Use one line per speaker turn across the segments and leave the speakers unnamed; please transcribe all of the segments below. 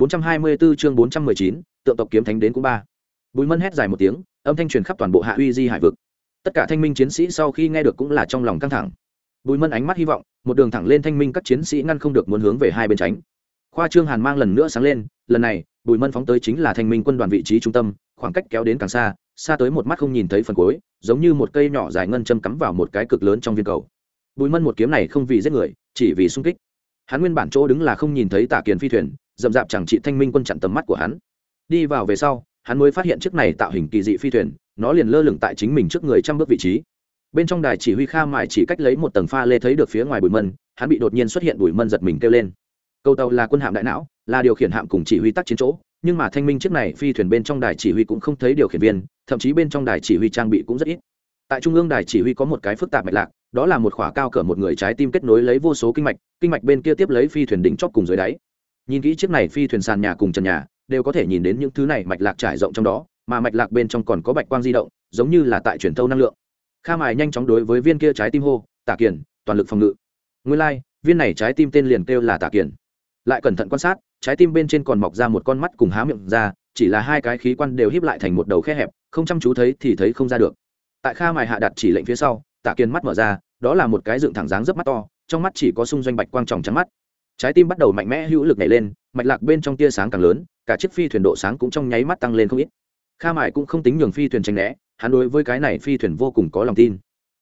424 chương 419, tượng tộc kiếm thánh đến cũng ba. Bùi Mân hét dài một tiếng, âm thanh truyền khắp toàn bộ Hạ Uy Di hải vực. Tất cả thanh minh chiến sĩ sau khi nghe được cũng là trong lòng căng thẳng. Bùi Mân ánh mắt hy vọng, một đường thẳng lên thanh minh các chiến sĩ ngăn không được muốn hướng về hai bên tránh. Khoa Trương Hàn mang lần nữa sáng lên, lần này, Bùi Mân phóng tới chính là thanh minh quân đoàn vị trí trung tâm, khoảng cách kéo đến càng xa, xa tới một mắt không nhìn thấy phần cuối, giống như một cây nhỏ dài ngân châm cắm vào một cái cực lớn trong viên cầu. Bùi Mân một kiếm này không vì giết người, chỉ vì xung kích. Hắn nguyên bản chỗ đứng là không nhìn thấy Tả Kiền phi thuyền, dậm dạp chẳng trị thanh minh quân chặn tầm mắt của hắn. Đi vào về sau, hắn mới phát hiện chiếc này tạo hình kỳ dị phi thuyền, nó liền lơ lửng tại chính mình trước người trăm bước vị trí. Bên trong đài chỉ huy kha mại chỉ cách lấy một tầng pha lê thấy được phía ngoài bùi mân, hắn bị đột nhiên xuất hiện bùi mân giật mình kêu lên. Cầu tàu là quân hạm đại não, là điều khiển hạm cùng chỉ huy tác chiến chỗ, nhưng mà thanh minh chiếc này phi thuyền bên trong đài chỉ huy cũng không thấy điều khiển viên, thậm chí bên trong đài chỉ huy trang bị cũng rất ít. Tại trung ương đài chỉ huy có một cái phức tạp mạch lạc, đó là một khỏa cao cỡ một người trái tim kết nối lấy vô số kinh mạch kinh mạch bên kia tiếp lấy phi thuyền đỉnh chóp cùng dưới đáy nhìn kỹ chiếc này phi thuyền sàn nhà cùng trần nhà đều có thể nhìn đến những thứ này mạch lạc trải rộng trong đó mà mạch lạc bên trong còn có bạch quang di động giống như là tại truyền thâu năng lượng. Kha mài nhanh chóng đối với viên kia trái tim hô tả kiền toàn lực phòng ngự. Nguyên lai、like, viên này trái tim tên liền kêu là tả kiền lại cẩn thận quan sát trái tim bên trên còn mọc ra một con mắt cùng há miệng ra chỉ là hai cái khí quan đều híp lại thành một đầu khe hẹp không chăm chú thấy thì thấy không ra được. Tại kha mài hạ đặt chỉ lệnh phía sau tả kiền mắt mở ra đó là một cái dựng thẳng dáng rất mắt to trong mắt chỉ có xung doanh bạch quang tròng trắng mắt trái tim bắt đầu mạnh mẽ, hữu lực nhảy lên, mạch lạc bên trong tia sáng càng lớn, cả chiếc phi thuyền độ sáng cũng trong nháy mắt tăng lên không ít. Kha mại cũng không tính nhường phi thuyền tranh né, hắn đối với cái này phi thuyền vô cùng có lòng tin.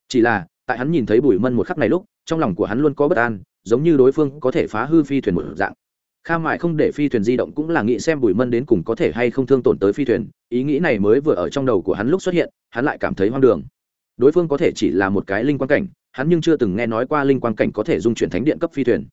Chỉ là, tại hắn nhìn thấy bùi mân một khắc này lúc, trong lòng của hắn luôn có bất an, giống như đối phương có thể phá hư phi thuyền một dạng. Kha mại không để phi thuyền di động cũng là nghĩ xem bùi mân đến cùng có thể hay không thương tổn tới phi thuyền, ý nghĩ này mới vừa ở trong đầu của hắn lúc xuất hiện, hắn lại cảm thấy hoang đường. Đối phương có thể chỉ là một cái linh quan cảnh, hắn nhưng chưa từng nghe nói qua linh quan cảnh có thể dung chuyển thánh điện cấp phi thuyền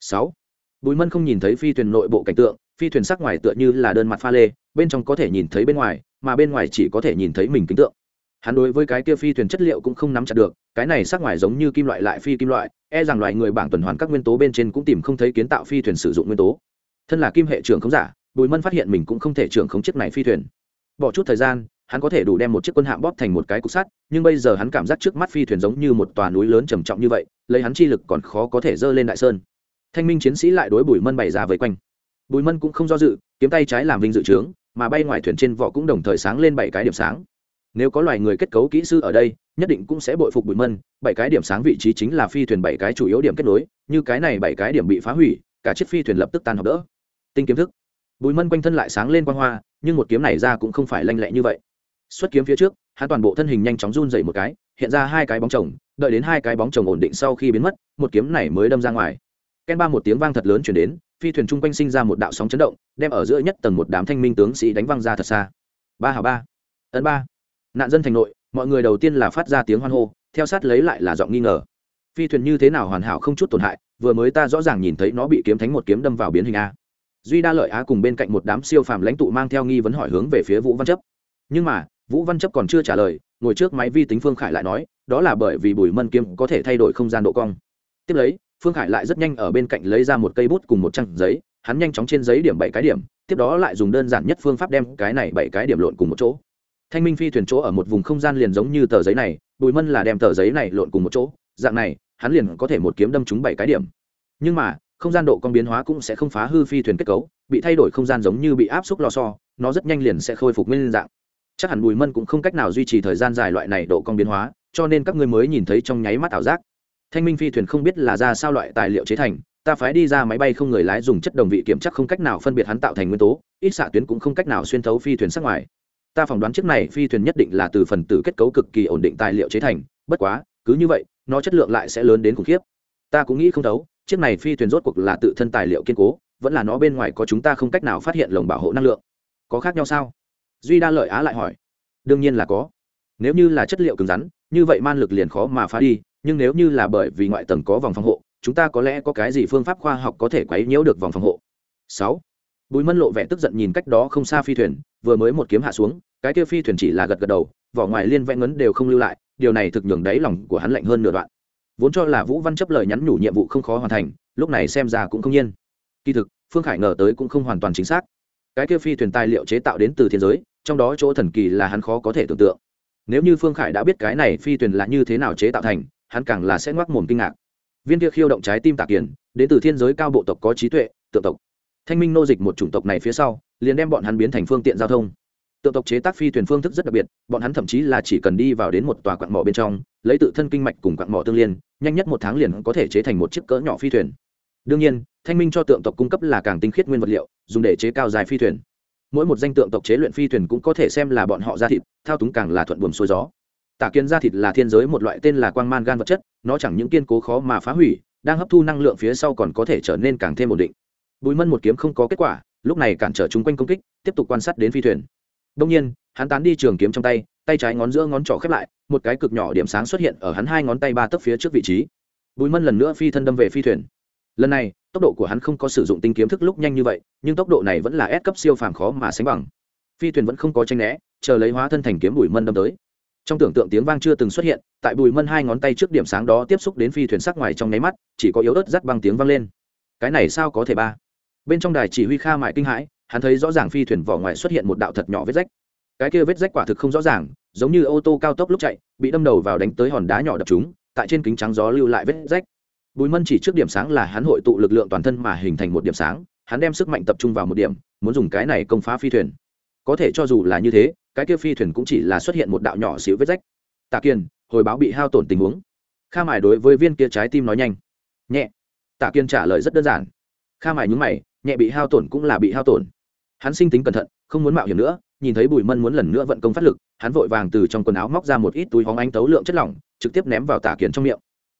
sáu. Bùi mân không nhìn thấy phi thuyền nội bộ cảnh tượng, phi thuyền sắc ngoài tựa như là đơn mặt pha lê, bên trong có thể nhìn thấy bên ngoài, mà bên ngoài chỉ có thể nhìn thấy mình kính tượng. Hắn đối với cái kia phi thuyền chất liệu cũng không nắm chặt được, cái này sắc ngoài giống như kim loại lại phi kim loại e rằng loại người bảng tuần hoàn các nguyên tố bên trên cũng tìm không thấy kiến tạo phi thuyền sử dụng nguyên tố. Thân là kim hệ trưởng không giả, bùi mân phát hiện mình cũng không thể trưởng không chiếc này phi thuyền. Bỏ chút thời gian, hắn có thể đủ đem một chiếc quân hạm bóp thành một cái cục sắt, nhưng bây giờ hắn cảm giác trước mắt phi thuyền giống như một tòa núi lớn trầm trọng như vậy, lấy hắn chi lực còn khó có thể dơ lên đại sơn thanh minh chiến sĩ lại đối bùi mân bày ra vây quanh. Bùi mân cũng không do dự, kiếm tay trái làm vinh dự trướng, mà bay ngoài thuyền trên vỏ cũng đồng thời sáng lên bảy cái điểm sáng. Nếu có loài người kết cấu kỹ sư ở đây, nhất định cũng sẽ bội phục bùi mân, bảy cái điểm sáng vị trí chính là phi thuyền bảy cái chủ yếu điểm kết nối, như cái này bảy cái điểm bị phá hủy, cả chiếc phi thuyền lập tức tan học đỡ. Tinh kiếm thức. Bùi mân quanh thân lại sáng lên quan hoa, nhưng một kiếm này ra cũng không phải lanh lẹ như vậy. Xuất kiếm phía trước, hắn toàn bộ thân hình nhanh chóng run dậy một cái, hiện ra hai cái bóng chồng, đợi đến hai cái bóng chồng ổn định sau khi biến mất, một kiếm này mới đâm ra ngoài ken ba một tiếng vang thật lớn chuyển đến, phi thuyền chung quanh sinh ra một đạo sóng chấn động, đem ở giữa nhất tầng một đám thanh minh tướng sĩ đánh văng ra thật xa. Ba hào ba. Ấn ba. Nạn dân thành nội, mọi người đầu tiên là phát ra tiếng hoan hô, theo sát lấy lại là giọng nghi ngờ. Phi thuyền như thế nào hoàn hảo không chút tổn hại, vừa mới ta rõ ràng nhìn thấy nó bị kiếm thánh một kiếm đâm vào biến hình a. Duy đa lợi á cùng bên cạnh một đám siêu phàm lãnh tụ mang theo nghi vấn hỏi hướng về phía vũ văn chấp. Nhưng mà, vũ văn chấp còn chưa trả lời, ngồi trước máy vi tính phương khải lại nói, đó là bởi vì bùi mân kiếm có thể thay đổi không gian độ cong. Tiếp lấy phương khải lại rất nhanh ở bên cạnh lấy ra một cây bút cùng một trang giấy, hắn nhanh chóng trên giấy điểm bảy cái điểm, tiếp đó lại dùng đơn giản nhất phương pháp đem cái này bảy cái điểm lộn cùng một chỗ. Thanh minh phi thuyền chỗ ở một vùng không gian liền giống như tờ giấy này, bùi mân là đem tờ giấy này lộn cùng một chỗ, dạng này, hắn liền có thể một kiếm đâm trúng bảy cái điểm. Nhưng mà, không gian độ con biến hóa cũng sẽ không phá hư phi thuyền kết cấu, bị thay đổi không gian giống như bị áp suất lò so nó rất nhanh liền sẽ khôi phục nguyên dạng. Chắc hẳn bùi mân cũng không cách nào duy trì thời gian dài loại này độ con biến hóa, cho nên các ngươi mới nhìn thấy trong nháy mắt ảo giác thanh minh phi thuyền không biết là ra sao loại tài liệu chế thành, ta phái đi ra máy bay không người lái dùng chất đồng vị kiểm chắc không cách nào phân biệt hắn tạo thành nguyên tố, ít xạ tuyến cũng không cách nào xuyên thấu phi thuyền sắc ngoài. Ta phỏng đoán chiếc này phi thuyền nhất định là từ phần tử kết cấu cực kỳ ổn định tài liệu chế thành, bất quá, cứ như vậy, nó chất lượng lại sẽ lớn đến khủng khiếp. Ta cũng nghĩ không thấu, chiếc này phi thuyền rốt cuộc là tự thân tài liệu kiên cố, vẫn là nó bên ngoài có chúng ta không cách nào phát hiện lồng bảo hộ năng lượng. Có khác nhau sao? Duy đa lợi á lại hỏi. Đương nhiên là có. Nếu như là chất liệu cứng rắn, như vậy man lực liền khó mà phá đi nhưng nếu như là bởi vì ngoại tầng có vòng phòng hộ, chúng ta có lẽ có cái gì phương pháp khoa học có thể quấy nhiễu được vòng phòng hộ? Sáu. Bùi mân lộ vẻ tức giận nhìn cách đó không xa phi thuyền, vừa mới một kiếm hạ xuống, cái kia phi thuyền chỉ là gật gật đầu, vỏ ngoài liên vẽ ngấn đều không lưu lại, điều này thực nhường đáy lòng của hắn lạnh hơn nửa đoạn. Vốn cho là vũ văn chấp lời nhắn nhủ nhiệm vụ không khó hoàn thành, lúc này xem ra cũng không nhiên. Kỳ thực, phương khải ngờ tới cũng không hoàn toàn chính xác. Cái kia phi thuyền tài liệu chế tạo đến từ thiên giới, trong đó chỗ thần kỳ là hắn khó có thể tưởng tượng. Nếu như phương khải đã biết cái này phi thuyền là như thế nào chế tạo thành hắn càng là sẽ ngoác mồm kinh ngạc. Viên kia khiêu động trái tim tạc kiển đến từ thiên giới cao bộ tộc có trí tuệ tự tộc. Thanh minh nô dịch một chủng tộc này phía sau, liền đem bọn hắn biến thành phương tiện giao thông. Tượng tộc chế tác phi thuyền phương thức rất đặc biệt, bọn hắn thậm chí là chỉ cần đi vào đến một tòa quặng mỏ bên trong, lấy tự thân kinh mạch cùng quặng mỏ tương liên, nhanh nhất một tháng liền có thể chế thành một chiếc cỡ nhỏ phi thuyền. Đương nhiên, thanh minh cho tượng tộc cung cấp là càng tinh khiết nguyên vật liệu, dùng để chế cao dài phi thuyền. Mỗi một danh tượng tộc chế luyện phi thuyền cũng có thể xem là bọn họ ra thịt, thao túng càng là thuận buồm xuôi gió tả kiến da thịt là thiên giới một loại tên là quang man gan vật chất, nó chẳng những kiên cố khó mà phá hủy, đang hấp thu năng lượng phía sau còn có thể trở nên càng thêm ổn định. Bùi mân một kiếm không có kết quả, lúc này cản trở chúng quanh công kích, tiếp tục quan sát đến phi thuyền. Đông nhiên, hắn tán đi trường kiếm trong tay tay trái ngón giữa ngón trỏ khép lại, một cái cực nhỏ điểm sáng xuất hiện ở hắn hai ngón tay ba tấc phía trước vị trí. Bùi mân lần nữa phi thân đâm về phi thuyền. Lần này, tốc độ của hắn không có sử dụng tinh kiếm thức lúc nhanh như vậy, nhưng tốc độ này vẫn là ép cấp siêu phàm khó mà sánh bằng. Phi thuyền vẫn không có tranh né, chờ lấy hóa thân thành kiếm bùi mân đâm tới trong tưởng tượng tiếng vang chưa từng xuất hiện, tại bùi mân hai ngón tay trước điểm sáng đó tiếp xúc đến phi thuyền sắc ngoài trong nháy mắt, chỉ có yếu ớt rắt băng tiếng vang lên. Cái này sao có thể ba? Bên trong đài chỉ huy kha mại kinh hãi, hắn thấy rõ ràng phi thuyền vỏ ngoài xuất hiện một đạo thật nhỏ vết rách. Cái kia vết rách quả thực không rõ ràng, giống như ô tô cao tốc lúc chạy, bị đâm đầu vào đánh tới hòn đá nhỏ đập chúng tại trên kính trắng gió lưu lại vết rách. Bùi mân chỉ trước điểm sáng là hắn hội tụ lực lượng toàn thân mà hình thành một điểm sáng, hắn đem sức mạnh tập trung vào một điểm, muốn dùng cái này công phá phi thuyền. Có thể cho dù là như thế cái kia phi thuyền cũng chỉ là xuất hiện một đạo nhỏ xíu vết rách. Tạ kiên hồi báo bị hao tổn tình huống. Kha mải đối với viên kia trái tim nói nhanh. Nhẹ. Tạ kiên trả lời rất đơn giản. Kha mải nhúng mày nhẹ bị hao tổn cũng là bị hao tổn. Hắn sinh tính cẩn thận không muốn mạo hiểm nữa nhìn thấy bùi mân muốn lần nữa vận công phát lực hắn vội vàng từ trong quần áo móc ra một ít túi hóng ánh tấu lượng chất lỏng trực tiếp ném vào tả Kiến trong miệng.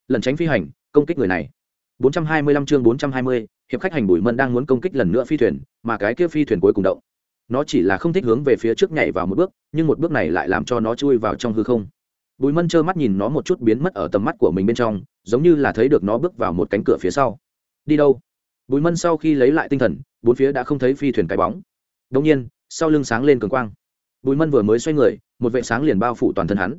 Lần tránh phi hành công kích người này. 425 chương 420, hiệp khách hành bùi mân đang muốn công kích lần nữa phi thuyền mà cái kia phi thuyền cuối cùng động nó chỉ là không thích hướng về phía trước nhảy vào một bước, nhưng một bước này lại làm cho nó chui vào trong hư không. Bùi mân trơ mắt nhìn nó một chút biến mất ở tầm mắt của mình bên trong, giống như là thấy được nó bước vào một cánh cửa phía sau. Đi đâu? Bùi mân sau khi lấy lại tinh thần, bốn phía đã không thấy phi thuyền cái bóng. Đông nhiên, sau lưng sáng lên cường quang. Bùi mân vừa mới xoay người, một vệ sáng liền bao phủ toàn thân hắn.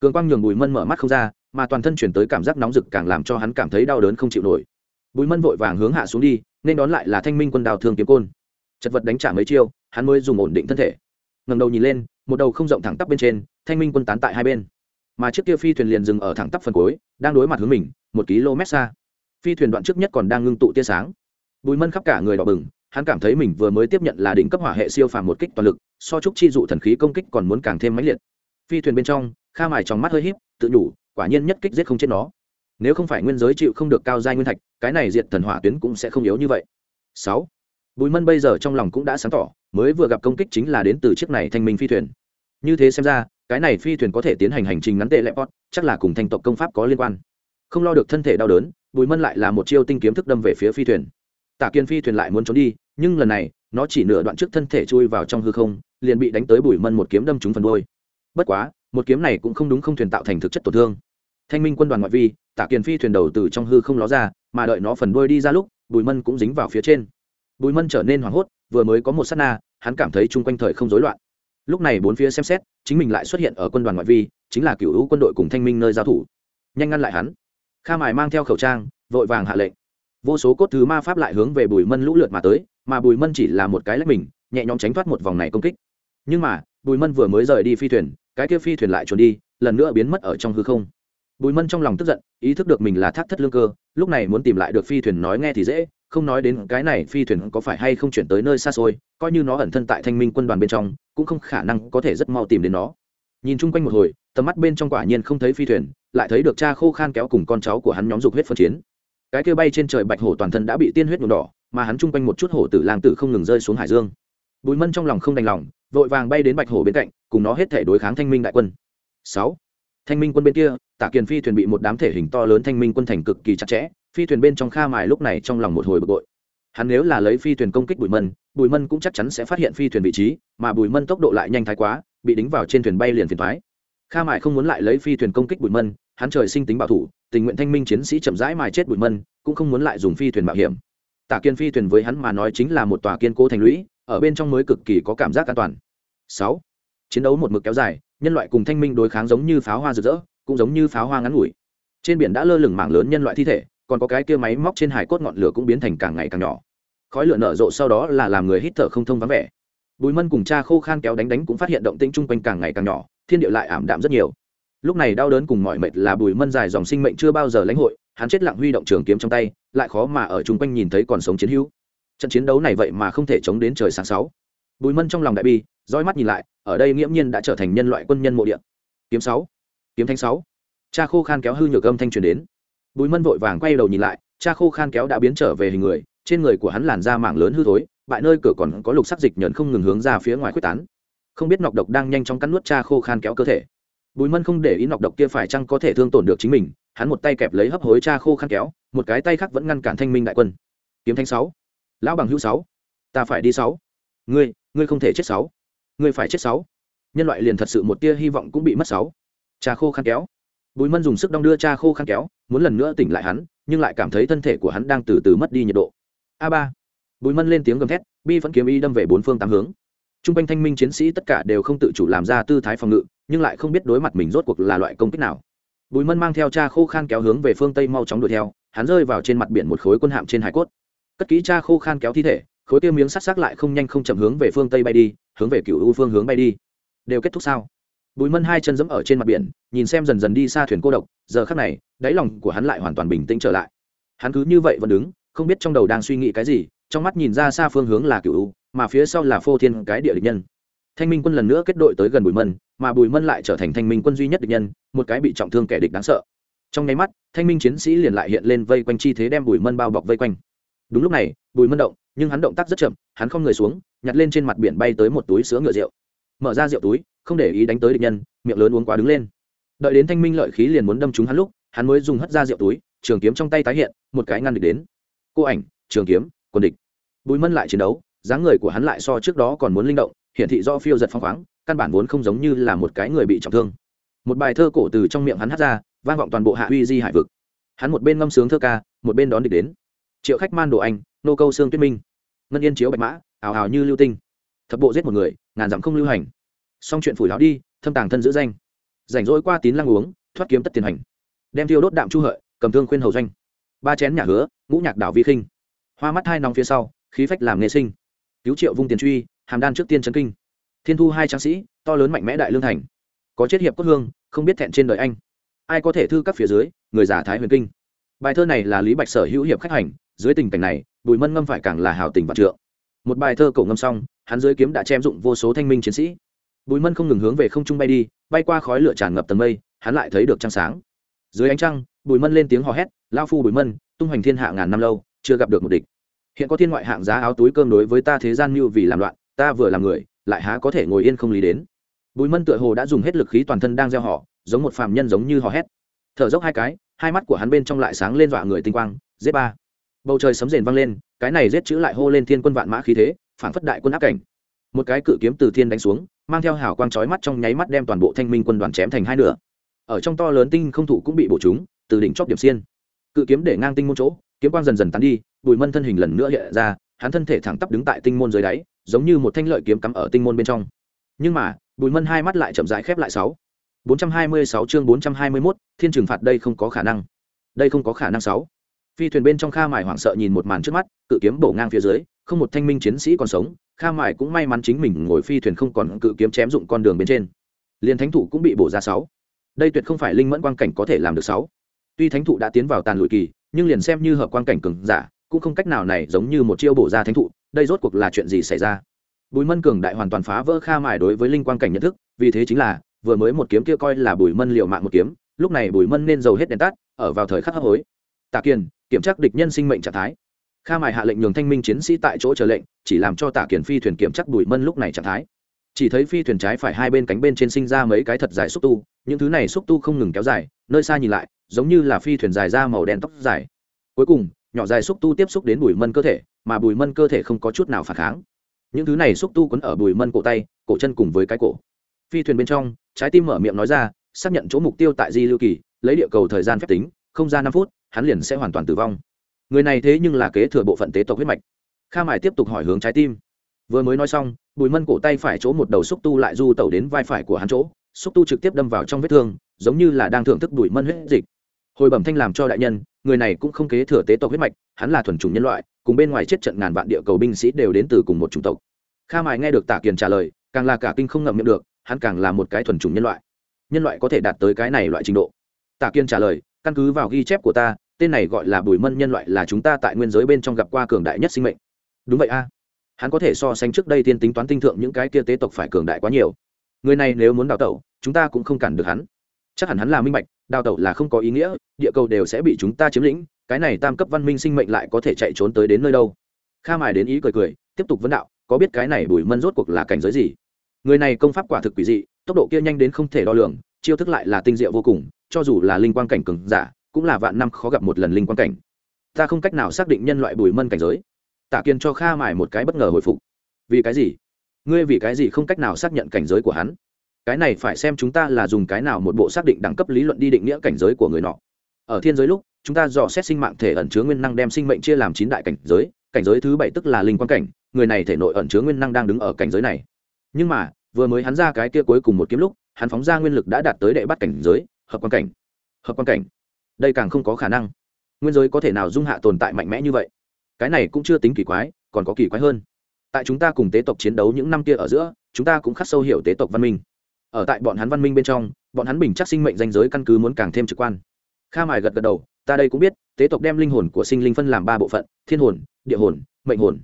Cường quang nhường bùi mân mở mắt không ra, mà toàn thân chuyển tới cảm giác nóng rực càng làm cho hắn cảm thấy đau đớn không chịu nổi. Bùi mân vội vàng hướng hạ xuống đi, nên đón lại là thanh minh quân đào thương kiếm côn. Chật vật đánh trả mấy chiêu hắn mới dùng ổn định thân thể. Ngầm đầu nhìn lên, một đầu không rộng thẳng tắp bên trên, thanh minh quân tán tại hai bên. Mà chiếc kia phi thuyền liền dừng ở thẳng tắp phần cuối, đang đối mặt hướng mình, một km xa. Phi thuyền đoạn trước nhất còn đang ngưng tụ tia sáng. Bùi mân khắp cả người đỏ bừng, hắn cảm thấy mình vừa mới tiếp nhận là đỉnh cấp hỏa hệ siêu phàm một kích toàn lực, so chúc chi dụ thần khí công kích còn muốn càng thêm mãnh liệt. Phi thuyền bên trong, kha mài trong mắt hơi híp, tự nhủ, quả nhiên nhất kích giết không chết nó. Nếu không phải nguyên giới chịu không được cao giai nguyên thạch, cái này diệt thần hỏa tuyến cũng sẽ không yếu như vậy. Sáu bùi mân bây giờ trong lòng cũng đã sáng tỏ, mới vừa gặp công kích chính là đến từ chiếc này thanh minh phi thuyền. Như thế xem ra, cái này phi thuyền có thể tiến hành hành trình ngắn tệ lẹp pot, chắc là cùng thành tộc công pháp có liên quan. Không lo được thân thể đau đớn, bùi mân lại là một chiêu tinh kiếm thức đâm về phía phi thuyền. Tạ kiên phi thuyền lại muốn trốn đi, nhưng lần này, nó chỉ nửa đoạn trước thân thể chui vào trong hư không, liền bị đánh tới bùi mân một kiếm đâm trúng phần đôi bất quá, một kiếm này cũng không đúng không thuyền tạo thành thực chất tổn thương. Thanh minh quân đoàn ngoại vi tạ kiền phi thuyền đầu từ trong hư không ló ra, mà đợi nó phần đôi đi ra lúc, bùi mân cũng dính vào phía trên bùi mân trở nên hoảng hốt, vừa mới có một s á t na, hắn cảm thấy chung quanh thời không rối loạn. Lúc này bốn phía xem xét, chính mình lại xuất hiện ở quân đoàn ngoại vi, chính là cựu hữu quân đội cùng thanh minh nơi giao thủ. Nhanh ngăn lại hắn. Kha mài mang theo khẩu trang, vội vàng hạ lệnh. Vô số cốt thứ ma pháp lại hướng về bùi mân lũ lượt mà tới, mà bùi mân chỉ là một cái lách mình, nhẹ nhõm tránh thoát một vòng này công kích. Nhưng mà, bùi mân vừa mới rời đi phi thuyền, cái kia phi thuyền lại trốn đi, lần nữa biến mất ở trong hư không. Bùi mân trong lòng tức giận, ý thức được mình là thác thất lương cơ, lúc này muốn tìm lại được phi thuyền nói nghe thì dễ không nói đến cái này phi thuyền có phải hay không chuyển tới nơi xa xôi, coi như nó ẩn thân tại thanh minh quân đoàn bên trong, cũng không khả năng có thể rất mau tìm đến nó. Nhìn chung quanh một hồi, tầm mắt bên trong quả nhiên không thấy phi thuyền, lại thấy được cha khô khan kéo cùng con cháu của hắn nhóm dục huyết phân chiến. Cái kia bay trên trời bạch hổ toàn thân đã bị tiên huyết nhuộm đỏ, mà hắn chung quanh một chút hổ tử lang tử không ngừng rơi xuống hải dương. Bùi mân trong lòng không đành lòng, vội vàng bay đến bạch hổ bên cạnh, cùng nó hết thể đối kháng thanh minh đại quân. Sáu. Thanh minh quân bên kia tạ kiền phi thuyền bị một đám thể hình to lớn thanh minh quân thành cực kỳ chặt chẽ phi thuyền bên trong kha mài lúc này trong lòng một hồi bực bội. Hắn nếu là lấy phi thuyền công kích bùi mân bùi mân cũng chắc chắn sẽ phát hiện phi thuyền vị trí, mà bùi mân tốc độ lại nhanh thái quá, bị đính vào trên thuyền bay liền phiền thoái kha mài không muốn lại lấy phi thuyền công kích bùi mân, hắn trời sinh tính bảo thủ, tình nguyện thanh minh chiến sĩ chậm rãi mài chết Bùi mân, cũng không muốn lại dùng phi thuyền mạo hiểm. Tả kiên phi thuyền với hắn mà nói chính là một tòa kiên cố thành lũy, ở bên trong mới cực kỳ có cảm giác an toàn. Sáu, chiến đấu một mực kéo dài, nhân loại cùng thanh minh đối kháng giống như pháo hoa rực rỡ, cũng giống như pháo hoa ngắn ngủi. Trên biển đã lơ lửng mảng lớn nhân loại thi thể còn có cái kia máy móc trên hải cốt ngọn lửa cũng biến thành càng ngày càng nhỏ. Khói lửa nở rộ sau đó là làm người hít thở không thông vắng vẻ. Bùi mân cùng cha khô khan kéo đánh đánh cũng phát hiện động tĩnh chung quanh càng ngày càng nhỏ, thiên địa lại ảm đạm rất nhiều. Lúc này đau đớn cùng mọi mệt là bùi mân dài dòng sinh mệnh chưa bao giờ lãnh hội, hắn chết lặng huy động trường kiếm trong tay, lại khó mà ở chung quanh nhìn thấy còn sống chiến hữu. Trận chiến đấu này vậy mà không thể chống đến trời sáng sáu bùi mân trong lòng đại bi roi mắt nhìn lại, ở đây nghiễm nhiên đã trở thành nhân loại quân nhân mộ địa. Kiếm sáu, kiếm thanh sáu. Cha khô khan kéo hư nhược âm thanh truyền đến bùi mân vội vàng quay đầu nhìn lại, cha khô khan kéo đã biến trở về hình người, trên người của hắn làn da mảng lớn hư thối, bại nơi cửa còn có lục sắc dịch nhẫn không ngừng hướng ra phía ngoài quyết tán. Không biết nọc độc đang nhanh chóng cắn nuốt cha khô khan kéo cơ thể. Bùi mân không để ý nọc độc kia phải chăng có thể thương tổn được chính mình, hắn một tay kẹp lấy hấp hối cha khô khan kéo, một cái tay khác vẫn ngăn cản thanh minh đại quân. Kiếm thanh sáu, lão bằng hữu sáu, ta phải đi sáu. Ngươi ngươi không thể chết sáu. Ngươi phải chết sáu. Nhân loại liền thật sự một tia hy vọng cũng bị mất sáu. Cha khô khan kéo bùi mân dùng sức đong đưa cha khô khăn kéo, muốn lần nữa tỉnh lại hắn, nhưng lại cảm thấy thân thể của hắn đang từ từ mất đi nhiệt độ. A ba. Bùi mân lên tiếng gầm thét, bi vẫn kiếm y đâm về bốn phương tám hướng. T r u n g quanh thanh minh chiến sĩ tất cả đều không tự chủ làm ra tư thái phòng ngự, nhưng lại không biết đối mặt mình rốt cuộc là loại công kích nào. Bùi mân mang theo cha khô khan kéo hướng về phương tây mau chóng đuổi theo, hắn rơi vào trên mặt biển một khối quân hạm trên hải cốt. Cất kỹ cha khô khan kéo thi thể, khối tiêu miếng sắc sắc lại không nhanh không chậm hướng về phương tây bay đi, hướng về cựu u phương hướng bay đi. Đều kết thúc sao? Bùi mân hai chân dẫm ở trên mặt biển, nhìn xem dần dần đi xa thuyền cô độc, giờ khắc này, đáy lòng của hắn lại hoàn toàn bình tĩnh trở lại. Hắn cứ như vậy vẫn đứng, không biết trong đầu đang suy nghĩ cái gì, trong mắt nhìn ra xa phương hướng là cựu u, mà phía sau là phô thiên cái địa địch nhân. Thanh minh quân lần nữa kết đội tới gần bùi mân, mà bùi mân lại trở thành thanh minh quân duy nhất địch nhân, một cái bị trọng thương kẻ địch đáng sợ. Trong nháy mắt, thanh minh chiến sĩ liền lại hiện lên vây quanh chi thế đem bùi mân bao bọc vây quanh. Đúng lúc này, bùi mân động, nhưng hắn động tác rất chậm, hắn không người xuống, nhặt lên trên mặt biển bay tới một túi sữa ngựa rượu. Mở ra rượu túi không để ý đánh tới địch nhân, miệng lớn uống quá đứng lên. Đợi đến thanh minh lợi khí liền muốn đâm trúng hắn lúc, hắn mới dùng hất ra rượu túi, trường kiếm trong tay tái hiện, một cái ngăn địch đến. Cô ảnh, trường kiếm, quân địch. Bùi mân lại chiến đấu, dáng người của hắn lại so trước đó còn muốn linh động hiện thị do phiêu giật phong khoáng, căn bản vốn không giống như là một cái người bị trọng thương. Một bài thơ cổ từ trong miệng hắn hát ra, vang vọng toàn bộ hạ uy di hải vực. Hắn một bên ngâm sướng thơ ca, một bên đón địch đến. Triệu khách man đồ anh, nô câu xương tuyết minh. Ngân yên chiếu bạch mã ảo ảo như lưu tinh. Thập bộ giết một người, ngàn dặm không lưu hành xong chuyện phủi lão đi, thâm tàng thân giữ danh. Rảnh rỗi qua tín lăng uống, thoát kiếm tất tiền hành. Đem thiêu đốt đạm chu hợi, cầm thương khuyên hầu doanh. Ba chén nhà hứa, ngũ nhạc đảo vi khinh. Hoa mắt hai nòng phía sau, khí phách làm nghệ sinh. Cứu triệu vung tiền truy, hàm đan trước tiên trấn kinh. Thiên thu hai tráng sĩ, to lớn mạnh mẽ đại lương thành. Có chết hiệp cốt hương, không biết thẹn trên đời anh. Ai có thể thư các phía dưới, người giả thái huyền kinh. Bài thơ này là lý bạch sở hữu hiệp khách hành, dưới tình cảnh này, bùi mân ngâm phải càng là hào tình vạn trượng. Một bài thơ cổ ngâm xong, hắn dưới kiếm đã chém dụng vô số thanh minh chiến sĩ bùi mân không ngừng hướng về không trung bay đi, bay qua khói lửa tràn ngập tầng mây, hắn lại thấy được trăng sáng. Dưới ánh trăng, bùi mân lên tiếng hò hét lao phu bùi mân, tung hoành thiên hạ ngàn năm lâu, chưa gặp được một địch. Hiện có thiên ngoại hạng giá áo túi cơm đối với ta thế gian như vì làm loạn, ta vừa làm người, lại há có thể ngồi yên không lý đến. Bùi mân tựa hồ đã dùng hết lực khí toàn thân đang gieo họ, giống một phàm nhân giống như hò hét. Thở dốc hai cái, hai mắt của hắn bên trong lại sáng lên dọa người tinh quang. Giết ba. Bầu trời sấm rền vang lên, cái này giết chữ lại hô lên thiên quân vạn mã khí thế phản phất đại quân áp cảnh. Một cái cự kiếm từ thiên đánh xuống mang theo hào quang chói mắt trong nháy mắt đem toàn bộ thanh minh quân đoàn chém thành hai nửa. Ở trong to lớn tinh không thủ cũng bị bổ chúng từ đỉnh chóp điểm xiên. Cự kiếm để ngang tinh môn chỗ kiếm quang dần dần tán đi bùi mân thân hình lần nữa hiện ra hắn thân thể thẳng tắp đứng tại tinh môn dưới đáy giống như một thanh lợi kiếm cắm ở tinh môn bên trong. Nhưng mà bùi mân hai mắt lại chậm rãi khép lại sáu. bốn trăm hai mươi sáu chương bốn trăm hai mươi 421, thiên trừng phạt đây không có khả năng. Đây không có khả năng sáu. Phi thuyền bên trong kha Mại hoảng sợ nhìn một màn trước mắt cự kiếm bổ ngang phía dưới không một thanh minh chiến sĩ còn sống kha Mại cũng may mắn chính mình ngồi phi thuyền không còn cự kiếm chém dụng con đường bên trên. Liền thánh thủ cũng bị bổ ra sáu. Đây tuyệt không phải linh mẫn quang cảnh có thể làm được sáu. Tuy thánh thụ đã tiến vào tàn lụi kỳ, nhưng liền xem như hợp quang cảnh cường giả, cũng không cách nào này giống như một chiêu bổ ra thánh thụ, đây rốt cuộc là chuyện gì xảy ra? Bùi mân cường đại hoàn toàn phá vỡ kha Mại đối với linh quang cảnh nhận thức, vì thế chính là, vừa mới một kiếm kia coi là bùi mân liệu mạng một kiếm, lúc này bùi mân nên dầu hết đèn tắt, ở vào thời khắc hấp hối. Tạ kiền, kiểm tra địch nhân sinh mệnh trạng thái kha mài hạ lệnh nhường thanh minh chiến sĩ tại chỗ chờ lệnh, chỉ làm cho tả kiển phi thuyền kiểm chắc bùi mân lúc này trạng thái. Chỉ thấy phi thuyền trái phải hai bên cánh bên trên sinh ra mấy cái thật dài xúc tu, những thứ này xúc tu không ngừng kéo dài, nơi xa nhìn lại, giống như là phi thuyền dài ra màu đen tóc dài. Cuối cùng, nhỏ dài xúc tu tiếp xúc đến bùi mân cơ thể, mà bùi mân cơ thể không có chút nào phản kháng. Những thứ này xúc tu quấn ở bùi mân cổ tay, cổ chân cùng với cái cổ. Phi thuyền bên trong, trái tim mở miệng nói ra, xác nhận chỗ mục tiêu tại di lưu kỳ, lấy địa cầu thời gian phép tính, không ra năm phút, hắn liền sẽ hoàn toàn tử vong người này thế nhưng là kế thừa bộ phận tế tộc huyết mạch. Kha mải tiếp tục hỏi hướng trái tim. Vừa mới nói xong, bùi mân cổ tay phải chỗ một đầu xúc tu lại du tẩu đến vai phải của hắn chỗ, xúc tu trực tiếp đâm vào trong vết thương, giống như là đang thưởng thức bùi mân huyết dịch. Hồi bẩm thanh làm cho đại nhân, người này cũng không kế thừa tế tộc huyết mạch, hắn là thuần chủng nhân loại, cùng bên ngoài chết trận ngàn vạn địa cầu binh sĩ đều đến từ cùng một chủng tộc. Kha mải nghe được tả kiền trả lời, càng là cả kinh không ngậm miệng được, hắn càng là một cái thuần chủng nhân loại. Nhân loại có thể đạt tới cái này loại trình độ. Tả kiên trả lời, căn cứ vào ghi chép của ta tên này gọi là bùi mân nhân loại là chúng ta tại nguyên giới bên trong gặp qua cường đại nhất sinh mệnh. Đúng vậy a. Hắn có thể so sánh trước đây tiên tính toán tinh thượng những cái kia tế tộc phải cường đại quá nhiều. Người này nếu muốn đào tẩu, chúng ta cũng không cản được hắn. Chắc hẳn hắn là minh bạch, đào tẩu là không có ý nghĩa, địa cầu đều sẽ bị chúng ta chiếm lĩnh, cái này tam cấp văn minh sinh mệnh lại có thể chạy trốn tới đến nơi đâu. Kha mài đến ý cười cười, tiếp tục vấn đạo, có biết cái này bùi mân rốt cuộc là cảnh giới gì? Người này công pháp quả thực quỷ dị, tốc độ kia nhanh đến không thể đo lường, chiêu thức lại là tinh diệu vô cùng, cho dù là linh quan cảnh cường giả cũng là vạn năm khó gặp một lần linh quan cảnh. Ta không cách nào xác định nhân loại bùi mân cảnh giới. Tạ kiên cho kha mải một cái bất ngờ hồi phục. Vì cái gì? Ngươi vì cái gì không cách nào xác nhận cảnh giới của hắn? Cái này phải xem chúng ta là dùng cái nào một bộ xác định đẳng cấp lý luận đi định nghĩa cảnh giới của người nọ. Ở thiên giới lúc, chúng ta dò xét sinh mạng thể ẩn chứa nguyên năng đem sinh mệnh chia làm chín đại cảnh giới. Cảnh giới thứ bảy tức là linh quan cảnh. Người này thể nội ẩn chứa nguyên năng đang đứng ở cảnh giới này. Nhưng mà, vừa mới hắn ra cái kia cuối cùng một kiếm lúc, hắn phóng ra nguyên lực đã đạt tới đệ bắt cảnh giới, hợp quan cảnh. Hợp quan cảnh đây càng không có khả năng. Nguyên giới có thể nào dung hạ tồn tại mạnh mẽ như vậy? Cái này cũng chưa tính kỳ quái, còn có kỳ quái hơn. Tại chúng ta cùng tế tộc chiến đấu những năm kia ở giữa, chúng ta cũng khắc sâu hiểu tế tộc văn minh. Ở tại bọn hắn văn minh bên trong, bọn hắn bình chắc sinh mệnh danh giới căn cứ muốn càng thêm trực quan. Kha mài gật gật đầu, ta đây cũng biết, tế tộc đem linh hồn của sinh linh phân làm ba bộ phận, thiên hồn, địa hồn, mệnh hồn.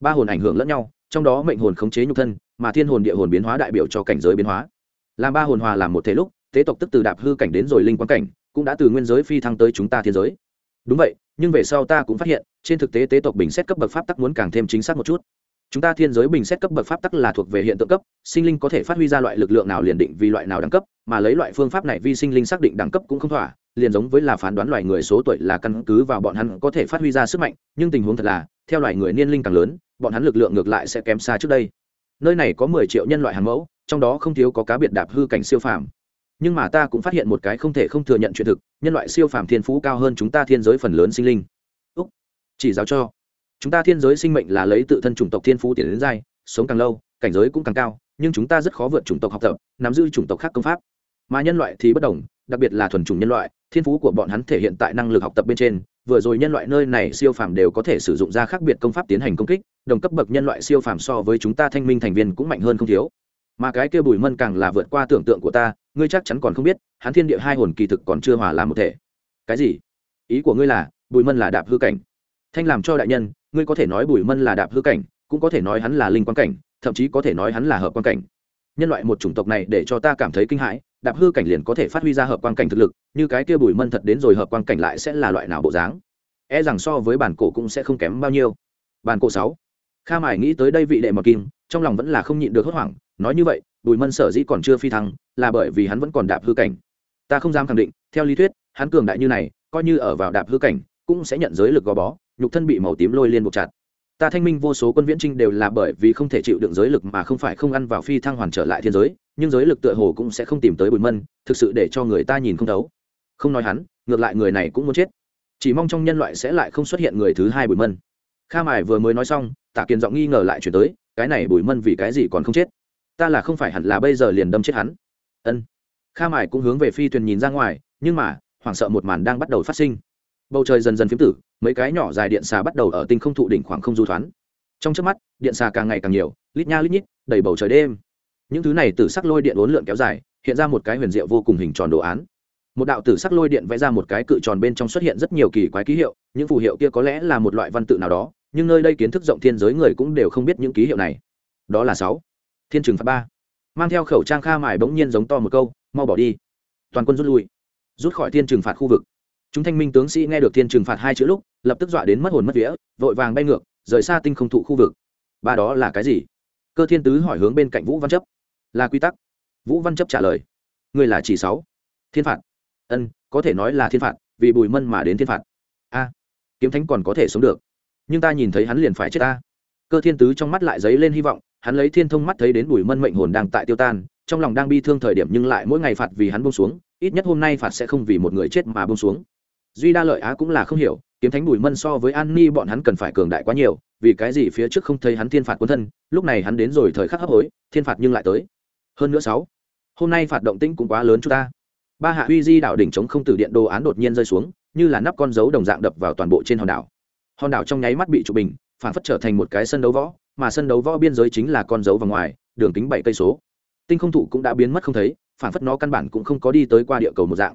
Ba hồn ảnh hưởng lẫn nhau, trong đó mệnh hồn khống chế nhục thân, mà thiên hồn địa hồn biến hóa đại biểu cho cảnh giới biến hóa. Làm ba hồn hòa làm một thế lúc, tế tộc tức từ đạp hư cảnh đến rồi linh quang cảnh cũng đã từ nguyên giới phi thăng tới chúng ta thiên giới. Đúng vậy, nhưng về sau ta cũng phát hiện, trên thực tế tế tộc bình xét cấp bậc pháp tắc muốn càng thêm chính xác một chút. Chúng ta thiên giới bình xét cấp bậc pháp tắc là thuộc về hiện tượng cấp, sinh linh có thể phát huy ra loại lực lượng nào liền định vì loại nào đẳng cấp, mà lấy loại phương pháp này vi sinh linh xác định đẳng cấp cũng không thỏa, liền giống với là phán đoán loài người số tuổi là căn cứ vào bọn hắn có thể phát huy ra sức mạnh, nhưng tình huống thật là, theo loài người niên linh càng lớn, bọn hắn lực lượng ngược lại sẽ kém xa trước đây. Nơi này có mười triệu nhân loại hàng mẫu, trong đó không thiếu có cá biệt đạp hư cảnh siêu phàm nhưng mà ta cũng phát hiện một cái không thể không thừa nhận chuyện thực, nhân loại siêu phàm thiên phú cao hơn chúng ta thiên giới phần lớn sinh linh. Úc, chỉ giáo cho. Chúng ta thiên giới sinh mệnh là lấy tự thân chủng tộc thiên phú tiến đến dai, sống càng lâu, cảnh giới cũng càng cao, nhưng chúng ta rất khó vượt chủng tộc học tập, nắm giữ chủng tộc khác công pháp. Mà nhân loại thì bất đồng, đặc biệt là thuần chủng nhân loại, thiên phú của bọn hắn thể hiện tại năng lực học tập bên trên. Vừa rồi nhân loại nơi này siêu phàm đều có thể sử dụng ra khác biệt công pháp tiến hành công kích, đồng cấp bậc nhân loại siêu phàm so với chúng ta thanh minh thành viên cũng mạnh hơn không thiếu mà cái kia bùi mân càng là vượt qua tưởng tượng của ta, ngươi chắc chắn còn không biết, hắn thiên địa hai hồn kỳ thực còn chưa hòa làm một thể. Cái gì? Ý của ngươi là, bùi mân là đạp hư cảnh. Thanh làm cho đại nhân, ngươi có thể nói bùi mân là đạp hư cảnh, cũng có thể nói hắn là linh quan cảnh, thậm chí có thể nói hắn là hợp quan cảnh. Nhân loại một chủng tộc này để cho ta cảm thấy kinh hãi, đạp hư cảnh liền có thể phát huy ra hợp quan cảnh thực lực, như cái kia bùi mân thật đến rồi hợp quan cảnh lại sẽ là loại nào bộ dáng? E rằng so với bản cổ cũng sẽ không kém bao nhiêu. Bản cổ sáu. Kha mải nghĩ tới đây vị đệ mật kim, trong lòng vẫn là không nhịn được hốt hoảng nói như vậy, bùi mân sở dĩ còn chưa phi thăng, là bởi vì hắn vẫn còn đạp hư cảnh. Ta không dám khẳng định, theo lý thuyết, hắn cường đại như này, coi như ở vào đạp hư cảnh, cũng sẽ nhận giới lực gò bó, nhục thân bị màu tím lôi liên buộc chặt. Ta thanh minh vô số quân viễn trinh đều là bởi vì không thể chịu đựng giới lực mà không phải không ăn vào phi thăng hoàn trở lại thiên giới, nhưng giới lực tựa hồ cũng sẽ không tìm tới bùi mân, thực sự để cho người ta nhìn không thấu. Không nói hắn, ngược lại người này cũng muốn chết. Chỉ mong trong nhân loại sẽ lại không xuất hiện người thứ hai bùi mân. Kha mài vừa mới nói xong, tạ kiên giọng nghi ngờ lại chuyển tới, cái này bùi mân vì cái gì còn không chết? Ta là không phải hẳn là bây giờ liền đâm chết hắn. Ân. Kha mải cũng hướng về phi thuyền nhìn ra ngoài, nhưng mà, hoảng sợ một màn đang bắt đầu phát sinh. Bầu trời dần dần phiếm tử, mấy cái nhỏ dài điện xà bắt đầu ở tinh không thụ đỉnh khoảng không du thoán. Trong trước mắt, điện xà càng ngày càng nhiều, lít nha lít nhít, đầy bầu trời đêm. Những thứ này từ sắc lôi điện uốn lượn kéo dài, hiện ra một cái huyền diệu vô cùng hình tròn đồ án. Một đạo tử sắc lôi điện vẽ ra một cái cự tròn bên trong xuất hiện rất nhiều kỳ quái ký hiệu, những phù hiệu kia có lẽ là một loại văn tự nào đó, nhưng nơi đây kiến thức rộng thiên giới người cũng đều không biết những ký hiệu này. Đó là sáu thiên trường phạt ba. Mang theo khẩu trang kha mài bỗng nhiên giống to một câu, mau bỏ đi. Toàn quân rút lui, rút khỏi thiên trừng phạt khu vực. Chúng thanh minh tướng sĩ nghe được thiên trừng phạt hai chữ lúc, lập tức dọa đến mất hồn mất vía, vội vàng bay ngược, rời xa tinh không thụ khu vực. Ba đó là cái gì? Cơ thiên tứ hỏi hướng bên cạnh vũ văn chấp. Là quy tắc. Vũ văn chấp trả lời. Người là chỉ sáu. Thiên phạt. Ân, có thể nói là thiên phạt, vì bùi mân mà đến thiên phạt. A, kiếm thánh còn có thể sống được. Nhưng ta nhìn thấy hắn liền phải chết ta. Cơ thiên tứ trong mắt lại dấy lên hy vọng hắn lấy thiên thông mắt thấy đến bùi mân mệnh hồn đang tại tiêu tan, trong lòng đang bi thương thời điểm nhưng lại mỗi ngày phạt vì hắn bông xuống, ít nhất hôm nay phạt sẽ không vì một người chết mà bông xuống. Duy đa lợi á cũng là không hiểu, kiếm thánh bùi mân so với an ni bọn hắn cần phải cường đại quá nhiều, vì cái gì phía trước không thấy hắn thiên phạt quân thân, lúc này hắn đến rồi thời khắc hấp hối, thiên phạt nhưng lại tới. Hơn nữa sáu, hôm nay phạt động tĩnh cũng quá lớn chúng ta. Ba hạ uy di đảo đỉnh chống không tử điện đồ án đột nhiên rơi xuống, như là nắp con dấu đồng dạng đập vào toàn bộ trên hòn đảo. Hòn đảo trong nháy mắt bị trụ bình, phản phất trở thành một cái sân đấu võ mà sân đấu võ biên giới chính là con dấu vào ngoài đường kính bảy cây số. Tinh không thụ cũng đã biến mất không thấy phản phất nó căn bản cũng không có đi tới qua địa cầu một dạng.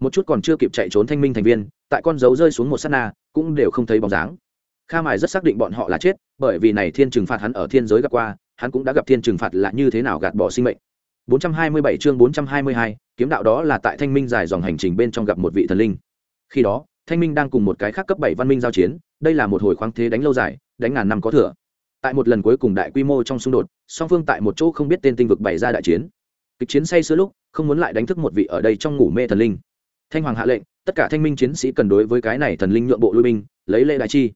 Một chút còn chưa kịp chạy trốn thanh minh thành viên tại con dấu rơi xuống một s á t na cũng đều không thấy bóng dáng. Kha mài rất xác định bọn họ là chết bởi vì này thiên trừng phạt hắn ở thiên giới gặp qua hắn cũng đã gặp thiên trừng phạt là như thế nào gạt bỏ sinh mệnh. 427 chương 422, kiếm đạo đó là tại thanh minh dài dòng hành trình bên trong gặp một vị thần linh. Khi đó thanh minh đang cùng một cái khác cấp bảy văn minh giao chiến đây là một hồi khoáng thế đánh lâu dài đánh ngàn năm có thừa tại một lần cuối cùng đại quy mô trong xung đột, song phương tại một chỗ không biết tên tinh vực bày ra đại chiến. Kịch chiến say sữa lúc, không muốn lại đánh thức một vị ở đây trong ngủ mê thần linh. Thanh hoàng hạ lệnh, tất cả thanh minh chiến sĩ cần đối với cái này thần linh nhượng bộ lui binh, lấy lễ đại chi.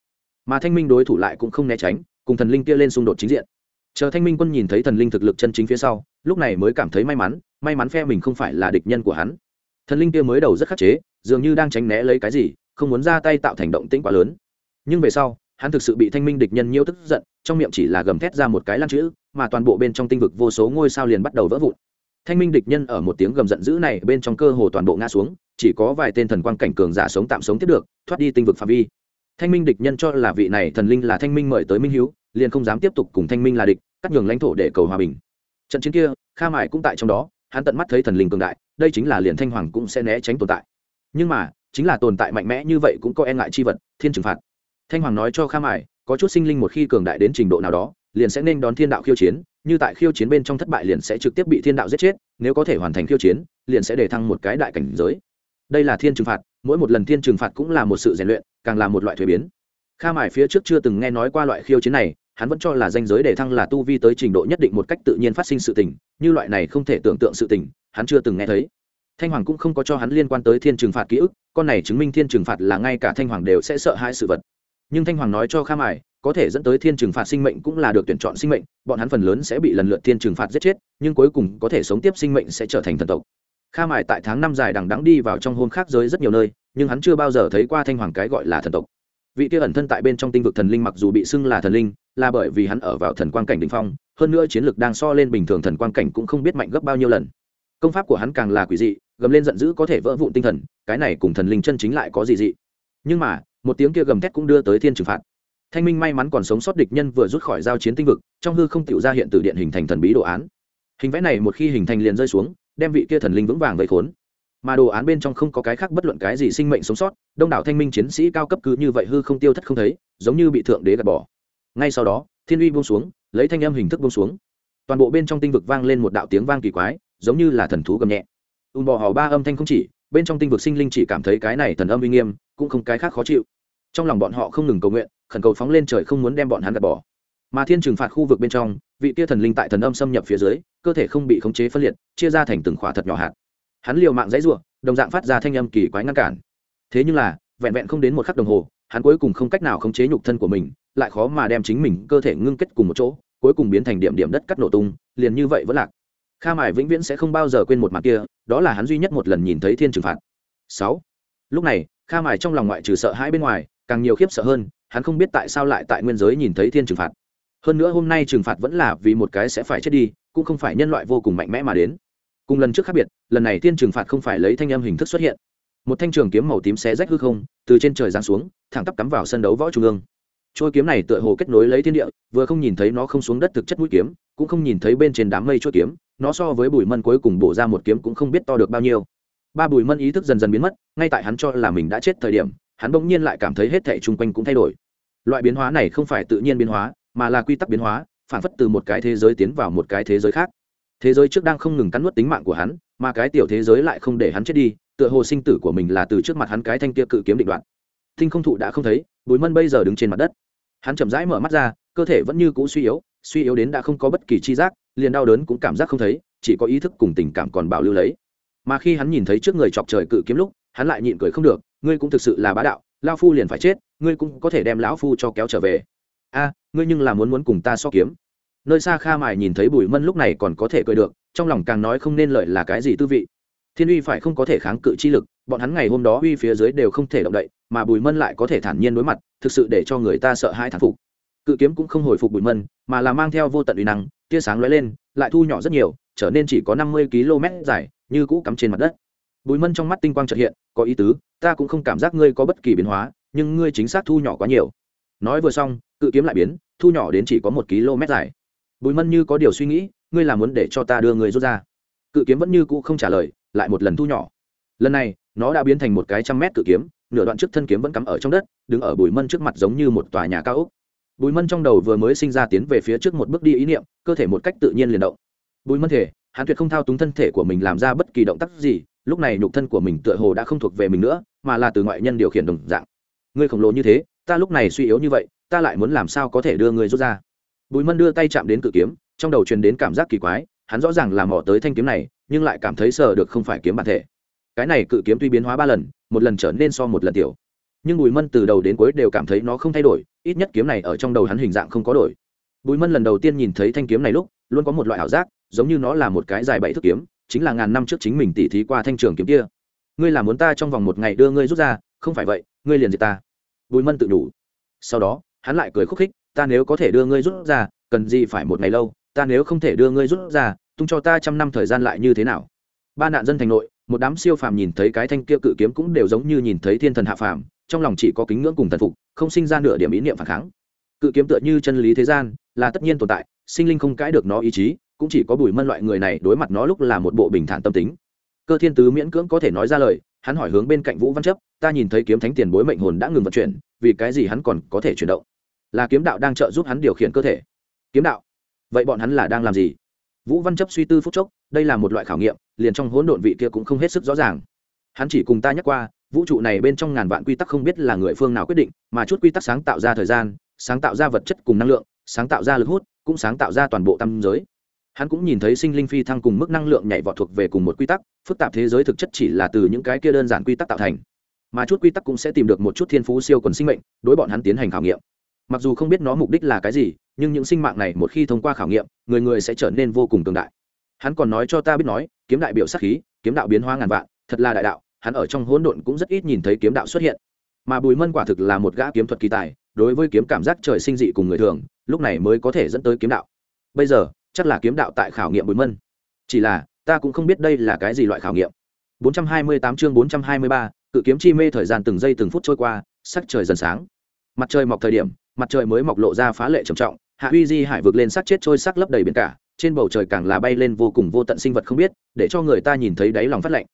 Mà thanh minh đối thủ lại cũng không né tránh, cùng thần linh kia lên xung đột chính diện. Chờ thanh minh quân nhìn thấy thần linh thực lực chân chính phía sau, lúc này mới cảm thấy may mắn may mắn phe mình không phải là địch nhân của hắn. Thần linh kia mới đầu rất khắc chế, dường như đang tránh né lấy cái gì, không muốn ra tay tạo thành động tĩnh quá lớn. Nhưng về sau, hắn thực sự bị thanh minh địch nhân nhiễu tức giận trong miệng chỉ là gầm thét ra một cái lan chữ, mà toàn bộ bên trong tinh vực vô số ngôi sao liền bắt đầu vỡ vụn. Thanh minh địch nhân ở một tiếng gầm giận dữ này bên trong cơ hồ toàn bộ ngã xuống, chỉ có vài tên thần quang cảnh cường giả sống tạm sống tiếp được, thoát đi tinh vực phạm vi. Thanh minh địch nhân cho là vị này thần linh là thanh minh mời tới minh hiếu, liền không dám tiếp tục cùng thanh minh là địch, cắt nhường lãnh thổ để cầu hòa bình. Trận chiến kia, kha mại cũng tại trong đó, hắn tận mắt thấy thần linh cường đại, đây chính là liền thanh hoàng cũng sẽ né tránh tồn tại. Nhưng mà, chính là tồn tại mạnh mẽ như vậy cũng có e ngại chi vật, thiên trừng phạt thanh hoàng nói cho kha mại có chút sinh linh một khi cường đại đến trình độ nào đó, liền sẽ nên đón thiên đạo khiêu chiến, như tại khiêu chiến bên trong thất bại liền sẽ trực tiếp bị thiên đạo giết chết, nếu có thể hoàn thành khiêu chiến, liền sẽ để thăng một cái đại cảnh giới. Đây là thiên trừng phạt, mỗi một lần thiên trừng phạt cũng là một sự rèn luyện, càng là một loại thuế biến. Kha mải phía trước chưa từng nghe nói qua loại khiêu chiến này, hắn vẫn cho là danh giới để thăng là tu vi tới trình độ nhất định một cách tự nhiên phát sinh sự tình, như loại này không thể tưởng tượng sự tình, hắn chưa từng nghe thấy. Thanh hoàng cũng không có cho hắn liên quan tới thiên trừng phạt ký ức, con này chứng minh thiên trừng phạt là ngay cả thanh hoàng đều sẽ sợ hãi sự vật nhưng thanh hoàng nói cho kha mải có thể dẫn tới thiên trừng phạt sinh mệnh cũng là được tuyển chọn sinh mệnh, bọn hắn phần lớn sẽ bị lần lượt thiên trừng phạt giết chết, nhưng cuối cùng có thể sống tiếp sinh mệnh sẽ trở thành thần tộc. Kha mải tại tháng năm dài đằng đắng đi vào trong hôn khác giới rất nhiều nơi, nhưng hắn chưa bao giờ thấy qua thanh hoàng cái gọi là thần tộc. Vị kia ẩn thân tại bên trong tinh vực thần linh mặc dù bị xưng là thần linh, là bởi vì hắn ở vào thần quang cảnh đ ỉ n h phong, hơn nữa chiến lược đang so lên bình thường thần quang cảnh cũng không biết mạnh gấp bao nhiêu lần. Công pháp của hắn càng là quỷ dị, gầm lên giận dữ có thể vỡ vụn tinh thần, cái này cùng thần linh chân chính lại có gì dị. Nhưng mà một tiếng kia gầm thét cũng đưa tới thiên trừng phạt. Thanh minh may mắn còn sống sót địch nhân vừa rút khỏi giao chiến tinh vực, trong hư không tiểu ra hiện từ điện hình thành thần bí đồ án. Hình vẽ này một khi hình thành liền rơi xuống, đem vị kia thần linh vững vàng vây khốn. Mà đồ án bên trong không có cái khác bất luận cái gì sinh mệnh sống sót, đông đảo thanh minh chiến sĩ cao cấp cứ như vậy hư không tiêu thất không thấy, giống như bị thượng đế gạt bỏ. Ngay sau đó, thiên uy buông xuống, lấy thanh âm hình thức buông xuống. Toàn bộ bên trong tinh vực vang lên một đạo tiếng vang kỳ quái, giống như là thần thú gầm nhẹ. Ùn bò hò ba âm thanh không chỉ, bên trong tinh vực sinh linh chỉ cảm thấy cái này thần âm uy nghiêm, cũng không cái khác khó chịu trong lòng bọn họ không ngừng cầu nguyện, khẩn cầu phóng lên trời không muốn đem bọn hắn gạt bỏ. Mà thiên trừng phạt khu vực bên trong, vị tia thần linh tại thần âm xâm nhập phía dưới, cơ thể không bị khống chế phân liệt, chia ra thành từng khỏa thật nhỏ hạt. Hắn liều mạng dãy ruộng đồng dạng phát ra thanh âm kỳ quái ngăn cản. Thế nhưng là, vẹn vẹn không đến một khắc đồng hồ, hắn cuối cùng không cách nào khống chế nhục thân của mình, lại khó mà đem chính mình cơ thể ngưng kết cùng một chỗ, cuối cùng biến thành điểm điểm đất cắt nổ tung, liền như vậy vẫn lạc. Kha mải vĩnh viễn sẽ không bao giờ quên một mặt kia, đó là hắn duy nhất một lần nhìn thấy thiên trừng phạt. Sáu. Lúc này, kha mải trong lòng ngoại trừ sợ hãi bên ngoài càng nhiều khiếp sợ hơn, hắn không biết tại sao lại tại nguyên giới nhìn thấy thiên trừng phạt. Hơn nữa hôm nay trừng phạt vẫn là vì một cái sẽ phải chết đi, cũng không phải nhân loại vô cùng mạnh mẽ mà đến. Cùng lần trước khác biệt, lần này thiên trừng phạt không phải lấy thanh âm hình thức xuất hiện. Một thanh trường kiếm màu tím xé rách hư không, từ trên trời giáng xuống, thẳng tắp cắm vào sân đấu võ trung ương. Trôi kiếm này tựa hồ kết nối lấy thiên địa, vừa không nhìn thấy nó không xuống đất thực chất mũi kiếm, cũng không nhìn thấy bên trên đám mây trôi kiếm, nó so với bùi mân cuối cùng bổ ra một kiếm cũng không biết to được bao nhiêu. Ba bùi mân ý thức dần dần biến mất, ngay tại hắn cho là mình đã chết thời điểm hắn bỗng nhiên lại cảm thấy hết thảy chung quanh cũng thay đổi. Loại biến hóa này không phải tự nhiên biến hóa, mà là quy tắc biến hóa, phản phất từ một cái thế giới tiến vào một cái thế giới khác. Thế giới trước đang không ngừng cắn nuốt tính mạng của hắn, mà cái tiểu thế giới lại không để hắn chết đi, tựa hồ sinh tử của mình là từ trước mặt hắn cái thanh kia cự kiếm định đoạn. Thinh không thụ đã không thấy, bùi mân bây giờ đứng trên mặt đất. Hắn chậm rãi mở mắt ra, cơ thể vẫn như cũ suy yếu suy yếu đến đã không có bất kỳ chi giác, liền đau đớn cũng cảm giác không thấy, chỉ có ý thức cùng tình cảm còn bảo lưu lấy. Mà khi hắn nhìn thấy trước người chọc trời cự kiếm lúc, hắn lại nhịn cười không được ngươi cũng thực sự là bá đạo lao phu liền phải chết, ngươi cũng có thể đem lão phu cho kéo trở về. A, ngươi nhưng là muốn muốn cùng ta so kiếm. Nơi xa kha mài nhìn thấy bùi mân lúc này còn có thể cười được, trong lòng càng nói không nên lợi là cái gì tư vị. Thiên uy phải không có thể kháng cự chi lực, bọn hắn ngày hôm đó uy phía dưới đều không thể động đậy, mà bùi mân lại có thể thản nhiên đối mặt, thực sự để cho người ta sợ hãi thản phục. Cự kiếm cũng không hồi phục bùi mân, mà là mang theo vô tận uy năng, tia sáng lóe lên, lại thu nhỏ rất nhiều, trở nên chỉ có năm mươi km dài, như cũ cắm trên mặt đất bùi mân trong mắt tinh quang trợ hiện, có ý tứ, ta cũng không cảm giác ngươi có bất kỳ biến hóa, nhưng ngươi chính xác thu nhỏ quá nhiều. Nói vừa xong, cự kiếm lại biến, thu nhỏ đến chỉ có một km dài. Bùi mân như có điều suy nghĩ, ngươi là muốn để cho ta đưa người rút ra? Cự kiếm vẫn như cũ không trả lời, lại một lần thu nhỏ. Lần này, nó đã biến thành một cái trăm mét cự kiếm, nửa đoạn trước thân kiếm vẫn cắm ở trong đất, đứng ở bùi mân trước mặt giống như một tòa nhà cao ốc. Bùi mân trong đầu vừa mới sinh ra tiến về phía trước một bước đi ý niệm, cơ thể một cách tự nhiên liền động. Bùi mân thể, hắn tuyệt không thao túng thân thể của mình làm ra bất kỳ động tác gì lúc này nhục thân của mình tựa hồ đã không thuộc về mình nữa, mà là từ ngoại nhân điều khiển đồng dạng. Ngươi khổng lồ như thế, ta lúc này suy yếu như vậy, ta lại muốn làm sao có thể đưa ngươi rút ra? Bùi mân đưa tay chạm đến cự kiếm, trong đầu truyền đến cảm giác kỳ quái, hắn rõ ràng là mỏ tới thanh kiếm này, nhưng lại cảm thấy sờ được không phải kiếm bản thể. Cái này cự kiếm tuy biến hóa ba lần, một lần trở nên so một lần tiểu. Nhưng bùi mân từ đầu đến cuối đều cảm thấy nó không thay đổi, ít nhất kiếm này ở trong đầu hắn hình dạng không có đổi. Bùi mân lần đầu tiên nhìn thấy thanh kiếm này lúc, luôn có một loại ảo giác, giống như nó là một cái dài bảy thước kiếm chính là ngàn năm trước chính mình tỉ thí qua thanh trường kiếm kia. Ngươi là muốn ta trong vòng một ngày đưa ngươi rút ra, không phải vậy, ngươi liền diệt ta. Bùi mân tự đủ. Sau đó, hắn lại cười khúc khích, ta nếu có thể đưa ngươi rút ra, cần gì phải một ngày lâu, ta nếu không thể đưa ngươi rút ra, tung cho ta trăm năm thời gian lại như thế nào? Ba nạn dân thành nội, một đám siêu phàm nhìn thấy cái thanh kia cự kiếm cũng đều giống như nhìn thấy thiên thần hạ phàm, trong lòng chỉ có kính ngưỡng cùng thần phục, không sinh ra nửa điểm ý niệm phản kháng. Cự kiếm tựa như chân lý thế gian, là tất nhiên tồn tại, sinh linh không cãi được nó ý chí cũng chỉ có bùi mân loại người này đối mặt nó lúc là một bộ bình thản tâm tính. Cơ thiên tứ miễn cưỡng có thể nói ra lời, hắn hỏi hướng bên cạnh vũ văn chấp, ta nhìn thấy kiếm thánh tiền bối mệnh hồn đã ngừng vận chuyển, vì cái gì hắn còn có thể chuyển động? Là kiếm đạo đang trợ giúp hắn điều khiển cơ thể. Kiếm đạo? Vậy bọn hắn là đang làm gì? Vũ văn chấp suy tư phúc chốc, đây là một loại khảo nghiệm, liền trong hỗn độn vị kia cũng không hết sức rõ ràng. Hắn chỉ cùng ta nhắc qua, vũ trụ này bên trong ngàn vạn quy tắc không biết là người phương nào quyết định, mà chút quy tắc sáng tạo ra thời gian, sáng tạo ra vật chất cùng năng lượng, sáng tạo ra lực hút, cũng sáng tạo ra toàn bộ tâm giới hắn cũng nhìn thấy sinh linh phi thăng cùng mức năng lượng nhảy vọt thuộc về cùng một quy tắc, phức tạp thế giới thực chất chỉ là từ những cái kia đơn giản quy tắc tạo thành. Mà chút quy tắc cũng sẽ tìm được một chút thiên phú siêu quần sinh mệnh, đối bọn hắn tiến hành khảo nghiệm. Mặc dù không biết nó mục đích là cái gì, nhưng những sinh mạng này một khi thông qua khảo nghiệm, người người sẽ trở nên vô cùng cường đại. Hắn còn nói cho ta biết nói, kiếm đại biểu sắc khí, kiếm đạo biến hóa ngàn vạn, thật là đại đạo, hắn ở trong hỗn độn cũng rất ít nhìn thấy kiếm đạo xuất hiện. Mà bùi mân quả thực là một gã kiếm thuật kỳ tài, đối với kiếm cảm giác trời sinh dị cùng người thường, lúc này mới có thể dẫn tới kiếm đạo. Bây giờ chắc là kiếm đạo tại khảo nghiệm bùi mân. Chỉ là ta cũng không biết đây là cái gì loại khảo nghiệm. 428 chương 423, cự kiếm chi mê thời gian từng giây từng phút trôi qua sắc trời dần sáng. Mặt trời mọc thời điểm mặt trời mới mọc lộ ra phá lệ trầm trọng hạ uy di hải vượt lên sắc chết trôi sắc lấp đầy biển cả trên bầu trời càng là bay lên vô cùng vô tận sinh vật không biết để cho người ta nhìn thấy đáy lòng phát lạnh.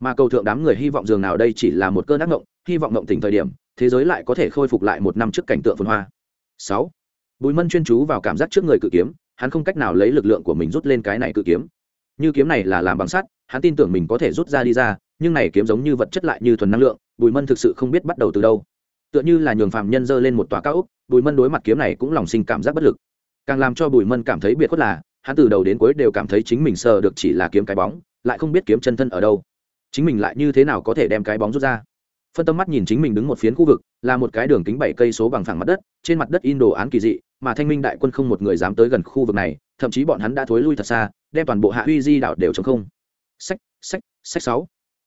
Mà cầu thượng đám người hy vọng dường nào đây chỉ là một cơn ác ngộng hy vọng ngộng tỉnh thời điểm thế giới lại có thể khôi phục lại một năm trước cảnh tượng phồn hoa. Sáu bùi mân chuyên chú vào cảm giác trước người cự kiếm hắn không cách nào lấy lực lượng của mình rút lên cái này cự kiếm. Như kiếm này là làm bằng sắt, hắn tin tưởng mình có thể rút ra đi ra, nhưng này kiếm giống như vật chất lại như thuần năng lượng, bùi mân thực sự không biết bắt đầu từ đâu. Tựa như là nhường phạm nhân dơ lên một tòa cao úc bùi mân đối mặt kiếm này cũng lòng sinh cảm giác bất lực. Càng làm cho bùi mân cảm thấy biệt khuất là, hắn từ đầu đến cuối đều cảm thấy chính mình sờ được chỉ là kiếm cái bóng, lại không biết kiếm chân thân ở đâu. Chính mình lại như thế nào có thể đem cái bóng rút ra? Phân tâm mắt nhìn chính mình đứng một phiến khu vực, là một cái đường kính bảy cây số bằng phẳng mặt đất, trên mặt đất in đồ án kỳ dị, mà thanh minh đại quân không một người dám tới gần khu vực này, thậm chí bọn hắn đã thối lui thật xa, đem toàn bộ hạ uy di đảo đều chống không. Sách sách sách sáu.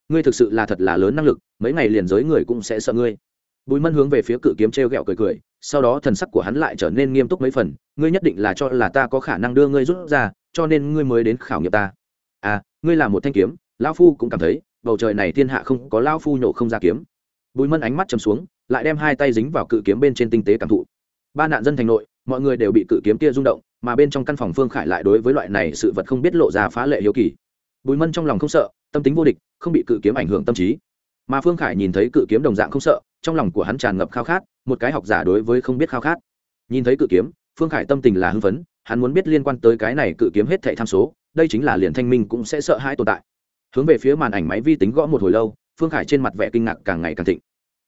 Ngươi thực sự là thật là lớn năng lực, mấy ngày liền giới người cũng sẽ sợ ngươi. Bùi mân hướng về phía cự kiếm t r e o g ẹ o cười cười, sau đó thần sắc của hắn lại trở nên nghiêm túc mấy phần, ngươi nhất định là cho là ta có khả năng đưa ngươi rút ra, cho nên ngươi mới đến khảo nghiệm ta. À ngươi là một thanh kiếm lao phu cũng cảm thấy, bầu trời này thiên hạ không có lao phu nhổ không ra kiếm bùi mân ánh mắt chầm xuống, lại đem hai tay dính vào cự kiếm bên trên tinh tế cảm thụ. Ba nạn dân thành nội, mọi người đều bị cự kiếm kia rung động, mà bên trong căn phòng phương khải lại đối với loại này sự vật không biết lộ ra phá lệ hiếu kỳ. Bùi mân trong lòng không sợ, tâm tính vô địch, không bị cự kiếm ảnh hưởng tâm trí. Mà phương khải nhìn thấy cự kiếm đồng dạng không sợ, trong lòng của hắn tràn ngập khao khát, một cái học giả đối với không biết khao khát. Nhìn thấy cự kiếm, phương khải tâm tình là hưng phấn, hắn muốn biết liên quan tới cái này cự kiếm hết thệ tham số, đây chính là liền thanh minh cũng sẽ sợ hãi tồn tại. Hướng về phía màn ảnh máy vi tính gõ một hồi lâu phương khải trên mặt vẻ kinh ngạc càng ngày càng thịnh.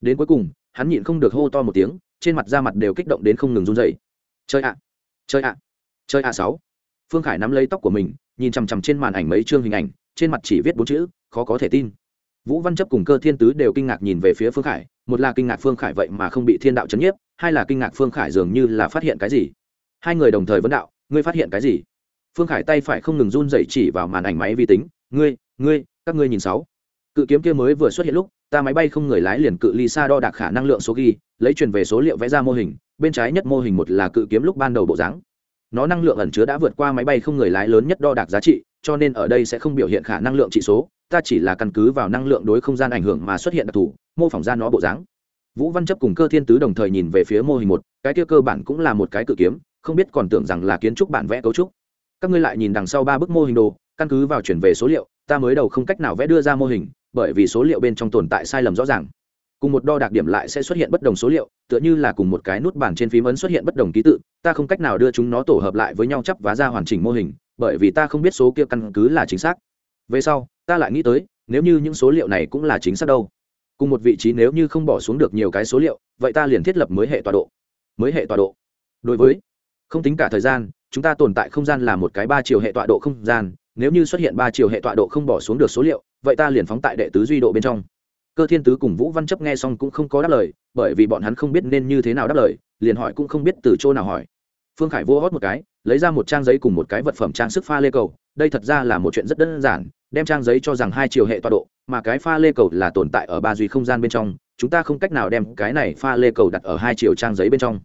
Đến cuối cùng, hắn nhịn không được hô to một tiếng, trên mặt da mặt đều kích động đến không ngừng run dày chơi ạ! Chơi ạ! Chơi ạ sáu! Phương khải nắm lấy tóc của mình, nhìn chằm chằm trên màn ảnh mấy chương hình ảnh, trên mặt chỉ viết bốn chữ, khó có thể tin. Vũ văn chấp cùng cơ thiên tứ đều kinh ngạc nhìn về phía phương khải, một là kinh ngạc phương khải vậy mà không bị thiên đạo chấn nhiếp, hai là kinh ngạc phương khải dường như là phát hiện cái gì. Hai người đồng thời vấn đạo, ngươi phát hiện cái gì? Phương khải tay phải không ngừng run dậy chỉ vào màn ảnh máy vi tính, ngươi ngươi, các ngươi nhìn sáu cự kiếm kia mới vừa xuất hiện lúc, ta máy bay không người lái liền cự ly xa đo đạc khả năng lượng số ghi, lấy truyền về số liệu vẽ ra mô hình, bên trái nhất mô hình một là cự kiếm lúc ban đầu bộ dáng. Nó năng lượng ẩn chứa đã vượt qua máy bay không người lái lớn nhất đo đạc giá trị, cho nên ở đây sẽ không biểu hiện khả năng lượng trị số, ta chỉ là căn cứ vào năng lượng đối không gian ảnh hưởng mà xuất hiện đặc thù, mô phỏng ra nó bộ dáng. Vũ văn chấp cùng cơ thiên tứ đồng thời nhìn về phía mô hình một, cái kia cơ bản cũng là một cái cự kiếm, không biết còn tưởng rằng là kiến trúc bản vẽ cấu trúc. Các ngươi lại nhìn đằng sau ba bức mô hình đồ, căn cứ vào chuyển về số liệu, ta mới đầu không cách nào vẽ đưa ra mô hình bởi vì số liệu bên trong tồn tại sai lầm rõ ràng. Cùng một đo đạc điểm lại sẽ xuất hiện bất đồng số liệu, tựa như là cùng một cái nút bàn trên phím ấn xuất hiện bất đồng ký tự, ta không cách nào đưa chúng nó tổ hợp lại với nhau chắp vá ra hoàn chỉnh mô hình, bởi vì ta không biết số kia căn cứ là chính xác. Về sau, ta lại nghĩ tới, nếu như những số liệu này cũng là chính xác đâu? Cùng một vị trí nếu như không bỏ xuống được nhiều cái số liệu, vậy ta liền thiết lập mới hệ tọa độ. Mới hệ tọa độ. Đối với, không tính cả thời gian, chúng ta tồn tại không gian là một cái ba chiều hệ tọa độ không gian nếu như xuất hiện ba chiều hệ tọa độ không bỏ xuống được số liệu, vậy ta liền phóng tại đệ tứ duy độ bên trong. Cơ thiên tứ cùng vũ văn chấp nghe xong cũng không có đáp lời, bởi vì bọn hắn không biết nên như thế nào đáp lời, liền hỏi cũng không biết từ chỗ nào hỏi. Phương khải vô hót một cái, lấy ra một trang giấy cùng một cái vật phẩm trang sức pha lê cầu, đây thật ra là một chuyện rất đơn giản, đem trang giấy cho rằng hai chiều hệ tọa độ, mà cái pha lê cầu là tồn tại ở ba duy không gian bên trong, chúng ta không cách nào đem cái này pha lê cầu đặt ở hai chiều trang giấy bên trong.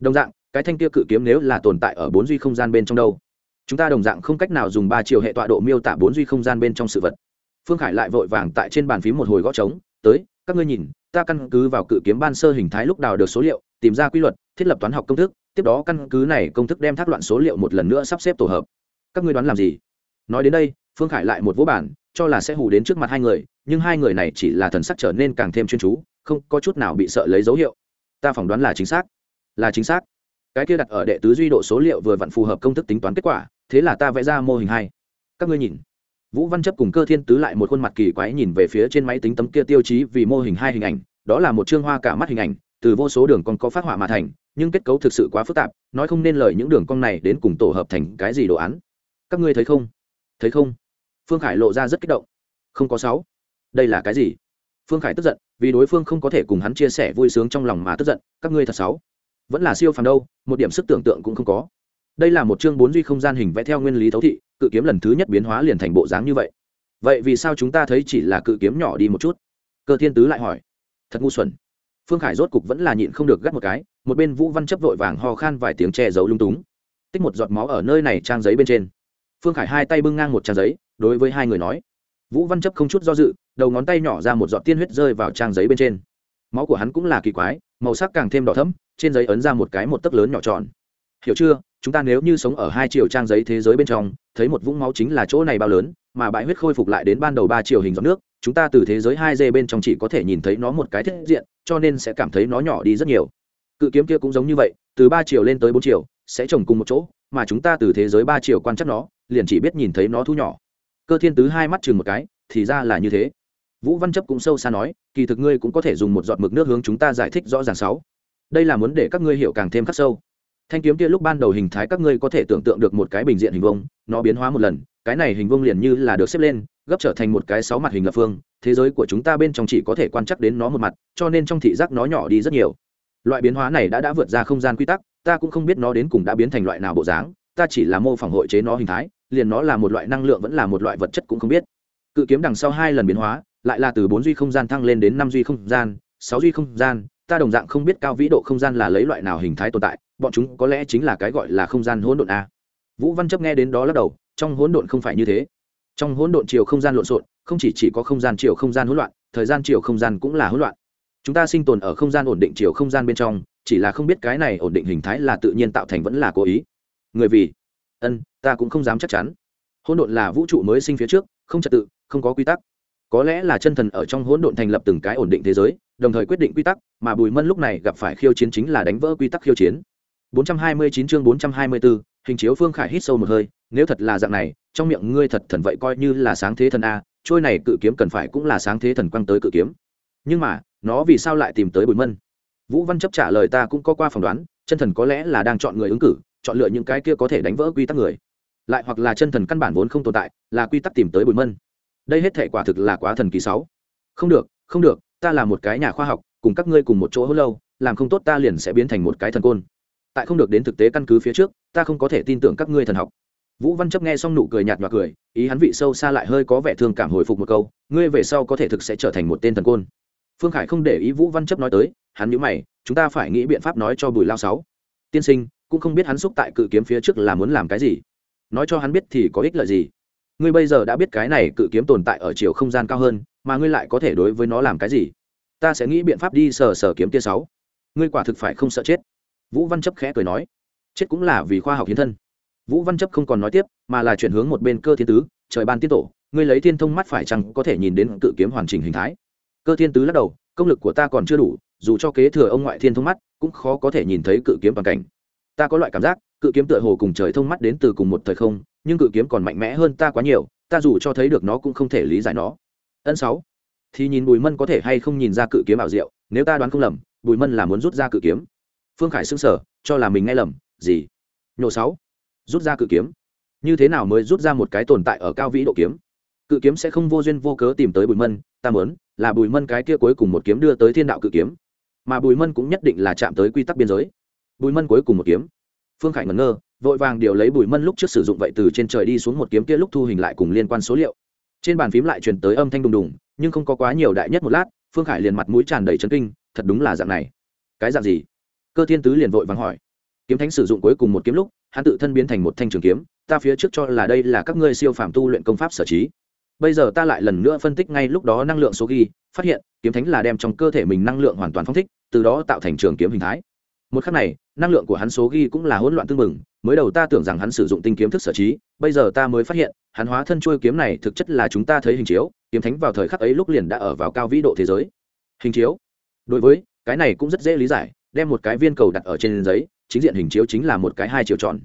Đồng dạng, cái thanh kia cự kiếm nếu là tồn tại ở bốn duy không gian bên trong đâu chúng ta đồng dạng không cách nào dùng ba chiều hệ tọa độ miêu tả bốn duy không gian bên trong sự vật. Phương khải lại vội vàng tại trên bàn phím một hồi gõ trống, tới, các ngươi nhìn, ta căn cứ vào cự kiếm ban sơ hình thái lúc đào được số liệu, tìm ra quy luật, thiết lập toán học công thức, tiếp đó căn cứ này công thức đem thác loạn số liệu một lần nữa sắp xếp tổ hợp. Các ngươi đoán làm gì? Nói đến đây, phương khải lại một vỗ bản cho là sẽ hù đến trước mặt hai người, nhưng hai người này chỉ là thần sắc trở nên càng thêm chuyên chú, không có chút nào bị sợ lấy dấu hiệu. Ta phỏng đoán là chính xác, là chính xác cái kia đặt ở đệ tứ duy độ số liệu vừa vặn phù hợp công thức tính toán kết quả, thế là ta vẽ ra mô hình hai. Các ngươi nhìn. Vũ văn chấp cùng cơ thiên tứ lại một khuôn mặt kỳ quái nhìn về phía trên máy tính tấm kia tiêu chí vì mô hình hai hình ảnh, đó là một chương hoa cả mắt hình ảnh, từ vô số đường con có phát họa mà thành, nhưng kết cấu thực sự quá phức tạp, nói không nên lời những đường cong này đến cùng tổ hợp thành cái gì đồ án. Các ngươi thấy không? Thấy không? Phương khải lộ ra rất kích động. Không có sáu. Đây là cái gì? Phương khải tức giận, vì đối phương không có thể cùng hắn chia sẻ vui sướng trong lòng mà tức giận, các ngươi thật sáu. Vẫn là siêu phàm đâu một điểm sức tưởng tượng cũng không có. Đây là một chương bốn duy không gian hình vẽ theo nguyên lý thấu thị, cự kiếm lần thứ nhất biến hóa liền thành bộ dáng như vậy. Vậy vì sao chúng ta thấy chỉ là cự kiếm nhỏ đi một chút? Cơ thiên tứ lại hỏi. Thật ngu xuẩn. Phương khải rốt cục vẫn là nhịn không được gắt một cái, một bên vũ văn chấp vội vàng ho khan vài tiếng che giấu lung túng. Tích một giọt máu ở nơi này trang giấy bên trên. Phương khải hai tay bưng ngang một trang giấy, đối với hai người nói. Vũ văn chấp không chút do dự, đầu ngón tay nhỏ ra một giọt tiên huyết rơi vào trang giấy bên trên. Máu của hắn cũng là kỳ quái, màu sắc càng thêm đỏ thẫm trên giấy ấn ra một cái một tấc lớn nhỏ tròn. Hiểu chưa? Chúng ta nếu như sống ở hai chiều trang giấy thế giới bên trong, thấy một vũng máu chính là chỗ này bao lớn, mà bãi huyết khôi phục lại đến ban đầu ba chiều hình giọt nước, chúng ta từ thế giới hai d bên trong chỉ có thể nhìn thấy nó một cái thiết diện, cho nên sẽ cảm thấy nó nhỏ đi rất nhiều. Cự kiếm kia cũng giống như vậy, từ ba chiều lên tới bốn chiều, sẽ trồng cùng một chỗ, mà chúng ta từ thế giới ba chiều quan chắc nó, liền chỉ biết nhìn thấy nó thu nhỏ. Cơ thiên tứ hai mắt chừng một cái, thì ra là như thế. Vũ văn chấp cũng sâu xa nói, kỳ thực ngươi cũng có thể dùng một giọt mực nước hướng chúng ta giải thích rõ ràng sáu đây là muốn để các ngươi hiểu càng thêm khắc sâu. Thanh kiếm kia lúc ban đầu hình thái các ngươi có thể tưởng tượng được một cái bình diện hình vông nó biến hóa một lần, cái này hình vông liền như là được xếp lên, gấp trở thành một cái sáu mặt hình lập phương, thế giới của chúng ta bên trong chỉ có thể quan chắc đến nó một mặt, cho nên trong thị giác nó nhỏ đi rất nhiều. Loại biến hóa này đã đã vượt ra không gian quy tắc, ta cũng không biết nó đến cùng đã biến thành loại nào bộ dáng, ta chỉ là mô phỏng hội chế nó hình thái, liền nó là một loại năng lượng vẫn là một loại vật chất cũng không biết. Cự kiếm đằng sau hai lần biến hóa, lại là từ bốn duy không gian thăng lên đến năm duy không gian, sáu duy không gian ta đồng dạng không biết cao vĩ độ không gian là lấy loại nào hình thái tồn tại, bọn chúng có lẽ chính là cái gọi là không gian hỗn độn a. Vũ văn chấp nghe đến đó lắc đầu, trong hỗn độn không phải như thế. Trong hỗn độn chiều không gian lộn xộn, không chỉ chỉ có không gian chiều không gian hỗn loạn, thời gian chiều không gian cũng là hỗn loạn. Chúng ta sinh tồn ở không gian ổn định chiều không gian bên trong, chỉ là không biết cái này ổn định hình thái là tự nhiên tạo thành vẫn là cố ý. Người vì? Ân, ta cũng không dám chắc chắn. Hỗn độn là vũ trụ mới sinh phía trước, không trật tự, không có quy tắc. Có lẽ là chân thần ở trong hỗn độn thành lập từng cái ổn định thế giới đồng thời quyết định quy tắc mà bùi mân lúc này gặp phải khiêu chiến chính là đánh vỡ quy tắc khiêu chiến. 429 chương 424, hình chiếu phương khải hít sâu một hơi nếu thật là dạng này trong miệng ngươi thật thần vậy coi như là sáng thế thần a trôi này cự kiếm cần phải cũng là sáng thế thần quăng tới cự kiếm. Nhưng mà nó vì sao lại tìm tới bùi mân? Vũ văn chấp trả lời ta cũng có qua phỏng đoán chân thần có lẽ là đang chọn người ứng cử chọn lựa những cái kia có thể đánh vỡ quy tắc người. Lại hoặc là chân thần căn bản vốn không tồn tại là quy tắc tìm tới bùi mân. Đây hết thể quả thực là quá thần kỳ sáu. Không được không được ta là một cái nhà khoa học, cùng các ngươi cùng một chỗ hôn lâu, làm không tốt ta liền sẽ biến thành một cái thần côn. Tại không được đến thực tế căn cứ phía trước, ta không có thể tin tưởng các ngươi thần học. Vũ văn chấp nghe xong nụ cười nhạt và cười, ý hắn vị sâu xa lại hơi có vẻ thương cảm hồi phục một câu, ngươi về sau có thể thực sẽ trở thành một tên thần côn. Phương khải không để ý vũ văn chấp nói tới, hắn nhữ mày, chúng ta phải nghĩ biện pháp nói cho bùi lao sáu. Tiên sinh, cũng không biết hắn xúc tại cự kiếm phía trước là muốn làm cái gì. Nói cho hắn biết thì có ích lợi gì ngươi bây giờ đã biết cái này cự kiếm tồn tại ở chiều không gian cao hơn, mà ngươi lại có thể đối với nó làm cái gì? Ta sẽ nghĩ biện pháp đi sờ sờ kiếm tia sáu. Ngươi quả thực phải không sợ chết. Vũ văn chấp khẽ cười nói. Chết cũng là vì khoa học hiến thân. Vũ văn chấp không còn nói tiếp, mà là chuyển hướng một bên cơ thiên tứ, trời ban tiên tổ, ngươi lấy thiên thông mắt phải chăng có thể nhìn đến cự kiếm hoàn chỉnh hình thái? Cơ thiên tứ lắc đầu, công lực của ta còn chưa đủ, dù cho kế thừa ông ngoại thiên thông mắt, cũng khó có thể nhìn thấy cự kiếm toàn cảnh. Ta có loại cảm giác, cự kiếm tựa hồ cùng trời thông mắt đến từ cùng một thời không nhưng cự kiếm còn mạnh mẽ hơn ta quá nhiều, ta dù cho thấy được nó cũng không thể lý giải nó. Ân sáu, thì nhìn bùi mân có thể hay không nhìn ra cự kiếm ảo diệu, nếu ta đoán không lầm, bùi mân là muốn rút ra cự kiếm. Phương khải xưng sở cho là mình nghe lầm, gì? Nhổ sáu, rút ra cự kiếm. Như thế nào mới rút ra một cái tồn tại ở cao vĩ độ kiếm? Cự kiếm sẽ không vô duyên vô cớ tìm tới bùi mân, ta mớn là bùi mân cái kia cuối cùng một kiếm đưa tới thiên đạo cự kiếm. Mà bùi mân cũng nhất định là chạm tới quy tắc biên giới. Bùi mân cuối cùng một kiếm. Phương khải ngẩn ngơ vội vàng điều lấy bùi mân lúc trước sử dụng vậy từ trên trời đi xuống một kiếm kia lúc thu hình lại cùng liên quan số liệu. Trên bàn phím lại truyền tới âm thanh đùng đùng, nhưng không có quá nhiều đại nhất một lát, phương khải liền mặt mũi tràn đầy chấn kinh, thật đúng là dạng này. Cái dạng gì? Cơ thiên tứ liền vội vàng hỏi. Kiếm thánh sử dụng cuối cùng một kiếm lúc, hắn tự thân biến thành một thanh trường kiếm, ta phía trước cho là đây là các ngươi siêu phàm tu luyện công pháp sở trí. Bây giờ ta lại lần nữa phân tích ngay lúc đó năng lượng số ghi, phát hiện, kiếm thánh là đem trong cơ thể mình năng lượng hoàn toàn phong thích, từ đó tạo thành trường kiếm hình thái một khắc này, năng lượng của hắn số ghi cũng là hỗn loạn tương mừng mới đầu ta tưởng rằng hắn sử dụng tinh kiếm thức sở trí, bây giờ ta mới phát hiện, hắn hóa thân trôi kiếm này thực chất là chúng ta thấy hình chiếu, kiếm thánh vào thời khắc ấy lúc liền đã ở vào cao vĩ độ thế giới. Hình chiếu? Đối với, cái này cũng rất dễ lý giải, đem một cái viên cầu đặt ở trên giấy, chính diện hình chiếu chính là một cái hai chiều tròn.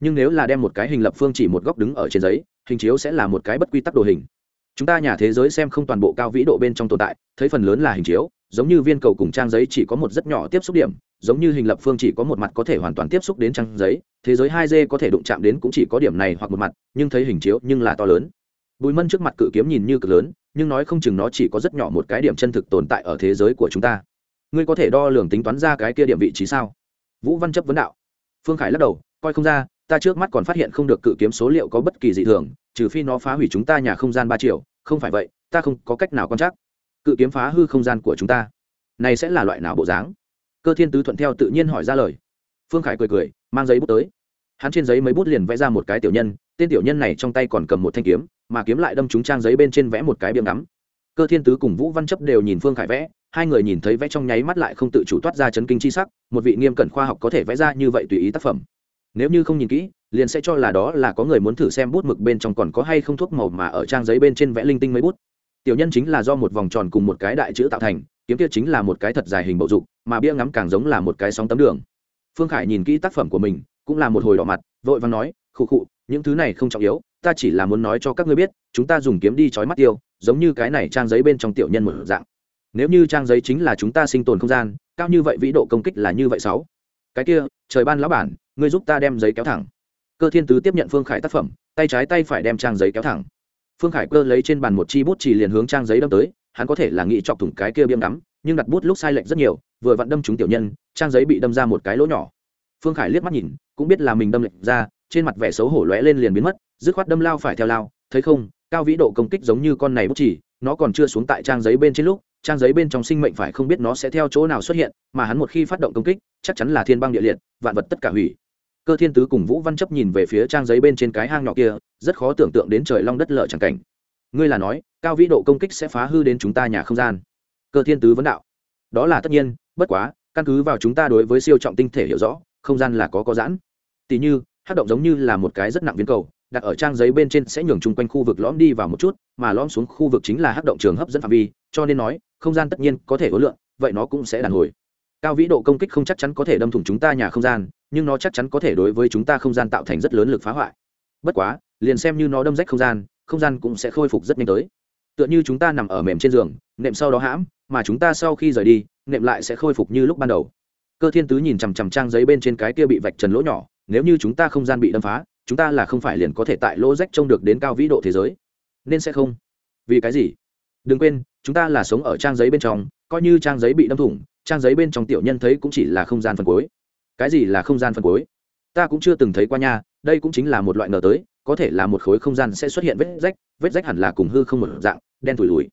Nhưng nếu là đem một cái hình lập phương chỉ một góc đứng ở trên giấy, hình chiếu sẽ là một cái bất quy tắc đồ hình. Chúng ta nhà thế giới xem không toàn bộ cao vĩ độ bên trong tồn tại, thấy phần lớn là hình chiếu giống như viên cầu cùng trang giấy chỉ có một rất nhỏ tiếp xúc điểm, giống như hình lập phương chỉ có một mặt có thể hoàn toàn tiếp xúc đến trang giấy, thế giới hai d có thể đụng chạm đến cũng chỉ có điểm này hoặc một mặt, nhưng thấy hình chiếu nhưng là to lớn. Bùi mân trước mặt cự kiếm nhìn như cực lớn, nhưng nói không chừng nó chỉ có rất nhỏ một cái điểm chân thực tồn tại ở thế giới của chúng ta. Ngươi có thể đo lường tính toán ra cái kia điểm vị trí sao? Vũ văn chấp vấn đạo. Phương khải lắc đầu, coi không ra, ta trước mắt còn phát hiện không được cự kiếm số liệu có bất kỳ dị thường, trừ phi nó phá hủy chúng ta nhà không gian ba triệu không phải vậy, ta không có cách nào quan trắc cự kiếm phá hư không gian của chúng ta. Này sẽ là loại nào bộ dáng? Cơ thiên tứ thuận theo tự nhiên hỏi ra lời. Phương khải cười cười, mang giấy bút tới. Hắn trên giấy mấy bút liền vẽ ra một cái tiểu nhân, tên tiểu nhân này trong tay còn cầm một thanh kiếm, mà kiếm lại đâm trúng trang giấy bên trên vẽ một cái biếm ngắm. Cơ thiên tứ cùng vũ văn chấp đều nhìn phương khải vẽ, hai người nhìn thấy vẽ trong nháy mắt lại không tự chủ toát ra chấn kinh chi sắc, một vị nghiêm cẩn khoa học có thể vẽ ra như vậy tùy ý tác phẩm. Nếu như không nhìn kỹ, liền sẽ cho là đó là có người muốn thử xem bút mực bên trong còn có hay không thuốc màu mà ở trang giấy bên trên vẽ linh tinh mấy bút tiểu nhân chính là do một vòng tròn cùng một cái đại chữ tạo thành, kiếm kia chính là một cái thật dài hình bầu dục, mà bia ngắm càng giống là một cái sóng tấm đường. Phương khải nhìn kỹ tác phẩm của mình, cũng là một hồi đỏ mặt, vội và nói, khụ khụ, những thứ này không trọng yếu, ta chỉ là muốn nói cho các ngươi biết, chúng ta dùng kiếm đi trói mắt tiêu, giống như cái này trang giấy bên trong tiểu nhân một dạng. Nếu như trang giấy chính là chúng ta sinh tồn không gian, cao như vậy vĩ độ công kích là như vậy sáu. Cái kia, trời ban lão bản, ngươi giúp ta đem giấy kéo thẳng. Cơ thiên tứ tiếp nhận phương khải tác phẩm, tay trái tay phải đem trang giấy kéo thẳng phương khải cơ lấy trên bàn một chi bút chỉ liền hướng trang giấy đâm tới, hắn có thể là nghĩ chọc thủng cái kia biêm đắm nhưng đặt bút lúc sai lệch rất nhiều, vừa vặn đâm trúng tiểu nhân, trang giấy bị đâm ra một cái lỗ nhỏ. Phương khải liếc mắt nhìn, cũng biết là mình đâm lệch ra, trên mặt vẻ xấu hổ lóe lên liền biến mất, dứt khoát đâm lao phải theo lao, thấy không, cao vĩ độ công kích giống như con này bút chỉ nó còn chưa xuống tại trang giấy bên trên lúc, trang giấy bên trong sinh mệnh phải không biết nó sẽ theo chỗ nào xuất hiện, mà hắn một khi phát động công kích, chắc chắn là thiên băng địa liệt, vạn vật tất cả hủy cơ thiên tứ cùng vũ văn chấp nhìn về phía trang giấy bên trên cái hang nhỏ kia, rất khó tưởng tượng đến trời long đất lở chẳng cảnh. Ngươi là nói, cao vĩ độ công kích sẽ phá hư đến chúng ta nhà không gian. Cơ thiên tứ vấn đạo. Đó là tất nhiên, bất quá, căn cứ vào chúng ta đối với siêu trọng tinh thể hiểu rõ, không gian là có có giãn. Tỉ như, hát động giống như là một cái rất nặng viên cầu, đặt ở trang giấy bên trên sẽ nhường chung quanh khu vực lõm đi vào một chút, mà lõm xuống khu vực chính là hát động trường hấp dẫn phạm vi, cho nên nói, không gian tất nhiên có thể ối lượng vậy nó cũng sẽ đàn hồi. Cao vĩ độ công kích không chắc chắn có thể đâm thủng chúng ta nhà không gian nhưng nó chắc chắn có thể đối với chúng ta không gian tạo thành rất lớn lực phá hoại. Bất quá, liền xem như nó đâm rách không gian không gian cũng sẽ khôi phục rất nhanh tới. Tựa như chúng ta nằm ở mềm trên giường, nệm sau đó hãm, mà chúng ta sau khi rời đi, nệm lại sẽ khôi phục như lúc ban đầu. Cơ thiên tứ nhìn chằm chằm trang giấy bên trên cái kia bị vạch trần lỗ nhỏ, nếu như chúng ta không gian bị đâm phá, chúng ta là không phải liền có thể tại lỗ rách trông được đến cao vĩ độ thế giới. Nên sẽ không. Vì cái gì? Đừng quên, chúng ta là sống ở trang giấy bên trong, coi như trang giấy bị đâm thủng, trang giấy bên trong tiểu nhân thấy cũng chỉ là không gian phần cuối cái gì là không gian phần cuối ta cũng chưa từng thấy qua nha, đây cũng chính là một loại ngờ tới, có thể là một khối không gian sẽ xuất hiện vết rách vết rách hẳn là cùng hư không một dạng, đen thùi lùi.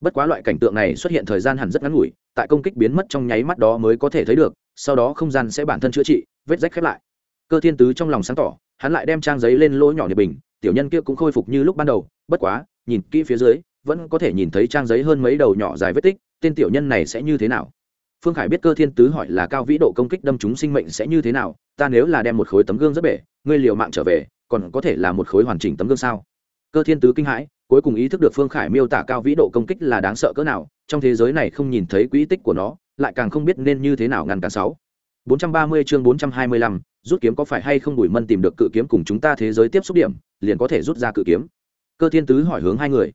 Bất quá loại cảnh tượng này xuất hiện thời gian hẳn rất ngắn ngủi, tại công kích biến mất trong nháy mắt đó mới có thể thấy được, sau đó không gian sẽ bản thân chữa trị, vết rách khép lại. Cơ thiên tứ trong lòng sáng tỏ, hắn lại đem trang giấy lên lỗ nhỏ nhiệt bình, tiểu nhân kia cũng khôi phục như lúc ban đầu, bất quá, nhìn kỹ phía dưới, vẫn có thể nhìn thấy trang giấy hơn mấy đầu nhỏ dài vết tích, tên tiểu nhân này sẽ như thế nào? Phương khải biết cơ thiên tứ hỏi là cao vĩ độ công kích đâm chúng sinh mệnh sẽ như thế nào ta nếu là đem một khối tấm gương rất bể ngươi liều mạng trở về còn có thể là một khối hoàn chỉnh tấm gương sao cơ thiên tứ kinh hãi cuối cùng ý thức được phương khải miêu tả cao vĩ độ công kích là đáng sợ cỡ nào trong thế giới này không nhìn thấy quỹ tích của nó lại càng không biết nên như thế nào ngăn cản sáu 430 chương 425, rút kiếm có phải hay không Bùi Mân tìm được cự kiếm cùng chúng ta thế giới tiếp xúc điểm, liền có thể rút ra cự kiếm. Cơ Thiên Tứ hỏi hướng hai người.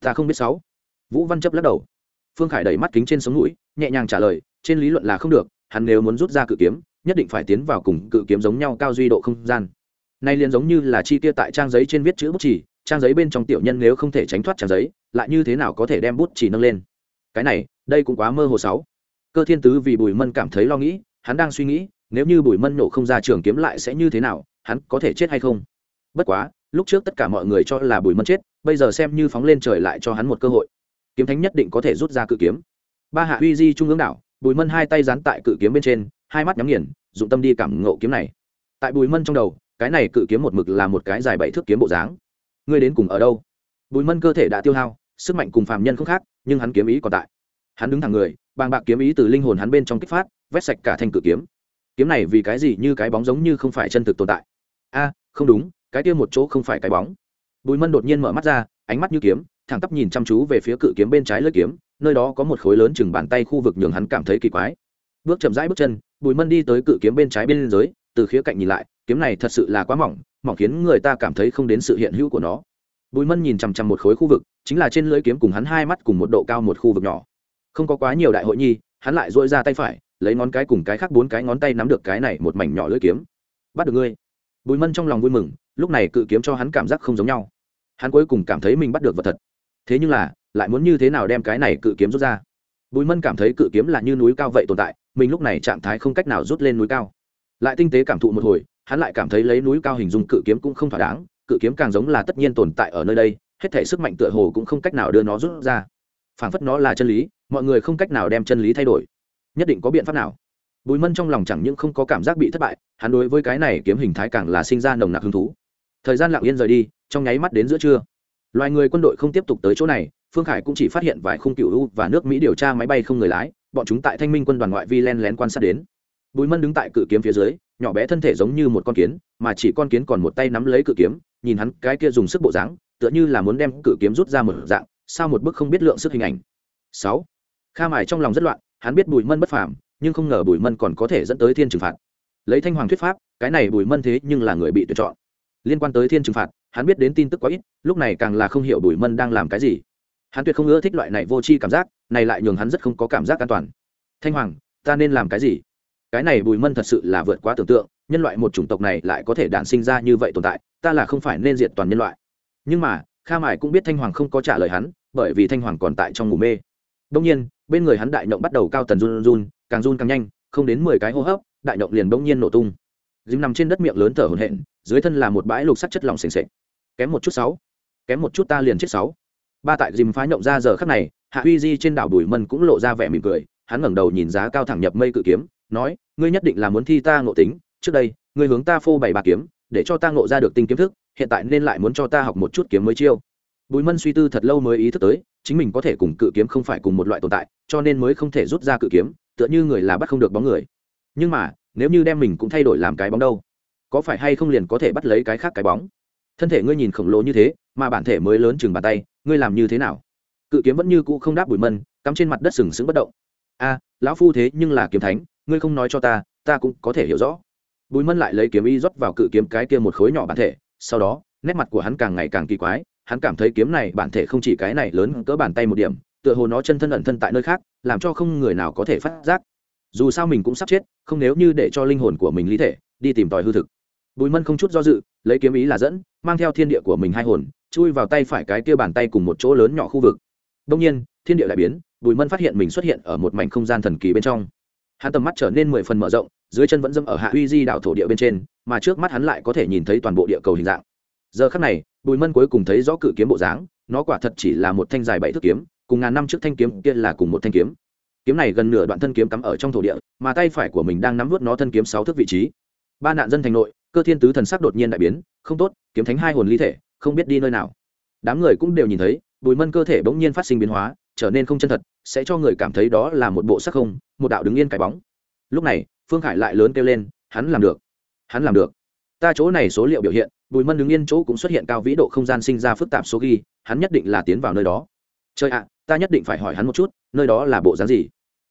Ta không biết sáu. Vũ Văn chấp lắc đầu. Phương Khải đẩy mắt kính trên sống mũi, nhẹ nhàng trả lời, trên lý luận là không được, hắn nếu muốn rút ra cự kiếm, nhất định phải tiến vào cùng cự kiếm giống nhau cao duy độ không gian. Nay liền giống như là chi tiêu tại trang giấy trên viết chữ bút chỉ, trang giấy bên trong tiểu nhân nếu không thể tránh thoát trang giấy, lại như thế nào có thể đem bút chỉ nâng lên? Cái này, đây cũng quá mơ hồ sáu. Cơ Thiên Tứ vì Bùi Mân cảm thấy lo nghĩ, hắn đang suy nghĩ nếu như bùi mân nổ không ra trường kiếm lại sẽ như thế nào hắn có thể chết hay không bất quá lúc trước tất cả mọi người cho là bùi mân chết bây giờ xem như phóng lên trời lại cho hắn một cơ hội kiếm thánh nhất định có thể rút ra cự kiếm. Ba hạ uy di trung ương đảo, bùi mân hai tay dán tại cự kiếm bên trên, hai mắt nhắm nghiền, dụng tâm đi cảm ngộ kiếm này. Tại bùi mân trong đầu, cái này cự kiếm một mực là một cái dài bảy thước kiếm bộ dáng. Ngươi đến cùng ở đâu? Bùi mân cơ thể đã tiêu hao, sức mạnh cùng phàm nhân không khác, nhưng hắn kiếm ý còn tại. Hắn đứng thẳng người, bàng bạc kiếm ý từ linh hồn hắn bên trong kích phát, vét sạch cả thanh cự kiếm. Kiếm này vì cái gì như cái bóng giống như không phải chân thực tồn tại? A, không đúng, cái kia một chỗ không phải cái bóng. Bùi mân đột nhiên mở mắt ra, ánh mắt như kiếm thẳng tắp nhìn chăm chú về phía cự kiếm bên trái lưỡi kiếm, nơi đó có một khối lớn chừng bàn tay khu vực nhường hắn cảm thấy kỳ quái. Bước chậm rãi bước chân, bùi mân đi tới cự kiếm bên trái bên dưới, từ khía cạnh nhìn lại, kiếm này thật sự là quá mỏng mỏng khiến người ta cảm thấy không đến sự hiện hữu của nó. Bùi mân nhìn chằm chằm một khối khu vực, chính là trên lưỡi kiếm cùng hắn hai mắt cùng một độ cao một khu vực nhỏ. Không có quá nhiều đại hội nhi, hắn lại dội ra tay phải, lấy ngón cái cùng cái khác bốn cái ngón tay nắm được cái này một mảnh nhỏ lưỡi kiếm. Bắt được ngươi. Bùi mân trong lòng vui mừng, lúc này cự kiếm cho hắn cảm giác không giống nhau. Hắn cuối cùng cảm thấy mình bắt được vật thật thế nhưng là, lại muốn như thế nào đem cái này cự kiếm rút ra? Bùi mân cảm thấy cự kiếm là như núi cao vậy tồn tại, mình lúc này trạng thái không cách nào rút lên núi cao. Lại tinh tế cảm thụ một hồi, hắn lại cảm thấy lấy núi cao hình dung cự kiếm cũng không thỏa đáng, cự kiếm càng giống là tất nhiên tồn tại ở nơi đây, hết thể sức mạnh tựa hồ cũng không cách nào đưa nó rút ra. Phảng phất nó là chân lý, mọi người không cách nào đem chân lý thay đổi. Nhất định có biện pháp nào? Bùi mân trong lòng chẳng những không có cảm giác bị thất bại, hắn đối với cái này kiếm hình thái càng là sinh ra nồng nặc hứng thú. Thời gian lặng yên rời đi, trong nháy mắt đến giữa trưa loài người quân đội không tiếp tục tới chỗ này, phương khải cũng chỉ phát hiện vài khung cựu u và nước mỹ điều tra máy bay không người lái, bọn chúng tại thanh minh quân đoàn ngoại vi len lén quan sát đến. Bùi mân đứng tại cự kiếm phía dưới, nhỏ bé thân thể giống như một con kiến, mà chỉ con kiến còn một tay nắm lấy cự kiếm, nhìn hắn cái kia dùng sức bộ dáng, tựa như là muốn đem cự kiếm rút ra một dạng sao một bức không biết lượng sức hình ảnh. Sáu. Kha mải trong lòng rất loạn, hắn biết bùi mân bất phàm, nhưng không ngờ bùi mân còn có thể dẫn tới thiên trừng phạt. Lấy thanh hoàng thuyết pháp, cái này bùi mân thế nhưng là người bị tuyển chọn liên quan tới thiên trừng phạt, hắn biết đến tin tức quá ít, lúc này càng là không hiểu bùi mân đang làm cái gì. Hắn tuyệt không ưa thích loại này vô tri cảm giác, này lại nhường hắn rất không có cảm giác an toàn. Thanh hoàng, ta nên làm cái gì? Cái này bùi mân thật sự là vượt quá tưởng tượng, nhân loại một chủng tộc này lại có thể đản sinh ra như vậy tồn tại, ta là không phải nên diệt toàn nhân loại. Nhưng mà, kha mải cũng biết thanh hoàng không có trả lời hắn, bởi vì thanh hoàng còn tại trong ngủ mê. Đông nhiên, bên người hắn đại nhộng bắt đầu cao tần run run, càng run càng nhanh, không đến mười cái hô hấp, đại nhộng liền bỗng nhiên nổ tung dìm nằm trên đất miệng lớn thở hổn hển, dưới thân là một bãi lục sắt chất lỏng sền sệt. Kém một chút sáu, kém một chút ta liền chết sáu. Ba tại dìm phá nhộng ra giờ khắc này, hạ uy di trên đảo đùi mân cũng lộ ra vẻ mỉm cười, hắn ngẩng đầu nhìn giá cao thẳng nhập mây cự kiếm, nói, ngươi nhất định là muốn thi ta ngộ tính, trước đây, ngươi hướng ta phô bày ba kiếm, để cho ta ngộ ra được tinh kiếm thức, hiện tại nên lại muốn cho ta học một chút kiếm mới chiêu. Bùi mân suy tư thật lâu mới ý thức tới, chính mình có thể cùng cự kiếm không phải cùng một loại tồn tại, cho nên mới không thể rút ra cự kiếm, tựa như người là bắt không được bóng người. Nhưng mà nếu như đem mình cũng thay đổi làm cái bóng đâu, có phải hay không liền có thể bắt lấy cái khác cái bóng? Thân thể ngươi nhìn khổng lồ như thế, mà bản thể mới lớn chừng bàn tay, ngươi làm như thế nào? Cự kiếm vẫn như cũ không đáp bùi mân, cắm trên mặt đất sừng sững bất động. A, lão phu thế nhưng là kiếm thánh, ngươi không nói cho ta ta cũng có thể hiểu rõ. Bùi mân lại lấy kiếm y rót vào cự kiếm cái kia một khối nhỏ bản thể, sau đó, nét mặt của hắn càng ngày càng kỳ quái, hắn cảm thấy kiếm này bản thể không chỉ cái này lớn cỡ bàn tay một điểm, tựa hồ nó chân thân ẩn thân tại nơi khác, làm cho không người nào có thể phát giác dù sao mình cũng sắp chết, không nếu như để cho linh hồn của mình lý thể, đi tìm tòi hư thực. Bùi mân không chút do dự, lấy kiếm ý là dẫn, mang theo thiên địa của mình hai hồn, chui vào tay phải cái kia bàn tay cùng một chỗ lớn nhỏ khu vực. Đông nhiên, thiên địa lại biến, bùi mân phát hiện mình xuất hiện ở một mảnh không gian thần kỳ bên trong. Hắn tầm mắt trở nên mười phần mở rộng, dưới chân vẫn dâm ở hạ uy di đảo thổ địa bên trên, mà trước mắt hắn lại có thể nhìn thấy toàn bộ địa cầu hình dạng. Giờ khắc này, bùi mân cuối cùng thấy rõ cự kiếm bộ dáng, nó quả thật chỉ là một thanh dài bảy thước kiếm, cùng ngàn năm trước thanh kiếm kia là cùng một thanh kiếm kiếm này gần nửa đoạn thân kiếm cắm ở trong thổ địa, mà tay phải của mình đang nắm vút nó thân kiếm sáu thước vị trí. Ba nạn dân thành nội, cơ thiên tứ thần sắc đột nhiên đại biến, không tốt, kiếm thánh hai hồn ly thể, không biết đi nơi nào. Đám người cũng đều nhìn thấy, bùi mân cơ thể bỗng nhiên phát sinh biến hóa, trở nên không chân thật, sẽ cho người cảm thấy đó là một bộ sắc không, một đạo đứng yên cái bóng. Lúc này, phương khải lại lớn kêu lên, hắn làm được, hắn làm được. Ta chỗ này số liệu biểu hiện, bùi mân đứng yên chỗ cũng xuất hiện cao vĩ độ không gian sinh ra phức tạp số ghi, hắn nhất định là tiến vào nơi đó. Chơi ạ ta nhất định phải hỏi hắn một chút, nơi đó là bộ dáng gì?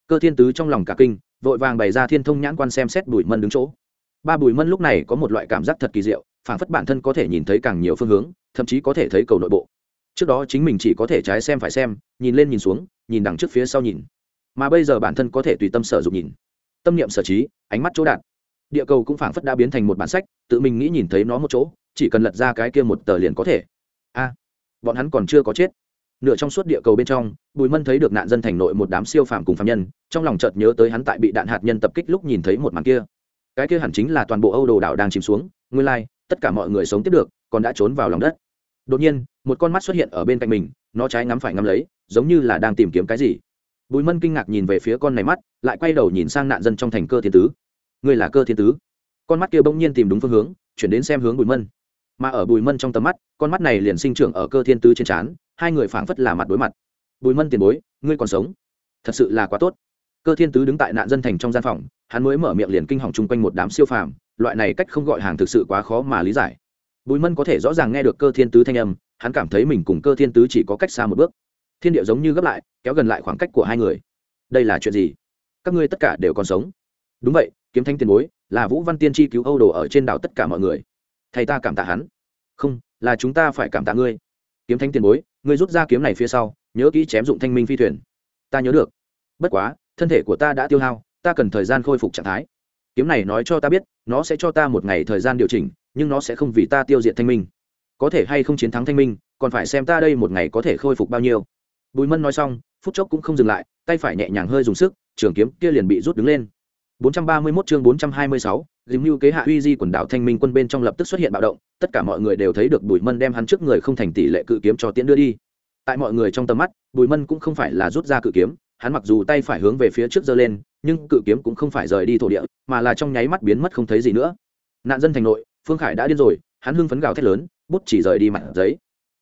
Cơ thiên tứ trong lòng cả kinh, vội vàng bày ra thiên thông nhãn quan xem xét bùi mân đứng chỗ. Ba bùi mân lúc này có một loại cảm giác thật kỳ diệu, phảng phất bản thân có thể nhìn thấy càng nhiều phương hướng, thậm chí có thể thấy cầu nội bộ. Trước đó chính mình chỉ có thể trái xem phải xem, nhìn lên nhìn xuống, nhìn đằng trước phía sau nhìn. Mà bây giờ bản thân có thể tùy tâm sở dụng nhìn. Tâm niệm sở trí, ánh mắt chỗ đạt. Địa cầu cũng phảng phất đã biến thành một bản sách, tự mình nghĩ nhìn thấy nó một chỗ, chỉ cần lật ra cái kia một tờ liền có thể. A, bọn hắn còn chưa có chết nửa trong suốt địa cầu bên trong bùi mân thấy được nạn dân thành nội một đám siêu phàm cùng phạm nhân trong lòng chợt nhớ tới hắn tại bị đạn hạt nhân tập kích lúc nhìn thấy một màn kia. Cái kia hẳn chính là toàn bộ âu đồ đảo đang chìm xuống nguyên lai、like, tất cả mọi người sống tiếp được còn đã trốn vào lòng đất. Đột nhiên một con mắt xuất hiện ở bên cạnh mình nó trái ngắm phải ngắm lấy giống như là đang tìm kiếm cái gì. Bùi mân kinh ngạc nhìn về phía con này mắt lại quay đầu nhìn sang nạn dân trong thành cơ thiên tứ. Người là cơ thiên tứ? Con mắt kia bỗng nhiên tìm đúng phương hướng chuyển đến xem hướng bùi mân. Mà ở bùi mân trong tầm mắt con mắt này liền sinh trưởng ở cơ thiên tứ trên trán hai người phảng phất là mặt đối mặt. Bùi mân tiền bối, ngươi còn sống? Thật sự là quá tốt. Cơ thiên tứ đứng tại nạn dân thành trong gian phòng, hắn mới mở miệng liền kinh hỏng chung quanh một đám siêu phàm, loại này cách không gọi hàng thực sự quá khó mà lý giải. Bùi mân có thể rõ ràng nghe được cơ thiên tứ thanh âm, hắn cảm thấy mình cùng cơ thiên tứ chỉ có cách xa một bước. Thiên địa giống như gấp lại, kéo gần lại khoảng cách của hai người. Đây là chuyện gì? Các ngươi tất cả đều còn sống. Đúng vậy, kiếm thanh tiền bối, là vũ văn tiên tri cứu âu đồ ở trên đảo tất cả mọi người. Thầy ta cảm tạ hắn. Không, là chúng ta phải cảm tạ ngươi. Kiếm thanh tiền bối ngươi rút ra kiếm này phía sau, nhớ kỹ chém dụng thanh minh phi thuyền. Ta nhớ được. Bất quá, thân thể của ta đã tiêu hao, ta cần thời gian khôi phục trạng thái. Kiếm này nói cho ta biết, nó sẽ cho ta một ngày thời gian điều chỉnh, nhưng nó sẽ không vì ta tiêu diệt thanh minh. Có thể hay không chiến thắng thanh minh, còn phải xem ta đây một ngày có thể khôi phục bao nhiêu. Bùi mân nói xong, phút chốc cũng không dừng lại, tay phải nhẹ nhàng hơi dùng sức, trường kiếm kia liền bị rút đứng lên. 431 chương 426, dìm Nưu kế hạ uy di quần đảo thanh minh quân bên trong lập tức xuất hiện bạo động tất cả mọi người đều thấy được bùi mân đem hắn trước người không thành tỷ lệ cự kiếm cho tiễn đưa đi. Tại mọi người trong tầm mắt bùi mân cũng không phải là rút ra cự kiếm hắn mặc dù tay phải hướng về phía trước giơ lên nhưng cự kiếm cũng không phải rời đi thổ địa mà là trong nháy mắt biến mất không thấy gì nữa. Nạn dân thành nội phương khải đã điên rồi hắn hưng phấn gào thét lớn bút chỉ rời đi mặt giấy.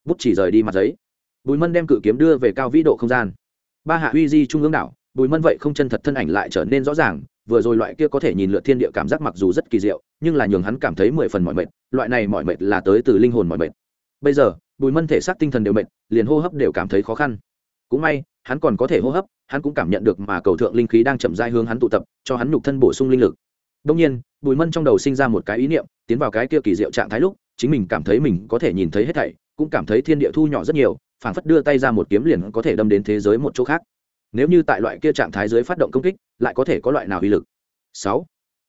Bút chỉ rời đi mặt giấy. Bùi mân đem cự kiếm đưa về cao vĩ độ không gian. Ba hạ uy di trung ương đảo bùi mân vậy không chân thật thân ảnh lại trở nên rõ ràng vừa rồi loại kia có thể nhìn lượt thiên địa cảm giác mặc dù rất kỳ diệu, nhưng là nhường hắn cảm thấy mười phần mọi mệt, loại này mọi mệt là tới từ linh hồn mọi mệt. Bây giờ, bùi mân thể xác tinh thần đều mệt, liền hô hấp đều cảm thấy khó khăn. Cũng may, hắn còn có thể hô hấp, hắn cũng cảm nhận được mà cầu thượng linh khí đang chậm dai hướng hắn tụ tập, cho hắn nhục thân bổ sung linh lực. Đông nhiên, bùi mân trong đầu sinh ra một cái ý niệm, tiến vào cái kia kỳ diệu trạng thái lúc, chính mình cảm thấy mình có thể nhìn thấy hết thảy, cũng cảm thấy thiên địa thu nhỏ rất nhiều, phảng phất đưa tay ra một kiếm liền có thể đâm đến thế giới một chỗ khác nếu như tại loại kia trạng thái dưới phát động công kích, lại có thể có loại nào uy lực? Sáu.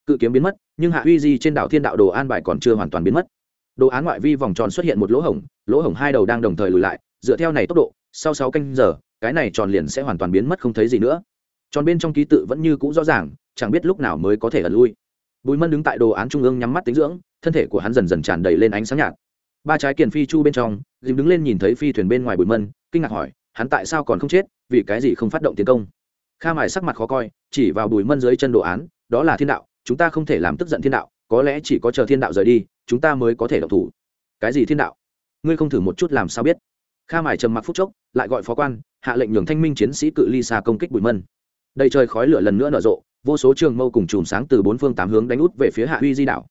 Cự kiếm biến mất, nhưng hạ uy di trên đảo thiên đạo đồ an bài còn chưa hoàn toàn biến mất. Đồ án ngoại vi vòng tròn xuất hiện một lỗ hổng lỗ hổng hai đầu đang đồng thời lùi lại, dựa theo này tốc độ, sau sáu canh giờ, cái này tròn liền sẽ hoàn toàn biến mất không thấy gì nữa. Tròn bên trong ký tự vẫn như cũ rõ ràng, chẳng biết lúc nào mới có thể ẩn lui. Bùi mân đứng tại đồ án trung ương nhắm mắt tính dưỡng, thân thể của hắn dần dần tràn đầy lên ánh sáng nhạt. Ba trái kiền phi chu bên trong, dìm đứng lên nhìn thấy phi thuyền bên ngoài bùi mân, kinh ngạc hỏi hắn tại sao còn không chết, vì cái gì không phát động tiến công? Kha mải sắc mặt khó coi, chỉ vào bùi mân dưới chân đồ án, đó là thiên đạo, chúng ta không thể làm tức giận thiên đạo, có lẽ chỉ có chờ thiên đạo rời đi, chúng ta mới có thể độc thủ. Cái gì thiên đạo? Ngươi không thử một chút làm sao biết? Kha mải trầm mặc phút chốc, lại gọi phó quan, hạ lệnh nhường thanh minh chiến sĩ cự ly xa công kích bùi mân. Đầy trời khói lửa lần nữa nở rộ, vô số trường mâu cùng chùm sáng từ bốn phương tám hướng đánh út về phía hạ huy di đảo.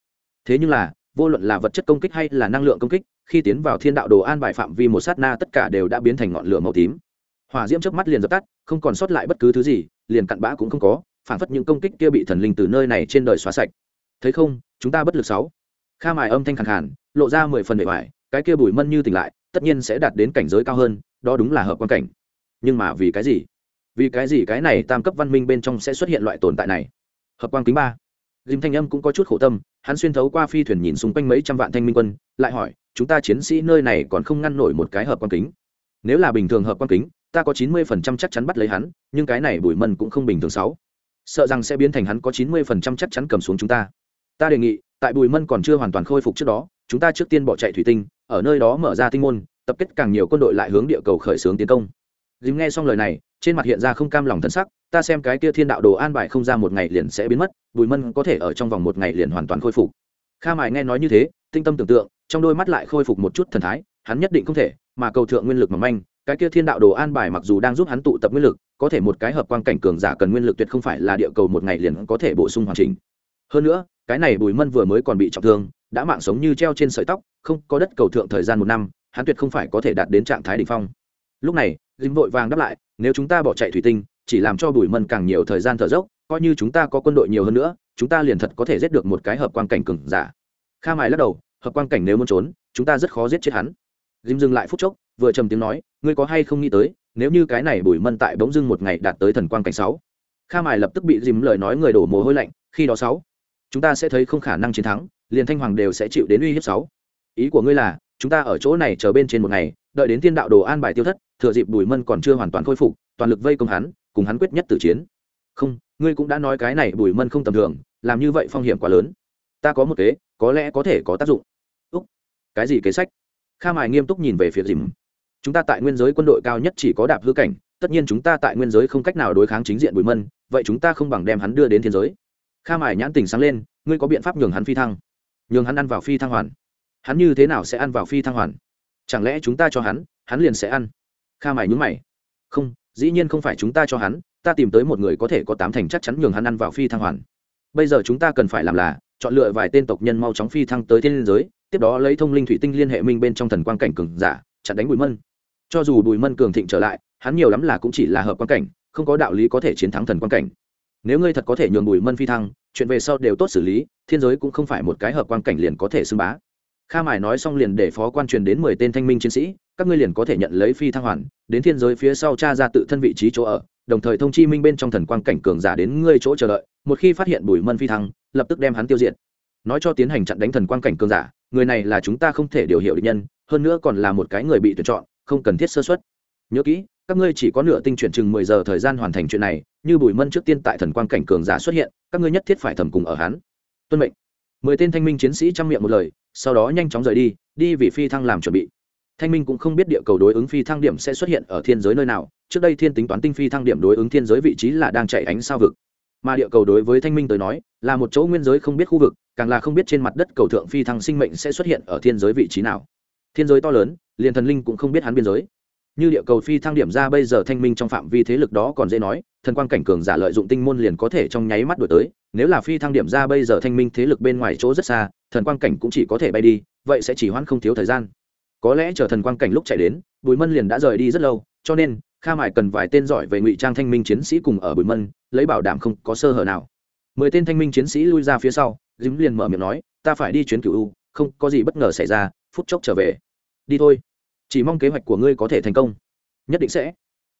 Thế nhưng là vô luận là vật chất công kích hay là năng lượng công kích khi tiến vào thiên đạo đồ an bài phạm vi một sát na tất cả đều đã biến thành ngọn lửa màu tím. Hỏa diễm trước mắt liền dập tắt không còn sót lại bất cứ thứ gì liền cặn bã cũng không có phản phất những công kích kia bị thần linh từ nơi này trên đời xóa sạch. Thấy không chúng ta bất lực sáu. Kha mài âm thanh khẳng khàn lộ ra mười phần bề ngoài cái kia bùi mân như tỉnh lại tất nhiên sẽ đạt đến cảnh giới cao hơn đó đúng là hợp quan cảnh. Nhưng mà vì cái gì? Vì cái gì cái này tam cấp văn minh bên trong sẽ xuất hiện loại tồn tại này? Hợp quan kính ba. Dìm Thanh Âm cũng có chút khổ tâm, hắn xuyên thấu qua phi thuyền nhìn xung quanh mấy trăm vạn thanh minh quân, lại hỏi, chúng ta chiến sĩ nơi này còn không ngăn nổi một cái hợp quan kính. Nếu là bình thường hợp quan kính, ta có chín mươi phần trăm chắc chắn bắt lấy hắn, nhưng cái này Bùi Mân cũng không bình thường sáu. Sợ rằng sẽ biến thành hắn có chín mươi phần trăm chắc chắn cầm xuống chúng ta. Ta đề nghị, tại Bùi Mân còn chưa hoàn toàn khôi phục trước đó, chúng ta trước tiên bỏ chạy thủy tinh, ở nơi đó mở ra tinh môn, tập kết càng nhiều quân đội lại hướng địa cầu khởi xướng tiến công. Dìm nghe xong lời này, trên mặt hiện ra không cam lòng thân sắc, ta xem cái kia thiên đạo đồ an bài không ra một ngày liền sẽ biến mất, bùi mân có thể ở trong vòng một ngày liền hoàn toàn khôi phục. Kha mài nghe nói như thế, tinh tâm tưởng tượng, trong đôi mắt lại khôi phục một chút thần thái, hắn nhất định không thể, mà cầu thượng nguyên lực mầm anh cái kia thiên đạo đồ an bài mặc dù đang giúp hắn tụ tập nguyên lực, có thể một cái hợp quan cảnh cường giả cần nguyên lực tuyệt không phải là địa cầu một ngày liền có thể bổ sung hoàn chỉnh. Hơn nữa, cái này bùi mân vừa mới còn bị trọng thương, đã mạng sống như treo trên sợi tóc, không có đất cầu thượng thời gian một năm, hắn tuyệt không phải có thể đạt đến trạng thái đ ỉ n h phong. Lúc này dính vội vàng đáp lại, nếu chúng ta bỏ chạy thủy tinh chỉ làm cho bùi mân càng nhiều thời gian thở dốc, coi như chúng ta có quân đội nhiều hơn nữa, chúng ta liền thật có thể giết được một cái hợp quan cảnh cừng giả. Kha mài lắc đầu, hợp quan cảnh nếu muốn trốn, chúng ta rất khó giết chết hắn. Dìm dừng lại phút chốc, vừa trầm tiếng nói, ngươi có hay không nghĩ tới, nếu như cái này bùi mân tại bỗng dưng một ngày đạt tới thần quan cảnh sáu? Kha mài lập tức bị dìm lời nói người đổ mồ hôi lạnh, khi đó sáu, chúng ta sẽ thấy không khả năng chiến thắng, liền thanh hoàng đều sẽ chịu đến uy hiếp sáu. Ý của ngươi là, chúng ta ở chỗ này chờ bên trên một ngày, đợi đến thiên đạo đồ an bài tiêu thất, thừa dịp bùi mân còn chưa hoàn toàn khôi phục, toàn lực vây công hắn cùng hắn quyết nhất tử chiến. Không, ngươi cũng đã nói cái này bùi mân không tầm thường, làm như vậy phong hiểm quá lớn. Ta có một kế, có lẽ có thể có tác dụng. Úc, cái gì kế sách? Kha mài nghiêm túc nhìn về phía dìm. Chúng ta tại nguyên giới quân đội cao nhất chỉ có đạp hư cảnh, tất nhiên chúng ta tại nguyên giới không cách nào đối kháng chính diện bùi mân, vậy chúng ta không bằng đem hắn đưa đến thiên giới. Kha mài nhãn tình sáng lên, ngươi có biện pháp nhường hắn phi thăng? Nhường hắn ăn vào phi thăng hoàn. Hắn như thế nào sẽ ăn vào phi thăng hoàn? Chẳng lẽ chúng ta cho hắn hắn liền sẽ ăn? Kha mài nhúng mày. Không dĩ nhiên không phải chúng ta cho hắn, ta tìm tới một người có thể có tám thành chắc chắn nhường hắn ăn vào phi thăng hoàn. Bây giờ chúng ta cần phải làm là, chọn lựa vài tên tộc nhân mau chóng phi thăng tới thiên liên giới, tiếp đó lấy thông linh thủy tinh liên hệ minh bên trong thần quang cảnh cường giả, chặn đánh bùi mân. Cho dù bùi mân cường thịnh trở lại, hắn nhiều lắm là cũng chỉ là hợp quan cảnh, không có đạo lý có thể chiến thắng thần quan cảnh. Nếu ngươi thật có thể nhường bùi mân phi thăng, chuyện về sau đều tốt xử lý, thiên giới cũng không phải một cái hợp quan cảnh liền có thể xưng bá kha mài nói xong liền để phó quan truyền đến mười tên thanh minh chiến sĩ, các ngươi liền có thể nhận lấy phi thăng hoàn, đến thiên giới phía sau cha ra tự thân vị trí chỗ ở, đồng thời thông chi minh bên trong thần quang cảnh cường giả đến ngươi chỗ chờ đợi, một khi phát hiện bùi mân phi thăng, lập tức đem hắn tiêu diệt. Nói cho tiến hành chặn đánh thần quang cảnh cường giả, người này là chúng ta không thể điều hiệu định nhân, hơn nữa còn là một cái người bị tuyển chọn, không cần thiết sơ xuất nhớ kỹ, các ngươi chỉ có nửa tinh chuyển chừng mười giờ thời gian hoàn thành chuyện này, như bùi mân trước tiên tại thần quang cảnh cường giả xuất hiện, các ngươi nhất thiết phải thầm cùng ở hắn. Tuân mệnh. Mười tên thanh minh chiến sĩ chăm miệng một lời sau đó nhanh chóng rời đi đi vì phi thăng làm chuẩn bị. Thanh minh cũng không biết địa cầu đối ứng phi thăng điểm sẽ xuất hiện ở thiên giới nơi nào, trước đây thiên tính toán tinh phi thăng điểm đối ứng thiên giới vị trí là đang chạy ánh sao vực. Mà địa cầu đối với thanh minh tới nói, là một chỗ nguyên giới không biết khu vực, càng là không biết trên mặt đất cầu thượng phi thăng sinh mệnh sẽ xuất hiện ở thiên giới vị trí nào. Thiên giới to lớn, liền thần linh cũng không biết hắn biên giới. Như địa cầu phi thăng điểm ra bây giờ thanh minh trong phạm vi thế lực đó còn dễ nói, thần quan cảnh cường giả lợi dụng tinh môn liền có thể trong nháy mắt đổi tới, nếu là phi thăng điểm ra bây giờ thanh minh thế lực bên ngoài chỗ rất xa thần Quang cảnh cũng chỉ có thể bay đi, vậy sẽ chỉ hoãn không thiếu thời gian. Có lẽ chờ thần Quang cảnh lúc chạy đến, bùi mân liền đã rời đi rất lâu, cho nên, kha mại cần vài tên giỏi về ngụy trang thanh minh chiến sĩ cùng ở bùi mân, lấy bảo đảm không có sơ hở nào. Mười tên thanh minh chiến sĩ lui ra phía sau, dính liền mở miệng nói, ta phải đi chuyến cựu u, không có gì bất ngờ xảy ra, phút chốc trở về. Đi thôi, chỉ mong kế hoạch của ngươi có thể thành công. Nhất định sẽ.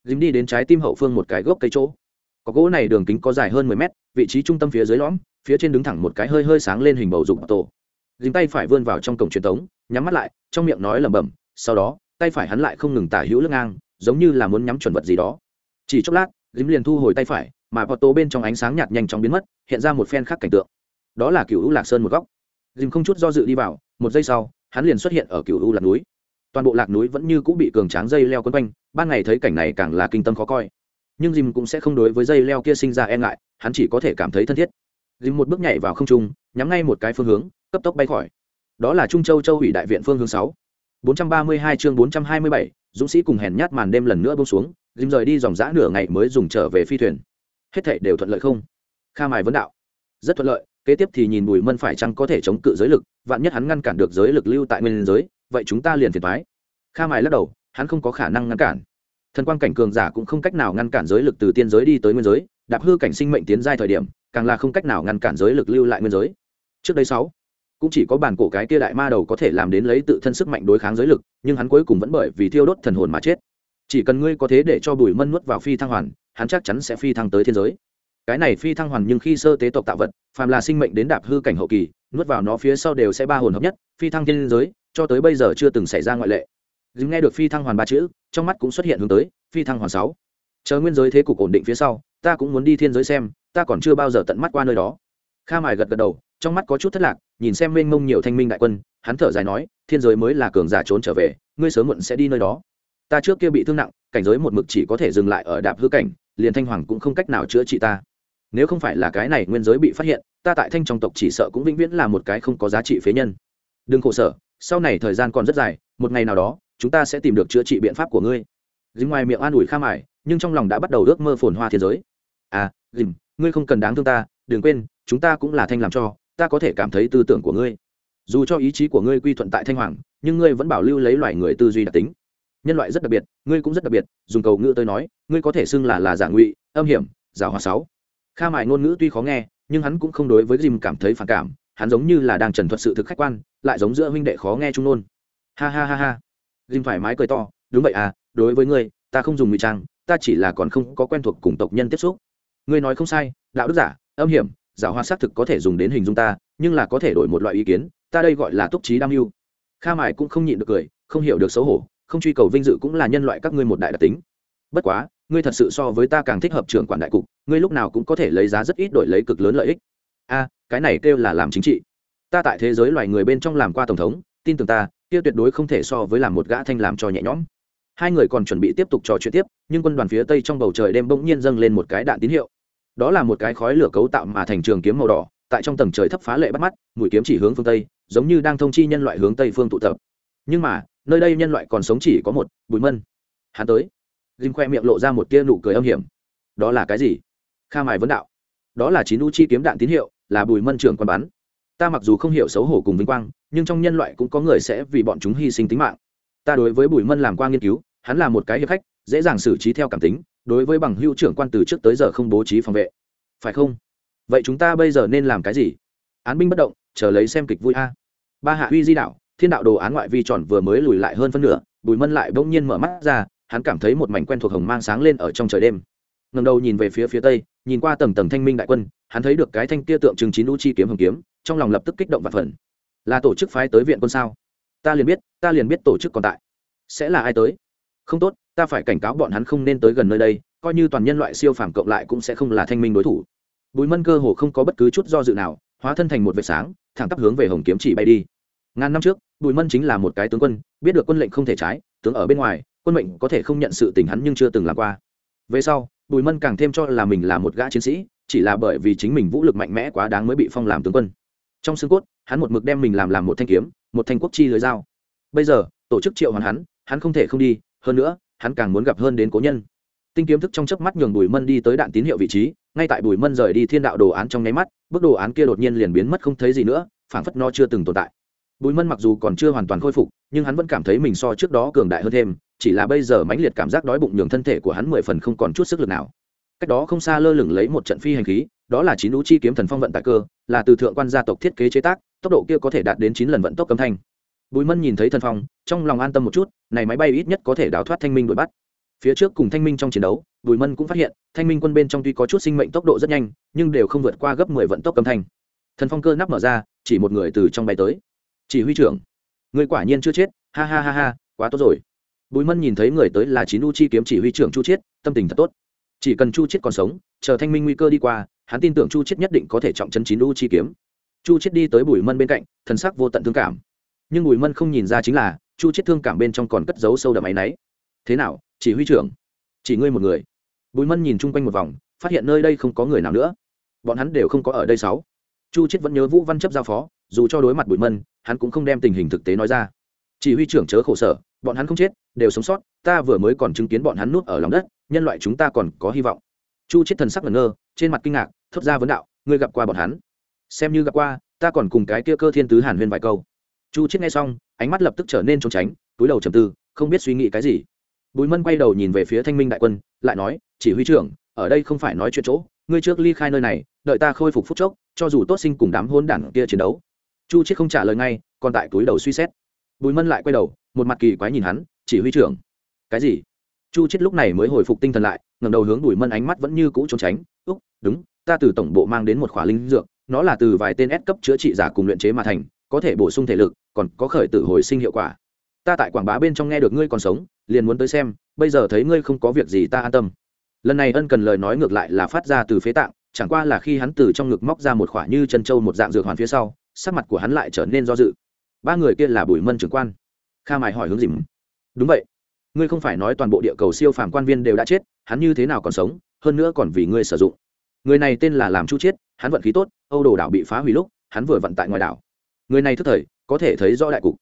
Dính đi đến trái tim hậu phương một cái gốc cây chỗ. Có gỗ này đường kính có dài hơn mười mét, vị trí trung tâm phía dưới lõm, phía trên đứng thẳng một cái hơi hơi sáng lên hình bầu dục tổ dính tay phải vươn vào trong cổng truyền thống nhắm mắt lại, trong miệng nói lẩm bẩm, sau đó, tay phải hắn lại không ngừng tả hữu lưng ngang, giống như là muốn nhắm chuẩn vật gì đó. Chỉ chốc lát, dính liền thu hồi tay phải, mà pot bên trong ánh sáng nhạt nhanh chóng biến mất, hiện ra một phen khác cảnh tượng. Đó là cửu u lạc sơn một góc. Dìm không chút do dự đi vào, một giây sau, hắn liền xuất hiện ở cửu u lạc núi. Toàn bộ lạc núi vẫn như cũ bị cường tráng dây leo quấn quanh, ban ngày thấy cảnh này càng là kinh tâm khó coi. Nhưng dìm cũng sẽ không đối với dây leo kia sinh ra e ngại, hắn chỉ có thể cảm thấy thân thiết. Dìm một bước nhảy vào không trung, nhắm ngay một cái phương hướng cấp tốc bay khỏi. Đó là trung châu châu ủy đại viện phương hướng sáu. bốn trăm ba mươi hai chương bốn trăm hai mươi bảy, dũng sĩ cùng hèn nhát màn đêm lần nữa buông xuống, dìm rời đi dòng dã nửa ngày mới dùng trở về phi thuyền. Hết thảy đều thuận lợi không? Kha mài vấn đạo. Rất thuận lợi, kế tiếp thì nhìn bùi mân phải chăng có thể chống cự giới lực, vạn nhất hắn ngăn cản được giới lực lưu tại nguyên giới, vậy chúng ta liền thiệt thoái kha mài lắc đầu, hắn không có khả năng ngăn cản. Thần quang cảnh cường giả cũng không cách nào ngăn cản giới lực từ tiên giới đi tới nguyên giới, đạp hư cảnh sinh mệnh tiến giai thời điểm, càng là không cách nào ngăn cản giới lực lưu lại nguyên giới. Trước đây sáu cũng chỉ có bản cổ cái kia đại ma đầu có thể làm đến lấy tự thân sức mạnh đối kháng giới lực, nhưng hắn cuối cùng vẫn bởi vì thiêu đốt thần hồn mà chết. Chỉ cần ngươi có thế để cho bùi mân nuốt vào phi thăng hoàn, hắn chắc chắn sẽ phi thăng tới thiên giới. Cái này phi thăng hoàn nhưng khi sơ tế tộc tạo vật, phàm là sinh mệnh đến đạp hư cảnh hậu kỳ, nuốt vào nó phía sau đều sẽ ba hồn hợp nhất, phi thăng thiên giới, cho tới bây giờ chưa từng xảy ra ngoại lệ. Dừng nghe được phi thăng hoàn ba chữ, trong mắt cũng xuất hiện hướng tới, phi thăng hoàn sáu. Chờ nguyên giới thế cục ổn định phía sau, ta cũng muốn đi thiên giới xem, ta còn chưa bao giờ tận mắt qua nơi đó. Kha mài gật gật đầu trong mắt có chút thất lạc, nhìn xem mênh mông nhiều thanh minh đại quân, hắn thở dài nói, thiên giới mới là cường giả trốn trở về, ngươi sớm muộn sẽ đi nơi đó. Ta trước kia bị thương nặng, cảnh giới một mực chỉ có thể dừng lại ở đạp hư cảnh, liền thanh hoàng cũng không cách nào chữa trị ta. Nếu không phải là cái này nguyên giới bị phát hiện, ta tại thanh trong tộc chỉ sợ cũng vĩnh viễn là một cái không có giá trị phế nhân. Đừng khổ sở, sau này thời gian còn rất dài, một ngày nào đó, chúng ta sẽ tìm được chữa trị biện pháp của ngươi. Dính ngoài miệng an ủi kha mải nhưng trong lòng đã bắt đầu ước mơ phồn hoa thiên giới. À dìm, ngươi không cần đáng thương ta, đừng quên, chúng ta cũng là thanh làm cho ta có thể cảm thấy tư tưởng của ngươi. Dù cho ý chí của ngươi quy thuận tại thanh hoàng, nhưng ngươi vẫn bảo lưu lấy loài người tư duy đặc tính. Nhân loại rất đặc biệt, ngươi cũng rất đặc biệt, dùng cầu ngữ tới nói, ngươi có thể xưng là là giả ngụy, âm hiểm, giả hòa sáu. Kha mại ngôn ngữ tuy khó nghe, nhưng hắn cũng không đối với dìm cảm thấy phản cảm, hắn giống như là đang trần thuật sự thực khách quan, lại giống giữa huynh đệ khó nghe trung nôn. Ha ha ha ha. Dìm thoải mái cười to, đúng vậy à đối với ngươi, ta không dùng ngụy trang, ta chỉ là còn không có quen thuộc cùng tộc nhân tiếp xúc. Ngươi nói không sai, đạo đức giả, âm hiểm giả hoa xác thực có thể dùng đến hình dung ta, nhưng là có thể đổi một loại ý kiến, ta đây gọi là túc trí đam mưu. Kha mải cũng không nhịn được cười, không hiểu được xấu hổ, không truy cầu vinh dự cũng là nhân loại các ngươi một đại đặc tính. Bất quá, ngươi thật sự so với ta càng thích hợp trưởng quản đại cục, ngươi lúc nào cũng có thể lấy giá rất ít đổi lấy cực lớn lợi ích. A, cái này kêu là làm chính trị. Ta tại thế giới loài người bên trong làm qua tổng thống, tin tưởng ta, kia tuyệt đối không thể so với làm một gã thanh làm cho nhẹ nhõm. Hai người còn chuẩn bị tiếp tục trò chuyện tiếp, nhưng quân đoàn phía tây trong bầu trời đêm bỗng nhiên dâng lên một cái đạn tín hiệu đó là một cái khói lửa cấu tạo mà thành trường kiếm màu đỏ, tại trong tầng trời thấp phá lệ bắt mắt, mũi kiếm chỉ hướng phương tây, giống như đang thông chi nhân loại hướng tây phương tụ tập. Nhưng mà, nơi đây nhân loại còn sống chỉ có một, bùi mân. Hắn tới. Dinh khoe miệng lộ ra một tia nụ cười âm hiểm. Đó là cái gì? Kha mài vấn đạo. Đó là chín u chi kiếm đạn tín hiệu, là bùi mân trưởng quan bắn. Ta mặc dù không hiểu xấu hổ cùng vinh quang, nhưng trong nhân loại cũng có người sẽ vì bọn chúng hy sinh tính mạng. Ta đối với bùi mân làm qua nghiên cứu, hắn là một cái hiệp khách, dễ dàng xử trí theo cảm tính đối với bằng hữu trưởng quan từ trước tới giờ không bố trí phòng vệ. Phải không? Vậy chúng ta bây giờ nên làm cái gì? Án binh bất động, chờ lấy xem kịch vui a. Ba hạ huy di đạo, thiên đạo đồ án ngoại vi tròn vừa mới lùi lại hơn phân nửa, bùi mân lại bỗng nhiên mở mắt ra, hắn cảm thấy một mảnh quen thuộc hồng mang sáng lên ở trong trời đêm. Ngầm đầu nhìn về phía phía tây, nhìn qua tầng tầng thanh minh đại quân, hắn thấy được cái thanh kia tượng trưng chín u chi kiếm hồng kiếm, trong lòng lập tức kích động và phần là tổ chức phái tới viện quân sao? Ta liền biết, ta liền biết tổ chức còn tại. Sẽ là ai tới? Không tốt ta phải cảnh cáo bọn hắn không nên tới gần nơi đây, coi như toàn nhân loại siêu phàm cộng lại cũng sẽ không là thanh minh đối thủ. Bùi mân cơ hồ không có bất cứ chút do dự nào, hóa thân thành một vệt sáng, thẳng tắp hướng về hồng kiếm chỉ bay đi. Ngàn năm trước, bùi mân chính là một cái tướng quân, biết được quân lệnh không thể trái, tướng ở bên ngoài, quân mệnh có thể không nhận sự tình hắn nhưng chưa từng làm qua. Về sau, bùi mân càng thêm cho là mình là một gã chiến sĩ, chỉ là bởi vì chính mình vũ lực mạnh mẽ quá đáng mới bị phong làm tướng quân. Trong xương cốt, hắn một mực đem mình làm làm một thanh kiếm, một thanh quốc chi lưới dao. Bây giờ, tổ chức triệu hoàn hắn hắn không thể không đi, hơn nữa hắn càng muốn gặp hơn đến cố nhân. Tinh kiếm thức trong chớp mắt nhường bùi mân đi tới đạn tín hiệu vị trí, ngay tại bùi mân rời đi thiên đạo đồ án trong nháy mắt bức đồ án kia đột nhiên liền biến mất không thấy gì nữa, phảng phất no chưa từng tồn tại. Bùi mân mặc dù còn chưa hoàn toàn khôi phục, nhưng hắn vẫn cảm thấy mình so trước đó cường đại hơn thêm, chỉ là bây giờ mãnh liệt cảm giác đói bụng nhường thân thể của hắn mười phần không còn chút sức lực nào. Cách đó không xa lơ lửng lấy một trận phi hành khí, đó là chín lũ chi kiếm thần phong vận tại cơ, là từ thượng quan gia tộc thiết kế chế tác, tốc độ kia có thể đạt đến chín lần vận tốc cấm thanh bùi mân nhìn thấy thần phong, trong lòng an tâm một chút, này máy bay ít nhất có thể đào thoát thanh minh đuổi bắt. Phía trước cùng thanh minh trong chiến đấu, bùi mân cũng phát hiện, thanh minh quân bên trong tuy có chút sinh mệnh tốc độ rất nhanh, nhưng đều không vượt qua gấp mười vận tốc âm thanh. Thần phong cơ nắp mở ra, chỉ một người từ trong bay tới. Chỉ huy trưởng, người quả nhiên chưa chết, ha ha ha ha, quá tốt rồi. Bùi mân nhìn thấy người tới là chín u chi kiếm chỉ huy trưởng chu chiết, tâm tình thật tốt. Chỉ cần chu chiết còn sống, chờ thanh minh nguy cơ đi qua, hắn tin tưởng chu chiết nhất định có thể trọng chân chín u chi kiếm. Chu chiết đi tới bùi mân bên cạnh, thần sắc vô tận thương cảm nhưng bùi mân không nhìn ra chính là chu chết thương cảm bên trong còn cất giấu sâu đậm áy náy. Thế nào, chỉ huy trưởng? Chỉ ngươi một người? Bùi mân nhìn chung quanh một vòng, phát hiện nơi đây không có người nào nữa. Bọn hắn đều không có ở đây sáu. Chu chết vẫn nhớ vũ văn chấp giao phó, dù cho đối mặt bùi mân, hắn cũng không đem tình hình thực tế nói ra. Chỉ huy trưởng chớ khổ sở, bọn hắn không chết, đều sống sót, ta vừa mới còn chứng kiến bọn hắn nuốt ở lòng đất, nhân loại chúng ta còn có hy vọng. Chu chết thần sắc ngẩn ngơ, trên mặt kinh ngạc, thốt ra vấn đạo, ngươi gặp qua bọn hắn? Xem như gặp qua, ta còn cùng cái kia cơ thiên tứ hàn huyên vài câu chu chết nghe xong, ánh mắt lập tức trở nên trốn tránh, túi đầu trầm tư, không biết suy nghĩ cái gì. Bùi mân quay đầu nhìn về phía thanh minh đại quân, lại nói, chỉ huy trưởng, ở đây không phải nói chuyện chỗ, ngươi trước ly khai nơi này, đợi ta khôi phục phút chốc, cho dù tốt sinh cùng đám hôn đảng kia chiến đấu. Chu chết không trả lời ngay, còn tại túi đầu suy xét. Bùi mân lại quay đầu, một mặt kỳ quái nhìn hắn, chỉ huy trưởng, cái gì? Chu chết lúc này mới hồi phục tinh thần lại, ngẩng đầu hướng bùi mân ánh mắt vẫn như cũ trốn tránh, úc, đúng, ta từ tổng bộ mang đến một khỏa linh dược, nó là từ vài tên S cấp chữa trị giả cùng luyện chế mà thành có thể bổ sung thể lực, còn có khởi tử hồi sinh hiệu quả. Ta tại quảng bá bên trong nghe được ngươi còn sống, liền muốn tới xem, bây giờ thấy ngươi không có việc gì ta an tâm. Lần này ân cần lời nói ngược lại là phát ra từ phế tạng, chẳng qua là khi hắn từ trong ngực móc ra một khoả như chân trâu một dạng dược hoàn phía sau, sắc mặt của hắn lại trở nên do dự. Ba người kia là bùi mân trưởng quan. Kha mài hỏi hướng gì? đúng vậy. Ngươi không phải nói toàn bộ địa cầu siêu phàm quan viên đều đã chết, hắn như thế nào còn sống, hơn nữa còn vì ngươi sử dụng. Người này tên là làm chu chiết, hắn vận khí tốt, âu đồ đảo bị phá hủy lúc, hắn vừa vận tại ngoài đảo người này thức thời, có thể thấy rõ đại cục.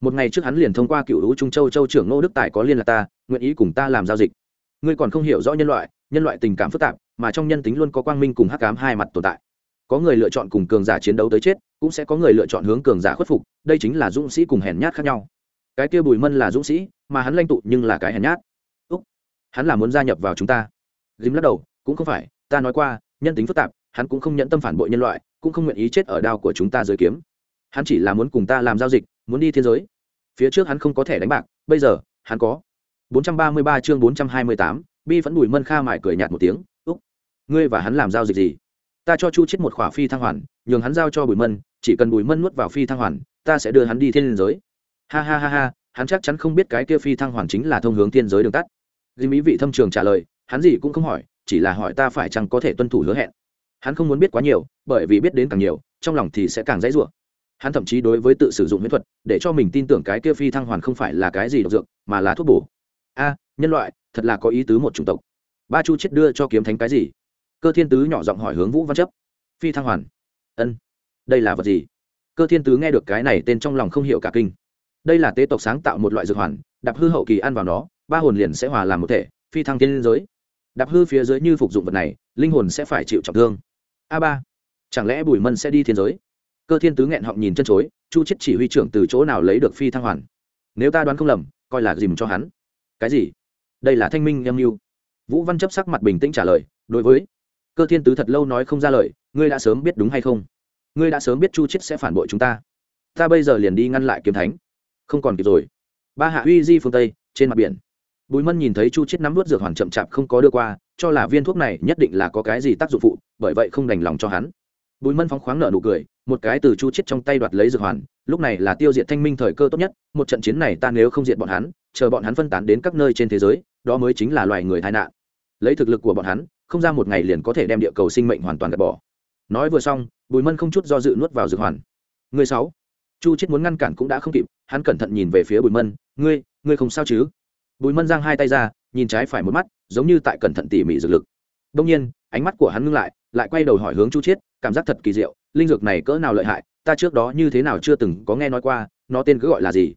Một ngày trước hắn liền thông qua cựu lũ trung châu châu trưởng ngô đức tài có liên lạc ta, nguyện ý cùng ta làm giao dịch. Ngươi còn không hiểu rõ nhân loại nhân loại tình cảm phức tạp, mà trong nhân tính luôn có quang minh cùng hắc cám hai mặt tồn tại. Có người lựa chọn cùng cường giả chiến đấu tới chết, cũng sẽ có người lựa chọn hướng cường giả khuất phục, đây chính là dũng sĩ cùng hèn nhát khác nhau. Cái kia bùi mân là dũng sĩ, mà hắn lanh tụ nhưng là cái hèn nhát. Úc, hắn là muốn gia nhập vào chúng ta. Dìm lắc đầu, cũng không phải, ta nói qua, nhân tính phức tạp, hắn cũng không nhận tâm phản bội nhân loại, cũng không nguyện ý chết ở đao của chúng ta dưới kiếm hắn chỉ là muốn cùng ta làm giao dịch muốn đi thiên giới. Phía trước hắn không có thẻ đánh bạc bây giờ hắn có. 433 chương 428, bi vẫn bùi mân kha mải cười nhạt một tiếng úc ngươi và hắn làm giao dịch gì? Ta cho chu chết một khỏa phi thăng hoàn nhường hắn giao cho bùi mân chỉ cần bùi mân nuốt vào phi thăng hoàn ta sẽ đưa hắn đi thiên giới. Ha ha ha ha hắn chắc chắn không biết cái kia phi thăng hoàn chính là thông hướng thiên giới đường tắt. Dì mỹ vị thâm trường trả lời hắn gì cũng không hỏi chỉ là hỏi ta phải chăng có thể tuân thủ hứa hẹn. Hắn không muốn biết quá nhiều bởi vì biết đến càng nhiều trong lòng thì sẽ càng dãy rủa hắn thậm chí đối với tự sử dụng miễn thuật, để cho mình tin tưởng cái kia phi thăng hoàn không phải là cái gì độc dược, mà là thuốc bổ. A, nhân loại, thật là có ý tứ một chủng tộc. Ba chu chết đưa cho kiếm thánh cái gì? Cơ thiên tứ nhỏ giọng hỏi hướng vũ văn chấp. Phi thăng hoàn. Ân. Đây là vật gì? Cơ thiên tứ nghe được cái này tên trong lòng không hiểu cả kinh. Đây là tế tộc sáng tạo một loại dược hoàn, đạp hư hậu kỳ ăn vào nó, ba hồn liền sẽ hòa làm một thể, phi thăng tiên giới. Đạp hư phía dưới như phục dụng vật này, linh hồn sẽ phải chịu trọng thương. A ba. Chẳng lẽ bùi mân sẽ đi thiên giới? Cơ thiên tứ nghẹn họng nhìn chân chối, chu chết chỉ huy trưởng từ chỗ nào lấy được phi thăng hoàn. Nếu ta đoán không lầm, coi là dìm cho hắn. Cái gì? Đây là thanh minh âm mưu vũ văn chấp sắc mặt bình tĩnh trả lời, đối với. Cơ thiên tứ thật lâu nói không ra lời, ngươi đã sớm biết đúng hay không? Ngươi đã sớm biết chu chết sẽ phản bội chúng ta. Ta bây giờ liền đi ngăn lại kiếm thánh. Không còn kịp rồi. Ba hạ uy di phương tây, trên mặt biển. Bùi mân nhìn thấy chu chết nắm vớt dược hoàn chậm chạp không có đưa qua, cho là viên thuốc này nhất định là có cái gì tác dụng phụ, bởi vậy không đành lòng cho hắn. Bùi mân phóng khoáng nợ nụ cười một cái từ chu chết trong tay đoạt lấy dược hoàn, lúc này là tiêu diệt thanh minh thời cơ tốt nhất, một trận chiến này ta nếu không diệt bọn hắn, chờ bọn hắn phân tán đến các nơi trên thế giới, đó mới chính là loài người tai nạn. Lấy thực lực của bọn hắn, không ra một ngày liền có thể đem địa cầu sinh mệnh hoàn toàn gạt bỏ. Nói vừa xong, bùi mân không chút do dự nuốt vào dược hoàn. Người sáu, chu chết muốn ngăn cản cũng đã không kịp, hắn cẩn thận nhìn về phía bùi mân, ngươi ngươi không sao chứ? Bùi mân giang hai tay ra, nhìn trái phải một mắt, giống như tại cẩn thận tỉ mỉ dược lực. Đông nhiên, ánh mắt của hắn ngưng lại lại quay đầu hỏi hướng chu chiết cảm giác thật kỳ diệu linh dược này cỡ nào lợi hại, ta trước đó như thế nào chưa từng có nghe nói qua, nó tên cứ gọi là gì?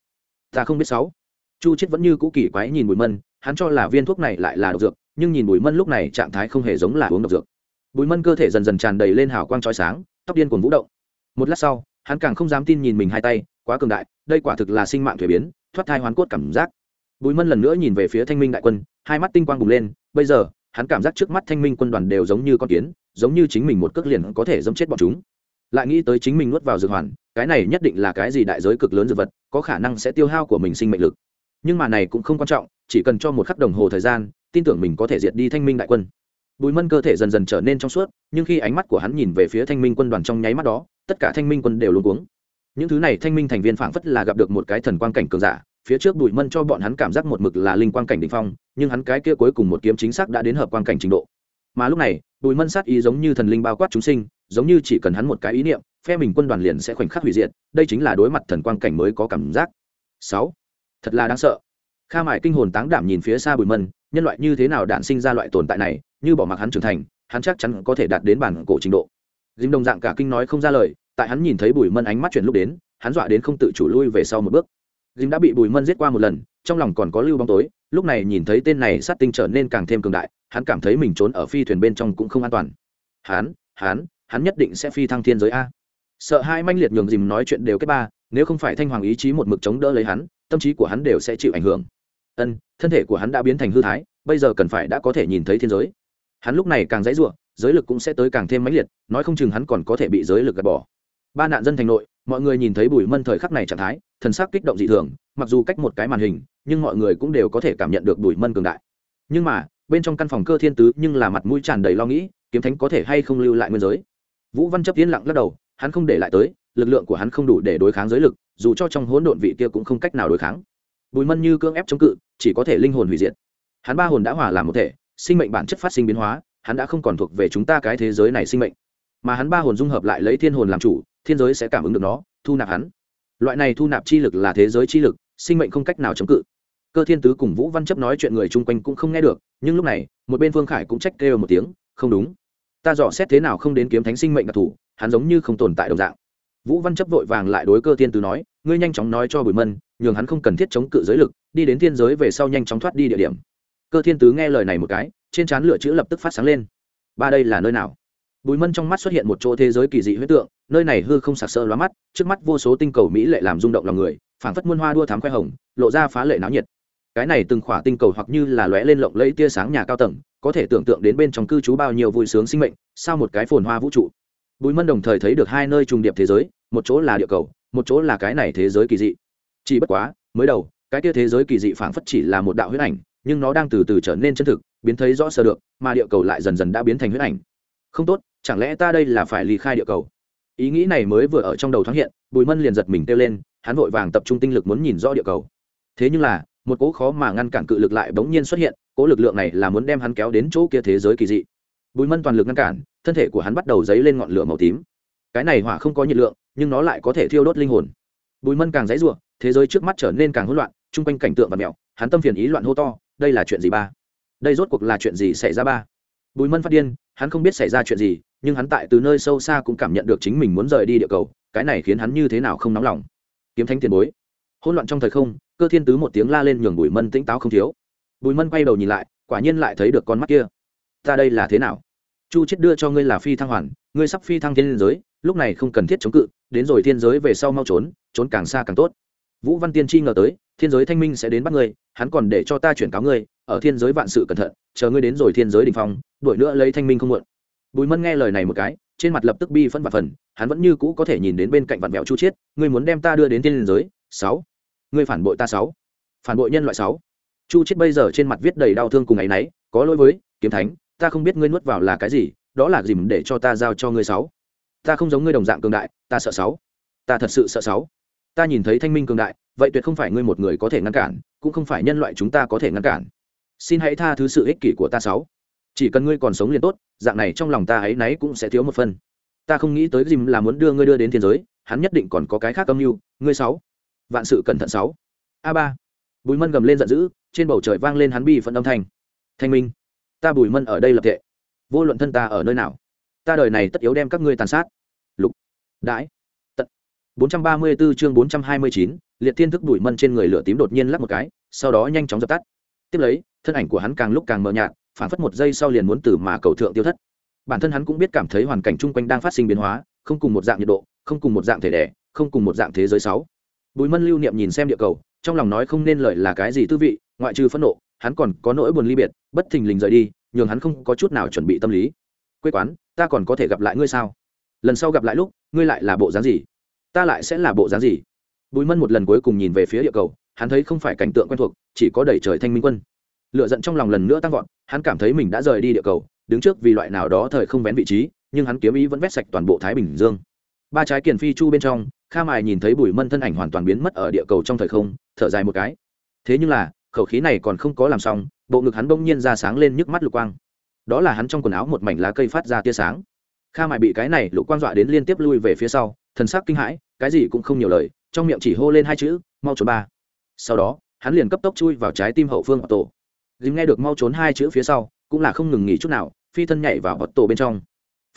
Ta không biết sáu. Chu chết vẫn như cũ kỳ quái nhìn bùi mân, hắn cho là viên thuốc này lại là độc dược, nhưng nhìn bùi mân lúc này trạng thái không hề giống là uống độc dược. Bùi mân cơ thể dần dần tràn đầy lên hào quang trói sáng, tóc điên cuồng vũ động. Một lát sau, hắn càng không dám tin nhìn mình hai tay, quá cường đại, đây quả thực là sinh mạng thuế biến, thoát thai hoán cốt cảm giác. Bùi mân lần nữa nhìn về phía thanh minh đại quân, hai mắt tinh quang bùng lên, bây giờ, hắn cảm giác trước mắt thanh minh quân đoàn đều giống như con kiến, giống như chính mình một cước liền có thể dẫm chết bọn chúng lại nghĩ tới chính mình nuốt vào dược hoàn, cái này nhất định là cái gì đại giới cực lớn dược vật, có khả năng sẽ tiêu hao của mình sinh mệnh lực. Nhưng mà này cũng không quan trọng, chỉ cần cho một khắc đồng hồ thời gian, tin tưởng mình có thể diệt đi thanh minh đại quân. Bùi mân cơ thể dần dần trở nên trong suốt, nhưng khi ánh mắt của hắn nhìn về phía thanh minh quân đoàn trong nháy mắt đó, tất cả thanh minh quân đều luôn cuống. Những thứ này thanh minh thành viên phảng phất là gặp được một cái thần quang cảnh cường giả, phía trước bùi mân cho bọn hắn cảm giác một mực là linh quang cảnh đ ỉ n h phong, nhưng hắn cái kia cuối cùng một kiếm chính xác đã đến hợp quang cảnh trình độ mà lúc này, bùi mân sát ý giống như thần linh bao quát chúng sinh, giống như chỉ cần hắn một cái ý niệm, phe mình quân đoàn liền sẽ khoảnh khắc hủy diệt, đây chính là đối mặt thần quang cảnh mới có cảm giác. Sáu, thật là đáng sợ. Kha mại kinh hồn táng đảm nhìn phía xa bùi mân, nhân loại như thế nào đạn sinh ra loại tồn tại này, như bỏ mặc hắn trưởng thành, hắn chắc chắn có thể đạt đến bản cổ trình độ. Dìm đồng dạng cả kinh nói không ra lời, tại hắn nhìn thấy bùi mân ánh mắt chuyển lúc đến, hắn dọa đến không tự chủ lui về sau một bước. Dìm đã bị bùi mân giết qua một lần trong lòng còn có lưu bóng tối, lúc này nhìn thấy tên này sát tinh trở nên càng thêm cường đại, hắn cảm thấy mình trốn ở phi thuyền bên trong cũng không an toàn. Hắn hắn hắn nhất định sẽ phi thăng thiên giới a. Sợ hai manh liệt nhường dìm nói chuyện đều kết ba, nếu không phải thanh hoàng ý chí một mực chống đỡ lấy hắn, tâm trí của hắn đều sẽ chịu ảnh hưởng. Ân, thân thể của hắn đã biến thành hư thái, bây giờ cần phải đã có thể nhìn thấy thiên giới. Hắn lúc này càng dãy ruộng giới lực cũng sẽ tới càng thêm mãnh liệt, nói không chừng hắn còn có thể bị giới lực gạt bỏ. Ba nạn dân thành nội, mọi người nhìn thấy bùi mân thời khắc này trạng thái thần sắc kích động dị thường, mặc dù cách một cái màn hình, nhưng mọi người cũng đều có thể cảm nhận được đuổi mân cường đại. Nhưng mà, bên trong căn phòng cơ thiên tứ nhưng là mặt mũi tràn đầy lo nghĩ, kiếm thánh có thể hay không lưu lại nguyên giới? Vũ văn chấp tiến lặng lắc đầu, hắn không để lại tới, lực lượng của hắn không đủ để đối kháng giới lực, dù cho trong hỗn độn vị kia cũng không cách nào đối kháng. Bùi mân như cưỡng ép chống cự, chỉ có thể linh hồn hủy diệt. Hắn ba hồn đã hòa làm một thể, sinh mệnh bản chất phát sinh biến hóa, hắn đã không còn thuộc về chúng ta cái thế giới này sinh mệnh. Mà hắn ba hồn dung hợp lại lấy thiên hồn làm chủ, thiên giới sẽ cảm ứng được nó, thu nạp hắn loại này thu nạp chi lực là thế giới chi lực, sinh mệnh không cách nào chống cự. Cơ thiên tứ cùng vũ văn chấp nói chuyện người chung quanh cũng không nghe được, nhưng lúc này, một bên phương khải cũng trách kêu một tiếng, không đúng. Ta dò xét thế nào không đến kiếm thánh sinh mệnh đặc thù, hắn giống như không tồn tại đồng dạng. Vũ văn chấp vội vàng lại đối cơ thiên tứ nói, ngươi nhanh chóng nói cho bùi mân, nhường hắn không cần thiết chống cự giới lực, đi đến thiên giới về sau nhanh chóng thoát đi địa điểm. Cơ thiên tứ nghe lời này một cái, trên trán lửa chữ lập tức phát sáng lên. Ba đây là nơi nào? Bùi mân trong mắt xuất hiện một chỗ thế giới kỳ dị huyết tượng, nơi này hư không sặc sỡ lóa mắt, trước mắt vô số tinh cầu mỹ lệ làm rung động lòng người, phảng phất muôn hoa đua thám khoe hồng, lộ ra phá lệ náo nhiệt. Cái này từng khỏa tinh cầu hoặc như là lóe lên lộng lẫy tia sáng nhà cao tầng, có thể tưởng tượng đến bên trong cư trú bao nhiêu vui sướng sinh mệnh, sao một cái phồn hoa vũ trụ. Bùi mân đồng thời thấy được hai nơi trùng điệp thế giới, một chỗ là địa cầu, một chỗ là cái này thế giới kỳ dị. Chỉ bất quá, mới đầu, cái tia thế giới kỳ dị phảng phất chỉ là một đạo huyết ảnh, nhưng nó đang từ từ trở nên chân thực, biến thấy rõ sơ được, mà địa cầu lại dần dần đã biến thành huyết ảnh. Không tốt chẳng lẽ ta đây là phải ly khai địa cầu? Ý nghĩ này mới vừa ở trong đầu thoáng hiện, bùi mân liền giật mình kêu lên, hắn vội vàng tập trung tinh lực muốn nhìn rõ địa cầu. Thế nhưng là, một cỗ khó mà ngăn cản cự lực lại bỗng nhiên xuất hiện, cỗ lực lượng này là muốn đem hắn kéo đến chỗ kia thế giới kỳ dị. Bùi mân toàn lực ngăn cản, thân thể của hắn bắt đầu dấy lên ngọn lửa màu tím. Cái này hỏa không có nhiệt lượng, nhưng nó lại có thể thiêu đốt linh hồn. Bùi mân càng dãy r u ộ thế giới trước mắt trở nên càng hỗn loạn, chung quanh cảnh tượng và mẹo, hắn tâm phiền ý loạn hô to, đây là chuyện gì ba? Đây rốt cuộc là chuyện gì xảy ra ba? Bùi mân phát điên, hắn không biết xảy ra chuyện gì nhưng hắn tại từ nơi sâu xa cũng cảm nhận được chính mình muốn rời đi địa cầu, cái này khiến hắn như thế nào không nóng lòng. Kiếm thánh tiền bối, hỗn loạn trong thời không, cơ thiên tứ một tiếng la lên nhường bùi mân tĩnh táo không thiếu. Bùi mân quay đầu nhìn lại, quả nhiên lại thấy được con mắt kia. Ta đây là thế nào? Chu chết đưa cho ngươi là phi thăng hoàn, ngươi sắp phi thăng thiên giới, lúc này không cần thiết chống cự, đến rồi thiên giới về sau mau trốn trốn càng xa càng tốt. Vũ văn tiên chi ngờ tới, thiên giới thanh minh sẽ đến bắt ngươi, hắn còn để cho ta chuyển cáo ngươi, ở thiên giới vạn sự cẩn thận, chờ ngươi đến rồi thiên giới đình phong, đuổi nữa lấy thanh minh không muộn bùi mân nghe lời này một cái, trên mặt lập tức bi phân và phần, hắn vẫn như cũ có thể nhìn đến bên cạnh vạn mẹo chu chiết, ngươi muốn đem ta đưa đến thiên giới? Sáu. Ngươi phản bội ta sáu. Phản bội nhân loại sáu. Chu chiết bây giờ trên mặt viết đầy đau thương cùng ấ y có lỗi với, kiếm thánh, ta không biết ngươi nuốt vào là cái gì, đó là dìm để cho ta giao cho ngươi sáu? Ta không giống ngươi đồng dạng cường đại, ta sợ sáu. Ta thật sự sợ sáu. Ta nhìn thấy thanh minh cường đại, vậy tuyệt không phải ngươi một người có thể ngăn cản, cũng không phải nhân loại chúng ta có thể ngăn cản. Xin hãy tha thứ sự ích kỷ của ta sáu chỉ cần ngươi còn sống liền tốt dạng này trong lòng ta ấy nấy cũng sẽ thiếu một phần. Ta không nghĩ tới dìm là muốn đưa ngươi đưa đến thiên giới hắn nhất định còn có cái khác âm mưu. Ngươi sáu. Vạn sự cẩn thận sáu. A ba. Bùi mân gầm lên giận dữ trên bầu trời vang lên hắn bi phận âm thanh. Thanh minh ta bùi mân ở đây lập tệ vô luận thân ta ở nơi nào ta đời này tất yếu đem các ngươi tàn sát. Lục. Đãi. Tận. 434 chương 429, liệt thiên thức bùi mân trên người lửa tím đột nhiên lắp một cái sau đó nhanh chóng dập tắt. Tiếp lấy thân ảnh của hắn càng lúc càng mờ nhạt phản phất một giây sau liền muốn từ mà cầu thượng tiêu thất. Bản thân hắn cũng biết cảm thấy hoàn cảnh chung quanh đang phát sinh biến hóa, không cùng một dạng nhiệt độ, không cùng một dạng thể đẻ, không cùng một dạng thế giới sáu. Bùi mân lưu niệm nhìn xem địa cầu, trong lòng nói không nên lời là cái gì tư vị, ngoại trừ phẫn nộ, hắn còn có nỗi buồn ly biệt, bất thình lình rời đi, nhường hắn không có chút nào chuẩn bị tâm lý. Quê quán, ta còn có thể gặp lại ngươi sao? Lần sau gặp lại lúc, ngươi lại là bộ dáng gì? Ta lại sẽ là bộ dáng gì? Bùi mân một lần cuối cùng nhìn về phía địa cầu, hắn thấy không phải cảnh tượng quen thuộc, chỉ có đẩy trời thanh minh quân lựa giận trong lòng lần nữa tăng vọt, hắn cảm thấy mình đã rời đi địa cầu, đứng trước vì loại nào đó thời không vén vị trí, nhưng hắn kiếm ý vẫn vét sạch toàn bộ thái bình dương. Ba trái kiền phi chu bên trong, kha mài nhìn thấy bùi mân thân ảnh hoàn toàn biến mất ở địa cầu trong thời không, thở dài một cái. Thế nhưng là, khẩu khí này còn không có làm xong, bộ ngực hắn bỗng nhiên ra sáng lên nhức mắt lục quang. Đó là hắn trong quần áo một mảnh lá cây phát ra tia sáng. Kha mài bị cái này lục quang dọa đến liên tiếp lui về phía sau, thần sắc kinh hãi, cái gì cũng không nhiều lời, trong miệng chỉ hô lên hai chữ, mau trốn ba. Sau đó, hắn liền cấp tốc chui vào trái tim hậu phương tổ dìm nghe được mau trốn hai chữ phía sau cũng là không ngừng nghỉ chút nào phi thân nhảy vào bọt tổ bên trong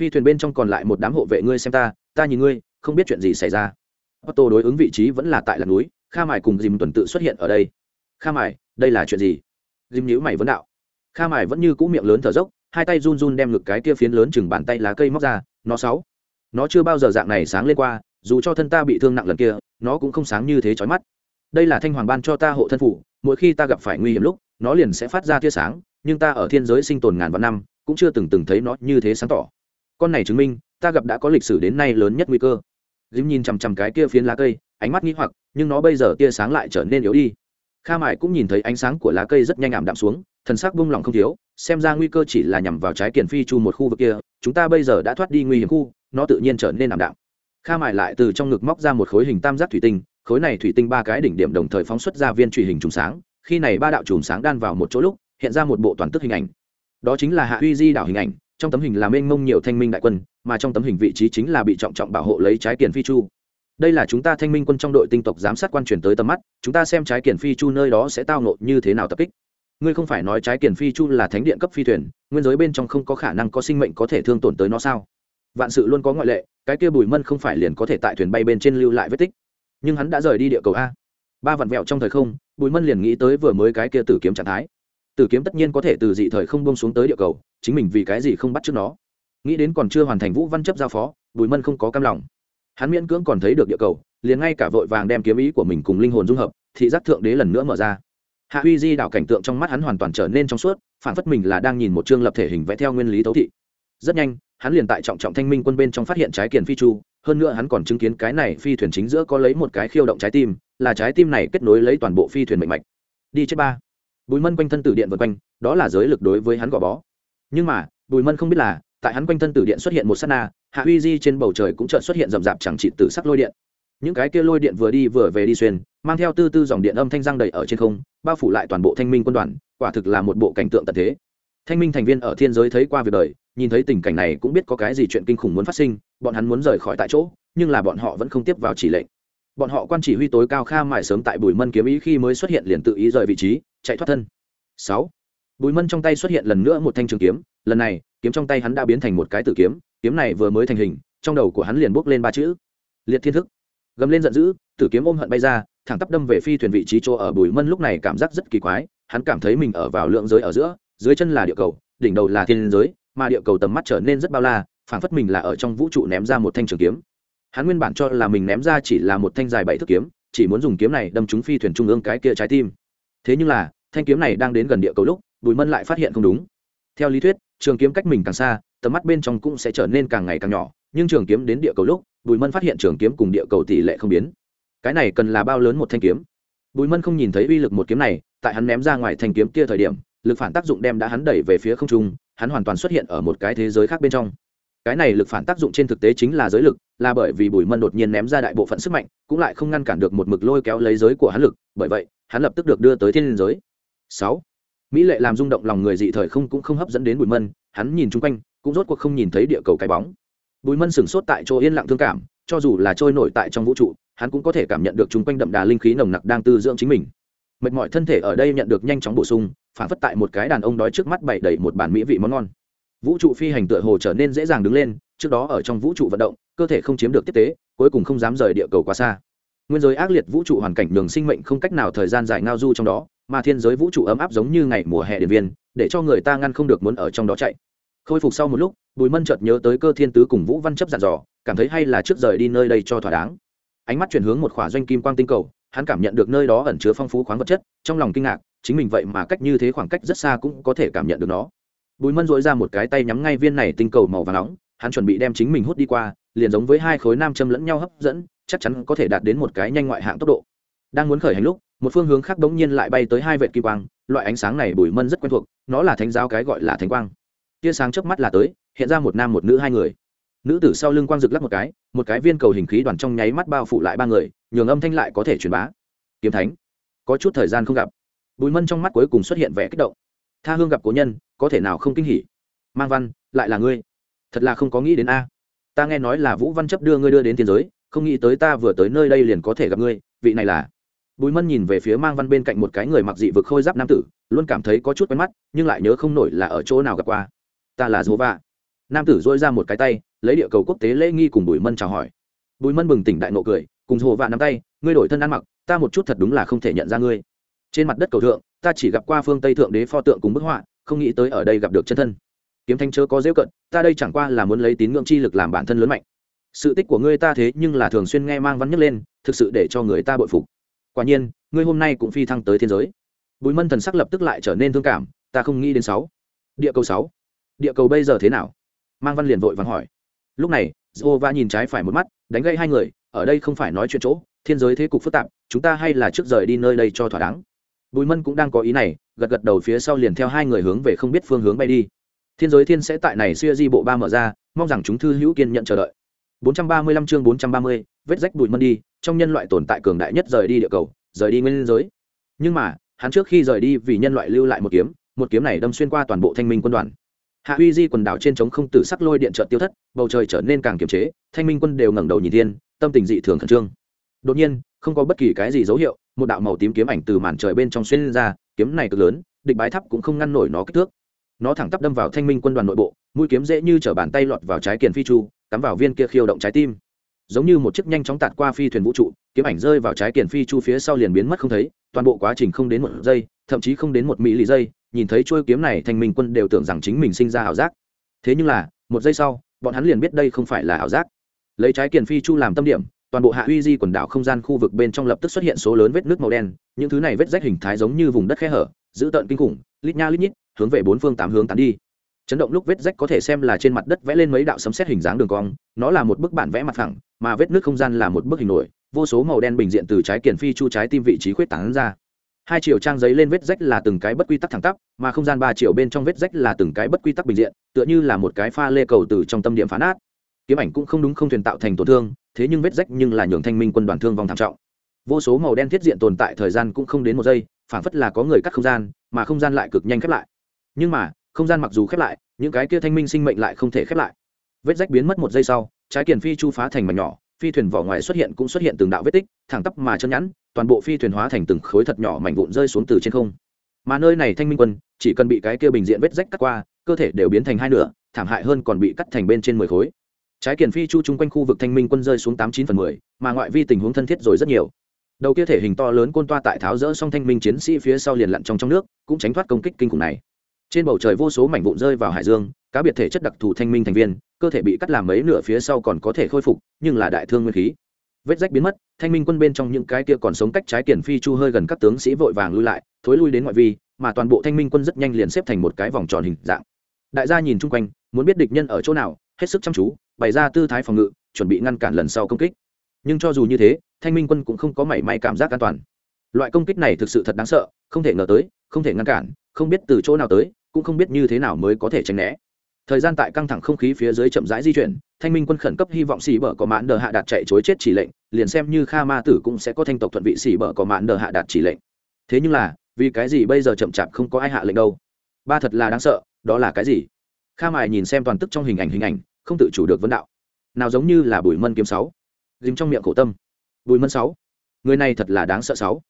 phi thuyền bên trong còn lại một đám hộ vệ ngươi xem ta ta nhìn ngươi không biết chuyện gì xảy ra Otto đối ứng vị trí vẫn là tại làn núi, Kha mải cùng Dìm tuần tự xuất hiện ở đây. Kha mải đây là chuyện gì? Dìm nhíu mày vấn đạo. Kha mải vẫn như cũ miệng lớn thở dốc, hai tay run run đem ngực cái kia phiến lớn chừng bàn tay lá cây móc ra, nó sáu. Nó chưa bao giờ dạng này sáng lên qua, dù cho thân ta bị thương nặng lần kia, nó cũng không sáng như thế chói mắt. Đây là thanh hoàng ban cho ta hộ thân phủ, mỗi khi ta gặp phải nguy hiểm lúc, nó liền sẽ phát ra tia sáng, nhưng ta ở thiên giới sinh tồn ngàn vạn năm, cũng chưa từng từng thấy nó như thế sáng tỏ. Con này chứng minh, ta gặp đã có lịch sử đến nay lớn nhất nguy cơ. Dìm nhìn chằm chằm cái kia phiến lá cây ánh mắt nghĩ hoặc nhưng nó bây giờ tia sáng lại trở nên yếu đi. Kha mại cũng nhìn thấy ánh sáng của lá cây rất nhanh ảm đạm xuống thần sắc vung lòng không thiếu xem ra nguy cơ chỉ là nhằm vào trái kiển phi chu một khu vực kia chúng ta bây giờ đã thoát đi nguy hiểm khu nó tự nhiên trở nên ảm đạm. Kha mại lại từ trong ngực móc ra một khối hình tam giác thủy tinh khối này thủy tinh ba cái đỉnh điểm đồng thời phóng xuất ra viên truy hình trùng sáng, khi này ba đạo trùng sáng đan vào một chỗ lúc, hiện ra một bộ toàn tức hình ảnh. Đó chính là hạ uy di đảo hình ảnh, trong tấm hình là mênh mông nhiều thanh minh đại quân, mà trong tấm hình vị trí chính là bị trọng trọng bảo hộ lấy trái kiền phi chu. Đây là chúng ta thanh minh quân trong đội tinh tộc giám sát quan truyền tới tầm mắt, chúng ta xem trái kiền phi chu nơi đó sẽ tao nộ như thế nào tập kích. Ngươi không phải nói trái kiền phi chu là thánh điện cấp phi thuyền, nguyên giới bên trong không có khả năng có sinh mệnh có thể thương tổn tới nó sao? Vạn sự luôn có ngoại lệ, cái kia bùi mân không phải liền có thể tại thuyền bay bên trên lưu lại vết tích nhưng hắn đã rời đi địa cầu a. Ba vạn vẹo trong thời không, bùi mân liền nghĩ tới vừa mới cái kia tử kiếm trạng thái. Tử kiếm tất nhiên có thể từ dị thời không bông xuống tới địa cầu, chính mình vì cái gì không bắt trước nó? Nghĩ đến còn chưa hoàn thành vũ văn chấp giao phó, bùi mân không có cam lòng. Hắn miễn cưỡng còn thấy được địa cầu, liền ngay cả vội vàng đem kiếm ý của mình cùng linh hồn dung hợp, thị giác thượng đế lần nữa mở ra. Hạ huy di đảo cảnh tượng trong mắt hắn hoàn toàn trở nên trong suốt, phản phất mình là đang nhìn một chương lập thể hình vẽ theo nguyên lý tấu thị. Rất nhanh, hắn liền tại trọng trọng thanh minh quân bên trong phát hiện trái kiền phi chu hơn nữa hắn còn chứng kiến cái này phi thuyền chính giữa có lấy một cái khiêu động trái tim, là trái tim này kết nối lấy toàn bộ phi thuyền mạnh mạch. Đi chết ba. Bùi mân quanh thân tử điện vượt quanh, đó là giới lực đối với hắn gò bó. Nhưng mà, bùi mân không biết là, tại hắn quanh thân tử điện xuất hiện một s á t na, hạ uy di trên bầu trời cũng chợt xuất hiện rậm rạp chẳng trị tử sắc lôi điện. Những cái kia lôi điện vừa đi vừa về đi xuyên, mang theo tư tư dòng điện âm thanh răng đầy ở trên không, bao phủ lại toàn bộ thanh minh quân đoàn, quả thực là một bộ cảnh tượng tận thế thanh minh thành viên ở thiên giới thấy qua việc đời, nhìn thấy tình cảnh này cũng biết có cái gì chuyện kinh khủng muốn phát sinh, bọn hắn muốn rời khỏi tại chỗ, nhưng là bọn họ vẫn không tiếp vào chỉ lệnh. Bọn họ quan chỉ huy tối cao kha mải sớm tại bùi mân kiếm ý khi mới xuất hiện liền tự ý rời vị trí, chạy thoát thân. Sáu. Bùi mân trong tay xuất hiện lần nữa một thanh trường kiếm, lần này, kiếm trong tay hắn đã biến thành một cái tử kiếm kiếm này vừa mới thành hình, trong đầu của hắn liền bốc lên ba chữ. Liệt thiên thức. Gầm lên giận dữ, tử kiếm ôm hận bay ra, thẳng tắp đâm về phi thuyền vị trí chỗ ở bùi mân lúc này cảm giác rất kỳ quái, hắn cảm thấy mình ở vào lượng giới ở giữa dưới chân là địa cầu, đỉnh đầu là thiên giới, mà địa cầu tầm mắt trở nên rất bao la, phảng phất mình là ở trong vũ trụ ném ra một thanh trường kiếm. Hắn nguyên bản cho là mình ném ra chỉ là một thanh dài bảy thước kiếm, chỉ muốn dùng kiếm này đâm trúng phi thuyền trung ương cái kia trái tim. Thế nhưng là, thanh kiếm này đang đến gần địa cầu lúc, bùi mân lại phát hiện không đúng. Theo lý thuyết, trường kiếm cách mình càng xa, tầm mắt bên trong cũng sẽ trở nên càng ngày càng nhỏ, nhưng trường kiếm đến địa cầu lúc, bùi mân phát hiện trường kiếm cùng địa cầu tỷ lệ không biến. Cái này cần là bao lớn một thanh kiếm? Bùi mân không nhìn thấy uy lực một kiếm này, tại hắn ném ra ngoài thanh kiếm kia thời điểm lực phản tác dụng đem đã hắn đẩy về phía không trung, hắn hoàn toàn xuất hiện ở một cái thế giới khác bên trong. Cái này lực phản tác dụng trên thực tế chính là giới lực, là bởi vì bùi mân đột nhiên ném ra đại bộ phận sức mạnh, cũng lại không ngăn cản được một mực lôi kéo lấy giới của hắn lực, bởi vậy, hắn lập tức được đưa tới thiên liên giới. Sáu. Mỹ lệ làm rung động lòng người dị thời không cũng không hấp dẫn đến bùi mân, hắn nhìn chung quanh, cũng rốt cuộc không nhìn thấy địa cầu cái bóng. Bùi mân sửng sốt tại chỗ yên lặng thương cảm, cho dù là trôi nổi tại trong vũ trụ, hắn cũng có thể cảm nhận được chung quanh đậm đà linh khí nồng nặc đang tư dưỡng chính mình. Mệt mỏi thân thể ở đây nhận được nhanh chóng bổ sung phản phất tại một cái đàn ông đói trước mắt bày đầy một bản mỹ vị món ngon. Vũ trụ phi hành tựa hồ trở nên dễ dàng đứng lên, trước đó ở trong vũ trụ vận động, cơ thể không chiếm được tiếp tế, cuối cùng không dám rời địa cầu quá xa. Nguyên giới ác liệt vũ trụ hoàn cảnh đường sinh mệnh không cách nào thời gian dài ngao du trong đó, mà thiên giới vũ trụ ấm áp giống như ngày mùa hè điện viên để cho người ta ngăn không được muốn ở trong đó chạy. Khôi phục sau một lúc, bùi mân chợt nhớ tới cơ thiên tứ cùng vũ văn chấp dặn dò, cảm thấy hay là trước rời đi nơi đây cho thỏa đáng. Ánh mắt chuyển hướng một khỏa doanh kim quang tinh cầu hắn cảm nhận được nơi đó ẩn chứa phong phú khoáng vật chất, trong lòng kinh ngạc, chính mình vậy mà cách như thế khoảng cách rất xa cũng có thể cảm nhận được nó. Bùi mân dội ra một cái tay nhắm ngay viên này tinh cầu màu và nóng, hắn chuẩn bị đem chính mình hút đi qua, liền giống với hai khối nam châm lẫn nhau hấp dẫn, chắc chắn có thể đạt đến một cái nhanh ngoại hạng tốc độ. Đang muốn khởi hành lúc, một phương hướng khác đống nhiên lại bay tới hai vệt kim quang, loại ánh sáng này bùi mân rất quen thuộc, nó là thánh giáo cái gọi là thánh quang. Tia sáng chớp mắt là tới, hiện ra một nam một nữ hai người. Nữ tử sau lưng quang rực lắc một cái một cái viên cầu hình khí đoàn trong nháy mắt bao phủ lại ba người, nhường âm thanh lại có thể truyền bá. Kiếm thánh, có chút thời gian không gặp. Bùi mân trong mắt cuối cùng xuất hiện vẻ kích động. Tha hương gặp cố nhân, có thể nào không kinh hỉ? Mang văn, lại là ngươi. Thật là không có nghĩ đến a. Ta nghe nói là vũ văn chấp đưa ngươi đưa đến thiên giới, không nghĩ tới ta vừa tới nơi đây liền có thể gặp ngươi, vị này là. Bùi mân nhìn về phía mang văn bên cạnh một cái người mặc dị vực khôi giáp nam tử, luôn cảm thấy có chút quen mắt, nhưng lại nhớ không nổi là ở chỗ nào gặp qua. Ta là dô vạ nam tử dôi ra một cái tay, lấy địa cầu quốc tế lễ nghi cùng bùi mân chào hỏi. Bùi mân bừng tỉnh đại nộ cười, cùng hồ vạ nắm tay, ngươi đổi thân ăn mặc, ta một chút thật đúng là không thể nhận ra ngươi. Trên mặt đất cầu thượng, ta chỉ gặp qua phương tây thượng đế pho tượng cùng bức họa, không nghĩ tới ở đây gặp được chân thân. Kiếm thanh chớ có dễ cận, ta đây chẳng qua là muốn lấy tín ngưỡng chi lực làm bản thân lớn mạnh. Sự tích của ngươi ta thế nhưng là thường xuyên nghe mang văn nhấc lên, thực sự để cho người ta bội phục. Quả nhiên, ngươi hôm nay cũng phi thăng tới thiên giới. Bùi mân thần sắc lập tức lại trở nên thương cảm, ta không nghĩ đến sáu. Địa cầu sáu. Địa cầu bây giờ thế nào? Mang văn liền vội vàng hỏi. Lúc này dô va nhìn trái phải một mắt đánh gây hai người ở đây không phải nói chuyện chỗ thiên giới thế cục phức tạp chúng ta hay là trước rời đi nơi đây cho thỏa đáng. Bùi mân cũng đang có ý này gật gật đầu phía sau liền theo hai người hướng về không biết phương hướng bay đi. Thiên giới thiên sẽ tại này xuya di bộ ba mở ra mong rằng chúng thư hữu kiên nhận chờ đợi. 435 chương 430, vết rách Bùi mân đi trong nhân loại tồn tại cường đại nhất rời đi địa cầu rời đi nguyên giới. Nhưng mà hắn trước khi rời đi vì nhân loại lưu lại một kiếm một kiếm này đâm xuyên qua toàn bộ thanh minh quân đoàn hạ uy di quần đảo trên trống không tử sắc lôi điện trợ tiêu thất, bầu trời trở nên càng kiềm chế, thanh minh quân đều ngẩng đầu nhìn thiên, tâm tình dị thường khẩn trương. Đột nhiên, không có bất kỳ cái gì dấu hiệu, một đạo màu tím kiếm ảnh từ màn trời bên trong xuyên lên ra, kiếm này cực lớn, địch bái tháp cũng không ngăn nổi nó kích thước. Nó thẳng tắp đâm vào thanh minh quân đoàn nội bộ, mũi kiếm dễ như t bàn tay lọt vào trái kiền phi chu, cắm vào viên kia khiêu động trái tim. Giống như một chiếc nhanh chóng tạt qua phi thuyền vũ trụ, kiếm ảnh rơi vào trái kiền phi chu phía sau liền biến mất không thấy toàn bộ quá trình không đến một giây, thậm chí không đến một mỹ lì giây, nhìn thấy chuôi kiếm này thanh minh quân đều tưởng rằng chính mình sinh ra ảo giác. Thế nhưng là, một giây sau, bọn hắn liền biết đây không phải là ảo giác. Lấy trái kiền phi chu làm tâm điểm, toàn bộ hạ uy di quần đảo không gian khu vực bên trong lập tức xuất hiện số lớn vết nước màu đen, những thứ này vết rách hình thái giống như vùng đất khe hở, giữ tợn kinh khủng, lít nha lít nhít, hướng về bốn phương tám hướng tán đi. Chấn động lúc vết rách có thể xem là trên mặt đất vẽ lên mấy đạo sấm xét hình dáng đường cong, nó là một bức bản vẽ mặt phẳng, mà vết nước không gian là một bức hình nổi vô số màu đen bình diện từ trái kiển phi chu trái tim vị trí khuyết tảng ra. Hai chiều trang giấy lên vết rách là từng cái bất quy tắc thẳng tắp, mà không gian ba chiều bên trong vết rách là từng cái bất quy tắc bình diện, tựa như là một cái pha lê cầu từ trong tâm điểm phá nát. Kiếm ảnh cũng không đúng không thuyền tạo thành tổn thương, thế nhưng vết rách nhưng là nhường thanh minh quân đoàn thương vong thảm trọng. Vô số màu đen thiết diện tồn tại thời gian cũng không đến một giây, phảng phất là có người cắt không gian, mà không gian lại cực nhanh khép lại. Nhưng mà, không gian mặc dù khép lại, những cái kia thanh minh sinh mệnh lại không thể khép lại. Vết rách biến mất một giây sau, trái kiền phi chu phá thành mảnh nhỏ phi thuyền vỏ ngoài xuất hiện cũng xuất hiện từng đạo vết tích, thẳng tắp mà chân nhẵn, toàn bộ phi thuyền hóa thành từng khối thật nhỏ mảnh vụn rơi xuống từ trên không. Mà nơi này thanh minh quân, chỉ cần bị cái kia bình diện vết rách cắt qua, cơ thể đều biến thành hai nửa, thảm hại hơn còn bị cắt thành bên trên mười khối. Trái kiền phi chu chung quanh khu vực thanh minh quân rơi xuống tám chín phần mười, mà ngoại vi tình huống thân thiết rồi rất nhiều. Đầu kia thể hình to lớn côn toa tại tháo rỡ xong thanh minh chiến sĩ phía sau liền lặn trong trong nước, cũng tránh thoát công kích kinh khủng này. Trên bầu trời vô số mảnh vụn rơi vào hải dương cá biệt thể chất đặc thù thanh minh thành viên, cơ thể bị cắt làm mấy nửa phía sau còn có thể khôi phục, nhưng là đại thương nguyên khí. Vết rách biến mất, thanh minh quân bên trong những cái kia còn sống cách trái kiển phi chu hơi gần các tướng sĩ vội vàng lui lại, thối lui đến ngoại vi, mà toàn bộ thanh minh quân rất nhanh liền xếp thành một cái vòng tròn hình dạng. Đại gia nhìn chung quanh, muốn biết địch nhân ở chỗ nào, hết sức chăm chú, bày ra tư thái phòng ngự, chuẩn bị ngăn cản lần sau công kích. Nhưng cho dù như thế, thanh minh quân cũng không có mảy may cảm giác an toàn. Loại công kích này thực sự thật đáng sợ, không thể ngờ tới, không thể ngăn cản, không biết từ chỗ nào tới, cũng không biết như thế nào mới có thể tránh né thời gian tại căng thẳng không khí phía dưới chậm rãi di chuyển, thanh minh quân khẩn cấp hy vọng xì bở có mãn đờ hạ đạt chạy chối chết chỉ lệnh, liền xem như kha ma tử cũng sẽ có thanh tộc thuận vị xì bở có mãn đờ hạ đạt chỉ lệnh. Thế nhưng là, vì cái gì bây giờ chậm chạp không có ai hạ lệnh đâu? Ba thật là đáng sợ, đó là cái gì? Kha mài nhìn xem toàn tức trong hình ảnh hình ảnh, không tự chủ được vấn đạo. Nào giống như là bùi mân kiếm sáu. Dìm trong miệng khổ tâm. Bùi mân sáu. Người này thật là đáng sợ sáu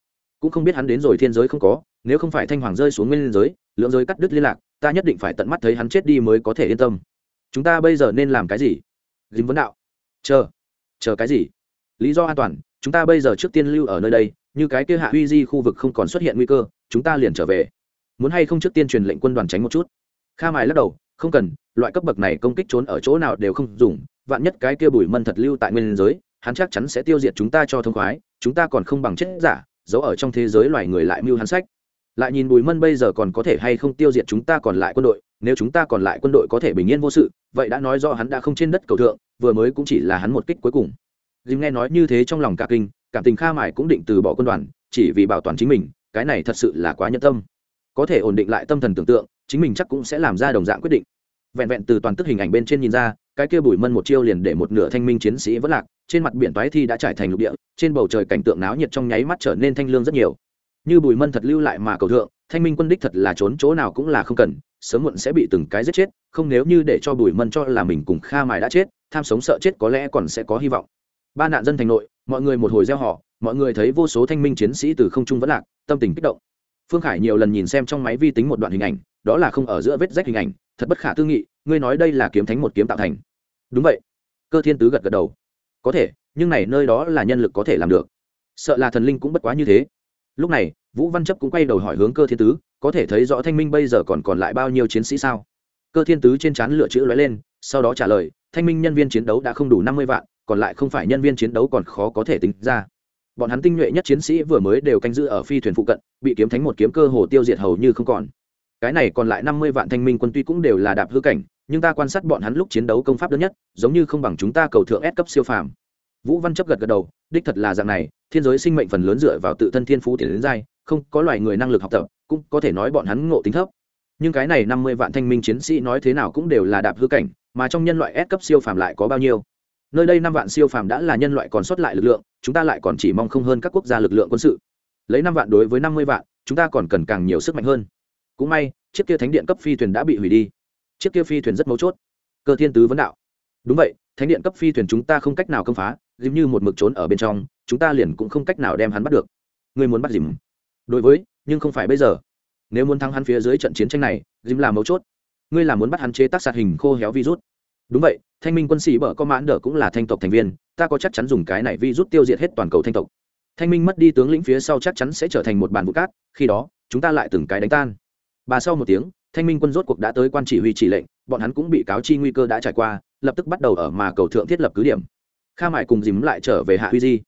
cũng không biết hắn đến rồi thiên giới không có, nếu không phải thanh hoàng rơi xuống nguyên giới, lượng giới cắt đứt liên lạc, ta nhất định phải tận mắt thấy hắn chết đi mới có thể yên tâm. Chúng ta bây giờ nên làm cái gì? Dính vấn đạo. Chờ. Chờ cái gì? Lý do an toàn, chúng ta bây giờ trước tiên lưu ở nơi đây, như cái kia hạ uy di khu vực không còn xuất hiện nguy cơ, chúng ta liền trở về. Muốn hay không trước tiên truyền lệnh quân đoàn tránh một chút? Kha mài lắc đầu, không cần, loại cấp bậc này công kích trốn ở chỗ nào đều không dùng, vạn nhất cái kia bùi mân thật lưu tại nguyên giới, hắn chắc chắn sẽ tiêu diệt chúng ta cho thông khoái, chúng ta còn không bằng chết giả giấu ở trong thế giới loài người lại mưu hắn sách. Lại nhìn bùi mân bây giờ còn có thể hay không tiêu diệt chúng ta còn lại quân đội, nếu chúng ta còn lại quân đội có thể bình yên vô sự, vậy đã nói rõ hắn đã không trên đất cầu thượng, vừa mới cũng chỉ là hắn một kích cuối cùng. Dìm nghe nói như thế trong lòng cả kinh, cảm tình kha mải cũng định từ bỏ quân đoàn, chỉ vì bảo toàn chính mình, cái này thật sự là quá nhân tâm. Có thể ổn định lại tâm thần tưởng tượng, chính mình chắc cũng sẽ làm ra đồng dạng quyết định vẹn vẹn từ toàn tức hình ảnh bên trên nhìn ra, cái kia bùi mân một chiêu liền để một nửa thanh minh chiến sĩ vẫn lạc, trên mặt biển toái thi đã trải thành lục địa, trên bầu trời cảnh tượng náo nhiệt trong nháy mắt trở nên thanh lương rất nhiều. Như bùi mân thật lưu lại mà cầu thượng, thanh minh quân đích thật là trốn chỗ nào cũng là không cần, sớm muộn sẽ bị từng cái giết chết, không nếu như để cho bùi mân cho là mình cùng kha mài đã chết, tham sống sợ chết có lẽ còn sẽ có hy vọng. Ba nạn dân thành nội, mọi người một hồi gieo họ, mọi người thấy vô số thanh minh chiến sĩ từ không trung vẫn lạc, tâm tình kích động phương khải nhiều lần nhìn xem trong máy vi tính một đoạn hình ảnh, đó là không ở giữa vết rách hình ảnh, thật bất khả tư nghị, ngươi nói đây là kiếm thánh một kiếm tạo thành. Đúng vậy. Cơ thiên tứ gật gật đầu. Có thể, nhưng này nơi đó là nhân lực có thể làm được. Sợ là thần linh cũng bất quá như thế. Lúc này, vũ văn chấp cũng quay đầu hỏi hướng cơ thiên tứ, có thể thấy rõ thanh minh bây giờ còn còn lại bao nhiêu chiến sĩ sao? Cơ thiên tứ trên trán lựa chữ lóe lên, sau đó trả lời, thanh minh nhân viên chiến đấu đã không đủ năm mươi vạn, còn lại không phải nhân viên chiến đấu còn khó có thể tính ra bọn hắn tinh nhuệ nhất chiến sĩ vừa mới đều canh giữ ở phi thuyền phụ cận, bị kiếm thánh một kiếm cơ hồ tiêu diệt hầu như không còn. Cái này còn lại năm mươi vạn thanh minh quân tuy cũng đều là đạp hư cảnh, nhưng ta quan sát bọn hắn lúc chiến đấu công pháp đơn nhất, giống như không bằng chúng ta cầu thượng ép cấp siêu phàm. Vũ văn chấp gật gật đầu, đích thật là dạng này, thiên giới sinh mệnh phần lớn dựa vào tự thân thiên phú tiền đến giai, không có loài người năng lực học tập, cũng có thể nói bọn hắn ngộ tính thấp. Nhưng cái này năm mươi vạn thanh minh chiến sĩ nói thế nào cũng đều là đạp hư cảnh, mà trong nhân loại S cấp siêu phàm lại có bao nhiêu? Nơi đây năm vạn siêu phàm đã là nhân loại còn sót lại lực lượng, chúng ta lại còn chỉ mong không hơn các quốc gia lực lượng quân sự. Lấy năm vạn đối với năm mươi vạn, chúng ta còn cần càng nhiều sức mạnh hơn. Cũng may, chiếc kia thánh điện cấp phi thuyền đã bị hủy đi. Chiếc kia phi thuyền rất mấu chốt. Cơ thiên tứ vấn đạo. Đúng vậy, thánh điện cấp phi thuyền chúng ta không cách nào công phá dìm như một mực trốn ở bên trong, chúng ta liền cũng không cách nào đem hắn bắt được. Người muốn bắt dìm. Đối với, nhưng không phải bây giờ. Nếu muốn thắng hắn phía dưới trận chiến tranh này, dìm là mấu chốt. Ngươi là muốn bắt hắn chế tác sạt hình khô héo virus đúng vậy, thanh minh quân sĩ bở có mãn đỡ cũng là thanh tộc thành viên, ta có chắc chắn dùng cái này virus tiêu diệt hết toàn cầu thanh tộc. Thanh minh mất đi tướng lĩnh phía sau chắc chắn sẽ trở thành một bàn vụ cát, khi đó, chúng ta lại từng cái đánh tan. Bà sau một tiếng, thanh minh quân rốt cuộc đã tới quan chỉ huy chỉ lệnh, bọn hắn cũng bị cáo chi nguy cơ đã trải qua, lập tức bắt đầu ở mà cầu thượng thiết lập cứ điểm. Kha mại cùng dìm lại trở về hạ huy di.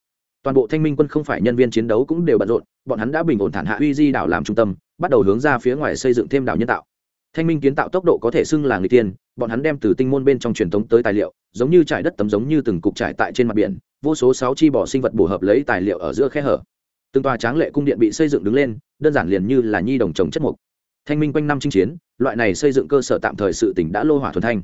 Toàn bộ thanh minh quân không phải nhân viên chiến đấu cũng đều bận rộn, bọn hắn đã bình ổn thản hạ huy di đảo làm trung tâm, bắt đầu hướng ra phía ngoài xây dựng thêm đảo nhân tạo thanh minh kiến tạo tốc độ có thể xưng là người tiên bọn hắn đem từ tinh môn bên trong truyền thống tới tài liệu, giống như trải đất tấm giống như từng cục trải tại trên mặt biển, vô số sáu chi bỏ sinh vật bổ hợp lấy tài liệu ở giữa khe hở. Từng tòa tráng lệ cung điện bị xây dựng đứng lên, đơn giản liền như là nhi đồng trồng chất mục. Thanh minh quanh năm chinh chiến, loại này xây dựng cơ sở tạm thời sự tỉnh đã lô hỏa thuần thanh.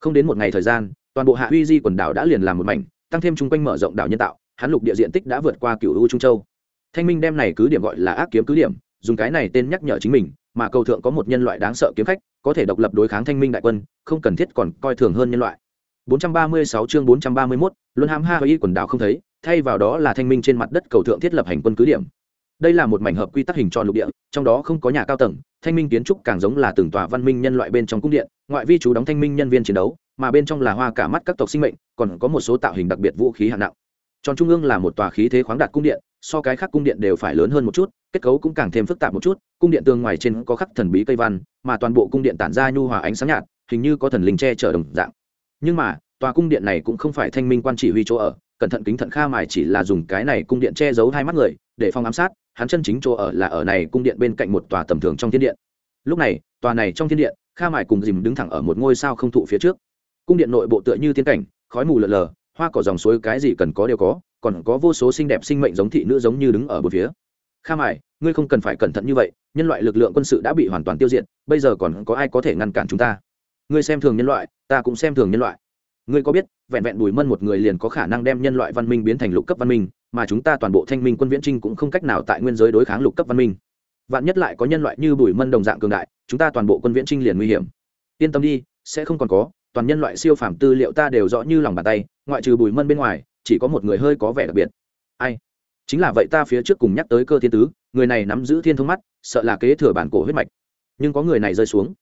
Không đến một ngày thời gian, toàn bộ hạ huy di quần đảo đã liền làm một mảnh, tăng thêm chung quanh mở rộng đảo nhân tạo, hắn lục địa diện tích đã vượt qua cựu u trung châu. Thanh minh đem này cứ điểm gọi là ác kiếm cứ điểm, dùng cái này tên nhắc nhở chính mình mà cầu thượng có một nhân loại đáng sợ kiếm khách có thể độc lập đối kháng thanh minh đại quân không cần thiết còn coi thường hơn nhân loại. 436 chương 431, luân hãm ha y quần đảo không thấy thay vào đó là thanh minh trên mặt đất cầu thượng thiết lập hành quân cứ điểm. Đây là một mảnh hợp quy tắc hình tròn lục địa trong đó không có nhà cao tầng thanh minh kiến trúc càng giống là từng tòa văn minh nhân loại bên trong cung điện ngoại vi chú đóng thanh minh nhân viên chiến đấu mà bên trong là hoa cả mắt các tộc sinh mệnh còn có một số tạo hình đặc biệt vũ khí hạng nặng. Tròn trung ương là một tòa khí thế khoáng đạt cung điện so cái khác cung điện đều phải lớn hơn một chút, kết cấu cũng càng thêm phức tạp một chút, cung điện tường ngoài trên có khắc thần bí cây văn, mà toàn bộ cung điện tản ra nhu hòa ánh sáng nhạt, hình như có thần linh che chở đồng dạng. Nhưng mà, tòa cung điện này cũng không phải thanh minh quan chỉ huy chỗ ở, cẩn thận kính thận kha mài chỉ là dùng cái này cung điện che giấu hai mắt người, để phòng ám sát, hắn chân chính chỗ ở là ở này cung điện bên cạnh một tòa tầm thường trong thiên điện. Lúc này, tòa này trong thiên điện, kha mài cùng dìm đứng thẳng ở một ngôi sao không thụ phía trước. Cung điện nội bộ tựa như thiên cảnh, khói mù lờ lờ, hoa cỏ dòng suối cái gì cần có đều có còn có vô số xinh đẹp sinh mệnh giống thị nữ giống như đứng ở bốn phía. Kha mài ngươi không cần phải cẩn thận như vậy, nhân loại lực lượng quân sự đã bị hoàn toàn tiêu diệt, bây giờ còn có ai có thể ngăn cản chúng ta? Ngươi xem thường nhân loại, ta cũng xem thường nhân loại. Ngươi có biết, vẹn vẹn bùi mân một người liền có khả năng đem nhân loại văn minh biến thành lục cấp văn minh, mà chúng ta toàn bộ thanh minh quân viễn trinh cũng không cách nào tại nguyên giới đối kháng lục cấp văn minh. Vạn nhất lại có nhân loại như bùi mân đồng dạng cường đại, chúng ta toàn bộ quân viễn trinh liền nguy hiểm. Yên tâm đi, sẽ không còn có, toàn nhân loại siêu phàm tư liệu ta đều rõ như lòng bàn tay, ngoại trừ bùi mân bên ngoài chỉ có một người hơi có vẻ đặc biệt. Ai? Chính là vậy ta phía trước cùng nhắc tới cơ thiên tứ, người này nắm giữ thiên thông mắt, sợ là kế thừa bản cổ huyết mạch. Nhưng có người này rơi xuống?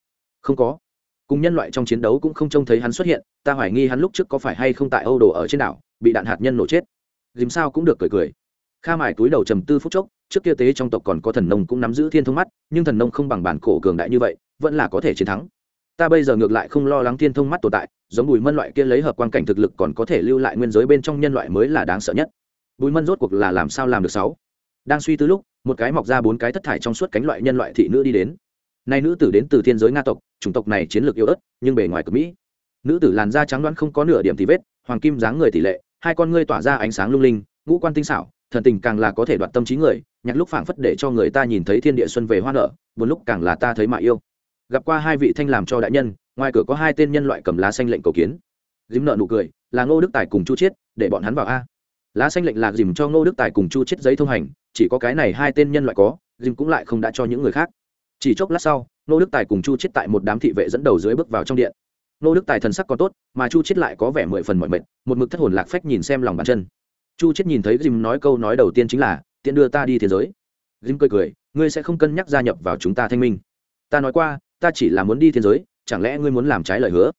Không có. Cùng nhân loại trong chiến đấu cũng không trông thấy hắn xuất hiện, ta hoài nghi hắn lúc trước có phải hay không tại âu đồ ở trên đảo, bị đạn hạt nhân nổ chết. Dìm sao cũng được cười cười. Kha mải túi đầu trầm tư phút chốc, trước kia tế trong tộc còn có thần nông cũng nắm giữ thiên thông mắt, nhưng thần nông không bằng bản cổ cường đại như vậy, vẫn là có thể chiến thắng ta bây giờ ngược lại không lo lắng thiên thông mắt tồn tại, giống bùi mân loại kia lấy hợp quan cảnh thực lực còn có thể lưu lại nguyên giới bên trong nhân loại mới là đáng sợ nhất. Bùi mân rốt cuộc là làm sao làm được sáu? Đang suy tư lúc, một cái mọc ra bốn cái thất thải trong suốt cánh loại nhân loại thị nữ đi đến. Nay nữ tử đến từ thiên giới nga tộc, chủng tộc này chiến lược yếu ớt, nhưng bề ngoài cực mỹ. Nữ tử làn da trắng đoán không có nửa điểm thì vết, hoàng kim dáng người tỷ lệ, hai con ngươi tỏa ra ánh sáng lung linh, ngũ quan tinh xảo, thần tình càng là có thể đoạt tâm trí người, nhạc lúc phảng phất để cho người ta nhìn thấy thiên địa xuân về hoa nở một lúc càng là ta thấy mại yêu gặp qua hai vị thanh làm cho đại nhân, ngoài cửa có hai tên nhân loại cầm lá xanh lệnh cầu kiến. Dìm nợ nụ cười, là ngô đức tài cùng chu chiết, để bọn hắn vào a. Lá xanh lệnh là dìm cho ngô đức tài cùng chu chiết giấy thông hành, chỉ có cái này hai tên nhân loại có, dìm cũng lại không đã cho những người khác. Chỉ chốc lát sau, ngô đức tài cùng chu chiết tại một đám thị vệ dẫn đầu dưới bước vào trong điện. Ngô đức tài thần sắc còn tốt, mà chu chiết lại có vẻ mười phần mọi mệt, một mực thất hồn lạc phách nhìn xem lòng bàn chân. Chu chiết nhìn thấy dìm nói câu nói đầu tiên chính là, tiện đưa ta đi thế giới. Dìm cười cười, ngươi sẽ không cân nhắc gia nhập vào chúng ta thanh minh. Ta nói qua ta chỉ là muốn đi thiên giới, chẳng lẽ ngươi muốn làm trái lời hứa?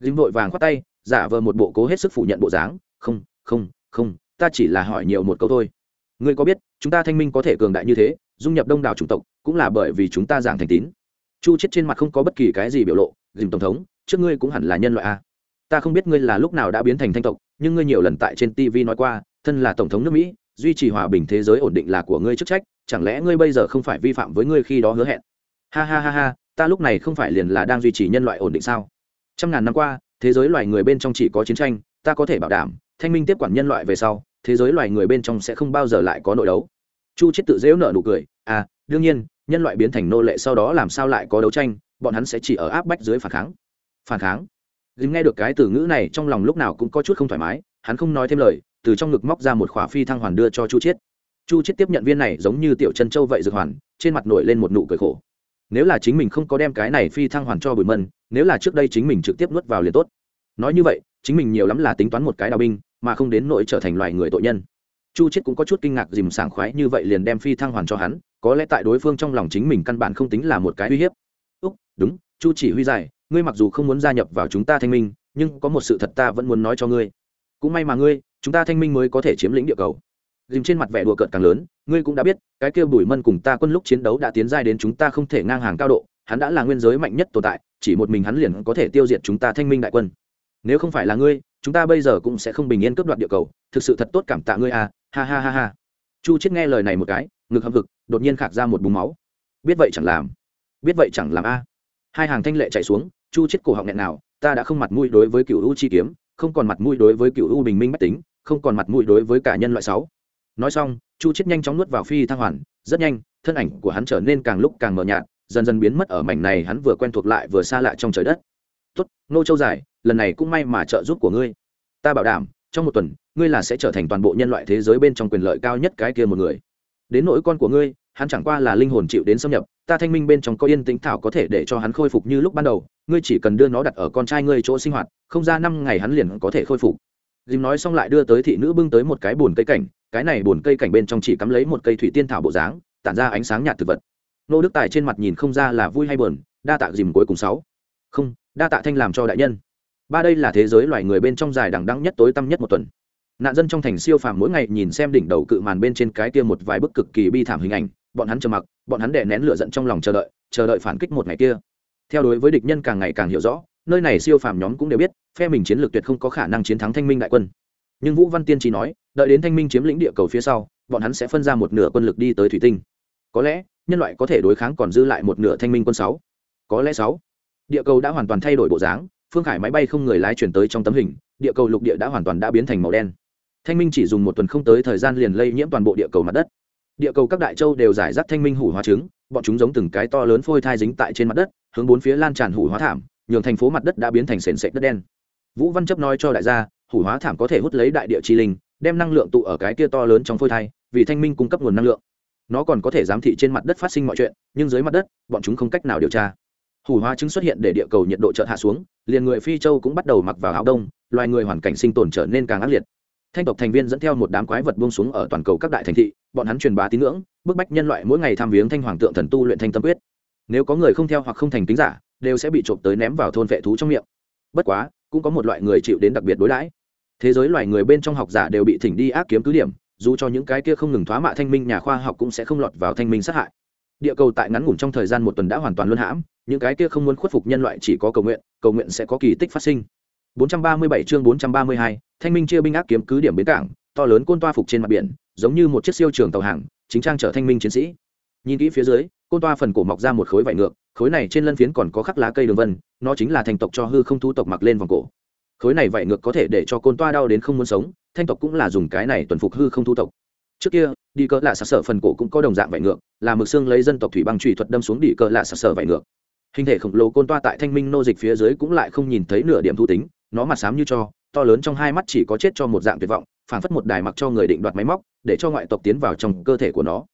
Dìm vội vàng khoát tay, giả vờ một bộ cố hết sức phủ nhận bộ dáng, không không không, ta chỉ là hỏi nhiều một câu thôi. Ngươi có biết, chúng ta thanh minh có thể cường đại như thế, dung nhập đông đảo chủng tộc, cũng là bởi vì chúng ta giảng thành tín. Chu chết trên mặt không có bất kỳ cái gì biểu lộ, dìm tổng thống, trước ngươi cũng hẳn là nhân loại a. Ta không biết ngươi là lúc nào đã biến thành thanh tộc, nhưng ngươi nhiều lần tại trên tv nói qua, thân là tổng thống nước mỹ, duy trì hòa bình thế giới ổn định là của ngươi chức trách, chẳng lẽ ngươi bây giờ không phải vi phạm với ngươi khi đó hứa hẹn? Ha ha ha ha ta lúc này không phải liền là đang duy trì nhân loại ổn định sao? Trăm ngàn năm qua, thế giới loài người bên trong chỉ có chiến tranh, ta có thể bảo đảm, thanh minh tiếp quản nhân loại về sau, thế giới loài người bên trong sẽ không bao giờ lại có nội đấu. Chu chết tự dễu nợ nụ cười à đương nhiên, nhân loại biến thành nô lệ sau đó làm sao lại có đấu tranh, bọn hắn sẽ chỉ ở áp bách dưới phản kháng. Phản kháng? Dìm nghe được cái từ ngữ này trong lòng lúc nào cũng có chút không thoải mái, hắn không nói thêm lời, từ trong ngực móc ra một khỏa phi thăng hoàn đưa cho chu chiết. Chu chiết tiếp nhận viên này giống như tiểu chân châu vậy dược hoàn, trên mặt nổi lên một nụ cười khổ nếu là chính mình không có đem cái này phi thăng hoàn cho bùi mân, nếu là trước đây chính mình trực tiếp nuốt vào liền tốt. Nói như vậy, chính mình nhiều lắm là tính toán một cái đào binh, mà không đến nỗi trở thành loài người tội nhân. Chu chết cũng có chút kinh ngạc dìm sảng khoái như vậy liền đem phi thăng hoàn cho hắn, có lẽ tại đối phương trong lòng chính mình căn bản không tính là một cái uy hiếp. Úc, đúng, chu chỉ huy dài ngươi mặc dù không muốn gia nhập vào chúng ta thanh minh, nhưng có một sự thật ta vẫn muốn nói cho ngươi. Cũng may mà ngươi, chúng ta thanh minh mới có thể chiếm lĩnh địa cầu dìm trên mặt vẻ đùa cợt càng lớn, ngươi cũng đã biết, cái kia bùi mân cùng ta quân lúc chiến đấu đã tiến giai đến chúng ta không thể ngang hàng cao độ, hắn đã là nguyên giới mạnh nhất tồn tại, chỉ một mình hắn liền có thể tiêu diệt chúng ta thanh minh đại quân. Nếu không phải là ngươi, chúng ta bây giờ cũng sẽ không bình yên cướp đoạt địa cầu, thực sự thật tốt cảm tạ ngươi à ha ha ha ha. Chu chết nghe lời này một cái, ngực hâm vực đột nhiên khạc ra một búng máu. Biết vậy chẳng làm. Biết vậy chẳng làm a. Hai hàng thanh lệ chạy xuống, chu chết cổ họng nghẹn nào, ta đã không mặt mũi đối với cựu u chi kiếm, không còn mặt mũi đối với cựu u bình minh bách tính, không còn mặt mũi đối với cả nhân loại sáu nói xong, chu chết nhanh chóng nuốt vào phi thăng hoàn, rất nhanh, thân ảnh của hắn trở nên càng lúc càng mờ nhạt, dần dần biến mất ở mảnh này hắn vừa quen thuộc lại vừa xa lạ trong trời đất. Tốt nô châu dài lần này cũng may mà trợ giúp của ngươi. Ta bảo đảm, trong một tuần, ngươi là sẽ trở thành toàn bộ nhân loại thế giới bên trong quyền lợi cao nhất cái kia một người. Đến nỗi con của ngươi, hắn chẳng qua là linh hồn chịu đến xâm nhập, ta thanh minh bên trong có yên tĩnh thảo có thể để cho hắn khôi phục như lúc ban đầu, ngươi chỉ cần đưa nó đặt ở con trai ngươi chỗ sinh hoạt, không ra năm ngày hắn liền có thể khôi phục dìm nói xong lại đưa tới thị nữ bưng tới một cái bồn cây cảnh, cái này bồn cây cảnh bên trong chỉ cắm lấy một cây thủy tiên thảo bộ dáng, tản ra ánh sáng nhạt thực vật. Nô đức tài trên mặt nhìn không ra là vui hay buồn, đa tạ dìm cuối cùng sáu. Không, đa tạ thanh làm cho đại nhân. Ba đây là thế giới loài người bên trong dài đằng đẵng nhất tối tăm nhất một tuần. Nạn dân trong thành siêu phàm mỗi ngày nhìn xem đỉnh đầu cự màn bên trên cái kia một vài bức cực kỳ bi thảm hình ảnh, bọn hắn trầm mặc, bọn hắn đè nén lửa giận trong lòng chờ đợi chờ đợi phản kích một ngày kia. Theo đối với địch nhân càng ngày càng hiểu rõ nơi này siêu phàm nhóm cũng đều biết, phe mình chiến lược tuyệt không có khả năng chiến thắng thanh minh đại quân. Nhưng vũ văn tiên chỉ nói, đợi đến thanh minh chiếm lĩnh địa cầu phía sau, bọn hắn sẽ phân ra một nửa quân lực đi tới thủy tinh. Có lẽ, nhân loại có thể đối kháng còn dư lại một nửa thanh minh quân sáu. Có lẽ sáu. Địa cầu đã hoàn toàn thay đổi bộ dáng, phương khải máy bay không người lái chuyển tới trong tấm hình, địa cầu lục địa đã hoàn toàn đã biến thành màu đen. Thanh minh chỉ dùng một tuần không tới thời gian liền lây nhiễm toàn bộ địa cầu mặt đất. Địa cầu các đại châu đều giải rác thanh minh hủ hóa trứng, bọn chúng giống từng cái to lớn phôi thai dính tại trên mặt đất, hướng bốn phía lan tràn hủ hóa thảm nhường thành phố mặt đất đã biến thành sền sệt đất đen. Vũ văn chấp nói cho đại gia, hủ hóa thảm có thể hút lấy đại địa chi linh, đem năng lượng tụ ở cái kia to lớn trong phôi thai, vì thanh minh cung cấp nguồn năng lượng. Nó còn có thể giám thị trên mặt đất phát sinh mọi chuyện, nhưng dưới mặt đất, bọn chúng không cách nào điều tra. Hủ hóa chứng xuất hiện để địa cầu nhiệt độ chợt hạ xuống, liền người phi châu cũng bắt đầu mặc vào áo đông, loài người hoàn cảnh sinh tồn trở nên càng ác liệt. Thanh tộc thành viên dẫn theo một đám quái vật buông xuống ở toàn cầu các đại thành thị, bọn hắn truyền bá tín ngưỡng, bức bách nhân loại mỗi ngày tham viếng thanh hoàng tượng thần tu luyện thanh tâm quyết. Nếu có người không theo hoặc không thành tính giả đều sẽ bị trộm tới ném vào thôn vệ thú trong miệng. Bất quá cũng có một loại người chịu đến đặc biệt đối đãi. Thế giới loài người bên trong học giả đều bị thỉnh đi ác kiếm cứ điểm dù cho những cái kia không ngừng thoá mạ thanh minh nhà khoa học cũng sẽ không lọt vào thanh minh sát hại. Địa cầu tại ngắn ngủn trong thời gian một tuần đã hoàn toàn luân hãm những cái kia không muốn khuất phục nhân loại chỉ có cầu nguyện cầu nguyện sẽ có kỳ tích phát sinh. 437 chương 432, thanh minh chia binh ác kiếm cứ điểm bến cảng to lớn côn toa phục trên mặt biển giống như một chiếc siêu trường tàu hàng chính trang trở thanh minh chiến sĩ. Nhìn kỹ phía dưới côn toa phần cổ mọc ra một khối vải ngược khối này trên lân phiến còn có khắc lá cây đường vân, nó chính là thành tộc cho hư không thu tộc mặc lên vòng cổ. Khối này vậy ngược có thể để cho côn toa đau đến không muốn sống, thanh tộc cũng là dùng cái này tuần phục hư không thu tộc. Trước kia, đi cỡ lạ sặc sở phần cổ cũng có đồng dạng vải ngược, là mực xương lấy dân tộc thủy băng trùy thuật đâm xuống đi cỡ lạ sặc sở vải ngược. Hình thể khổng lồ côn toa tại thanh minh nô dịch phía dưới cũng lại không nhìn thấy nửa điểm thu tính, nó mặt xám như cho, to lớn trong hai mắt chỉ có chết cho một dạng tuyệt vọng phản phất một đài mặc cho người định đoạt máy móc, để cho ngoại tộc tiến vào trong cơ thể của nó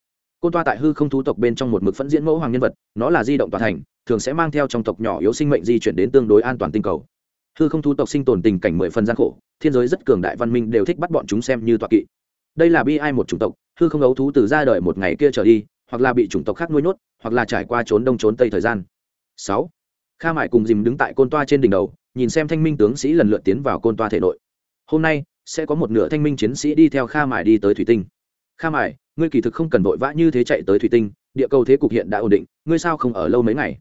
côn toa tại hư không thú tộc bên trong một mực phẫn diễn mẫu hoàng nhân vật, nó là di động tòa thành, thường sẽ mang theo trong tộc nhỏ yếu sinh mệnh di chuyển đến tương đối an toàn tinh cầu. Hư không thú tộc sinh tồn tình cảnh mười phần gian khổ, thiên giới rất cường đại văn minh đều thích bắt bọn chúng xem như tọa kỵ. Đây là bi ai một chủng tộc, hư không ấu thú từ ra đời một ngày kia trở đi, hoặc là bị chủng tộc khác nuôi nhốt, hoặc là trải qua trốn đông trốn tây thời gian. Sáu. Kha mại cùng dìm đứng tại côn toa trên đỉnh đầu, nhìn xem thanh minh tướng sĩ lần lượt tiến vào côn toa thể nội. Hôm nay, sẽ có một nửa thanh minh chiến sĩ đi theo kha mại đi tới thủy tinh. Kha mại ngươi kỳ thực không cần vội vã như thế chạy tới thủy tinh, địa cầu thế cục hiện đã ổn định, ngươi sao không ở lâu mấy ngày?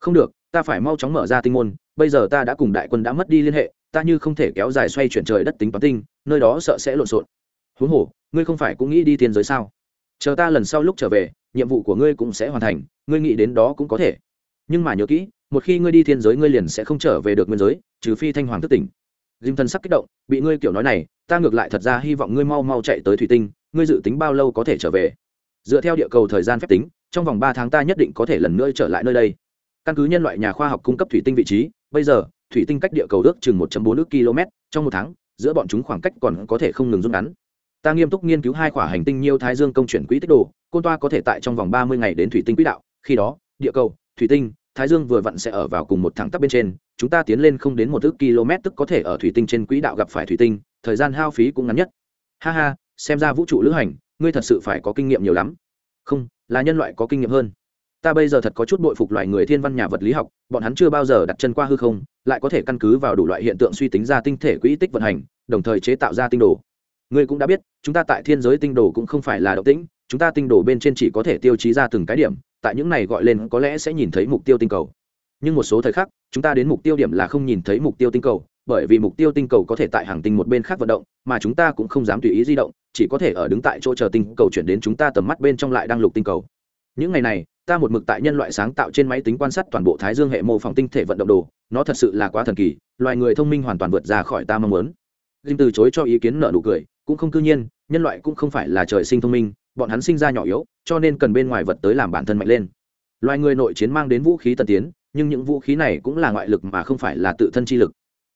Không được, ta phải mau chóng mở ra tinh môn, bây giờ ta đã cùng đại quân đã mất đi liên hệ, ta như không thể kéo dài xoay chuyển trời đất tính toán tinh, nơi đó sợ sẽ lộn xộn. Huống hồ, ngươi không phải cũng nghĩ đi thiên giới sao? Chờ ta lần sau lúc trở về, nhiệm vụ của ngươi cũng sẽ hoàn thành, ngươi nghĩ đến đó cũng có thể. Nhưng mà nhớ kỹ, một khi ngươi đi thiên giới ngươi liền sẽ không trở về được nguyên giới, trừ phi thanh hoàng thức tỉnh. Dìm thần sắc kích động, bị ngươi kiểu nói này, ta ngược lại thật ra hy vọng ngươi mau mau chạy tới thủy tinh ngươi dự tính bao lâu có thể trở về? Dựa theo địa cầu thời gian phép tính, trong vòng ba tháng ta nhất định có thể lần nữa trở lại nơi đây. Căn cứ nhân loại nhà khoa học cung cấp thủy tinh vị trí, bây giờ, thủy tinh cách địa cầu ước chừng một bốn ước km, trong một tháng, giữa bọn chúng khoảng cách còn có thể không ngừng rút ngắn. Ta nghiêm túc nghiên cứu hai quả hành tinh nhiêu thái dương công chuyển quỹ tích đồ, côn toa có thể tại trong vòng ba mươi ngày đến thủy tinh quỹ đạo. Khi đó, địa cầu, thủy tinh, thái dương vừa vặn sẽ ở vào cùng một thẳng tắp bên trên, chúng ta tiến lên không đến một ước km tức có thể ở thủy tinh trên quỹ đạo gặp phải thủy tinh, thời gian hao phí cũng ngắn nhất. Ha ha xem ra vũ trụ lữ hành, ngươi thật sự phải có kinh nghiệm nhiều lắm. Không, là nhân loại có kinh nghiệm hơn. Ta bây giờ thật có chút bội phục loại người thiên văn nhà vật lý học, bọn hắn chưa bao giờ đặt chân qua hư không, lại có thể căn cứ vào đủ loại hiện tượng suy tính ra tinh thể quỹ tích vận hành, đồng thời chế tạo ra tinh đồ. Ngươi cũng đã biết, chúng ta tại thiên giới tinh đồ cũng không phải là động tĩnh, chúng ta tinh đồ bên trên chỉ có thể tiêu chí ra từng cái điểm, tại những này gọi lên có lẽ sẽ nhìn thấy mục tiêu tinh cầu. Nhưng một số thời khắc, chúng ta đến mục tiêu điểm là không nhìn thấy mục tiêu tinh cầu bởi vì mục tiêu tinh cầu có thể tại hàng tinh một bên khác vận động, mà chúng ta cũng không dám tùy ý di động, chỉ có thể ở đứng tại chỗ chờ tinh cầu chuyển đến chúng ta tầm mắt bên trong lại đang lục tinh cầu. Những ngày này, ta một mực tại nhân loại sáng tạo trên máy tính quan sát toàn bộ thái dương hệ mô phỏng tinh thể vận động đồ, nó thật sự là quá thần kỳ, loài người thông minh hoàn toàn vượt ra khỏi ta mong muốn. Dinh từ chối cho ý kiến nợ nụ cười, cũng không cư nhiên, nhân loại cũng không phải là trời sinh thông minh, bọn hắn sinh ra nhỏ yếu, cho nên cần bên ngoài vật tới làm bản thân mạnh lên. Loài người nội chiến mang đến vũ khí tân tiến, nhưng những vũ khí này cũng là ngoại lực mà không phải là tự thân chi lực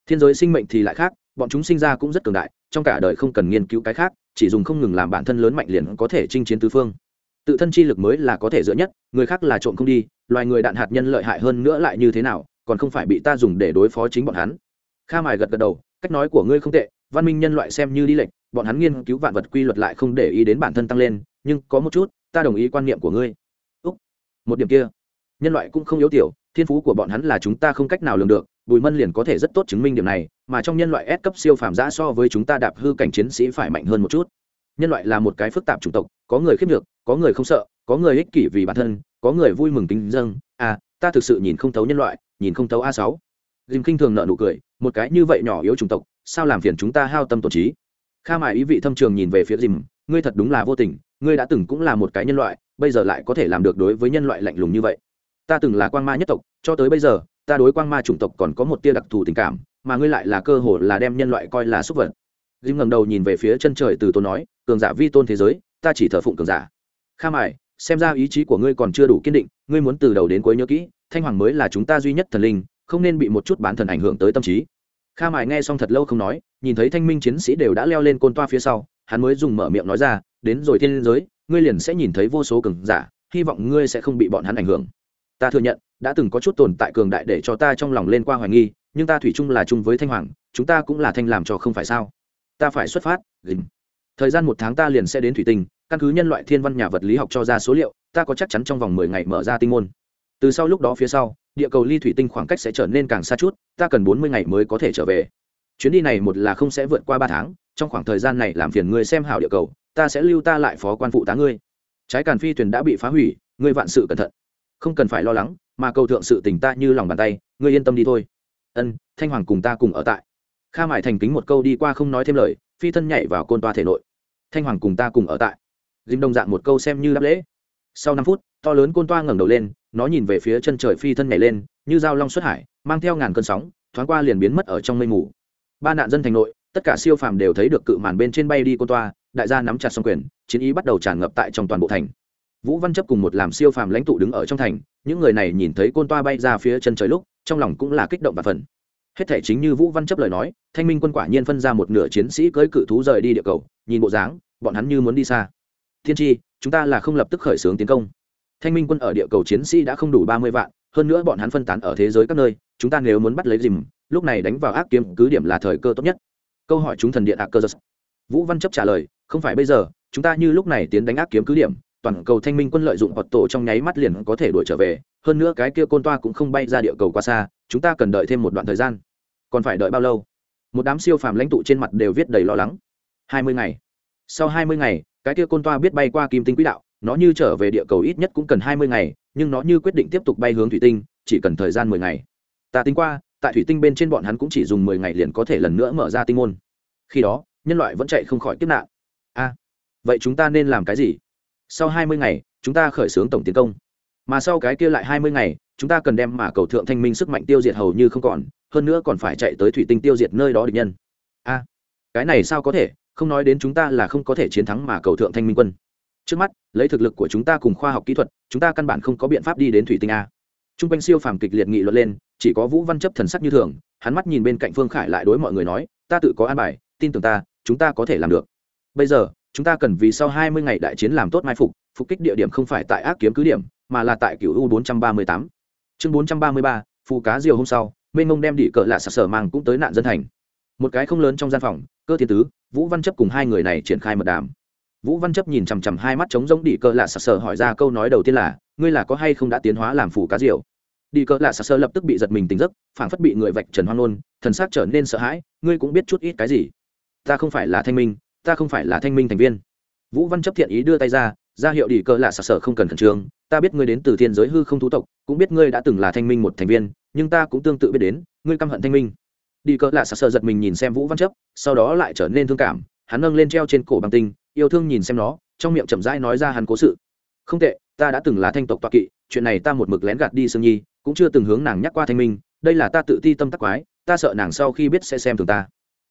thiên giới sinh mệnh thì lại khác, bọn chúng sinh ra cũng rất cường đại, trong cả đời không cần nghiên cứu cái khác, chỉ dùng không ngừng làm bản thân lớn mạnh liền có thể chinh chiến tứ phương. Tự thân chi lực mới là có thể dựa nhất, người khác là trộm không đi, loài người đạn hạt nhân lợi hại hơn nữa lại như thế nào, còn không phải bị ta dùng để đối phó chính bọn hắn. Kha mài gật gật đầu, cách nói của ngươi không tệ, văn minh nhân loại xem như đi lệnh, bọn hắn nghiên cứu vạn vật quy luật lại không để ý đến bản thân tăng lên, nhưng có một chút, ta đồng ý quan niệm của ngươi. Úc, một điểm kia. Nhân loại cũng không yếu tiểu thiên phú của bọn hắn là chúng ta không cách nào lường được, bùi mân liền có thể rất tốt chứng minh điểm này, mà trong nhân loại S cấp siêu phàm giã so với chúng ta đạp hư cảnh chiến sĩ phải mạnh hơn một chút. Nhân loại là một cái phức tạp chủng tộc, có người khiếp được có người không sợ, có người ích kỷ vì bản thân, có người vui mừng tính dâng. À ta thực sự nhìn không thấu nhân loại, nhìn không thấu a sáu. Dìm kinh thường nợ nụ cười, một cái như vậy nhỏ yếu chủng tộc, sao làm phiền chúng ta hao tâm tổn trí? Kha mại ý vị thâm trường nhìn về phía dìm, ngươi thật đúng là vô tình, ngươi đã từng cũng là một cái nhân loại, bây giờ lại có thể làm được đối với nhân loại lạnh lùng như vậy ta từng là quang ma nhất tộc, cho tới bây giờ, ta đối quang ma chủng tộc còn có một tia đặc thù tình cảm, mà ngươi lại là cơ hội là đem nhân loại coi là súc vật. Dìm ngẩng đầu nhìn về phía chân trời từ tôn nói, cường giả vi tôn thế giới, ta chỉ thờ phụng cường giả. Kha mại xem ra ý chí của ngươi còn chưa đủ kiên định, ngươi muốn từ đầu đến cuối nhớ kỹ, thanh hoàng mới là chúng ta duy nhất thần linh, không nên bị một chút bán thần ảnh hưởng tới tâm trí. Kha mại nghe xong thật lâu không nói, nhìn thấy thanh minh chiến sĩ đều đã leo lên côn toa phía sau, hắn mới dùng mở miệng nói ra, đến rồi thiên giới, ngươi liền sẽ nhìn thấy vô số cường giả, hy vọng ngươi sẽ không bị bọn hắn ảnh hưởng ta thừa nhận, đã từng có chút tồn tại cường đại để cho ta trong lòng lên qua hoài nghi, nhưng ta thủy chung là chung với thanh hoàng, chúng ta cũng là thanh làm cho không phải sao? Ta phải xuất phát, gìn. Thời gian một tháng ta liền sẽ đến thủy tinh, căn cứ nhân loại thiên văn nhà vật lý học cho ra số liệu, ta có chắc chắn trong vòng mười ngày mở ra tinh môn. Từ sau lúc đó phía sau, địa cầu ly thủy tinh khoảng cách sẽ trở nên càng xa chút, ta cần bốn mươi ngày mới có thể trở về. Chuyến đi này một là không sẽ vượt qua ba tháng, trong khoảng thời gian này làm phiền ngươi xem hảo địa cầu, ta sẽ lưu ta lại phó quan phụ tá ngươi. Trái càn phi thuyền đã bị phá hủy, ngươi vạn sự cẩn thận không cần phải lo lắng, mà cầu thượng sự tình ta như lòng bàn tay, ngươi yên tâm đi thôi. Ân, thanh hoàng cùng ta cùng ở tại. Kha mại thành kính một câu đi qua không nói thêm lời, phi thân nhảy vào côn toa thể nội. Thanh hoàng cùng ta cùng ở tại. Dìm đồng dạng một câu xem như đáp lễ. Sau năm phút, to lớn côn toa ngẩng đầu lên, nó nhìn về phía chân trời phi thân nhảy lên, như dao long xuất hải, mang theo ngàn cơn sóng, thoáng qua liền biến mất ở trong mây mù. Ba nạn dân thành nội, tất cả siêu phàm đều thấy được cự màn bên trên bay đi côn toa, đại gia nắm chặt song quyền, chiến ý bắt đầu tràn ngập tại trong toàn bộ thành vũ văn chấp cùng một làm siêu phàm lãnh tụ đứng ở trong thành, những người này nhìn thấy côn toa bay ra phía chân trời lúc, trong lòng cũng là kích động và phần hết thể chính như vũ văn chấp lời nói, thanh minh quân quả nhiên phân ra một nửa chiến sĩ cưỡi cự thú rời đi địa cầu, nhìn bộ dáng, bọn hắn như muốn đi xa. Thiên tri chúng ta là không lập tức khởi xướng tiến công. Thanh minh quân ở địa cầu chiến sĩ đã không đủ ba mươi vạn, hơn nữa bọn hắn phân tán ở thế giới các nơi, chúng ta nếu muốn bắt lấy dìm, lúc này đánh vào ác kiếm cứ điểm là thời cơ tốt nhất. Câu hỏi chúng thần điện ác cơ giật vũ văn chấp trả lời, không phải bây giờ, chúng ta như lúc này tiến đánh ác kiếm cứ điểm toàn cầu thanh minh quân lợi dụng hoạt tổ trong nháy mắt liền có thể đuổi trở về, hơn nữa cái kia côn toa cũng không bay ra địa cầu quá xa, chúng ta cần đợi thêm một đoạn thời gian. Còn phải đợi bao lâu? Một đám siêu phàm lãnh tụ trên mặt đều viết đầy lo lắng. Hai mươi ngày. Sau hai mươi ngày, cái kia côn toa biết bay qua kim tinh quỹ đạo, nó như trở về địa cầu ít nhất cũng cần hai mươi ngày, nhưng nó như quyết định tiếp tục bay hướng thủy tinh, chỉ cần thời gian mười ngày. Ta tính qua, tại thủy tinh bên trên bọn hắn cũng chỉ dùng mười ngày liền có thể lần nữa mở ra tinh môn. Khi đó, nhân loại vẫn chạy không khỏi kiếp nạn. A, vậy chúng ta nên làm cái gì? Sau hai mươi ngày, chúng ta khởi xướng tổng tiến công. Mà sau cái kia lại hai mươi ngày, chúng ta cần đem mà cầu thượng thanh minh sức mạnh tiêu diệt hầu như không còn, hơn nữa còn phải chạy tới thủy tinh tiêu diệt nơi đó địch nhân. A, cái này sao có thể? Không nói đến chúng ta là không có thể chiến thắng mà cầu thượng thanh minh quân. Trước mắt, lấy thực lực của chúng ta cùng khoa học kỹ thuật, chúng ta căn bản không có biện pháp đi đến thủy tinh a. T r u n g quanh siêu phàm kịch liệt nghị luận lên, chỉ có vũ văn chấp thần sắc như thường, hắn mắt nhìn bên cạnh phương khải lại đối mọi người nói, ta tự có an bài, tin tưởng ta, chúng ta có thể làm được. Bây giờ chúng ta cần vì sau hai mươi ngày đại chiến làm tốt mai phục phục kích địa điểm không phải tại ác kiếm cứ điểm, mà là tại cựu u bốn trăm ba mươi tám. Chương bốn trăm ba mươi ba, phù cá diều hôm sau mênh mông đem đỉ cờ lạ sặc sở mang cũng tới nạn dân thành. Một cái không lớn trong gian phòng, cơ thiên tứ, vũ văn chấp cùng hai người này triển khai mật đàm. Vũ văn chấp nhìn chằm chằm hai mắt trống rỗng đi cờ lạ sặc sờ hỏi ra câu nói đầu tiên là, ngươi là có hay không đã tiến hóa làm phù cá diều? Đi cờ lạ sặc sờ lập tức bị giật mình tỉnh giấc, phảng phất bị người vạch trần hoang nôn thần sắc trở nên sợ hãi, ngươi cũng biết chút ít cái gì? Ta không phải là thanh minh ta không phải là thanh minh thành viên. Vũ văn chấp thiện ý đưa tay ra ra hiệu đi cơ là sặc sở không cần khẩn trương, ta biết ngươi đến từ thiên giới hư không thú tộc, cũng biết ngươi đã từng là thanh minh một thành viên, nhưng ta cũng tương tự biết đến, ngươi căm hận thanh minh. Đi cỡ là sặc sở giật mình nhìn xem vũ văn chấp, sau đó lại trở nên thương cảm, hắn nâng lên treo trên cổ bằng tinh, yêu thương nhìn xem nó, trong miệng chậm rãi nói ra hắn cố sự. Không tệ, ta đã từng là thanh tộc toạc kỵ, chuyện này ta một mực lén gạt đi sương nhi, cũng chưa từng hướng nàng nhắc qua thanh minh, đây là ta tự ti tâm tắc quái, ta sợ nàng sau khi biết sẽ xem thường ta.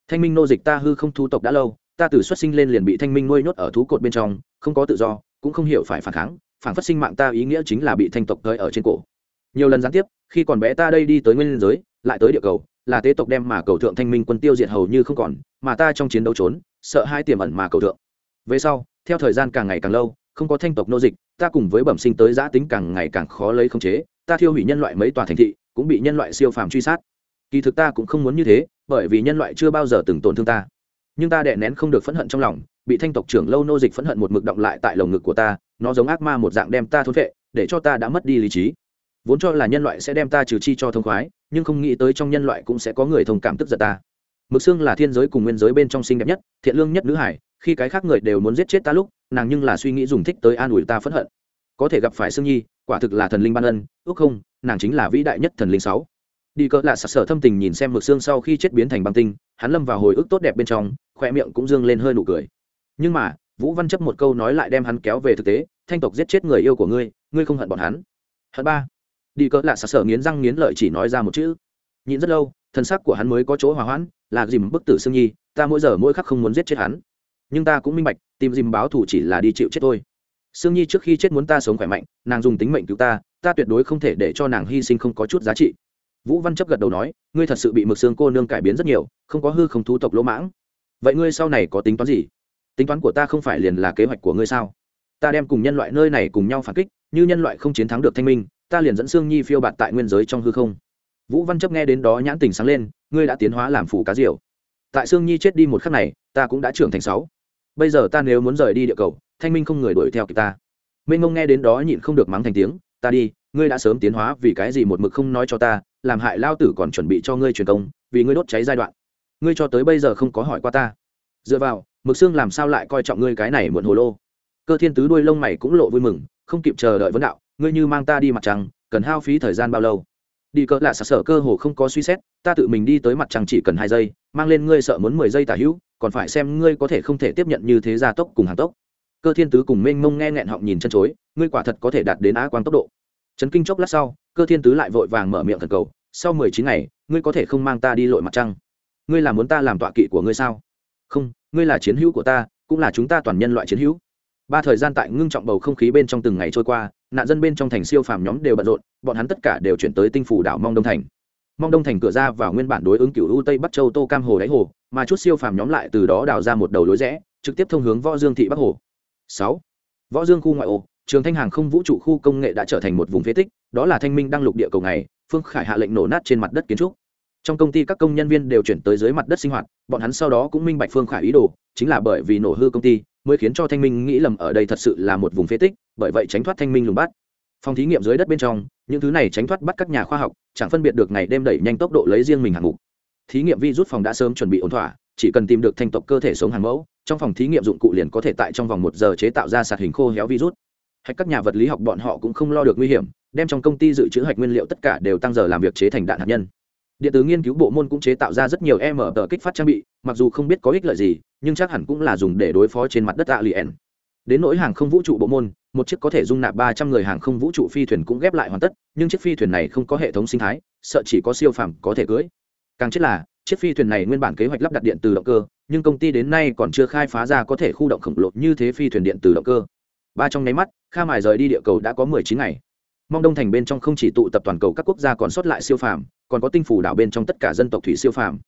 Thanh minh nô dịch ta hư không thu tộc đã lâu ta từ xuất sinh lên liền bị thanh minh nuôi nhốt ở thú cột bên trong, không có tự do, cũng không hiểu phải phản kháng, phản phát sinh mạng ta ý nghĩa chính là bị thanh tộc tới ở trên cổ. Nhiều lần gián tiếp, khi còn bé ta đây đi tới nguyên giới, lại tới địa cầu, là tế tộc đem mà cầu thượng thanh minh quân tiêu diệt hầu như không còn, mà ta trong chiến đấu trốn, sợ hai tiềm ẩn mà cầu thượng. Về sau, theo thời gian càng ngày càng lâu, không có thanh tộc nô dịch, ta cùng với bẩm sinh tới giã tính càng ngày càng khó lấy khống chế, ta thiêu hủy nhân loại mấy tòa thành thị, cũng bị nhân loại siêu phàm truy sát. Kỳ thực ta cũng không muốn như thế, bởi vì nhân loại chưa bao giờ từng tổn thương ta nhưng ta đè nén không được phẫn hận trong lòng, bị thanh tộc trưởng lâu nô dịch phẫn hận một mực động lại tại lồng ngực của ta, nó giống ác ma một dạng đem ta thốn vệ để cho ta đã mất đi lý trí. Vốn cho là nhân loại sẽ đem ta trừ chi cho thông khoái, nhưng không nghĩ tới trong nhân loại cũng sẽ có người thông cảm tức giận ta. Mực xương là thiên giới cùng nguyên giới bên trong xinh đẹp nhất, thiện lương nhất nữ hải, khi cái khác người đều muốn giết chết ta lúc, nàng nhưng là suy nghĩ dùng thích tới an ủi ta phẫn hận. Có thể gặp phải sương nhi, quả thực là thần linh ban ân, ước không, nàng chính là vĩ đại nhất thần linh sáu. Đi cỡ lạ sặc sở thâm tình nhìn xem mực xương sau khi chết biến thành băng tinh, hắn lâm vào hồi ức tốt đẹp bên trong khoe miệng cũng dương lên hơi nụ cười. Nhưng mà, vũ văn chấp một câu nói lại đem hắn kéo về thực tế, thanh tộc giết chết người yêu của ngươi ngươi không hận bọn hắn. Hận ba. Đi cỡ lạ sặc sở nghiến răng nghiến lợi chỉ nói ra một chữ. Nhịn rất lâu thân sắc của hắn mới có chỗ hòa hoãn, là dìm bức tử sương nhi, ta mỗi giờ mỗi khắc không muốn giết chết hắn. Nhưng ta cũng minh bạch, tìm dìm báo thù chỉ là đi chịu chết thôi. Sương nhi trước khi chết muốn ta sống khỏe mạnh, nàng dùng tính mệnh cứu ta ta tuyệt đối không thể để cho nàng hy sinh không có chút giá trị. Vũ văn chấp gật đầu nói, ngươi thật sự bị mực xương cô nương cải biến rất nhiều, không có hư không thú tộc lỗ mãng vậy ngươi sau này có tính toán gì? Tính toán của ta không phải liền là kế hoạch của ngươi sao? Ta đem cùng nhân loại nơi này cùng nhau phản kích, như nhân loại không chiến thắng được thanh minh, ta liền dẫn sương nhi phiêu bạt tại nguyên giới trong hư không. Vũ văn chấp nghe đến đó nhãn tình sáng lên, ngươi đã tiến hóa làm phủ cá diều. Tại sương nhi chết đi một khắc này, ta cũng đã trưởng thành sáu. Bây giờ ta nếu muốn rời đi địa cầu, thanh minh không người đuổi theo kịp ta. Minh ngông nghe đến đó nhịn không được mắng thành tiếng, ta đi, ngươi đã sớm tiến hóa vì cái gì một mực không nói cho ta, làm hại lao tử còn chuẩn bị cho ngươi truyền công, vì ngươi đốt cháy giai đoạn ngươi cho tới bây giờ không có hỏi qua ta. Dựa vào, mực xương làm sao lại coi trọng ngươi cái này muộn hồ lô? Cơ thiên tứ đuôi lông mày cũng lộ vui mừng, không kịp chờ đợi vấn đạo, ngươi như mang ta đi mặt trăng, cần hao phí thời gian bao lâu? Đi cỡ lạ sặc sở cơ hồ không có suy xét, ta tự mình đi tới mặt trăng chỉ cần hai giây, mang lên ngươi sợ muốn mười giây tả hữu, còn phải xem ngươi có thể không thể tiếp nhận như thế gia tốc cùng hàng tốc. Cơ thiên tứ cùng mênh mông nghe nghẹn họng nhìn chân chối, ngươi quả thật có thể đạt đến á quang tốc độ. Trấn kinh chốc lát sau, cơ thiên tứ lại vội vàng mở miệng thần cầu, sau mười chín ngày, ngươi có thể không mang ta đi lội mặt trăng ngươi là muốn ta làm tọa kỵ của ngươi sao? Không, ngươi là chiến hữu của ta, cũng là chúng ta toàn nhân loại chiến hữu. Ba thời gian tại ngưng trọng bầu không khí bên trong từng ngày trôi qua, nạn dân bên trong thành siêu phàm nhóm đều bận rộn, bọn hắn tất cả đều chuyển tới tinh phủ đảo mong đông thành. Mong đông thành cửa ra vào nguyên bản đối ứng cựu u tây bắc châu tô cam hồ đáy hồ, mà chút siêu phàm nhóm lại từ đó đào ra một đầu lối rẽ, trực tiếp thông hướng võ dương thị bắc hồ. Sáu, võ dương khu ngoại ô, trường thanh hàng không vũ trụ khu công nghệ đã trở thành một vùng phế tích, đó là thanh minh đăng lục địa cầu này phương khải hạ lệnh nổ nát trên mặt đất kiến trúc trong công ty các công nhân viên đều chuyển tới dưới mặt đất sinh hoạt, bọn hắn sau đó cũng minh bạch phương khải ý đồ, chính là bởi vì nổ hư công ty, mới khiến cho thanh minh nghĩ lầm ở đây thật sự là một vùng phế tích, bởi vậy tránh thoát thanh minh lùng bắt. Phòng thí nghiệm dưới đất bên trong, những thứ này tránh thoát bắt các nhà khoa học, chẳng phân biệt được ngày đêm đẩy nhanh tốc độ lấy riêng mình hạng mục. Thí nghiệm vi rút phòng đã sớm chuẩn bị ổn thỏa, chỉ cần tìm được thanh tộc cơ thể sống hàng mẫu, trong phòng thí nghiệm dụng cụ liền có thể tại trong vòng một giờ chế tạo ra sạt hình khô héo virus hay các nhà vật lý học bọn họ cũng không lo được nguy hiểm, đem trong công ty dự trữ hạch nguyên liệu tất cả đều tăng giờ làm việc chế thành đạn hạt nhân điện tử nghiên cứu bộ môn cũng chế tạo ra rất nhiều em ở tờ kích phát trang bị, mặc dù không biết có ích lợi gì, nhưng chắc hẳn cũng là dùng để đối phó trên mặt đất alien. Đến nỗi hàng không vũ trụ bộ môn, một chiếc có thể dung nạp ba trăm người hàng không vũ trụ phi thuyền cũng ghép lại hoàn tất, nhưng chiếc phi thuyền này không có hệ thống sinh thái, sợ chỉ có siêu phàm có thể cưới. Càng chết là, chiếc phi thuyền này nguyên bản kế hoạch lắp đặt điện từ động cơ, nhưng công ty đến nay còn chưa khai phá ra có thể khu động khổng lồ như thế phi thuyền điện từ động cơ. Ba trong nháy mắt, kha mài rời đi địa cầu đã có mười chín ngày. Mong đông thành bên trong không chỉ tụ tập toàn cầu các quốc gia còn sót lại siêu phàm còn có tinh phủ đảo bên trong tất cả dân tộc thủy siêu phàm.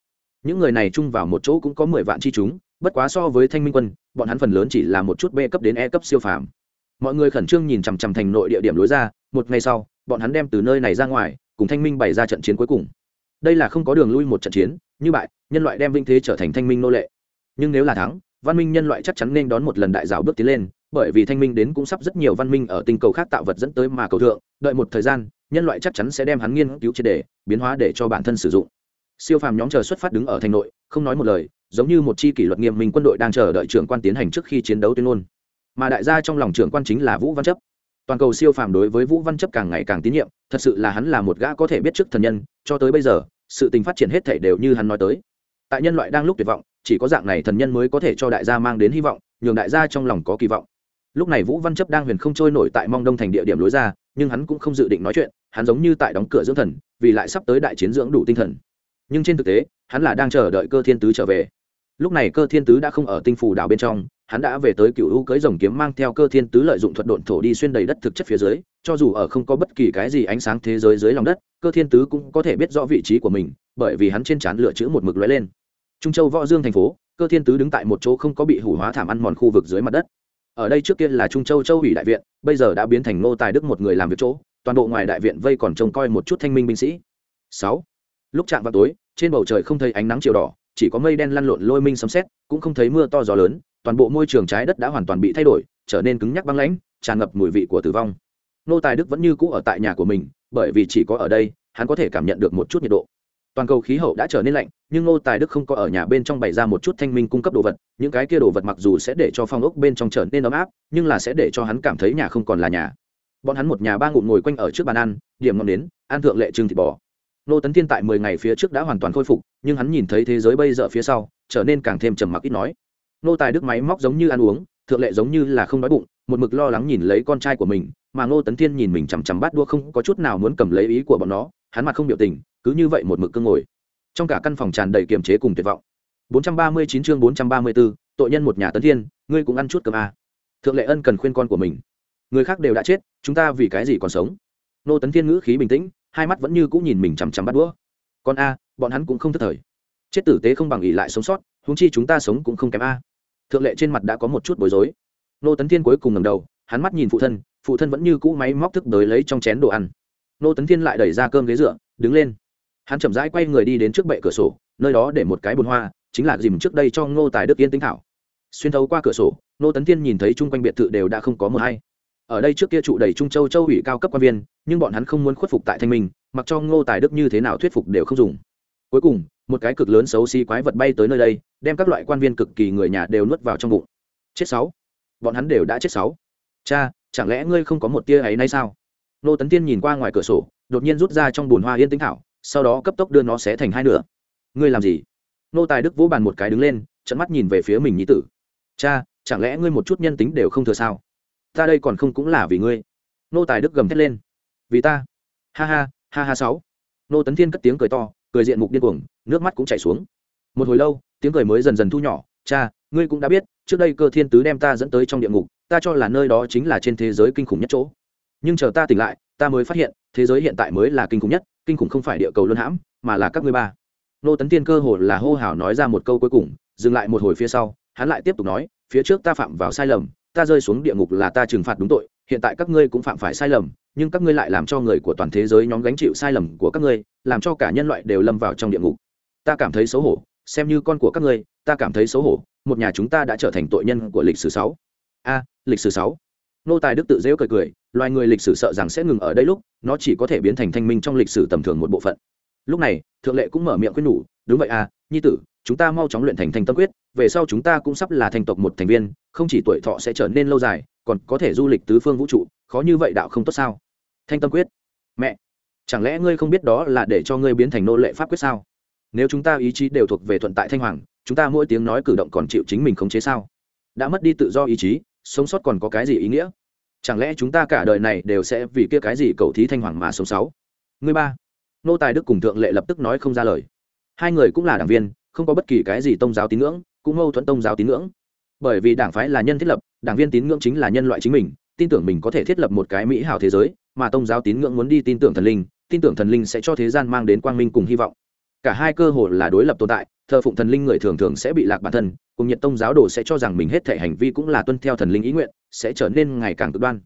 Những người này chung vào một chỗ cũng có mười vạn chi chúng, bất quá so với thanh minh quân, bọn hắn phần lớn chỉ là một chút b cấp đến e cấp siêu phàm. Mọi người khẩn trương nhìn chằm chằm thành nội địa điểm lối ra, một ngày sau, bọn hắn đem từ nơi này ra ngoài, cùng thanh minh bày ra trận chiến cuối cùng. Đây là không có đường lui một trận chiến, như bại, nhân loại đem vinh thế trở thành thanh minh nô lệ. Nhưng nếu là thắng, văn minh nhân loại chắc chắn nên đón một lần đại giáo bước tiến lên, bởi vì thanh minh đến cũng sắp rất nhiều văn minh ở tinh cầu khác tạo vật dẫn tới mà cầu thượng, đợi một thời gian nhân loại chắc chắn sẽ đem hắn nghiên cứu triệt đề biến hóa để cho bản thân sử dụng. Siêu phàm nhóm chờ xuất phát đứng ở thành nội, không nói một lời, giống như một chi kỷ luật nghiêm minh quân đội đang chờ đợi trưởng quan tiến hành trước khi chiến đấu tuyên ngôn. Mà đại gia trong lòng trưởng quan chính là vũ văn chấp. Toàn cầu siêu phàm đối với vũ văn chấp càng ngày càng tín nhiệm, thật sự là hắn là một gã có thể biết trước thần nhân, cho tới bây giờ, sự tình phát triển hết thể đều như hắn nói tới. Tại nhân loại đang lúc tuyệt vọng, chỉ có dạng này thần nhân mới có thể cho đại gia mang đến hy vọng, nhường đại gia trong lòng có kỳ vọng. Lúc này vũ văn chấp đang huyền không trôi nổi tại mong đông thành địa điểm lối ra, nhưng hắn cũng không dự định nói chuyện hắn giống như tại đóng cửa dưỡng thần, vì lại sắp tới đại chiến dưỡng đủ tinh thần. Nhưng trên thực tế, hắn là đang chờ đợi cơ thiên tứ trở về. Lúc này cơ thiên tứ đã không ở tinh phủ đảo bên trong, hắn đã về tới cựu u cưới rồng kiếm mang theo cơ thiên tứ lợi dụng thuật độn thổ đi xuyên đầy đất thực chất phía dưới, cho dù ở không có bất kỳ cái gì ánh sáng thế giới dưới lòng đất, cơ thiên tứ cũng có thể biết rõ vị trí của mình, bởi vì hắn trên trán lựa chữ một mực lóe lên. Trung châu võ dương thành phố, cơ thiên tứ đứng tại một chỗ không có bị hủ hóa thảm ăn mòn khu vực dưới mặt đất. Ở đây trước kia là trung châu châu ủy đại viện, bây giờ đã biến thành ngô tài đức một người làm việc chỗ toàn bộ ngoài đại viện vây còn trông coi một chút thanh minh binh sĩ. Sáu, lúc chạm vào tối, trên bầu trời không thấy ánh nắng chiều đỏ, chỉ có mây đen lăn lộn lôi minh sấm sét, cũng không thấy mưa to gió lớn, toàn bộ môi trường trái đất đã hoàn toàn bị thay đổi, trở nên cứng nhắc băng lãnh, tràn ngập mùi vị của tử vong. Nô tài đức vẫn như cũ ở tại nhà của mình, bởi vì chỉ có ở đây, hắn có thể cảm nhận được một chút nhiệt độ. Toàn cầu khí hậu đã trở nên lạnh, nhưng Ngô tài đức không có ở nhà bên trong bày ra một chút thanh minh cung cấp đồ vật, những cái kia đồ vật mặc dù sẽ để cho phong ốc bên trong trở nên ấm áp, nhưng là sẽ để cho hắn cảm thấy nhà không còn là nhà bọn hắn một nhà ba ngụm ngồi quanh ở trước bàn ăn điểm ngọn đến, ăn thượng lệ trưng thịt bò. Nô tấn thiên tại mười ngày phía trước đã hoàn toàn khôi phục nhưng hắn nhìn thấy thế giới bây giờ phía sau trở nên càng thêm trầm mặc ít nói. Nô tài đức máy móc giống như ăn uống thượng lệ giống như là không đói bụng một mực lo lắng nhìn lấy con trai của mình mà ngô tấn thiên nhìn mình chằm chằm bắt đua không có chút nào muốn cầm lấy ý của bọn nó hắn mặt không biểu tình cứ như vậy một mực cưng ngồi. Trong cả căn phòng tràn đầy kiềm chế cùng tuyệt vọng. 439 chương 434, tội nhân một nhà tấn thiên ngươi cũng ăn chút cơm à. thượng lệ ân cần khuyên con của mình người khác đều đã chết, chúng ta vì cái gì còn sống? Nô tấn thiên ngữ khí bình tĩnh, hai mắt vẫn như cũng nhìn mình chằm chằm bắt đũa. Con a, bọn hắn cũng không thất thời. Chết tử tế không bằng ỉ lại sống sót húng chi chúng ta sống cũng không kém a. Thượng lệ trên mặt đã có một chút bối rối. Nô tấn thiên cuối cùng ngầm đầu, hắn mắt nhìn phụ thân phụ thân vẫn như cũ máy móc thức đới lấy trong chén đồ ăn. Nô tấn thiên lại đẩy ra cơm ghế dựa, đứng lên. Hắn chậm rãi quay người đi đến trước bệ cửa sổ, nơi đó để một cái bồn hoa, chính là dìm trước đây cho ngô tài đức yên tính thảo. Xuyên thấu qua cửa sổ, nô tấn thiên nhìn thấy chung quanh biệt thự đều đã không có mờ hay ở đây trước kia trụ đầy trung châu châu ủy cao cấp quan viên, nhưng bọn hắn không muốn khuất phục tại thanh minh, mặc cho ngô tài đức như thế nào thuyết phục đều không dùng. Cuối cùng, một cái cực lớn xấu xí quái vật bay tới nơi đây, đem các loại quan viên cực kỳ người nhà đều nuốt vào trong bụng. Chết sáu. Bọn hắn đều đã chết sáu. Cha, chẳng lẽ ngươi không có một tia ấy nay sao? Nô tấn tiên nhìn qua ngoài cửa sổ, đột nhiên rút ra trong bùn hoa yên tĩnh thảo, sau đó cấp tốc đưa nó xé thành hai nửa. Ngươi làm gì? Nô tài đức vỗ bàn một cái đứng lên trận mắt nhìn về phía mình nhí tử. Cha, chẳng lẽ ngươi một chút nhân tính đều không thừa sao? Ta đây còn không cũng là vì ngươi. Nô tài đức gầm thét lên. Vì ta? Ha ha ha ha sáu. Nô tấn thiên cất tiếng cười to, cười diện mục điên cuồng, nước mắt cũng chảy xuống. Một hồi lâu, tiếng cười mới dần dần thu nhỏ. Cha, ngươi cũng đã biết, trước đây cơ thiên tứ đem ta dẫn tới trong địa ngục, ta cho là nơi đó chính là trên thế giới kinh khủng nhất chỗ. Nhưng chờ ta tỉnh lại, ta mới phát hiện, thế giới hiện tại mới là kinh khủng nhất, kinh khủng không phải địa cầu luân hãm, mà là các ngươi ba. Nô tấn tiên cơ hồ là hô hào nói ra một câu cuối cùng, dừng lại một hồi phía sau, hắn lại tiếp tục nói, phía trước ta phạm vào sai lầm ta rơi xuống địa ngục là ta trừng phạt đúng tội, hiện tại các ngươi cũng phạm phải sai lầm, nhưng các ngươi lại làm cho người của toàn thế giới nhóm gánh chịu sai lầm của các ngươi, làm cho cả nhân loại đều lâm vào trong địa ngục. Ta cảm thấy xấu hổ, xem như con của các ngươi, ta cảm thấy xấu hổ, một nhà chúng ta đã trở thành tội nhân của lịch sử sáu. A, lịch sử sáu. Nô tài đức tự dễu cười cười, loài người lịch sử sợ rằng sẽ ngừng ở đây lúc, nó chỉ có thể biến thành thanh minh trong lịch sử tầm thường một bộ phận. Lúc này, thượng lệ cũng mở miệng khuyên nhủ, đúng vậy à nhi tử chúng ta mau chóng luyện thành thanh tâm quyết, về sau chúng ta cũng sắp là thành tộc một thành viên, không chỉ tuổi thọ sẽ trở nên lâu dài, còn có thể du lịch tứ phương vũ trụ, khó như vậy đạo không tốt sao? Thanh tâm quyết. Mẹ, chẳng lẽ ngươi không biết đó là để cho ngươi biến thành nô lệ pháp quyết sao? Nếu chúng ta ý chí đều thuộc về thuận tại thanh hoàng, chúng ta mỗi tiếng nói cử động còn chịu chính mình khống chế sao? Đã mất đi tự do ý chí, sống sót còn có cái gì ý nghĩa? Chẳng lẽ chúng ta cả đời này đều sẽ vì kia cái gì cầu thí thanh hoàng mà sống sáu? Người ba, nô tài đức cùng thượng lệ lập tức nói không ra lời. Hai người cũng là đảng viên không có bất kỳ cái gì tôn giáo tín ngưỡng, cũng mâu thuẫn tôn giáo tín ngưỡng. Bởi vì đảng phái là nhân thiết lập, đảng viên tín ngưỡng chính là nhân loại chính mình, tin tưởng mình có thể thiết lập một cái mỹ hảo thế giới, mà tôn giáo tín ngưỡng muốn đi tin tưởng thần linh, tin tưởng thần linh sẽ cho thế gian mang đến quang minh cùng hy vọng. Cả hai cơ hội là đối lập tồn tại, thờ phụng thần linh người thường thường sẽ bị lạc bản thân, cùng nhiệt tông giáo đồ sẽ cho rằng mình hết thể hành vi cũng là tuân theo thần linh ý nguyện, sẽ trở nên ngày càng cực đoan.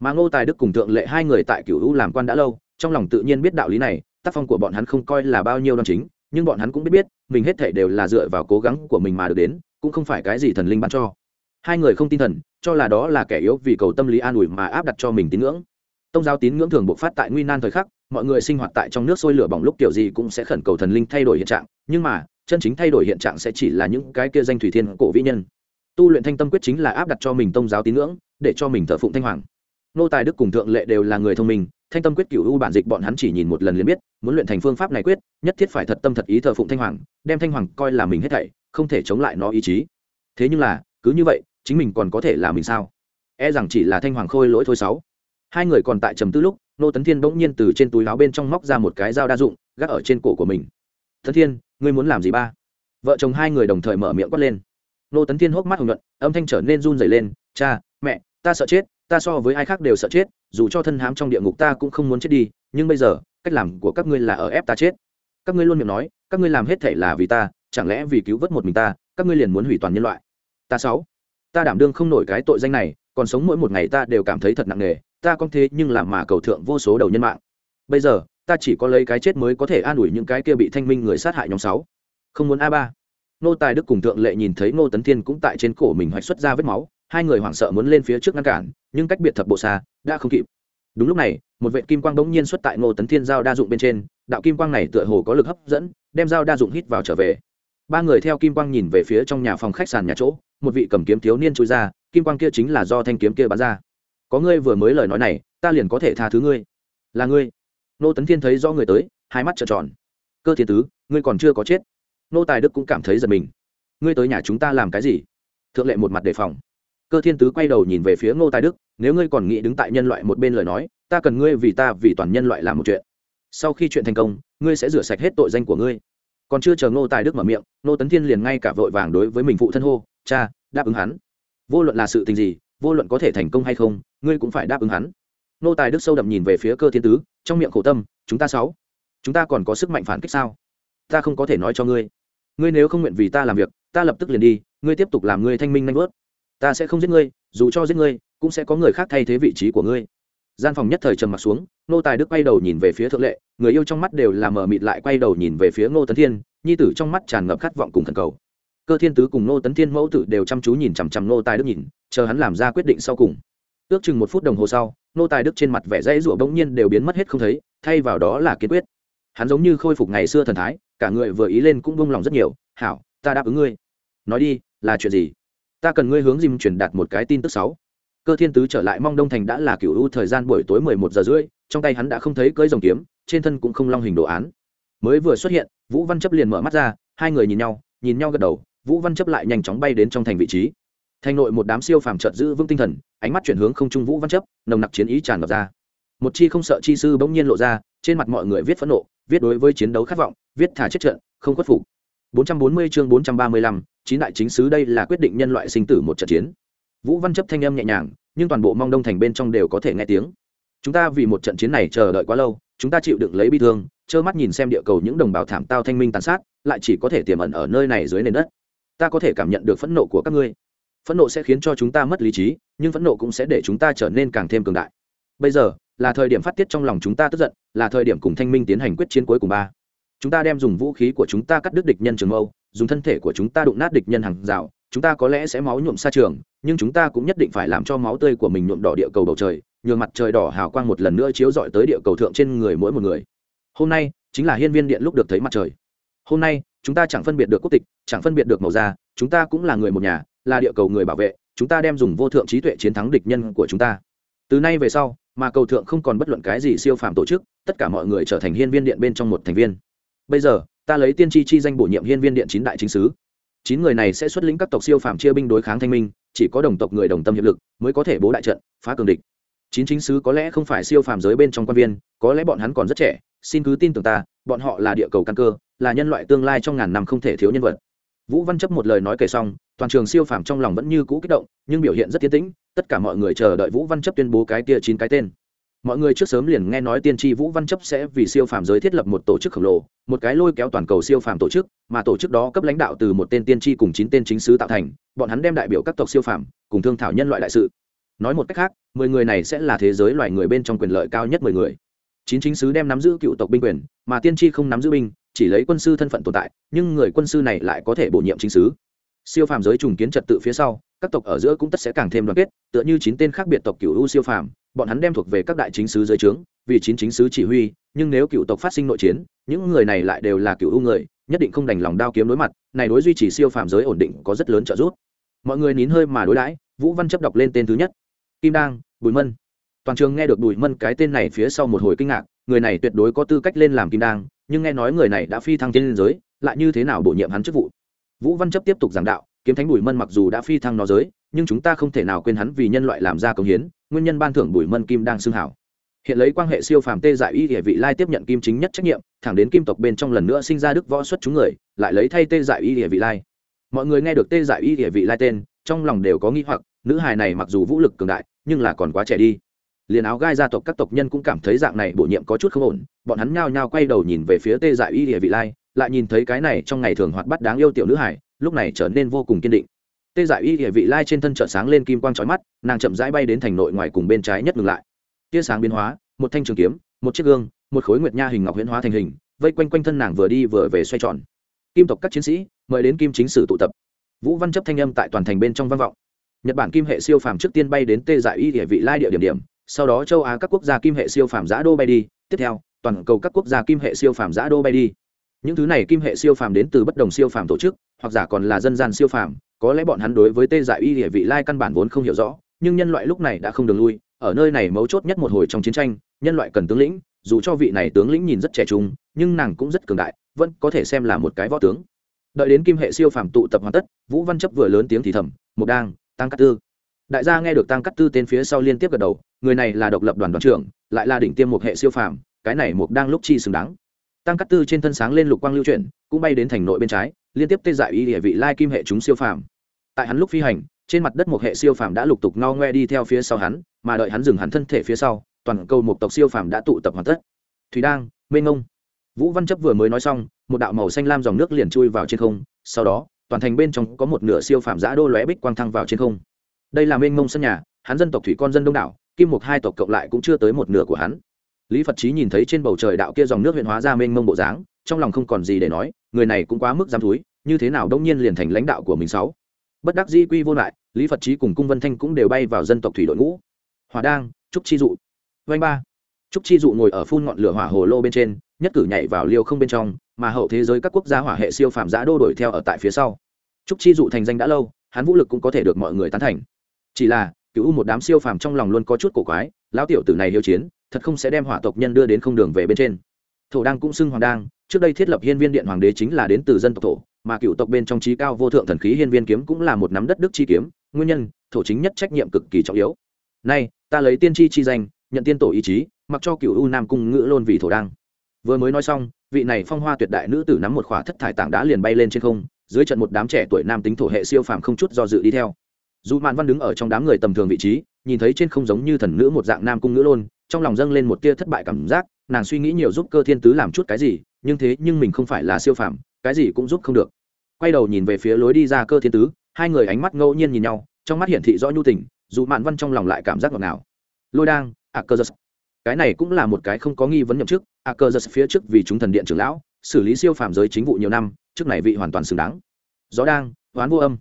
Mà ngô tài đức cùng thượng lệ hai người tại cựu hữu làm quan đã lâu, trong lòng tự nhiên biết đạo lý này, tác phong của bọn hắn không coi là bao nhiêu đoan chính nhưng bọn hắn cũng biết biết, mình hết thể đều là dựa vào cố gắng của mình mà được đến, cũng không phải cái gì thần linh ban cho. Hai người không tin thần, cho là đó là kẻ yếu vì cầu tâm lý an ủi mà áp đặt cho mình tín ngưỡng. Tông giáo tín ngưỡng thường bộc phát tại nguy nan thời khắc, mọi người sinh hoạt tại trong nước sôi lửa bỏng lúc kiểu gì cũng sẽ khẩn cầu thần linh thay đổi hiện trạng, nhưng mà, chân chính thay đổi hiện trạng sẽ chỉ là những cái kia danh thủy thiên cổ vĩ nhân. Tu luyện thanh tâm quyết chính là áp đặt cho mình tông giáo tín ngưỡng, để cho mình thờ phụng thanh hoàng. Nô tài đức cùng thượng lệ đều là người thông minh thanh tâm quyết cựu u bản dịch bọn hắn chỉ nhìn một lần liền biết, muốn luyện thành phương pháp này quyết, nhất thiết phải thật tâm thật ý thờ phụng thanh hoàng, đem thanh hoàng coi là mình hết thảy, không thể chống lại nó ý chí. Thế nhưng là, cứ như vậy, chính mình còn có thể là mình sao? E rằng chỉ là thanh hoàng khôi lỗi thôi sáu. Hai người còn tại trầm tư lúc, nô tấn thiên bỗng nhiên từ trên túi áo bên trong móc ra một cái dao đa dụng, gác ở trên cổ của mình. Tấn thiên, ngươi muốn làm gì ba? Vợ chồng hai người đồng thời mở miệng quát lên. Nô tấn thiên hốc mắt hồng nhuận, âm thanh trở nên run rẩy lên, cha, mẹ, ta sợ chết ta so với ai khác đều sợ chết, dù cho thân hám trong địa ngục ta cũng không muốn chết đi, nhưng bây giờ, cách làm của các ngươi là ở ép ta chết. Các ngươi luôn miệng nói, các ngươi làm hết thể là vì ta, chẳng lẽ vì cứu vớt một mình ta, các ngươi liền muốn hủy toàn nhân loại. Ta sáu, ta đảm đương không nổi cái tội danh này, còn sống mỗi một ngày ta đều cảm thấy thật nặng nề, ta con thế nhưng làm mà cầu thượng vô số đầu nhân mạng. Bây giờ, ta chỉ có lấy cái chết mới có thể an ủi những cái kia bị thanh minh người sát hại nhóm sáu. Không muốn a ba. Nô tài đức cùng thượng lệ nhìn thấy nô tấn thiên cũng tại trên cổ mình hoạch xuất ra vết máu hai người hoảng sợ muốn lên phía trước ngăn cản, nhưng cách biệt thập bộ xa, đã không kịp. Đúng lúc này, một vệ kim quang bỗng nhiên xuất tại ngô tấn thiên giao đa dụng bên trên, đạo kim quang này tựa hồ có lực hấp dẫn, đem giao đa dụng hít vào trở về. Ba người theo kim quang nhìn về phía trong nhà phòng khách sàn nhà chỗ, một vị cầm kiếm thiếu niên chui ra, kim quang kia chính là do thanh kiếm kia bắn ra. Có ngươi vừa mới lời nói này, ta liền có thể tha thứ ngươi. Là ngươi. Nô tấn thiên thấy do người tới, hai mắt trợn tròn. Cơ thiên tứ, ngươi còn chưa có chết. Nô tài đức cũng cảm thấy giật mình. Ngươi tới nhà chúng ta làm cái gì? Thượng lệ một mặt đề phòng cơ thiên tứ quay đầu nhìn về phía ngô tài đức, nếu ngươi còn nghĩ đứng tại nhân loại một bên lời nói, ta cần ngươi vì ta, vì toàn nhân loại làm một chuyện. Sau khi chuyện thành công, ngươi sẽ rửa sạch hết tội danh của ngươi. Còn chưa chờ ngô tài đức mở miệng, ngô tấn thiên liền ngay cả vội vàng đối với mình phụ thân hô, cha, đáp ứng hắn. Vô luận là sự tình gì, vô luận có thể thành công hay không, ngươi cũng phải đáp ứng hắn. Ngô tài đức sâu đậm nhìn về phía cơ thiên tứ, trong miệng khổ tâm, chúng ta sáu, chúng ta còn có sức mạnh phản kích sao? Ta không có thể nói cho ngươi. Ngươi nếu không nguyện vì ta làm việc, ta lập tức liền đi, ngươi tiếp tục làm ngươi thanh minh nanh vớt ta sẽ không giết ngươi, dù cho giết ngươi, cũng sẽ có người khác thay thế vị trí của ngươi. Gian phòng nhất thời trầm mặt xuống nô tài đức quay đầu nhìn về phía thượng lệ, người yêu trong mắt đều là mờ mịt lại quay đầu nhìn về phía ngô tấn thiên, nhi tử trong mắt tràn ngập khát vọng cùng thần cầu. Cơ thiên tứ cùng ngô tấn thiên mẫu tử đều chăm chú nhìn chằm chằm nô tài đức nhìn, chờ hắn làm ra quyết định sau cùng. Ước chừng một phút đồng hồ sau nô tài đức trên mặt vẻ dãy rụa bỗng nhiên đều biến mất hết không thấy, thay vào đó là kiên quyết. Hắn giống như khôi phục ngày xưa thần thái, cả người vừa ý lên cũng bông lòng rất nhiều, hảo, ta đáp ứng ngươi. Nói đi, là chuyện gì? Ta cần ngươi hướng dìm truyền đạt một cái tin tức sáu. Cơ thiên tứ trở lại mong đông thành đã là cựu u thời gian buổi tối mười một giờ rưỡi trong tay hắn đã không thấy cưỡi dòng kiếm trên thân cũng không long hình đồ án. Mới vừa xuất hiện vũ văn chấp liền mở mắt ra hai người nhìn nhau nhìn nhau gật đầu vũ văn chấp lại nhanh chóng bay đến trong thành vị trí. Thành nội một đám siêu phàm trợt giữ vững tinh thần ánh mắt chuyển hướng không trung vũ văn chấp nồng nặc chiến ý tràn ngập ra. Một chi không sợ chi sư bỗng nhiên lộ ra trên mặt mọi người viết phẫn nộ viết đối với chiến đấu khát vọng viết thả chết trận không khuất phục. 440 chương 435, chín đại chính sứ đây là quyết định nhân loại sinh tử một trận chiến. Vũ văn chấp thanh âm nhẹ nhàng, nhưng toàn bộ mong đông thành bên trong đều có thể nghe tiếng. Chúng ta vì một trận chiến này chờ đợi quá lâu, chúng ta chịu đựng lấy bi thương, trơ mắt nhìn xem địa cầu những đồng bào thảm tao thanh minh tàn sát, lại chỉ có thể tiềm ẩn ở nơi này dưới nền đất. Ta có thể cảm nhận được phẫn nộ của các ngươi. Phẫn nộ sẽ khiến cho chúng ta mất lý trí, nhưng phẫn nộ cũng sẽ để chúng ta trở nên càng thêm cường đại. Bây giờ, là thời điểm phát tiết trong lòng chúng ta tức giận, là thời điểm cùng thanh minh tiến hành quyết chiến cuối cùng ba. Chúng ta đem dùng vũ khí của chúng ta cắt đứt địch nhân trường mâu dùng thân thể của chúng ta đụng nát địch nhân hàng rào, chúng ta có lẽ sẽ máu nhuộm xa trường, nhưng chúng ta cũng nhất định phải làm cho máu tươi của mình nhuộm đỏ địa cầu bầu trời, nhường mặt trời đỏ hào quang một lần nữa chiếu rọi tới địa cầu thượng trên người mỗi một người. Hôm nay, chính là hiên viên điện lúc được thấy mặt trời. Hôm nay, chúng ta chẳng phân biệt được quốc tịch, chẳng phân biệt được màu da, chúng ta cũng là người một nhà, là địa cầu người bảo vệ, chúng ta đem dùng vô thượng trí tuệ chiến thắng địch nhân của chúng ta. Từ nay về sau, mà cầu thượng không còn bất luận cái gì siêu phàm tổ chức, tất cả mọi người trở thành hiên viên điện bên trong một thành viên. Bây giờ ta lấy tiên tri chi danh bổ nhiệm hiên viên điện chín đại chính sứ. Chín người này sẽ xuất lĩnh các tộc siêu phàm chia binh đối kháng thanh minh, chỉ có đồng tộc người đồng tâm hiệp lực mới có thể bố đại trận, phá cường địch. Chín chính sứ có lẽ không phải siêu phàm giới bên trong quan viên, có lẽ bọn hắn còn rất trẻ, xin cứ tin tưởng ta, bọn họ là địa cầu căn cơ, là nhân loại tương lai trong ngàn năm không thể thiếu nhân vật. Vũ văn chấp một lời nói kể xong, toàn trường siêu phàm trong lòng vẫn như cũ kích động, nhưng biểu hiện rất tiến tĩnh, tất cả mọi người chờ đợi vũ văn chấp tuyên bố cái tia chín cái tên mọi người trước sớm liền nghe nói tiên tri vũ văn chấp sẽ vì siêu phàm giới thiết lập một tổ chức khổng lồ, một cái lôi kéo toàn cầu siêu phàm tổ chức, mà tổ chức đó cấp lãnh đạo từ một tên tiên tri cùng chín tên chính sứ tạo thành, bọn hắn đem đại biểu các tộc siêu phàm cùng thương thảo nhân loại đại sự. Nói một cách khác, mười người này sẽ là thế giới loài người bên trong quyền lợi cao nhất mười người. Chín chính sứ đem nắm giữ cựu tộc binh quyền, mà tiên tri không nắm giữ binh, chỉ lấy quân sư thân phận tồn tại, nhưng người quân sư này lại có thể bổ nhiệm chính sứ. Siêu phàm giới trùng kiến trật tự phía sau, các tộc ở giữa cũng tất sẽ càng thêm đoàn kết, tựa như chín tên khác biệt tộc cựu u siêu phàm bọn hắn đem thuộc về các đại chính sứ dưới trướng, vì chín chính sứ chỉ huy, nhưng nếu cựu tộc phát sinh nội chiến, những người này lại đều là cựu ưu người, nhất định không đành lòng đao kiếm đối mặt, này đối duy trì siêu phàm giới ổn định có rất lớn trợ giúp. Mọi người nín hơi mà đối đãi, vũ văn chấp đọc lên tên thứ nhất. Kim đang, bùi mân. Toàn trường nghe được bùi mân cái tên này phía sau một hồi kinh ngạc, người này tuyệt đối có tư cách lên làm kim đang, nhưng nghe nói người này đã phi thăng thiên giới, lại như thế nào bổ nhiệm hắn chức vụ? Vũ văn chấp tiếp tục giảng đạo, kiếm thánh bùi mân mặc dù đã phi thăng nó giới, nhưng chúng ta không thể nào quên hắn vì nhân loại làm ra công hiến nguyên nhân ban thưởng bùi mân kim đang xưng hảo. Hiện lấy quan hệ siêu phàm tê giải y địa vị lai tiếp nhận kim chính nhất trách nhiệm, thẳng đến kim tộc bên trong lần nữa sinh ra đức võ xuất chúng người, lại lấy thay tê giải y địa vị lai. Mọi người nghe được tê giải y địa vị lai tên, trong lòng đều có nghi hoặc, nữ hài này mặc dù vũ lực cường đại, nhưng là còn quá trẻ đi. Liền áo gai gia tộc các tộc nhân cũng cảm thấy dạng này bổ nhiệm có chút không ổn, bọn hắn nhao nhao quay đầu nhìn về phía tê dại y địa vị lai, lại nhìn thấy cái này trong ngày thường hoạt bắt đáng yêu tiểu nữ hải lúc này trở nên vô cùng kiên định tê dại y địa vị lai trên thân trợ sáng lên kim quang trói mắt, nàng chậm rãi bay đến thành nội ngoài cùng bên trái nhất ngừng lại. Tia sáng biến hóa, một thanh trường kiếm, một chiếc gương, một khối nguyệt nha hình ngọc huyễn hóa thành hình, vây quanh quanh thân nàng vừa đi vừa về xoay tròn. Kim tộc các chiến sĩ mời đến kim chính sử tụ tập. Vũ văn chấp thanh âm tại toàn thành bên trong văn vọng. Nhật bản kim hệ siêu phàm trước tiên bay đến tê dại y địa vị lai địa điểm điểm, sau đó châu á các quốc gia kim hệ siêu phàm giã đô bay đi, tiếp theo, toàn cầu các quốc gia kim hệ siêu phàm giã đô bay đi. Những thứ này kim hệ siêu phàm đến từ bất đồng siêu phàm tổ chức, hoặc giả còn là dân gian siêu phàm có lẽ bọn hắn đối với tê dại y địa vị lai căn bản vốn không hiểu rõ, nhưng nhân loại lúc này đã không đường lui, ở nơi này mấu chốt nhất một hồi trong chiến tranh, nhân loại cần tướng lĩnh, dù cho vị này tướng lĩnh nhìn rất trẻ trung, nhưng nàng cũng rất cường đại, vẫn có thể xem là một cái võ tướng. Đợi đến kim hệ siêu phàm tụ tập hoàn tất, vũ văn chấp vừa lớn tiếng thì thầm một đang tăng cát tư. Đại gia nghe được tăng cát tư tên phía sau liên tiếp gật đầu, người này là độc lập đoàn đoàn trưởng, lại là đỉnh tiêm một hệ siêu phàm, cái này một đang lúc chi xứng đáng tăng cát tư trên thân sáng lên lục quang lưu chuyển, cũng bay đến thành nội bên trái, liên tiếp tê dại y địa vị lai kim hệ chúng siêu phàm. Tại hắn lúc phi hành, trên mặt đất một hệ siêu phàm đã lục tục no ngoe đi theo phía sau hắn, mà đợi hắn dừng hắn thân thể phía sau, toàn cầu một tộc siêu phàm đã tụ tập hoàn tất. Thủy đang mênh ngông. Vũ văn chấp vừa mới nói xong, một đạo màu xanh lam dòng nước liền chui vào trên không, sau đó, toàn thành bên trong có một nửa siêu phàm giã đô lóe bích quang thăng vào trên không. Đây là mênh Ngông sân nhà, hắn dân tộc thủy con dân đông đảo, kim mục hai tộc cộng lại cũng chưa tới một nửa của hắn lý phật trí nhìn thấy trên bầu trời đạo kia dòng nước huyện hóa ra mênh mông bộ dáng, trong lòng không còn gì để nói, người này cũng quá mức dám thúi như thế nào đông nhiên liền thành lãnh đạo của mình sáu. Bất đắc di quy vô lại, lý phật trí cùng cung vân thanh cũng đều bay vào dân tộc thủy đội ngũ. Hòa đang trúc chi dụ. Vanh ba. Trúc chi dụ ngồi ở phun ngọn lửa hỏa hồ lô bên trên, nhất cử nhảy vào liêu không bên trong, mà hậu thế giới các quốc gia hỏa hệ siêu phàm giã đô đổi theo ở tại phía sau. Trúc chi dụ thành danh đã lâu, hắn vũ lực cũng có thể được mọi người tán thành. Chỉ là, cựu một đám siêu phàm trong lòng luôn có chút cổ quái lão tiểu tử này hiếu chiến, thật không sẽ đem hỏa tộc nhân đưa đến không đường về bên trên. Thổ đang cũng xưng hoàng đang trước đây thiết lập hiên viên điện hoàng đế chính là đến từ dân tộc thổ, mà cựu tộc bên trong trí cao vô thượng thần khí hiên viên kiếm cũng là một nắm đất đức chi kiếm, nguyên nhân, thổ chính nhất trách nhiệm cực kỳ trọng yếu. Nay ta lấy tiên tri chi danh, nhận tiên tổ ý chí, mặc cho cựu u nam cung ngữ lôn vì thổ đang vừa mới nói xong, vị này phong hoa tuyệt đại nữ tử nắm một khỏa thất thải tảng đá liền bay lên trên không, dưới trận một đám trẻ tuổi nam tính thổ hệ siêu phàm không chút do dự đi theo dù mạn văn đứng ở trong đám người tầm thường vị trí, nhìn thấy trên không giống như thần nữ một dạng nam cung nữ lôn, trong lòng dâng lên một tia thất bại cảm giác, nàng suy nghĩ nhiều giúp cơ thiên tứ làm chút cái gì, nhưng thế nhưng mình không phải là siêu phàm, cái gì cũng giúp không được. Quay đầu nhìn về phía lối đi ra cơ thiên tứ, hai người ánh mắt ngẫu nhiên nhìn nhau, trong mắt hiển thị rõ nhu tình, dù mạn văn trong lòng lại cảm giác ngọt ngào. Lôi đang a cơ giật cái này cũng là một cái không có nghi vấn nhậm chức a cơ giật phía trước vì chúng thần điện trưởng lão, xử lý siêu phàm giới chính vụ nhiều năm, trước này vị hoàn toàn xứng đáng. Gió đang oán vô âm.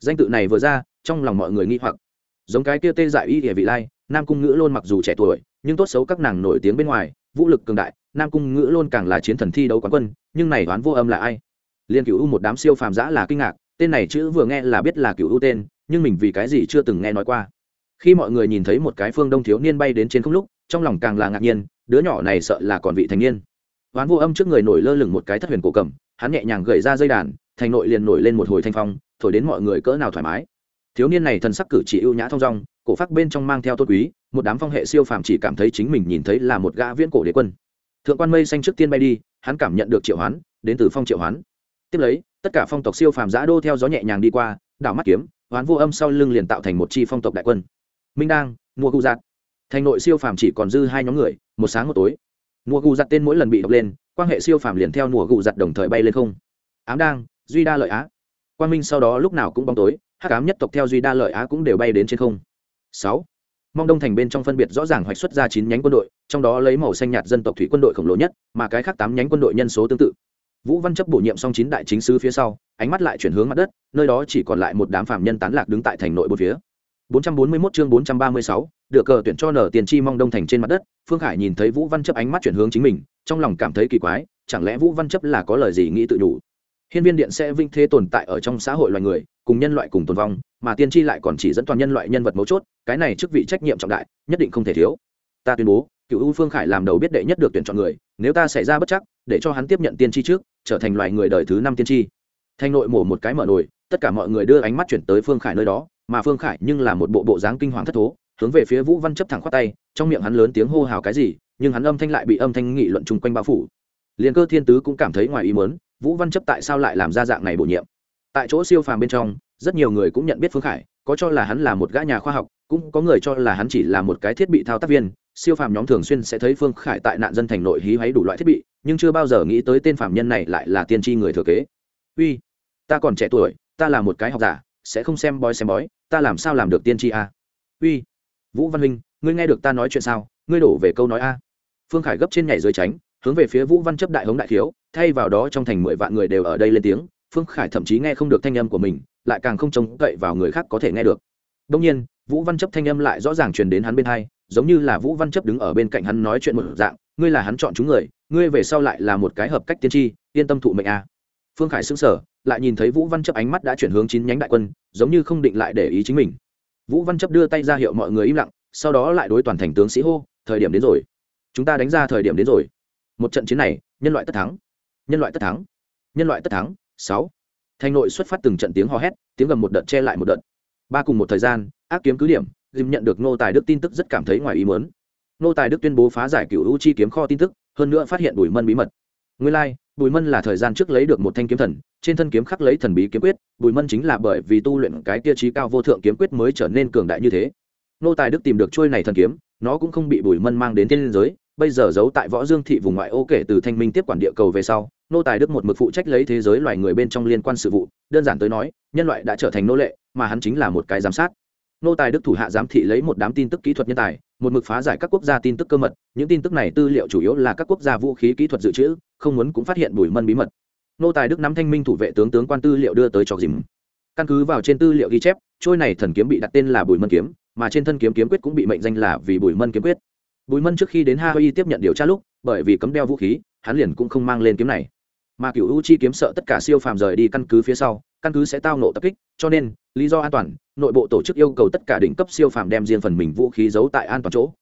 Danh tự này vừa ra trong lòng mọi người nghi hoặc. Giống cái kia tê dại y địa vị lai, nam cung ngữ lôn mặc dù trẻ tuổi, nhưng tốt xấu các nàng nổi tiếng bên ngoài, vũ lực cường đại, nam cung ngữ lôn càng là chiến thần thi đấu quán quân, nhưng này đoán vô âm là ai? Liên cựu u một đám siêu phàm giã là kinh ngạc, tên này chữ vừa nghe là biết là cựu u tên, nhưng mình vì cái gì chưa từng nghe nói qua. Khi mọi người nhìn thấy một cái phương đông thiếu niên bay đến trên không lúc, trong lòng càng là ngạc nhiên, đứa nhỏ này sợ là còn vị thành niên. Hoán vô âm trước người nổi lơ lửng một cái thất huyền cổ cầm, hắn nhẹ nhàng gậy ra dây đàn, thành nội liền nổi lên một hồi thanh phong, thổi đến mọi người cỡ nào thoải mái thiếu niên này thần sắc cử chỉ ưu nhã thong dong, cổ phát bên trong mang theo tốt quý, một đám phong hệ siêu phàm chỉ cảm thấy chính mình nhìn thấy là một gã viễn cổ đế quân. Thượng quan mây xanh trước tiên bay đi, hắn cảm nhận được triệu hoán, đến từ phong triệu hoán. Tiếp lấy, tất cả phong tộc siêu phàm giã đô theo gió nhẹ nhàng đi qua, đảo mắt kiếm, hoán vô âm sau lưng liền tạo thành một chi phong tộc đại quân. Minh đang mua gu giạt. Thành nội siêu phàm chỉ còn dư hai nhóm người, một sáng một tối. Mùa gù giặt tên mỗi lần bị đọc lên, quan hệ siêu phàm liền theo mùa gù giặt đồng thời bay lên không. Ám đang duy đa lợi á. Quan minh sau đó lúc nào cũng bóng tối hắc ám nhất tộc theo duy đa lợi á cũng đều bay đến trên không. Sáu mong đông thành bên trong phân biệt rõ ràng hoạch xuất ra chín nhánh quân đội trong đó lấy màu xanh nhạt dân tộc thủy quân đội khổng lồ nhất mà cái khác tám nhánh quân đội nhân số tương tự. Vũ văn chấp bổ nhiệm xong chín đại chính sứ phía sau ánh mắt lại chuyển hướng mặt đất nơi đó chỉ còn lại một đám phạm nhân tán lạc đứng tại thành nội bốn phía. 441 chương 436, được cờ tuyển cho nở tiền chi mong đông thành trên mặt đất phương khải nhìn thấy vũ văn chấp ánh mắt chuyển hướng chính mình trong lòng cảm thấy kỳ quái chẳng lẽ vũ văn chấp là có lời gì nghĩ tự đủ? Hiên viên điện sẽ vinh thế tồn tại ở trong xã hội loài người, cùng nhân loại cùng tồn vong, mà tiên tri lại còn chỉ dẫn toàn nhân loại nhân vật mấu chốt, cái này chức vị trách nhiệm trọng đại, nhất định không thể thiếu ta tuyên bố, cựu u phương khải làm đầu biết đệ nhất được tuyển chọn người, nếu ta xảy ra bất chắc, để cho hắn tiếp nhận tiên tri trước, trở thành loài người đời thứ năm tiên tri thanh nội mổ một cái mở nồi, tất cả mọi người đưa ánh mắt chuyển tới phương khải nơi đó, mà phương khải nhưng là một bộ bộ dáng kinh hoàng thất thố, hướng về phía vũ văn chấp thẳng khoát tay, trong miệng hắn lớn tiếng hô hào cái gì, nhưng hắn âm thanh lại bị âm thanh nghị luận chung quanh bao phủ Liên cơ thiên tứ cũng cảm thấy ngoài ý muốn vũ văn chấp tại sao lại làm ra dạng này bổ nhiệm? Tại chỗ siêu phàm bên trong, rất nhiều người cũng nhận biết phương khải, có cho là hắn là một gã nhà khoa học, cũng có người cho là hắn chỉ là một cái thiết bị thao tác viên. Siêu phàm nhóm thường xuyên sẽ thấy phương khải tại nạn dân thành nội hí hoáy đủ loại thiết bị, nhưng chưa bao giờ nghĩ tới tên phạm nhân này lại là tiên tri người thừa kế. Uy, ta còn trẻ tuổi, ta là một cái học giả, sẽ không xem bói xem bói, ta làm sao làm được tiên tri a? Uy, vũ văn huynh, ngươi nghe được ta nói chuyện sao? Ngươi đổ về câu nói a. Phương khải gấp trên nhảy dưới tránh hướng về phía vũ văn chấp đại hống đại thiếu, thay vào đó trong thành mười vạn người đều ở đây lên tiếng, phương khải thậm chí nghe không được thanh âm của mình, lại càng không trông cậy vào người khác có thể nghe được. Đông nhiên, vũ văn chấp thanh âm lại rõ ràng truyền đến hắn bên hai, giống như là vũ văn chấp đứng ở bên cạnh hắn nói chuyện một dạng, ngươi là hắn chọn chúng người, ngươi về sau lại là một cái hợp cách tiên tri, yên tâm thụ mệnh a. Phương khải xứng sở lại nhìn thấy vũ văn chấp ánh mắt đã chuyển hướng chín nhánh đại quân, giống như không định lại để ý chính mình. Vũ văn chấp đưa tay ra hiệu mọi người im lặng, sau đó lại đối toàn thành tướng sĩ hô, thời điểm đến rồi. Chúng ta đánh ra thời điểm đến rồi một trận chiến này nhân loại tất thắng. Nhân loại tất thắng. Nhân loại tất thắng. Sáu. Thành nội xuất phát từng trận tiếng hò hét tiếng gầm một đợt che lại một đợt. Ba cùng một thời gian ác kiếm cứ điểm dìm nhận được nô tài đức tin tức rất cảm thấy ngoài ý muốn. Nô tài đức tuyên bố phá giải cựu u chi kiếm kho tin tức hơn nữa phát hiện bùi mân bí mật. Nguyên lai、like, bùi mân là thời gian trước lấy được một thanh kiếm thần trên thân kiếm khắc lấy thần bí kiếm quyết bùi mân chính là bởi vì tu luyện cái tiêu chí cao vô thượng kiếm quyết mới trở nên cường đại như thế. Nô tài đức tìm được trôi này thần kiếm nó cũng không bị bùi mân mang đến thiên giới bây giờ giấu tại võ dương thị vùng ngoại ô kể từ thanh minh tiếp quản địa cầu về sau, nô tài đức một mực phụ trách lấy thế giới loài người bên trong liên quan sự vụ, đơn giản tới nói, nhân loại đã trở thành nô lệ, mà hắn chính là một cái giám sát. Nô tài đức thủ hạ giám thị lấy một đám tin tức kỹ thuật nhân tài, một mực phá giải các quốc gia tin tức cơ mật, những tin tức này tư liệu chủ yếu là các quốc gia vũ khí kỹ thuật dự trữ, không muốn cũng phát hiện bùi mân bí mật. Nô tài đức nắm thanh minh thủ vệ tướng tướng quan tư liệu đưa tới cho dìm. Căn cứ vào trên tư liệu ghi chép, trôi này thần kiếm bị đặt tên là bùi mân kiếm, mà trên thân kiếm kiếm quyết cũng bị mệnh danh là vì bùi mân kiếm quyết bùi mân trước khi đến hawaii tiếp nhận điều tra lúc, bởi vì cấm đeo vũ khí, hắn liền cũng không mang lên kiếm này. Mà cựu u chi kiếm sợ tất cả siêu phàm rời đi căn cứ phía sau, căn cứ sẽ tao nộ tập kích, cho nên, lý do an toàn, nội bộ tổ chức yêu cầu tất cả đỉnh cấp siêu phàm đem riêng phần mình vũ khí giấu tại an toàn chỗ.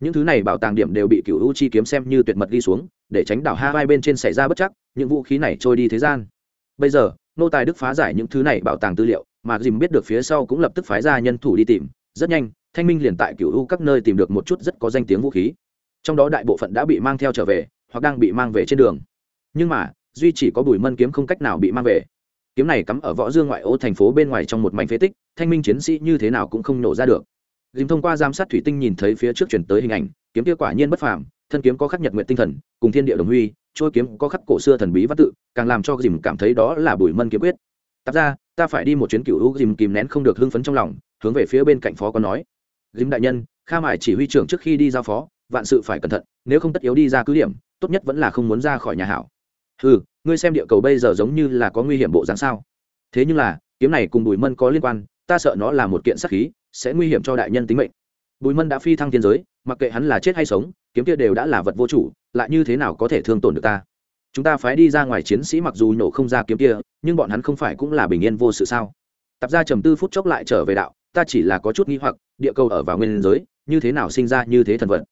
Những thứ này bảo tàng điểm đều bị cựu u chi kiếm xem như tuyệt mật ghi xuống, để tránh đảo hawaii bên trên xảy ra bất chắc, những vũ khí này trôi đi thế gian. Bây giờ, nô tài đức phá giải những thứ này bảo tàng tư liệu, mà dìm biết được phía sau cũng lập tức phái ra nhân thủ đi tìm, rất nhanh thanh minh liền tại cựu u các nơi tìm được một chút rất có danh tiếng vũ khí. Trong đó đại bộ phận đã bị mang theo trở về, hoặc đang bị mang về trên đường. Nhưng mà, duy chỉ có bùi mân kiếm không cách nào bị mang về. Kiếm này cắm ở võ dương ngoại ô thành phố bên ngoài trong một mảnh phế tích, thanh minh chiến sĩ như thế nào cũng không nổ ra được. Dìm thông qua giám sát thủy tinh nhìn thấy phía trước chuyển tới hình ảnh, kiếm kia quả nhiên bất phàm, thân kiếm có khắc nhật nguyện tinh thần, cùng thiên địa đồng huy trôi kiếm có khắc cổ xưa thần bí văn tự, càng làm cho dìm cảm thấy đó là bùi mân kiếm quyết. Tạp ra, ta phải đi một chuyến cựu u, dìm kìm nén không được hưng phấn trong lòng, hướng về phía bên cạnh phó có nói dìm đại nhân, kha mải chỉ huy trưởng trước khi đi giao phó, vạn sự phải cẩn thận, nếu không tất yếu đi ra cứ điểm, tốt nhất vẫn là không muốn ra khỏi nhà hảo. Ừ ngươi xem địa cầu bây giờ giống như là có nguy hiểm bộ dáng sao? Thế nhưng là, kiếm này cùng bùi mân có liên quan, ta sợ nó là một kiện sắc khí, sẽ nguy hiểm cho đại nhân tính mệnh. Bùi mân đã phi thăng thiên giới, mặc kệ hắn là chết hay sống, kiếm kia đều đã là vật vô chủ, lại như thế nào có thể thương tổn được ta? Chúng ta phái đi ra ngoài chiến sĩ mặc dù nổ không ra kiếm kia, nhưng bọn hắn không phải cũng là bình yên vô sự sao? Tạp ra trầm tư phút chốc lại trở về đạo ta chỉ là có chút nghi hoặc, địa cầu ở vào nguyên giới, như thế nào sinh ra như thế thần vật?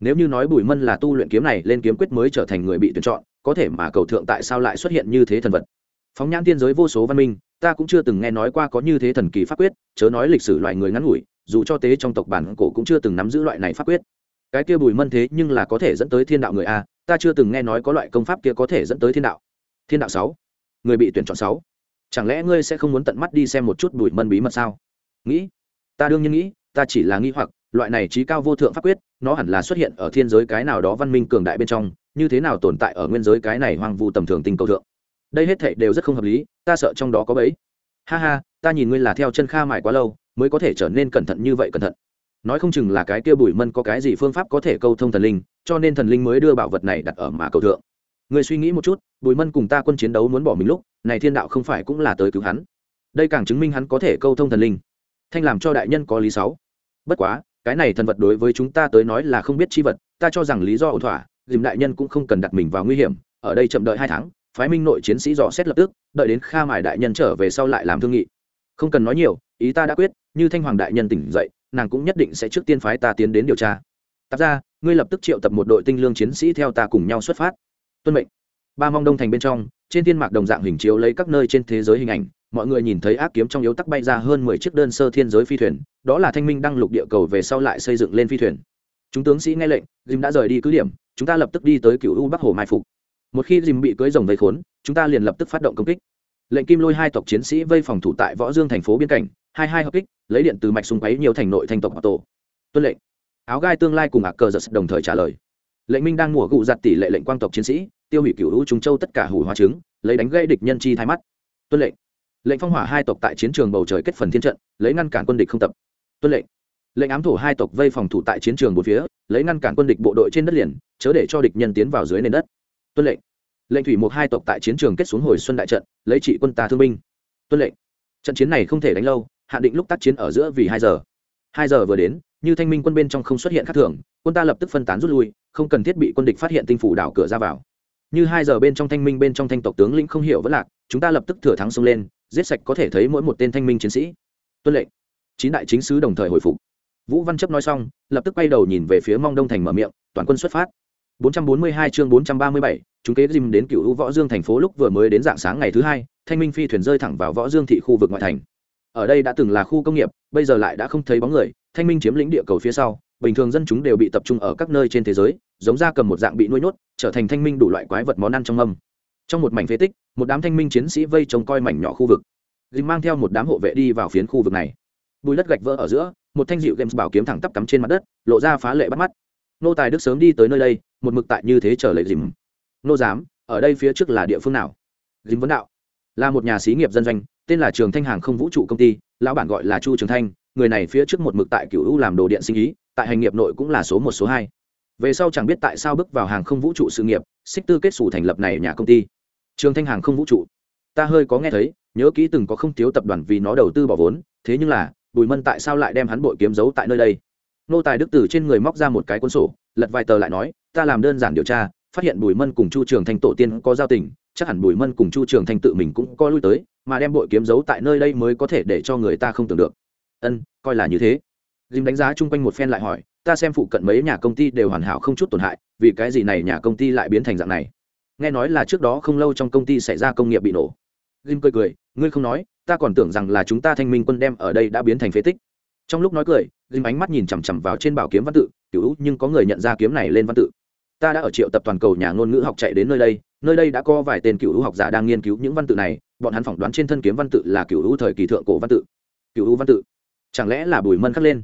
Nếu như nói bùi mân là tu luyện kiếm này lên kiếm quyết mới trở thành người bị tuyển chọn, có thể mà cầu thượng tại sao lại xuất hiện như thế thần vật? Phóng nhãn tiên giới vô số văn minh, ta cũng chưa từng nghe nói qua có như thế thần kỳ pháp quyết, chớ nói lịch sử loài người ngắn ngủi, dù cho tế trong tộc bản cổ cũng chưa từng nắm giữ loại này pháp quyết. Cái kia bùi mân thế nhưng là có thể dẫn tới thiên đạo người a, ta chưa từng nghe nói có loại công pháp kia có thể dẫn tới thiên đạo. Thiên đạo sáu. Người bị tuyển chọn sáu. Chẳng lẽ ngươi sẽ không muốn tận mắt đi xem một chút bùi mân bí mật sao? Nghĩ. Ta đương nhiên nghĩ, ta chỉ là nghi hoặc, loại này trí cao vô thượng pháp quyết, nó hẳn là xuất hiện ở thiên giới cái nào đó văn minh cường đại bên trong, như thế nào tồn tại ở nguyên giới cái này hoang vu tầm thường tinh cầu thượng. Đây hết thệ đều rất không hợp lý, ta sợ trong đó có bẫy. Ha ha, ta nhìn ngươi là theo chân kha mải quá lâu, mới có thể trở nên cẩn thận như vậy cẩn thận. Nói không chừng là cái kia bùi mân có cái gì phương pháp có thể câu thông thần linh, cho nên thần linh mới đưa bảo vật này đặt ở mà cầu thượng. Người suy nghĩ một chút, bùi mân cùng ta quân chiến đấu muốn bỏ mình lúc, này thiên đạo không phải cũng là tới cứu hắn. Đây càng chứng minh hắn có thể câu thông thần linh thanh làm cho đại nhân có lý sáu. Bất quá, cái này thần vật đối với chúng ta tới nói là không biết chi vật, ta cho rằng lý do ổn thỏa, dìm đại nhân cũng không cần đặt mình vào nguy hiểm, ở đây chậm đợi hai tháng, phái minh nội chiến sĩ dò xét lập tức, đợi đến kha mải đại nhân trở về sau lại làm thương nghị. Không cần nói nhiều, ý ta đã quyết, như thanh hoàng đại nhân tỉnh dậy, nàng cũng nhất định sẽ trước tiên phái ta tiến đến điều tra. Tạp ra ngươi lập tức triệu tập một đội tinh lương chiến sĩ theo ta cùng nhau xuất phát. Tuân mệnh. Ba mong đông thành bên trong, trên thiên mạc đồng dạng hình chiếu lấy các nơi trên thế giới hình ảnh mọi người nhìn thấy ác kiếm trong yếu tắc bay ra hơn mười chiếc đơn sơ thiên giới phi thuyền, đó là thanh minh đăng lục địa cầu về sau lại xây dựng lên phi thuyền. Chúng tướng sĩ nghe lệnh, dìm đã rời đi cứ điểm, chúng ta lập tức đi tới cựu u bắc hồ mai phục. Một khi dìm bị cưới rồng vây khốn, chúng ta liền lập tức phát động công kích. Lệnh kim lôi hai tộc chiến sĩ vây phòng thủ tại võ dương thành phố biên cảnh, hai hai hợp kích, lấy điện từ mạch xung quấy nhiều thành nội thành tộc tổ. Tuân lệnh. Áo gai tương lai cùng ạc cờ giật đồng thời trả lời. Lệnh minh đang mùa gụ giặt tỷ lệ lệnh quang tộc chiến sĩ, tiêu hủy cựu hữu trung châu tất cả hủ hóa trứng, lấy đánh gây địch nhân chi thái mắt. Tuân lệnh lệnh phong hỏa hai tộc tại chiến trường bầu trời kết phần thiên trận, lấy ngăn cản quân địch không tập. Tuân lệnh. Lệnh ám thổ hai tộc vây phòng thủ tại chiến trường một phía, lấy ngăn cản quân địch bộ đội trên đất liền, chớ để cho địch nhân tiến vào dưới nền đất. Tuân lệnh. Lệnh thủy một hai tộc tại chiến trường kết xuống hồi xuân đại trận, lấy trị quân ta thương binh. Tuân lệnh. Trận chiến này không thể đánh lâu, hạn định lúc tác chiến ở giữa vì hai giờ. Hai giờ vừa đến, như thanh minh quân bên trong không xuất hiện khác thường, quân ta lập tức phân tán rút lui, không cần thiết bị quân địch phát hiện tinh phủ đảo cửa ra vào. Như hai giờ bên trong thanh minh bên trong thanh tộc tướng lĩnh không hiểu vẫn lạc, chúng ta lập tức thừa thắng xông lên giết sạch có thể thấy mỗi một tên thanh minh chiến sĩ. Tuân lệnh. Chín đại chính sứ đồng thời hồi phục. Vũ văn chấp nói xong lập tức quay đầu nhìn về phía mong đông thành mở miệng toàn quân xuất phát. 442 chương 437, chúng kế dìm đến cựu võ dương thành phố lúc vừa mới đến dạng sáng ngày thứ hai thanh minh phi thuyền rơi thẳng vào võ dương thị khu vực ngoại thành. Ở đây đã từng là khu công nghiệp bây giờ lại đã không thấy bóng người thanh minh chiếm lĩnh địa cầu phía sau bình thường dân chúng đều bị tập trung ở các nơi trên thế giới giống ra cầm một dạng bị nuôi nhốt trở thành thanh minh đủ loại quái vật món ăn trong âm trong một mảnh phế tích, một đám thanh minh chiến sĩ vây trông coi mảnh nhỏ khu vực. Dìm mang theo một đám hộ vệ đi vào phiến khu vực này. Bùi đất gạch vỡ ở giữa, một thanh dịu games bảo kiếm thẳng tắp cắm trên mặt đất, lộ ra phá lệ bắt mắt. Nô tài đức sớm đi tới nơi đây, một mực tại như thế chờ lệ dìm nô giám, ở đây phía trước là địa phương nào? Dìm vấn đạo. Là một nhà xí nghiệp dân doanh, tên là trường thanh hàng không vũ trụ công ty, lão bản gọi là chu trường thanh, người này phía trước một mực tại cựu u làm đồ điện sinh ý, tại hành nghiệp nội cũng là số một, số hai. Về sau chẳng biết tại sao bước vào hàng không vũ trụ sự nghiệp xích tư kết xù thành lập này nhà công ty trường thanh hàng không vũ trụ. Ta hơi có nghe thấy, nhớ kỹ từng có không thiếu tập đoàn vì nó đầu tư bỏ vốn, thế nhưng là, bùi mân tại sao lại đem hắn bội kiếm giấu tại nơi đây? Nô tài đức từ trên người móc ra một cái cuốn sổ, lật vài tờ lại nói, ta làm đơn giản điều tra, phát hiện bùi mân cùng chu trường thanh tổ tiên có giao tình, chắc hẳn bùi mân cùng chu trường thanh tự mình cũng có lui tới, mà đem bội kiếm giấu tại nơi đây mới có thể để cho người ta không tưởng được. Ân, coi là như thế. Dìm đánh giá chung quanh một phen lại hỏi, ta xem phụ cận mấy nhà công ty đều hoàn hảo không chút tổn hại, vì cái gì này nhà công ty lại biến thành dạng này? Nghe nói là trước đó không lâu trong công ty xảy ra công nghiệp bị nổ. Dìm cười cười, ngươi không nói, ta còn tưởng rằng là chúng ta thanh minh quân đem ở đây đã biến thành phế tích. Trong lúc nói cười dìm ánh mắt nhìn chằm chằm vào trên bảo kiếm văn tự cứu nhưng có người nhận ra kiếm này lên văn tự. Ta đã ở triệu tập toàn cầu nhà ngôn ngữ học chạy đến nơi đây nơi đây đã có vài tên cựu hữu học giả đang nghiên cứu những văn tự này, bọn hắn phỏng đoán trên thân kiếm văn tự là cựu hữu thời kỳ thượng cổ văn tự. Cựu hữu văn tự? Chẳng lẽ là bùi mân khắc lên?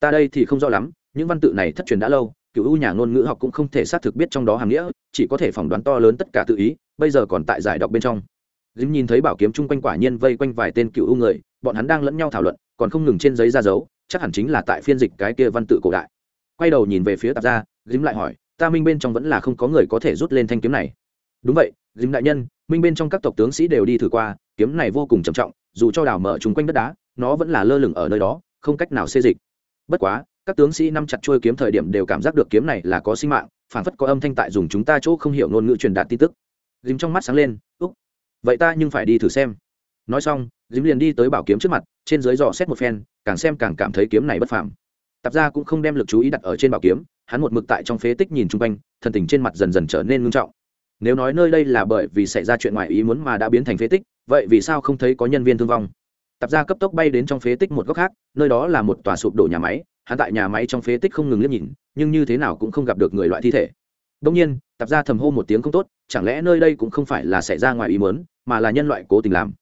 Ta đây thì không rõ lắm, những văn tự này thất truyền đã lâu cựu u nhà ngôn ngữ học cũng không thể xác thực biết trong đó hàm nghĩa, chỉ có thể phỏng đoán to lớn tất cả tự ý, bây giờ còn tại giải đọc bên trong. Dính nhìn thấy bảo kiếm chung quanh quả nhiên vây quanh vài tên cựu u người, bọn hắn đang lẫn nhau thảo luận, còn không ngừng trên giấy ra dấu, chắc hẳn chính là tại phiên dịch cái kia văn tự cổ đại. Quay đầu nhìn về phía tạp gia, dính lại hỏi, ta minh bên trong vẫn là không có người có thể rút lên thanh kiếm này. Đúng vậy dím đại nhân, minh bên trong các tộc tướng sĩ đều đi thử qua, kiếm này vô cùng trầm trọng, dù cho đào mở chung quanh đất đá, nó vẫn là lơ lửng ở nơi đó, không cách nào xê dịch. Bất quá các tướng sĩ nắm chặt trôi kiếm thời điểm đều cảm giác được kiếm này là có sinh mạng phản phất có âm thanh tại dùng chúng ta chỗ không hiểu ngôn ngữ truyền đạt tin tức. Dìm trong mắt sáng lên, úc, vậy ta nhưng phải đi thử xem. Nói xong dìm liền đi tới bảo kiếm trước mặt, trên dưới dò xét một phen, càng xem càng cảm thấy kiếm này bất phàm. Tạp ra cũng không đem lực chú ý đặt ở trên bảo kiếm, hắn một mực tại trong phế tích nhìn chung quanh, thần tình trên mặt dần dần trở nên ngưng trọng. Nếu nói nơi đây là bởi vì xảy ra chuyện ngoài ý muốn mà đã biến thành phế tích, vậy vì sao không thấy có nhân viên thương vong? Tạp ra cấp tốc bay đến trong phế tích một góc khác, nơi đó là một tòa sụp đổ nhà máy hắn tại nhà máy trong phế tích không ngừng liếc nhìn, nhưng như thế nào cũng không gặp được người loại thi thể. Đông nhiên, tạp ra thầm hô một tiếng không tốt, chẳng lẽ nơi đây cũng không phải là xảy ra ngoài ý muốn, mà là nhân loại cố tình làm?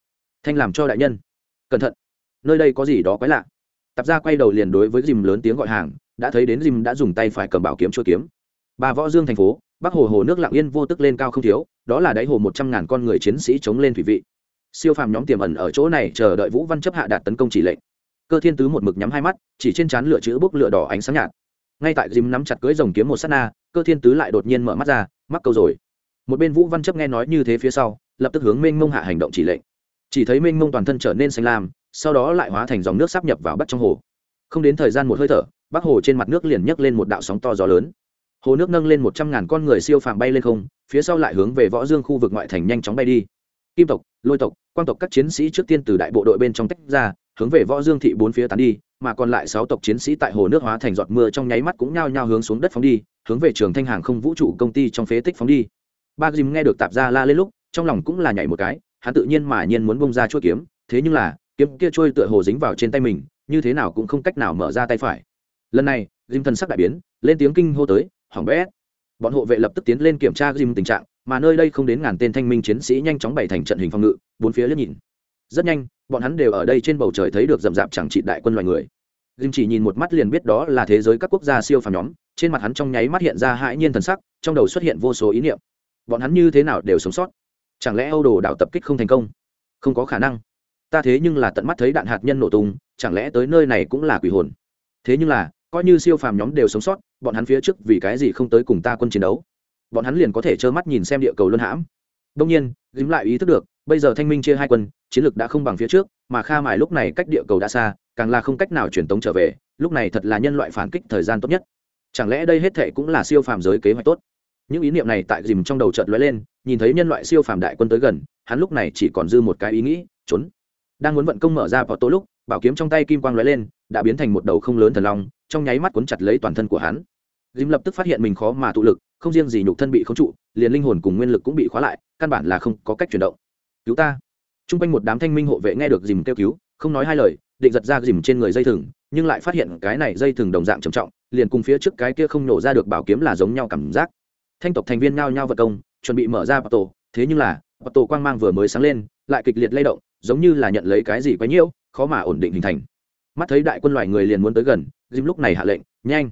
Thanh làm cho đại nhân. Cẩn thận. Nơi đây có gì đó quái lạ. Tạp ra quay đầu liền đối với dìm lớn tiếng gọi hàng, đã thấy đến dìm đã dùng tay phải cầm bảo kiếm chua kiếm. Ba võ dương thành phố, bắc hồ hồ nước lặng yên vô tức lên cao không thiếu, đó là đáy hồ một trăm ngàn con người chiến sĩ chống lên thủy vị. Siêu phàm nhóm tiềm ẩn ở chỗ này chờ đợi vũ văn chấp hạ đạt tấn công chỉ lệnh cơ thiên tứ một mực nhắm hai mắt, chỉ trên trán lửa chữ bốc lửa đỏ ánh sáng nhạt. Ngay tại dìm nắm chặt cưới rồng kiếm một s á t na, cơ thiên tứ lại đột nhiên mở mắt ra, mắc câu rồi. Một bên vũ văn chấp nghe nói như thế phía sau, lập tức hướng mênh mông hạ hành động chỉ lệnh. Chỉ thấy mênh mông toàn thân trở nên xanh lam, sau đó lại hóa thành dòng nước sắp nhập vào bắt trong hồ. Không đến thời gian một hơi thở, bắc hồ trên mặt nước liền nhấc lên một đạo sóng to gió lớn. Hồ nước nâng lên một trăm ngàn con người siêu phàm bay lên không, phía sau lại hướng về võ dương khu vực ngoại thành nhanh chóng bay đi. Kim tộc, lôi tộc, quang tộc các chiến sĩ trước tiên từ đại bộ đội bên trong tách ra hướng về võ dương thị bốn phía tán đi, mà còn lại sáu tộc chiến sĩ tại hồ nước hóa thành giọt mưa trong nháy mắt cũng nhao nhao hướng xuống đất phóng đi, hướng về trường thanh hàng không vũ trụ công ty trong phế tích phóng đi. Ba dìm nghe được tạp ra la lên lúc, trong lòng cũng là nhảy một cái, hắn tự nhiên mà nhiên muốn bông ra chuỗi kiếm, thế nhưng là, kiếm kia trôi tựa hồ dính vào trên tay mình, như thế nào cũng không cách nào mở ra tay phải. Lần này dìm thần sắc đại biến, lên tiếng kinh hô tới hỏng bét! Bọn hộ vệ lập tức tiến lên kiểm tra dìm tình trạng, mà nơi đây không đến ngàn tên thanh minh chiến sĩ nhanh chóng bày thành trận hình phòng ngự, bốn phía liếc nhìn. Rất nhanh bọn hắn đều ở đây trên bầu trời thấy được rậm rạp chẳng trị đại quân loài người. Dìm chỉ nhìn một mắt liền biết đó là thế giới các quốc gia siêu phàm nhóm, trên mặt hắn trong nháy mắt hiện ra hãi nhiên thần sắc, trong đầu xuất hiện vô số ý niệm. Bọn hắn như thế nào đều sống sót? Chẳng lẽ âu đồ đảo tập kích không thành công? Không có khả năng. Ta thế nhưng là tận mắt thấy đạn hạt nhân nổ tung, chẳng lẽ tới nơi này cũng là quỷ hồn? Thế nhưng là, coi như siêu phàm nhóm đều sống sót, bọn hắn phía trước vì cái gì không tới cùng ta quân chiến đấu? Bọn hắn liền có thể trơ mắt nhìn xem địa cầu luân hãm. Đông nhiên dính lại ý thức được bây giờ thanh minh chia hai quân, chiến lược đã không bằng phía trước, mà kha mài lúc này cách địa cầu đã xa, càng là không cách nào truyền tống trở về, lúc này thật là nhân loại phản kích thời gian tốt nhất. Chẳng lẽ đây hết thệ cũng là siêu phàm giới kế hoạch tốt? Những ý niệm này tại dìm trong đầu chợt lóe lên, nhìn thấy nhân loại siêu phàm đại quân tới gần, hắn lúc này chỉ còn dư một cái ý nghĩ, trốn. Đang muốn vận công mở ra vào tối lúc, bảo kiếm trong tay kim quang lóe lên, đã biến thành một đầu không lớn thần long, trong nháy mắt cuốn chặt lấy toàn thân của hắn. Dìm lập tức phát hiện mình khó mà tụ lực, không riêng gì nhục thân bị khống trụ, liền linh hồn cùng nguyên lực cũng bị khóa lại, căn bản là không có cách chuyển động cứu ta. T r u n g quanh một đám thanh minh hộ vệ nghe được dìm kêu cứu, không nói hai lời, định giật ra dìm trên người dây thừng, nhưng lại phát hiện cái này dây thừng đồng dạng trầm trọng, liền cùng phía trước cái kia không nổ ra được bảo kiếm là giống nhau cảm giác. Thanh tộc thành viên ngao nhau vật công, chuẩn bị mở ra bạc tổ, thế nhưng là bạc tổ quang mang vừa mới sáng lên, lại kịch liệt lay động, giống như là nhận lấy cái gì quấy nhiễu, khó mà ổn định hình thành. Mắt thấy đại quân loài người liền muốn tới gần, dìm lúc này hạ lệnh, nhanh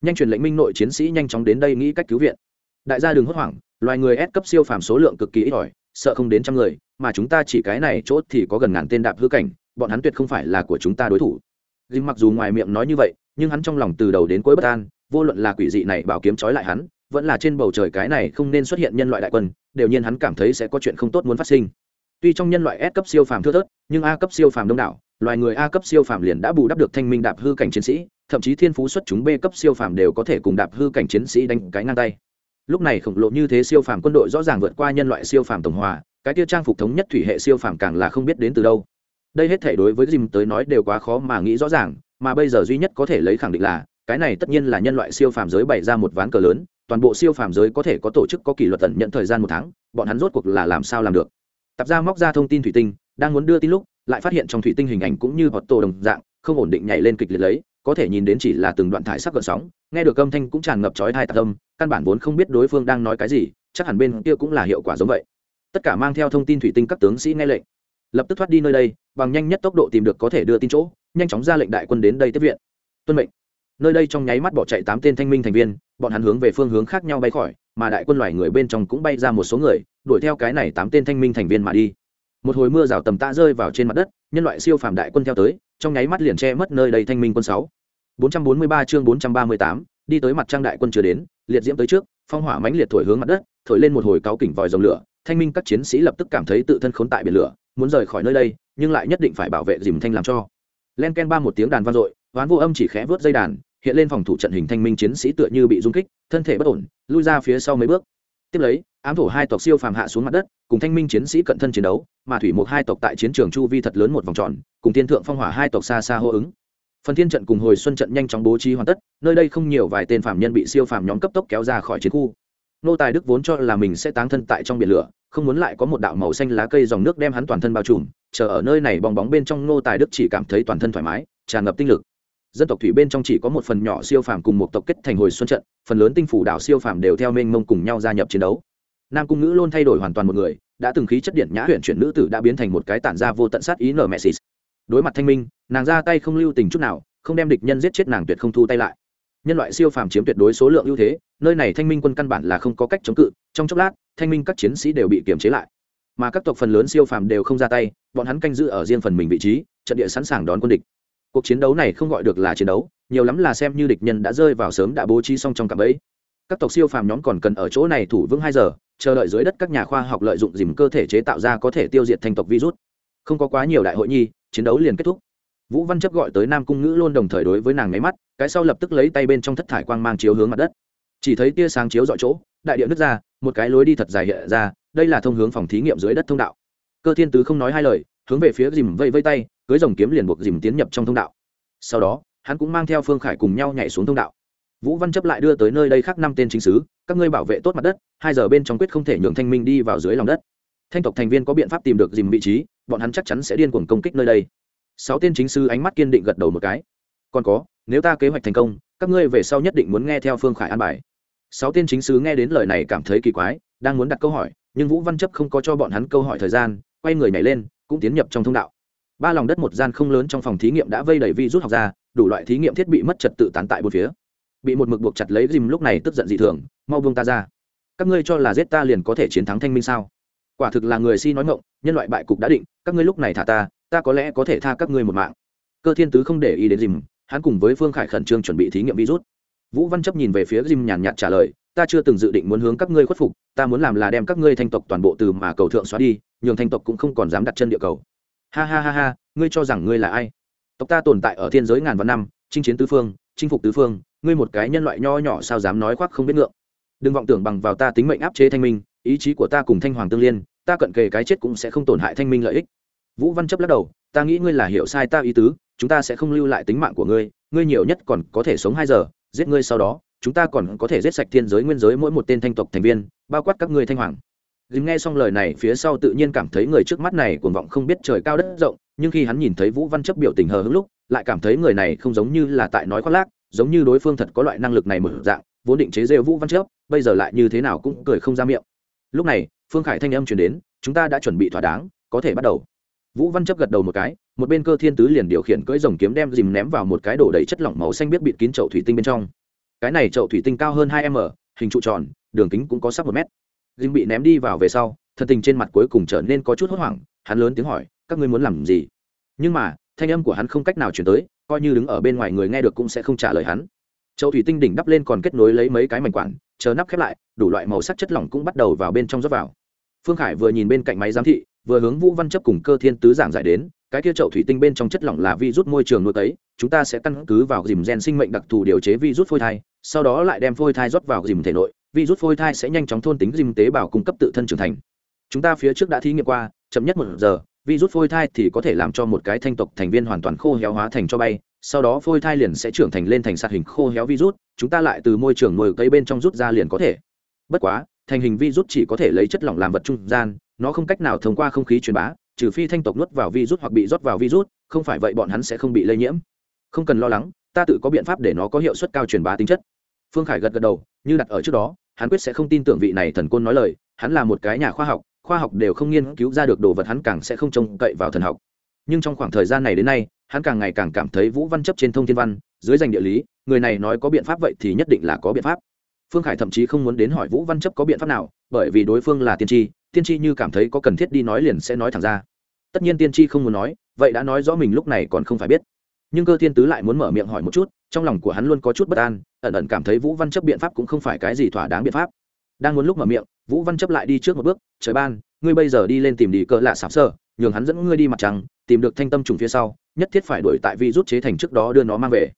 nhanh truyền lệnh minh nội chiến sĩ nhanh chóng đến đây nghĩ cách cứu viện. Đại gia đường hốt hoảng, loài người ép cấp siêu phàm số lượng cực kỳ ít ỏi sợ không đến trăm người, mà chúng ta chỉ cái này chốt thì có gần ngàn tên đạp hư cảnh, bọn hắn tuyệt không phải là của chúng ta đối thủ. Dìm mặc dù ngoài miệng nói như vậy, nhưng hắn trong lòng từ đầu đến cuối bất an, vô luận là quỷ dị này bảo kiếm trói lại hắn, vẫn là trên bầu trời cái này không nên xuất hiện nhân loại đại quân, đều nhiên hắn cảm thấy sẽ có chuyện không tốt muốn phát sinh. Tuy trong nhân loại S cấp siêu phàm thưa thớt, nhưng A cấp siêu phàm đông đảo, loài người A cấp siêu phàm liền đã bù đắp được thanh minh đạp hư cảnh chiến sĩ, thậm chí thiên phú xuất chúng b cấp siêu phàm đều có thể cùng đạp hư cảnh chiến sĩ đánh cái ngang tay lúc này khổng lồ như thế siêu phàm quân đội rõ ràng vượt qua nhân loại siêu phàm tổng hòa, cái tiêu trang phục thống nhất thủy hệ siêu phàm càng là không biết đến từ đâu. Đây hết thể đối với dìm tới nói đều quá khó mà nghĩ rõ ràng, mà bây giờ duy nhất có thể lấy khẳng định là, cái này tất nhiên là nhân loại siêu phàm giới bày ra một ván cờ lớn, toàn bộ siêu phàm giới có thể có tổ chức có kỷ luật tận nhận thời gian một tháng, bọn hắn rốt cuộc là làm sao làm được? Tập ra móc ra thông tin thủy tinh, đang muốn đưa tin lúc, lại phát hiện trong thủy tinh hình ảnh cũng như hoạt tổ đồng dạng, không ổn định nhảy lên kịch liệt lấy có thể nhìn đến chỉ là từng đoạn thải sắc gợn sóng, nghe được âm thanh cũng tràn ngập chói tai tạc âm căn bản vốn không biết đối phương đang nói cái gì, chắc hẳn bên kia cũng là hiệu quả giống vậy. Tất cả mang theo thông tin thủy tinh các tướng sĩ nghe lệnh, lập tức thoát đi nơi đây, bằng nhanh nhất tốc độ tìm được có thể đưa tin chỗ, nhanh chóng ra lệnh đại quân đến đây tiếp viện. Tuân mệnh. Nơi đây trong nháy mắt bỏ chạy tám tên thanh minh thành viên, bọn hắn hướng về phương hướng khác nhau bay khỏi, mà đại quân loài người bên trong cũng bay ra một số người, đuổi theo cái này tám tên thanh minh thành viên mà đi một hồi mưa rào tầm tạ rơi vào trên mặt đất nhân loại siêu phàm đại quân theo tới trong nháy mắt liền che mất nơi đầy thanh minh quân sáu 443 chương 438, đi tới mặt trang đại quân chưa đến, liệt diễm tới trước, phong hỏa mãnh liệt thổi hướng mặt đất, thổi lên một hồi cáo kỉnh vòi rồng lửa, thanh minh các chiến sĩ lập tức cảm thấy tự thân khốn tại biển lửa, muốn rời khỏi nơi đây, nhưng lại nhất định phải bảo vệ dìm thanh làm cho. Len ken ba một tiếng đàn vang dội, ván vô âm chỉ khẽ vớt dây đàn, hiện lên phòng thủ trận hình thanh minh chiến sĩ tựa như bị rung kích, thân thể bất ổn, lui ra phía sau mấy bước. Tiếp lấy, ám thổ hai tộc siêu phàm hạ xuống mặt đất, cùng thanh minh chiến sĩ cận thân chiến đấu, mà thủy một hai tộc tại chiến trường chu vi thật lớn một vòng tròn, cùng tiên thượng phong hỏa hai tộc xa xa hô ứng. Phần thiên trận cùng hồi xuân trận nhanh chóng bố trí hoàn tất nơi đây không nhiều vài tên phạm nhân bị siêu phàm nhóm cấp tốc kéo ra khỏi chiến khu. Nô tài đức vốn cho là mình sẽ táng thân tại trong biển lửa không muốn lại có một đạo màu xanh lá cây dòng nước đem hắn toàn thân bao trùm chờ ở nơi này bong bóng bên trong nô tài đức chỉ cảm thấy toàn thân thoải mái tràn ngập tinh lực dân tộc thủy bên trong chỉ có một phần nhỏ siêu phàm cùng một tộc kết thành hồi xuân trận, phần lớn tinh phủ đảo siêu phàm đều theo mênh mông cùng nhau gia nhập chiến đấu. Nam cung ngữ luôn thay đổi hoàn toàn một người, đã từng khí chất điện nhã huyện chuyển nữ tử đã biến thành một cái tản ra vô tận sát ý nở mẹ xịt. Đối mặt thanh minh, nàng ra tay không lưu tình chút nào, không đem địch nhân giết chết nàng tuyệt không thu tay lại. Nhân loại siêu phàm chiếm tuyệt đối số lượng ưu thế, nơi này thanh minh quân căn bản là không có cách chống cự, trong chốc lát, thanh minh các chiến sĩ đều bị kiềm chế lại. Mà các tộc phần lớn siêu phàm đều không ra tay, bọn hắn canh giữ ở riêng phần mình vị trí, trận địa sẵn sàng đón quân địch cuộc chiến đấu này không gọi được là chiến đấu, nhiều lắm là xem như địch nhân đã rơi vào sớm đã bố trí xong trong cạm ấy các tộc siêu phàm nhóm còn cần ở chỗ này thủ vững hai giờ, chờ đợi dưới đất các nhà khoa học lợi dụng dìm cơ thể chế tạo ra có thể tiêu diệt thành tộc virus. Không có quá nhiều đại hội nhi, chiến đấu liền kết thúc. Vũ văn chấp gọi tới nam cung ngữ luôn đồng thời đối với nàng máy mắt, cái sau lập tức lấy tay bên trong thất thải quang mang chiếu hướng mặt đất. Chỉ thấy tia sáng chiếu dọi chỗ, đại địa nước ra, một cái lối đi thật dài hiện ra, đây là thông hướng phòng thí nghiệm dưới đất thông đạo. Cơ thiên tứ không nói hai lời hướng về phía dìm vây vây tay, cưới dòng kiếm liền buộc dìm tiến nhập trong thông đạo. Sau đó, hắn cũng mang theo phương khải cùng nhau nhảy xuống thông đạo. Vũ văn chấp lại đưa tới nơi đây khác năm tên chính sứ, các ngươi bảo vệ tốt mặt đất, hai giờ bên trong quyết không thể nhường thanh minh đi vào dưới lòng đất. Thanh tộc thành viên có biện pháp tìm được dìm vị trí, bọn hắn chắc chắn sẽ điên cuồng công kích nơi đây. Sáu tên chính sư ánh mắt kiên định gật đầu một cái. Còn có, nếu ta kế hoạch thành công, các ngươi về sau nhất định muốn nghe theo phương khải an bài. Sáu tên chính sứ nghe đến lời này cảm thấy kỳ quái, đang muốn đặt câu hỏi, nhưng vũ văn chấp không có cho bọn hắn câu hỏi thời gian, quay người nhảy lên cũng tiến nhập trong thông đạo. Ba lòng đất một gian không lớn trong phòng thí nghiệm đã vây đầy vi rút học ra, đủ loại thí nghiệm thiết bị mất trật tự tán tại bốn phía. Bị một mực buộc chặt lấy dìm lúc này tức giận dị thường, mau buông ta ra. Các ngươi cho là giết ta liền có thể chiến thắng thanh minh sao? Quả thực là người si nói ngộng nhân loại bại cục đã định, các ngươi lúc này thả ta ta có lẽ có thể tha các ngươi một mạng. Cơ thiên tứ không để ý đến dìm hắn cùng với phương khải khẩn trương chuẩn bị thí nghiệm virus. Vũ văn chấp nhìn về phía dìm nhàn nhạt trả lời ta chưa từng dự định muốn hướng các ngươi khuất phục, ta muốn làm là đem các ngươi thanh tộc toàn bộ từ mà cầu thượng xóa đi, nhường thanh tộc cũng không còn dám đặt chân địa cầu. Ha ha ha ha, ngươi cho rằng ngươi là ai? Tộc ta tồn tại ở thiên giới ngàn vạn năm, chinh chiến tứ phương, chinh phục tứ phương, ngươi một cái nhân loại nho nhỏ sao dám nói khoác không biết ngượng. Đừng vọng tưởng bằng vào ta tính mệnh áp chế thanh minh, ý chí của ta cùng thanh hoàng tương liên, ta cận kề cái chết cũng sẽ không tổn hại thanh minh lợi ích. Vũ văn chấp lắc đầu, ta nghĩ ngươi là hiểu sai ta ý tứ, chúng ta sẽ không lưu lại tính mạng của ngươi ngươi nhiều nhất còn có thể sống hai giờ, giết ngươi sau đó chúng ta còn có thể giết sạch thiên giới nguyên giới mỗi một tên thanh tộc thành viên, bao quát các ngươi thanh hoàng. Dìm nghe xong lời này, phía sau tự nhiên cảm thấy người trước mắt này cuồng vọng không biết trời cao đất rộng, nhưng khi hắn nhìn thấy vũ văn chấp biểu tình hờ hững lúc, lại cảm thấy người này không giống như là tại nói khoác lác, giống như đối phương thật có loại năng lực này mở dạng, vốn định chế rêu vũ văn chấp, bây giờ lại như thế nào cũng cười không ra miệng. Lúc này, phương khải thanh âm chuyển đến, chúng ta đã chuẩn bị thỏa đáng, có thể bắt đầu. Vũ văn chấp gật đầu một cái, một bên cơ thiên tứ liền điều khiển cưỡi rồng kiếm đem dìm ném vào một cái đổ đầy chất lỏng màu xanh biết bịt kín chậu thủy tinh bên trong cái này chậu thủy tinh cao hơn hai m, hình trụ tròn, đường kính cũng có sắp một mét. Dinh bị ném đi vào về sau, thân tình trên mặt cuối cùng trở nên có chút hốt hoảng, hắn lớn tiếng hỏi, các ngươi muốn làm gì? Nhưng mà, thanh âm của hắn không cách nào chuyển tới, coi như đứng ở bên ngoài người nghe được cũng sẽ không trả lời hắn. Chậu thủy tinh đỉnh đắp lên còn kết nối lấy mấy cái mảnh quản chờ nắp khép lại, đủ loại màu sắc chất lỏng cũng bắt đầu vào bên trong rót vào. Phương khải vừa nhìn bên cạnh máy giám thị, vừa hướng vũ văn chấp cùng cơ thiên tứ giảng giải đến cái kia chậu thủy tinh bên trong chất lỏng là virus môi trường nuôi tấy chúng ta sẽ căn cứ vào dìm gen sinh mệnh đặc thù điều chế virus phôi thai, sau đó lại đem phôi thai rót vào dìm thể nội, virus phôi thai sẽ nhanh chóng thôn tính dìm tế bào cung cấp tự thân trưởng thành. Chúng ta phía trước đã thí nghiệm qua, chậm nhất một giờ, virus phôi thai thì có thể làm cho một cái thanh tộc thành viên hoàn toàn khô héo hóa thành cho bay, sau đó phôi thai liền sẽ trưởng thành lên thành sạt hình khô héo virus, chúng ta lại từ môi trường nuôi cây bên trong rút ra liền có thể. Bất quá, thành hình virus chỉ có thể lấy chất lỏng làm vật trung gian, nó không cách nào thông qua không khí truyền bá trừ phi thanh tộc nuốt vào virus hoặc bị rót vào virus, không phải vậy bọn hắn sẽ không bị lây nhiễm. Không cần lo lắng, ta tự có biện pháp để nó có hiệu suất cao truyền bá tính chất. Phương khải gật gật đầu, như đặt ở trước đó, hắn quyết sẽ không tin tưởng vị này thần côn nói lời, hắn là một cái nhà khoa học khoa học đều không nghiên cứu ra được đồ vật hắn càng sẽ không trông cậy vào thần học. Nhưng trong khoảng thời gian này đến nay, hắn càng ngày càng cảm thấy vũ văn chấp trên thông thiên văn, dưới danh địa lý, người này nói có biện pháp vậy thì nhất định là có biện pháp phương khải thậm chí không muốn đến hỏi vũ văn chấp có biện pháp nào, bởi vì đối phương là tiên tri tiên tri như cảm thấy có cần thiết đi nói liền sẽ nói thẳng ra. Tất nhiên tiên tri không muốn nói, vậy đã nói rõ mình lúc này còn không phải biết. Nhưng cơ thiên tứ lại muốn mở miệng hỏi một chút, trong lòng của hắn luôn có chút bất an, ẩn ẩn cảm thấy vũ văn chấp biện pháp cũng không phải cái gì thỏa đáng biện pháp. Đang muốn lúc mở miệng, vũ văn chấp lại đi trước một bước, trời ban, ngươi bây giờ đi lên tìm đi cỡ lạ sạp sơ, nhường hắn dẫn ngươi đi mặt trăng, tìm được thanh tâm trùng phía sau, nhất thiết phải đuổi tại vi rút chế thành trước đó đưa nó mang về.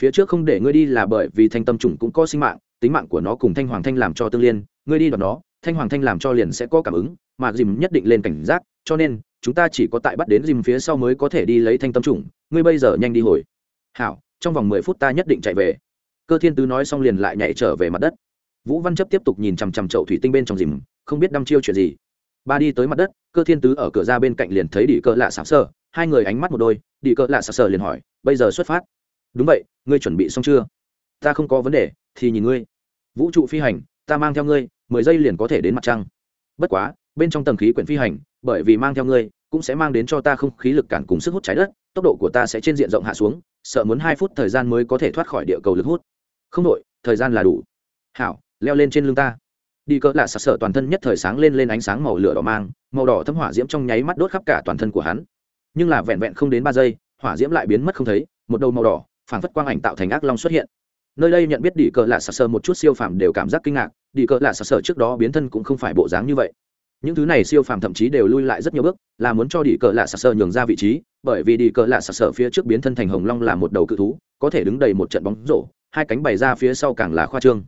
Phía trước không để ngươi đi là bởi vì thanh tâm trùng cũng có sinh mạng tính mạng của nó cùng thanh hoàng thanh làm cho tương liên, ngươi đi đoạt nó, thanh hoàng thanh làm cho liền sẽ có cảm ứng, mà dìm nhất định lên cảnh giác, cho nên, chúng ta chỉ có tại bắt đến dìm phía sau mới có thể đi lấy thanh tâm trùng, ngươi bây giờ nhanh đi hồi. Hảo, trong vòng mười phút ta nhất định chạy về. Cơ thiên tứ nói xong liền lại nhảy trở về mặt đất. Vũ văn chấp tiếp tục nhìn chằm chằm chậu thủy tinh bên trong dìm, không biết đăm chiêu chuyện gì. Ba đi tới mặt đất, cơ thiên tứ ở cửa ra bên cạnh liền thấy đĩ cỡ lạ sạp sơ hai người ánh mắt một đôi đĩ cỡ lạ sạp sơ liền hỏi, bây giờ xuất phát? Đúng vậy, ngươi chuẩn bị xong chưa? Ta không có vấn đề thì nhìn ngươi. Vũ trụ phi hành, ta mang theo ngươi, mười giây liền có thể đến mặt trăng. Bất quá, bên trong tầng khí quyển phi hành, bởi vì mang theo ngươi, cũng sẽ mang đến cho ta không khí lực cản cùng sức hút trái đất, tốc độ của ta sẽ trên diện rộng hạ xuống, sợ muốn hai phút thời gian mới có thể thoát khỏi địa cầu lực hút. Không đội thời gian là đủ. Hảo, leo lên trên lưng ta. Đi cỡ lạ sặc sở toàn thân nhất thời sáng lên lên ánh sáng màu lửa đỏ mang, màu đỏ thấm hỏa diễm trong nháy mắt đốt khắp cả toàn thân của hắn. Nhưng là vẹn vẹn không đến ba giây, hỏa diễm lại biến mất không thấy, một đầu màu đỏ, phảng phất quang ảnh tạo thành ác long xuất hiện nơi đây nhận biết đi cờ lạ sặc sờ một chút siêu phàm đều cảm giác kinh ngạc đi cờ lạ sặc sờ trước đó biến thân cũng không phải bộ dáng như vậy. Những thứ này siêu phàm thậm chí đều lui lại rất nhiều bước, là muốn cho đi cờ lạ sặc sờ nhường ra vị trí, bởi vì đi cờ lạ sặc sờ phía trước biến thân thành hồng long là một đầu cự thú, có thể đứng đầy một trận bóng rổ, hai cánh bày ra phía sau càng là khoa trương.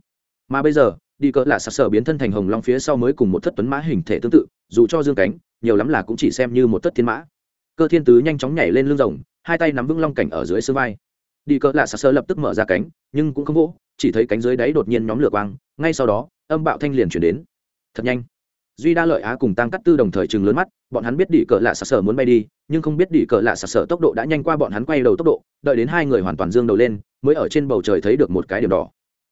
Mà bây giờ đi cỡ lạ sặc sờ biến thân thành hồng long phía sau mới cùng một thất tuấn mã hình thể tương tự, dù cho dương cánh, nhiều lắm là cũng chỉ xem như một thất thiên mã. Cơ thiên tứ nhanh chóng nhảy lên lưng rồng, hai tay nắm vững long cảnh ở dưới xương vai đi cỡ lạ sặc sơ lập tức mở ra cánh nhưng cũng không vỗ chỉ thấy cánh dưới đáy đột nhiên nhóm lửa quang ngay sau đó âm bạo thanh liền chuyển đến. Thật nhanh. Duy đa lợi á cùng tăng cắt tư đồng thời chừng lớn mắt bọn hắn biết đi cỡ lạ sặc sơ muốn bay đi nhưng không biết đi cỡ lạ sặc sơ tốc độ đã nhanh qua bọn hắn quay đầu tốc độ đợi đến hai người hoàn toàn dương đầu lên mới ở trên bầu trời thấy được một cái điểm đỏ.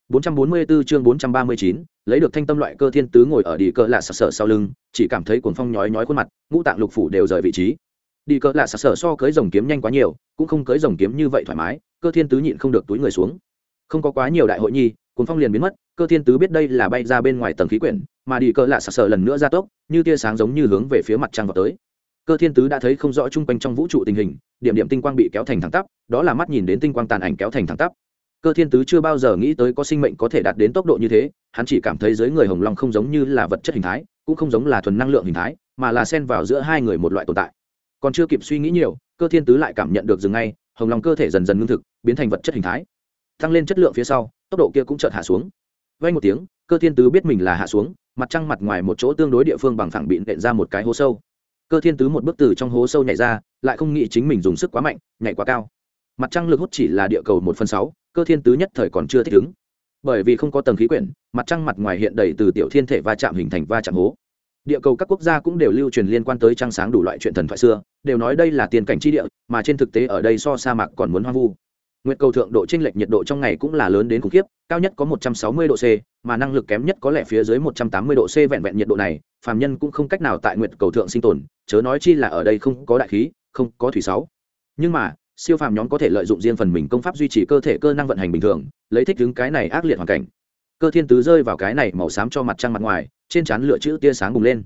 444 chương 439, lấy được thanh tâm loại cơ thiên tứ ngồi ở đi cỡ lạ sặc sơ sau lưng chỉ cảm thấy cuồng phong nhói nhói khuôn mặt ngũ tạng lục phủ đều rời vị trí đi cỡ lạ sặc sơ so cưới rồng kiếm nhanh quá nhiều, cũng không cưới rồng kiếm như vậy thoải mái, cơ thiên tứ nhịn không được túi người xuống. Không có quá nhiều đại hội nhi cuốn phong liền biến mất, cơ thiên tứ biết đây là bay ra bên ngoài tầng khí quyển, mà đi cỡ lạ sặc sờ lần nữa ra tốc, như tia sáng giống như hướng về phía mặt trăng vào tới. Cơ thiên tứ đã thấy không rõ chung quanh trong vũ trụ tình hình, điểm điểm tinh quang bị kéo thành thẳng tắp, đó là mắt nhìn đến tinh quang tàn ảnh kéo thành thẳng tắp. Cơ thiên tứ chưa bao giờ nghĩ tới có sinh mệnh có thể đạt đến tốc độ như thế, hắn chỉ cảm thấy dưới người hồng long không giống như là vật chất hình thái, cũng không giống là thuần năng lượng hình thái, mà là xen vào giữa hai người một loại tồn tại còn chưa kịp suy nghĩ nhiều, cơ thiên tứ lại cảm nhận được dừng ngay, hồng long cơ thể dần dần ngưng thực, biến thành vật chất hình thái. Tăng lên chất lượng phía sau, tốc độ kia cũng chợt hạ xuống. Vay một tiếng, cơ thiên tứ biết mình là hạ xuống, mặt trăng mặt ngoài một chỗ tương đối địa phương bằng phẳng bị nện ra một cái hố sâu. Cơ thiên tứ một bước từ trong hố sâu nhảy ra, lại không nghĩ chính mình dùng sức quá mạnh, nhảy quá cao. Mặt trăng lực hút chỉ là địa cầu một phần sáu, cơ thiên tứ nhất thời còn chưa thích ứng. Bởi vì không có tầng khí quyển, mặt trăng mặt ngoài hiện đầy từ tiểu thiên thể va chạm hình thành va chạm hố địa cầu các quốc gia cũng đều lưu truyền liên quan tới trăng sáng đủ loại chuyện thần thoại xưa, đều nói đây là tiền cảnh tri địa, mà trên thực tế ở đây so sa mạc còn muốn hoang vu. Nguyệt cầu thượng độ chênh lệch nhiệt độ trong ngày cũng là lớn đến khủng khiếp, cao nhất có 160 độ c, mà năng lực kém nhất có lẽ phía dưới 180 độ c vẹn vẹn nhiệt độ này, phàm nhân cũng không cách nào tại nguyệt cầu thượng sinh tồn, chớ nói chi là ở đây không có đại khí, không có thủy sáu. Nhưng mà, siêu phàm nhóm có thể lợi dụng riêng phần mình công pháp duy trì cơ thể cơ năng vận hành bình thường, lấy thích ứng cái này ác liệt hoàn cảnh. Cơ thiên tứ rơi vào cái này màu xám cho mặt trăng mặt ngoài trên trán lửa chữ tia sáng bùng lên.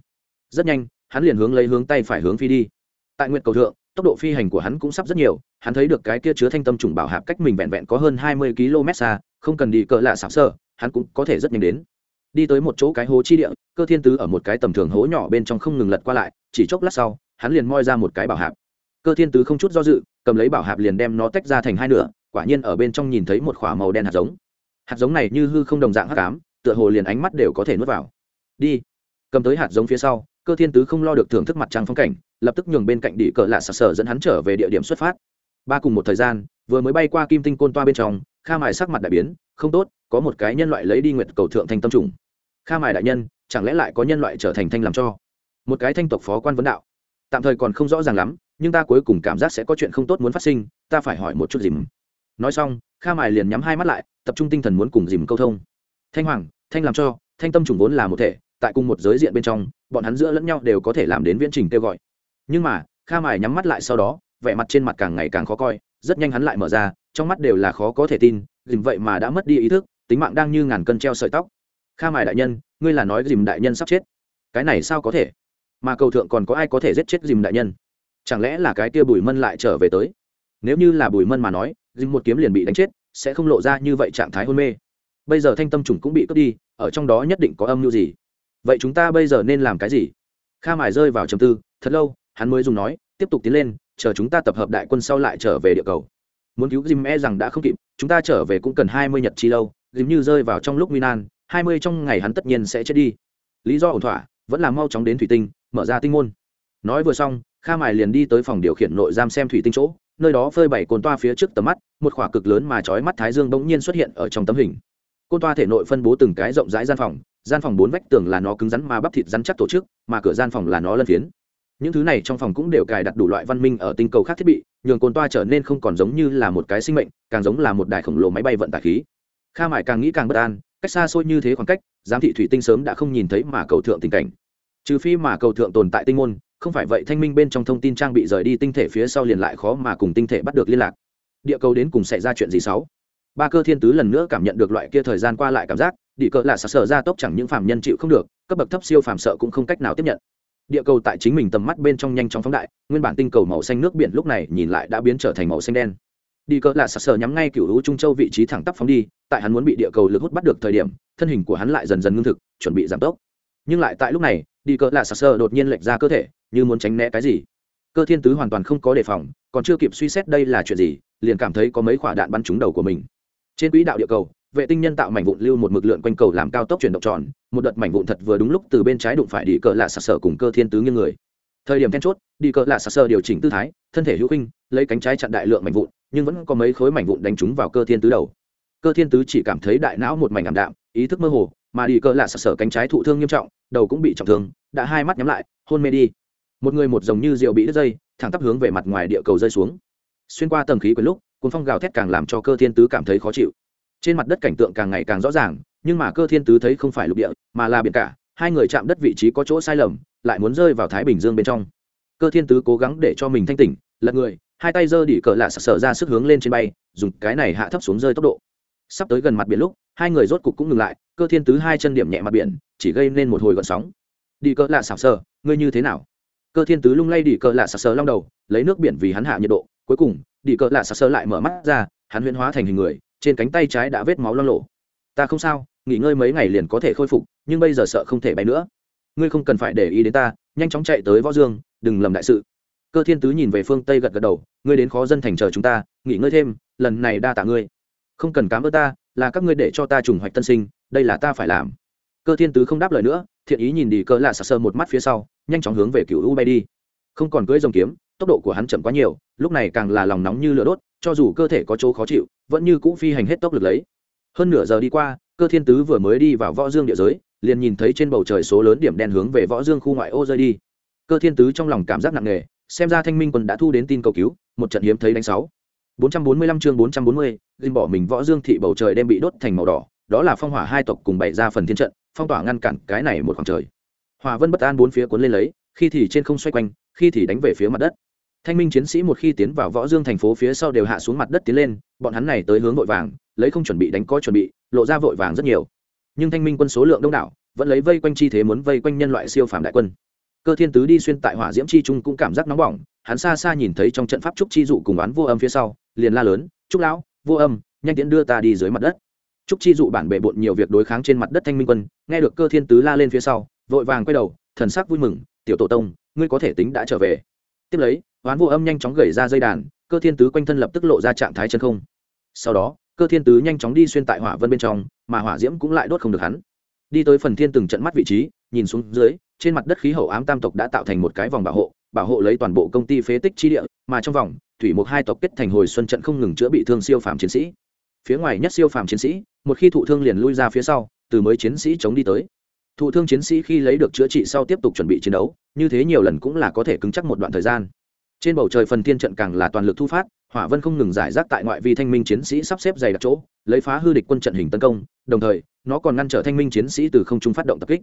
Rất nhanh, hắn liền hướng lấy hướng tay phải hướng phi đi. Tại nguyện cầu thượng, tốc độ phi hành của hắn cũng sắp rất nhiều, hắn thấy được cái kia chứa thanh tâm trùng bảo hạp cách mình vẹn vẹn có hơn hai mươi km xa, không cần đi cỡ lạ sạp sơ, hắn cũng có thể rất nhanh đến. Đi tới một chỗ cái hố chi địa, cơ thiên tứ ở một cái tầm thường hố nhỏ bên trong không ngừng lật qua lại, chỉ chốc lát sau, hắn liền moi ra một cái bảo hạp. Cơ thiên tứ không chút do dự, cầm lấy bảo hạp liền đem nó tách ra thành hai nửa, quả nhiên ở bên trong nhìn thấy một k h ỏ a màu đen hạt giống. Hạt giống này như hư không đồng dạng hắc ám, tựa hồ liền ánh mắt đều có thể nuốt vào đi. Cầm tới hạt giống phía sau, cơ thiên tứ không lo được thưởng thức mặt trăng phong cảnh, lập tức nhường bên cạnh đĩ cờ lạ sặc sở dẫn hắn trở về địa điểm xuất phát. Ba cùng một thời gian, vừa mới bay qua kim tinh côn toa bên trong, kha mài sắc mặt đại biến, không tốt, có một cái nhân loại lấy đi nguyệt cầu thượng thanh tâm trùng. Kha mài đại nhân, chẳng lẽ lại có nhân loại trở thành thanh làm cho? Một cái thanh tộc phó quan vấn đạo. Tạm thời còn không rõ ràng lắm, nhưng ta cuối cùng cảm giác sẽ có chuyện không tốt muốn phát sinh, ta phải hỏi một chút dìm. Nói xong, kha mài liền nhắm hai mắt lại, tập trung tinh thần muốn cùng dìm câu thông. Thanh hoàng, thanh làm cho, thanh tâm trùng vốn là một thể tại cùng một giới diện bên trong, bọn hắn giữa lẫn nhau đều có thể làm đến viễn trình kêu gọi. Nhưng mà, kha mài nhắm mắt lại sau đó, vẻ mặt trên mặt càng ngày càng khó coi, rất nhanh hắn lại mở ra, trong mắt đều là khó có thể tin dìm vậy mà đã mất đi ý thức, tính mạng đang như ngàn cân treo sợi tóc. Kha mài đại nhân, ngươi là nói dìm đại nhân sắp chết. Cái này sao có thể? Mà cầu thượng còn có ai có thể giết chết dìm đại nhân? Chẳng lẽ là cái kia bùi mân lại trở về tới? Nếu như là bùi mân mà nói dìm một kiếm liền bị đánh chết, sẽ không lộ ra như vậy trạng thái hôn mê. Bây giờ thanh tâm trùng cũng bị cướp đi, ở trong đó nhất định có âm mưu gì? Vậy chúng ta bây giờ nên làm cái gì? Kha mải rơi vào trầm tư, thật lâu, hắn mới dùng nói, tiếp tục tiến lên, chờ chúng ta tập hợp đại quân sau lại trở về địa cầu. Muốn cứu jim e rằng đã không kịp, chúng ta trở về cũng cần hai mươi nhật chi lâu, Jim như rơi vào trong lúc nguy nan, hai mươi trong ngày hắn tất nhiên sẽ chết đi. Lý do ổn thỏa, vẫn là mau chóng đến thủy tinh, mở ra tinh môn. Nói vừa xong, kha mài liền đi tới phòng điều khiển nội giam xem thủy tinh chỗ, nơi đó phơi bày cồn toa phía trước tầm mắt, một khỏa cực lớn mà trói mắt thái dương bỗng nhiên xuất hiện ở trong tấm hình. Côn toa thể nội phân bố từng cái rộng rãi gian phòng gian phòng bốn vách tường là nó cứng rắn mà bắp thịt rắn chắc tổ chức, mà cửa gian phòng là nó lân phiến. Những thứ này trong phòng cũng đều cài đặt đủ loại văn minh ở tinh cầu khác thiết bị, nhường cồn toa trở nên không còn giống như là một cái sinh mệnh, càng giống là một đài khổng lồ máy bay vận tải khí. Kha mải càng nghĩ càng bất an, cách xa xôi như thế khoảng cách, giám thị thủy tinh sớm đã không nhìn thấy mà cầu thượng tình cảnh. Trừ phi mà cầu thượng tồn tại tinh môn, không phải vậy thanh minh bên trong thông tin trang bị rời đi tinh thể phía sau liền lại khó mà cùng tinh thể bắt được liên lạc. Địa cầu đến cùng xảy ra chuyện gì xấu ba cơ thiên tứ lần nữa cảm nhận được loại kia thời gian qua lại cảm giác, địa cờ là sặc sờ ra tốc chẳng những phàm nhân chịu không được, cấp bậc thấp siêu phàm sợ cũng không cách nào tiếp nhận. Địa cầu tại chính mình tầm mắt bên trong nhanh chóng phóng đại, nguyên bản tinh cầu màu xanh nước biển lúc này nhìn lại đã biến trở thành màu xanh đen. Đi cỡ là sặc sờ nhắm ngay cựu hữu trung châu vị trí thẳng tắp phóng đi, tại hắn muốn bị địa cầu lực hút bắt được thời điểm, thân hình của hắn lại dần dần ngưng thực, chuẩn bị giảm tốc. Nhưng lại tại lúc này đi cỡ là sặc sờ đột nhiên lệch ra cơ thể, như muốn tránh né cái gì. Cơ thiên tứ hoàn toàn không có đề phòng, còn chưa kịp suy xét đây là chuyện gì, liền cảm thấy có mấy quả đạn bắn trúng đầu của mình trên quỹ đạo địa cầu, vệ tinh nhân tạo mảnh vụn lưu một mực lượn quanh cầu làm cao tốc chuyển động tròn, một đợt mảnh vụn thật vừa đúng lúc từ bên trái đụng phải đi cờ lạ sặc sở cùng cơ thiên tứ nghiêng người. Thời điểm then chốt, đi cờ lạ sặc sở điều chỉnh tư thái, thân thể hữu khinh, lấy cánh trái chặn đại lượng mảnh vụn, nhưng vẫn có mấy khối mảnh vụn đánh trúng vào cơ thiên tứ đầu. Cơ thiên tứ chỉ cảm thấy đại não một mảnh ảm đạm, ý thức mơ hồ, mà đi cờ lạ sặc sở cánh trái thụ thương nghiêm trọng, đầu cũng bị trọng thương, đã hai mắt nhắm lại, hôn mê đi. Một người một giống như rượu bị đứt dây, thẳng tắp hướng về mặt ngoài địa cầu rơi xuống. Xuyên qua tầng khí quyển lúc cuốn phong gào thét càng làm cho cơ thiên tứ cảm thấy khó chịu. Trên mặt đất cảnh tượng càng ngày càng rõ ràng, nhưng mà cơ thiên tứ thấy không phải lục địa, mà là biển cả, hai người chạm đất vị trí có chỗ sai lầm, lại muốn rơi vào thái bình dương bên trong. Cơ thiên tứ cố gắng để cho mình thanh tỉnh, lật người, hai tay giơ đỉ cờ lạ sặc sờ ra sức hướng lên trên bay, dùng cái này hạ thấp xuống rơi tốc độ. Sắp tới gần mặt biển lúc, hai người rốt cục cũng ngừng lại, cơ thiên tứ hai chân điểm nhẹ mặt biển, chỉ gây nên một hồi gọn sóng. Đi cờ lạ sặc sờ, ngươi như thế nào? Cơ thiên tứ lung lay đỉ cờ lạ sặc sờ long đầu, lấy nước biển vì hắn hạ nhiệt độ, cuối cùng Đi cỡ lạ sặc sơ lại mở mắt ra, hắn huyễn hóa thành hình người, trên cánh tay trái đã vết máu loang lộ ta không sao, nghỉ ngơi mấy ngày liền có thể khôi phục, nhưng bây giờ sợ không thể bay nữa. Ngươi không cần phải để ý đến ta, nhanh chóng chạy tới võ dương, đừng lầm đại sự. Cơ thiên tứ nhìn về phương tây gật gật đầu, ngươi đến khó dân thành chờ chúng ta, nghỉ ngơi thêm, lần này đa tạ ngươi. Không cần cám ơn ta, là các ngươi để cho ta trùng hoạch tân sinh, đây là ta phải làm. Cơ thiên tứ không đáp lời nữa, thiện ý nhìn đi cỡ lạ sặc sơ một mắt phía sau, nhanh chóng hướng về cựu u bay đi. Không còn cưỡi dòng kiếm tốc độ của hắn chậm quá nhiều lúc này càng là lòng nóng như lửa đốt cho dù cơ thể có chỗ khó chịu vẫn như cũ phi hành hết tốc lực lấy hơn nửa giờ đi qua cơ thiên tứ vừa mới đi vào võ dương địa giới liền nhìn thấy trên bầu trời số lớn điểm đen hướng về võ dương khu ngoại ô rơi đi cơ thiên tứ trong lòng cảm giác nặng nề xem ra thanh minh quân đã thu đến tin cầu cứu một trận hiếm thấy đánh sáu 445 chương 440, gìn bỏ mình võ dương thị bầu trời đem bị đốt thành màu đỏ, đó là phong hỏa hai tộc cùng bày ra phần thiên trận, phong tỏa ngăn cản cái này một khoảng trời. Hỏa vân bất an bốn phía cuốn lên lấy, khi thì trên không xoay quanh, khi thì đánh về phía mặt đất. Thanh minh chiến sĩ một khi tiến vào võ dương thành phố phía sau đều hạ xuống mặt đất tiến lên, bọn hắn này tới hướng vội vàng, lấy không chuẩn bị đánh có chuẩn bị, lộ ra vội vàng rất nhiều. Nhưng thanh minh quân số lượng đông đảo, vẫn lấy vây quanh chi thế muốn vây quanh nhân loại siêu phàm đại quân. Cơ thiên tứ đi xuyên tại hỏa diễm chi trung cũng cảm giác nóng bỏng hắn xa xa nhìn thấy trong trận pháp trúc chi dụ cùng oán vô âm phía sau liền la lớn trúc lão vô âm nhanh tiến đưa ta đi dưới mặt đất. Trúc chi dụ bản bệ bộn nhiều việc đối kháng trên mặt đất thanh minh quân nghe được cơ thiên tứ la lên phía sau vội vàng quay đầu thần sắc vui mừng tiểu tổ tông ngươi có thể tính đã trở về. Tiếp lấy oán vô âm nhanh chóng gẩy ra dây đàn, cơ thiên tứ quanh thân lập tức lộ ra trạng thái chân không. Sau đó, cơ thiên tứ nhanh chóng đi xuyên tại hỏa vân bên trong, mà hỏa diễm cũng lại đốt không được hắn. Đi tới phần thiên từng trận mắt vị trí, nhìn xuống dưới, trên mặt đất khí hậu ám tam tộc đã tạo thành một cái vòng bảo hộ bảo hộ lấy toàn bộ công ty phế tích chi địa, mà trong vòng, thủy mục hai tộc kết thành hồi xuân trận không ngừng chữa bị thương siêu phàm chiến sĩ. Phía ngoài nhất siêu phàm chiến sĩ, một khi thụ thương liền lui ra phía sau, từ mới chiến sĩ chống đi tới. Thụ thương chiến sĩ khi lấy được chữa trị sau tiếp tục chuẩn bị chiến đấu, như thế nhiều lần cũng là có thể cứng chắc một đoạn thời gian trên bầu trời phần thiên trận càng là toàn lực thu phát, hỏa vân không ngừng giải rác tại ngoại vi thanh minh chiến sĩ sắp xếp dày đặc chỗ, lấy phá hư địch quân trận hình tấn công, đồng thời, nó còn ngăn trở thanh minh chiến sĩ từ không trung phát động tập kích.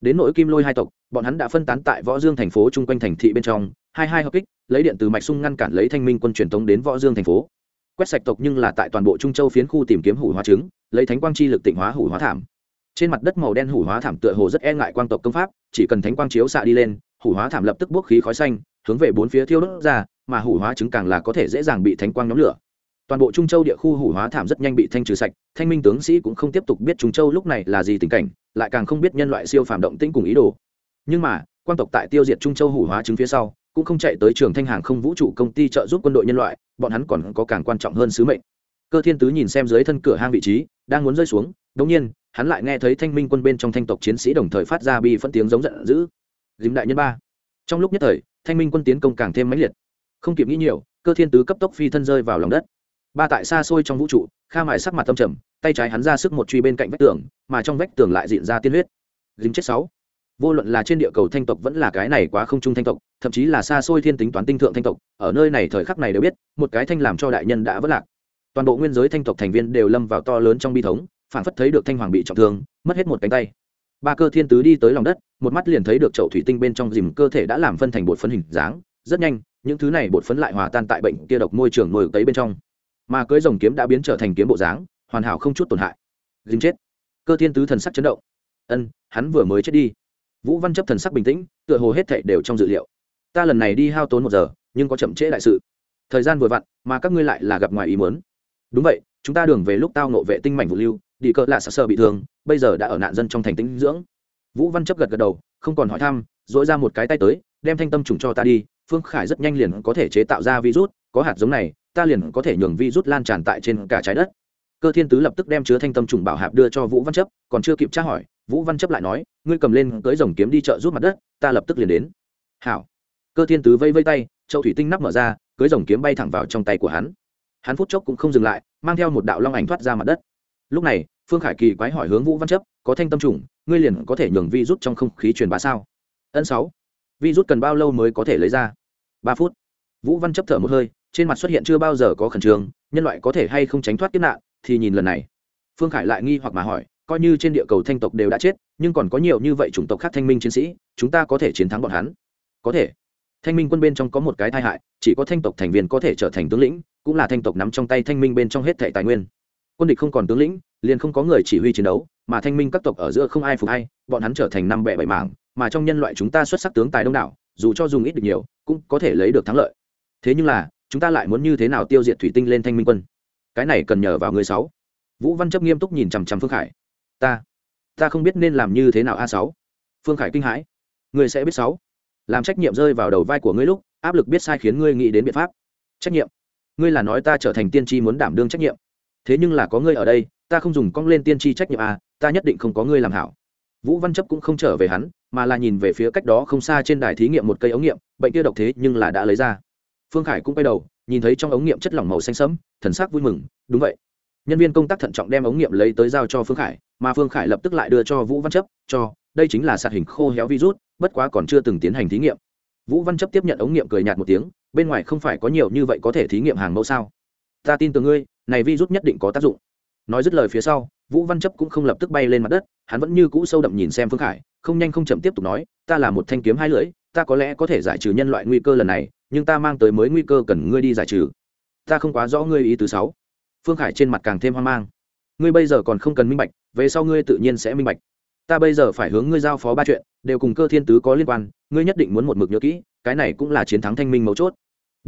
Đến nội kim lôi hai tộc, bọn hắn đã phân tán tại võ dương thành phố chung quanh thành thị bên trong, hai hai hợp kích, lấy điện từ mạch sung ngăn cản lấy thanh minh quân truyền thống đến võ dương thành phố. Quét sạch tộc nhưng là tại toàn bộ trung châu phiến khu tìm kiếm hủ hóa trứng, lấy thánh quang chi lực tịnh hóa hủ hóa thảm. Trên mặt đất màu đen hủ hóa thảm tựa hồ rất e ngại quang tộc công pháp, chỉ cần thánh quang chiếu xạ đi lên, hủ hóa thảm lập tức bốc khí khói xanh hướng về bốn phía thiêu đốt ra, mà hủ hóa trứng càng là có thể dễ dàng bị thánh quang nhóm lửa. Toàn bộ trung châu địa khu hủ hóa thảm rất nhanh bị thanh trừ sạch, thanh minh tướng sĩ cũng không tiếp tục biết trung châu lúc này là gì tình cảnh, lại càng không biết nhân loại siêu phàm động tĩnh cùng ý đồ. Nhưng mà, quan tộc tại tiêu diệt trung châu hủ hóa trứng phía sau, cũng không chạy tới trường thanh hàng không vũ trụ công ty trợ giúp quân đội nhân loại, bọn hắn còn có càng quan trọng hơn sứ mệnh. Cơ thiên tứ nhìn xem dưới thân cửa hang vị trí, đang muốn rơi xuống, đống nhiên, hắn lại nghe thấy thanh minh quân bên trong thanh tộc chiến sĩ đồng thời phát ra bi phân tiếng giống giận dữ. Dìm đại nhân ba. Trong lúc nhất thời thanh minh quân tiến công càng thêm mãnh liệt. Không kịp nghĩ nhiều, cơ thiên tứ cấp tốc phi thân rơi vào lòng đất. Ba tại xa xôi trong vũ trụ, kha mài sắc mặt tâm trầm, tay trái hắn ra sức một truy bên cạnh vách tường, mà trong vách tường lại diện ra tiên huyết. Dính chết sáu. Vô luận là trên địa cầu thanh tộc vẫn là cái này quá không trung thanh tộc, thậm chí là xa xôi thiên tính toán tinh thượng thanh tộc, ở nơi này thời khắc này đều biết, một cái thanh làm cho đại nhân đã vất lạc. Toàn bộ nguyên giới thanh tộc thành viên đều lâm vào to lớn trong bi thống, phản phất thấy được thanh hoàng bị trọng thương, mất hết một cánh tay ba cơ thiên tứ đi tới lòng đất, một mắt liền thấy được chậu thủy tinh bên trong dìm cơ thể đã làm phân thành bột phấn hình dáng, rất nhanh, những thứ này bột phấn lại hòa tan tại bệnh kia độc môi trường nổi cấy bên trong. Mà cưới rồng kiếm đã biến trở thành kiếm bộ dáng, hoàn hảo không chút tổn hại. Dìm chết. Cơ thiên tứ thần sắc chấn động. Ân, hắn vừa mới chết đi. Vũ văn chấp thần sắc bình tĩnh, tựa hồ hết thảy đều trong dự liệu. Ta lần này đi hao tốn một giờ, nhưng có chậm trễ đại sự. Thời gian vừa vặn, mà các ngươi lại là gặp ngoài ý muốn. Đúng vậy, chúng ta đường về lúc tao nộ vệ tinh mảnh vụ lưu, đi cỡ lạ sợ sợ bị thương bây giờ đã ở nạn dân trong thành tĩnh dưỡng. Vũ văn chấp gật gật đầu, không còn hỏi thăm dỗi ra một cái tay tới, đem thanh tâm trùng cho ta đi, phương khải rất nhanh liền có thể chế tạo ra virus, có hạt giống này, ta liền có thể nhường virus lan tràn tại trên cả trái đất. Cơ thiên tứ lập tức đem chứa thanh tâm trùng bảo hạp đưa cho vũ văn chấp, còn chưa kịp tra hỏi, vũ văn chấp lại nói, ngươi cầm lên cưới rồng kiếm đi chợ giúp mặt đất, ta lập tức liền đến. Hảo. Cơ thiên tứ vây vây tay châu thủy tinh nắp mở ra cưới rồng kiếm bay thẳng vào trong tay của hắn. Hắn phút chốc cũng không dừng lại, mang theo một đạo long ảnh thoát ra mặt đất lúc này, phương khải kỳ quái hỏi hướng vũ văn chấp, có thanh tâm trùng, ngươi liền có thể nhường vi rút trong không khí truyền bá sao? Ân sáu. Vi rút cần bao lâu mới có thể lấy ra? Ba phút. Vũ văn chấp thở một hơi, trên mặt xuất hiện chưa bao giờ có khẩn trương, nhân loại có thể hay không tránh thoát kiếp nạn, thì nhìn lần này. Phương khải lại nghi hoặc mà hỏi, coi như trên địa cầu thanh tộc đều đã chết, nhưng còn có nhiều như vậy chủng tộc khác thanh minh chiến sĩ, chúng ta có thể chiến thắng bọn hắn? Có thể. Thanh minh quân bên trong có một cái tai hại, chỉ có thanh tộc thành viên có thể trở thành tướng lĩnh, cũng là thanh tộc nắm trong tay thanh minh bên trong hết thẻ tài nguyên quân địch không còn tướng lĩnh, liền không có người chỉ huy chiến đấu, mà thanh minh các tộc ở giữa không ai phục hay bọn hắn trở thành năm bẻ bảy mảng, mà trong nhân loại chúng ta xuất sắc tướng tài đông đảo, dù cho dùng ít được nhiều, cũng có thể lấy được thắng lợi. Thế nhưng là, chúng ta lại muốn như thế nào tiêu diệt thủy tinh lên thanh minh quân? Cái này cần nhờ vào người sáu. Vũ văn chấp nghiêm túc nhìn chằm chằm phương khải. Ta ta không biết nên làm như thế nào a sáu. Phương khải kinh hãi. Ngươi sẽ biết sáu. Làm trách nhiệm rơi vào đầu vai của ngươi lúc, áp lực biết sai khiến ngươi nghĩ đến biện pháp. Trách nhiệm. Ngươi là nói ta trở thành tiên tri muốn đảm đương trách nhiệm thế nhưng là có ngươi ở đây, ta không dùng cong lên tiên tri trách nhiệm à? ta nhất định không có ngươi làm hảo. Vũ văn chấp cũng không trở về hắn, mà là nhìn về phía cách đó không xa trên đài thí nghiệm một cây ống nghiệm, bệnh kia độc thế nhưng là đã lấy ra. Phương khải cũng quay đầu, nhìn thấy trong ống nghiệm chất lỏng màu xanh sẫm, thần sắc vui mừng, đúng vậy. Nhân viên công tác thận trọng đem ống nghiệm lấy tới giao cho phương khải, mà phương khải lập tức lại đưa cho vũ văn chấp, cho, đây chính là sạt hình khô héo virus, bất quá còn chưa từng tiến hành thí nghiệm. Vũ văn chấp tiếp nhận ống nghiệm cười nhạt một tiếng, bên ngoài không phải có nhiều như vậy có thể thí nghiệm hàng mẫu sao? Ta tin từ ngươi này vi rút nhất định có tác dụng. Nói dứt lời phía sau, vũ văn chấp cũng không lập tức bay lên mặt đất, hắn vẫn như cũ sâu đậm nhìn xem phương khải, không nhanh không chậm tiếp tục nói, ta là một thanh kiếm hai lưỡi, ta có lẽ có thể giải trừ nhân loại nguy cơ lần này, nhưng ta mang tới mới nguy cơ cần ngươi đi giải trừ. Ta không quá rõ ngươi ý thứ sáu phương khải trên mặt càng thêm hoang mang. Ngươi bây giờ còn không cần minh bạch, về sau ngươi tự nhiên sẽ minh bạch. Ta bây giờ phải hướng ngươi giao phó ba chuyện, đều cùng cơ thiên tứ có liên quan, ngươi nhất định muốn một mực nhớ kỹ, cái này cũng là chiến thắng thanh minh mấu chốt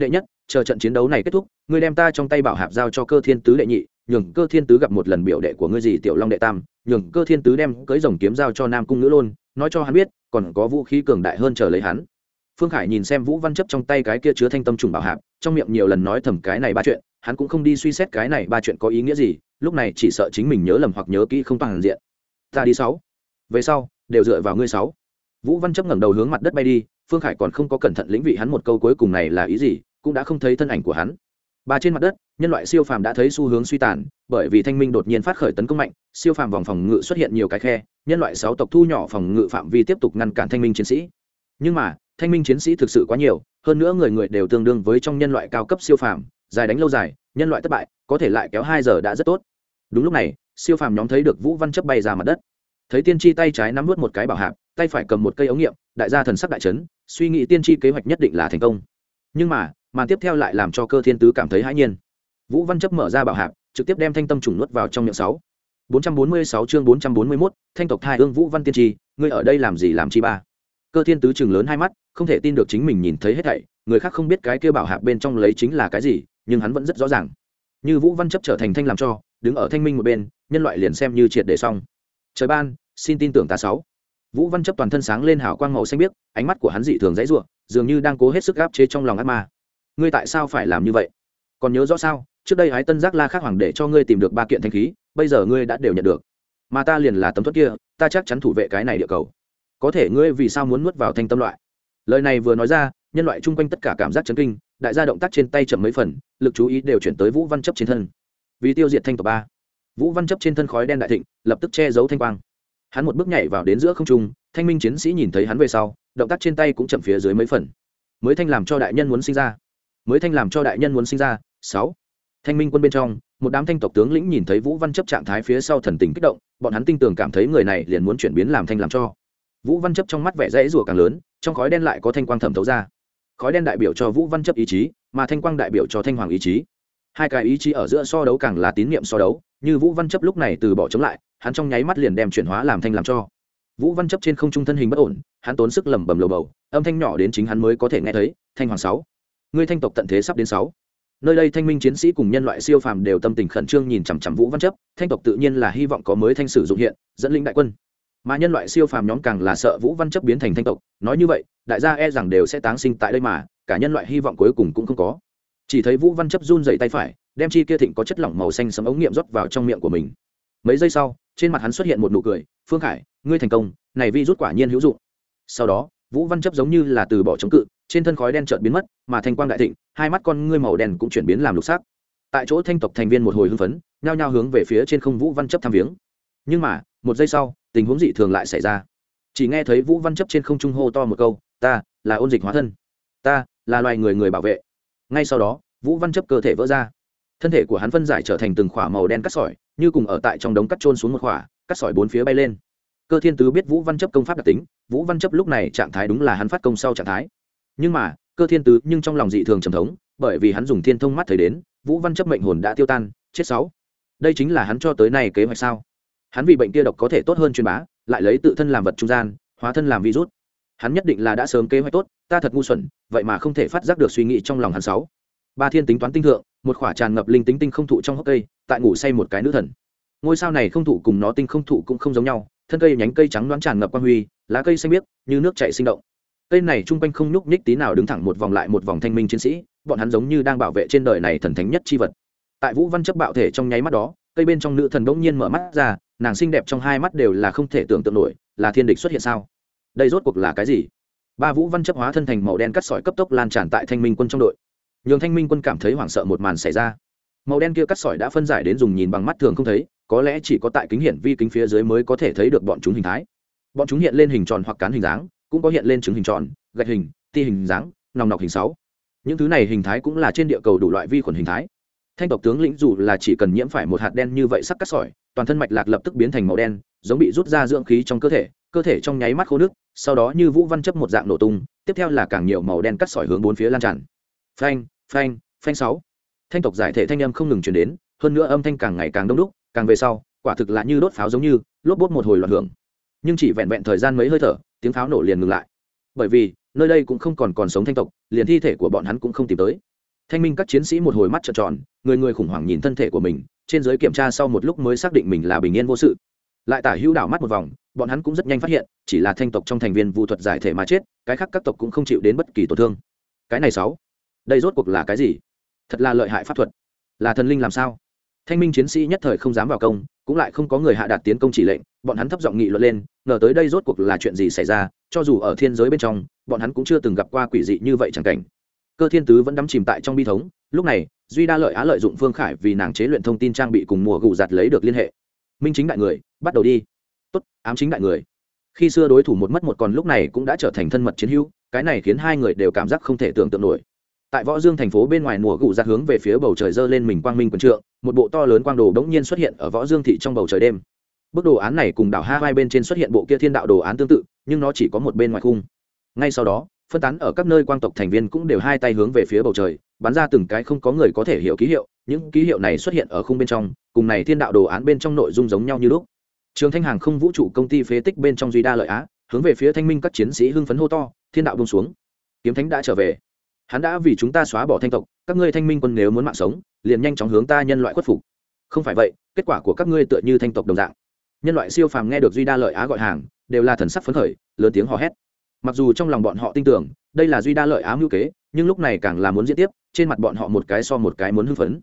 đệ nhất, chờ trận chiến đấu này kết thúc, ngươi đem ta trong tay bảo hạp giao cho cơ thiên tứ đệ nhị, nhường cơ thiên tứ gặp một lần biểu đệ của ngươi gì tiểu long đệ tam, nhường cơ thiên tứ đem cưới rồng kiếm giao cho nam cung nữ lôn, nói cho hắn biết, còn có vũ khí cường đại hơn chờ lấy hắn. Phương khải nhìn xem vũ văn chấp trong tay cái kia chứa thanh tâm trùng bảo hạp, trong miệng nhiều lần nói thầm cái này ba chuyện, hắn cũng không đi suy xét cái này ba chuyện có ý nghĩa gì, lúc này chỉ sợ chính mình nhớ lầm hoặc nhớ kỹ không toàn diện. Ta đi sáu. Về sau, đều dựa vào ngươi sáu. Vũ văn chấp ngẩng đầu hướng mặt đất bay đi, phương khải còn không có cẩn thận lĩnh vị hắn một câu cuối cùng này là ý gì cũng đã không thấy thân ảnh của hắn. Ba trên mặt đất nhân loại siêu phàm đã thấy xu hướng suy tàn bởi vì thanh minh đột nhiên phát khởi tấn công mạnh siêu phàm vòng phòng ngự xuất hiện nhiều cái khe nhân loại sáu tộc thu nhỏ phòng ngự phạm vi tiếp tục ngăn cản thanh minh chiến sĩ. Nhưng mà thanh minh chiến sĩ thực sự quá nhiều hơn nữa người người đều tương đương với trong nhân loại cao cấp siêu phàm dài đánh lâu dài nhân loại thất bại có thể lại kéo hai giờ đã rất tốt. Đúng lúc này siêu phàm nhóm thấy được vũ văn chấp bay ra mặt đất. Thấy tiên tri tay trái nắm nuốt một cái bảo hạp tay phải cầm một cây ống nghiệm đại gia thần sắc đại chấn, suy nghĩ tiên tri kế hoạch nhất định là thành công. Nhưng mà màn tiếp theo lại làm cho cơ thiên tứ cảm thấy hãi nhiên. Vũ văn chấp mở ra bảo hạp trực tiếp đem thanh tâm trùng nuốt vào trong miệng sáu. 446 chương 441, thanh tộc thai ương vũ văn tiên tri ngươi ở đây làm gì làm chi ba? Cơ thiên tứ chừng lớn hai mắt không thể tin được chính mình nhìn thấy hết thảy người khác không biết cái kia bảo hạp bên trong lấy chính là cái gì nhưng hắn vẫn rất rõ ràng. Như vũ văn chấp trở thành thanh làm cho đứng ở thanh minh một bên nhân loại liền xem như triệt để xong. Trời ban xin tin tưởng ta sáu. Vũ văn chấp toàn thân sáng lên hào quang màu xanh biếc ánh mắt của hắn dị thường dãy ruộng dường như đang cố hết sức gáp chế trong lòng ác ma ngươi tại sao phải làm như vậy? Còn nhớ rõ sao? Trước đây Ái tân giác la khắc hoàng để cho ngươi tìm được ba kiện thanh khí, bây giờ ngươi đã đều nhận được. Mà ta liền là tấm thuất kia, ta chắc chắn thủ vệ cái này địa cầu. Có thể ngươi vì sao muốn nuốt vào thanh tâm loại? Lời này vừa nói ra, nhân loại chung quanh tất cả cảm giác chấn kinh, đại gia động tác trên tay chậm mấy phần, lực chú ý đều chuyển tới vũ văn chấp trên thân. Vì tiêu diệt thanh tộc ba, vũ văn chấp trên thân khói đen đại thịnh, lập tức che giấu thanh quang. Hắn một bước nhảy vào đến giữa không trung, thanh minh chiến sĩ nhìn thấy hắn về sau, động tác trên tay cũng chậm phía dưới mấy phần. Mới thanh làm cho đại nhân muốn sinh ra mới thanh làm cho đại nhân muốn sinh ra. Sáu. Thanh minh quân bên trong, một đám thanh tộc tướng lĩnh nhìn thấy vũ văn chấp trạng thái phía sau thần tình kích động, bọn hắn tin tưởng cảm thấy người này liền muốn chuyển biến làm thanh làm cho. Vũ văn chấp trong mắt vẻ rẽ rùa càng lớn, trong khói đen lại có thanh quang thẩm thấu ra. Khói đen đại biểu cho vũ văn chấp ý chí, mà thanh quang đại biểu cho thanh hoàng ý chí. Hai cái ý chí ở giữa so đấu càng là tín nhiệm so đấu, như vũ văn chấp lúc này từ bỏ chống lại, hắn trong nháy mắt liền đem chuyển hóa làm thanh làm cho. Vũ văn chấp trên không trung thân hình bất ổn, hắn tốn sức lẩm bẩm lầu bầu, âm thanh nhỏ đến chính hắn mới có thể nghe thấy, thanh hoàng sáu ngươi thanh tộc tận thế sắp đến sáu. Nơi đây thanh minh chiến sĩ cùng nhân loại siêu phàm đều tâm tình khẩn trương nhìn chằm chằm vũ văn chấp, thanh tộc tự nhiên là hy vọng có mới thanh sử dụng hiện, dẫn lĩnh đại quân. Mà nhân loại siêu phàm nhóm càng là sợ vũ văn chấp biến thành thanh tộc, nói như vậy, đại gia e rằng đều sẽ táng sinh tại đây mà, cả nhân loại hy vọng cuối cùng cũng không có. Chỉ thấy vũ văn chấp run dậy tay phải, đem chi kia thịnh có chất lỏng màu xanh sấm ống nghiệm rót vào trong miệng của mình. Mấy giây sau, trên mặt hắn xuất hiện một nụ cười, phương khải, ngươi thành công, này vi rút quả nhiên hữu dụng. Sau đó, vũ văn chấp giống như là từ bỏ chống cự trên thân khói đen chợt biến mất, mà thanh quang đại thịnh, hai mắt con ngươi màu đen cũng chuyển biến làm lục sắc. Tại chỗ thanh tộc thành viên một hồi hưng phấn, nhao nhao hướng về phía trên không vũ văn chấp tham viếng. Nhưng mà, một giây sau, tình huống dị thường lại xảy ra. Chỉ nghe thấy vũ văn chấp trên không trung hô to một câu, ta là ôn dịch hóa thân. Ta là loài người người bảo vệ. Ngay sau đó, vũ văn chấp cơ thể vỡ ra. Thân thể của hắn phân giải trở thành từng khỏa màu đen cắt sỏi, như cùng ở tại trong đống cắt trôn xuống một khỏa, cắt sỏi bốn phía bay lên. Cơ thiên tứ biết vũ văn chấp công pháp đặc tính, vũ văn chấp lúc này trạng thái đúng là hắn phát công sau trạng thái nhưng mà, cơ thiên tứ nhưng trong lòng dị thường trầm thống, bởi vì hắn dùng thiên thông mắt thấy đến, vũ văn chấp mệnh hồn đã tiêu tan, chết sáu. Đây chính là hắn cho tới nay kế hoạch sao? Hắn vì bệnh kia độc có thể tốt hơn truyền bá, lại lấy tự thân làm vật trung gian, hóa thân làm virus. Hắn nhất định là đã sớm kế hoạch tốt, ta thật ngu xuẩn, vậy mà không thể phát giác được suy nghĩ trong lòng hắn sáu. Ba thiên tính toán tinh thượng, một khỏa tràn ngập linh tính tinh không thụ trong hốc cây, tại ngủ say một cái nữ thần. Ngôi sao này không thụ cùng nó tinh không thụ cũng không giống nhau, thân cây nhánh cây trắng đoán tràn ngập quang huy, lá cây xanh biếc, như nước chảy sinh động cây này trung quanh không nhúc nhích tí nào đứng thẳng một vòng lại một vòng thanh minh chiến sĩ, bọn hắn giống như đang bảo vệ trên đời này thần thánh nhất chi vật. Tại vũ văn chấp bạo thể trong nháy mắt đó, cây bên trong nữ thần bỗng nhiên mở mắt ra, nàng xinh đẹp trong hai mắt đều là không thể tưởng tượng nổi, là thiên địch xuất hiện sao? Đây rốt cuộc là cái gì? Ba vũ văn chấp hóa thân thành màu đen cắt sỏi cấp tốc lan tràn tại thanh minh quân trong đội. Nhường thanh minh quân cảm thấy hoảng sợ một màn xảy ra. Màu đen kia cắt sỏi đã phân giải đến dùng nhìn bằng mắt thường không thấy, có lẽ chỉ có tại kính hiển vi kính phía dưới mới có thể thấy được bọn chúng hình thái. Bọn chúng hiện lên hình tròn hoặc cán hình dáng cũng có hiện lên trứng hình tròn, gạch hình, ti hình dáng, nòng nọc hình sáu. Những thứ này hình thái cũng là trên địa cầu đủ loại vi khuẩn hình thái. Thanh tộc tướng lĩnh dù là chỉ cần nhiễm phải một hạt đen như vậy sắc cắt sỏi, toàn thân mạch lạc lập tức biến thành màu đen, giống bị rút ra dưỡng khí trong cơ thể cơ thể trong nháy mắt khô nước, sau đó như vũ văn chấp một dạng nổ tung, tiếp theo là càng nhiều màu đen cắt sỏi hướng bốn phía lan tràn. Phanh phanh phanh sáu. Thanh tộc giải thể thanh âm không ngừng chuyển đến, hơn nữa âm thanh càng ngày càng đông đúc, càng về sau, quả thực là như đốt pháo giống như, lốp bốt một hồi loạn hưởng. Nhưng chỉ vẹn vẹn thời gian mấy hơi thở tiếng pháo nổ liền ngừng lại. Bởi vì, nơi đây cũng không còn còn sống thanh tộc, liền thi thể của bọn hắn cũng không tìm tới. Thanh minh các chiến sĩ một hồi mắt trợn tròn, người người khủng hoảng nhìn thân thể của mình, trên giới kiểm tra sau một lúc mới xác định mình là bình yên vô sự. Lại tả hữu đảo mắt một vòng, bọn hắn cũng rất nhanh phát hiện, chỉ là thanh tộc trong thành viên vụ thuật giải thể mà chết, cái khác các tộc cũng không chịu đến bất kỳ tổn thương. Cái này sáu, đây rốt cuộc là cái gì? Thật là lợi hại pháp thuật. Là thần linh làm sao? Thanh minh chiến sĩ nhất thời không dám vào công, cũng lại không có người hạ đạt tiến công chỉ lệnh, bọn hắn thấp giọng nghị luận lên, ngờ tới đây rốt cuộc là chuyện gì xảy ra, cho dù ở thiên giới bên trong, bọn hắn cũng chưa từng gặp qua quỷ dị như vậy chẳng cảnh. Cơ thiên tứ vẫn đắm chìm tại trong bi thống, lúc này, duy đa lợi á lợi dụng phương khải vì nàng chế luyện thông tin trang bị cùng mùa gù giặt lấy được liên hệ. Minh chính đại người, bắt đầu đi. Tốt, ám chính đại người. Khi xưa đối thủ một mất một còn lúc này cũng đã trở thành thân mật chiến hữu, cái này khiến hai người đều cảm giác không thể tưởng tượng nổi tại võ dương thành phố bên ngoài mùa gụ giặt hướng về phía bầu trời dơ lên mình quang minh quần trượng, một bộ to lớn quang đồ đống nhiên xuất hiện ở võ dương thị trong bầu trời đêm. Bức đồ án này cùng đảo ha vai bên trên xuất hiện bộ kia thiên đạo đồ án tương tự, nhưng nó chỉ có một bên ngoài khung. Ngay sau đó, phân tán ở các nơi quang tộc thành viên cũng đều hai tay hướng về phía bầu trời, bắn ra từng cái không có người có thể hiểu ký hiệu, những ký hiệu này xuất hiện ở khung bên trong, cùng này thiên đạo đồ án bên trong nội dung giống nhau như lúc. Trường thanh hàng không vũ trụ công ty phế tích bên trong duy đa lợi á, hướng về phía thanh minh các chiến sĩ hưng phấn hô to, thiên đạo bông xuống. Kiếm thánh đã trở về hắn đã vì chúng ta xóa bỏ thanh tộc, các ngươi thanh minh quân nếu muốn mạng sống, liền nhanh chóng hướng ta nhân loại khuất phục. Không phải vậy, kết quả của các ngươi tựa như thanh tộc đồng dạng. Nhân loại siêu phàm nghe được duy đa lợi á gọi hàng, đều là thần sắc phấn khởi, lớn tiếng hò hét. Mặc dù trong lòng bọn họ tin tưởng, đây là duy đa lợi á mưu kế, nhưng lúc này càng là muốn diễn tiếp, trên mặt bọn họ một cái so một cái muốn hưng phấn.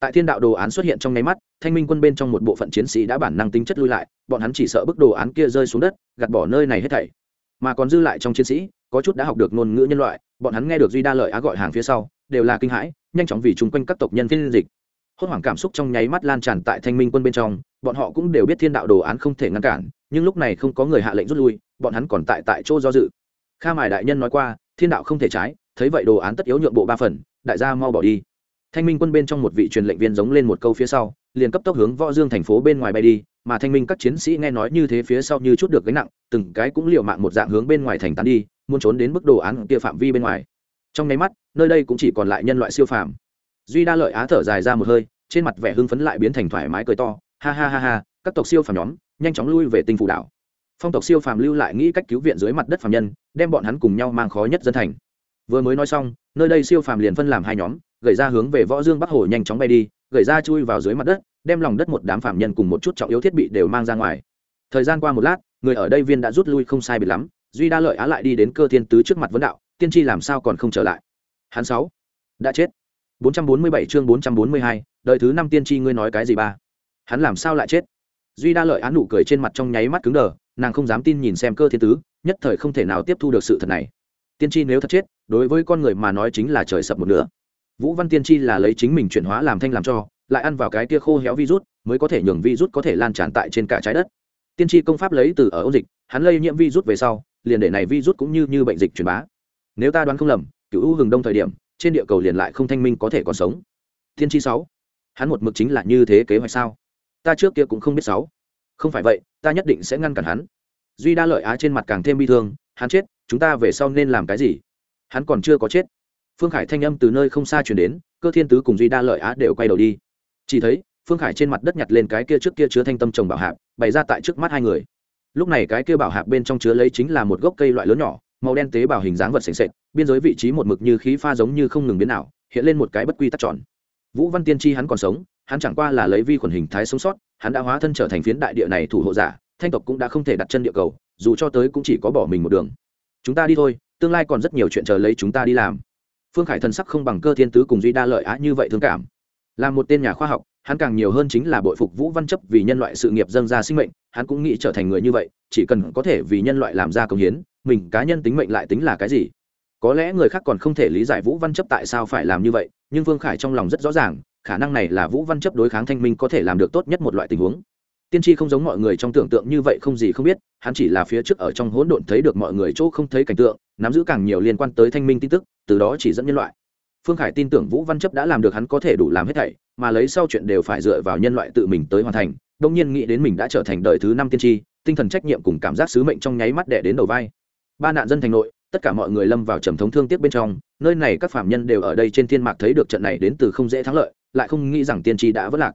Tại thiên đạo đồ án xuất hiện trong nháy mắt, thanh minh quân bên trong một bộ phận chiến sĩ đã bản năng tính chất lui lại, bọn hắn chỉ sợ bức đồ án kia rơi xuống đất, gạt bỏ nơi này hết thảy. Mà còn dư lại trong chiến sĩ có chút đã học được ngôn ngữ nhân loại, bọn hắn nghe được duy đa lợi á gọi hàng phía sau, đều là kinh hãi, nhanh chóng vì chung quanh các tộc nhân phiên dịch. Hốt hoảng cảm xúc trong nháy mắt lan tràn tại thanh minh quân bên trong, bọn họ cũng đều biết thiên đạo đồ án không thể ngăn cản, nhưng lúc này không có người hạ lệnh rút lui, bọn hắn còn tại tại chỗ do dự. Kha mài đại nhân nói qua, thiên đạo không thể trái, thấy vậy đồ án tất yếu nhượng bộ ba phần, đại gia mau bỏ đi. Thanh minh quân bên trong một vị truyền lệnh viên giống lên một câu phía sau, liền cấp tốc hướng võ dương thành phố bên ngoài bay đi, mà thanh minh các chiến sĩ nghe nói như thế phía sau như chút được gánh nặng, từng cái cũng liều mạng một dạng hướng bên ngoài thành tán đi muốn trốn đến bức đồ án kia phạm vi bên ngoài. Trong nháy mắt, nơi đây cũng chỉ còn lại nhân loại siêu phàm. Duy đa lợi á thở dài ra một hơi, trên mặt vẻ hưng phấn lại biến thành thoải mái cười to, ha ha ha ha, các tộc siêu phàm nhóm, nhanh chóng lui về tinh phủ đảo. Phong tộc siêu phàm lưu lại nghĩ cách cứu viện dưới mặt đất phàm nhân, đem bọn hắn cùng nhau mang khó nhất dân thành. Vừa mới nói xong, nơi đây siêu phàm liền phân làm hai nhóm, gầy ra hướng về võ dương bắc hồ nhanh chóng bay đi, gầy ra chui vào dưới mặt đất, đem lòng đất một đám phàm nhân cùng một chút trọng yếu thiết bị đều mang ra ngoài. Thời gian qua một lát, người ở đây viên đã rút lui không sai biệt lắm duy đa lợi á lại đi đến cơ thiên tứ trước mặt vấn đạo tiên tri làm sao còn không trở lại? Hắn sáu đã chết. 447 chương 442, đời thứ năm tiên tri ngươi nói cái gì ba? Hắn làm sao lại chết? Duy đa lợi án nụ cười trên mặt trong nháy mắt cứng đờ nàng không dám tin nhìn xem cơ thiên tứ nhất thời không thể nào tiếp thu được sự thật này. Tiên tri nếu thật chết đối với con người mà nói chính là trời sập một nửa. Vũ văn tiên tri là lấy chính mình chuyển hóa làm thanh làm cho lại ăn vào cái kia khô héo virus mới có thể nhường virus có thể lan tràn tại trên cả trái đất. Tiên tri công pháp lấy từ ở ôn dịch hắn lây nhiễm virus về sau liền để này virus cũng như như bệnh dịch truyền bá. Nếu ta đoán không lầm, cựu u hừng đông thời điểm, trên địa cầu liền lại không thanh minh có thể còn sống. Thiên chi sáu, hắn một mực chính là như thế kế hoạch sao? Ta trước kia cũng không biết sáu. Không phải vậy, ta nhất định sẽ ngăn cản hắn. Duy đa lợi á trên mặt càng thêm bi thương, hắn chết, chúng ta về sau nên làm cái gì? Hắn còn chưa có chết. Phương khải thanh âm từ nơi không xa truyền đến, cơ thiên tứ cùng duy đa lợi á đều quay đầu đi. Chỉ thấy, phương khải trên mặt đất nhặt lên cái kia trước kia chứa thanh tâm trồng bảo hạp, bày ra tại trước mắt hai người lúc này cái kia bảo hạp bên trong chứa lấy chính là một gốc cây loại lớn nhỏ, màu đen tế bào hình dáng vật sềnh sệt, biên giới vị trí một mực như khí pha giống như không ngừng biến nào hiện lên một cái bất quy tắc tròn. Vũ văn tiên tri hắn còn sống, hắn chẳng qua là lấy vi khuẩn hình thái sống sót, hắn đã hóa thân trở thành phiến đại địa này thủ hộ giả, thanh tộc cũng đã không thể đặt chân địa cầu, dù cho tới cũng chỉ có bỏ mình một đường. Chúng ta đi thôi, tương lai còn rất nhiều chuyện chờ lấy chúng ta đi làm. Phương khải thần sắc không bằng cơ thiên tứ cùng duy đa lợi á như vậy thương cảm. Là một tên nhà khoa học, hắn càng nhiều hơn chính là bội phục vũ văn chấp vì nhân loại sự nghiệp dâng ra sinh mệnh hắn cũng nghĩ trở thành người như vậy, chỉ cần có thể vì nhân loại làm ra công hiến, mình cá nhân tính mệnh lại tính là cái gì? Có lẽ người khác còn không thể lý giải vũ văn chấp tại sao phải làm như vậy, nhưng vương khải trong lòng rất rõ ràng, khả năng này là vũ văn chấp đối kháng thanh minh có thể làm được tốt nhất một loại tình huống. Tiên tri không giống mọi người trong tưởng tượng như vậy không gì không biết, hắn chỉ là phía trước ở trong hỗn độn thấy được mọi người chỗ không thấy cảnh tượng, nắm giữ càng nhiều liên quan tới thanh minh tin tức, từ đó chỉ dẫn nhân loại. Phương khải tin tưởng vũ văn chấp đã làm được hắn có thể đủ làm hết thảy, mà lấy sau chuyện đều phải dựa vào nhân loại tự mình tới hoàn thành đông nhiên nghĩ đến mình đã trở thành đời thứ năm tiên tri, tinh thần trách nhiệm cùng cảm giác sứ mệnh trong nháy mắt đẻ đến đầu vai ba nạn dân thành nội, tất cả mọi người lâm vào trầm thống thương tiếc bên trong, nơi này các phạm nhân đều ở đây trên thiên mạc thấy được trận này đến từ không dễ thắng lợi, lại không nghĩ rằng tiên tri đã vất lạc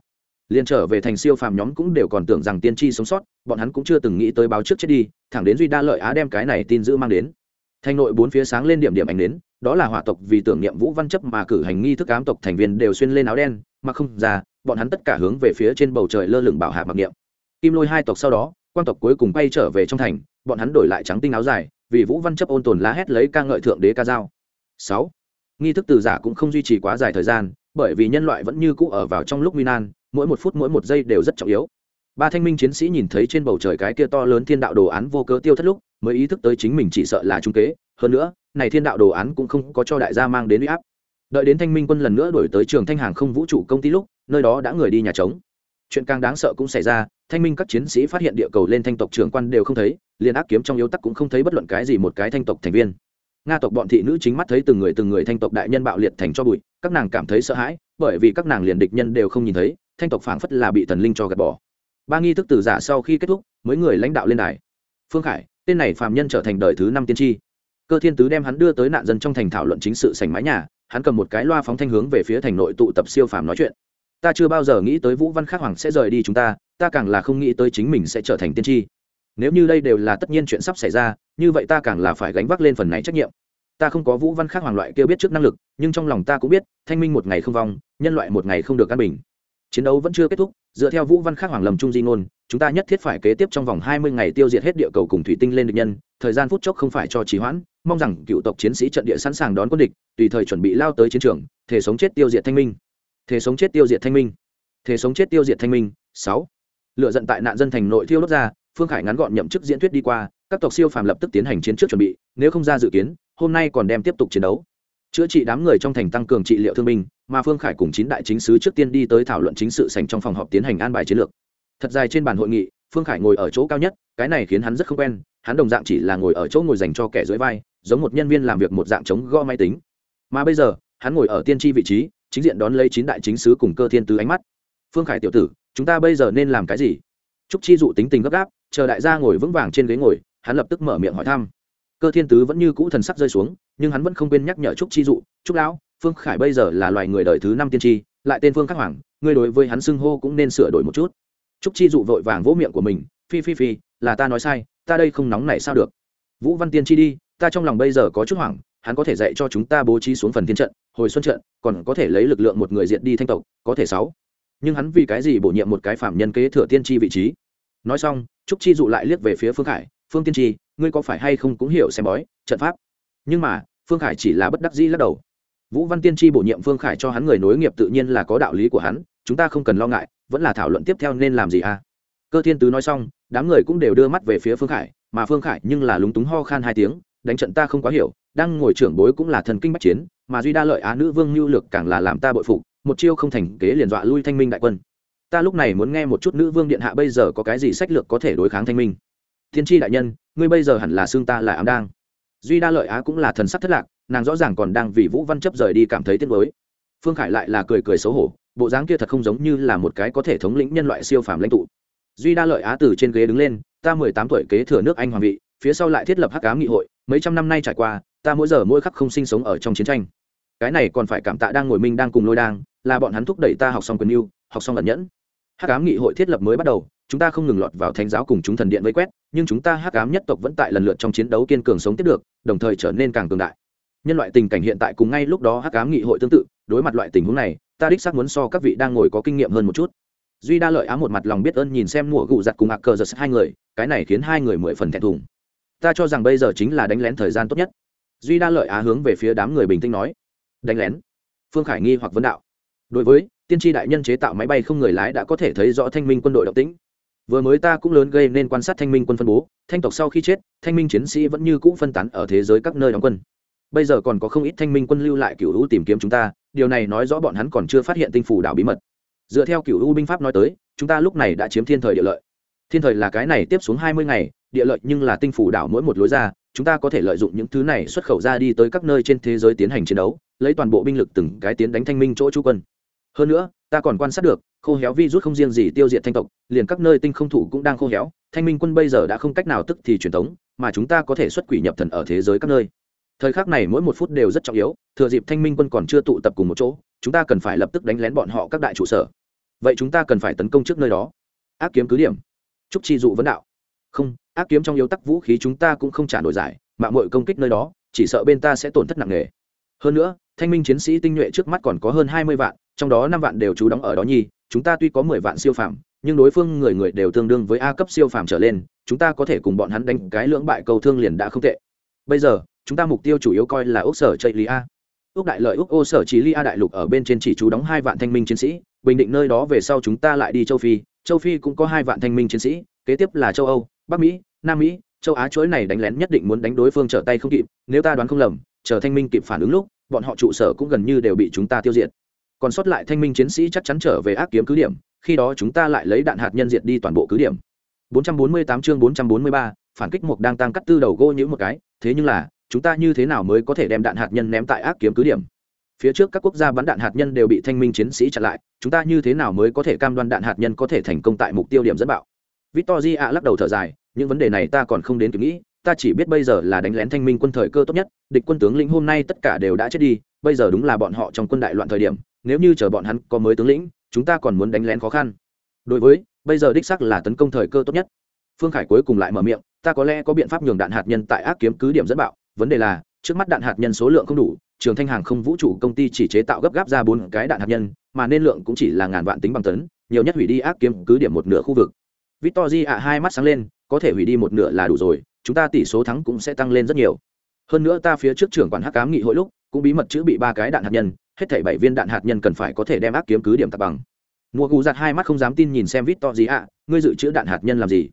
liền trở về thành siêu phàm nhóm cũng đều còn tưởng rằng tiên tri sống sót, bọn hắn cũng chưa từng nghĩ tới báo trước chết đi, thẳng đến duy đa lợi á đem cái này tin giữ mang đến thành nội bốn phía sáng lên điểm điểm ảnh đến đó là hỏa tộc vì tưởng niệm vũ văn chấp mà cử hành nghi thức ám tộc thành viên đều xuyên lên áo đen mà không già bọn hắn tất cả hướng về phía trên bầu trời lơ lửng bảo hạ mặc niệm. Kim lôi hai tộc sau đó quan tộc cuối cùng bay trở về trong thành, bọn hắn đổi lại trắng tinh áo dài, vì vũ văn chấp ôn tồn lá hét lấy ca ngợi thượng đế ca dao. Sáu, nghi thức từ giả cũng không duy trì quá dài thời gian, bởi vì nhân loại vẫn như cũ ở vào trong lúc nguy nan, mỗi một phút mỗi một giây đều rất trọng yếu. Ba thanh minh chiến sĩ nhìn thấy trên bầu trời cái kia to lớn thiên đạo đồ án vô cớ tiêu thất lúc, mới ý thức tới chính mình chỉ sợ là trung kế. Hơn nữa, này thiên đạo đồ án cũng không có cho đại gia mang đến uy áp. Đợi đến thanh minh quân lần nữa đổi tới trường thanh hàng không vũ trụ công ty lúc nơi đó đã người đi nhà trống. Chuyện càng đáng sợ cũng xảy ra, thanh minh các chiến sĩ phát hiện địa cầu lên thanh tộc trưởng quan đều không thấy, liền ác kiếm trong yếu tắc cũng không thấy bất luận cái gì một cái thanh tộc thành viên. Nga tộc bọn thị nữ chính mắt thấy từng người từng người thanh tộc đại nhân bạo liệt thành cho bụi, các nàng cảm thấy sợ hãi, bởi vì các nàng liền địch nhân đều không nhìn thấy, thanh tộc phảng phất là bị thần linh cho gạt bỏ. Ba nghi thức tử giả sau khi kết thúc, mấy người lãnh đạo lên đài. Phương khải, tên này phạm nhân trở thành đời thứ năm tiên tri. Cơ thiên tứ đem hắn đưa tới nạn dân trong thành thảo luận chính sự sành mái nhà, hắn cầm một cái loa phóng thanh hướng về phía thành nội tụ tập siêu phàm nói chuyện ta chưa bao giờ nghĩ tới vũ văn khắc hoàng sẽ rời đi chúng ta ta càng là không nghĩ tới chính mình sẽ trở thành tiên tri. Nếu như đây đều là tất nhiên chuyện sắp xảy ra, như vậy ta càng là phải gánh vác lên phần này trách nhiệm. Ta không có vũ văn khắc hoàng loại kêu biết trước năng lực, nhưng trong lòng ta cũng biết, thanh minh một ngày không vong, nhân loại một ngày không được căn bình. Chiến đấu vẫn chưa kết thúc, dựa theo vũ văn khắc hoàng lầm trung di ngôn, chúng ta nhất thiết phải kế tiếp trong vòng hai mươi ngày tiêu diệt hết địa cầu cùng thủy tinh lên địch nhân, thời gian phút chốc không phải cho trì hoãn, mong rằng cựu tộc chiến sĩ trận địa sẵn sàng đón quân địch, tùy thời chuẩn bị lao tới chiến trường, thể sống chết tiêu diệt thanh minh thế sống chết tiêu diệt thanh minh. Thế sống chết tiêu diệt thanh minh, sáu. Lựa giận tại nạn dân thành nội thiêu đốt ra, phương khải ngắn gọn nhậm chức diễn thuyết đi qua, các tộc siêu phàm lập tức tiến hành chiến trước chuẩn bị, nếu không ra dự kiến, hôm nay còn đem tiếp tục chiến đấu. Chữa trị đám người trong thành tăng cường trị liệu thương binh, mà phương khải cùng chín đại chính sứ trước tiên đi tới thảo luận chính sự sành trong phòng họp tiến hành an bài chiến lược. Thật dài trên bàn hội nghị, phương khải ngồi ở chỗ cao nhất, cái này khiến hắn rất không quen, hắn đồng dạng chỉ là ngồi ở chỗ ngồi dành cho kẻ dưới vai, giống một nhân viên làm việc một dạng chống gõ máy tính. Mà bây giờ, hắn ngồi ở tiên tri vị trí chính diện đón lấy chín đại chính sứ cùng cơ thiên tứ ánh mắt. Phương khải tiểu tử, chúng ta bây giờ nên làm cái gì? Trúc chi dụ tính tình gấp gáp, chờ đại gia ngồi vững vàng trên ghế ngồi, hắn lập tức mở miệng hỏi thăm. Cơ thiên tứ vẫn như cũ thần sắc rơi xuống, nhưng hắn vẫn không quên nhắc nhở trúc chi dụ, trúc lão, phương khải bây giờ là loài người đời thứ năm tiên tri, lại tên phương khắc hoàng, ngươi đối với hắn xưng hô cũng nên sửa đổi một chút. Trúc chi dụ vội vàng vỗ miệng của mình, phi phi phi, là ta nói sai, ta đây không nóng này sao được? Vũ văn tiên tri đi, ta trong lòng bây giờ có chút hoảng hắn có thể dạy cho chúng ta bố trí xuống phần thiên trận, hồi xuân trận, còn có thể lấy lực lượng một người diện đi thanh tộc, có thể sáu. Nhưng hắn vì cái gì bổ nhiệm một cái phạm nhân kế thừa tiên tri vị trí? Nói xong, trúc chi dụ lại liếc về phía phương khải, phương tiên tri, ngươi có phải hay không cũng hiểu xem bói, trận pháp? Nhưng mà, phương khải chỉ là bất đắc dĩ lắc đầu. Vũ văn tiên tri bổ nhiệm phương khải cho hắn người nối nghiệp tự nhiên là có đạo lý của hắn, chúng ta không cần lo ngại, vẫn là thảo luận tiếp theo nên làm gì à? Cơ thiên tứ nói xong, đám người cũng đều đưa mắt về phía phương khải, mà phương khải nhưng là lúng túng ho khan hai tiếng, đánh trận ta không quá hiểu đang ngồi trưởng bối cũng là thần kinh bách chiến, mà duy đa lợi á nữ vương lưu lược càng là làm ta bội phục, một chiêu không thành kế liền dọa lui thanh minh đại quân. Ta lúc này muốn nghe một chút nữ vương điện hạ bây giờ có cái gì sách lược có thể đối kháng thanh minh. Thiên tri đại nhân, ngươi bây giờ hẳn là xương ta là ám đang. Duy đa lợi á cũng là thần sắc thất lạc, nàng rõ ràng còn đang vì vũ văn chấp rời đi cảm thấy tiếc mới phương khải lại là cười cười xấu hổ, bộ dáng kia thật không giống như là một cái có thể thống lĩnh nhân loại siêu phàm lãnh tụ. Duy đa lợi á từ trên ghế đứng lên, ta mười tám tuổi kế thừa nước anh hoàng vị, phía sau lại thiết lập hắc ám nghị hội, mấy trăm năm nay trải qua ta mỗi giờ mỗi khắc không sinh sống ở trong chiến tranh. Cái này còn phải cảm tạ đang ngồi minh đang cùng lôi đang, là bọn hắn thúc đẩy ta học xong quyền yêu học xong ẩn nhẫn. Hắc ám nghị hội thiết lập mới bắt đầu, chúng ta không ngừng lọt vào thánh giáo cùng chúng thần điện vây quét, nhưng chúng ta hắc ám nhất tộc vẫn tại lần lượt trong chiến đấu kiên cường sống tiếp được, đồng thời trở nên càng cường đại. Nhân loại tình cảnh hiện tại cùng ngay lúc đó hắc ám nghị hội tương tự, đối mặt loại tình huống này, ta đích xác muốn so các vị đang ngồi có kinh nghiệm hơn một chút. Duy đa lợi á một mặt lòng biết ơn nhìn xem mùa gụ giặt cùng ạc cờ giật hai người, cái này khiến hai người mười phần thẹn thùng. Ta cho rằng bây giờ chính là đánh lén thời gian tốt nhất duy đa lợi á hướng về phía đám người bình tĩnh nói, đánh lén. Phương khải nghi hoặc vấn đạo, đối với, tiên tri đại nhân chế tạo máy bay không người lái đã có thể thấy rõ thanh minh quân đội động tĩnh. Vừa mới ta cũng lớn gây nên quan sát thanh minh quân phân bố, thanh tộc sau khi chết, thanh minh chiến sĩ vẫn như cũ phân tán ở thế giới các nơi đóng quân. Bây giờ còn có không ít thanh minh quân lưu lại cựu hữu tìm kiếm chúng ta, điều này nói rõ bọn hắn còn chưa phát hiện tinh phủ đảo bí mật. Dựa theo cựu hữu binh pháp nói tới, chúng ta lúc này đã chiếm thiên thời địa lợi. Thiên thời là cái này tiếp xuống hai mươi ngày địa lợi nhưng là tinh phủ đảo mỗi một lối ra, chúng ta có thể lợi dụng những thứ này xuất khẩu ra đi tới các nơi trên thế giới tiến hành chiến đấu, lấy toàn bộ binh lực từng cái tiến đánh thanh minh chỗ chú quân. Hơn nữa, ta còn quan sát được, khô héo vi rút không riêng gì tiêu diệt thanh tộc, liền các nơi tinh không thủ cũng đang khô héo, thanh minh quân bây giờ đã không cách nào tức thì truyền thống, mà chúng ta có thể xuất quỷ nhập thần ở thế giới các nơi. Thời khắc này mỗi một phút đều rất trọng yếu, thừa dịp thanh minh quân còn chưa tụ tập cùng một chỗ, chúng ta cần phải lập tức đánh lén bọn họ các đại trụ sở. Vậy chúng ta cần phải tấn công trước nơi đó. Ác kiếm cứ điểm. Trúc chi dụ vấn đạo. Không ác kiếm trong yếu tắc vũ khí chúng ta cũng không trả nổi giải, mạng mội công kích nơi đó, chỉ sợ bên ta sẽ tổn thất nặng nề. Hơn nữa, thanh minh chiến sĩ tinh nhuệ trước mắt còn có hơn hai mươi vạn, trong đó năm vạn đều trú đóng ở đó nhi, chúng ta tuy có mười vạn siêu phàm, nhưng đối phương người người đều tương đương với a cấp siêu phàm trở lên, chúng ta có thể cùng bọn hắn đánh cái lưỡng bại cầu thương liền đã không tệ. Bây giờ, chúng ta mục tiêu chủ yếu coi là ốc sở chạy lý a. Ốc đại lợi ốc ô sở trí li a đại lục ở bên trên chỉ trú đóng hai vạn thanh minh chiến sĩ, bình định nơi đó về sau chúng ta lại đi châu phi châu phi cũng có hai vạn thanh minh chiến sĩ, kế tiếp là châu âu bắc mỹ nam mỹ châu á chuỗi này đánh lén nhất định muốn đánh đối phương trở tay không kịp nếu ta đoán không lầm chờ thanh minh kịp phản ứng lúc bọn họ trụ sở cũng gần như đều bị chúng ta tiêu diệt. Còn sót lại thanh minh chiến sĩ chắc chắn trở về ác kiếm cứ điểm khi đó chúng ta lại lấy đạn hạt nhân diệt đi toàn bộ cứ điểm. 448 chương 443, phản kích mục đang tăng cắt tư đầu gô như một cái thế nhưng là chúng ta như thế nào mới có thể đem đạn hạt nhân ném tại ác kiếm cứ điểm? Phía trước các quốc gia bắn đạn hạt nhân đều bị thanh minh chiến sĩ chặn lại chúng ta như thế nào mới có thể cam đoan đạn hạt nhân có thể thành công tại mục tiêu điểm dẫn bạo? Victory ạ lắc đầu thở dài, những vấn đề này ta còn không đến kịp nghĩ, ta chỉ biết bây giờ là đánh lén thanh minh quân thời cơ tốt nhất, địch quân tướng lĩnh hôm nay tất cả đều đã chết đi, bây giờ đúng là bọn họ trong quân đại loạn thời điểm, nếu như chờ bọn hắn có mới tướng lĩnh, chúng ta còn muốn đánh lén khó khăn. Đối với, bây giờ đích xác là tấn công thời cơ tốt nhất. Phương khải cuối cùng lại mở miệng, ta có lẽ có biện pháp nhường đạn hạt nhân tại ác kiếm cứ điểm dẫn bạo, vấn đề là, trước mắt đạn hạt nhân số lượng không đủ, trường thanh hàng không vũ trụ công ty chỉ chế tạo gấp gáp ra bốn cái đạn hạt nhân, mà nên lượng cũng chỉ là ngàn vạn tính bằng tấn, nhiều nhất hủy đi ác kiếm cứ điểm một nửa khu vực. Victory ạ hai mắt sáng lên, có thể hủy đi một nửa là đủ rồi, chúng ta tỷ số thắng cũng sẽ tăng lên rất nhiều. Hơn nữa ta phía trước trưởng quản hắc ám nghị hội lúc, cũng bí mật chữ bị ba cái đạn hạt nhân, hết thảy bảy viên đạn hạt nhân cần phải có thể đem ác kiếm cứ điểm tập bằng. Mùa gù giật hai mắt không dám tin nhìn xem Victory ạ ngươi dự trữ đạn hạt nhân làm gì?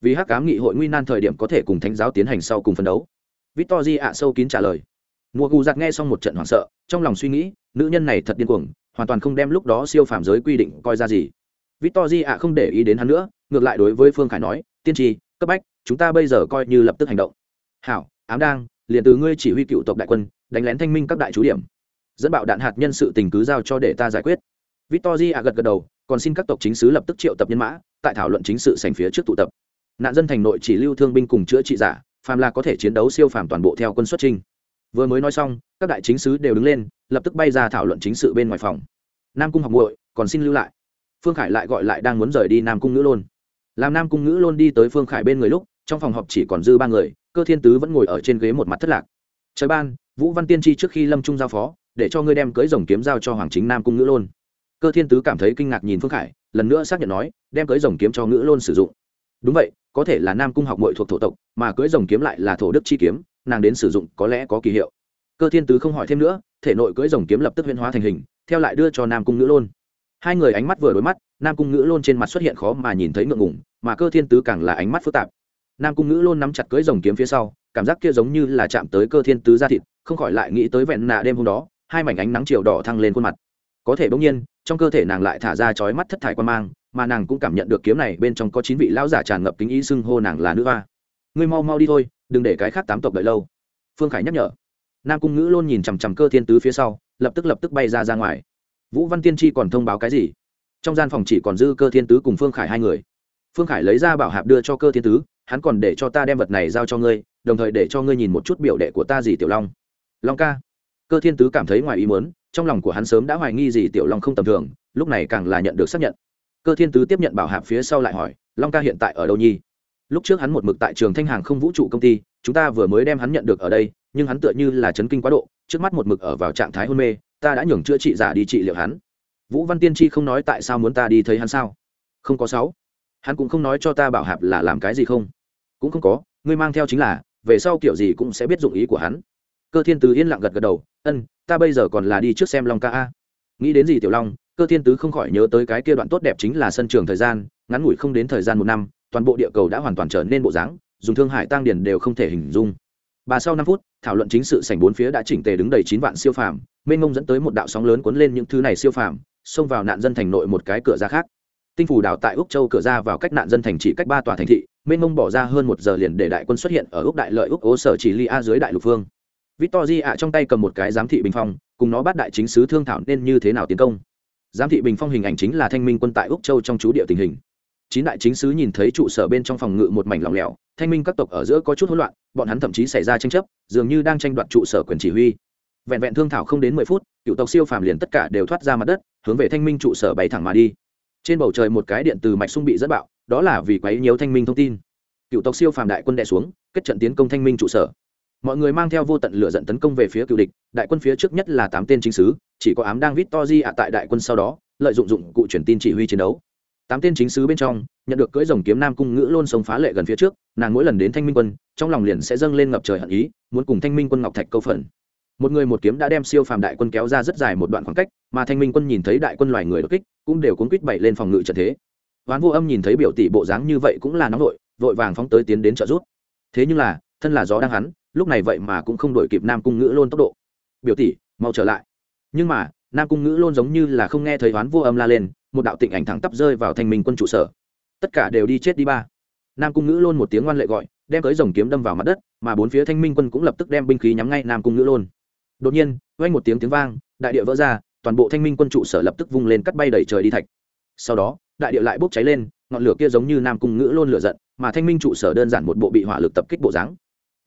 Vì hắc ám nghị hội nguy nan thời điểm có thể cùng thánh giáo tiến hành sau cùng phân đấu. Victory ạ sâu kín trả lời. Mùa gù giật nghe xong một trận hoảng sợ, trong lòng suy nghĩ, nữ nhân này thật điên cuồng, hoàn toàn không đem lúc đó siêu phàm giới quy định coi ra gì victor di ạ không để ý đến hắn nữa, ngược lại đối với phương khải nói, tiên tri, cấp bách, chúng ta bây giờ coi như lập tức hành động. Hảo, ám đang, liền từ ngươi chỉ huy cựu tộc đại quân, đánh lén thanh minh các đại chú điểm, dẫn bạo đạn hạt nhân sự tình cứ giao cho để ta giải quyết. Victory ạ gật gật đầu, còn xin các tộc chính sứ lập tức triệu tập nhân mã, tại thảo luận chính sự sành phía trước tụ tập. Nạn dân thành nội chỉ lưu thương binh cùng chữa trị giả, phàm là có thể chiến đấu siêu phàm toàn bộ theo quân xuất trinh vừa mới nói xong, các đại chính sứ đều đứng lên, lập tức bay ra thảo luận chính sự bên ngoài phòng. Nam cung học muội, còn xin lưu lại phương khải lại gọi lại đang muốn rời đi nam cung nữ lôn. Làm nam cung ngữ lôn đi tới phương khải bên người lúc, trong phòng họp chỉ còn dư ba người, cơ thiên tứ vẫn ngồi ở trên ghế một mặt thất lạc. Trời ban, vũ văn tiên tri trước khi lâm trung giao phó, để cho ngươi đem cưới rồng kiếm giao cho hoàng chính nam cung ngữ lôn. Cơ thiên tứ cảm thấy kinh ngạc nhìn phương khải, lần nữa xác nhận nói, đem cưới rồng kiếm cho ngữ lôn sử dụng. Đúng vậy, có thể là nam cung học mội thuộc thổ tộc, mà cưới rồng kiếm lại là thổ đức chi kiếm, nàng đến sử dụng có lẽ có kỳ hiệu. Cơ thiên tứ không hỏi thêm nữa, thể nội cưới rồng kiếm lập tức huyên hóa thành hình, theo lại đưa cho nam cung ngữ lôn hai người ánh mắt vừa đối mắt, nam cung ngữ lôn trên mặt xuất hiện khó mà nhìn thấy ngượng ngủng mà cơ thiên tứ càng là ánh mắt phức tạp. Nam cung ngữ lôn nắm chặt cưỡi rồng kiếm phía sau, cảm giác kia giống như là chạm tới cơ thiên tứ da thịt, không khỏi lại nghĩ tới vẹn nạ đêm hôm đó, hai mảnh ánh nắng chiều đỏ thăng lên khuôn mặt. Có thể bỗng nhiên, trong cơ thể nàng lại thả ra chói mắt thất thải quan mang, mà nàng cũng cảm nhận được kiếm này bên trong có chín vị lão giả tràn ngập kính ý xưng hô nàng là nữ hoa. Ngươi mau mau đi thôi, đừng để cái khác tám tộc đợi lâu. Phương khải nhắc nhở. Nam cung ngữ luôn nhìn chằm chằm cơ thiên tứ phía sau, lập tức lập tức bay ra ra ngoài vũ văn tiên tri còn thông báo cái gì? Trong gian phòng chỉ còn dư cơ thiên tứ cùng phương khải hai người. Phương khải lấy ra bảo hạp đưa cho cơ thiên tứ, hắn còn để cho ta đem vật này giao cho ngươi, đồng thời để cho ngươi nhìn một chút biểu đệ của ta gì tiểu long. Long ca. Cơ thiên tứ cảm thấy ngoài ý muốn, trong lòng của hắn sớm đã hoài nghi gì tiểu long không tầm thường, lúc này càng là nhận được xác nhận. Cơ thiên tứ tiếp nhận bảo hạp phía sau lại hỏi, long ca hiện tại ở đâu nhi? Lúc trước hắn một mực tại trường thanh hàng không vũ trụ công ty, chúng ta vừa mới đem hắn nhận được ở đây, nhưng hắn tựa như là chấn kinh quá độ, trước mắt một mực ở vào trạng thái hôn mê ta đã nhường chữa trị giả đi trị liệu hắn. Vũ văn tiên tri không nói tại sao muốn ta đi thấy hắn sao? Không có sáu. Hắn cũng không nói cho ta bảo hạp là làm cái gì không? Cũng không có, ngươi mang theo chính là, về sau kiểu gì cũng sẽ biết dụng ý của hắn. Cơ thiên tứ yên lặng gật gật đầu, ân, ta bây giờ còn là đi trước xem long ca a. Nghĩ đến gì tiểu long, cơ thiên tứ không khỏi nhớ tới cái kia đoạn tốt đẹp chính là sân trường thời gian, ngắn ngủi không đến thời gian một năm, toàn bộ địa cầu đã hoàn toàn trở nên bộ dáng, dùng thương hải tăng điển đều không thể hình dung. Bà sau năm phút thảo luận chính sự sảnh bốn phía đã chỉnh tề đứng đầy chín vạn siêu phàm, mênh mông dẫn tới một đạo sóng lớn cuốn lên những thứ này siêu phàm, xông vào nạn dân thành nội một cái cửa ra khác. Tinh phủ đảo tại úc châu cửa ra vào cách nạn dân thành chỉ cách ba tòa thành thị, mênh mông bỏ ra hơn một giờ liền để đại quân xuất hiện ở úc đại lợi úc ố sở chỉ li a dưới đại lục phương. Victor ạ trong tay cầm một cái giám thị bình phong, cùng nó bắt đại chính sứ thương thảo nên như thế nào tiến công. Giám thị bình phong hình ảnh chính là thanh minh quân tại úc châu trong chú địa tình hình. Chín đại chính sứ nhìn thấy trụ sở bên trong phòng ngự một mảnh lỏng lẻo, thanh minh các tộc ở giữa có chút hỗn loạn bọn hắn thậm chí xảy ra tranh chấp, dường như đang tranh đoạt trụ sở quyền chỉ huy. Vẹn vẹn thương thảo không đến mười phút, cựu tộc siêu phàm liền tất cả đều thoát ra mặt đất, hướng về thanh minh trụ sở bay thẳng mà đi. Trên bầu trời một cái điện từ mạch sung bị dẫn bạo, đó là vì quấy nhiễu thanh minh thông tin. Cựu tộc siêu phàm đại quân đè xuống, kết trận tiến công thanh minh trụ sở. Mọi người mang theo vô tận lửa dẫn tấn công về phía cựu địch, đại quân phía trước nhất là tám tên chính sứ, chỉ có ám đang vít to di ạ tại đại quân sau đó, lợi dụng dụng cụ truyền tin chỉ huy chiến đấu tám tên chính sứ bên trong, nhận được cưỡi rồng kiếm nam cung ngữ luôn sống phá lệ gần phía trước, nàng mỗi lần đến thanh minh quân, trong lòng liền sẽ dâng lên ngập trời hận ý, muốn cùng thanh minh quân ngọc thạch câu phần. Một người một kiếm đã đem siêu phàm đại quân kéo ra rất dài một đoạn khoảng cách, mà thanh minh quân nhìn thấy đại quân loài người đột kích, cũng đều cuốn quýt bậy lên phòng ngự trận thế. Oán vô âm nhìn thấy biểu tỷ bộ dáng như vậy cũng là nóng nội, vội vàng phóng tới tiến đến trợ giúp. thế nhưng là, thân là gió đang hắn, lúc này vậy mà cũng không đổi kịp nam cung ngữ lôn tốc độ. Biểu tỷ, mau trở lại. Nhưng mà, nam cung ngữ lôn giống như là không nghe thấy oán vô âm la lên một đạo tịnh ảnh thẳng tắp rơi vào thanh minh quân trụ sở. Tất cả đều đi chết đi ba. Nam cung ngữ lôn một tiếng ngoan lệ gọi, đem tới dòng kiếm đâm vào mặt đất, mà bốn phía thanh minh quân cũng lập tức đem binh khí nhắm ngay nam cung ngữ lôn. Đột nhiên, vang một tiếng tiếng vang, đại địa vỡ ra, toàn bộ thanh minh quân trụ sở lập tức vung lên cắt bay đẩy trời đi thạch. Sau đó, đại địa lại bốc cháy lên, ngọn lửa kia giống như nam cung ngữ lôn lửa giận, mà thanh minh trụ sở đơn giản một bộ bị hỏa lực tập kích bộ dáng.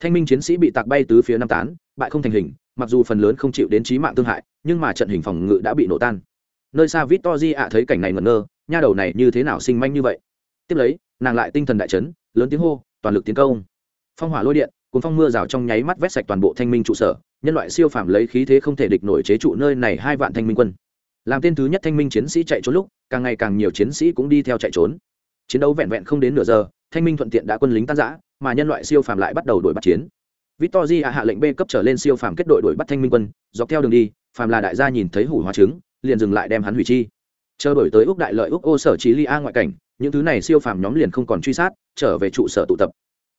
Thanh minh chiến sĩ bị tạc bay tứ phía năm tán, bại không thành hình, mặc dù phần lớn không chịu đến trí mạng thương hại, nhưng mà trận hình phòng ngự đã bị nổ tan nơi xa vít to di ạ thấy cảnh này ngẩn ngơ, nha đầu này như thế nào sinh manh như vậy? Tiếp lấy, nàng lại tinh thần đại chấn, lớn tiếng hô, toàn lực tiến công. Phong hỏa lôi điện cuốn phong mưa rào trong nháy mắt vét sạch toàn bộ thanh minh trụ sở, nhân loại siêu phàm lấy khí thế không thể địch nổi chế trụ nơi này hai vạn thanh minh quân. Làm tên thứ nhất thanh minh chiến sĩ chạy trốn lúc, càng ngày càng nhiều chiến sĩ cũng đi theo chạy trốn. Chiến đấu vẹn vẹn không đến nửa giờ, thanh minh thuận tiện đã quân lính tan giã mà nhân loại siêu phàm lại bắt đầu đuổi bắt chiến. Victor hạ lệnh b cấp trở lên siêu phàm kết đội đuổi bắt thanh minh quân, dọc theo đường đi, phàm là đại gia nhìn thấy hủ hóa trứng liền dừng lại đem hắn hủy chi. Chờ đổi tới úc đại lợi, úc ô sở trí li a ngoại cảnh, những thứ này siêu phàm nhóm liền không còn truy sát, trở về trụ sở tụ tập.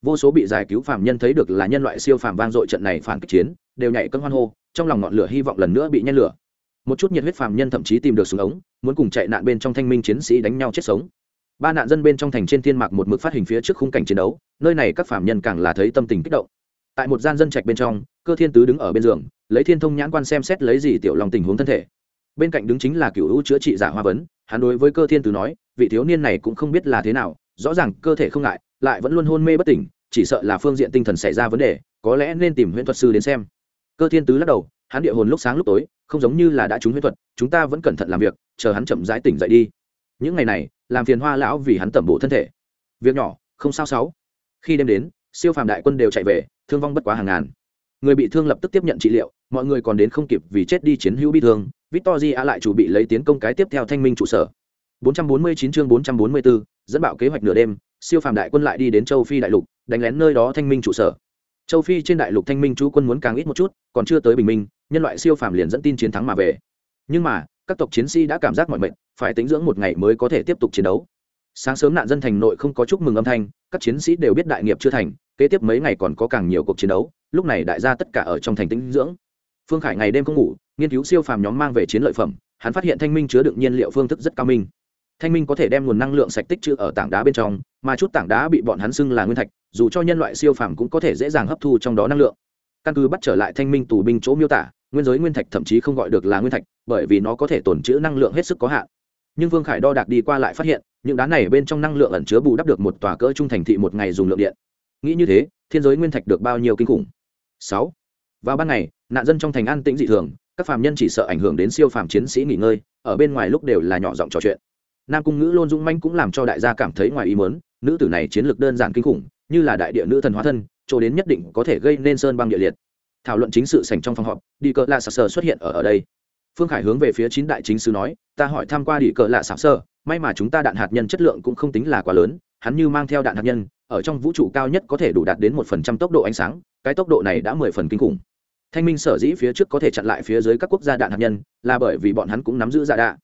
Vô số bị giải cứu phàm nhân thấy được là nhân loại siêu phàm vang dội trận này phản kích chiến, đều nhảy cân hoan hô, trong lòng ngọn lửa hy vọng lần nữa bị nhen lửa. Một chút nhiệt huyết phàm nhân thậm chí tìm được súng ống, muốn cùng chạy nạn bên trong thanh minh chiến sĩ đánh nhau chết sống. Ba nạn dân bên trong thành trên thiên mạc một mực phát hình phía trước khung cảnh chiến đấu, nơi này các phàm nhân càng là thấy tâm tình kích động. Tại một gian dân trạch bên trong, cơ thiên tứ đứng ở bên giường, lấy thiên thông nhãn quan xem xét lấy gì tiểu lòng tình huống thân thể bên cạnh đứng chính là cựu hữu chữa trị giả hoa vấn, hắn đối với cơ thiên tử nói, vị thiếu niên này cũng không biết là thế nào, rõ ràng cơ thể không ngại, lại vẫn luôn hôn mê bất tỉnh, chỉ sợ là phương diện tinh thần xảy ra vấn đề, có lẽ nên tìm huyễn thuật sư đến xem. Cơ thiên tứ lắc đầu, hắn địa hồn lúc sáng lúc tối, không giống như là đã trúng huyễn thuật, chúng ta vẫn cẩn thận làm việc, chờ hắn chậm rãi tỉnh dậy đi. Những ngày này, làm phiền hoa lão vì hắn tẩm bổ thân thể. Việc nhỏ, không sao sáu. Khi đêm đến, siêu phàm đại quân đều chạy về, thương vong bất quá hàng ngàn. Người bị thương lập tức tiếp nhận trị liệu, mọi người còn đến không kịp vì chết đi chiến hữu bị thương Victory a lại chủ bị lấy tiến công cái tiếp theo thanh minh trụ sở. 449 chương 444, dẫn bạo kế hoạch nửa đêm siêu phàm đại quân lại đi đến châu phi đại lục đánh lén nơi đó thanh minh trụ sở. Châu phi trên đại lục thanh minh chú quân muốn càng ít một chút còn chưa tới bình minh nhân loại siêu phàm liền dẫn tin chiến thắng mà về. Nhưng mà các tộc chiến sĩ đã cảm giác mọi mệnh phải tính dưỡng một ngày mới có thể tiếp tục chiến đấu. Sáng sớm nạn dân thành nội không có chúc mừng âm thanh các chiến sĩ đều biết đại nghiệp chưa thành kế tiếp mấy ngày còn có càng nhiều cuộc chiến đấu lúc này đại gia tất cả ở trong thành tĩnh dưỡng phương khải ngày đêm không ngủ, nghiên cứu siêu phàm nhóm mang về chiến lợi phẩm, hắn phát hiện thanh minh chứa đựng nhiên liệu phương thức rất cao minh. Thanh minh có thể đem nguồn năng lượng sạch tích trữ ở tảng đá bên trong, mà chút tảng đá bị bọn hắn xưng là nguyên thạch, dù cho nhân loại siêu phàm cũng có thể dễ dàng hấp thu trong đó năng lượng. Căn cứ bắt trở lại thanh minh tù binh chỗ miêu tả, nguyên giới nguyên thạch thậm chí không gọi được là nguyên thạch, bởi vì nó có thể tồn trữ năng lượng hết sức có hạn. Nhưng vương khải đo đạc đi qua lại phát hiện, những đá này bên trong năng lượng ẩn chứa bù đắp được một tòa cỡ trung thành thị một ngày dùng lượng điện. Nghĩ như thế, thiên giới nguyên thạch được bao nhiêu kinh khủng? Sáu vào ban ngày, nạn dân trong thành an tĩnh dị thường, các phạm nhân chỉ sợ ảnh hưởng đến siêu phàm chiến sĩ nghỉ ngơi, ở bên ngoài lúc đều là nhỏ giọng trò chuyện. Nam cung ngữ luôn dũng manh cũng làm cho đại gia cảm thấy ngoài ý mớn nữ tử này chiến lược đơn giản kinh khủng, như là đại địa nữ thần hóa thân, chỗ đến nhất định có thể gây nên sơn băng địa liệt. Thảo luận chính sự sành trong phòng họp, đi cỡ lạ sạc sơ xuất hiện ở ở đây. Phương khải hướng về phía chín đại chính sứ nói, ta hỏi tham q u a đi cỡ lạ sạc sơ may mà chúng ta đạn hạt nhân chất lượng cũng không tính là quá lớn, hắn như mang theo đạn hạt nhân, ở trong vũ trụ cao nhất có thể đủ đạt đến một phần trăm tốc độ ánh sáng, cái tốc độ này đã mười phần kinh khủng thanh minh sở dĩ phía trước có thể chặn lại phía dưới các quốc gia đạn hạt nhân là bởi vì bọn hắn cũng nắm giữ dạ đạ.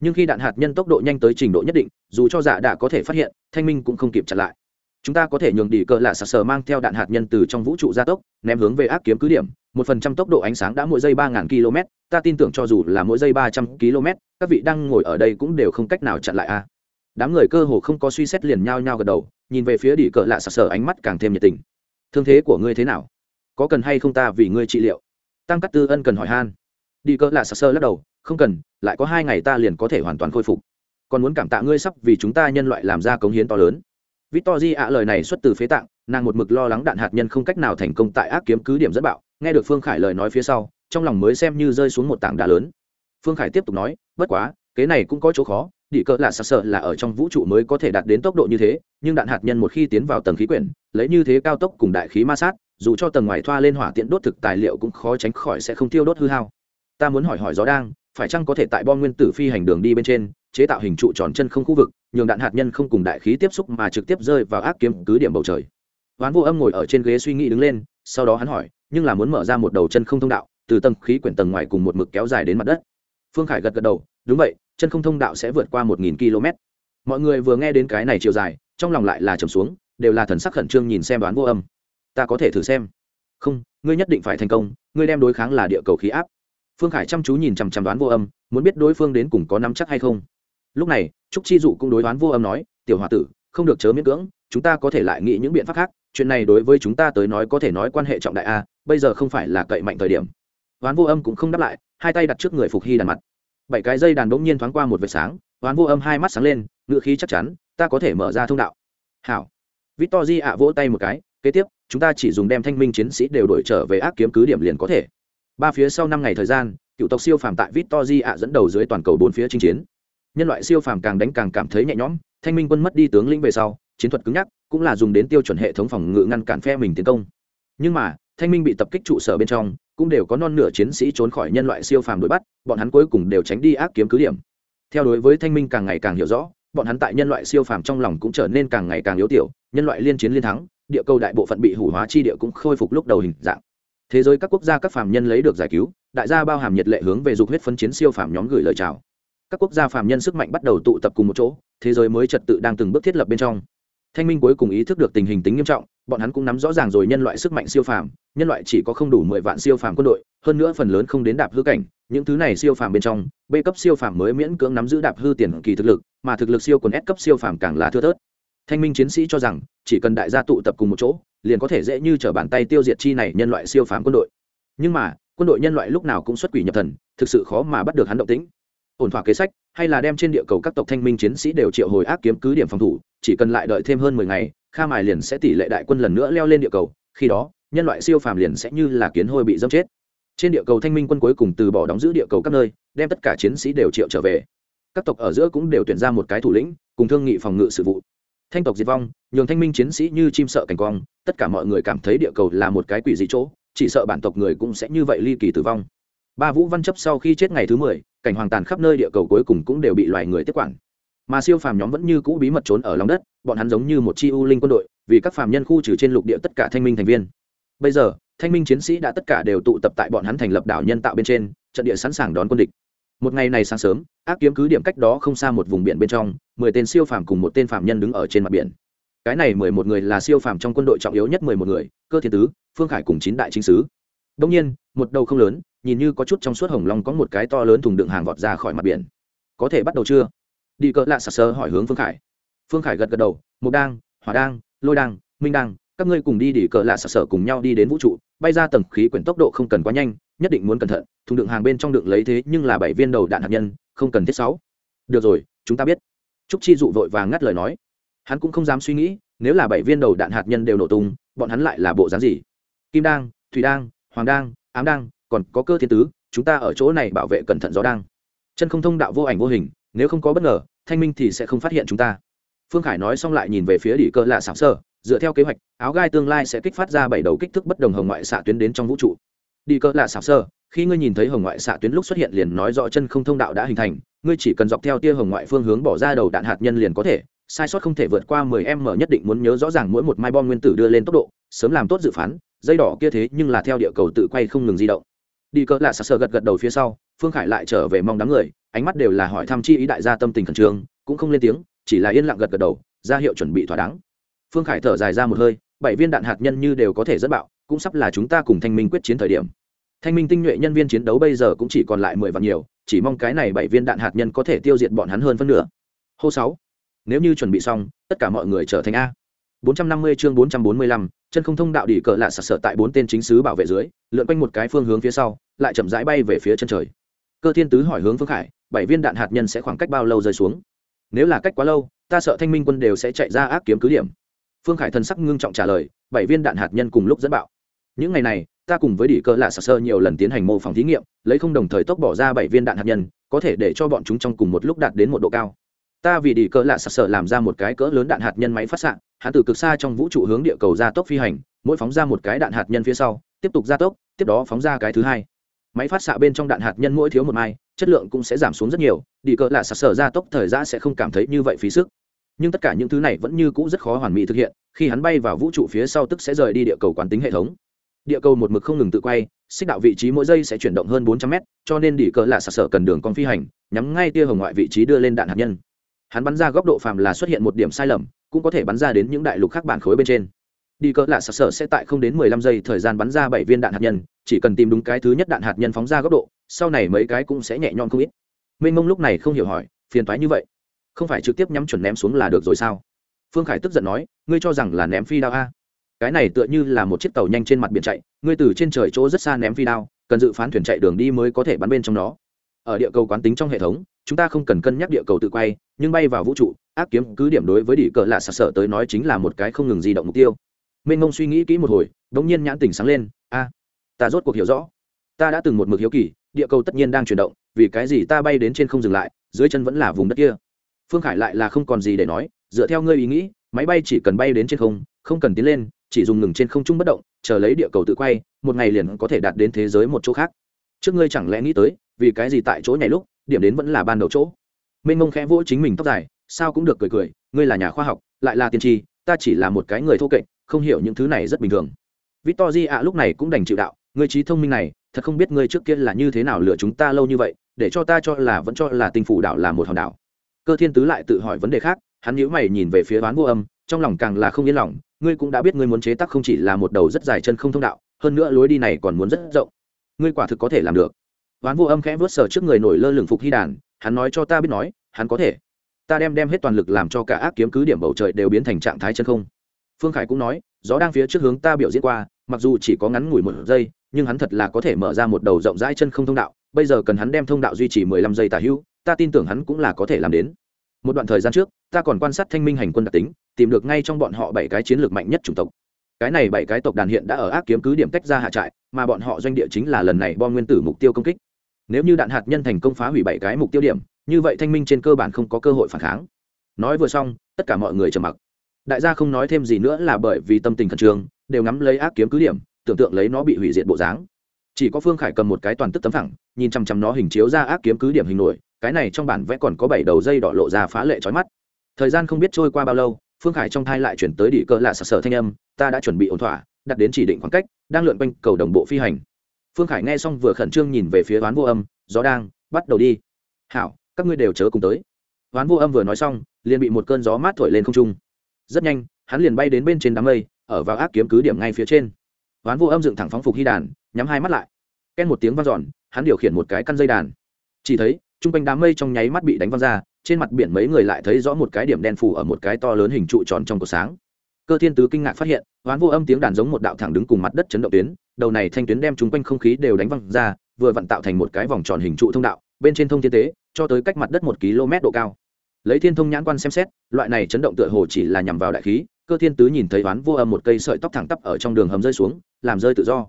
Nhưng khi đạn hạt nhân tốc độ nhanh tới trình độ nhất định, dù cho dạ đạ có thể phát hiện, thanh minh cũng không kịp chặn lại. Chúng ta có thể nhường đi cờ lạ sạc sờ mang theo đạn hạt nhân từ trong vũ trụ gia tốc, ném hướng về ác kiếm cứ điểm. Một phần trăm tốc độ ánh sáng đã mỗi giây ba ngàn km, ta tin tưởng cho dù là mỗi giây ba trăm km, các vị đang ngồi ở đây cũng đều không cách nào chặn lại a. Đám người cơ hồ không có suy xét liền nhao nhao gật đầu, nhìn về phía đi cờ lạ sạc sờ ánh mắt càng thêm nhiệt tình. Thương thế của ngươi thế nào? Có cần hay không ta vì ngươi trị liệu? Tăng cắt tư ân cần hỏi han. Đi cỡ lạ sặc sơ lắc đầu, không cần, lại có hai ngày ta liền có thể hoàn toàn khôi phục. Còn muốn cảm tạ ngươi sắp vì chúng ta nhân loại làm ra cống hiến to lớn. Victor ạ lời này xuất từ phế tạng, nàng một mực lo lắng đạn hạt nhân không cách nào thành công tại ác kiếm cứ điểm dẫn bạo. Nghe được phương khải lời nói phía sau, trong lòng mới xem như rơi xuống một tảng đá lớn. Phương khải tiếp tục nói, bất quá, kế này cũng có chỗ khó, đi cỡ là sợ sợ là ở trong vũ trụ mới có thể đạt đến tốc độ như thế, nhưng đạn hạt nhân một khi tiến vào tầng khí quyển, lấy như thế cao tốc cùng đại khí ma sát dù cho tầng ngoài thoa lên hỏa tiện đốt thực tài liệu cũng khó tránh khỏi sẽ không tiêu đốt hư hao. Ta muốn hỏi hỏi gió đang, phải chăng có thể tại bom nguyên tử phi hành đường đi bên trên, chế tạo hình trụ tròn chân không khu vực, nhường đạn hạt nhân không cùng đại khí tiếp xúc mà trực tiếp rơi vào ác kiếm cứ điểm bầu trời. Hoán vô âm ngồi ở trên ghế suy nghĩ đứng lên, sau đó hắn hỏi, nhưng là muốn mở ra một đầu chân không thông đạo, từ tầng khí quyển tầng ngoài cùng một mực kéo dài đến mặt đất. Phương khải gật gật đầu, đúng vậy, chân không thông đạo sẽ vượt qua một nghìn km mọi người vừa nghe đến cái này chiều dài, trong lòng lại là trầm xuống, đều là thần sắc khẩn trương nhìn xem đoán vô âm ta có thể thử xem. Không, ngươi nhất định phải thành công, ngươi đem đối kháng là địa cầu khí áp. Phương khải chăm chú nhìn chằm chằm đoán vô âm, muốn biết đối phương đến cùng có nắm chắc hay không. Lúc này, trúc chi dụ cũng đối đoán vô âm nói, tiểu h o a tử, không được chớ miễn cưỡng, chúng ta có thể lại nghĩ những biện pháp khác. Chuyện này đối với chúng ta tới nói có thể nói quan hệ trọng đại a, bây giờ không phải là cậy mạnh thời điểm. Đoán vô âm cũng không đáp lại, hai tay đặt trước người phục hy đàn mặt. Bảy cái dây đàn bỗng nhiên thoáng qua một vệt sáng, đoán vô âm hai mắt sáng lên, ngựa khí chắc chắn, ta có thể mở ra thông đạo. Hảo. Victor di ạ vỗ tay một cái, kế tiếp chúng ta chỉ dùng đem thanh minh chiến sĩ đều đổi trở về ác kiếm cứ điểm liền có thể. Ba phía sau năm ngày thời gian, cựu tộc siêu phàm tại victor di ạ dẫn đầu dưới toàn cầu bốn phía chinh chiến. Nhân loại siêu phàm càng đánh càng cảm thấy nhẹ nhõm, thanh minh quân mất đi tướng lĩnh về sau, chiến thuật cứng nhắc, cũng là dùng đến tiêu chuẩn hệ thống phòng ngự ngăn cản phe mình tiến công. Nhưng mà, thanh minh bị tập kích trụ sở bên trong, cũng đều có non nửa chiến sĩ trốn khỏi nhân loại siêu phàm đuổi bắt, bọn hắn cuối cùng đều tránh đi ác kiếm cứ điểm. Theo đối với thanh minh càng ngày càng hiểu rõ, bọn hắn tại nhân loại siêu phàm trong lòng cũng trở nên càng ngày càng yếu tiểu, nhân loại liên chiến liên thắng địa cầu đại bộ phận bị hủ hóa chi địa cũng khôi phục lúc đầu hình dạng. Thế giới các quốc gia các phàm nhân lấy được giải cứu, đại gia bao hàm nhiệt lệ hướng về dục huyết phân chiến siêu phàm nhóm gửi lời chào. Các quốc gia phàm nhân sức mạnh bắt đầu tụ tập cùng một chỗ, thế giới mới trật tự đang từng bước thiết lập bên trong. Thanh minh cuối cùng ý thức được tình hình tính nghiêm trọng, bọn hắn cũng nắm rõ ràng rồi nhân loại sức mạnh siêu phàm, nhân loại chỉ có không đủ mười vạn siêu phàm quân đội, hơn nữa phần lớn không đến đạp hư cảnh, những thứ này siêu phàm bên trong, b cấp siêu phàm mới miễn cưỡng nắm giữ đạp hư tiền kỳ thực lực, mà thực lực siêu còn s cấp siêu phàm càng là thưa thớt thanh minh chiến sĩ cho rằng, chỉ cần đại gia tụ tập cùng một chỗ, liền có thể dễ như t r ở bàn tay tiêu diệt chi này nhân loại siêu phàm quân đội. Nhưng mà, quân đội nhân loại lúc nào cũng xuất quỷ nhập thần, thực sự khó mà bắt được hắn động tĩnh. Ổn thỏa kế sách, hay là đem trên địa cầu các tộc thanh minh chiến sĩ đều triệu hồi ác kiếm cứ điểm phòng thủ, chỉ cần lại đợi thêm hơn mười ngày, kha mài liền sẽ tỷ lệ đại quân lần nữa leo lên địa cầu, khi đó, nhân loại siêu phàm liền sẽ như là kiến hôi bị dâm chết. Trên địa cầu thanh minh quân cuối cùng từ bỏ đóng giữ địa cầu các nơi, đem tất cả chiến sĩ đều triệu trở về. Các tộc ở giữa cũng đều tuyển ra một cái thủ lĩnh, cùng thương nghị phòng ngự sự vụ thanh tộc diệt vong, nhường thanh minh chiến sĩ như chim sợ cảnh quang tất cả mọi người cảm thấy địa cầu là một cái quỷ dị chỗ, chỉ sợ bản tộc người cũng sẽ như vậy ly kỳ tử vong. Ba vũ văn chấp sau khi chết ngày thứ mười, cảnh hoàng tàn khắp nơi địa cầu cuối cùng cũng đều bị loài người tiếp quản. Mà siêu phàm nhóm vẫn như cũ bí mật trốn ở lòng đất, bọn hắn giống như một chi u linh quân đội, vì các phàm nhân khu trừ trên lục địa tất cả thanh minh thành viên. Bây giờ, thanh minh chiến sĩ đã tất cả đều tụ tập tại bọn hắn thành lập đảo nhân tạo bên trên, trận địa sẵn sàng đón quân địch một ngày này sáng sớm, ác kiếm cứ điểm cách đó không xa một vùng biển bên trong, mười tên siêu phàm cùng một tên phàm nhân đứng ở trên mặt biển. Cái này mười một người là siêu phàm trong quân đội trọng yếu nhất mười một người, cơ thiên tứ, phương khải cùng chín đại chính sứ. Đông nhiên, một đầu không lớn, nhìn như có chút trong suốt hồng long có một cái to lớn thùng đựng hàng vọt ra khỏi mặt biển. Có thể bắt đầu chưa? Đi cỡ lạ sặc sơ hỏi hướng phương khải. Phương khải gật gật đầu, mục đang hỏa đang lôi đang minh đang các ngươi cùng đi đi cỡ lạ sặc sợ cùng nhau đi đến vũ trụ, bay ra tầng khí quyển tốc độ không cần quá nhanh, nhất định muốn cẩn thận, thùng đựng hàng bên trong đựng lấy thế nhưng là bảy viên đầu đạn hạt nhân, không cần thiết sáu. Được rồi, chúng ta biết. Trúc chi dụ vội vàng ngắt lời nói. Hắn cũng không dám suy nghĩ, nếu là bảy viên đầu đạn hạt nhân đều nổ tung, bọn hắn lại là bộ dáng gì? Kim đang thủy đang hoàng đang ám đang còn có cơ thiên tứ, chúng ta ở chỗ này bảo vệ cẩn thận gió đang. Chân không thông đạo vô ảnh vô hình, nếu không có bất ngờ, thanh minh thì sẽ không phát hiện chúng ta phương khải nói xong lại nhìn về phía đỉ cơ lạ sảng sơ, dựa theo kế hoạch, áo gai tương lai sẽ kích phát ra bảy đầu kích thước bất đồng hồng ngoại xạ tuyến đến trong vũ trụ. Đi cơ lạ sảng sơ, khi ngươi nhìn thấy hồng ngoại xạ tuyến lúc xuất hiện liền nói rõ chân không thông đạo đã hình thành, ngươi chỉ cần dọc theo tia hồng ngoại phương hướng bỏ ra đầu đạn hạt nhân liền có thể, sai sót không thể vượt qua 10 m nhất định muốn nhớ rõ ràng mỗi một mai bom nguyên tử đưa lên tốc độ, sớm làm tốt dự phán, dây đỏ kia thế nhưng là theo địa cầu tự quay không ngừng di động. Đi cỡ lạ sảng sờ gật gật đầu phía sau, phương khải lại trở về mong đám người, ánh mắt đều là hỏi thăm chi ý đại gia tâm tình khẩn trương, cũng không lên tiếng chỉ là yên lặng gật gật đầu ra hiệu chuẩn bị thỏa đáng. Phương khải thở dài ra một hơi bảy viên đạn hạt nhân như đều có thể dẫn bạo cũng sắp là chúng ta cùng thanh minh quyết chiến thời điểm. Thanh minh tinh nhuệ nhân viên chiến đấu bây giờ cũng chỉ còn lại mười vạn nhiều chỉ mong cái này bảy viên đạn hạt nhân có thể tiêu diệt bọn hắn hơn phân nửa. Hô sáu. Nếu như chuẩn bị xong tất cả mọi người trở thành a. 450 chương 445, chân không thông đạo đỉ cờ lạ sặc sợ tại bốn tên chính sứ bảo vệ dưới lượn quanh một cái phương hướng phía sau lại chậm rãi bay về phía chân trời. Cơ thiên tứ hỏi hướng phương khải bảy viên đạn hạt nhân sẽ khoảng cách bao lâu rơi xuống? Nếu là cách quá lâu, ta sợ thanh minh quân đều sẽ chạy ra ác kiếm cứ điểm. Phương khải thần sắc ngưng trọng trả lời, bảy viên đạn hạt nhân cùng lúc dẫn bạo. Những ngày này, ta cùng với đỉ cơ lạ sạc sơ nhiều lần tiến hành mô phỏng thí nghiệm, lấy không đồng thời tốc bỏ ra bảy viên đạn hạt nhân, có thể để cho bọn chúng trong cùng một lúc đạt đến một độ cao. Ta vì Đỉ Cơ lạ sạc sơ làm ra một cái cỡ lớn đạn hạt nhân máy phát xạ, hắn từ cực xa trong vũ trụ hướng địa cầu ra tốc phi hành, mỗi phóng ra một cái đạn hạt nhân phía sau, tiếp tục ra tốc, tiếp đó phóng ra cái thứ hai máy phát xạ bên trong đạn hạt nhân mỗi thiếu một mai, chất lượng cũng sẽ giảm xuống rất nhiều, đi cỡ lạ sạc sở ra tốc thời gian sẽ không cảm thấy như vậy phí sức. Nhưng tất cả những thứ này vẫn như cũ rất khó hoàn mỹ thực hiện, khi hắn bay vào vũ trụ phía sau tức sẽ rời đi địa cầu quán tính hệ thống. Địa cầu một mực không ngừng tự quay, xích đạo vị trí mỗi giây sẽ chuyển động hơn bốn trăm mét, cho nên đỉ cỡ lạ sạc sở cần đường con phi hành, nhắm ngay tia hồng ngoại vị trí đưa lên đạn hạt nhân. Hắn bắn ra góc độ phàm là xuất hiện một điểm sai lầm, cũng có thể bắn ra đến những đại lục khác bản khối bên trên đi cỡ lạ sặc sở sẽ tại không đến mười lăm giây thời gian bắn ra bảy viên đạn hạt nhân, chỉ cần tìm đúng cái thứ nhất đạn hạt nhân phóng ra góc độ, sau này mấy cái cũng sẽ nhẹ nhõm không ít. Mênh mông lúc này không hiểu hỏi, phiền toái như vậy? Không phải trực tiếp nhắm chuẩn ném xuống là được rồi sao? Phương khải tức giận nói, ngươi cho rằng là ném phi đao a? Cái này tựa như là một chiếc tàu nhanh trên mặt biển chạy, ngươi từ trên trời chỗ rất xa ném phi đao, cần dự phán thuyền chạy đường đi mới có thể bắn bên trong nó. Ở địa cầu quán tính trong hệ thống, chúng ta không cần cân nhắc địa cầu tự quay, nhưng bay vào vũ trụ, ác kiếm cứ điểm đối với địa cờ lạ sặc sợ tới nói chính là một cái không ngừng di động mục tiêu mênh mông suy nghĩ kỹ một hồi, đ ỗ n g nhiên nhãn tỉnh sáng lên, a, ta rốt cuộc hiểu rõ. Ta đã từng một mực hiếu kỳ, địa cầu tất nhiên đang chuyển động, vì cái gì ta bay đến trên không dừng lại, dưới chân vẫn là vùng đất kia? Phương khải lại là không còn gì để nói, dựa theo ngươi ý nghĩ, máy bay chỉ cần bay đến trên không không cần tiến lên, chỉ dùng ngừng trên không trung bất động, chờ lấy địa cầu tự quay, một ngày liền có thể đạt đến thế giới một chỗ khác. Trước ngươi chẳng lẽ nghĩ tới, vì cái gì tại chỗ nhảy lúc, điểm đến vẫn là ban đầu chỗ? Mênh mông khẽ vỗ chính mình tóc dài, sao cũng được cười cười, ngươi là nhà khoa học, lại là tiên tri, ta chỉ là một cái người thô kệch không hiểu những thứ này rất bình thường victor di ạ lúc này cũng đành chịu đạo người trí thông minh này thật không biết ngươi trước kia là như thế nào lừa chúng ta lâu như vậy để cho ta cho là vẫn cho là tinh phủ đảo là một hòn đảo cơ thiên tứ lại tự hỏi vấn đề khác hắn nhíu mày nhìn về phía đoán vô âm trong lòng càng là không yên lòng ngươi cũng đã biết ngươi muốn chế tác không chỉ là một đầu rất dài chân không thông đạo hơn nữa lối đi này còn muốn rất rộng ngươi quả thực có thể làm được đoán vô âm khẽ vớt sờ trước người nổi lơ lửng phục hy đàn, hắn nói cho ta biết nói, hắn có thể. Ta đem đem hết toàn lực làm cho cả ác kiếm cứ điểm bầu trời đều biến thành trạng thái chân không. Phương Khải cũng nói, gió đang phía trước hướng ta biểu diễn qua, mặc dù chỉ có ngắn ngủi một giây, nhưng hắn thật là có thể mở ra một đầu rộng rãi chân không thông đạo, bây giờ cần hắn đem thông đạo duy trì mười lăm giây tả hữu, ta tin tưởng hắn cũng là có thể làm đến. Một đoạn thời gian trước, ta còn quan sát thanh minh hành quân đặc tính, tìm được ngay trong bọn họ bảy cái chiến lược mạnh nhất chủng tộc. Cái này bảy cái tộc đàn hiện đã ở ác kiếm cứ điểm tách ra hạ trại, mà bọn họ doanh địa chính là lần này bom nguyên tử mục tiêu công kích nếu như đạn hạt nhân thành công phá hủy bảy cái mục tiêu điểm như vậy thanh minh trên cơ bản không có cơ hội phản kháng nói vừa xong tất cả mọi người trầm mặc đại gia không nói thêm gì nữa là bởi vì tâm tình khẩn trương, đều ngắm lấy ác kiếm cứ điểm, tưởng tượng lấy nó bị hủy diệt bộ dáng. Chỉ có phương khải cầm một cái toàn tức tấm thẳng, nhìn chằm chằm nó hình chiếu ra ác kiếm cứ điểm hình nổi, cái này trong bản vẽ còn có bảy đầu dây đỏ lộ ra phá lệ trói mắt. Thời gian không biết trôi qua bao lâu, phương khải trong thai lại chuyển tới đĩ cơ lạ sặc sở thanh âm, ta đã chuẩn bị ổn thỏa, đặt đến chỉ định khoảng cách, đang lượn quanh cầu đồng bộ phi hành. Phương khải nghe xong vừa khẩn trương nhìn về phía oán vô âm, gió đang, bắt đầu đi. Hảo, các ngươi đều chớ cùng tới. Oán vô âm vừa nói xong, liền bị một cơn gió mát thổi lên không trung rất nhanh, hắn liền bay đến bên trên đám mây, ở vào ác kiếm cứ điểm ngay phía trên. Hoán vô âm dựng thẳng phóng phục hy đàn, nhắm hai mắt lại. Ken một tiếng vang dọn, hắn điều khiển một cái căn dây đàn. Chỉ thấy t r u n g quanh đám mây trong nháy mắt bị đánh văng ra, trên mặt biển mấy người lại thấy rõ một cái điểm đen phủ ở một cái to lớn hình trụ tròn trong cổ sáng. Cơ thiên tứ kinh ngạc phát hiện, hoán vô âm tiếng đàn giống một đạo thẳng đứng cùng mặt đất chấn động tuyến, đầu này thanh tuyến đem chung quanh không khí đều đánh văng ra, vừa vặn tạo thành một cái vòng tròn hình trụ thông đạo, bên trên thông thiên tế, cho tới cách mặt đất một km độ cao lấy thiên thông nhãn quan xem xét, loại này chấn động tựa hồ chỉ là nhằm vào đại khí, cơ thiên tứ nhìn thấy toán vô âm một cây sợi tóc thẳng tắp ở trong đường hầm rơi xuống, làm rơi tự do.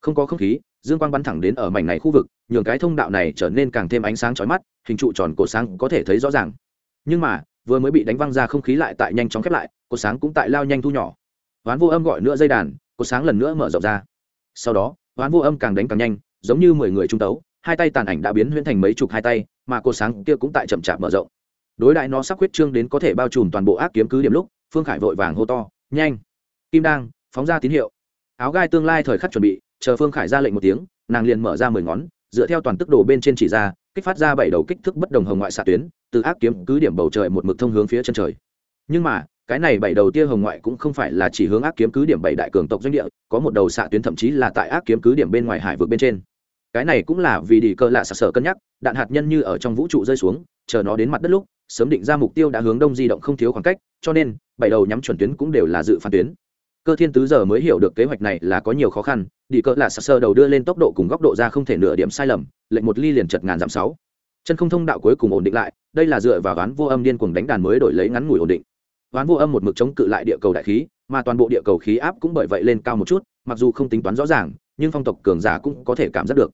Không có không khí, dương quang bắn thẳng đến ở mảnh này khu vực, nhường cái thông đạo này trở nên càng thêm ánh sáng chói mắt, hình trụ tròn cổ sáng có thể thấy rõ ràng. Nhưng mà, vừa mới bị đánh văng ra không khí lại tại nhanh chóng khép lại, cổ sáng cũng tại lao nhanh thu nhỏ. Oán vô âm gọi nữa dây đàn, cổ sáng lần nữa mở rộng ra. Sau đó, oán vô âm càng đánh càng nhanh, giống như mười người trung tấu, hai tay tàn ảnh đã biến huyễn thành mấy chục hai tay, mà cổ sáng kia cũng tại chậm chạp mở rộng đối đại nó sắp huyết trương đến có thể bao trùm toàn bộ ác kiếm cứ điểm lúc, phương khải vội vàng hô to, nhanh! Kim đang phóng ra tín hiệu. Áo gai tương lai thời khắc chuẩn bị, chờ phương khải ra lệnh một tiếng, nàng liền mở ra mười ngón, dựa theo toàn tức đồ bên trên chỉ ra, kích phát ra bảy đầu kích thước bất đồng hồng ngoại xạ tuyến, từ ác kiếm cứ điểm bầu trời một mực thông hướng phía chân trời. Nhưng mà, cái này bảy đầu tia hồng ngoại cũng không phải là chỉ hướng ác kiếm cứ điểm bảy đại cường tộc doanh địa, có một đầu xạ tuyến thậm chí là tại ác kiếm cứ điểm bên ngoài hải vực bên trên. Cái này cũng là vì đi cơ lạ sặc sở cân nhắc, đạn hạt nhân như ở trong vũ trụ rơi xuống, chờ nó đến mặt đất lúc sớm định ra mục tiêu đã hướng đông di động không thiếu khoảng cách, cho nên, bảy đầu nhắm chuẩn tuyến cũng đều là dự phản tuyến. Cơ thiên tứ giờ mới hiểu được kế hoạch này là có nhiều khó khăn, đi cỡ là sơ sơ đầu đưa lên tốc độ cùng góc độ ra không thể nửa điểm sai lầm, lệnh một ly liền chật ngàn giảm sáu. Chân không thông đạo cuối cùng ổn định lại, đây là dựa vào ván vô âm điên cuồng đánh đàn mới đổi lấy ngắn ngủi ổn định. Ván vô âm một mực chống cự lại địa cầu đại khí, mà toàn bộ địa cầu khí áp cũng bởi vậy lên cao một chút, mặc dù không tính toán rõ ràng, nhưng phong tộc cường giả cũng có thể cảm giác được.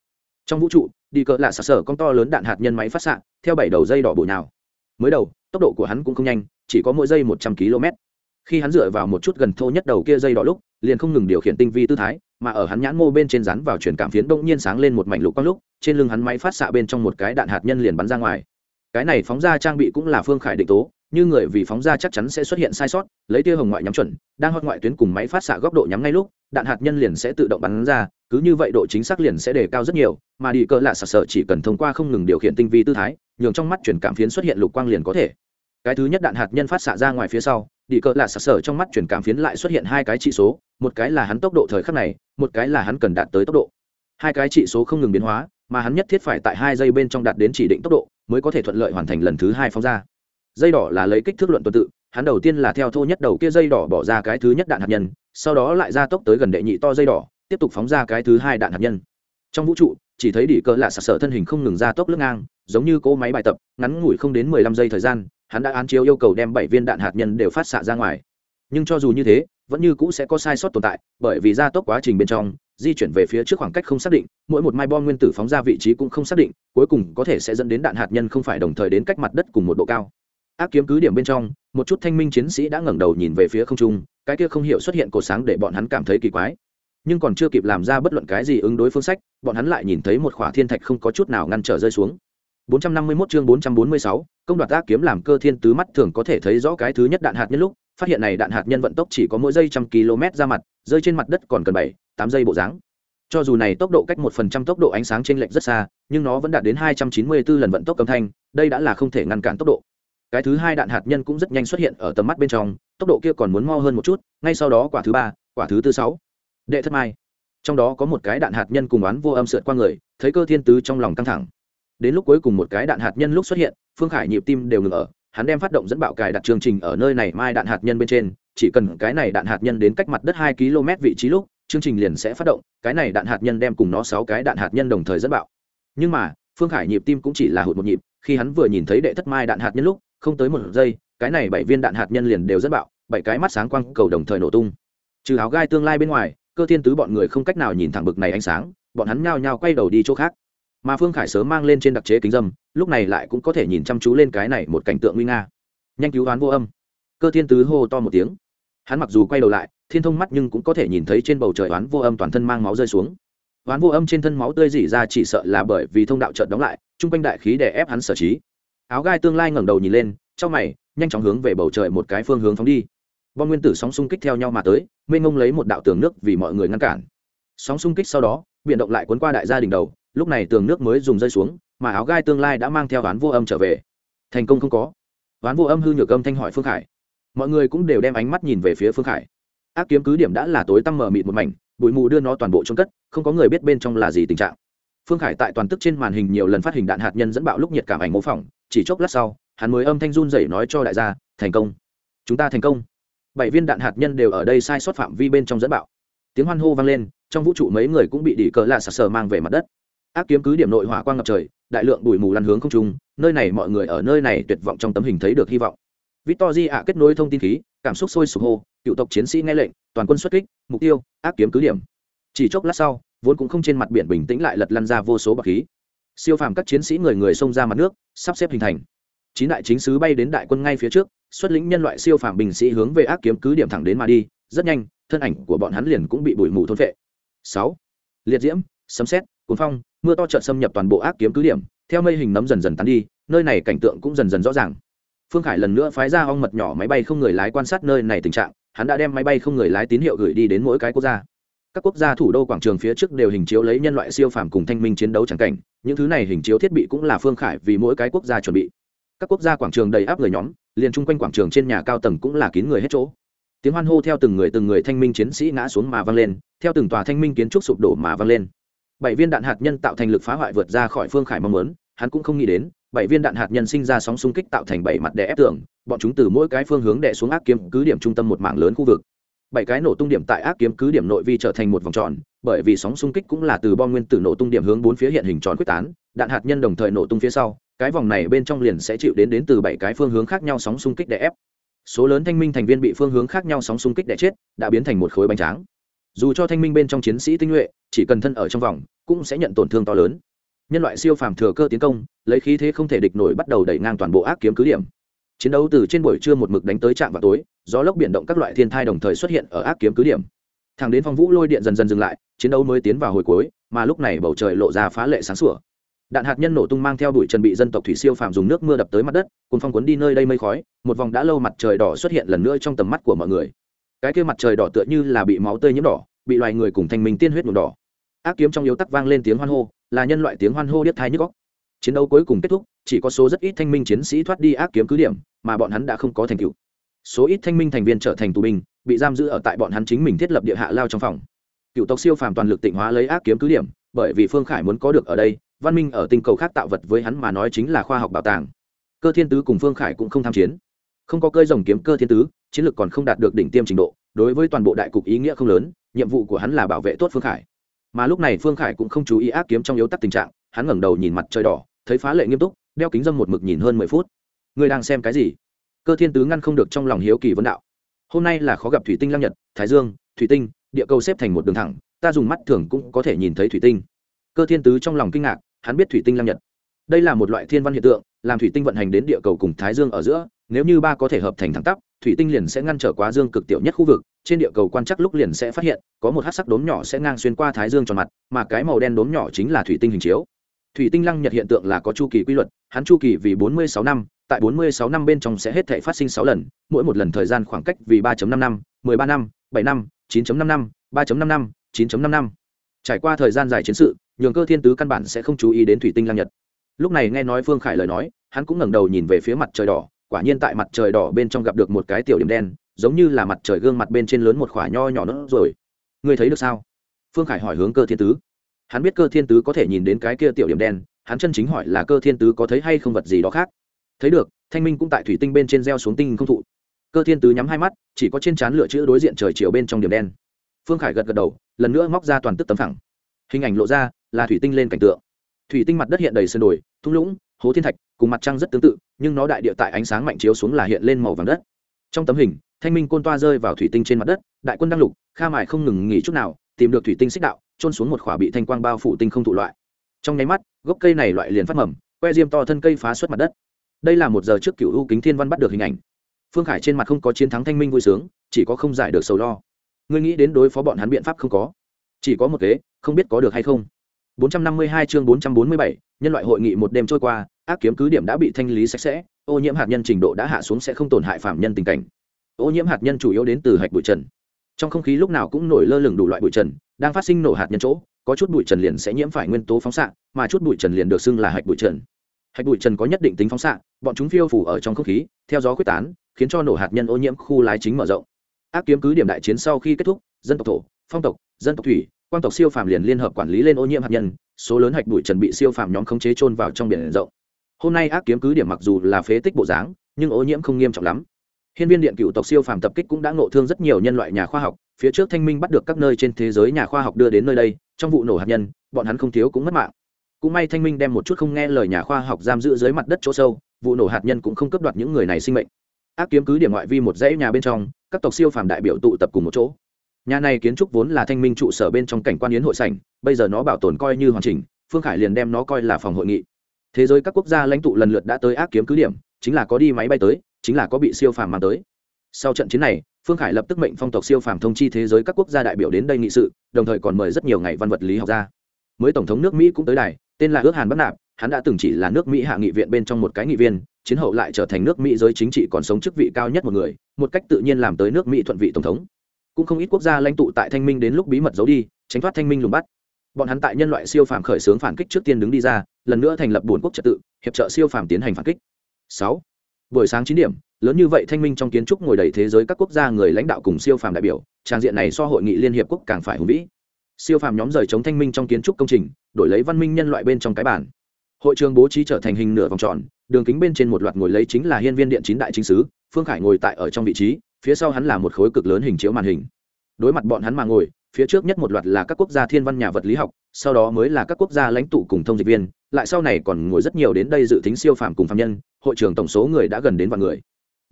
Trong vũ trụ, đi cỡ là sơ sơ con to lớn đạn hạt nhân máy phát xạ, theo bảy đầu dây đỏ bụi nào mới đầu, tốc độ của hắn cũng không nhanh, chỉ có mỗi giây một trăm km. Khi hắn dựa vào một chút gần thô nhất đầu kia dây đỏ lúc, liền không ngừng điều khiển tinh vi tư thái, mà ở hắn nhãn mô bên trên rắn vào chuyển cảm phiến đông nhiên sáng lên một mảnh lục quang lúc, trên lưng hắn máy phát xạ bên trong một cái đạn hạt nhân liền bắn ra ngoài. Cái này phóng ra trang bị cũng là phương khải định tố như người vì phóng ra chắc chắn sẽ xuất hiện sai sót, lấy tia hồng ngoại nhắm chuẩn, đang hót ngoại tuyến cùng máy phát xạ góc độ nhắm ngay lúc, đạn hạt nhân liền sẽ tự động bắn ra, cứ như vậy độ chính xác liền sẽ đề cao rất nhiều, mà đi cỡ lạ sặc sợ chỉ cần thông qua không ngừng điều khiển tinh vi tư thái, nhường trong mắt chuyển cảm phiến xuất hiện lục quang liền có thể. Cái thứ nhất đạn hạt nhân phát xạ ra ngoài phía sau, đi cỡ là sặc sợ trong mắt chuyển cảm phiến lại xuất hiện hai cái trị số, một cái là hắn tốc độ thời khắc này, một cái là hắn cần đạt tới tốc độ. Hai cái trị số không ngừng biến hóa, mà hắn nhất thiết phải tại hai giây bên trong đạt đến chỉ định tốc độ, mới có thể thuận lợi hoàn thành lần thứ hai phóng ra dây đỏ là lấy kích thước luận tuần tự, hắn đầu tiên là theo thô nhất đầu kia dây đỏ bỏ ra cái thứ nhất đạn hạt nhân, sau đó lại ra tốc tới gần đệ nhị to dây đỏ, tiếp tục phóng ra cái thứ hai đạn hạt nhân. Trong vũ trụ, chỉ thấy đỉ cơ lạ sặc sở thân hình không ngừng ra tốc lướt ngang, giống như cỗ máy bài tập, ngắn ngủi không đến mười lăm giây thời gian, hắn đã án chiếu yêu cầu đem bảy viên đạn hạt nhân đều phát xạ ra ngoài. Nhưng cho dù như thế, vẫn như cũ sẽ có sai sót tồn tại, bởi vì gia tốc quá trình bên trong, di chuyển về phía trước khoảng cách không xác định, mỗi một mai bom nguyên tử phóng ra vị trí cũng không xác định, cuối cùng có thể sẽ dẫn đến đạn hạt nhân không phải đồng thời đến cách mặt đất cùng một độ cao ác kiếm cứ điểm bên trong một chút thanh minh chiến sĩ đã ngẩng đầu nhìn về phía không trung cái kia không hiểu xuất hiện cột sáng để bọn hắn cảm thấy kỳ quái nhưng còn chưa kịp làm ra bất luận cái gì ứng đối phương sách bọn hắn lại nhìn thấy một khỏa thiên thạch không có chút nào ngăn trở rơi xuống 451 chương 446, công đoạt ác kiếm làm cơ thiên tứ mắt thường có thể thấy rõ cái thứ nhất đạn hạt nhân lúc, phát hiện này đạn hạt nhân vận tốc chỉ có mỗi giây trăm km ra mặt, rơi trên mặt đất còn cần 7, 8 giây bộ dáng. Cho dù này tốc độ cách một phần trăm tốc độ ánh sáng chênh lệch rất xa, nhưng nó vẫn đạt đến 294 lần vận tốc âm thanh, đây đã là không thể ngăn cản tốc độ. Cái thứ hai đạn hạt nhân cũng rất nhanh xuất hiện ở tầm mắt bên trong, tốc độ kia còn muốn mo hơn một chút, ngay sau đó quả thứ ba, quả thứ tư sáu. Đệ thất mai. Trong đó có một cái đạn hạt nhân cùng oán vô âm sượt qua người, thấy cơ thiên tứ trong lòng căng thẳng đến lúc cuối cùng một cái đạn hạt nhân lúc xuất hiện phương khải nhịp tim đều ngừng ở hắn đem phát động dẫn bạo cài đặt chương trình ở nơi này mai đạn hạt nhân bên trên chỉ cần cái này đạn hạt nhân đến cách mặt đất hai km vị trí lúc chương trình liền sẽ phát động cái này đạn hạt nhân đem cùng nó sáu cái đạn hạt nhân đồng thời dẫn bạo nhưng mà phương khải nhịp tim cũng chỉ là hụt một nhịp khi hắn vừa nhìn thấy đệ thất mai đạn hạt nhân lúc không tới một giây, cái này bảy viên đạn hạt nhân liền đều rất bạo, bảy cái mắt sáng quang cầu đồng thời nổ tung. Trừ áo gai tương lai bên ngoài, cơ thiên tứ bọn người không cách nào nhìn thẳng bực này ánh sáng, bọn hắn nhao nhao quay đầu đi chỗ khác. Mà phương khải sớm mang lên trên đặc chế kính dâm, lúc này lại cũng có thể nhìn chăm chú lên cái này một cảnh tượng nguy nga. Nhanh cứu oán vô âm. Cơ thiên tứ hô to một tiếng. Hắn mặc dù quay đầu lại, thiên thông mắt nhưng cũng có thể nhìn thấy trên bầu trời oán vô âm toàn thân mang máu rơi xuống. Oán vô âm trên thân máu tươi dỉ ra chỉ sợ là bởi vì thông đạo trợt đóng lại, chung quanh đại khí để ép hắn sở trí áo gai tương lai ngẩng đầu nhìn lên trong mày, nhanh chóng hướng về bầu trời một cái phương hướng phóng đi. Bom nguyên tử sóng xung kích theo nhau mà tới, mênh ngông lấy một đạo tường nước vì mọi người ngăn cản. Sóng xung kích sau đó biện động lại cuốn qua đại gia đình đầu, lúc này tường nước mới dùng rơi xuống, mà áo gai tương lai đã mang theo ván vô âm trở về. Thành công không có. Ván vô âm hư nhược âm thanh hỏi phương khải. Mọi người cũng đều đem ánh mắt nhìn về phía phương khải. Ác kiếm cứ điểm đã là tối tăm mờ mịt một mảnh, bụi mù đưa nó toàn bộ trôn cất, không có người biết bên trong là gì tình trạng. Phương khải tại toàn tức trên màn hình nhiều lần phát hình đạn hạt nhân dẫn bạo lúc nhiệt cảm ảnh mô phỏng chỉ chốc lát sau, hắn mới âm thanh run dậy nói cho đại gia, thành công. Chúng ta thành công. Bảy viên đạn hạt nhân đều ở đây sai sót phạm vi bên trong dẫn bạo. Tiếng hoan hô vang lên, trong vũ trụ mấy người cũng bị đỉ cờ lạ sặc sờ mang về mặt đất. Ác kiếm cứ điểm nội hỏa quang ngập trời, đại lượng bụi mù lăn hướng không trung, nơi này mọi người ở nơi này tuyệt vọng trong tấm hình thấy được hy vọng. Victor ạ, kết nối thông tin khí, cảm xúc sôi sục hô, cựu tộc chiến sĩ nghe lệnh, toàn quân xuất kích, mục tiêu, ác kiếm cứ điểm. Chỉ chốc lát sau, vốn cũng không trên mặt biển bình tĩnh lại lật lăn ra vô số bậc khí siêu phàm các chiến sĩ người người xông ra mặt nước, sắp xếp hình thành. Chín đại chính sứ bay đến đại quân ngay phía trước, xuất lĩnh nhân loại siêu phàm bình sĩ hướng về ác kiếm cứ điểm thẳng đến mà đi, rất nhanh, thân ảnh của bọn hắn liền cũng bị bụi mù thôn vệ sáu, liệt diễm, sấm xét cuốn phong, mưa to trợn xâm nhập toàn bộ ác kiếm cứ điểm, theo mây hình nấm dần dần tán đi, nơi này cảnh tượng cũng dần dần rõ ràng. Phương khải lần nữa phái ra ong mật nhỏ máy bay không người lái quan sát nơi này tình trạng, hắn đã đem máy bay không người lái tín hiệu gửi đi đến mỗi cái quốc gia các quốc gia thủ đô quảng trường phía trước đều hình chiếu lấy nhân loại siêu phàm cùng thanh minh chiến đấu chẳng cảnh, những thứ này hình chiếu thiết bị cũng là phương khải vì mỗi cái quốc gia chuẩn bị. Các quốc gia quảng trường đầy áp người nhóm, liền chung quanh quảng trường trên nhà cao tầng cũng là kín người hết chỗ. Tiếng hoan hô theo từng người từng người thanh minh chiến sĩ ngã xuống mà vang lên, theo từng tòa thanh minh kiến trúc sụp đổ mà vang lên. Bảy viên đạn hạt nhân tạo thành lực phá hoại vượt ra khỏi phương khải mong muốn, hắn cũng không nghĩ đến, bảy viên đạn hạt nhân sinh ra sóng xung kích tạo thành bảy mặt đè ép tường, bọn chúng từ mỗi cái phương hướng đè xuống ác kiếm cứ điểm trung tâm một mảng lớn khu vực bảy cái nổ tung điểm tại ác kiếm cứ điểm nội vi trở thành một vòng tròn, bởi vì sóng xung kích cũng là từ bom nguyên tử nổ tung điểm hướng bốn phía hiện hình tròn quyết tán, đạn hạt nhân đồng thời nổ tung phía sau, cái vòng này bên trong liền sẽ chịu đến đến từ bảy cái phương hướng khác nhau sóng xung kích đè ép. Số lớn thanh minh thành viên bị phương hướng khác nhau sóng xung kích đè chết, đã biến thành một khối bánh tráng. Dù cho thanh minh bên trong chiến sĩ tinh nhuệ, chỉ cần thân ở trong vòng, cũng sẽ nhận tổn thương to lớn. Nhân loại siêu phàm thừa cơ tiến công, lấy khí thế không thể địch nổi bắt đầu đẩy ngang toàn bộ ác kiếm cứ điểm chiến đấu từ trên buổi trưa một mực đánh tới trạm vào tối, gió lốc biển động các loại thiên thai đồng thời xuất hiện ở ác kiếm cứ điểm. Thẳng đến phong vũ lôi điện dần dần dừng lại, chiến đấu mới tiến vào hồi cuối, mà lúc này bầu trời lộ ra phá lệ sáng sủa. Đạn hạt nhân nổ tung mang theo đuổi trần bị dân tộc thủy siêu phàm dùng nước mưa đập tới mặt đất cùng phong cuốn đi nơi đây mây khói, một vòng đã lâu mặt trời đỏ xuất hiện lần nữa trong tầm mắt của mọi người. Cái kia mặt trời đỏ tựa như là bị máu tươi nhiễm đỏ, bị loài người cùng thanh minh tiên huyết nhuộm đỏ. Ác kiếm trong yếu tắc vang lên tiếng hoan hô, là nhân loại tiếng hoan hô điếc thai nhức góc chiến đấu cuối cùng kết thúc, chỉ có số rất ít thanh minh chiến sĩ thoát đi ác kiếm cứ điểm, mà bọn hắn đã không có thành tựu. Số ít thanh minh thành viên trở thành tù binh, bị giam giữ ở tại bọn hắn chính mình thiết lập địa hạ lao trong phòng. Cựu tộc siêu phàm toàn lực tịnh hóa lấy ác kiếm cứ điểm, bởi vì phương khải muốn có được ở đây, văn minh ở tinh cầu khác tạo vật với hắn mà nói chính là khoa học bảo tàng. Cơ thiên tứ cùng phương khải cũng không tham chiến. Không có cơi dòng kiếm cơ thiên tứ, chiến lược còn không đạt được đỉnh tiêm trình độ, đối với toàn bộ đại cục ý nghĩa không lớn, nhiệm vụ của hắn là bảo vệ tốt phương khải. Mà lúc này phương khải cũng không chú ý ác kiếm trong yếu tắc tình trạng, hắn ngẩng đầu nhìn mặt trời đỏ thấy phá lệ nghiêm túc, đeo kính dâm một mực nhìn hơn mười phút. Người đang xem cái gì? Cơ thiên tứ ngăn không được trong lòng hiếu kỳ vấn đạo. Hôm nay là khó gặp thủy tinh lăng nhật, thái dương, thủy tinh, địa cầu xếp thành một đường thẳng, ta dùng mắt thường cũng có thể nhìn thấy thủy tinh. Cơ thiên tứ trong lòng kinh ngạc, hắn biết thủy tinh lăng nhật. Đây là một loại thiên văn hiện tượng, làm thủy tinh vận hành đến địa cầu cùng thái dương ở giữa, nếu như ba có thể hợp thành thẳng tắp, thủy tinh liền sẽ ngăn trở quá dương cực tiểu nhất khu vực, trên địa cầu quan chắc lúc liền sẽ phát hiện, có một hát sắc đốm nhỏ sẽ ngang xuyên qua thái dương tròn mặt, mà cái màu đen đốm nhỏ chính là thủy tinh hình chiếu thủy tinh lăng nhật hiện tượng là có chu kỳ quy luật, hắn chu kỳ vì bốn mươi sáu năm, tại bốn mươi sáu năm bên trong sẽ hết thể phát sinh sáu lần, mỗi một lần thời gian khoảng cách vì ba năm năm, mười ba năm, bảy năm, chín năm năm, ba năm năm, chín năm năm. Trải qua thời gian dài chiến sự, nhường cơ thiên tứ căn bản sẽ không chú ý đến thủy tinh lăng nhật. Lúc này nghe nói phương khải lời nói, hắn cũng ngẩng đầu nhìn về phía mặt trời đỏ, quả nhiên tại mặt trời đỏ bên trong gặp được một cái tiểu điểm đen, giống như là mặt trời gương mặt bên trên lớn một khỏa nho nhỏ nữa rồi. Ngươi thấy được sao? Phương khải hỏi hướng cơ thiên tứ hắn biết cơ thiên tứ có thể nhìn đến cái kia tiểu điểm đen, hắn chân chính hỏi là cơ thiên tứ có thấy hay không vật gì đó khác. Thấy được, thanh minh cũng tại thủy tinh bên trên gieo xuống tinh không thụ. Cơ thiên tứ nhắm hai mắt, chỉ có trên trán lựa chữ đối diện trời chiều bên trong điểm đen. Phương khải gật gật đầu, lần nữa móc ra toàn tức tấm phẳng. Hình ảnh lộ ra là thủy tinh lên cảnh tượng. Thủy tinh mặt đất hiện đầy sơn đồi, thung lũng, hố thiên thạch, cùng mặt trăng rất tương tự, nhưng nó đại địa tại ánh sáng mạnh chiếu xuống là hiện lên màu vàng đất. Trong tấm hình, thanh minh côn toa rơi vào thủy tinh trên mặt đất, đại quân đăng lục, kha mải không ngừng nghỉ chút nào, tìm được thủy tinh xích đạo trôn xuống một khỏa bị thanh quang bao phủ tinh không thụ loại. Trong nháy mắt gốc cây này loại liền phát mầm que diêm to thân cây phá xuất mặt đất. Đây là một giờ trước cựu u kính thiên văn bắt được hình ảnh. Phương khải trên mặt không có chiến thắng thanh minh vui sướng chỉ có không giải được sầu lo. Ngươi nghĩ đến đối phó bọn hắn biện pháp không có? Chỉ có một kế không biết có được hay không. 452 chương 447, nhân loại hội nghị một đêm trôi qua ác kiếm cứ điểm đã bị thanh lý sạch sẽ ô nhiễm hạt nhân trình độ đã hạ xuống sẽ không tổn hại phạm nhân tình cảnh. Ô nhiễm hạt nhân chủ yếu đến từ hạch bụi trần. Trong không khí lúc nào cũng nổi lơ lửng đủ loại bụi trần đang phát sinh nổ hạt nhân chỗ có chút bụi trần liền sẽ nhiễm phải nguyên tố phóng xạ mà chút bụi trần liền được xưng là hạch bụi trần. Hạch bụi trần có nhất định tính phóng xạ bọn chúng phiêu phủ ở trong không khí theo gió quyết tán khiến cho nổ hạt nhân ô nhiễm khu lái chính mở rộng. Ác kiếm cứ điểm đại chiến sau khi kết thúc dân tộc thổ phong tộc dân tộc thủy quang tộc siêu phàm liền liên hợp quản lý lên ô nhiễm hạt nhân số lớn hạch bụi trần bị siêu phàm nhóm khống chế trôn vào trong biển rộng. Hôm nay ác kiếm cứ điểm mặc dù là phế tích bộ dáng nhưng ô nhiễm không nghiêm trọng lắm. Hiên viên điện cựu tộc siêu phàm tập kích cũng đã ngộ thương rất nhiều nhân loại nhà khoa học, phía trước Thanh Minh bắt được các nơi trên thế giới nhà khoa học đưa đến nơi đây, trong vụ nổ hạt nhân, bọn hắn không thiếu cũng mất mạng. Cũng may Thanh Minh đem một chút không nghe lời nhà khoa học giam giữ dưới mặt đất chỗ sâu, vụ nổ hạt nhân cũng không cướp đoạt những người này sinh mệnh. Ác kiếm cứ điểm ngoại vi một dãy nhà bên trong, các tộc siêu phàm đại biểu tụ tập cùng một chỗ. Nhà này kiến trúc vốn là Thanh Minh trụ sở bên trong cảnh quan yến hội sảnh, bây giờ nó bảo tồn coi như hoàn chỉnh, Phương Khải liền đem nó coi là phòng hội nghị. Thế giới các quốc gia lãnh tụ lần lượt đã tới ác kiếm cứ điểm, chính là có đi máy bay tới, chính là có bị siêu phàm mang tới sau trận chiến này phương khải lập tức mệnh phong tộc siêu phàm thông chi thế giới các quốc gia đại biểu đến đây nghị sự, đồng thời còn mời rất nhiều ngày văn vật lý học ra. mới tổng thống nước mỹ cũng tới đài, tên là ước hàn bắc nạp, hắn đã từng chỉ là nước mỹ hạ nghị viện bên trong một cái nghị viên, chiến hậu lại trở thành nước mỹ giới chính trị còn sống chức vị cao nhất một người, một cách tự nhiên làm tới nước mỹ thuận vị tổng thống. Cũng không ít quốc gia lãnh tụ tại thanh minh đến lúc bí mật giấu đi, tránh thoát thanh minh lùng bắt. Bọn hắn tại nhân loại siêu phàm khởi xướng phản kích trước tiên đứng đi ra, lần nữa thành lập bốn quốc trật tự, hiệp trợ siêu phàm tiến hành phản kích. Sáu. Buổi sáng chín điểm lớn như vậy thanh minh trong kiến trúc ngồi đầy thế giới các quốc gia người lãnh đạo cùng siêu phàm đại biểu, trang diện này so hội nghị liên hiệp quốc càng phải hùng vĩ. Siêu phàm nhóm rời chống thanh minh trong kiến trúc công trình, đổi lấy văn minh nhân loại bên trong cái bản. Hội trường bố trí trở thành hình nửa vòng tròn, đường kính bên trên một loạt ngồi lấy chính là hiên viên điện chín đại chính sứ, phương khải ngồi tại ở trong vị trí, phía sau hắn là một khối cực lớn hình chiếu màn hình. Đối mặt bọn hắn mà ngồi, phía trước nhất một loạt là các quốc gia thiên văn nhà vật lý học, sau đó mới là các quốc gia lãnh tụ cùng thông dịch viên, lại sau này còn ngồi rất nhiều đến đây dự tính siêu phàm cùng phạm nhân, hội trường tổng số người đã gần đến vạn người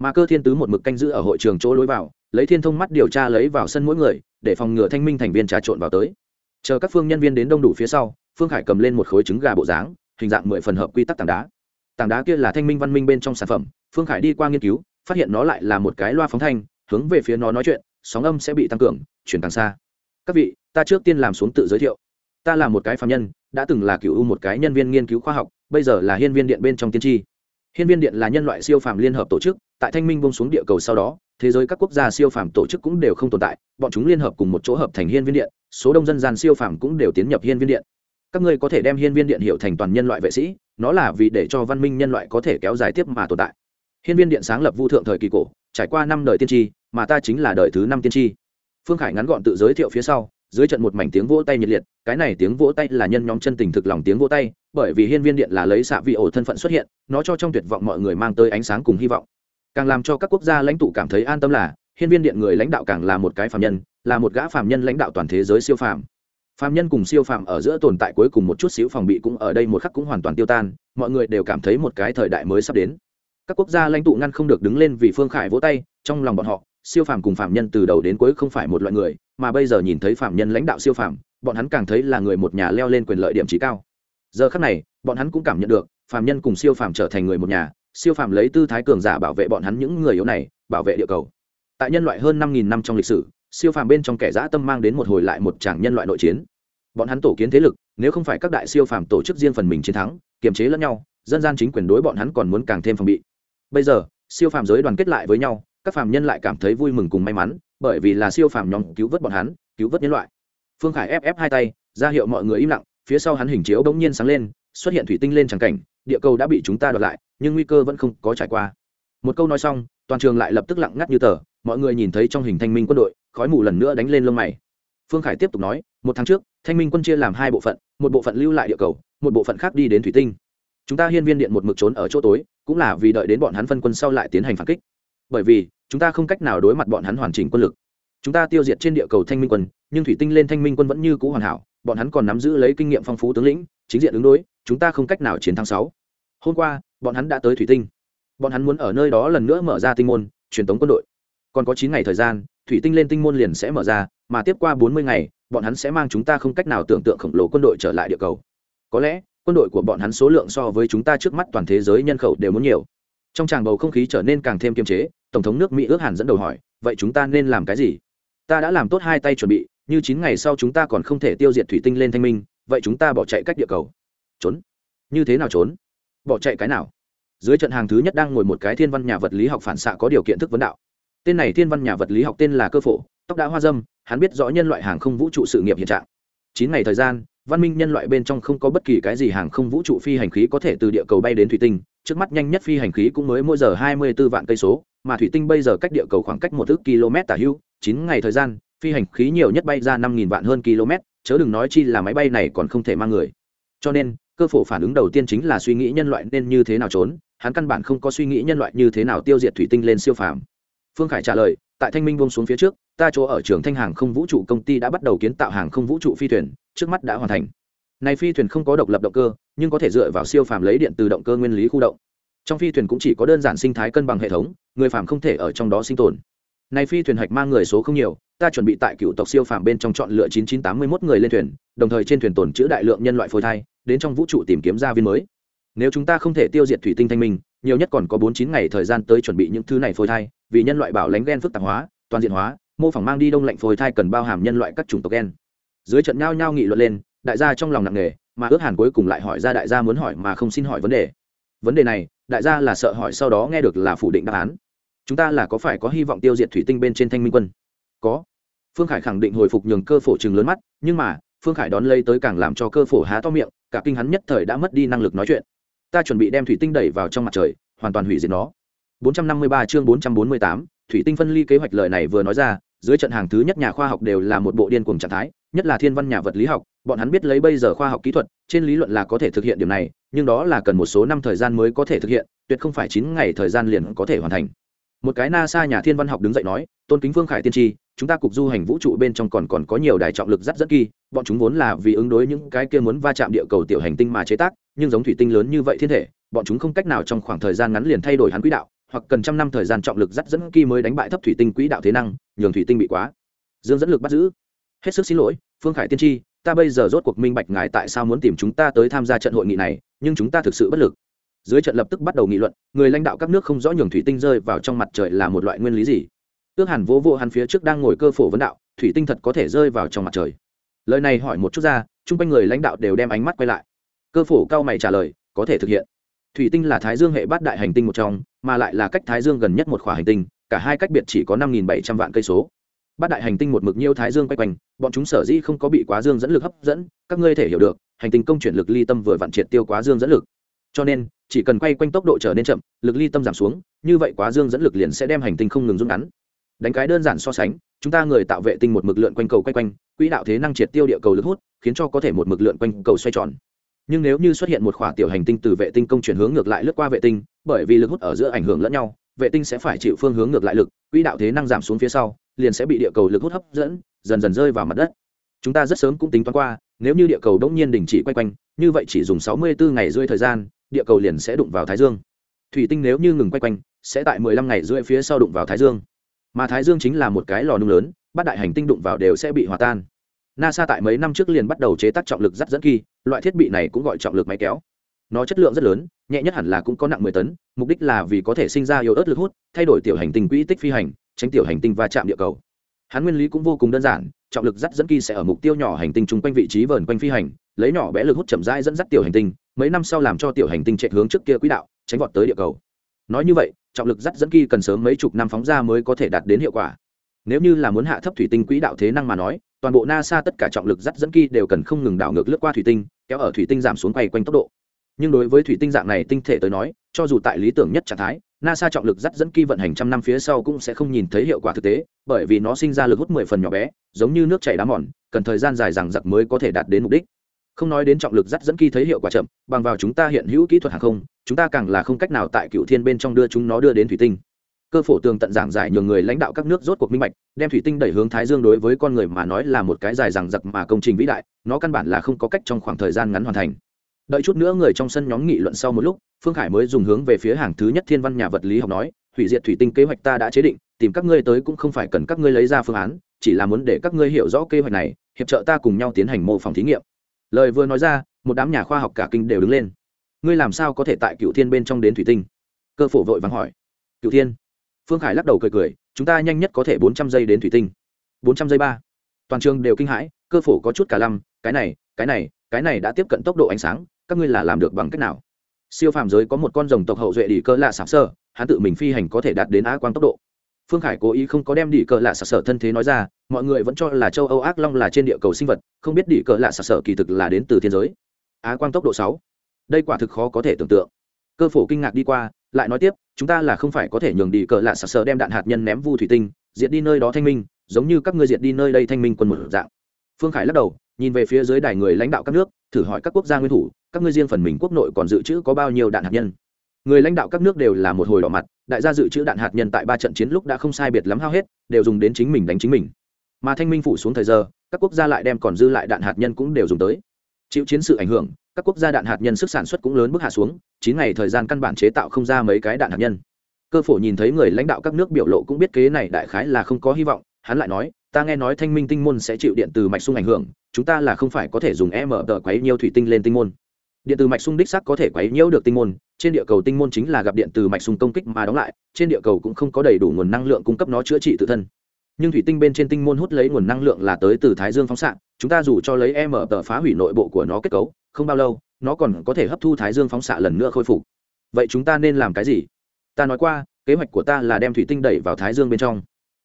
mà cơ thiên tứ một mực canh giữ ở hội trường chỗ lối vào, lấy thiên thông mắt điều tra lấy vào sân mỗi người, để phòng ngừa thanh minh thành viên trà trộn vào tới. Chờ các phương nhân viên đến đông đủ phía sau, phương khải cầm lên một khối trứng gà bộ dáng, hình dạng mười phần hợp quy tắc tảng đá. Tảng đá kia là thanh minh văn minh bên trong sản phẩm, phương khải đi qua nghiên cứu, phát hiện nó lại là một cái loa phóng thanh, hướng về phía nó nói chuyện, sóng âm sẽ bị tăng cường, chuyển càng xa. Các vị, ta trước tiên làm xuống tự giới thiệu. Ta là một cái phạm nhân, đã từng là cựu một cái nhân viên nghiên cứu khoa học, bây giờ là hiên viên điện bên trong tiên tri. Hiên viên điện là nhân loại siêu phàm liên hợp tổ chức tại thanh minh bông xuống địa cầu sau đó, thế giới các quốc gia siêu phàm tổ chức cũng đều không tồn tại, bọn chúng liên hợp cùng một chỗ hợp thành hiên viên điện, số đông dân gian siêu phàm cũng đều tiến nhập hiên viên điện. Các ngươi có thể đem hiên viên điện hiệu thành toàn nhân loại vệ sĩ, nó là vì để cho văn minh nhân loại có thể kéo dài tiếp mà tồn tại. Hiên viên điện sáng lập vu thượng thời kỳ cổ, trải qua năm đời tiên tri, mà ta chính là đời thứ năm tiên tri. Phương khải ngắn gọn tự giới thiệu phía sau, dưới trận một mảnh tiếng vỗ tay nhiệt liệt, cái này tiếng vỗ tay là nhân nhóm chân tình thực lòng tiếng vỗ tay, bởi vì hiên viên điện là lấy xạ vị ổ thân phận xuất hiện, nó cho trong tuyệt vọng mọi người mang tới ánh sáng cùng hy vọng càng làm cho các quốc gia lãnh tụ cảm thấy an tâm là, hiên viên điện người lãnh đạo càng là một cái phạm nhân, là một gã phạm nhân lãnh đạo toàn thế giới siêu phàm. Phạm nhân cùng siêu phàm ở giữa tồn tại cuối cùng một chút xíu phòng bị cũng ở đây một khắc cũng hoàn toàn tiêu tan, mọi người đều cảm thấy một cái thời đại mới sắp đến. Các quốc gia lãnh tụ ngăn không được đứng lên vì phương khải vỗ tay, trong lòng bọn họ, siêu phàm cùng phạm nhân từ đầu đến cuối không phải một loại người, mà bây giờ nhìn thấy phạm nhân lãnh đạo siêu phàm, bọn hắn càng thấy là người một nhà leo lên quyền lợi điểm trí cao. Giờ khắc này, bọn hắn cũng cảm nhận được phạm nhân cùng siêu phàm trở thành người một nhà siêu phàm lấy tư thái cường giả bảo vệ bọn hắn những người yếu này, bảo vệ địa cầu. Tại nhân loại hơn năm nghìn năm trong lịch sử, siêu phàm bên trong kẻ dã tâm mang đến một hồi lại một tràng nhân loại nội chiến. Bọn hắn tổ kiến thế lực, nếu không phải các đại siêu phàm tổ chức riêng phần mình chiến thắng, kiềm chế lẫn nhau, dân gian chính quyền đối bọn hắn còn muốn càng thêm phòng bị. Bây giờ, siêu phàm giới đoàn kết lại với nhau, các phàm nhân lại cảm thấy vui mừng cùng may mắn, bởi vì là siêu phàm nhóm cứu vớt bọn hắn, cứu vớt nhân loại. Phương khải ép ép hai tay, ra hiệu mọi người im lặng, phía sau hắn hình chiếu bỗng nhiên sáng lên, xuất hiện thủy tinh lên tràng cảnh địa cầu đã bị chúng ta đoạt lại, nhưng nguy cơ vẫn không có trải qua. Một câu nói xong, toàn trường lại lập tức lặng ngắt như tờ, mọi người nhìn thấy trong hình thanh minh quân đội, khói mù lần nữa đánh lên lông mày. Phương khải tiếp tục nói, một tháng trước, thanh minh quân chia làm hai bộ phận, một bộ phận lưu lại địa cầu, một bộ phận khác đi đến thủy tinh. Chúng ta hiên viên điện một mực trốn ở chỗ tối, cũng là vì đợi đến bọn hắn phân quân sau lại tiến hành phản kích. Bởi vì, chúng ta không cách nào đối mặt bọn hắn hoàn chỉnh quân lực. Chúng ta tiêu diệt trên địa cầu thanh minh quân, nhưng thủy tinh lên thanh minh quân vẫn như cũ hoàn hảo, bọn hắn còn nắm giữ lấy kinh nghiệm phong phú tướng lĩnh chính diện ứng đối, chúng ta không cách nào chiến thắng sáu. Hôm qua, bọn hắn đã tới thủy tinh. Bọn hắn muốn ở nơi đó lần nữa mở ra tinh môn, truyền tống quân đội. Còn có chín ngày thời gian, thủy tinh lên tinh môn liền sẽ mở ra, mà tiếp qua bốn mươi ngày, bọn hắn sẽ mang chúng ta không cách nào tưởng tượng khổng lồ quân đội trở lại địa cầu. Có lẽ, quân đội của bọn hắn số lượng so với chúng ta trước mắt toàn thế giới nhân khẩu đều muốn nhiều. Trong tràng bầu không khí trở nên càng thêm kiềm chế, tổng thống nước mỹ ước hàn dẫn đầu hỏi, vậy chúng ta nên làm cái gì? Ta đã làm tốt hai tay chuẩn bị, như chín ngày sau chúng ta còn không thể tiêu diệt thủy tinh lên thanh minh vậy chúng ta bỏ chạy cách địa cầu. Trốn. Như thế nào trốn? Bỏ chạy cái nào? Dưới trận hàng thứ nhất đang ngồi một cái thiên văn nhà vật lý học phản xạ có điều kiện thức vấn đạo. Tên này thiên văn nhà vật lý học tên là cơ phổ, tóc đã hoa dâm, hắn biết rõ nhân loại hàng không vũ trụ sự nghiệp hiện trạng. Chín ngày thời gian, văn minh nhân loại bên trong không có bất kỳ cái gì hàng không vũ trụ phi hành khí có thể từ địa cầu bay đến thủy tinh, trước mắt nhanh nhất phi hành khí cũng mới mỗi giờ hai mươi 24 vạn cây số, mà thủy tinh bây giờ cách địa cầu khoảng cách một ước km tả hưu, chín ngày thời gian, phi hành khí nhiều nhất bay ra năm nghìn vạn hơn km chớ đừng nói chi là máy bay này còn không thể mang người. Cho nên, cơ phổ phản ứng đầu tiên chính là suy nghĩ nhân loại nên như thế nào trốn, hắn căn bản không có suy nghĩ nhân loại như thế nào tiêu diệt thủy tinh lên siêu phàm. Phương khải trả lời, tại thanh minh bông xuống phía trước, ta chỗ ở trường thanh hàng không vũ trụ công ty đã bắt đầu kiến tạo hàng không vũ trụ phi thuyền, trước mắt đã hoàn thành. Này phi thuyền không có độc lập động cơ, nhưng có thể dựa vào siêu phàm lấy điện từ động cơ nguyên lý khu động. Trong phi thuyền cũng chỉ có đơn giản sinh thái cân bằng hệ thống, người phàm không thể ở trong đó sinh tồn. Này phi thuyền hạch mang người số không nhiều ta chuẩn bị tại cựu tộc siêu phàm bên trong chọn lựa 9981 người lên thuyền, đồng thời trên thuyền tồn trữ đại lượng nhân loại phôi thai, đến trong vũ trụ tìm kiếm gia viên mới. Nếu chúng ta không thể tiêu diệt thủy tinh thanh minh, nhiều nhất còn có bốn chín ngày thời gian tới chuẩn bị những thứ này phôi thai, vì nhân loại bảo lãnh gen phức tạp hóa, toàn diện hóa, mô phỏng mang đi đông lạnh phôi thai cần bao hàm nhân loại các chủng tộc gen. Dưới trận nhao nhao nghị luận lên, đại gia trong lòng nặng nề, mà ước hàn cuối cùng lại hỏi ra đại gia muốn hỏi mà không xin hỏi vấn đề. Vấn đề này, đại gia là sợ hỏi sau đó nghe được là phủ định đáp án. Chúng ta là có phải có hy vọng tiêu diệt thủy tinh bên trên thanh minh quân? Có. Phương khải khẳng định hồi phục nhường cơ phổ chừng lớn mắt nhưng mà phương khải đón lấy tới càng làm cho cơ phổ há to miệng cả kinh hắn nhất thời đã mất đi năng lực nói chuyện. Ta chuẩn bị đem thủy tinh đẩy vào trong mặt trời hoàn toàn hủy diệt nó. 453 chương 448, thủy tinh phân ly kế hoạch lời này vừa nói ra dưới trận hàng thứ nhất nhà khoa học đều là một bộ điên cuồng trạng thái nhất là thiên văn nhà vật lý học bọn hắn biết lấy bây giờ khoa học kỹ thuật trên lý luận là có thể thực hiện điểm này nhưng đó là cần một số năm thời gian mới có thể thực hiện tuyệt không phải chín ngày thời gian liền có thể hoàn thành. Một cái nasa nhà thiên văn học đứng dậy nói tôn kính phương khải tiên tri chúng ta cục du hành vũ trụ bên trong còn còn có nhiều đài trọng lực rất rất kỳ, bọn chúng vốn là vì ứng đối những cái kia muốn va chạm địa cầu tiểu hành tinh mà chế tác, nhưng giống thủy tinh lớn như vậy thiên thể, bọn chúng không cách nào trong khoảng thời gian ngắn liền thay đổi hắn quỹ đạo, hoặc cần trăm năm thời gian trọng lực dắt dẫn kỳ mới đánh bại thấp thủy tinh quỹ đạo thế năng, nhường thủy tinh bị quá. Dương dẫn lực bắt giữ. Hết sức xin lỗi, phương khải tiên tri, ta bây giờ rốt cuộc minh bạch ngài tại sao muốn tìm chúng ta tới tham gia trận hội nghị này, nhưng chúng ta thực sự bất lực. Dưới trận lập tức bắt đầu nghị luận, người lãnh đạo các nước không rõ nhường thủy tinh rơi vào trong mặt trời là một loại nguyên lý gì? Ước hẳn vỗ vỗ hắn phía trước đang ngồi cơ phổ vấn đạo, thủy tinh thật có thể rơi vào trong mặt trời. Lời này hỏi một chút ra, chung quanh người lãnh đạo đều đem ánh mắt quay lại. Cơ phổ cao mày trả lời, có thể thực hiện. Thủy tinh là thái dương hệ bát đại hành tinh một trong, mà lại là cách thái dương gần nhất một khỏa hành tinh, cả hai cách biệt chỉ có năm bảy trăm vạn cây số. Bát đại hành tinh một mực nhiêu thái dương quay quanh, bọn chúng sở dĩ không có bị quá dương dẫn lực hấp dẫn, các ngươi thể hiểu được, hành tinh công chuyển lực ly tâm vừa vặn triệt tiêu quá dương dẫn lực. Cho nên, chỉ cần quay quanh tốc độ trở nên chậm, lực ly tâm giảm xuống, như vậy quá dương dẫn lực liền sẽ đem hành tinh không ngừng rút ngắn đánh cái đơn giản so sánh, chúng ta người tạo vệ tinh một mực lượn quanh cầu quay quanh, quỹ đạo thế năng triệt tiêu địa cầu lực hút, khiến cho có thể một mực lượn quanh cầu xoay tròn. Nhưng nếu như xuất hiện một khỏa tiểu hành tinh từ vệ tinh công chuyển hướng ngược lại lướt qua vệ tinh, bởi vì lực hút ở giữa ảnh hưởng lẫn nhau, vệ tinh sẽ phải chịu phương hướng ngược lại lực, quỹ đạo thế năng giảm xuống phía sau, liền sẽ bị địa cầu lực hút hấp dẫn, dần dần rơi vào mặt đất. Chúng ta rất sớm cũng tính toán qua, nếu như địa cầu đống nhiên đình chỉ quay quanh, như vậy chỉ dùng 64 ngày rưỡi thời gian, địa cầu liền sẽ đụng vào thái dương. Thủy tinh nếu như ngừng quay quanh, sẽ tại 15 ngày rưỡi phía sau đụng vào thái dương mà thái dương chính là một cái lò nung lớn bát đại hành tinh đụng vào đều sẽ bị hòa tan. Nasa tại mấy năm trước liền bắt đầu chế tác trọng lực dắt dẫn kỳ, loại thiết bị này cũng gọi trọng lực máy kéo. Nó chất lượng rất lớn, nhẹ nhất hẳn là cũng có nặng 10 tấn, mục đích là vì có thể sinh ra yếu ớt lực hút, thay đổi tiểu hành tinh quỹ tích phi hành, tránh tiểu hành tinh va chạm địa cầu. Hắn nguyên lý cũng vô cùng đơn giản, trọng lực dắt dẫn kỳ sẽ ở mục tiêu nhỏ hành tinh chung quanh vị trí vờn quanh phi hành, lấy nhỏ bé lực hút chậm rãi dẫn dắt tiểu hành tinh, mấy năm sau làm cho tiểu hành tinh chạy hướng trước kia quỹ đạo, tránh vọt tới địa cầu. Nói như vậy trọng lực dắt dẫn kỳ cần sớm mấy chục năm phóng ra mới có thể đạt đến hiệu quả. Nếu như là muốn hạ thấp thủy tinh quỹ đạo thế năng mà nói, toàn bộ nasa tất cả trọng lực dắt dẫn kỳ đều cần không ngừng đảo ngược lướt qua thủy tinh, kéo ở thủy tinh giảm xuống quay quanh tốc độ. Nhưng đối với thủy tinh dạng này tinh thể tới nói, cho dù tại lý tưởng nhất trạng thái, nasa trọng lực dắt dẫn kỳ vận hành trăm năm phía sau cũng sẽ không nhìn thấy hiệu quả thực tế, bởi vì nó sinh ra lực hút mười phần nhỏ bé, giống như nước chảy đá mòn, cần thời gian dài rằng giặc mới có thể đạt đến mục đích. Không nói đến trọng lực dắt dẫn kỳ thấy hiệu quả chậm, bằng vào chúng ta hiện hữu kỹ thuật hàng không chúng ta càng là không cách nào tại cựu thiên bên trong đưa chúng nó đưa đến thủy tinh. Cơ phổ tường tận giảng giải nhường người lãnh đạo các nước rốt cuộc minh bạch, đem thủy tinh đẩy hướng thái dương đối với con người mà nói là một cái dài rằng giặc mà công trình vĩ đại, nó căn bản là không có cách trong khoảng thời gian ngắn hoàn thành. Đợi chút nữa người trong sân nhóm nghị luận sau một lúc, phương khải mới dùng hướng về phía hàng thứ nhất thiên văn nhà vật lý học nói, hủy diệt thủy tinh kế hoạch ta đã chế định, tìm các ngươi tới cũng không phải cần các ngươi lấy ra phương án, chỉ là muốn để các ngươi hiểu rõ kế hoạch này, hiệp trợ ta cùng nhau tiến hành mô phỏng thí nghiệm. Lời vừa nói ra, một đám nhà khoa học cả kinh đều đứng lên ngươi làm sao có thể tại cựu thiên bên trong đến thủy tinh? Cơ phổ vội vàng hỏi. Cựu thiên. Phương khải lắc đầu cười cười, chúng ta nhanh nhất có thể bốn trăm giây đến thủy tinh. Bốn trăm giây ba. Toàn trường đều kinh hãi, cơ phổ có chút cả lăm, cái này cái này cái này đã tiếp cận tốc độ ánh sáng, các ngươi là làm được bằng cách nào? Siêu phàm giới có một con rồng tộc hậu duệ đỉ cơ lạ sạp sơ, hắn tự mình phi hành có thể đạt đến á quang tốc độ. Phương khải cố ý không có đem đỉ cờ lạ sạc sở thân thế nói ra, mọi người vẫn cho là châu âu ác long là trên địa cầu sinh vật, không biết đỉ cờ lạ sạc sở kỳ thực là đến từ thiên giới. Á quang tốc độ sáu đây quả thực khó có thể tưởng tượng. Cơ phổ kinh ngạc đi qua, lại nói tiếp, chúng ta là không phải có thể nhường đi cờ lạ sặc sờ đem đạn hạt nhân ném vu thủy tinh, diệt đi nơi đó thanh minh, giống như các ngươi diệt đi nơi đây thanh minh quân một dạng. Phương khải lắc đầu, nhìn về phía dưới đài người lãnh đạo các nước, thử hỏi các quốc gia nguyên thủ, các ngươi riêng phần mình quốc nội còn dự trữ có bao nhiêu đạn hạt nhân? Người lãnh đạo các nước đều là một hồi đỏ mặt, đại gia dự trữ đạn hạt nhân tại ba trận chiến lúc đã không sai biệt lắm hao hết, đều dùng đến chính mình đánh chính mình. Mà thanh minh phủ xuống thời giờ, các quốc gia lại đem còn dư lại đạn hạt nhân cũng đều dùng tới. Chịu chiến sự ảnh hưởng các quốc gia đạn hạt nhân sức sản xuất cũng lớn bước hạ xuống, chín ngày thời gian căn bản chế tạo không ra mấy cái đạn hạt nhân. Cơ phổ nhìn thấy người lãnh đạo các nước biểu lộ cũng biết kế này đại khái là không có hy vọng, hắn lại nói, ta nghe nói thanh minh tinh môn sẽ chịu điện từ mạch sung ảnh hưởng, chúng ta là không phải có thể dùng e mở tờ quấy nhiều thủy tinh lên tinh môn. Điện từ mạch sung đích sắc có thể quấy nhiễu được tinh môn, trên địa cầu tinh môn chính là gặp điện từ mạch sung công kích mà đóng lại, trên địa cầu cũng không có đầy đủ nguồn năng lượng cung cấp nó chữa trị tự thân nhưng thủy tinh bên trên tinh môn hút lấy nguồn năng lượng là tới từ thái dương phóng xạ, chúng ta dù cho lấy e mở tờ phá hủy nội bộ của nó kết cấu, không bao lâu, nó còn có thể hấp thu thái dương phóng xạ lần nữa khôi phục. Vậy chúng ta nên làm cái gì? Ta nói qua, kế hoạch của ta là đem thủy tinh đẩy vào thái dương bên trong.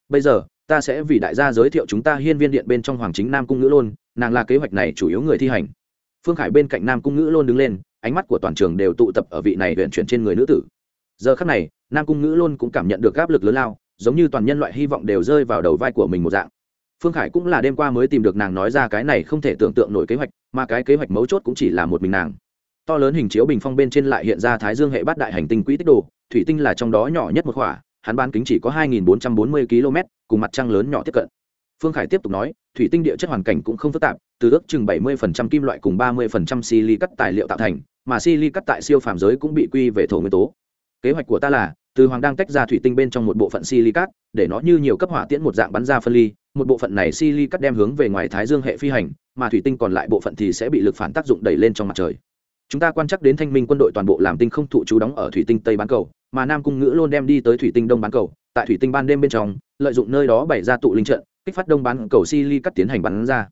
Bây giờ, ta sẽ vì đại gia giới thiệu chúng ta hiên viên điện bên trong hoàng chính nam cung ngữ lôn, nàng là kế hoạch này chủ yếu người thi hành. Phương khải bên cạnh nam cung ngữ lôn đứng lên, ánh mắt của toàn trường đều tụ tập ở vị này huyện chuyển trên người nữ tử. Giờ khắc này, nam cung ngữ lôn cũng cảm nhận được áp lực lớn lao giống như toàn nhân loại hy vọng đều rơi vào đầu vai của mình một dạng. Phương khải cũng là đêm qua mới tìm được nàng nói ra cái này không thể tưởng tượng nổi kế hoạch, mà cái kế hoạch mấu chốt cũng chỉ là một mình nàng. To lớn hình chiếu bình phong bên trên lại hiện ra thái dương hệ bát đại hành tinh quỹ tích đồ, thủy tinh là trong đó nhỏ nhất một khỏa, hắn bán kính chỉ có 2.440 km cùng mặt trăng lớn nhỏ tiếp cận. Phương khải tiếp tục nói, thủy tinh địa chất hoàn cảnh cũng không phức tạp, từ ước chừng 70% kim loại cùng 30% sili tài liệu tạo thành, mà silicat tại siêu phàm giới cũng bị quy về thổ nguyên tố. Kế hoạch của ta là từ hoàng đang tách ra thủy tinh bên trong một bộ phận silicat, để nó như nhiều cấp hỏa tiễn một dạng bắn ra phân ly, một bộ phận này silicat đem hướng về ngoài thái dương hệ phi hành, mà thủy tinh còn lại bộ phận thì sẽ bị lực phản tác dụng đẩy lên trong mặt trời. Chúng ta quan chắc đến thanh minh quân đội toàn bộ làm tinh không thụ chú đóng ở thủy tinh tây bán cầu, mà nam cung ngữ luôn đem đi tới thủy tinh đông bán cầu. Tại thủy tinh ban đêm bên trong, lợi dụng nơi đó bày ra tụ linh trận, kích phát đông bán cầu silicat tiến hành bắn ra.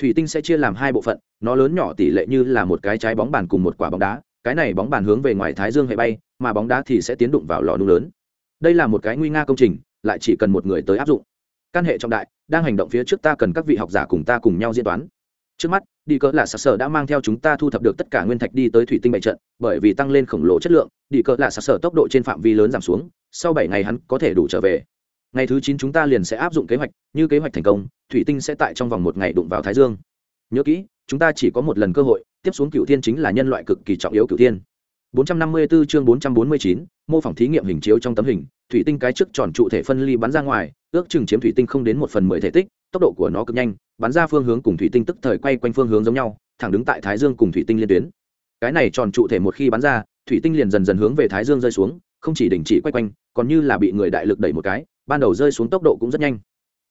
Thủy tinh sẽ chia làm hai bộ phận, nó lớn nhỏ tỷ lệ như là một cái trái bóng bàn cùng một quả bóng đá cái này bóng bàn hướng về ngoài thái dương hệ bay, mà bóng đá thì sẽ tiến đụng vào lò nung lớn. Đây là một cái nguy nga công trình, lại chỉ cần một người tới áp dụng. Căn hệ trọng đại, đang hành động phía trước ta cần các vị học giả cùng ta cùng nhau diễn toán. Trước mắt, đi cỡ là sạc sở đã mang theo chúng ta thu thập được tất cả nguyên thạch đi tới thủy tinh bày trận, bởi vì tăng lên khổng lồ chất lượng, đi cỡ là sạc sở tốc độ trên phạm vi lớn giảm xuống, sau bảy ngày hắn có thể đủ trở về. Ngày thứ chín chúng ta liền sẽ áp dụng kế hoạch, như kế hoạch thành công, thủy tinh sẽ tại trong vòng một ngày đụng vào thái dương. Nhớ kỹ, chúng ta chỉ có một lần cơ hội tiếp xuống cựu thiên chính là nhân loại cực kỳ trọng yếu cựu thiên 454 chương 449, mô phỏng thí nghiệm hình chiếu trong tấm hình, thủy tinh cái trước tròn trụ thể phân ly bắn ra ngoài, ước chừng chiếm thủy tinh không đến một phần mười thể tích, tốc độ của nó cực nhanh, bắn ra phương hướng cùng thủy tinh tức thời quay quanh phương hướng giống nhau, thẳng đứng tại Thái Dương cùng thủy tinh liên tuyến. Cái này tròn trụ thể một khi bắn ra, thủy tinh liền dần dần hướng về Thái Dương rơi xuống, không chỉ đình chỉ quay quanh, còn như là bị người đại lực đẩy một cái, ban đầu rơi xuống tốc độ cũng rất nhanh.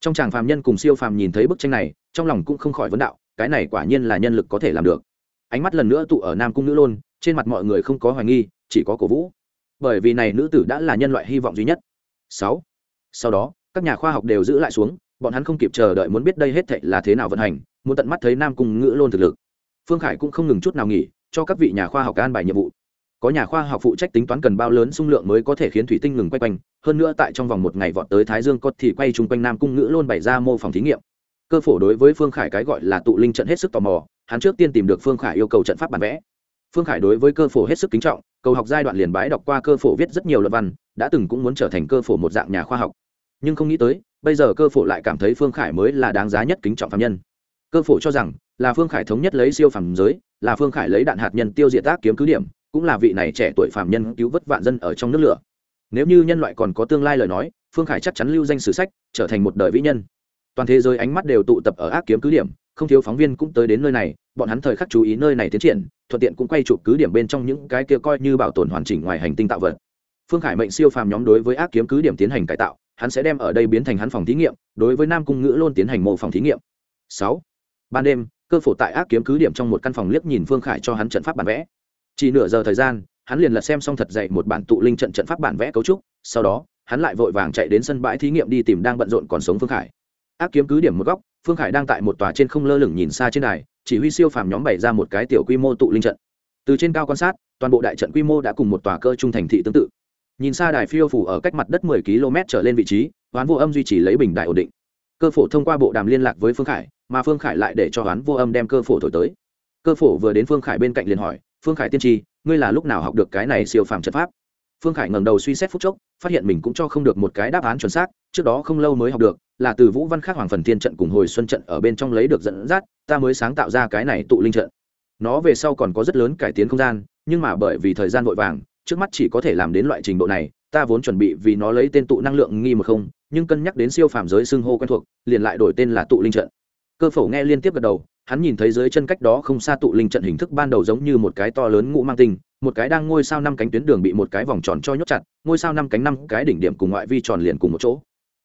Trong chàng phàm nhân cùng siêu phàm nhìn thấy bức tranh này, trong lòng cũng không khỏi vấn đạo, cái này quả nhiên là nhân lực có thể làm được. Ánh mắt lần nữa tụ ở Nam cung nữ lôn, trên mặt mọi người không có hoài nghi chỉ có cổ vũ. Bởi vì này nữ tử đã là nhân loại hy vọng duy nhất. Sáu. Sau đó các nhà khoa học đều giữ lại xuống bọn hắn không kịp chờ đợi muốn biết đây hết thệ là thế nào vận hành muốn tận mắt thấy nam cung ngữ lôn thực lực. Phương khải cũng không ngừng chút nào nghỉ cho các vị nhà khoa học an bài nhiệm vụ. Có nhà khoa học phụ trách tính toán cần bao lớn dung lượng mới có thể khiến thủy tinh ngừng quay quanh hơn nữa tại trong vòng một ngày vọt tới thái dương có thì quay chung quanh nam cung ngữ lôn bày ra mô phòng thí nghiệm. Cơ phổ đối với phương khải cái gọi là tụ linh trận hết sức tò mò hắn trước tiên tìm được phương khải yêu cầu trận pháp bản vẽ. Phương khải đối với cơ phổ hết sức kính trọng, cầu học giai đoạn liền bái đọc qua cơ phổ viết rất nhiều luận văn, đã từng cũng muốn trở thành cơ phổ một dạng nhà khoa học. Nhưng không nghĩ tới, bây giờ cơ phổ lại cảm thấy phương khải mới là đáng giá nhất kính trọng phạm nhân. Cơ phổ cho rằng, là phương khải thống nhất lấy siêu phàm giới, là phương khải lấy đạn hạt nhân tiêu diệt tác kiếm cứ điểm, cũng là vị này trẻ tuổi phạm nhân cứu vớt vạn dân ở trong nước lửa. Nếu như nhân loại còn có tương lai lời nói, phương khải chắc chắn lưu danh sử sách, trở thành một đời vĩ nhân. Toàn thế giới ánh mắt đều tụ tập ở ác kiếm cứ điểm không thiếu phóng viên cũng tới đến nơi này, bọn hắn thời khắc chú ý nơi này tiến triển, thuận tiện cũng quay chụp cứ điểm bên trong những cái kia coi như bảo tồn hoàn chỉnh ngoài hành tinh tạo vật. Phương khải mệnh siêu phàm nhóm đối với ác kiếm cứ điểm tiến hành cải tạo, hắn sẽ đem ở đây biến thành hắn phòng thí nghiệm, đối với nam cung ngữ luôn tiến hành mô phòng thí nghiệm. Sáu, ban đêm, cơ phổ tại ác kiếm cứ điểm trong một căn phòng liếc nhìn phương khải cho hắn trận pháp bản vẽ. Chỉ nửa giờ thời gian, hắn liền lật xem xong thật dạy một bản tụ linh trận trận pháp bản vẽ cấu trúc, sau đó, hắn lại vội vàng chạy đến sân bãi thí nghiệm đi tìm đang bận rộn còn sống phương khải. Ác kiếm cứ điểm một góc phương khải đang tại một tòa trên không lơ lửng nhìn xa trên đài, chỉ huy siêu phàm nhóm bày ra một cái tiểu quy mô tụ linh trận. Từ trên cao quan sát, toàn bộ đại trận quy mô đã cùng một tòa cơ trung thành thị tương tự. Nhìn xa đài phiêu phủ ở cách mặt đất mười km trở lên vị trí, hoán vô âm duy trì lấy bình đại ổn định. Cơ phổ thông qua bộ đàm liên lạc với phương khải, mà phương khải lại để cho hoán vô âm đem cơ phổ thổi tới. Cơ phổ vừa đến phương khải bên cạnh liền hỏi, phương khải tiên tri, ngươi là lúc nào học được cái này siêu phàm trận pháp? Phương khải ngẩng đầu suy xét phút chốc, phát hiện mình cũng cho không được một cái đáp án chuẩn xác, trước đó không lâu mới học được, là từ vũ văn khắc hoàng phần thiên trận cùng hồi xuân trận ở bên trong lấy được dẫn dắt, ta mới sáng tạo ra cái này tụ linh trận. Nó về sau còn có rất lớn cải tiến không gian, nhưng mà bởi vì thời gian vội vàng, trước mắt chỉ có thể làm đến loại trình độ này, ta vốn chuẩn bị vì nó lấy tên tụ năng lượng nghi một không, nhưng cân nhắc đến siêu phàm giới xưng hô quen thuộc, liền lại đổi tên là tụ linh trận. Cơ phổ nghe liên tiếp gật đầu hắn nhìn thấy dưới chân cách đó không xa tụ linh trận hình thức ban đầu giống như một cái to lớn ngũ mang tinh, một cái đang ngôi sao năm cánh tuyến đường bị một cái vòng tròn cho nhốt chặt, ngôi sao năm cánh năm cái đỉnh điểm cùng ngoại vi tròn liền cùng một chỗ.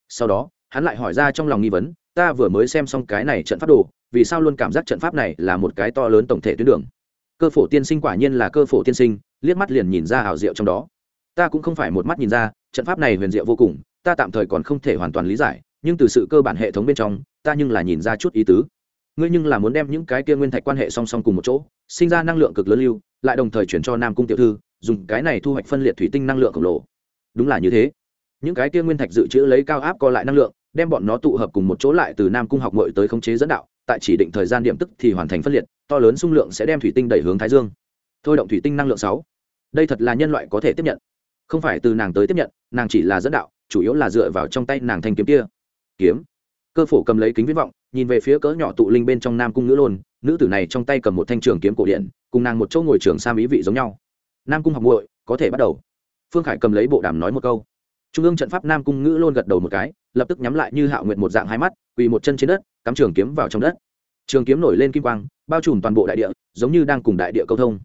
Sau đó, hắn lại hỏi ra trong lòng nghi vấn, ta vừa mới xem xong cái này trận pháp đồ, vì sao luôn cảm giác trận pháp này là một cái to lớn tổng thể tuyến đường? Cơ phổ tiên sinh quả nhiên là cơ phổ tiên sinh, liếc mắt liền nhìn ra hào diệu trong đó. Ta cũng không phải một mắt nhìn ra, trận pháp này huyền diệu vô cùng, ta tạm thời còn không thể hoàn toàn lý giải, nhưng từ sự cơ bản hệ thống bên trong, ta nhưng là nhìn ra chút ý tứ ngươi nhưng là muốn đem những cái kia nguyên thạch quan hệ song song cùng một chỗ, sinh ra năng lượng cực lớn lưu, lại đồng thời chuyển cho nam cung tiểu thư, dùng cái này thu hoạch phân liệt thủy tinh năng lượng khổng lồ. Đúng là như thế. Những cái kia nguyên thạch dự trữ lấy cao áp co lại năng lượng, đem bọn nó tụ hợp cùng một chỗ lại từ nam cung học mội tới khống chế dẫn đạo, tại chỉ định thời gian điểm tức thì hoàn thành phân liệt, to lớn xung lượng sẽ đem thủy tinh đẩy hướng thái dương. Thôi động thủy tinh năng lượng sáu. Đây thật là nhân loại có thể tiếp nhận. Không phải từ nàng tới tiếp nhận, nàng chỉ là dẫn đạo, chủ yếu là dựa vào trong tay nàng thanh kiếm kia. Kiếm cơ phổ cầm lấy kính viễn vọng, nhìn về phía cỡ nhỏ tụ linh bên trong nam cung nữ lôn, nữ tử này trong tay cầm một thanh trường kiếm cổ điện, cùng nàng một chỗ ngồi trường sam ý vị giống nhau. Nam cung học muội, có thể bắt đầu. Phương khải cầm lấy bộ đàm nói một câu. Trung ương trận pháp nam cung ngữ lôn gật đầu một cái, lập tức nhắm lại như hạo nguyện một dạng hai mắt, quỳ một chân trên đất, cắm trường kiếm vào trong đất. Trường kiếm nổi lên kim quang, bao trùm toàn bộ đại địa, giống như đang cùng đại địa câu thông.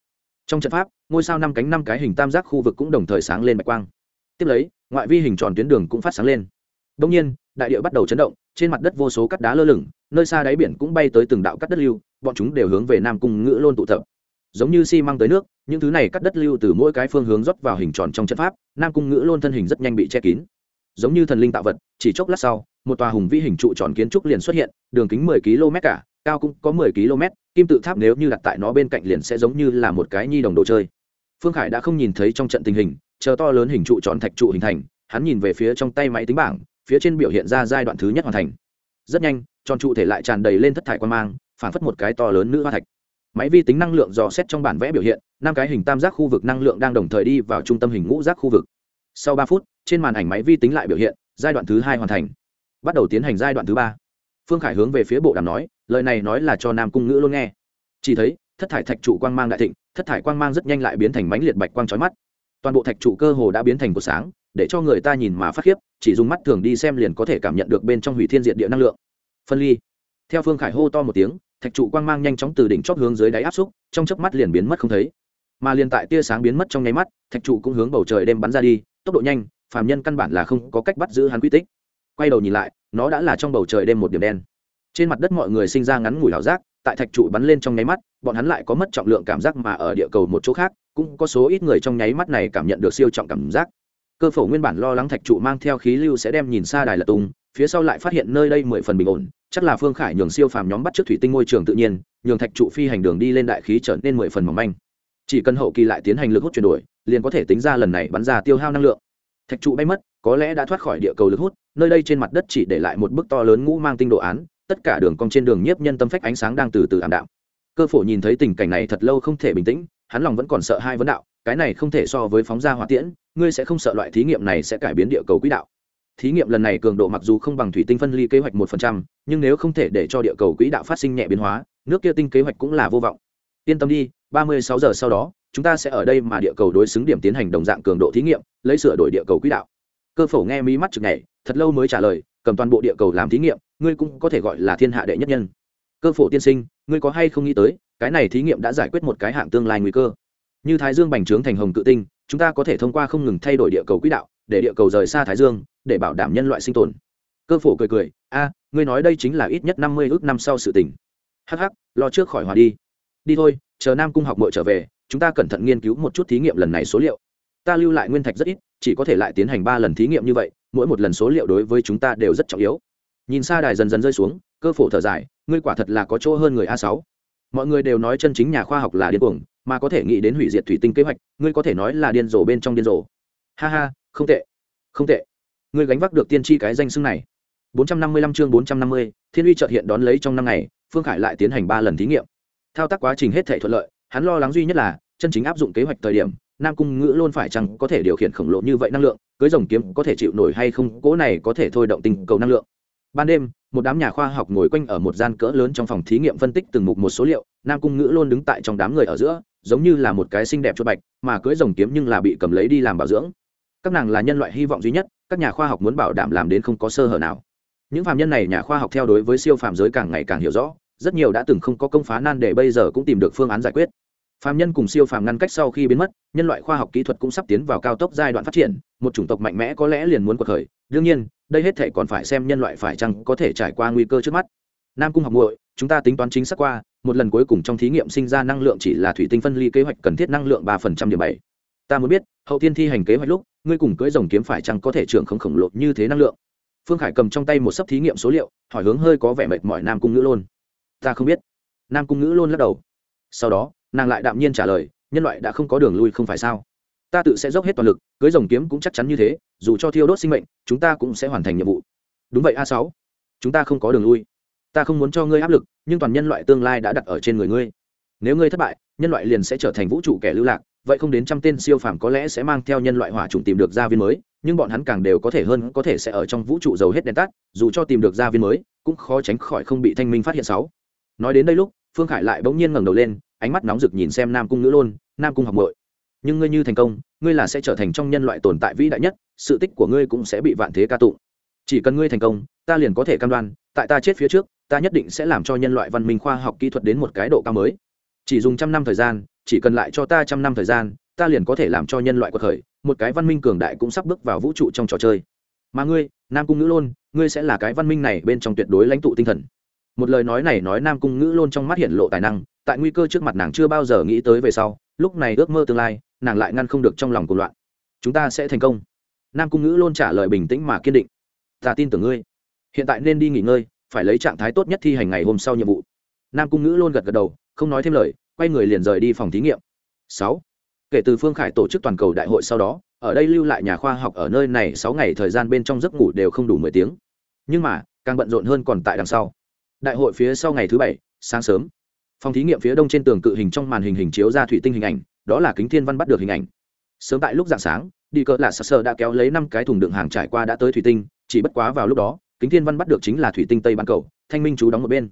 Trong trận pháp, ngôi sao năm cánh năm cái hình tam giác khu vực cũng đồng thời sáng lên bạch quang. Tiếp lấy, ngoại vi hình tròn tuyến đường cũng phát sáng lên đông nhiên, đại địa bắt đầu chấn động, trên mặt đất vô số cắt đá lơ lửng, nơi xa đáy biển cũng bay tới từng đạo cắt đất lưu, bọn chúng đều hướng về nam cung ngữ lôn tụ tập. Giống như xi、si、măng tới nước, những thứ này cắt đất lưu từ mỗi cái phương hướng rót vào hình tròn trong trận pháp, nam cung ngữ lôn thân hình rất nhanh bị che kín. Giống như thần linh tạo vật, chỉ chốc lát sau, một tòa hùng vĩ hình trụ tròn kiến trúc liền xuất hiện, đường kính mười km cả, cao cũng có mười km kim tự tháp nếu như đặt tại nó bên cạnh liền sẽ giống như là một cái nhi đồng đồ chơi. Phương khải đã không nhìn thấy trong trận tình hình, chờ to lớn hình trụ tròn thạch trụ hình thành, hắn nhìn về phía trong tay máy tính bảng phía trên biểu hiện ra giai đoạn thứ nhất hoàn thành. Rất nhanh, tròn trụ thể lại tràn đầy lên thất thải quan mang, phản phất một cái to lớn nữ hoa thạch. Máy vi tính năng lượng dò xét trong bản vẽ biểu hiện, năm cái hình tam giác khu vực năng lượng đang đồng thời đi vào trung tâm hình ngũ giác khu vực. Sau ba phút, trên màn ảnh máy vi tính lại biểu hiện, giai đoạn thứ hai hoàn thành. Bắt đầu tiến hành giai đoạn thứ ba. Phương khải hướng về phía bộ đàm nói, lời này nói là cho nam cung ngữ luôn nghe. Chỉ thấy, thất thải thạch trụ quang mang đại thịnh, thất thải quang mang rất nhanh lại biến thành mánh liệt bạch quang trói mắt. Toàn bộ thạch trụ cơ hồ đã biến thành của sáng, để cho người ta nhìn mà phát khiếp chỉ dùng mắt thường đi xem liền có thể cảm nhận được bên trong hủy thiên diện địa năng lượng. Phân ly. Theo phương khải hô to một tiếng, thạch trụ quang mang nhanh chóng từ đỉnh chót hướng dưới đáy áp xúc, trong chớp mắt liền biến mất không thấy. Mà liền tại tia sáng biến mất trong nháy mắt, thạch trụ cũng hướng bầu trời đem bắn ra đi, tốc độ nhanh, phàm nhân căn bản là không có cách bắt giữ hắn quy tích. Quay đầu nhìn lại, nó đã là trong bầu trời đêm một điểm đen. Trên mặt đất mọi người sinh ra ngắn ngủi hảo giác, tại thạch trụ bắn lên trong nháy mắt, bọn hắn lại có mất trọng lượng cảm giác mà ở địa cầu một chỗ khác, cũng có số ít người trong nháy mắt này cảm nhận được siêu trọng cảm giác cơ phổ nguyên bản lo lắng thạch trụ mang theo khí lưu sẽ đem nhìn xa đài lật tung phía sau lại phát hiện nơi đây mười phần bình ổn, chắc là phương khải nhường siêu phàm nhóm bắt trước thủy tinh môi trường tự nhiên, nhường thạch trụ phi hành đường đi lên đại khí trở nên mười phần mỏng manh. Chỉ cần hậu kỳ lại tiến hành lực hút chuyển đổi, liền có thể tính ra lần này bắn ra tiêu hao năng lượng. Thạch trụ bay mất, có lẽ đã thoát khỏi địa cầu lực hút, nơi đây trên mặt đất chỉ để lại một bức to lớn ngũ mang tinh đồ án, tất cả đường cong trên đường nhiếp nhân tâm phách ánh sáng đang từ từ ảm đạm. Cơ phổ nhìn thấy tình cảnh này thật lâu không thể bình tĩnh, hắn lòng vẫn còn sợ hai vấn đạo, cái này không thể so với phóng ra hỏa tiễn ngươi sẽ không sợ loại thí nghiệm này sẽ cải biến địa cầu quỹ đạo. Thí nghiệm lần này cường độ mặc dù không bằng thủy tinh phân ly kế hoạch một phần trăm, nhưng nếu không thể để cho địa cầu quỹ đạo phát sinh nhẹ biến hóa, nước kia tinh kế hoạch cũng là vô vọng. Yên tâm đi, ba mươi sáu giờ sau đó, chúng ta sẽ ở đây mà địa cầu đối xứng điểm tiến hành đồng dạng cường độ thí nghiệm, lấy sửa đổi địa cầu quỹ đạo. Cơ phổ nghe mí mắt chực nhảy, thật lâu mới trả lời, cầm toàn bộ địa cầu làm thí nghiệm, ngươi cũng có thể gọi là thiên hạ đệ nhất nhân. Cơ phổ tiên sinh, ngươi có hay không nghĩ tới, cái này thí nghiệm đã giải quyết một cái hạng tương lai nguy cơ. Như thái dương bành trướng thành hồng cự tinh chúng ta có thể thông qua không ngừng thay đổi địa cầu quỹ đạo, để địa cầu rời xa thái dương, để bảo đảm nhân loại sinh tồn. Cơ phổ cười cười, a, ngươi nói đây chính là ít nhất năm mươi ước năm sau sự tình. Hh lo trước khỏi hòa đi. Đi thôi, chờ nam cung học mội trở về, chúng ta cẩn thận nghiên cứu một chút thí nghiệm lần này số liệu. Ta lưu lại nguyên thạch rất ít, chỉ có thể lại tiến hành ba lần thí nghiệm như vậy, mỗi một lần số liệu đối với chúng ta đều rất trọng yếu. Nhìn xa đài dần dần rơi xuống, cơ phổ thở dài, ngươi quả thật là có chỗ hơn người a sáu mọi người đều nói chân chính nhà khoa học là điên cuồng mà có thể nghĩ đến hủy diệt thủy tinh kế hoạch ngươi có thể nói là điên rồ bên trong điên rồ. Ha ha không tệ không tệ. Ngươi gánh vác được tiên tri cái danh xưng này. 455 chương 450, thiên uy chợt hiện đón lấy trong năm ngày phương khải lại tiến hành ba lần thí nghiệm. Thao tác quá trình hết thể thuận lợi hắn lo lắng duy nhất là chân chính áp dụng kế hoạch thời điểm nam cung ngữ luôn phải chăng có thể điều khiển khổng lồ như vậy năng lượng cưới rồng kiếm có thể chịu nổi hay không cỗ này có thể thôi động tình cầu năng lượng ban đêm, một đám nhà khoa học ngồi quanh ở một gian cỡ lớn trong phòng thí nghiệm phân tích từng mục một số liệu, nam cung ngữ luôn đứng tại trong đám người ở giữa, giống như là một cái xinh đẹp chuột bạch, mà cưới rồng kiếm nhưng là bị cầm lấy đi làm bảo dưỡng. Các nàng là nhân loại hy vọng duy nhất, các nhà khoa học muốn bảo đảm làm đến không có sơ hở nào. Những phạm nhân này nhà khoa học theo đối với siêu phạm giới càng ngày càng hiểu rõ, rất nhiều đã từng không có công phá nan để bây giờ cũng tìm được phương án giải quyết phàm nhân cùng siêu phàm ngăn cách sau khi biến mất, nhân loại khoa học kỹ thuật cũng sắp tiến vào cao tốc giai đoạn phát triển, một chủng tộc mạnh mẽ có lẽ liền muốn quật khởi. Đương nhiên, đây hết thảy còn phải xem nhân loại phải chăng có thể trải qua nguy cơ trước mắt. Nam cung học muội, chúng ta tính toán chính xác qua, một lần cuối cùng trong thí nghiệm sinh ra năng lượng chỉ là thủy tinh phân ly kế hoạch cần thiết năng lượng ba phần trăm điểm bảy. Ta muốn biết, hậu thiên thi hành kế hoạch lúc, ngươi cùng cưỡi rồng kiếm phải chăng có thể trưởng không khổng lồ như thế năng lượng? Phương khải cầm trong tay một sấp thí nghiệm số liệu, hỏi hướng hơi có vẻ mệt mỏi nam cung ngữ lôn. Ta không biết. Nam cung ngữ lôn lắc đầu. Sau đó nàng lại đạm nhiên trả lời, nhân loại đã không có đường lui không phải sao? Ta tự sẽ dốc hết toàn lực, cưới rồng kiếm cũng chắc chắn như thế, dù cho thiêu đốt sinh mệnh, chúng ta cũng sẽ hoàn thành nhiệm vụ. Đúng vậy, a sáu. Chúng ta không có đường lui. Ta không muốn cho ngươi áp lực, nhưng toàn nhân loại tương lai đã đặt ở trên người ngươi. Nếu ngươi thất bại, nhân loại liền sẽ trở thành vũ trụ kẻ lưu lạc. Vậy không đến trăm tên siêu phàm có lẽ sẽ mang theo nhân loại hỏa trùng tìm được gia viên mới, nhưng bọn hắn càng đều có thể hơn, có thể sẽ ở trong vũ trụ giàu hết đèn tắt, dù cho tìm được gia viên mới, cũng khó tránh khỏi không bị thanh minh phát hiện sáu. Nói đến đây lúc, phương khải lại bỗng nhiên ngẩng đầu lên ánh mắt nóng rực nhìn xem nam cung nữ lôn, nam cung học mội nhưng ngươi như thành công, ngươi là sẽ trở thành trong nhân loại tồn tại vĩ đại nhất, sự tích của ngươi cũng sẽ bị vạn thế ca tụng. Chỉ cần ngươi thành công, ta liền có thể cam đoan, tại ta chết phía trước, ta nhất định sẽ làm cho nhân loại văn minh khoa học kỹ thuật đến một cái độ cao mới. Chỉ dùng trăm năm thời gian, chỉ cần lại cho ta trăm năm thời gian, ta liền có thể làm cho nhân loại cuộc khởi, một cái văn minh cường đại cũng sắp bước vào vũ trụ trong trò chơi. Mà ngươi, nam cung nữ lôn, ngươi sẽ là cái văn minh này bên trong tuyệt đối lãnh tụ tinh thần. Một lời nói này nói nam cung ngữ lôn trong mắt hiện lộ tài năng tại nguy cơ trước mặt nàng chưa bao giờ nghĩ tới về sau, lúc này ước mơ tương lai, nàng lại ngăn không được trong lòng cuộc loạn. Chúng ta sẽ thành công. Nam cung ngữ luôn trả lời bình tĩnh mà kiên định. Ta tin tưởng ngươi. Hiện tại nên đi nghỉ ngơi, phải lấy trạng thái tốt nhất thi hành ngày hôm sau nhiệm vụ. Nam cung ngữ luôn gật gật đầu, không nói thêm lời, quay người liền rời đi phòng thí nghiệm. Sáu. Kể từ phương khải tổ chức toàn cầu đại hội sau đó, ở đây lưu lại nhà khoa học ở nơi này sáu ngày thời gian bên trong giấc ngủ đều không đủ mười tiếng. Nhưng mà, càng bận rộn hơn còn tại đằng sau. Đại hội phía sau ngày thứ bảy, sáng sớm phòng thí nghiệm phía đông trên tường cự hình trong màn hình hình chiếu ra thủy tinh hình ảnh, đó là kính thiên văn bắt được hình ảnh. Sớm tại lúc dạng sáng, đi cỡ lạ sờ đã kéo lấy năm cái thùng đựng hàng trải qua đã tới thủy tinh, chỉ bất quá vào lúc đó, kính thiên văn bắt được chính là thủy tinh tây bán cầu, thanh minh chú đóng một bên.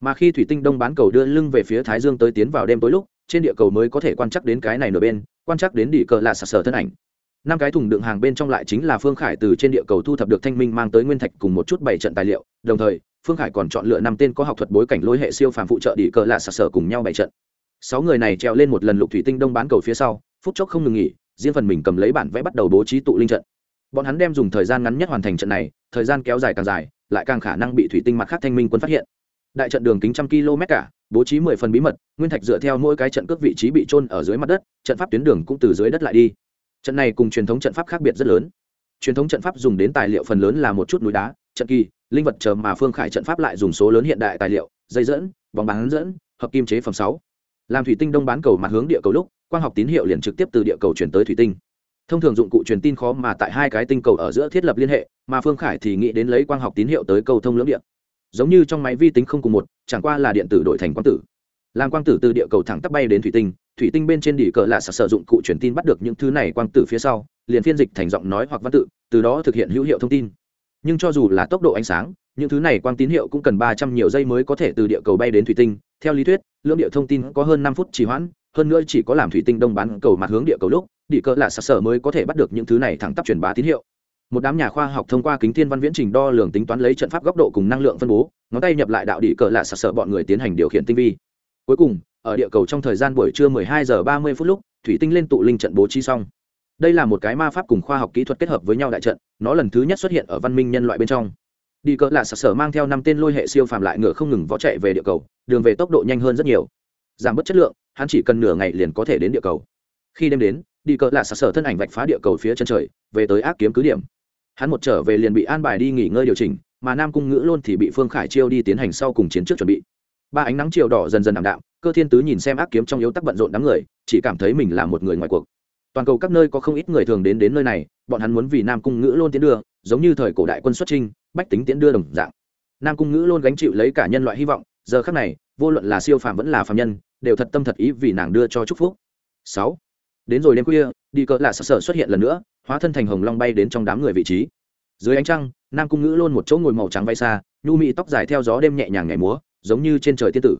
Mà khi thủy tinh đông bán cầu đưa lưng về phía thái dương tới tiến vào đêm tối lúc, trên địa cầu mới có thể quan trắc đến cái này nửa bên, quan trắc đến đi cỡ lạ sờ thân ảnh. Năm cái thùng đựng hàng bên trong lại chính là phương khải từ trên địa cầu thu thập được thanh minh mang tới nguyên thạch cùng một chút bảy trận tài liệu, đồng thời phương khải còn chọn lựa năm tên có học thuật bối cảnh lối hệ siêu phàm phụ trợ đi cờ lạ sặc sở cùng nhau bảy trận. Sáu người này treo lên một lần lục thủy tinh đông bán cầu phía sau, phút chốc không ngừng nghỉ, riêng phần mình cầm lấy bản vẽ bắt đầu bố trí tụ linh trận. Bọn hắn đem dùng thời gian ngắn nhất hoàn thành trận này, thời gian kéo dài càng dài, lại càng khả năng bị thủy tinh mặt khác thanh minh quân phát hiện. Đại trận đường kính trăm km cả, bố trí mười phần bí mật, nguyên thạch dựa theo mỗi cái trận cước vị trí bị trôn ở dưới mặt đất, trận pháp tuyến đường cũng từ dưới đất lại đi. Trận này cùng truyền thống trận pháp khác biệt rất lớn. Truyền thống trận pháp dùng đến tài liệu phần lớn là một chút núi đá, trận kỳ linh vật chờ mà phương khải trận pháp lại dùng số lớn hiện đại tài liệu, dây dẫn, bóng bán dẫn, hợp kim chế phẩm sáu. Làm thủy tinh đông bán cầu mặt hướng địa cầu lúc, quang học tín hiệu liền trực tiếp từ địa cầu chuyển tới thủy tinh. Thông thường dụng cụ truyền tin khó mà tại hai cái tinh cầu ở giữa thiết lập liên hệ, mà phương khải thì nghĩ đến lấy quang học tín hiệu tới cầu thông lưỡng điện giống như trong máy vi tính không cùng một, chẳng qua là điện tử đổi thành quang tử. Làm quang tử từ địa cầu thẳng tắp bay đến thủy tinh thủy tinh bên trên đỉ cờ là sử dụng cụ truyền tin bắt được những thứ này quang tử phía sau, liền phiên dịch thành giọng nói hoặc văn tự, từ đó thực hiện hữu hiệu thông tin nhưng cho dù là tốc độ ánh sáng, những thứ này quang tín hiệu cũng cần ba trăm nhiều giây mới có thể từ địa cầu bay đến thủy tinh. Theo lý thuyết lượng địa thông tin có hơn năm phút trì hoãn, hơn nữa chỉ có làm thủy tinh đông bán cầu mặt hướng địa cầu lúc, địa cờ là sặc sở mới có thể bắt được những thứ này thẳng tắp truyền bá tín hiệu. Một đám nhà khoa học thông qua kính thiên văn viễn trình đo lường tính toán lấy trận pháp góc độ cùng năng lượng phân bố, ngón tay nhập lại đạo địa cờ là sặc sở bọn người tiến hành điều khiển tinh vi. Cuối cùng, ở địa cầu trong thời gian buổi trưa 12 giờ 30 phút lúc, thủy tinh lên tụ linh trận bố trí xong đây là một cái ma pháp cùng khoa học kỹ thuật kết hợp với nhau đại trận, nó lần thứ nhất xuất hiện ở văn minh nhân loại bên trong. Đi cỡ là sặc sở mang theo năm tên lôi hệ siêu phàm lại ngựa không ngừng võ chạy về địa cầu, đường về tốc độ nhanh hơn rất nhiều. Giảm bớt chất lượng, hắn chỉ cần nửa ngày liền có thể đến địa cầu. Khi đêm đến, đi cỡ là sặc sở thân ảnh vạch phá địa cầu phía chân trời, về tới ác kiếm cứ điểm. Hắn một trở về liền bị an bài đi nghỉ ngơi điều chỉnh, mà nam cung ngữ luôn thì bị phương khải chiêu đi tiến hành sau cùng chiến trước chuẩn bị. Ba ánh nắng chiều đỏ dần dần ảm đạm, cơ thiên tứ nhìn xem ác kiếm trong yếu tắc bận rộn đám người, chỉ cảm thấy mình là một người ngoài cuộc toàn cầu các nơi có không ít người thường đến đến nơi này, bọn hắn muốn vì nam cung ngữ lôn tiến đưa, giống như thời cổ đại quân xuất trinh bách tính tiến đưa đồng dạng. Nam cung ngữ lôn gánh chịu lấy cả nhân loại hy vọng, giờ khác này, vô luận là siêu phàm vẫn là phàm nhân, đều thật tâm thật ý vì nàng đưa cho chúc phúc. Sáu. Đến rồi đêm khuya, đi cỡ lạ sợ sở xuất hiện lần nữa, hóa thân thành hồng long bay đến trong đám người vị trí. Dưới ánh trăng, nam cung ngữ lôn một chỗ ngồi màu trắng bay xa nhu mị tóc dài theo gió đêm nhẹ nhàng ngày múa, giống như trên trời tiên tử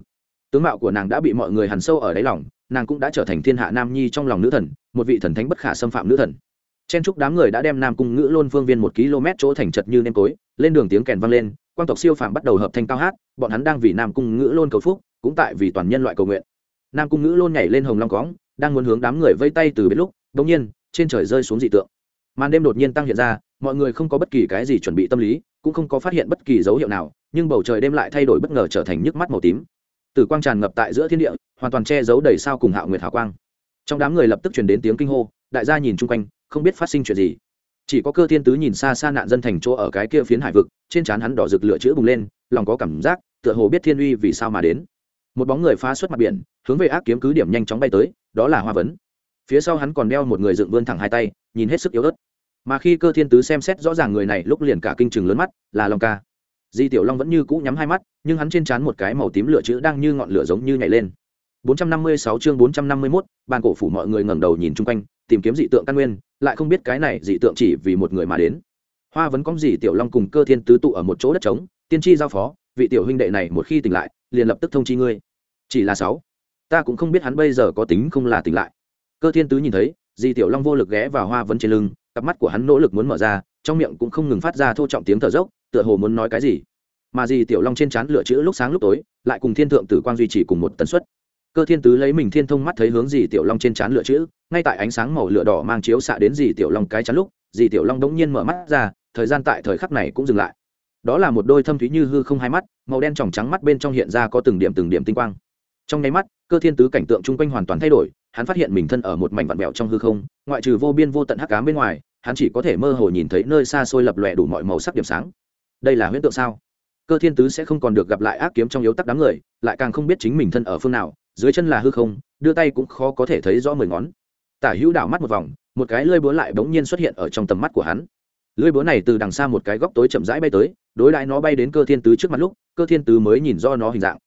tướng mạo của nàng đã bị mọi người hằn sâu ở đáy lòng, nàng cũng đã trở thành thiên hạ nam nhi trong lòng nữ thần, một vị thần thánh bất khả xâm phạm nữ thần. Chen chúc đám người đã đem nam cung ngữ lôn phương viên một km chỗ thành chật như nêm tối lên đường tiếng kèn vang lên quan tộc siêu phàm bắt đầu hợp thanh cao hát, bọn hắn đang vì nam cung ngữ lôn cầu phúc, cũng tại vì toàn nhân loại cầu nguyện. Nam cung ngữ lôn nhảy lên hồng long cóng đang muốn hướng đám người vây tay từ biết lúc đ nhiên, trên trời rơi xuống dị tượng. Màn đêm đột nhiên tăng hiện ra, mọi người không có bất kỳ cái gì chuẩn bị tâm lý, cũng không có phát hiện bất kỳ dấu hiệu nào, nhưng bầu trời đêm lại thay đổi bất ngờ trở thành nhức mắt màu tím tử quang tràn ngập tại giữa thiên địa, hoàn toàn che giấu đầy sao cùng hạo nguyệt hào quang. Trong đám người lập tức truyền đến tiếng kinh hô, đại gia nhìn chung quanh, không biết phát sinh chuyện gì. Chỉ có cơ thiên tứ nhìn xa xa nạn dân thành chỗ ở cái kia phiến hải vực, trên trán hắn đỏ rực lửa chữ bùng lên, lòng có cảm giác, tựa hồ biết thiên uy vì sao mà đến. Một bóng người phá xuất mặt biển, hướng về ác kiếm cứ điểm nhanh chóng bay tới, đó là hoa vấn. Phía sau hắn còn đeo một người dựng vươn thẳng hai tay, nhìn hết sức yếu ớt. Mà khi cơ thiên tứ xem xét rõ ràng người này, lúc liền cả kinh chừng lớn mắt, là long ca di tiểu long vẫn như cũ nhắm hai mắt nhưng hắn trên trán một cái màu tím lửa chữ đang như ngọn lửa giống như nhảy lên. 456 chương 451, bàn cổ phủ mọi người ngẩng đầu nhìn chung quanh tìm kiếm dị tượng căn nguyên lại không biết cái này dị tượng chỉ vì một người mà đến. Hoa vẫn có gì tiểu long cùng cơ thiên tứ tụ ở một chỗ đất trống tiên tri giao phó vị tiểu huynh đệ này một khi tỉnh lại liền lập tức thông chi ngươi. Chỉ là sáu. Ta cũng không biết hắn bây giờ có tính không là tỉnh lại. Cơ thiên tứ nhìn thấy di tiểu long vô lực ghé vào hoa vấn trên lưng cặp mắt của hắn nỗ lực muốn mở ra trong miệng cũng không ngừng phát ra thô trọng tiếng thở dốc tựa hồ muốn nói cái gì. Mà gì tiểu long trên trán lửa chữ lúc sáng lúc tối, lại cùng thiên thượng tử quang duy trì cùng một tần suất. Cơ thiên tứ lấy mình thiên thông mắt thấy hướng dì tiểu long trên trán lửa chữ, ngay tại ánh sáng màu lửa đỏ mang chiếu xạ đến dì tiểu long cái chắn lúc dì tiểu long đống nhiên mở mắt ra, thời gian tại thời khắc này cũng dừng lại. Đó là một đôi thâm thúy như hư không hai mắt, màu đen tròng trắng mắt bên trong hiện ra có từng điểm từng điểm tinh quang. Trong nháy mắt, cơ thiên tứ cảnh tượng chung quanh hoàn toàn thay đổi, hắn phát hiện mình thân ở một mảnh vạn mẹo trong hư không, ngoại trừ vô biên vô tận hắc cám bên ngoài, hắn chỉ có thể mơ hồ nhìn thấy nơi xa xôi lập lòe đủ mọi màu sắc điểm sáng đây là huyễn tượng sao? Cơ thiên tứ sẽ không còn được gặp lại ác kiếm trong yếu tắc đám người, lại càng không biết chính mình thân ở phương nào, dưới chân là hư không, đưa tay cũng khó có thể thấy rõ mười ngón. Tả hữu đảo mắt một vòng, một cái lơi búa lại bỗng nhiên xuất hiện ở trong tầm mắt của hắn. Lưỡi búa này từ đằng xa một cái góc tối chậm rãi bay tới, đối lại nó bay đến cơ thiên tứ trước mặt lúc, cơ thiên tứ mới nhìn do nó hình dạng.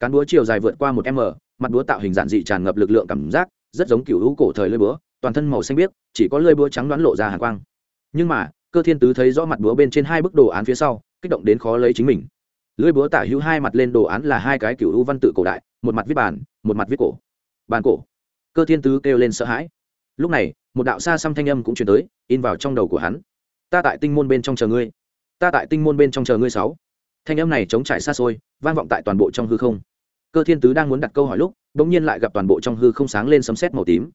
Cán búa chiều dài vượt qua một m, mặt búa tạo hình dạng dị tràn ngập lực lượng cảm giác, rất giống kiểu hữu cổ thời lưỡi búa, toàn thân màu xanh biếc, chỉ có lưỡi búa trắng đoán lộ ra hàng quang. Nhưng mà cơ thiên tứ thấy rõ mặt búa bên trên hai bức đồ án phía sau, kích động đến khó lấy chính mình. Lưỡi búa tả hữu hai mặt lên đồ án là hai cái kiểu u văn tự cổ đại, một mặt viết bàn, một mặt viết cổ. Bàn cổ. Cơ thiên tứ kêu lên sợ hãi. Lúc này, một đạo xa xăm thanh âm cũng chuyển tới, in vào trong đầu của hắn. Ta tại tinh môn bên trong chờ ngươi. Ta tại tinh môn bên trong chờ ngươi sáu. Thanh âm này chống trải xa xôi, vang vọng tại toàn bộ trong hư không. Cơ thiên tứ đang muốn đặt câu hỏi lúc đ ỗ n g nhiên lại gặp toàn bộ trong hư không sáng lên sấm sét màu tím.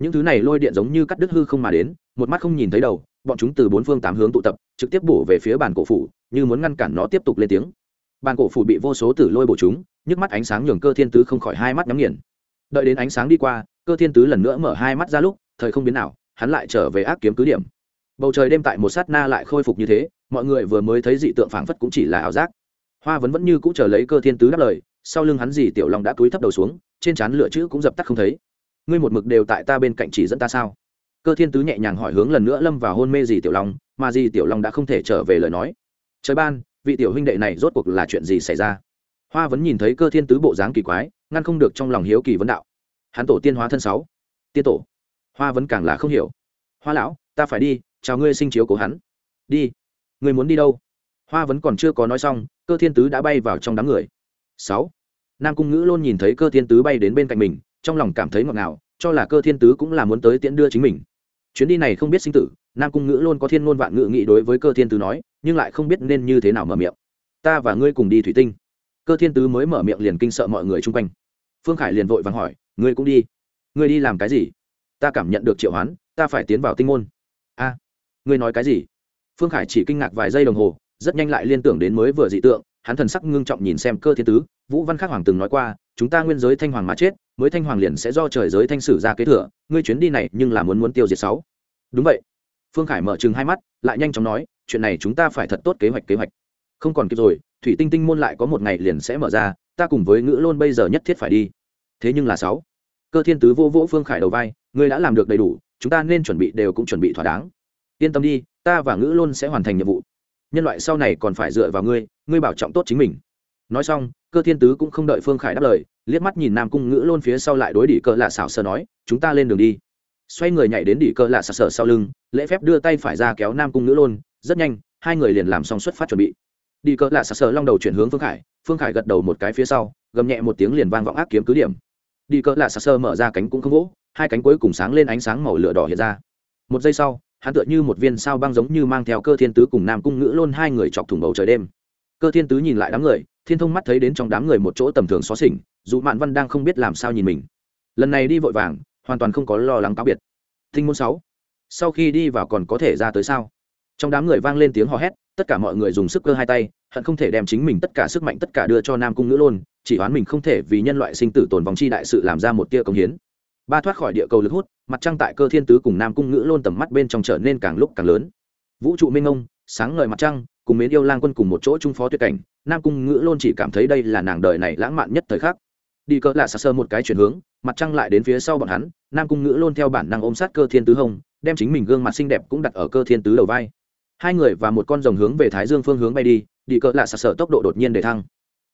Những thứ này lôi điện giống như cắt đứt hư không mà đến, một mắt không nhìn thấy đầu bọn chúng từ bốn phương tám hướng tụ tập, trực tiếp bổ về phía bàn cổ phủ, như muốn ngăn cản nó tiếp tục lên tiếng. Bàn cổ phủ bị vô số tử lôi bổ chúng, nhức mắt ánh sáng nhường cơ thiên tứ không khỏi hai mắt nhắm nghiền. Đợi đến ánh sáng đi qua, cơ thiên tứ lần nữa mở hai mắt ra lúc, thời không biến nào hắn lại trở về ác kiếm cứ điểm. Bầu trời đêm tại một sát na lại khôi phục như thế, mọi người vừa mới thấy dị tượng phảng phất cũng chỉ là ảo giác. Hoa vẫn vẫn như cũ chờ lấy cơ thiên tứ đáp lời, sau lưng hắn dì tiểu long đã túi thấp đầu xuống, trên trán lửa chữ cũng dập tắt không thấy. Ngươi một mực đều tại ta bên cạnh chỉ dẫn ta sao? Cơ thiên tứ nhẹ nhàng hỏi hướng lần nữa lâm vào hôn mê gì tiểu long, mà gì tiểu long đã không thể trở về lời nói. Trời ban, vị tiểu huynh đệ này rốt cuộc là chuyện gì xảy ra? Hoa vẫn nhìn thấy cơ thiên tứ bộ dáng kỳ quái, ngăn không được trong lòng hiếu kỳ vấn đạo. Hắn tổ tiên hóa thân sáu. Tiên tổ. Hoa vẫn càng là không hiểu. Hoa lão, ta phải đi, chào ngươi sinh chiếu của hắn. Đi. Ngươi muốn đi đâu? Hoa vẫn còn chưa có nói xong, cơ thiên tứ đã bay vào trong đám người. Sáu. Nam cung ngữ luôn nhìn thấy cơ thiên tứ bay đến bên cạnh mình, trong lòng cảm thấy ngọt ngào, cho là cơ thiên tứ cũng là muốn tới tiễn đưa chính mình chuyến đi này không biết sinh tử, nam cung ngữ luôn có thiên ngôn vạn ngữ nghị đối với cơ thiên tứ nói, nhưng lại không biết nên như thế nào mở miệng. Ta và ngươi cùng đi thủy tinh. Cơ thiên tứ mới mở miệng liền kinh sợ mọi người chung quanh. Phương khải liền vội vàng hỏi, ngươi cũng đi? Ngươi đi làm cái gì? Ta cảm nhận được triệu hoán, ta phải tiến vào tinh môn. A, ngươi nói cái gì? Phương khải chỉ kinh ngạc vài giây đồng hồ, rất nhanh lại liên tưởng đến mới vừa dị tượng hắn thần sắc ngưng trọng nhìn xem cơ thiên tứ, vũ văn khắc hoàng từng nói qua, chúng ta nguyên giới thanh hoàng mà chết, mới thanh hoàng liền sẽ do trời giới thanh sử ra kế thừa, ngươi chuyến đi này nhưng là muốn muốn tiêu diệt sáu. Đúng vậy. Phương khải mở chừng hai mắt, lại nhanh chóng nói, chuyện này chúng ta phải thật tốt kế hoạch kế hoạch. Không còn kịp rồi, thủy tinh tinh môn lại có một ngày liền sẽ mở ra, ta cùng với ngữ lôn bây giờ nhất thiết phải đi. Thế nhưng là sáu. Cơ thiên tứ vô vỗ phương khải đầu vai, ngươi đã làm được đầy đủ, chúng ta nên chuẩn bị đều cũng chuẩn bị thỏa đáng. Yên tâm đi, ta và ngữ luôn sẽ hoàn thành nhiệm vụ nhân loại sau này còn phải dựa vào ngươi ngươi bảo trọng tốt chính mình. Nói xong, cơ thiên tứ cũng không đợi phương khải đáp lời, liếc mắt nhìn nam cung ngữ lôn phía sau lại đối đỉ cờ lạ xảo sờ nói, chúng ta lên đường đi. Xoay người nhảy đến đỉ cờ lạ xảo sờ sau lưng, lễ phép đưa tay phải ra kéo nam cung ngữ lôn, rất nhanh, hai người liền làm xong xuất phát chuẩn bị. Đi cờ lạ xảo sờ long đầu chuyển hướng phương khải phương khải gật đầu một cái phía sau, gầm nhẹ một tiếng liền vang vọng ác kiếm cứ điểm. Đi cờ lạ xảo sơ mở ra cánh cũng không vỗ, hai cánh cuối cùng sáng lên ánh sáng màu lửa đỏ hiện ra. Một giây sau hắn tựa như một viên sao băng giống như mang theo cơ thiên tứ cùng nam cung ngữ lôn hai người chọc thủng bầu trời đêm. Cơ thiên tứ nhìn lại đám người, thiên thông mắt thấy đến trong đám người một chỗ tầm thường xó xỉnh, dù mạn văn đang không biết làm sao nhìn mình. Lần này đi vội vàng, hoàn toàn không có lo lắng cáo biệt. Thinh môn sáu, sau khi đi vào còn có thể ra tới sao? Trong đám người vang lên tiếng hò hét, tất cả mọi người dùng sức cơ hai tay, hận không thể đem chính mình tất cả sức mạnh tất cả đưa cho nam cung ngữ lôn, chỉ oán mình không thể vì nhân loại sinh tử tồn vòng chi đại sự làm ra một tia công hiến ba thoát khỏi địa cầu lực hút mặt trăng tại cơ thiên tứ cùng nam cung ngữ lôn tầm mắt bên trong trở nên càng lúc càng lớn. Vũ trụ minh ông sáng ngời mặt trăng cùng mến yêu lang quân cùng một chỗ trung phó tuyệt cảnh nam cung ngữ lôn chỉ cảm thấy đây là nàng đời này lãng mạn nhất thời khắc. Đi cỡ lạ xa sơ một cái chuyển hướng mặt trăng lại đến phía sau bọn hắn nam cung ngữ lôn theo bản năng ôm sát cơ thiên tứ hồng, đem chính mình gương mặt xinh đẹp cũng đặt ở cơ thiên tứ đầu vai. Hai người và một con rồng hướng về thái dương phương hướng bay đi đi cỡ lạ xa sơ tốc độ đột nhiên để thăng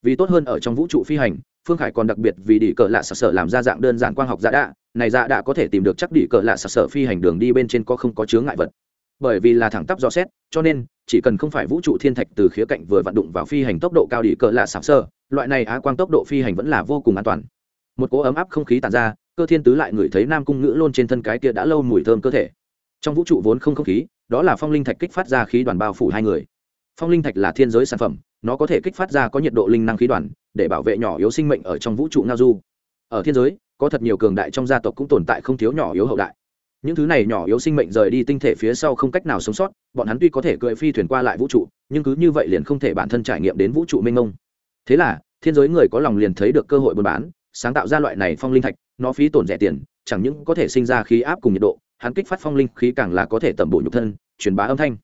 vì tốt hơn ở trong vũ trụ phi hành, phương khải còn đặc biệt vì đỉ cờ lạ sặc sở làm ra dạng đơn giản quang học dạ đạ. Này dạ đạ có thể tìm được chắc đỉ cờ lạ sặc sở phi hành đường đi bên trên có không có chướng ngại vật. Bởi vì là thẳng tắp dò xét, cho nên, chỉ cần không phải vũ trụ thiên thạch từ khía cạnh vừa vặn đụng vào phi hành tốc độ cao đỉ cờ lạ sặc sở, loại này á quang tốc độ phi hành vẫn là vô cùng an toàn. Một cỗ ấm áp không khí tàn ra, cơ thiên tứ lại ngửi thấy nam cung ngữ lôn trên thân cái kia đã lâu mùi thơm cơ thể. Trong vũ trụ vốn không không khí, đó là phong linh thạch kích phát ra khí đoàn bao phủ hai người. Phong linh thạch là thiên giới sản phẩm nó có thể kích phát ra có nhiệt độ linh năng khí đoàn, để bảo vệ nhỏ yếu sinh mệnh ở trong vũ trụ ngao du. Ở thiên giới, có thật nhiều cường đại trong gia tộc cũng tồn tại không thiếu nhỏ yếu hậu đại. Những thứ này nhỏ yếu sinh mệnh rời đi tinh thể phía sau không cách nào sống sót, bọn hắn tuy có thể cưỡi phi thuyền qua lại vũ trụ, nhưng cứ như vậy liền không thể bản thân trải nghiệm đến vũ trụ mênh mông. Thế là, thiên giới người có lòng liền thấy được cơ hội buôn bán, sáng tạo ra loại này phong linh thạch, nó phí tổn rẻ tiền, chẳng những có thể sinh ra khí áp cùng nhiệt độ, hắn kích phát phong linh khí càng là có thể tẩm bổ nhục thân, truyền bá âm thanh.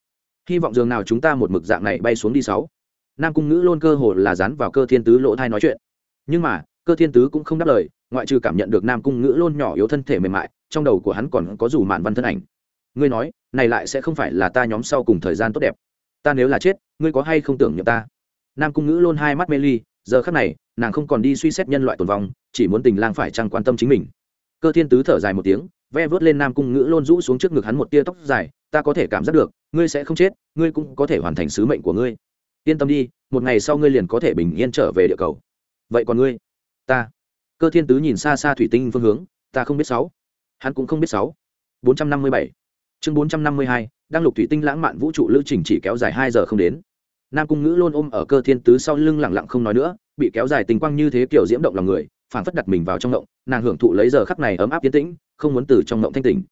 Hy vọng dường nào chúng ta một mực dạng này bay xuống đi sáu nam cung ngữ luôn cơ hồ là dán vào cơ thiên tứ lỗ thai nói chuyện. Nhưng mà, cơ thiên tứ cũng không đáp lời, ngoại trừ cảm nhận được nam cung ngữ luôn nhỏ yếu thân thể mềm mại, trong đầu của hắn còn có dù mạn văn thân ảnh. Ngươi nói, này lại sẽ không phải là ta nhóm sau cùng thời gian tốt đẹp. Ta nếu là chết, ngươi có hay không tưởng nhớ ta? Nam cung ngữ luôn hai mắt mê ly, giờ khắc này, nàng không còn đi suy xét nhân loại tồn vong, chỉ muốn tình lang phải chăng quan tâm chính mình. Cơ thiên tứ thở dài một tiếng, ve vớt lên nam cung ngữ luôn rũ xuống trước ngực hắn một tia tóc dài, ta có thể cảm giác được, ngươi sẽ không chết, ngươi cũng có thể hoàn thành sứ mệnh của ngươi yên tâm đi, một ngày sau ngươi liền có thể bình yên trở về địa cầu. Vậy còn ngươi? Ta. Cơ thiên tứ nhìn xa xa thủy tinh phương hướng, ta không biết sáu. Hắn cũng không biết sáu. Bốn trăm năm mươi bảy. Chương bốn trăm năm mươi hai đang lục thủy tinh lãng mạn vũ trụ lữ trình chỉ kéo dài hai giờ không đến. Nam cung ngữ luôn ôm ở cơ thiên tứ sau lưng lẳng lặng không nói nữa, bị kéo dài tình quang như thế kiểu diễm động lòng người phản phất đặt mình vào trong động, nàng hưởng thụ lấy giờ khắc này ấm áp tiến tĩnh, không muốn từ trong động thanh tỉnh.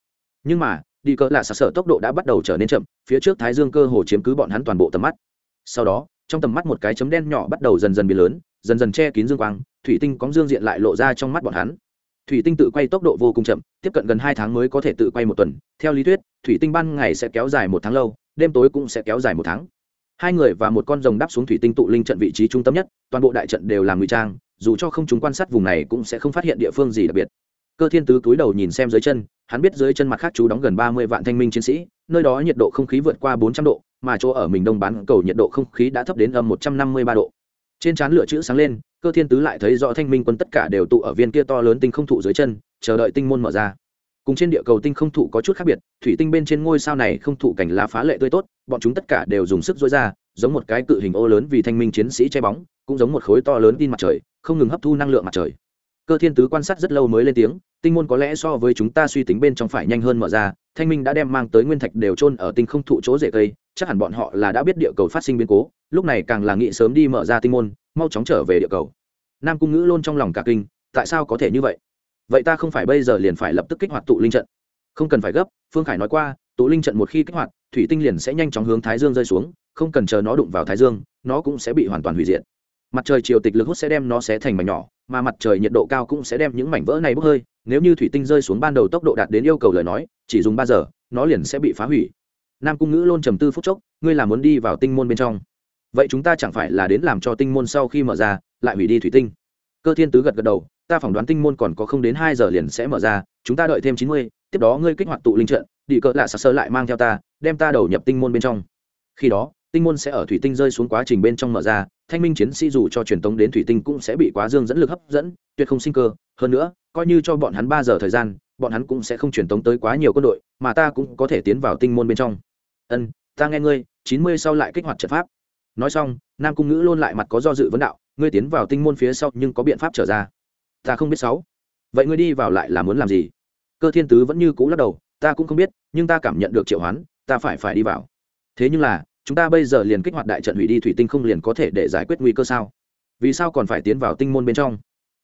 Nhưng mà, đi cỡ là sạc sở tốc độ đã bắt đầu trở nên chậm, phía trước thái dương cơ hồ chiếm cứ bọn hắn toàn bộ tầm mắt sau đó, trong tầm mắt một cái chấm đen nhỏ bắt đầu dần dần biến lớn, dần dần che kín dương quang, thủy tinh cóng dương diện lại lộ ra trong mắt bọn hắn. Thủy tinh tự quay tốc độ vô cùng chậm, tiếp cận gần hai tháng mới có thể tự quay một tuần. Theo lý thuyết, thủy tinh ban ngày sẽ kéo dài một tháng lâu, đêm tối cũng sẽ kéo dài một tháng. Hai người và một con rồng đáp xuống thủy tinh tụ linh trận vị trí trung tâm nhất, toàn bộ đại trận đều làm ngụy trang, dù cho không chúng quan sát vùng này cũng sẽ không phát hiện địa phương gì đặc biệt. Cơ thiên tứ túi đầu nhìn xem dưới chân, hắn biết dưới chân mặt khác chú đóng gần ba mươi vạn thanh minh chiến sĩ, nơi đó nhiệt độ không khí vượt qua bốn trăm độ mà chỗ ở mình đông bán cầu nhiệt độ không khí đã thấp đến âm một trăm năm mươi ba độ. Trên trán lửa chữ sáng lên, cơ thiên tứ lại thấy rõ thanh minh quân tất cả đều tụ ở viên kia to lớn tinh không thụ dưới chân, chờ đợi tinh môn mở ra. Cùng trên địa cầu tinh không thụ có chút khác biệt, thủy tinh bên trên ngôi sao này không thụ cảnh lá phá lệ tươi tốt, bọn chúng tất cả đều dùng sức dối ra, giống một cái cự hình ô lớn vì thanh minh chiến sĩ che bóng, cũng giống một khối to lớn tin mặt trời, không ngừng hấp thu năng lượng mặt trời. Cơ thiên tứ quan sát rất lâu mới lên tiếng, tinh môn có lẽ so với chúng ta suy tính bên trong phải nhanh hơn mở ra, thanh minh đã đem mang tới nguyên thạch đều trôn ở tinh không thụ chỗ rễ cây chắc hẳn bọn họ là đã biết địa cầu phát sinh biến cố, lúc này càng là nghĩ sớm đi mở ra tinh môn, mau chóng trở về địa cầu. Nam cung ngữ luôn trong lòng cả kinh, tại sao có thể như vậy? Vậy ta không phải bây giờ liền phải lập tức kích hoạt tụ linh trận? Không cần phải gấp, phương khải nói qua, tụ linh trận một khi kích hoạt, thủy tinh liền sẽ nhanh chóng hướng thái dương rơi xuống, không cần chờ nó đụng vào thái dương, nó cũng sẽ bị hoàn toàn hủy diệt. Mặt trời chiều tịch lực hút sẽ đem nó xé thành mảnh nhỏ, mà mặt trời nhiệt độ cao cũng sẽ đem những mảnh vỡ này bốc hơi. Nếu như thủy tinh rơi xuống ban đầu tốc độ đạt đến yêu cầu lời nói, chỉ dùng ba giờ, nó liền sẽ bị phá hủy nam cung ngữ luôn trầm tư phút chốc, ngươi là muốn đi vào tinh môn bên trong. Vậy chúng ta chẳng phải là đến làm cho tinh môn sau khi mở ra, lại hủy đi thủy tinh? Cơ thiên tứ gật gật đầu, ta phỏng đoán tinh môn còn có không đến hai giờ liền sẽ mở ra, chúng ta đợi thêm chín mươi, tiếp đó ngươi kích hoạt tụ linh trận, đi cỡ lạ sặc sơ lại mang theo ta, đem ta đầu nhập tinh môn bên trong. Khi đó, tinh môn sẽ ở thủy tinh rơi xuống quá trình bên trong mở ra, thanh minh chiến sĩ dù cho truyền tống đến thủy tinh cũng sẽ bị quá dương dẫn lực hấp dẫn, tuyệt không sinh cơ. Hơn nữa, coi như cho bọn hắn ba giờ thời gian bọn hắn cũng sẽ không truyền tống tới quá nhiều quân đội, mà ta cũng có thể tiến vào tinh môn bên trong. Ân, ta nghe ngươi, chín mươi sau lại kích hoạt trận pháp. Nói xong, nam cung ngữ luôn lại mặt có do dự vấn đạo, ngươi tiến vào tinh môn phía sau nhưng có biện pháp trở ra. Ta không biết sáu. Vậy ngươi đi vào lại là muốn làm gì? Cơ thiên tứ vẫn như cũ lắc đầu, ta cũng không biết, nhưng ta cảm nhận được triệu hoán, ta phải phải đi vào. Thế nhưng là, chúng ta bây giờ liền kích hoạt đại trận hủy đi thủy tinh không liền có thể để giải quyết nguy cơ sao? Vì sao còn phải tiến vào tinh môn bên trong?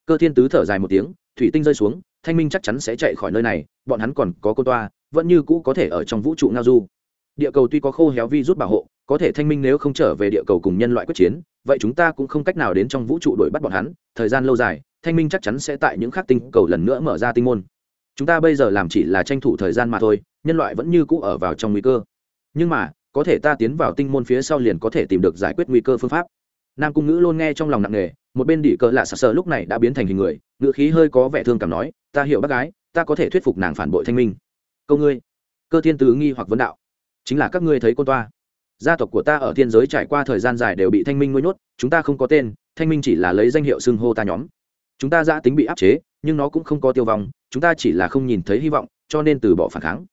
Cơ thiên tứ thở dài một tiếng, thủy tinh rơi xuống thanh minh chắc chắn sẽ chạy khỏi nơi này, bọn hắn còn có cô toa, vẫn như cũ có thể ở trong vũ trụ ngao du. Địa cầu tuy có khô héo vi rút bảo hộ, có thể thanh minh nếu không trở về địa cầu cùng nhân loại quyết chiến, vậy chúng ta cũng không cách nào đến trong vũ trụ đuổi bắt bọn hắn. Thời gian lâu dài, thanh minh chắc chắn sẽ tại những khắc tinh cầu lần nữa mở ra tinh môn. Chúng ta bây giờ làm chỉ là tranh thủ thời gian mà thôi, nhân loại vẫn như cũ ở vào trong nguy cơ. Nhưng mà, có thể ta tiến vào tinh môn phía sau liền có thể tìm được giải quyết nguy cơ phương pháp. Nam cung ngữ luôn nghe trong lòng nặng nề một bên đỉ cờ lạ sờ sờ lúc này đã biến thành hình người, ngữ khí hơi có vẻ thương cảm nói, ta hiểu bác gái, ta có thể thuyết phục nàng phản bội thanh minh. Câu ngươi? Cơ thiên tứ nghi hoặc vấn đạo. Chính là các ngươi thấy con toa. Gia tộc của ta ở thiên giới trải qua thời gian dài đều bị thanh minh nuôi nhốt, chúng ta không có tên, thanh minh chỉ là lấy danh hiệu xưng hô ta nhóm. Chúng ta giã tính bị áp chế, nhưng nó cũng không có tiêu vong, chúng ta chỉ là không nhìn thấy hy vọng, cho nên từ bỏ phản kháng.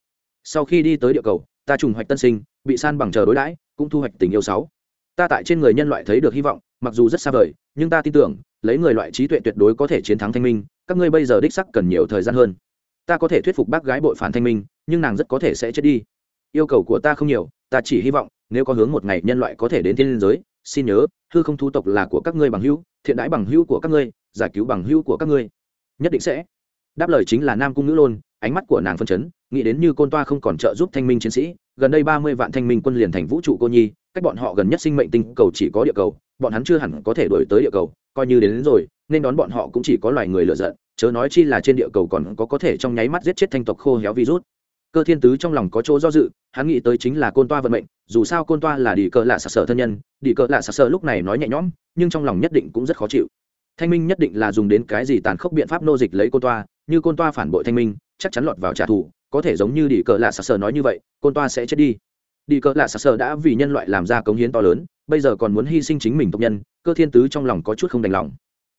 Sau khi đi tới địa cầu, ta trùng hoạch tân sinh, bị san bằng chờ đối đãi, cũng thu hoạch tình yêu sáu ta tại trên người nhân loại thấy được hy vọng, mặc dù rất xa vời, nhưng ta tin tưởng, lấy người loại trí tuệ tuyệt đối có thể chiến thắng thanh minh, các ngươi bây giờ đích sắc cần nhiều thời gian hơn. Ta có thể thuyết phục bác gái bội phản thanh minh, nhưng nàng rất có thể sẽ chết đi. Yêu cầu của ta không nhiều, ta chỉ hy vọng, nếu có hướng một ngày nhân loại có thể đến thiên liên giới, xin nhớ, hư không thu tộc là của các ngươi bằng hữu, thiện đãi bằng hữu của các ngươi, giải cứu bằng hữu của các ngươi. Nhất định sẽ đáp lời chính là nam cung ngữ lôn ánh mắt của nàng phân chấn nghĩ đến như côn toa không còn trợ giúp thanh minh chiến sĩ gần đây ba mươi vạn thanh minh quân liền thành vũ trụ cô nhi cách bọn họ gần nhất sinh mệnh tinh cầu chỉ có địa cầu bọn hắn chưa hẳn có thể đổi tới địa cầu coi như đến, đến rồi nên đón bọn họ cũng chỉ có loài người lựa giận chớ nói chi là trên địa cầu còn có có thể trong nháy mắt giết chết thanh tộc khô héo virus. Cơ thiên tứ trong lòng có chỗ do dự hắn nghĩ tới chính là côn toa vận mệnh dù sao côn toa là đi cờ lạ sặc sở thân nhân đi cờ lạ sặc sở lúc này nói nhẹ nhõm nhưng trong lòng nhất định cũng rất khó chịu. Thanh minh nhất định là dùng đến cái gì tàn khốc biện pháp nô dịch lấy côn toa như côn toa phản bội thanh minh, chắc chắn lọt vào trả thù, có thể giống như đi cờ lạ sạc sờ nói như vậy, côn toa sẽ chết đi. Đi cờ lạ sạc sờ đã vì nhân loại làm ra cống hiến to lớn, bây giờ còn muốn hy sinh chính mình tộc nhân, cơ thiên tứ trong lòng có chút không đành lòng.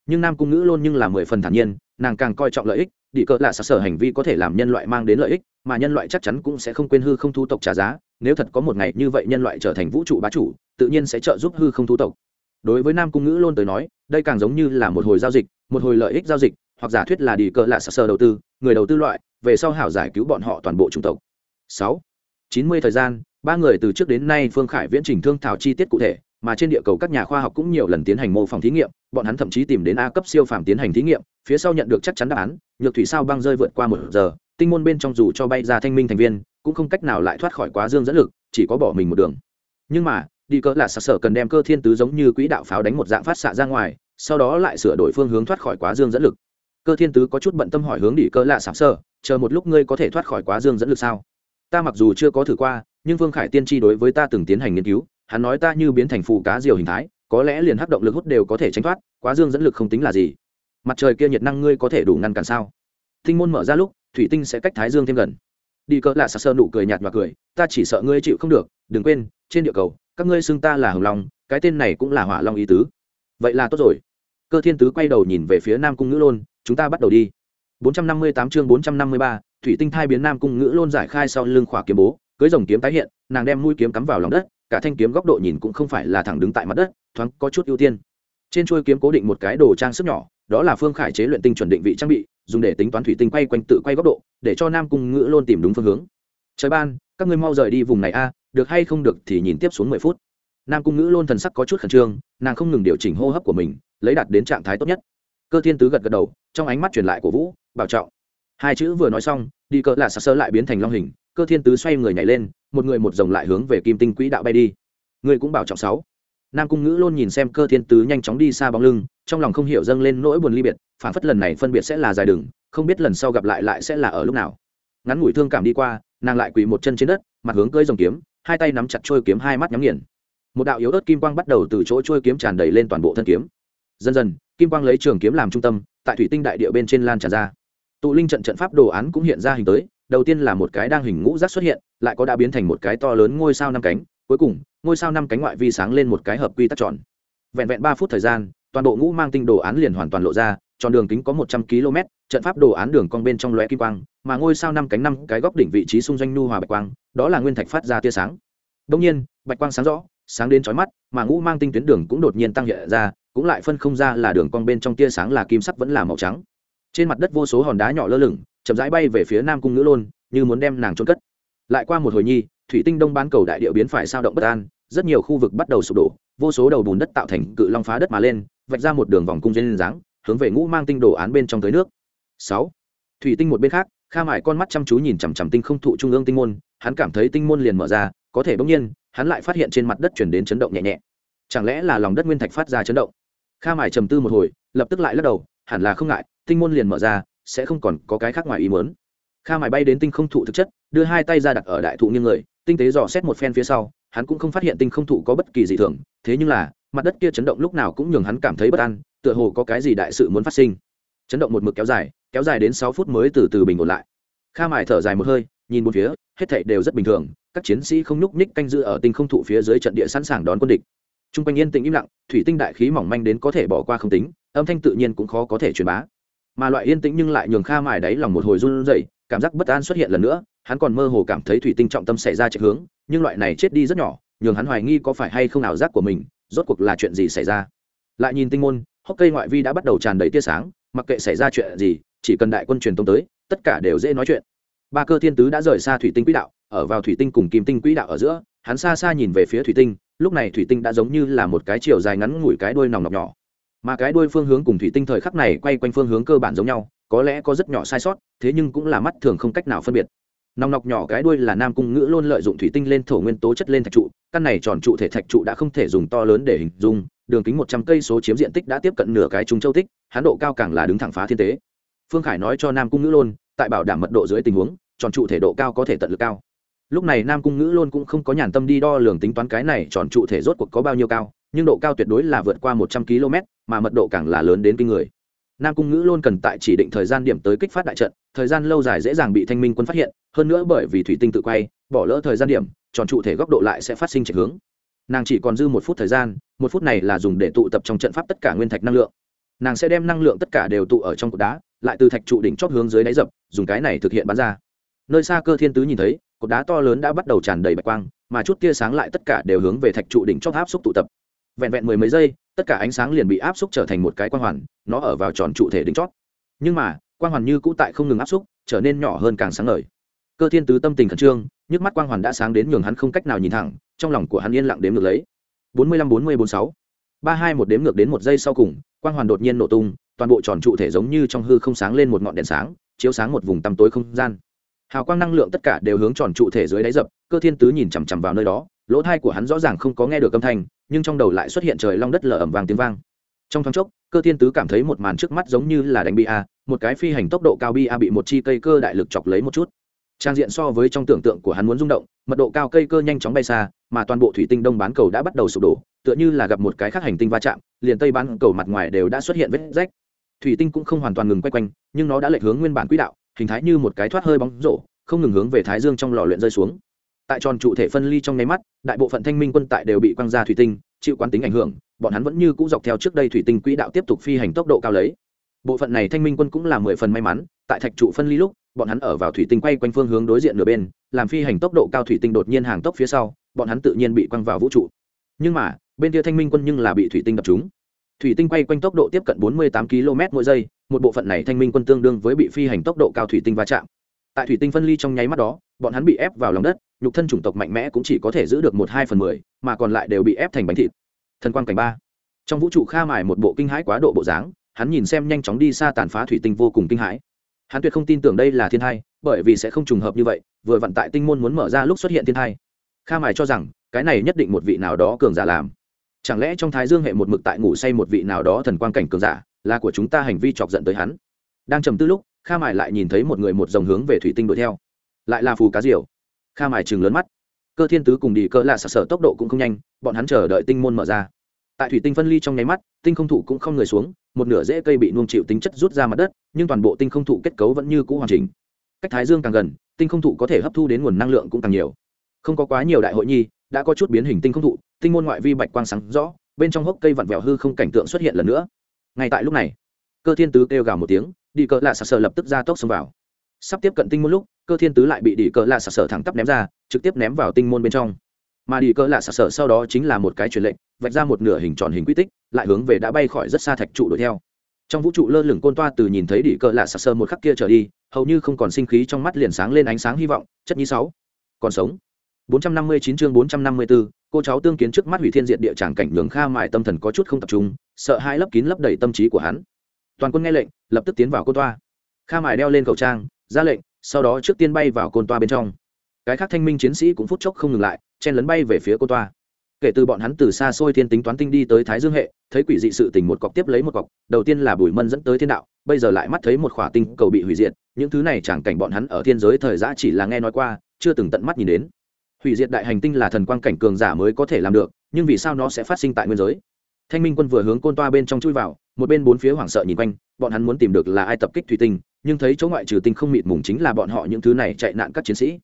Nhưng nam cung ngữ luôn nhưng là mười phần thản nhiên, nàng càng coi trọng lợi ích đi cờ lạ sạc sờ hành vi có thể làm nhân loại mang đến lợi ích, mà nhân loại chắc chắn cũng sẽ không quên hư không thu tộc trả giá, nếu thật có một ngày như vậy nhân loại trở thành vũ trụ bá chủ, tự nhiên sẽ trợ giúp hư không thu tộc. Đối với nam cung ngữ luôn tới nói, đây càng giống như là một hồi giao dịch, một hồi lợi ích giao dịch hoặc giả thuyết là đi cờ lạ sờ sờ đầu tư, người đầu tư loại, về sau hảo giải cứu bọn họ toàn bộ chủng tộc. Sáu, chín mươi thời gian, ba người từ trước đến nay phương khải viễn trình thương thảo chi tiết cụ thể, mà trên địa cầu các nhà khoa học cũng nhiều lần tiến hành mô phỏng thí nghiệm, bọn hắn thậm chí tìm đến a cấp siêu phàm tiến hành thí nghiệm, phía sau nhận được chắc chắn đáp án, nhược thủy sao băng rơi vượt qua một giờ, tinh môn bên trong dù cho bay ra thanh minh thành viên, cũng không cách nào lại thoát khỏi quá dương dẫn lực, chỉ có bỏ mình một đường. Nhưng mà, đi cỡ là sặc sở cần đem cơ thiên tứ giống như quỹ đạo pháo đánh một dạng phát xạ ra ngoài, sau đó lại sửa đổi phương hướng thoát khỏi quá dương dẫn lực cơ thiên tứ có chút bận tâm hỏi hướng đi cơ lạ sảng sở chờ một lúc ngươi có thể thoát khỏi quá dương dẫn lực sao? Ta mặc dù chưa có thử qua, nhưng vương khải tiên tri đối với ta từng tiến hành nghiên cứu, hắn nói ta như biến thành phù cá diều hình thái, có lẽ liền hấp động lực hút đều có thể tránh thoát, quá dương dẫn lực không tính là gì. Mặt trời kia nhiệt năng ngươi có thể đủ ngăn cản sao? Tinh môn mở ra lúc, thủy tinh sẽ cách thái dương thêm gần. Đi cỡ lạ sặc sơ nụ cười nhạt và cười, ta chỉ sợ ngươi chịu không được, đừng quên, trên địa cầu, các ngươi xưng ta là hồng long, cái tên này cũng là hỏa long ý tứ. Vậy là tốt rồi. Cơ thiên tứ quay đầu nhìn về phía nam cung ngữ lôn chúng ta bắt đầu đi. 458 chương 453, thủy tinh thai biến nam cung ngữ lôn giải khai sau lưng khỏa kiếm bố cưới rồng kiếm tái hiện nàng đem mũi kiếm cắm vào lòng đất cả thanh kiếm góc độ nhìn cũng không phải là thẳng đứng tại mặt đất thoáng có chút ưu tiên. Trên chuôi kiếm cố định một cái đồ trang sức nhỏ đó là phương khải chế luyện tinh chuẩn định vị trang bị dùng để tính toán thủy tinh quay quanh tự quay góc độ để cho nam cung ngữ luôn tìm đúng phương hướng. Trời ban các ngươi mau rời đi vùng này a được hay không được thì nhìn tiếp xuống mười phút. Nam cung ngữ luôn thần sắc có chút khẩn trương nàng không ngừng điều chỉnh hô hấp của mình lấy đạt đến trạng thái tốt nhất cơ thiên tứ gật gật đầu, trong ánh mắt truyền lại của vũ, bảo trọng. Hai chữ vừa nói xong, đi cỡ là sặc sơ lại biến thành long hình, cơ thiên tứ xoay người nhảy lên, một người một dòng lại hướng về kim tinh quỹ đạo bay đi. Người cũng bảo trọng sáu. Nam cung ngữ luôn nhìn xem cơ thiên tứ nhanh chóng đi xa bóng lưng, trong lòng không hiểu dâng lên nỗi buồn ly biệt, phản phất lần này phân biệt sẽ là dài đừng, không biết lần sau gặp lại lại sẽ là ở lúc nào. Ngắn ngủi thương cảm đi qua, nàng lại quỳ một chân trên đất, mặt hướng cơi dòng kiếm, hai tay nắm chặt trôi kiếm hai mắt nhắm nghiền. Một đạo yếu ớt kim quang bắt đầu từ chỗ trôi kiếm tràn đầy lên toàn bộ thân kiếm. Dần dần kim quang lấy trường kiếm làm trung tâm, tại thủy tinh đại địa bên trên lan tràn ra. Tụ linh trận trận pháp đồ án cũng hiện ra hình tới, đầu tiên là một cái đang hình ngũ rác xuất hiện, lại có đã biến thành một cái to lớn ngôi sao năm cánh, cuối cùng, ngôi sao năm cánh ngoại vi sáng lên một cái hợp quy tắc tròn. Vẹn vẹn ba phút thời gian, toàn bộ ngũ mang tinh đồ án liền hoàn toàn lộ ra, tròn đường kính có một trăm km, trận pháp đồ án đường cong bên trong lóe kim quang, mà ngôi sao năm cánh năm cái góc đỉnh vị trí xung doanh nu hòa bạch quang, đó là nguyên thạch phát ra tia sáng. Đông nhiên, bạch quang sáng rõ, sáng đến chói mắt, mà ngũ mang tinh tuyến đường cũng đột nhiên tăng hiện ra cũng lại phân không ra là đường cong bên trong tia sáng là kim sắc vẫn là màu trắng. Trên mặt đất vô số hòn đá nhỏ lơ lửng, chậm rãi bay về phía nam cung nữ lôn, như muốn đem nàng trôn cất. Lại qua một hồi nhi, thủy tinh đông bán cầu đại địa biến phải sao động bất an, rất nhiều khu vực bắt đầu sụp đổ, vô số đầu bùn đất tạo thành cự long phá đất mà lên, vạch ra một đường vòng cung dây dáng, hướng về ngũ mang tinh đồ án bên trong tới nước. Sáu. Thủy tinh một bên khác, kha mải con mắt chăm chú nhìn chằm chằm tinh không thụ trung ương tinh môn, hắn cảm thấy tinh môn liền mở ra, có thể bỗng nhiên, hắn lại phát hiện trên mặt đất chuyển đến chấn động nhẹ nhẹ. Chẳng lẽ là lòng đất nguyên thạch phát ra chấn động? Kha mải trầm tư một hồi, lập tức lại lắc đầu, hẳn là không ngại, tinh môn liền mở ra, sẽ không còn có cái khác ngoài ý muốn. Kha mải bay đến tinh không thụ thực chất, đưa hai tay ra đặt ở đại thụ nghiêng người, tinh tế dò xét một phen phía sau, hắn cũng không phát hiện tinh không thụ có bất kỳ gì thường, thế nhưng là, mặt đất kia chấn động lúc nào cũng nhường hắn cảm thấy bất an, tựa hồ có cái gì đại sự muốn phát sinh. Chấn động một mực kéo dài kéo dài đến sáu phút mới từ từ bình ổn lại. Kha mải thở dài một hơi, nhìn một phía, hết thảy đều rất bình thường, các chiến sĩ không nhúc nhích canh giữ ở tinh không thụ phía dưới trận địa sẵn sàng đón quân địch t r u n g quanh yên tĩnh im lặng, thủy tinh đại khí mỏng manh đến có thể bỏ qua không tính, âm thanh tự nhiên cũng khó có thể truyền bá. Mà loại yên tĩnh nhưng lại nhường kha mài đáy lòng một hồi run rẩy, cảm giác bất an xuất hiện lần nữa, hắn còn mơ hồ cảm thấy thủy tinh trọng tâm xảy ra chạy hướng, nhưng loại này chết đi rất nhỏ, nhường hắn hoài nghi có phải hay không ảo giác của mình, rốt cuộc là chuyện gì xảy ra. Lại nhìn tinh môn, hốc cây ngoại vi đã bắt đầu tràn đầy tia sáng, mặc kệ xảy ra chuyện gì, chỉ cần đại quân truyền tông tới, tất cả đều dễ nói chuyện. Ba cơ thiên tứ đã rời xa thủy tinh quỹ đạo, ở vào thủy tinh cùng kim tinh quỹ đạo ở giữa, hắn xa xa nhìn về phía thủy tinh lúc này thủy tinh đã giống như là một cái chiều dài ngắn ngủi cái đuôi nòng nọc nhỏ. Mà cái đuôi phương hướng cùng thủy tinh thời khắc này quay quanh phương hướng cơ bản giống nhau, có lẽ có rất nhỏ sai sót, thế nhưng cũng là mắt thường không cách nào phân biệt. Nòng nọc nhỏ cái đuôi là nam cung ngữ luôn lợi dụng thủy tinh lên thổ nguyên tố chất lên thạch trụ, căn này tròn trụ thể thạch trụ đã không thể dùng to lớn để hình dung, đường kính một trăm cây số chiếm diện tích đã tiếp cận nửa cái trung châu tích, hán độ cao càng là đứng thẳng phá thiên tế. Phương khải nói cho nam cung ngữ lôn, tại bảo đảm mật độ dưới tình huống, tròn trụ thể độ cao có thể tận lực cao lúc này nam cung ngữ luôn cũng không có nhàn tâm đi đo lường tính toán cái này tròn trụ thể rốt cuộc có bao nhiêu cao, nhưng độ cao tuyệt đối là vượt qua một trăm km, mà mật độ càng là lớn đến kinh người. Nam cung ngữ luôn cần tại chỉ định thời gian điểm tới kích phát đại trận, thời gian lâu dài dễ dàng bị thanh minh quân phát hiện, hơn nữa bởi vì thủy tinh tự quay, bỏ lỡ thời gian điểm, tròn trụ thể góc độ lại sẽ phát sinh chạy hướng. Nàng chỉ còn dư một phút thời gian, một phút này là dùng để tụ tập trong trận pháp tất cả nguyên thạch năng lượng. Nàng sẽ đem năng lượng tất cả đều tụ ở trong cột đá, lại từ thạch trụ đỉnh chót hướng dưới đáy dập, dùng cái này thực hiện bắn ra nơi xa cơ thiên tứ nhìn thấy, cột đá to lớn đã bắt đầu tràn đầy bạch quang, mà chút tia sáng lại tất cả đều hướng về thạch trụ đỉnh chót áp xúc tụ tập. Vẹn vẹn mười mấy giây, tất cả ánh sáng liền bị áp xúc trở thành một cái quang hoàn, nó ở vào tròn trụ thể đỉnh chót nhưng mà, quang hoàn như cũ tại không ngừng áp xúc, trở nên nhỏ hơn càng sáng ngời. Cơ thiên tứ tâm tình khẩn trương, nhức mắt quang hoàn đã sáng đến nhường hắn không cách nào nhìn thẳng, trong lòng của hắn yên lặng đếm ngược lấy. Bốn mươi lăm, bốn mươi bốn, sáu. Ba hai một đếm ngược đến một giây sau cùng, quang hoàn đột nhiên nổ tung, toàn bộ tròn trụ thể giống như trong hư không sáng lên một ngọn đèn sáng, chiếu sáng một vùng tăm tối không gian hào quang năng lượng tất cả đều hướng tròn trụ thể dưới đáy dập, cơ thiên tứ nhìn chằm chằm vào nơi đó, lỗ thai của hắn rõ ràng không có nghe được âm thanh, nhưng trong đầu lại xuất hiện trời long đất lở ẩm vàng tiếng vang. Trong thoáng chốc, cơ thiên tứ cảm thấy một màn trước mắt giống như là đánh bi a, một cái phi hành tốc độ cao bi a bị một chi cây cơ đại lực chọc lấy một chút. Trang diện so với trong tưởng tượng của hắn muốn rung động, mật độ cao cây cơ nhanh chóng bay xa, mà toàn bộ thủy tinh đông bán cầu đã bắt đầu sụp đổ, tựa như là gặp một cái khác hành tinh va chạm, liền tây bán cầu mặt ngoài đều đã xuất hiện vết rách. Thủy tinh cũng không hoàn toàn ngừng quay quanh, nhưng nó đã lệch hướng nguyên bản quỹ đạo hình thái như một cái thoát hơi bóng rổ, không ngừng hướng về thái dương trong lò luyện rơi xuống. Tại tròn trụ thể phân ly trong nháy mắt, đại bộ phận thanh minh quân tại đều bị quăng ra thủy tinh, chịu quán tính ảnh hưởng, bọn hắn vẫn như cũ dọc theo trước đây thủy tinh quỹ đạo tiếp tục phi hành tốc độ cao lấy. Bộ phận này thanh minh quân cũng là mười phần may mắn, tại thạch trụ phân ly lúc, bọn hắn ở vào thủy tinh quay quanh phương hướng đối diện nửa bên, làm phi hành tốc độ cao thủy tinh đột nhiên hàng tốc phía sau, bọn hắn tự nhiên bị quăng vào vũ trụ. Nhưng mà, bên kia thanh minh quân nhưng là bị thủy tinh đập trúng thủy tinh quay quanh tốc độ tiếp cận 48 km mỗi giây, một bộ phận này thanh minh quân tương đương với bị phi hành tốc độ cao thủy tinh va chạm. Tại thủy tinh phân ly trong nháy mắt đó, bọn hắn bị ép vào lòng đất, nhục thân chủng tộc mạnh mẽ cũng chỉ có thể giữ được một hai phần mười, mà còn lại đều bị ép thành bánh thịt. Thần quan cảnh ba. Trong vũ trụ kha mài một bộ kinh hãi quá độ bộ dáng, hắn nhìn xem nhanh chóng đi xa tàn phá thủy tinh vô cùng kinh hãi. Hắn tuyệt không tin tưởng đây là thiên thai, bởi vì sẽ không trùng hợp như vậy, vừa vận tại tinh môn muốn mở ra lúc xuất hiện thiên thai. Kha mài cho rằng, cái này nhất định một vị nào đó cường giả làm chẳng lẽ trong thái dương hệ một mực tại ngủ say một vị nào đó thần quang cảnh cường giả, là của chúng ta hành vi chọc giận tới hắn? Đang trầm tư lúc, kha mải lại nhìn thấy một người một dòng hướng về thủy tinh đuổi theo. Lại là phù cá diều. Kha mải chừng lớn mắt. Cơ thiên tứ cùng đi cơ là sặc sở tốc độ cũng không nhanh, bọn hắn chờ đợi tinh môn mở ra. Tại thủy tinh phân ly trong nháy mắt, tinh không thụ cũng không người xuống, một nửa rễ cây bị nuông chịu tính chất rút ra mặt đất, nhưng toàn bộ tinh không thụ kết cấu vẫn như cũ hoàn chỉnh. Cách thái dương càng gần, tinh không thụ có thể hấp thu đến nguồn năng lượng cũng càng nhiều. Không có quá nhiều đại hội nhi, đã có chút biến hình tinh không thụ tinh môn ngoại vi bạch quang sáng rõ bên trong hốc cây vặn vẹo hư không cảnh tượng xuất hiện lần nữa. Ngay tại lúc này cơ thiên tứ kêu gào một tiếng đi cỡ lạ sặc sờ lập tức ra tốc xông vào. Sắp tiếp cận tinh môn lúc cơ thiên tứ lại bị đi cỡ lạ sặc sờ thẳng tắp ném ra trực tiếp ném vào tinh môn bên trong. Mà đi cỡ lạ sặc sờ sau đó chính là một cái truyền lệnh vạch ra một nửa hình tròn hình quy tích lại hướng về đã bay khỏi rất xa thạch trụ đuổi theo. Trong vũ trụ lơ lửng côn toa từ nhìn thấy đi cỡ lạ sặc sờ một khắc kia trở đi hầu như không còn sinh khí trong mắt liền sáng lên ánh sáng hy vọng chất nhi sáu. Còn sống. 459 chương 454, cô cháu tương kiến trước mắt hủy thiên diệt địa tràng cảnh nhường kha mại tâm thần có chút không tập trung, sợ hai lấp kín lấp đầy tâm trí của hắn. Toàn quân nghe lệnh, lập tức tiến vào cô toa. Kha mại đeo lên khẩu trang, ra lệnh, sau đó trước tiên bay vào côn toa bên trong. Cái khác thanh minh chiến sĩ cũng phút chốc không ngừng lại, chen lấn bay về phía côn toa. Kể từ bọn hắn từ xa xôi thiên tính toán tinh đi tới thái dương hệ, thấy quỷ dị sự tình một cọc tiếp lấy một cọc, đầu tiên là bùi mân dẫn tới thiên đạo, bây giờ lại mắt thấy một khỏa tinh cầu bị hủy diệt, những thứ này chẳng cảnh bọn hắn ở thiên giới thời giã chỉ là nghe nói qua, chưa từng tận mắt nhìn đến hủy diệt đại hành tinh là thần quang cảnh cường giả mới có thể làm được, nhưng vì sao nó sẽ phát sinh tại nguyên giới? Thanh minh quân vừa hướng côn toa bên trong chui vào, một bên bốn phía hoảng sợ nhìn quanh, bọn hắn muốn tìm được là ai tập kích thủy tinh, nhưng thấy chỗ ngoại trừ tinh không mịt mùng chính là bọn họ những thứ này chạy nạn các chiến sĩ.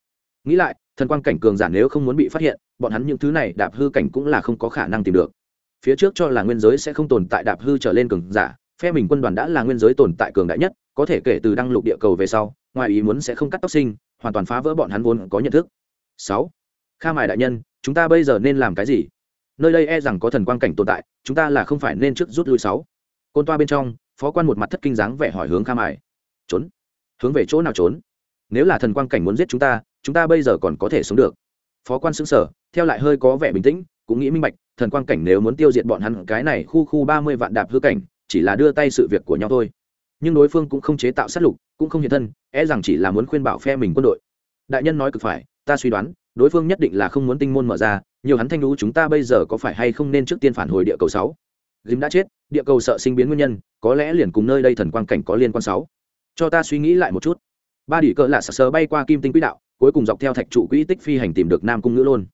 Nghĩ lại, thần quang cảnh cường giả nếu không muốn bị phát hiện, bọn hắn những thứ này đạp hư cảnh cũng là không có khả năng tìm được. Phía trước cho là nguyên giới sẽ không tồn tại đạp hư trở lên cường giả, phe mình quân đoàn đã là nguyên giới tồn tại cường đại nhất, có thể kể từ đăng lục địa cầu về sau, ngoài ý muốn sẽ không cắt tóc sinh, hoàn toàn phá vỡ bọn hắn vốn có nhận thức. Sáu kha mài đại nhân, chúng ta bây giờ nên làm cái gì? Nơi đây e rằng có thần quang cảnh tồn tại, chúng ta là không phải nên trước rút lui sáu. Côn toa bên trong, phó quan một mặt thất kinh dáng vẻ hỏi hướng kha mài. Trốn? Hướng về chỗ nào trốn? Nếu là thần quang cảnh muốn giết chúng ta chúng ta bây giờ còn có thể sống được. Phó quan xứng sở theo lại hơi có vẻ bình tĩnh, cũng nghĩ minh bạch, thần quang cảnh nếu muốn tiêu diệt bọn hắn, cái này khu khu ba mươi vạn đạp hư cảnh, chỉ là đưa tay sự việc của nhau thôi. Nhưng đối phương cũng không chế tạo sát lục, cũng không hiện thân e rằng chỉ là muốn khuyên bảo phe mình quân đội. Đại nhân nói cực phải, ta suy đoán đối phương nhất định là không muốn tinh môn mở ra, nhiều hắn thanh lũ chúng ta bây giờ có phải hay không nên trước tiên phản hồi địa cầu sáu? Gìm đã chết, địa cầu sợ sinh biến nguyên nhân, có lẽ liền cùng nơi đây thần quang cảnh có liên quan sáu. Cho ta suy nghĩ lại một chút. Ba đỉ cỡ lạ sờ sờ bay qua kim tinh quỹ đạo, cuối cùng dọc theo thạch trụ quỹ tích phi hành tìm được nam cung ngữ lôn.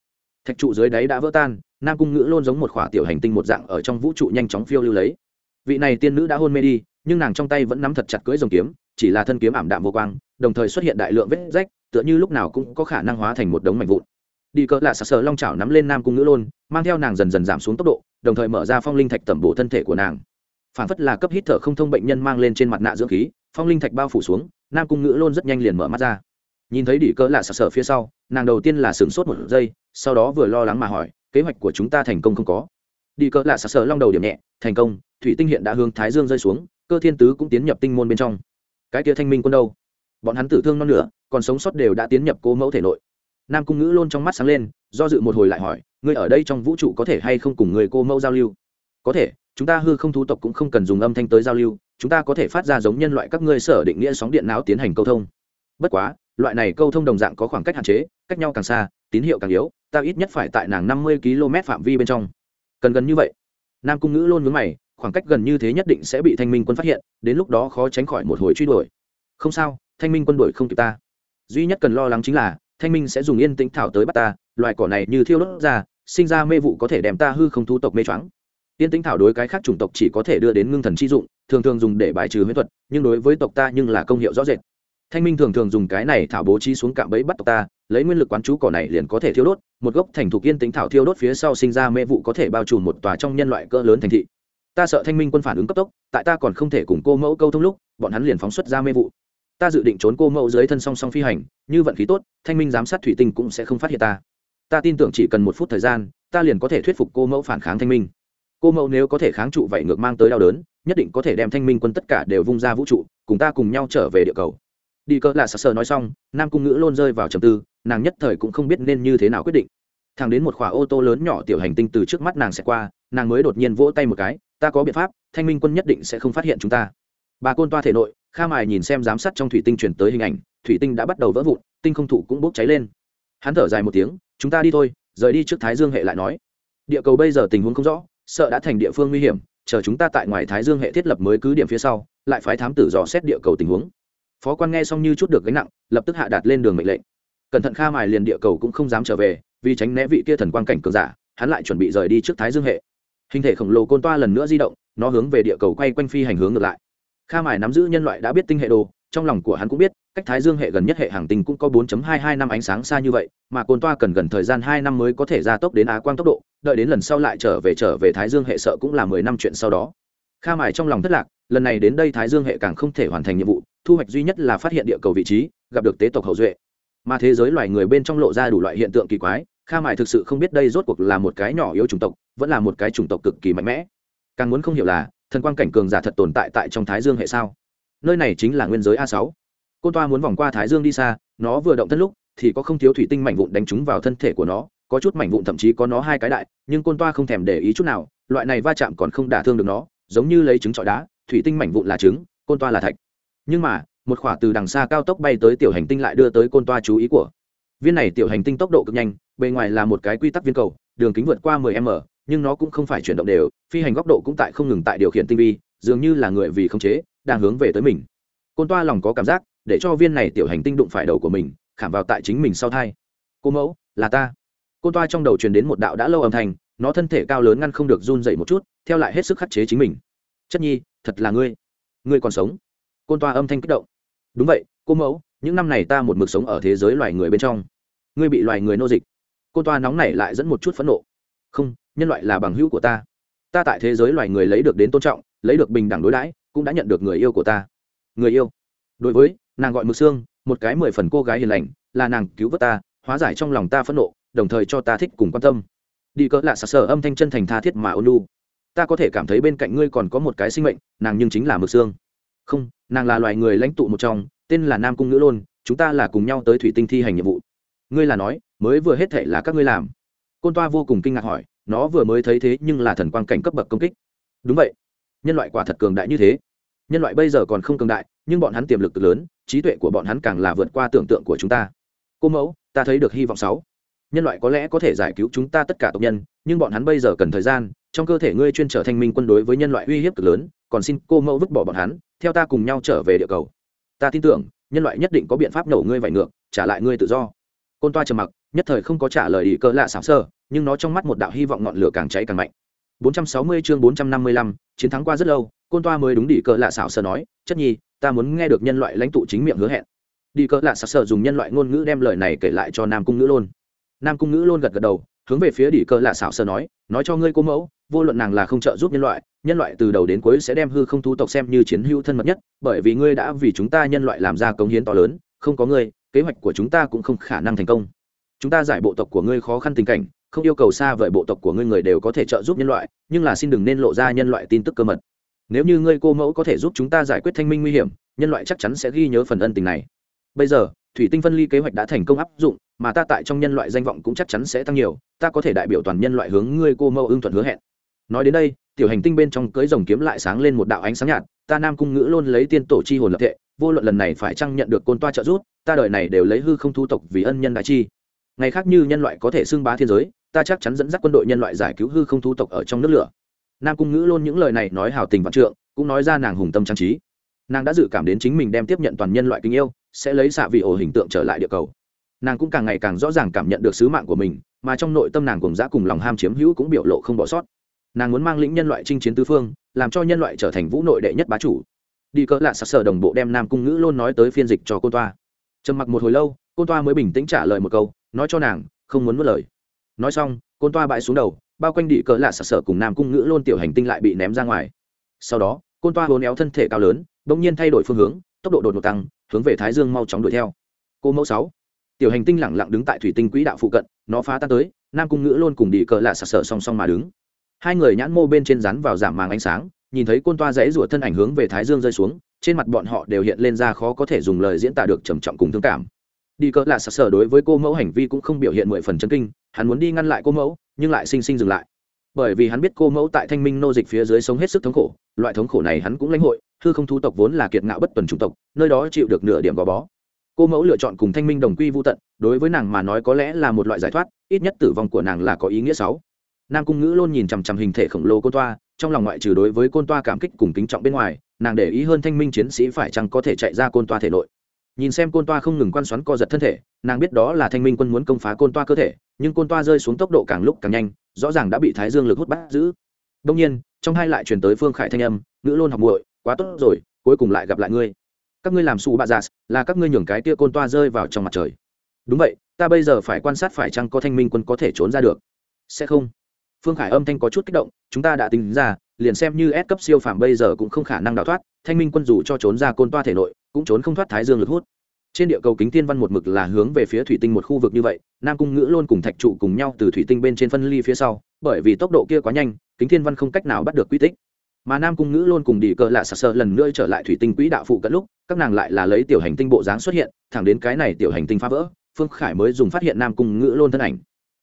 Thạch trụ dưới đáy đã vỡ tan, nam cung ngữ lôn giống một khỏa tiểu hành tinh một dạng ở trong vũ trụ nhanh chóng phiêu lưu lấy vị này tiên nữ đã hôn mê đi, nhưng nàng trong tay vẫn nắm thật chặt cưỡi dòng kiếm, chỉ là thân kiếm ảm đạm vô quang, đồng thời xuất hiện đại lượng vết rách, tựa như lúc nào cũng có khả năng hóa thành một đống mảnh vụn. Đi cỡ lạ sặc sờ long chảo nắm lên nam cung nữ lôn, mang theo nàng dần dần giảm xuống tốc độ, đồng thời mở ra phong linh thạch tẩm bổ thân thể của nàng. Phản phất là cấp hít thở không thông bệnh nhân mang lên trên mặt nạ dưỡng khí, phong linh thạch bao phủ xuống, nam cung nữ lôn rất nhanh liền mở mắt ra. Nhìn thấy đỉ cỡ lạ sặc sờ phía sau, nàng đầu tiên là sửng sốt một giây, sau đó vừa lo lắng mà hỏi, kế hoạch của chúng ta thành công không có? Đi cỡ lạ sờ sờ long đầu điểm nhẹ, thành công, thủy tinh hiện đã hướng thái dương rơi xuống, cơ thiên tứ cũng tiến nhập tinh môn bên trong. Cái kia thanh minh quân đâu? Bọn hắn tử thương non nửa, còn sống sót đều đã tiến nhập cố mẫu thể nội. Nam cung ngữ lôn trong mắt sáng lên, do dự một hồi lại hỏi, ngươi ở đây trong vũ trụ có thể hay không cùng người cô mẫu giao lưu? Có thể, chúng ta hư không thú tộc cũng không cần dùng âm thanh tới giao lưu, chúng ta có thể phát ra giống nhân loại các ngươi sở định nghĩa sóng điện não tiến hành câu thông. Bất quá, loại này câu thông đồng dạng có khoảng cách hạn chế, cách nhau càng xa, tín hiệu càng yếu, ta ít nhất phải tại nàng năm mươi km phạm vi bên trong cần gần như vậy. Nam cung ngữ luôn mướn mày, khoảng cách gần như thế nhất định sẽ bị thanh minh quân phát hiện, đến lúc đó khó tránh khỏi một hồi truy đuổi. Không sao, thanh minh quân đuổi không kịp ta. Duy nhất cần lo lắng chính là, thanh minh sẽ dùng yên tĩnh thảo tới bắt ta loại cỏ này như thiêu đốt ra, sinh ra mê vụ có thể đem ta hư không thu tộc mê choáng. Yên tĩnh thảo đối cái khác chủng tộc chỉ có thể đưa đến ngưng thần chi dụng, thường thường dùng để bài trừ huyết thuật, nhưng đối với tộc ta nhưng là công hiệu rõ rệt thanh minh thường thường dùng cái này thảo bố trí xuống cạm bẫy bắt tộc ta, lấy nguyên lực quán chú cỏ này liền có thể thiêu đốt, một gốc thành thục yên tính thảo thiêu đốt phía sau sinh ra mê vụ có thể bao trùm một tòa trong nhân loại cỡ lớn thành thị. Ta sợ thanh minh quân phản ứng cấp tốc, tại ta còn không thể cùng cô mẫu câu thông lúc, bọn hắn liền phóng xuất ra mê vụ. Ta dự định trốn cô mẫu dưới thân song song phi hành, như vận khí tốt, thanh minh giám sát thủy tinh cũng sẽ không phát hiện ta. Ta tin tưởng chỉ cần một phút thời gian, ta liền có thể thuyết phục cô mẫu phản kháng thanh minh. Cô mẫu nếu có thể kháng trụ vậy ngược mang tới đau đớn, nhất định có thể đem thanh minh quân tất cả đều vung ra vũ trụ, cùng ta cùng nhau trở về địa cầu đi cỡ là sờ sờ nói xong, nam cung ngữ lôn rơi vào trầm tư, nàng nhất thời cũng không biết nên như thế nào quyết định. Thằng đến một khoả ô tô lớn nhỏ tiểu hành tinh từ trước mắt nàng sẽ qua, nàng mới đột nhiên vỗ tay một cái, ta có biện pháp, thanh minh quân nhất định sẽ không phát hiện chúng ta. Bà côn toa thể nội, kha mài nhìn xem giám sát trong thủy tinh chuyển tới hình ảnh, thủy tinh đã bắt đầu vỡ vụn, tinh không thụ cũng bốc cháy lên. Hắn thở dài một tiếng, chúng ta đi thôi, rời đi trước thái dương hệ lại nói. Địa cầu bây giờ tình huống không rõ, sợ đã thành địa phương nguy hiểm, chờ chúng ta tại ngoài thái dương hệ thiết lập mới cứ điểm phía sau, lại phái thám tử dò xét địa cầu tình huống phó quan nghe xong như chút được gánh nặng, lập tức hạ đạt lên đường mệnh lệnh. Cẩn thận kha mài liền địa cầu cũng không dám trở về, vì tránh né vị kia thần quang cảnh cường giả, hắn lại chuẩn bị rời đi trước thái dương hệ. Hình thể khổng lồ côn toa lần nữa di động, nó hướng về địa cầu quay quanh phi hành hướng ngược lại. Kha mài nắm giữ nhân loại đã biết tinh hệ đồ, trong lòng của hắn cũng biết, cách thái dương hệ gần nhất hệ hàng tinh cũng có 4.22 năm ánh sáng xa như vậy, mà côn toa cần gần thời gian hai năm mới có thể gia tốc đến á quang tốc độ, đợi đến lần sau lại trở về trở về thái dương hệ sợ cũng là mười năm chuyện sau đó. Kha mài trong lòng thất lạc, lần này đến đây thái dương hệ càng không thể hoàn thành nhiệm vụ thu hoạch duy nhất là phát hiện địa cầu vị trí, gặp được tế tộc hậu duệ. Mà thế giới loài người bên trong lộ ra đủ loại hiện tượng kỳ quái, kha mại thực sự không biết đây rốt cuộc là một cái nhỏ yếu chủng tộc, vẫn là một cái chủng tộc cực kỳ mạnh mẽ. Càng muốn không hiểu là, thần quang cảnh cường giả thật tồn tại tại trong thái dương hệ sao? Nơi này chính là nguyên giới a sáu. Côn toa muốn vòng qua thái dương đi xa, nó vừa động thân lúc, thì có không thiếu thủy tinh mảnh vụn đánh trúng vào thân thể của nó, có chút mảnh vụn thậm chí có nó hai cái đại, nhưng côn toa không thèm để ý chút nào, loại này va chạm còn không đả thương được nó, giống như lấy trứng trọi đá, thủy tinh mảnh vụn là trứng, côn toa là thạch nhưng mà, một khỏa từ đằng xa cao tốc bay tới tiểu hành tinh lại đưa tới côn toa chú ý của. Viên này tiểu hành tinh tốc độ cực nhanh, bề ngoài là một cái quy tắc viên cầu, đường kính vượt qua 10 m, nhưng nó cũng không phải chuyển động đều, phi hành góc độ cũng tại không ngừng tại điều khiển tinh vi, dường như là người vì không chế, đang hướng về tới mình. Côn toa lòng có cảm giác, để cho viên này tiểu hành tinh đụng phải đầu của mình, khảm vào tại chính mình sau thai. Cô mẫu, là ta. Côn toa trong đầu truyền đến một đạo đã lâu âm thanh, nó thân thể cao lớn ngăn không được run dậy một chút, theo lại hết sức khắc chế chính mình. Chất nhi, thật là ngươi. Ngươi còn sống côn toa âm thanh kích động. Đúng vậy, cô mẫu, những năm này ta một mực sống ở thế giới loài người bên trong. Ngươi bị loài người nô dịch. Côn toa nóng này lại dẫn một chút phẫn nộ. Không, nhân loại là bằng hữu của ta. Ta tại thế giới loài người lấy được đến tôn trọng, lấy được bình đẳng đối đãi, cũng đã nhận được người yêu của ta. Người yêu. Đối với, nàng gọi mực xương một cái mười phần cô gái hiền lành, là nàng cứu vớt ta, hóa giải trong lòng ta phẫn nộ, đồng thời cho ta thích cùng quan tâm. Đi cỡ lạ sặc sờ âm thanh chân thành tha thiết mà ôn lu ta có thể cảm thấy bên cạnh ngươi còn có một cái sinh mệnh, nàng nhưng chính là mực xương không, nàng là loài người lãnh tụ một trong, tên là nam cung ngữ lôn, chúng ta là cùng nhau tới thủy tinh thi hành nhiệm vụ. Ngươi là nói, mới vừa hết thệ là các ngươi làm. Côn toa vô cùng kinh ngạc hỏi, nó vừa mới thấy thế nhưng là thần quang cảnh cấp bậc công kích. Đúng vậy. Nhân loại quả thật cường đại như thế. Nhân loại bây giờ còn không cường đại, nhưng bọn hắn tiềm lực cực lớn, trí tuệ của bọn hắn càng là vượt qua tưởng tượng của chúng ta. Cô mẫu, ta thấy được hy vọng sáu. Nhân loại có lẽ có thể giải cứu chúng ta tất cả tộc nhân, nhưng bọn hắn bây giờ cần thời gian, trong cơ thể ngươi chuyên trở thành minh quân đối với nhân loại uy hiếp cực lớn còn xin cô mẫu vứt bỏ bọn hắn theo ta cùng nhau trở về địa cầu. Ta tin tưởng nhân loại nhất định có biện pháp nổ ngươi vải ngược trả lại ngươi tự do. Côn toa trầm mặc nhất thời không có trả lời ý cơ lạ xảo sơ nhưng nó trong mắt một đạo hy vọng ngọn lửa càng cháy càng mạnh. 460 chương 455, chiến thắng qua rất lâu côn toa mới đúng đi cờ lạ xảo sơ nói chất nhi ta muốn nghe được nhân loại lãnh tụ chính miệng hứa hẹn. Đi cờ lạ xảo sơ dùng nhân loại ngôn ngữ đem lời này kể lại cho nam cung ngữ luôn nam cung ngữ luôn gật gật đầu hướng về phía đỉ cơ lạ xảo sơ nói nói cho ngươi cô mẫu, vô luận nàng là không trợ giúp nhân loại nhân loại từ đầu đến cuối sẽ đem hư không thu tộc xem như chiến hữu thân mật nhất, bởi vì ngươi đã vì chúng ta nhân loại làm ra công hiến to lớn, không có ngươi, kế hoạch của chúng ta cũng không khả năng thành công. Chúng ta giải bộ tộc của ngươi khó khăn tình cảnh, không yêu cầu xa vời bộ tộc của ngươi người đều có thể trợ giúp nhân loại, nhưng là xin đừng nên lộ ra nhân loại tin tức cơ mật. Nếu như ngươi cô mẫu có thể giúp chúng ta giải quyết thanh minh nguy hiểm, nhân loại chắc chắn sẽ ghi nhớ phần ân tình này. Bây giờ thủy tinh phân ly kế hoạch đã thành công áp dụng, mà ta tại trong nhân loại danh vọng cũng chắc chắn sẽ tăng nhiều, ta có thể đại biểu toàn nhân loại hướng ngươi cô mâu ưng thuận hứa hẹn. Nói đến đây, tiểu hành tinh bên trong cưới rồng kiếm lại sáng lên một đạo ánh sáng nhạt, ta nam cung ngữ luôn lấy tiên tổ chi hồn lập thệ, vô luận lần này phải chăng nhận được côn toa trợ giúp, ta đợi này đều lấy hư không thu tộc vì ân nhân đại chi. Ngày khác như nhân loại có thể xưng bá thiên giới, ta chắc chắn dẫn dắt quân đội nhân loại giải cứu hư không thu tộc ở trong nước lửa. Nam cung ngữ luôn những lời này nói hào tình vạn trượng, cũng nói ra nàng hùng tâm trang trí. Nàng đã dự cảm đến chính mình đem tiếp nhận toàn nhân loại kính yêu sẽ lấy xạ vị ổ hình tượng trở lại địa cầu. Nàng cũng càng ngày càng rõ ràng cảm nhận được sứ mạng của mình, mà trong nội tâm nàng cùng giã cùng lòng ham chiếm hữu cũng biểu lộ không bỏ sót. Nàng muốn mang lĩnh nhân loại chinh chiến tư phương, làm cho nhân loại trở thành vũ nội đệ nhất bá chủ. Đi cỡ lạ sặc sờ đồng bộ đem nam cung ngữ luôn nói tới phiên dịch cho cô toa. Trầm mặc một hồi lâu cô toa mới bình tĩnh trả lời một câu, nói cho nàng, không muốn mất lời. Nói xong cô toa bãi xuống đầu, bao quanh đi cỡ lạ sặc sờ cùng nam cung ngữ luôn tiểu hành tinh lại bị ném ra ngoài. Sau đó cô toa hồn éo thân thể cao lớn, bỗng nhiên thay đổi phương hướng, tốc độ đột ngột tăng hướng về thái dương mau chóng đuổi theo. Cô mẫu sáu, tiểu hành tinh lẳng lặng đứng tại thủy tinh quỹ đạo phụ cận, nó phá tan tới, nam cung ngữ luôn cùng đi cờ lạ sặc sỡ song song mà đứng. Hai người nhãn mô bên trên rắn vào giảm màng ánh sáng, nhìn thấy côn toa dãy rủa thân ảnh hướng về thái dương rơi xuống, trên mặt bọn họ đều hiện lên ra khó có thể dùng lời diễn tả được trầm trọng cùng thương cảm. Đi cỡ lạ sặc sờ đối với cô mẫu hành vi cũng không biểu hiện mười phần chân kinh, hắn muốn đi ngăn lại cô mẫu, nhưng lại sinh sinh dừng lại bởi vì hắn biết cô mẫu tại thanh minh nô dịch phía dưới sống hết sức thống khổ, loại thống khổ này hắn cũng lãnh hội, hư không thu tộc vốn là kiệt ngạo bất tuần chủng tộc, nơi đó chịu được nửa điểm gò bó. Cô mẫu lựa chọn cùng thanh minh đồng quy vô tận, đối với nàng mà nói có lẽ là một loại giải thoát, ít nhất tử vong của nàng là có ý nghĩa sáu. Nam cung ngữ luôn nhìn chằm chằm hình thể khổng lồ côn toa, trong lòng ngoại trừ đối với côn toa cảm kích cùng kính trọng bên ngoài, nàng để ý hơn thanh minh chiến sĩ phải chăng có thể chạy ra côn toa thể nội nhìn xem côn toa không ngừng quan xoắn co giật thân thể, nàng biết đó là thanh minh quân muốn công phá côn toa cơ thể, nhưng côn toa rơi xuống tốc độ càng lúc càng nhanh, rõ ràng đã bị thái dương lực hút bắt giữ. Đông nhiên, trong hai lại truyền tới phương khải thanh âm, ngữ luôn học muội, quá tốt rồi, cuối cùng lại gặp lại ngươi. Các ngươi làm xù bạ giả là các ngươi nhường cái tia côn toa rơi vào trong mặt trời. Đúng vậy, ta bây giờ phải quan sát phải chăng có thanh minh quân có thể trốn ra được. Sẽ không. Phương khải âm thanh có chút kích động, chúng ta đã tính ra liền xem như S cấp siêu phàm bây giờ cũng không khả năng đào thoát, thanh minh quân dù cho trốn ra côn toa thể nội, cũng trốn không thoát thái dương lực hút. Trên địa cầu kính thiên văn một mực là hướng về phía thủy tinh một khu vực như vậy, nam cung ngữ luôn cùng thạch trụ cùng nhau từ thủy tinh bên trên phân ly phía sau, bởi vì tốc độ kia quá nhanh, kính thiên văn không cách nào bắt được quy tích. Mà nam cung ngữ luôn cùng Đỉ cờ lạ sặc sỡ lần nữa trở lại thủy tinh quỹ đạo phụ cận lúc, các nàng lại là lấy tiểu hành tinh bộ dáng xuất hiện, thẳng đến cái này tiểu hành tinh phá vỡ, phương khải mới dùng phát hiện nam cung ngữ luôn thân ảnh.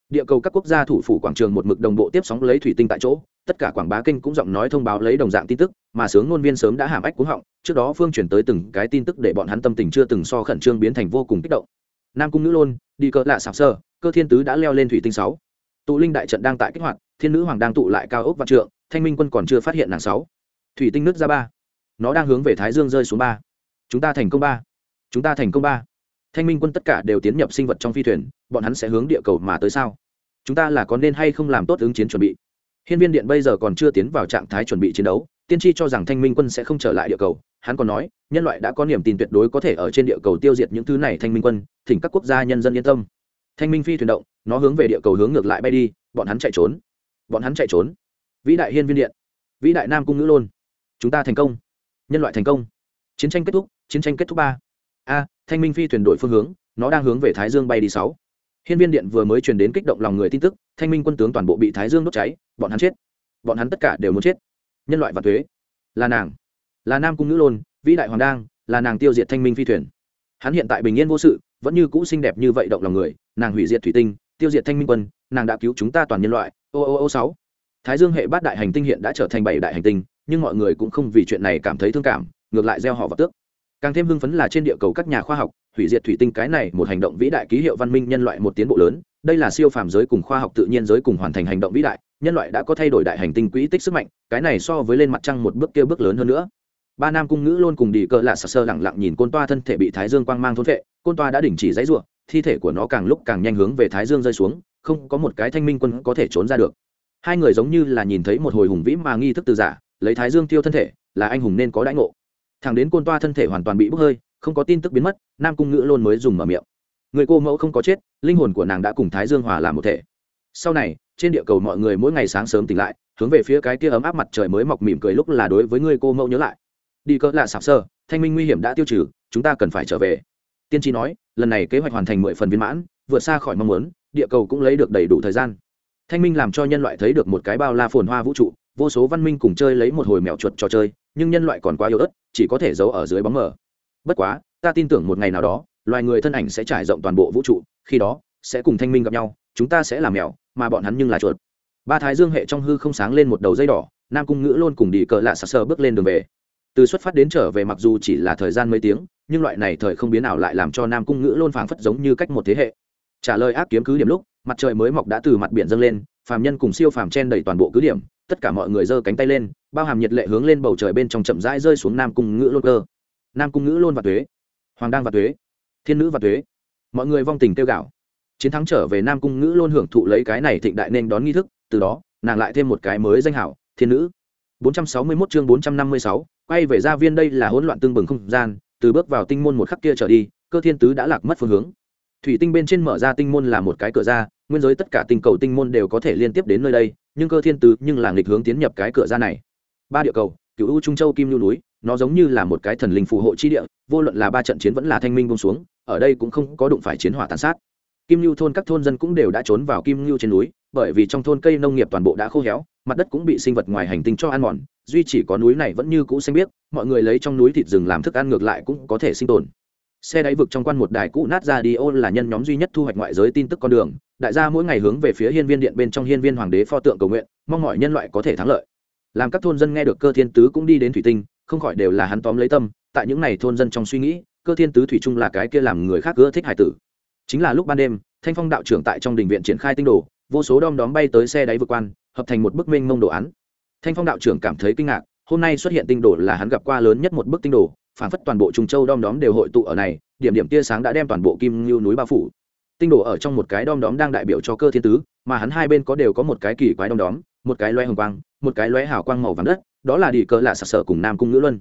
Địa cầu các quốc gia thủ phủ quảng trường một mực đồng bộ tiếp sóng lấy thủy tinh tại chỗ tất cả quảng bá kênh cũng giọng nói thông báo lấy đồng dạng tin tức, mà sướng ngôn viên sớm đã hàm ách cuống họng, trước đó phương chuyển tới từng cái tin tức để bọn hắn tâm tình chưa từng so khẩn trương biến thành vô cùng kích động. Nam cung nữ lôn, đi cỡ lạ sạp sơ cơ thiên tứ đã leo lên thủy tinh sáu. Tụ linh đại trận đang tại kích hoạt, thiên nữ hoàng đang tụ lại cao ốc vạn trượng, thanh minh quân còn chưa phát hiện nàng sáu. Thủy tinh nước ra ba. Nó đang hướng về thái dương rơi xuống ba. Chúng ta thành công ba. Chúng ta thành công ba. Thanh minh quân tất cả đều tiến nhập sinh vật trong phi thuyền, bọn hắn sẽ hướng địa cầu mà tới sao? Chúng ta là có nên hay không làm tốt ứng chiến chuẩn bị? Hiên viên điện bây giờ còn chưa tiến vào trạng thái chuẩn bị chiến đấu, tiên tri cho rằng thanh minh quân sẽ không trở lại địa cầu. Hắn còn nói, nhân loại đã có niềm tin tuyệt đối có thể ở trên địa cầu tiêu diệt những thứ này, thanh minh quân, thỉnh các quốc gia nhân dân yên tâm. Thanh minh phi thuyền động, nó hướng về địa cầu hướng ngược lại bay đi, bọn hắn chạy trốn. Bọn hắn chạy trốn. Vĩ đại hiên viên điện. Vĩ đại nam cung ngữ lôn. Chúng ta thành công. Nhân loại thành công. Chiến tranh kết thúc, chiến tranh kết thúc ba. A, thanh minh phi thuyền đổi phương hướng, nó đang hướng về thái dương bay đi sáu hiên viên điện vừa mới truyền đến kích động lòng người tin tức, thanh minh quân tướng toàn bộ bị thái dương đốt cháy, bọn hắn chết. Bọn hắn tất cả đều muốn chết. Nhân loại và thuế. Là nàng. Là nam cung nữ lôn, vĩ đại hoàng đang là nàng tiêu diệt thanh minh phi thuyền. Hắn hiện tại bình yên vô sự, vẫn như cũ xinh đẹp như vậy động lòng người, nàng hủy diệt thủy tinh, tiêu diệt thanh minh quân, nàng đã cứu chúng ta toàn nhân loại. Ô ô ô, sáu. Thái dương hệ bát đại hành tinh hiện đã trở thành bảy đại hành tinh, nhưng mọi người cũng không vì chuyện này cảm thấy thương cảm, ngược lại gieo họ vào tước. Càng thêm hưng phấn là trên địa cầu các nhà khoa học hủy diệt thủy tinh cái này một hành động vĩ đại ký hiệu văn minh nhân loại một tiến bộ lớn, đây là siêu phàm giới cùng khoa học tự nhiên giới cùng hoàn thành hành động vĩ đại, nhân loại đã có thay đổi đại hành tinh quỹ tích sức mạnh, cái này so với lên mặt trăng một bước kia bước lớn hơn nữa. Ba nam cung ngữ luôn cùng đi cơ lạ sặc sơ lẳng lặng nhìn côn toa thân thể bị thái dương quang mang thôn vệ côn toa đã đình chỉ dãy ruộng thi thể của nó càng lúc càng nhanh hướng về thái dương rơi xuống, không có một cái thanh minh quân có thể trốn ra được. Hai người giống như là nhìn thấy một hồi hùng vĩ mà nghi thức từ giả, lấy thái dương tiêu thân thể, là anh hùng nên có đãi ngộ. Thằng đến côn toa thân thể hoàn toàn bị bốc hơi không có tin tức biến mất, nam cung ngữ luôn mới dùng mở miệng. Người cô mẫu không có chết, linh hồn của nàng đã cùng thái dương hòa làm một thể. Sau này, trên địa cầu mọi người mỗi ngày sáng sớm tỉnh lại, hướng về phía cái kia ấm áp mặt trời mới mọc mỉm cười lúc là đối với người cô mẫu nhớ lại. Đi cỡ là sạp sơ, thanh minh nguy hiểm đã tiêu trừ, chúng ta cần phải trở về. Tiên tri nói, lần này kế hoạch hoàn thành mười phần viên mãn, vượt xa khỏi mong muốn, địa cầu cũng lấy được đầy đủ thời gian. Thanh minh làm cho nhân loại thấy được một cái bao la phồn hoa vũ trụ, vô số văn minh cùng chơi lấy một hồi mèo chuột trò chơi, nhưng nhân loại còn quá yếu ớt, chỉ có thể giấu ở dưới bóng mờ bất quá, ta tin tưởng một ngày nào đó, loài người thân ảnh sẽ trải rộng toàn bộ vũ trụ, khi đó, sẽ cùng thanh minh gặp nhau, chúng ta sẽ làm mèo, mà bọn hắn nhưng là chuột. Ba thái dương hệ trong hư không sáng lên một đầu dây đỏ, nam cung ngữ luôn cùng đi cờ lạ sặc sờ bước lên đường về. Từ xuất phát đến trở về mặc dù chỉ là thời gian mấy tiếng, nhưng loại này thời không biến nào lại làm cho nam cung ngữ luôn phảng phất giống như cách một thế hệ. Trả lời áp kiếm cứ điểm lúc, mặt trời mới mọc đã từ mặt biển dâng lên, phàm nhân cùng siêu phàm chen đầy toàn bộ cứ điểm, tất cả mọi người giơ cánh tay lên, bao hàm nhiệt lệ hướng lên bầu trời bên trong chậm rãi rơi xuống nam cung ngữ lôn cơ nam cung ngữ lôn và thuế hoàng đăng và thuế thiên nữ và thuế mọi người vong tình tiêu gạo chiến thắng trở về nam cung ngữ luôn hưởng thụ lấy cái này thịnh đại nên đón nghi thức từ đó nàng lại thêm một cái mới danh hảo thiên nữ. 461 chương 456, quay về gia viên đây là hỗn loạn tương bừng không gian từ bước vào tinh môn một khắc kia trở đi cơ thiên tứ đã lạc mất phương hướng. Thủy tinh bên trên mở ra tinh môn là một cái cửa ra nguyên giới tất cả tinh cầu tinh môn đều có thể liên tiếp đến nơi đây nhưng cơ thiên tứ nhưng là nghịch hướng tiến nhập cái cửa ra này. Ba địa cầu cựu u trung châu kim lưu núi nó giống như là một cái thần linh phù hộ chi địa, vô luận là ba trận chiến vẫn là thanh minh bông xuống, ở đây cũng không có đụng phải chiến hỏa tàn sát. Kim lưu thôn các thôn dân cũng đều đã trốn vào kim lưu trên núi, bởi vì trong thôn cây nông nghiệp toàn bộ đã khô héo, mặt đất cũng bị sinh vật ngoài hành tinh cho ăn mòn, duy chỉ có núi này vẫn như cũ xanh biếc, mọi người lấy trong núi thịt rừng làm thức ăn ngược lại cũng có thể sinh tồn. Xe đáy vực trong quan một đài cũ nát ra đi ô là nhân nhóm duy nhất thu hoạch ngoại giới tin tức con đường, đại gia mỗi ngày hướng về phía hiên viên điện bên trong hiên viên hoàng đế pho tượng cầu nguyện, mong mọi nhân loại có thể thắng lợi. Làm các thôn dân nghe được cơ thiên tứ cũng đi đến thủy tinh không khỏi đều là hắn tóm lấy tâm, tại những n à y thôn dân trong suy nghĩ, cơ thiên tứ thủy chung là cái kia làm người khác ưa thích hải tử. Chính là lúc ban đêm, thanh phong đạo trưởng tại trong đình viện triển khai tinh đồ, vô số đom đóm bay tới xe đáy vượt quan, hợp thành một bức minh mông đồ án. Thanh phong đạo trưởng cảm thấy kinh ngạc, hôm nay xuất hiện tinh đồ là hắn gặp qua lớn nhất một bức tinh đồ, phản phất toàn bộ trung châu đom đóm đều hội tụ ở này, điểm điểm tia sáng đã đem toàn bộ kim ngưu núi bao phủ. Tinh đồ ở trong một cái đom đóm đang đại biểu cho cơ thiên tứ, mà hắn hai bên có đều có một cái kỳ quái đom đóm, một cái loe hồng quang, một cái loe hào quang màu vàng đất đó là đi cờ lạ sặc sở cùng nam cung ngữ luân.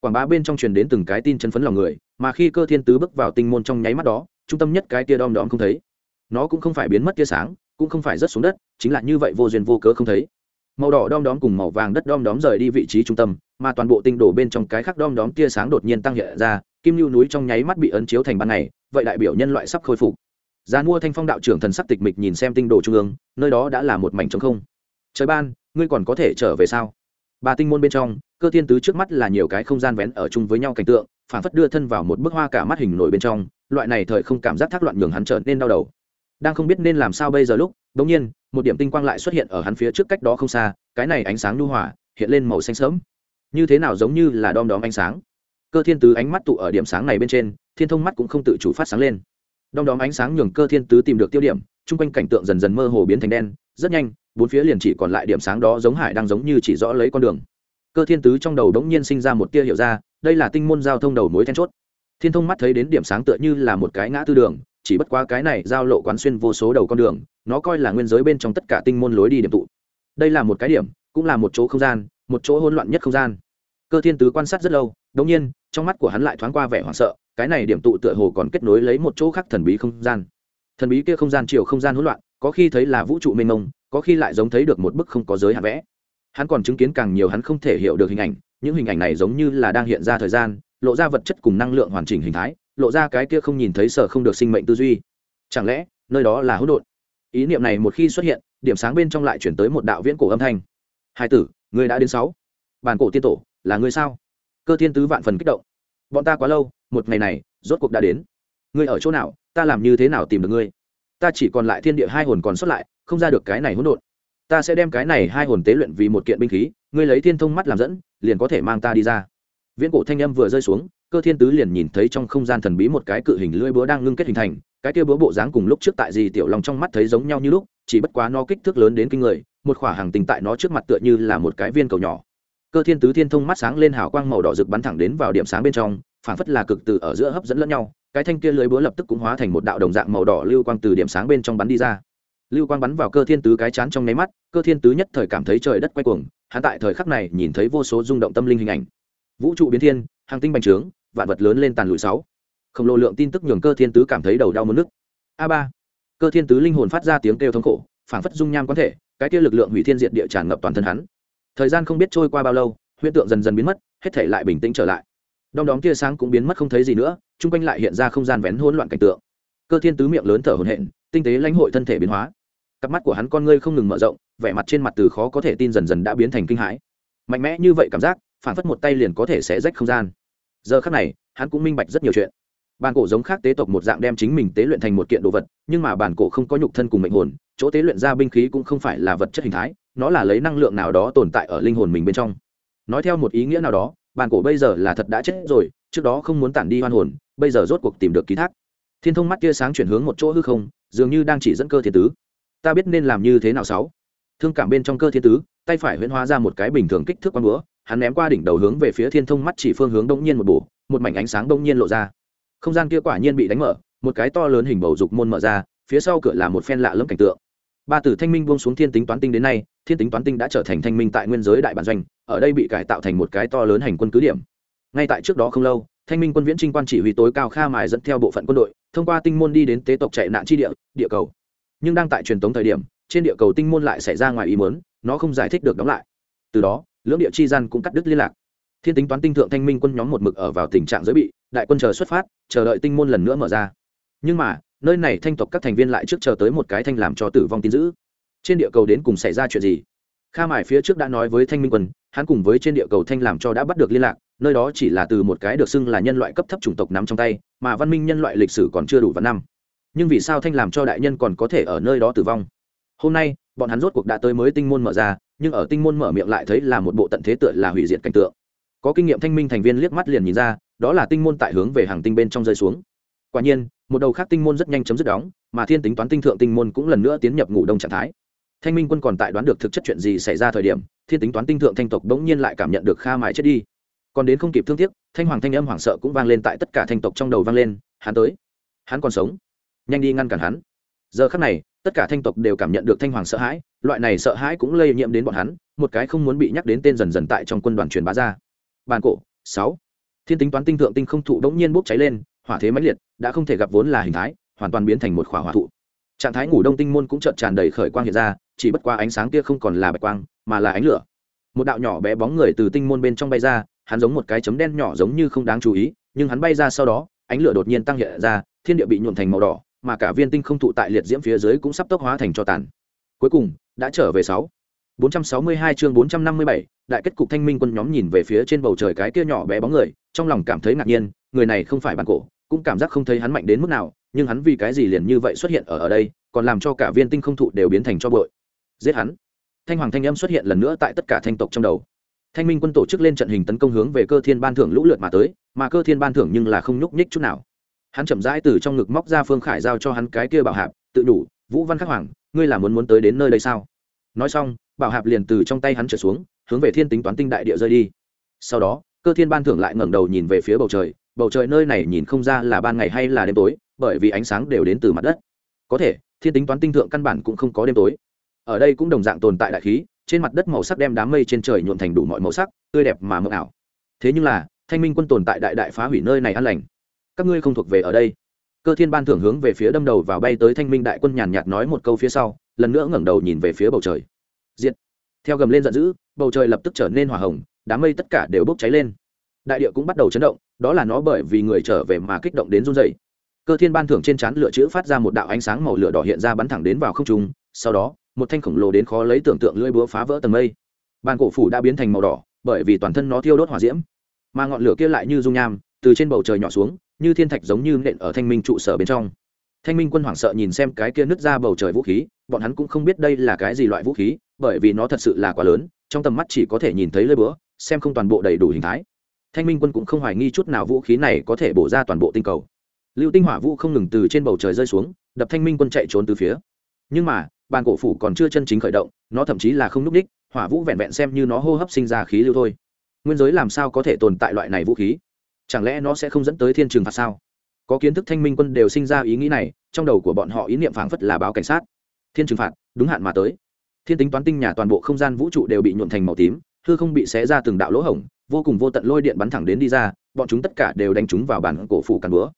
Quảng bá bên trong truyền đến từng cái tin chân phấn lòng người, mà khi cơ thiên tứ bước vào tinh môn trong nháy mắt đó, trung tâm nhất cái tia đom đóm không thấy. Nó cũng không phải biến mất tia sáng, cũng không phải rớt xuống đất, chính là như vậy vô duyên vô cớ không thấy. Màu đỏ đom đóm cùng màu vàng đất đom đóm rời đi vị trí trung tâm, mà toàn bộ tinh đổ bên trong cái khác đom đóm tia sáng đột nhiên tăng hiện ra, kim lưu núi trong nháy mắt bị ấn chiếu thành ban ngày, vậy đại biểu nhân loại sắp khôi phục. Giá mua thanh phong đạo trưởng thần sắc tịch mịch nhìn xem tinh đồ trung ương, nơi đó đã là một mảnh trống không. Trời ban, ngươi còn có thể trở về sao? Ba tinh môn bên trong, cơ thiên tứ trước mắt là nhiều cái không gian vén ở chung với nhau cảnh tượng, phản phất đưa thân vào một bức hoa cả mắt hình nổi bên trong, loại này thời không cảm giác thác loạn nhường hắn trở nên đau đầu. Đang không biết nên làm sao bây giờ lúc đ ỗ n g nhiên, một điểm tinh quang lại xuất hiện ở hắn phía trước cách đó không xa, cái này ánh sáng nhu hòa, hiện lên màu xanh sớm như thế nào giống như là đom đóm ánh sáng. Cơ thiên tứ ánh mắt tụ ở điểm sáng này bên trên, thiên thông mắt cũng không tự chủ phát sáng lên. Đom đóm ánh sáng nhường cơ thiên tứ tìm được tiêu điểm, chung quanh cảnh tượng dần dần mơ hồ biến thành đen rất nhanh, bốn phía liền chỉ còn lại điểm sáng đó giống hải đang giống như chỉ rõ lấy con đường. Cơ thiên tứ trong đầu đống nhiên sinh ra một tia hiệu ra, đây là tinh môn giao thông đầu mối then chốt. Thiên thông mắt thấy đến điểm sáng tựa như là một cái ngã tư đường, chỉ bất quá cái này giao lộ quán xuyên vô số đầu con đường, nó coi là nguyên giới bên trong tất cả tinh môn lối đi điểm tụ. Đây là một cái điểm, cũng là một chỗ không gian, một chỗ hỗn loạn nhất không gian. Cơ thiên tứ quan sát rất lâu, đống nhiên, trong mắt của hắn lại thoáng qua vẻ hoảng sợ, cái này điểm tụ tựa hồ còn kết nối lấy một chỗ khác thần bí không gian. Thần bí kia không gian chiều không gian hỗn loạn có khi thấy là vũ trụ mênh mông, có khi lại giống thấy được một bức không có giới hạn vẽ. Hắn còn chứng kiến càng nhiều hắn không thể hiểu được hình ảnh, những hình ảnh này giống như là đang hiện ra thời gian, lộ ra vật chất cùng năng lượng hoàn chỉnh hình thái, lộ ra cái kia không nhìn thấy sở không được sinh mệnh tư duy. Chẳng lẽ, nơi đó là hỗn độn? Ý niệm này một khi xuất hiện, điểm sáng bên trong lại chuyển tới một đạo viễn cổ âm thanh. Hai tử, người đã đến sáu. Bàn cổ tiên tổ, là người sao? Cơ thiên tứ vạn phần kích động. Bọn ta quá lâu, một ngày này, rốt cuộc đã đến. Ngươi ở chỗ nào, ta làm như thế nào tìm được ngươi? Ta chỉ còn lại thiên địa hai hồn còn xuất lại, không ra được cái này hỗn độn. Ta sẽ đem cái này hai hồn tế luyện vì một kiện binh khí, ngươi lấy thiên thông mắt làm dẫn, liền có thể mang ta đi ra. Viễn cổ thanh âm vừa rơi xuống, cơ thiên tứ liền nhìn thấy trong không gian thần bí một cái cự hình lưỡi búa đang ngưng kết hình thành, cái kia búa bộ dáng cùng lúc trước tại gì tiểu long trong mắt thấy giống nhau như lúc, chỉ bất quá nó kích thước lớn đến kinh người, một khỏa hàng tình tại nó trước mặt tựa như là một cái viên cầu nhỏ. Cơ thiên tứ thiên thông mắt sáng lên hào quang màu đỏ rực bắn thẳng đến vào điểm sáng bên trong phản phất là cực từ ở giữa hấp dẫn lẫn nhau cái thanh kia lưới búa lập tức cũng hóa thành một đạo đồng dạng màu đỏ lưu quang từ điểm sáng bên trong bắn đi ra. Lưu quang bắn vào cơ thiên tứ cái chán trong nháy mắt, cơ thiên tứ nhất thời cảm thấy trời đất quay cuồng, hắn tại thời khắc này nhìn thấy vô số rung động tâm linh hình ảnh. Vũ trụ biến thiên, hàng tinh bành trướng, vạn vật lớn lên tàn lụi sáu. Khổng lồ lượng tin tức nhường cơ thiên tứ cảm thấy đầu đau mất nước. A ba. Cơ thiên tứ linh hồn phát ra tiếng kêu thống khổ, phảng phất dung nham quán thể, cái kia lực lượng hủy thiên diệt địa tràn ngập toàn thân hắn. Thời gian không biết trôi qua bao lâu, huyễn tượng dần dần biến mất, hết thể lại bình tĩnh trở lại đom đóm tia sáng cũng biến mất không thấy gì nữa, chung quanh lại hiện ra không gian vén hỗn loạn cảnh tượng. Cơ thiên tứ miệng lớn thở hổn hển, tinh tế lãnh hội thân thể biến hóa. Cặp mắt của hắn con ngươi không ngừng mở rộng, vẻ mặt trên mặt từ khó có thể tin dần dần đã biến thành kinh hãi. Mạnh mẽ như vậy cảm giác, phản phất một tay liền có thể sẽ rách không gian. Giờ khác này, hắn cũng minh bạch rất nhiều chuyện. Bàn cổ giống khác tế tộc một dạng đem chính mình tế luyện thành một kiện đồ vật, nhưng mà bàn cổ không có nhục thân cùng mệnh hồn, chỗ tế luyện ra binh khí cũng không phải là vật chất hình thái, nó là lấy năng lượng nào đó tồn tại ở linh hồn mình bên trong. Nói theo một ý nghĩa nào đó bàn cổ bây giờ là thật đã chết rồi, trước đó không muốn tản đi hoan hồn, bây giờ rốt cuộc tìm được ký thác. Thiên thông mắt tia sáng chuyển hướng một chỗ hư không, dường như đang chỉ dẫn cơ thiên tứ. Ta biết nên làm như thế nào sáu. Thương cảm bên trong cơ thiên tứ, tay phải huyễn hóa ra một cái bình thường kích thước con búa, hắn ném qua đỉnh đầu hướng về phía thiên thông mắt chỉ phương hướng đông nhiên một bổ, một mảnh ánh sáng đông nhiên lộ ra. Không gian kia quả nhiên bị đánh mở, một cái to lớn hình bầu dục môn mở ra, phía sau cửa là một phen lạ lẫm cảnh tượng ba tử thanh minh buông xuống thiên tính toán tinh đến nay, thiên tính toán tinh đã trở thành thanh minh tại nguyên giới đại bản doanh, ở đây bị cải tạo thành một cái to lớn hành quân cứ điểm. Ngay tại trước đó không lâu, thanh minh quân viễn trinh quan chỉ huy tối cao kha mài dẫn theo bộ phận quân đội, thông qua tinh môn đi đến tế tộc chạy nạn chi địa địa cầu. Nhưng đang tại truyền thống thời điểm, trên địa cầu tinh môn lại xảy ra ngoài ý muốn, nó không giải thích được đóng lại. Từ đó, lưỡng địa chi gian cũng cắt đứt liên lạc. Thiên tính toán tinh thượng thanh minh quân nhóm một mực ở vào tình trạng giới bị, đại quân chờ xuất phát, chờ đợi tinh môn lần nữa mở ra. Nhưng mà nơi này thanh tộc các thành viên lại trước chờ tới một cái thanh làm cho tử vong tin dữ. trên địa cầu đến cùng xảy ra chuyện gì? Kha mải phía trước đã nói với thanh minh quân, hắn cùng với trên địa cầu thanh làm cho đã bắt được liên lạc, nơi đó chỉ là từ một cái được xưng là nhân loại cấp thấp chủng tộc nắm trong tay, mà văn minh nhân loại lịch sử còn chưa đủ vạn năm. Nhưng vì sao thanh làm cho đại nhân còn có thể ở nơi đó tử vong? Hôm nay, bọn hắn rốt cuộc đã tới mới tinh môn mở ra, nhưng ở tinh môn mở miệng lại thấy là một bộ tận thế tựa là hủy diệt cảnh tượng. Có kinh nghiệm thanh minh thành viên liếc mắt liền nhìn ra, đó là tinh môn tại hướng về hàng tinh bên trong rơi xuống quả nhiên, một đầu khác tinh môn rất nhanh chấm dứt đóng, mà thiên tính toán tinh thượng tinh môn cũng lần nữa tiến nhập ngủ đông trạng thái. Thanh minh quân còn tại đoán được thực chất chuyện gì xảy ra thời điểm, thiên tính toán tinh thượng thanh tộc bỗng nhiên lại cảm nhận được kha mại chết đi. Còn đến không kịp thương tiếc, thanh hoàng thanh âm hoảng sợ cũng vang lên tại tất cả thanh tộc trong đầu vang lên, hắn tới. Hắn còn sống. Nhanh đi ngăn cản hắn. Giờ khắc này, tất cả thanh tộc đều cảm nhận được thanh hoàng sợ hãi, loại này sợ hãi cũng lây nhiễm đến bọn hắn, một cái không muốn bị nhắc đến tên dần dần tại trong quân đoàn truyền bá ra. Bàn cổ, sáu. Thiên tính toán tinh thượng tinh không thụ đống nhiên bốc cháy lên, hỏa thế mãnh liệt đã không thể gặp vốn là hình thái hoàn toàn biến thành một khỏa hỏa thụ. Trạng thái ngủ đông tinh môn cũng chợt tràn đầy khởi quang hiện ra chỉ bất qua ánh sáng kia không còn là bạch quang mà là ánh lửa. Một đạo nhỏ bé bóng người từ tinh môn bên trong bay ra hắn giống một cái chấm đen nhỏ giống như không đáng chú ý nhưng hắn bay ra sau đó ánh lửa đột nhiên tăng hiện ra thiên địa bị nhuộn thành màu đỏ mà cả viên tinh không thụ tại liệt diễm phía dưới cũng sắp tốc hóa thành cho tàn. Cuối cùng đã trở về sáu. 462 chương 457, đại kết cục thanh minh quân nhóm nhìn về phía trên bầu trời cái kia nhỏ bé bóng người, trong lòng cảm thấy ngạc nhiên, người này không phải bản cổ, cũng cảm giác không thấy hắn mạnh đến mức nào, nhưng hắn vì cái gì liền như vậy xuất hiện ở ở đây, còn làm cho cả viên tinh không thụ đều biến thành cho bụi. Giết hắn. Thanh hoàng thanh âm xuất hiện lần nữa tại tất cả thanh tộc trong đầu. Thanh minh quân tổ chức lên trận hình tấn công hướng về cơ thiên ban thưởng lũ lượt mà tới, mà cơ thiên ban thưởng nhưng là không nhúc nhích chút nào. Hắn chậm rãi từ trong ngực móc ra phương khải giao cho hắn cái kia bảo hạp, tự đủ, Vũ Văn Khắc Hoàng, ngươi là muốn muốn tới đến nơi đây sao? Nói xong, bảo hạp liền từ trong tay hắn trở xuống hướng về thiên tính toán tinh đại địa rơi đi sau đó cơ thiên ban thưởng lại ngẩng đầu nhìn về phía bầu trời bầu trời nơi này nhìn không ra là ban ngày hay là đêm tối bởi vì ánh sáng đều đến từ mặt đất. Có thể thiên tính toán tinh thượng căn bản cũng không có đêm tối. Ở đây cũng đồng dạng tồn tại đại khí trên mặt đất màu sắc đem đám mây trên trời nhuộn thành đủ mọi màu sắc tươi đẹp mà mộng ảo. Thế nhưng là thanh minh quân tồn tại đại đại phá hủy nơi này an lành. Các ngươi không thuộc về ở đây. Cơ thiên ban thưởng hướng về phía đâm đầu vào bay tới thanh minh đại quân nhàn nhạt nói một câu phía sau lần nữa ngẩng đầu nhìn về phía bầu trời. Diệt. Theo gầm lên giận dữ, bầu trời lập tức trở nên hỏa hồng, đám mây tất cả đều bốc cháy lên. Đại địa cũng bắt đầu chấn động, đó là nó bởi vì người trở về mà kích động đến run rẩy. Cơ Thiên ban thưởng trên trán lửa chữ phát ra một đạo ánh sáng màu lửa đỏ hiện ra bắn thẳng đến vào không trung, sau đó, một thanh khổng lồ đến khó lấy tưởng tượng lưỡi búa phá vỡ tầng mây. Ban cổ phủ đã biến thành màu đỏ, bởi vì toàn thân nó thiêu đốt hỏa diễm. Mà ngọn lửa kia lại như dung nham, từ trên bầu trời nhỏ xuống, như thiên thạch giống như nện ở thanh minh trụ sở bên trong. Thanh minh quân hoảng sợ nhìn xem cái kia nứt ra bầu trời vũ khí, bọn hắn cũng không biết đây là cái gì loại vũ khí, bởi vì nó thật sự là quá lớn trong tầm mắt chỉ có thể nhìn thấy lơi búa xem không toàn bộ đầy đủ hình thái thanh minh quân cũng không hoài nghi chút nào vũ khí này có thể bổ ra toàn bộ tinh cầu. Lưu tinh hỏa vũ không ngừng từ trên bầu trời rơi xuống, đập thanh minh quân chạy trốn từ phía. Nhưng mà, bàn cổ phủ còn chưa chân chính khởi động, nó thậm chí là không n ú c đích, hỏa vũ vẹn vẹn xem như nó hô hấp sinh ra khí lưu thôi. Nguyên giới làm sao có thể tồn tại loại này vũ khí? Chẳng lẽ nó sẽ không dẫn tới thiên trường phạt sao? Có kiến thức thanh minh quân đều sinh ra ý nghĩ này, trong đầu của bọn họ ý niệm phảng phất là báo cảnh sát. Thiên trừng phạt, đúng hạn mà tới. Thiên tính toán tinh nhà toàn bộ không gian vũ trụ đều bị nhuộn thành màu tím, hư không bị xé ra từng đạo lỗ hổng vô cùng vô tận lôi điện bắn thẳng đến đi ra, bọn chúng tất cả đều đánh trúng vào bản cổ phủ cán búa.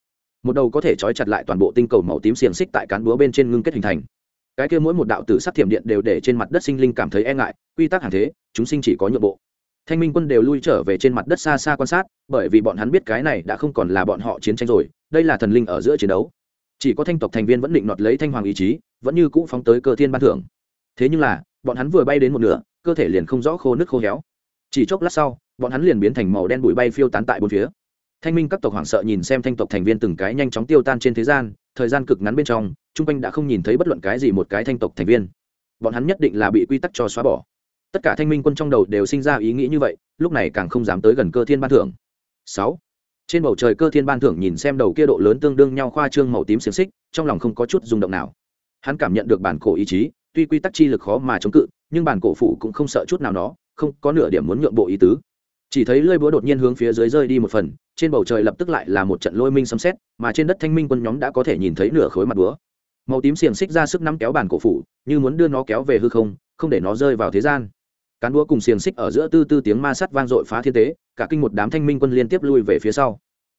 Một đầu có thể trói chặt lại toàn bộ tinh cầu màu tím xiềng xích tại cán búa bên trên ngưng kết hình thành. Cái kia mỗi một đạo tử sắc thiểm điện đều để trên mặt đất sinh linh cảm thấy e ngại, quy tắc hàng thế, chúng sinh chỉ có nhượng bộ. Thanh minh quân đều lui trở về trên mặt đất xa xa quan sát, bởi vì bọn hắn biết cái này đã không còn là bọn họ chiến tranh rồi, đây là thần linh ở giữa chiến đấu. Chỉ có thanh tộc thành viên vẫn định nọt lấy thanh hoàng ý chí, vẫn như cũ phóng tới cơ thiên ban thưởng. Thế nhưng là, bọn hắn vừa bay đến một nửa, cơ thể liền không rõ khô nước khô héo. Chỉ chốc lát sau bọn hắn liền biến thành màu đen bụi bay phiêu tán tại bốn phía. Thanh minh các tộc hoảng sợ nhìn xem thanh tộc thành viên từng cái nhanh chóng tiêu tan trên thế gian, thời gian cực ngắn bên trong, chung quanh đã không nhìn thấy bất luận cái gì một cái thanh tộc thành viên. Bọn hắn nhất định là bị quy tắc cho xóa bỏ. Tất cả thanh minh quân trong đầu đều sinh ra ý nghĩ như vậy, lúc này càng không dám tới gần cơ thiên ban thưởng. Sáu. Trên bầu trời cơ thiên ban thưởng nhìn xem đầu kia độ lớn tương đương nhau khoa trương màu tím xiềng xích, trong lòng không có chút rung động nào. Hắn cảm nhận được bản cổ ý chí, tuy quy tắc chi lực khó mà chống cự, nhưng bản cổ phụ cũng không sợ chút nào nó, không có nửa điểm muốn nhượng bộ ý tứ chỉ thấy lơi búa đột nhiên hướng phía dưới rơi đi một phần, trên bầu trời lập tức lại là một trận lôi minh sấm xét mà trên đất thanh minh quân nhóm đã có thể nhìn thấy nửa khối mặt búa. Màu tím xiềng xích ra sức nắm kéo bản cổ phủ, như muốn đưa nó kéo về hư không không để nó rơi vào thế gian. Cán búa cùng xiềng xích ở giữa tư tư tiếng ma sắt vang dội phá thiên tế, cả kinh một đám thanh minh quân liên tiếp lui về phía sau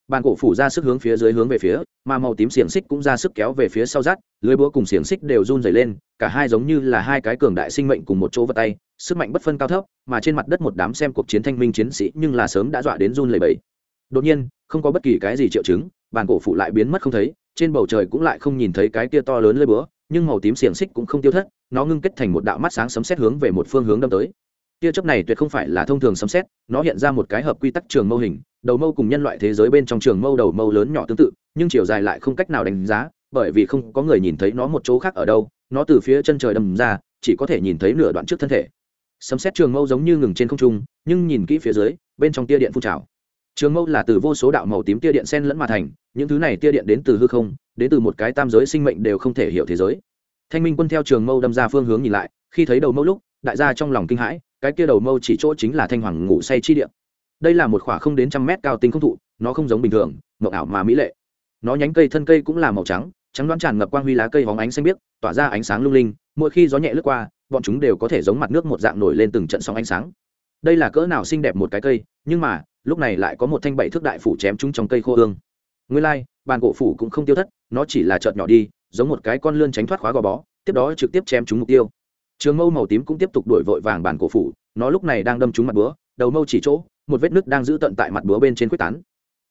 bàn cổ phủ ra sức hướng phía dưới hướng về phía, mà màu tím xiềng xích cũng ra sức kéo về phía sau rát, lưới búa cùng xiềng xích đều run dày lên, cả hai giống như là hai cái cường đại sinh mệnh cùng một chỗ vật tay, sức mạnh bất phân cao thấp, mà trên mặt đất một đám xem cuộc chiến thanh minh chiến sĩ nhưng là sớm đã dọa đến run lầy bẫy đột nhiên, không có bất kỳ cái gì triệu chứng, bàn cổ phủ lại biến mất không thấy, trên bầu trời cũng lại không nhìn thấy cái kia to lớn lưới búa, nhưng màu tím xiềng xích cũng không tiêu thất, nó ngưng kết thành một đạo mắt sáng sấm xét hướng về một phương hướng đâm tới tia chớp này tuyệt không phải là thông thường sấm xét nó hiện ra một cái hợp quy tắc trường mâu hình, đầu mâu cùng nhân loại thế giới bên trong trường mâu đầu mâu lớn nhỏ tương tự, nhưng chiều dài lại không cách nào đánh giá, bởi vì không có người nhìn thấy nó một chỗ khác ở đâu, nó từ phía chân trời đầm ra, chỉ có thể nhìn thấy nửa đoạn trước thân thể. Sấm xét trường mâu giống như ngừng trên không trung, nhưng nhìn kỹ phía dưới, bên trong tia điện phun trào. Trường mâu là từ vô số đạo màu tím tia điện sen lẫn mà thành, những thứ này tia điện đến từ hư không, đến từ một cái tam giới sinh mệnh đều không thể hiểu thế giới. Thanh minh quân theo trường mâu đâm ra phương hướng nhìn lại, khi thấy đầu mâu lúc, đại gia trong lòng kinh hãi cái kia đầu mâu chỉ chỗ chính là thanh hoàng ngủ say chi địa. đây là một khỏa không đến trăm mét cao tinh không thụ, nó không giống bình thường, mộng ảo mà mỹ lệ. Nó nhánh cây thân cây cũng là màu trắng trắng đoán tràn ngập quang huy lá cây hóng ánh xanh biếc, tỏa ra ánh sáng lung linh, mỗi khi gió nhẹ lướt qua, bọn chúng đều có thể giống mặt nước một dạng nổi lên từng trận sóng ánh sáng. Đây là cỡ nào xinh đẹp một cái cây, nhưng mà, lúc này lại có một thanh bảy thước đại phủ chém trúng trong cây khô hương. Nguyên lai, bàn cổ phủ cũng không tiêu thất, nó chỉ là chợt nhỏ đi, giống một cái con lươn tránh thoát khóa gò bó, tiếp đó trực tiếp chém trúng mục tiêu trường mâu màu tím cũng tiếp tục đuổi vội vàng bàn cổ phủ, nó lúc này đang đâm trúng mặt búa, đầu mâu chỉ chỗ, một vết nứt đang giữ tận tại mặt búa bên trên quyết tán.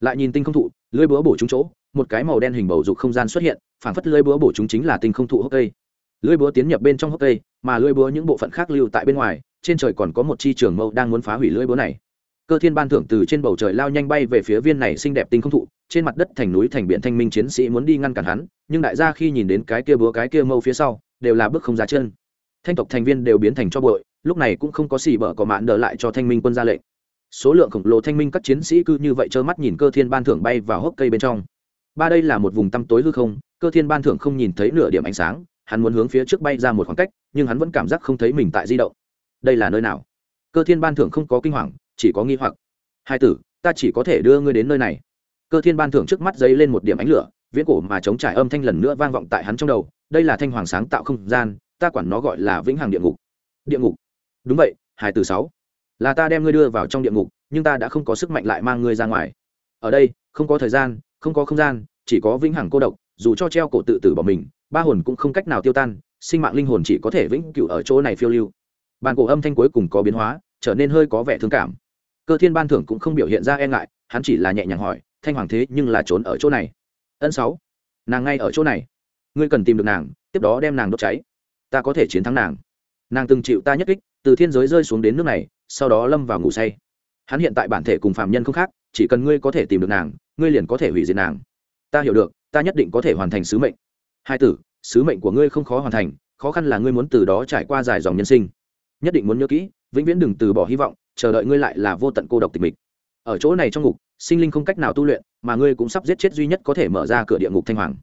Lại nhìn tinh không thụ lưỡi búa bổ trúng chỗ, một cái màu đen hình bầu dục không gian xuất hiện phản phất lưỡi búa bổ trúng chính là tinh không thụ hốc cây. Lưỡi búa tiến nhập bên trong hốc cây, mà lưỡi búa những bộ phận khác lưu tại bên ngoài, trên trời còn có một chi trường mâu đang muốn phá hủy lưỡi búa này. Cơ thiên ban thưởng từ trên bầu trời lao nhanh bay về phía viên này xinh đẹp tinh không thụ, trên mặt đất thành núi thành biển thanh minh chiến sĩ muốn đi ngăn cản hắn, nhưng đại gia khi nhìn đến cái kia búa cái kia mâu phía sau, đều là bước không ra chân thanh tộc thành viên đều biến thành cho bội lúc này cũng không có xì bở có mạn đỡ lại cho thanh minh quân ra lệnh. Số lượng khổng lồ thanh minh các chiến sĩ cứ như vậy trơ mắt nhìn cơ thiên ban thưởng bay vào hốc cây bên trong. Ba đây là một vùng tăm tối hư không, cơ thiên ban thưởng không nhìn thấy nửa điểm ánh sáng, hắn muốn hướng phía trước bay ra một khoảng cách, nhưng hắn vẫn cảm giác không thấy mình tại di động. Đây là nơi nào? Cơ thiên ban thưởng không có kinh hoàng, chỉ có nghi hoặc. Hai tử, ta chỉ có thể đưa ngươi đến nơi này. Cơ thiên ban thưởng trước mắt dấy lên một điểm ánh lửa, viễn cổ mà chống trải âm thanh lần nữa vang vọng tại hắn trong đầu, đây là thanh hoàng sáng tạo không gian ta quản nó gọi là vĩnh hằng địa ngục. Địa ngục? Đúng vậy hai từ sáu. Là ta đem ngươi đưa vào trong địa ngục, nhưng ta đã không có sức mạnh lại mang ngươi ra ngoài. Ở đây, không có thời gian, không có không gian, chỉ có vĩnh hằng cô độc, dù cho treo cổ tự tử bỏ mình, ba hồn cũng không cách nào tiêu tan, sinh mạng linh hồn chỉ có thể vĩnh cửu ở chỗ này phiêu lưu. Bàn cổ âm thanh cuối cùng có biến hóa, trở nên hơi có vẻ thương cảm. Cơ thiên ban thưởng cũng không biểu hiện ra e ngại, hắn chỉ là nhẹ nhàng hỏi, thanh hoàng thế nhưng là trốn ở chỗ này? Ân sáu. Nàng ngay ở chỗ này. Ngươi cần tìm được nàng, tiếp đó đem nàng đốt cháy ta có thể chiến thắng nàng. Nàng từng chịu ta nhất kích, từ thiên giới rơi xuống đến nước này, sau đó lâm vào ngủ say. Hắn hiện tại bản thể cùng phạm nhân không khác, chỉ cần ngươi có thể tìm được nàng, ngươi liền có thể hủy diệt nàng. Ta hiểu được, ta nhất định có thể hoàn thành sứ mệnh. Hai tử, sứ mệnh của ngươi không khó hoàn thành, khó khăn là ngươi muốn từ đó trải qua dài dòng nhân sinh. Nhất định muốn nhớ kỹ, vĩnh viễn đừng từ bỏ hy vọng, chờ đợi ngươi lại là vô tận cô độc tịch mịch. Ở chỗ này trong ngục, sinh linh không cách nào tu luyện, mà ngươi cũng sắp giết chết duy nhất có thể mở ra cửa địa ngục thanh hoàng.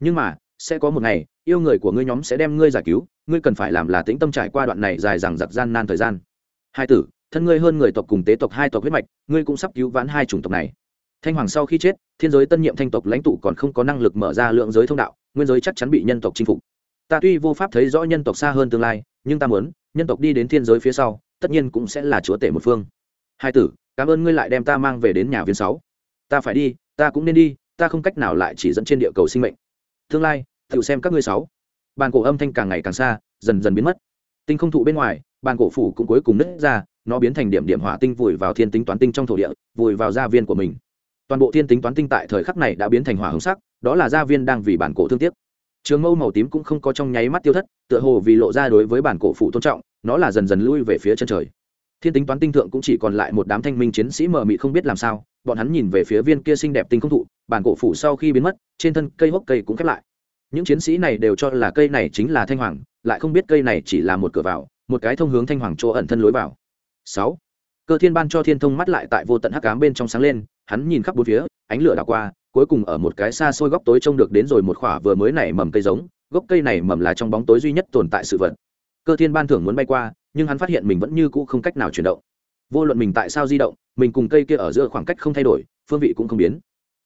Nhưng mà sẽ có một ngày, yêu người của ngươi nhóm sẽ đem ngươi giải cứu, ngươi cần phải làm là tĩnh tâm trải qua đoạn này dài dằng dặc gian nan thời gian. Hai tử, thân ngươi hơn người tộc cùng tế tộc hai tộc huyết mạch, ngươi cũng sắp cứu vãn hai chủng tộc này. Thanh hoàng sau khi chết, thiên giới tân nhiệm thanh tộc lãnh tụ còn không có năng lực mở ra lượng giới thông đạo, nguyên giới chắc chắn bị nhân tộc chinh phục. Ta tuy vô pháp thấy rõ nhân tộc xa hơn tương lai, nhưng ta muốn, nhân tộc đi đến thiên giới phía sau, tất nhiên cũng sẽ là chúa tể một phương. Hai tử, cảm ơn ngươi lại đem ta mang về đến nhà viên sáu. Ta phải đi, ta cũng nên đi, ta không cách nào lại chỉ dẫn trên địa cầu sinh mệnh tương lai tự xem các ngươi sáu. Bàn cổ âm thanh càng ngày càng xa, dần dần biến mất. Tinh không thụ bên ngoài, bàn cổ phủ cũng cuối cùng nứt ra, nó biến thành điểm điểm hỏa tinh vùi vào thiên tính toán tinh trong thổ địa, vùi vào gia viên của mình. Toàn bộ thiên tính toán tinh tại thời khắc này đã biến thành hỏa hồng sắc, đó là gia viên đang vì bản cổ thương tiếc. Trường mâu màu tím cũng không có trong nháy mắt tiêu thất, tựa hồ vì lộ ra đối với bản cổ phủ tôn trọng, nó là dần dần lui về phía chân trời thiên tính toán tinh thượng cũng chỉ còn lại một đám thanh minh chiến sĩ mờ mị không biết làm sao, bọn hắn nhìn về phía viên kia xinh đẹp tinh không thụ, bản cổ phủ sau khi biến mất, trên thân cây hốc cây cũng khép lại. Những chiến sĩ này đều cho là cây này chính là thanh hoàng, lại không biết cây này chỉ là một cửa vào, một cái thông hướng thanh hoàng chỗ ẩn thân lối vào. Sáu. Cơ thiên ban cho thiên thông mắt lại tại vô tận hắc ám bên trong sáng lên, hắn nhìn khắp bốn phía, ánh lửa đảo qua, cuối cùng ở một cái xa xôi góc tối trông được đến rồi một khỏa vừa mới nảy mầm cây giống, gốc cây này mầm là trong bóng tối duy nhất tồn tại sự vật. Cơ thiên ban thưởng muốn bay qua nhưng hắn phát hiện mình vẫn như cũ không cách nào chuyển động. Vô luận mình tại sao di động, mình cùng cây kia ở giữa khoảng cách không thay đổi, phương vị cũng không biến.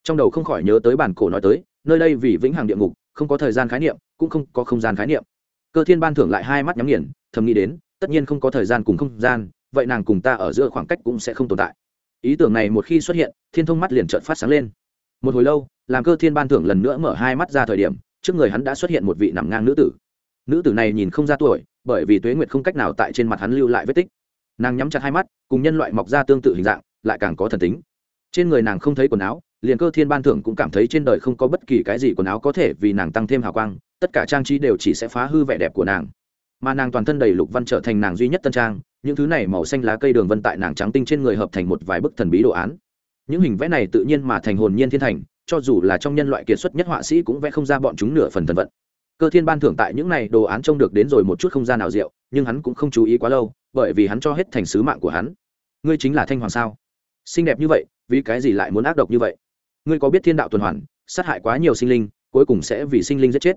Trong đầu không khỏi nhớ tới bản cổ nói tới, nơi đây vì vĩnh hằng địa ngục, không có thời gian khái niệm, cũng không có không gian khái niệm. Cơ thiên ban thưởng lại hai mắt nhắm nghiền, thầm nghĩ đến, tất nhiên không có thời gian cùng không gian, vậy nàng cùng ta ở giữa khoảng cách cũng sẽ không tồn tại. Ý tưởng này một khi xuất hiện, thiên thông mắt liền trợn phát sáng lên. Một hồi lâu, làm cơ thiên ban thưởng lần nữa mở hai mắt ra thời điểm, trước người hắn đã xuất hiện một vị nằm ngang nữ tử. Nữ tử này nhìn không ra tuổi bởi vì tuế nguyệt không cách nào tại trên mặt hắn lưu lại vết tích. Nàng nhắm chặt hai mắt, cùng nhân loại mọc ra tương tự hình dạng, lại càng có thần tính. Trên người nàng không thấy quần áo, liền cơ thiên ban thưởng cũng cảm thấy trên đời không có bất kỳ cái gì quần áo có thể vì nàng tăng thêm hào quang, tất cả trang trí đều chỉ sẽ phá hư vẻ đẹp của nàng. Mà nàng toàn thân đầy lục văn trở thành nàng duy nhất tân trang, những thứ này màu xanh lá cây đường vân tại nàng trắng tinh trên người hợp thành một vài bức thần bí đồ án. Những hình vẽ này tự nhiên mà thành hồn nhiên thiên thành, cho dù là trong nhân loại kiệt xuất nhất họa sĩ cũng vẽ không ra bọn chúng nửa phần thần vận cơ thiên ban thưởng tại những này đồ án trông được đến rồi một chút không gian nào rượu, nhưng hắn cũng không chú ý quá lâu bởi vì hắn cho hết thành sứ mạng của hắn. Ngươi chính là thanh hoàng sao? Xinh đẹp như vậy vì cái gì lại muốn ác độc như vậy? Ngươi có biết thiên đạo tuần hoàn sát hại quá nhiều sinh linh cuối cùng sẽ vì sinh linh giết chết.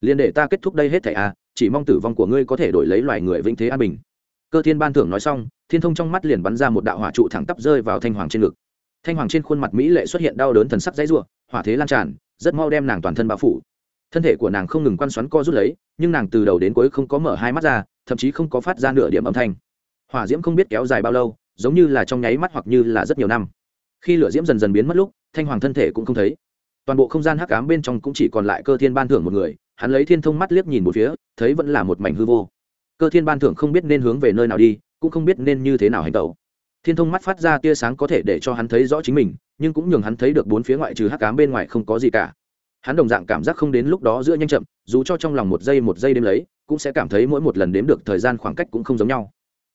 Liền để ta kết thúc đây hết thảy à chỉ mong tử vong của ngươi có thể đổi lấy loài người vĩnh thế an bình. Cơ thiên ban thưởng nói xong thiên thông trong mắt liền bắn ra một đạo hỏa trụ thẳng tắp rơi vào thanh hoàng trên ngực. Thanh hoàng trên khuôn mặt mỹ lệ xuất hiện đau đớn thần sắc dãy r u ộ hỏa thế lan tràn rất mau đem nàng toàn thân bao phủ thân thể của nàng không ngừng quan xoắn co rút lấy, nhưng nàng từ đầu đến cuối không có mở hai mắt ra, thậm chí không có phát ra nửa điểm âm thanh. Hỏa diễm không biết kéo dài bao lâu, giống như là trong nháy mắt hoặc như là rất nhiều năm. Khi lửa diễm dần dần biến mất lúc, thanh hoàng thân thể cũng không thấy. Toàn bộ không gian hắc ám bên trong cũng chỉ còn lại cơ thiên ban thưởng một người, hắn lấy thiên thông mắt liếc nhìn một phía, thấy vẫn là một mảnh hư vô. Cơ thiên ban thưởng không biết nên hướng về nơi nào đi, cũng không biết nên như thế nào hành tẩu. Thiên thông mắt phát ra tia sáng có thể để cho hắn thấy rõ chính mình, nhưng cũng nhường hắn thấy được bốn phía ngoại trừ hắc ám bên ngoài không có gì cả hắn đồng dạng cảm giác không đến lúc đó giữa nhanh chậm, dù cho trong lòng một giây một giây đêm lấy, cũng sẽ cảm thấy mỗi một lần đếm được thời gian khoảng cách cũng không giống nhau.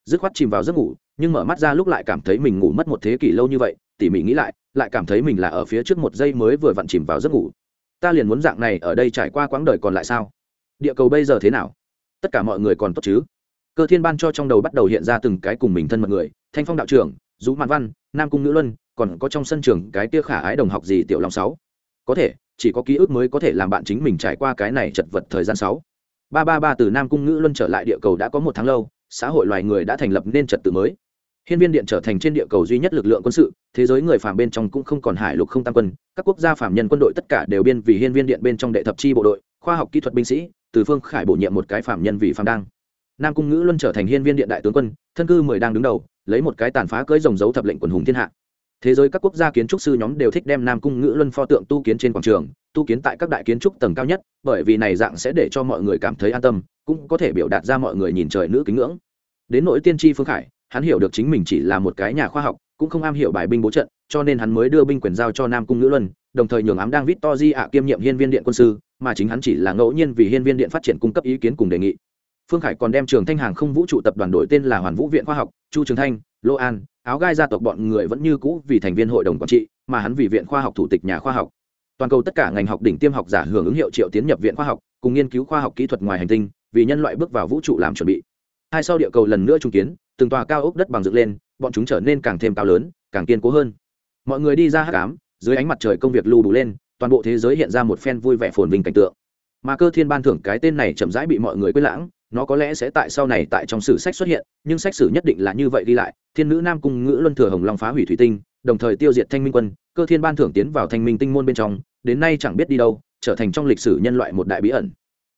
Dứt khoát chìm vào giấc ngủ, nhưng mở mắt ra lúc lại cảm thấy mình ngủ mất một thế kỷ lâu như vậy, tỉ mỉ nghĩ lại lại cảm thấy mình là ở phía trước một giây mới vừa vặn chìm vào giấc ngủ. Ta liền muốn dạng này ở đây trải qua quãng đời còn lại sao? Địa cầu bây giờ thế nào? Tất cả mọi người còn tốt chứ? Cơ thiên ban cho trong đầu bắt đầu hiện ra từng cái cùng mình thân mật người, thanh phong đạo trưởng, dũ mạn văn, nam cung nữ luân, còn có trong sân trường cái tia khả ái đồng học gì tiểu long sáu. Có thể chỉ có ký ức mới có thể làm bạn chính mình trải qua cái này chật vật thời gian sáu. Ba ba ba từ nam cung ngữ luân trở lại địa cầu đã có một tháng lâu, xã hội loài người đã thành lập nên trật tự mới. Hiên viên điện trở thành trên địa cầu duy nhất lực lượng quân sự, thế giới người phàm bên trong cũng không còn hải lục không tam quân, các quốc gia phàm nhân quân đội tất cả đều biên vì hiên viên điện bên trong đệ thập chi bộ đội, khoa học kỹ thuật binh sĩ, từ phương khải bổ nhiệm một cái phàm nhân vì phàm đang nam cung ngữ luân trở thành hiên viên điện đại tướng quân, thân cư mười đang đứng đầu, lấy một cái tàn phá cưỡi rồng dấu thập lệnh quần hùng thiên hạ thế giới các quốc gia kiến trúc sư nhóm đều thích đem nam cung ngữ luân pho tượng tu kiến trên quảng trường, tu kiến tại các đại kiến trúc tầng cao nhất, bởi vì này dạng sẽ để cho mọi người cảm thấy an tâm, cũng có thể biểu đạt ra mọi người nhìn trời nữ kính ngưỡng. Đến nỗi tiên tri phương khải, hắn hiểu được chính mình chỉ là một cái nhà khoa học, cũng không am hiểu bài binh bố trận, cho nên hắn mới đưa binh quyền giao cho nam cung ngữ luân, đồng thời nhường ám đang vít to di ạ kiêm nhiệm hiên viên điện quân sư, mà chính hắn chỉ là ngẫu nhiên vì hiên viên điện phát triển cung cấp ý kiến cùng đề nghị. Phương khải còn đem trường thanh hàng không vũ trụ tập đoàn đổi tên là hoàn vũ viện khoa học, chu trường thanh lô an, áo gai gia tộc bọn người vẫn như cũ vì thành viên hội đồng quản trị, mà hắn vì viện khoa học thủ tịch nhà khoa học. Toàn cầu tất cả ngành học đỉnh tiêm học giả hưởng ứng hiệu triệu tiến nhập viện khoa học, cùng nghiên cứu khoa học kỹ thuật ngoài hành tinh, vì nhân loại bước vào vũ trụ làm chuẩn bị. Hai sau địa cầu lần nữa trung kiến, từng tòa cao ốc đất bằng dựng lên, bọn chúng trở nên càng thêm cao lớn, càng kiên cố hơn. Mọi người đi ra hát cám dưới ánh mặt trời công việc lưu đủ lên, toàn bộ thế giới hiện ra một phen vui vẻ phồn vinh cảnh tượng. Mà cơ thiên ban thưởng cái tên này chậm rãi bị mọi người quên lãng nó có lẽ sẽ tại sau này tại trong sử sách xuất hiện, nhưng sách sử nhất định là như vậy đi lại. Thiên nữ nam cung ngữ luân thừa hồng long phá hủy thủy tinh, đồng thời tiêu diệt thanh minh quân, cơ thiên ban thưởng tiến vào thanh minh tinh môn bên trong, đến nay chẳng biết đi đâu, trở thành trong lịch sử nhân loại một đại bí ẩn.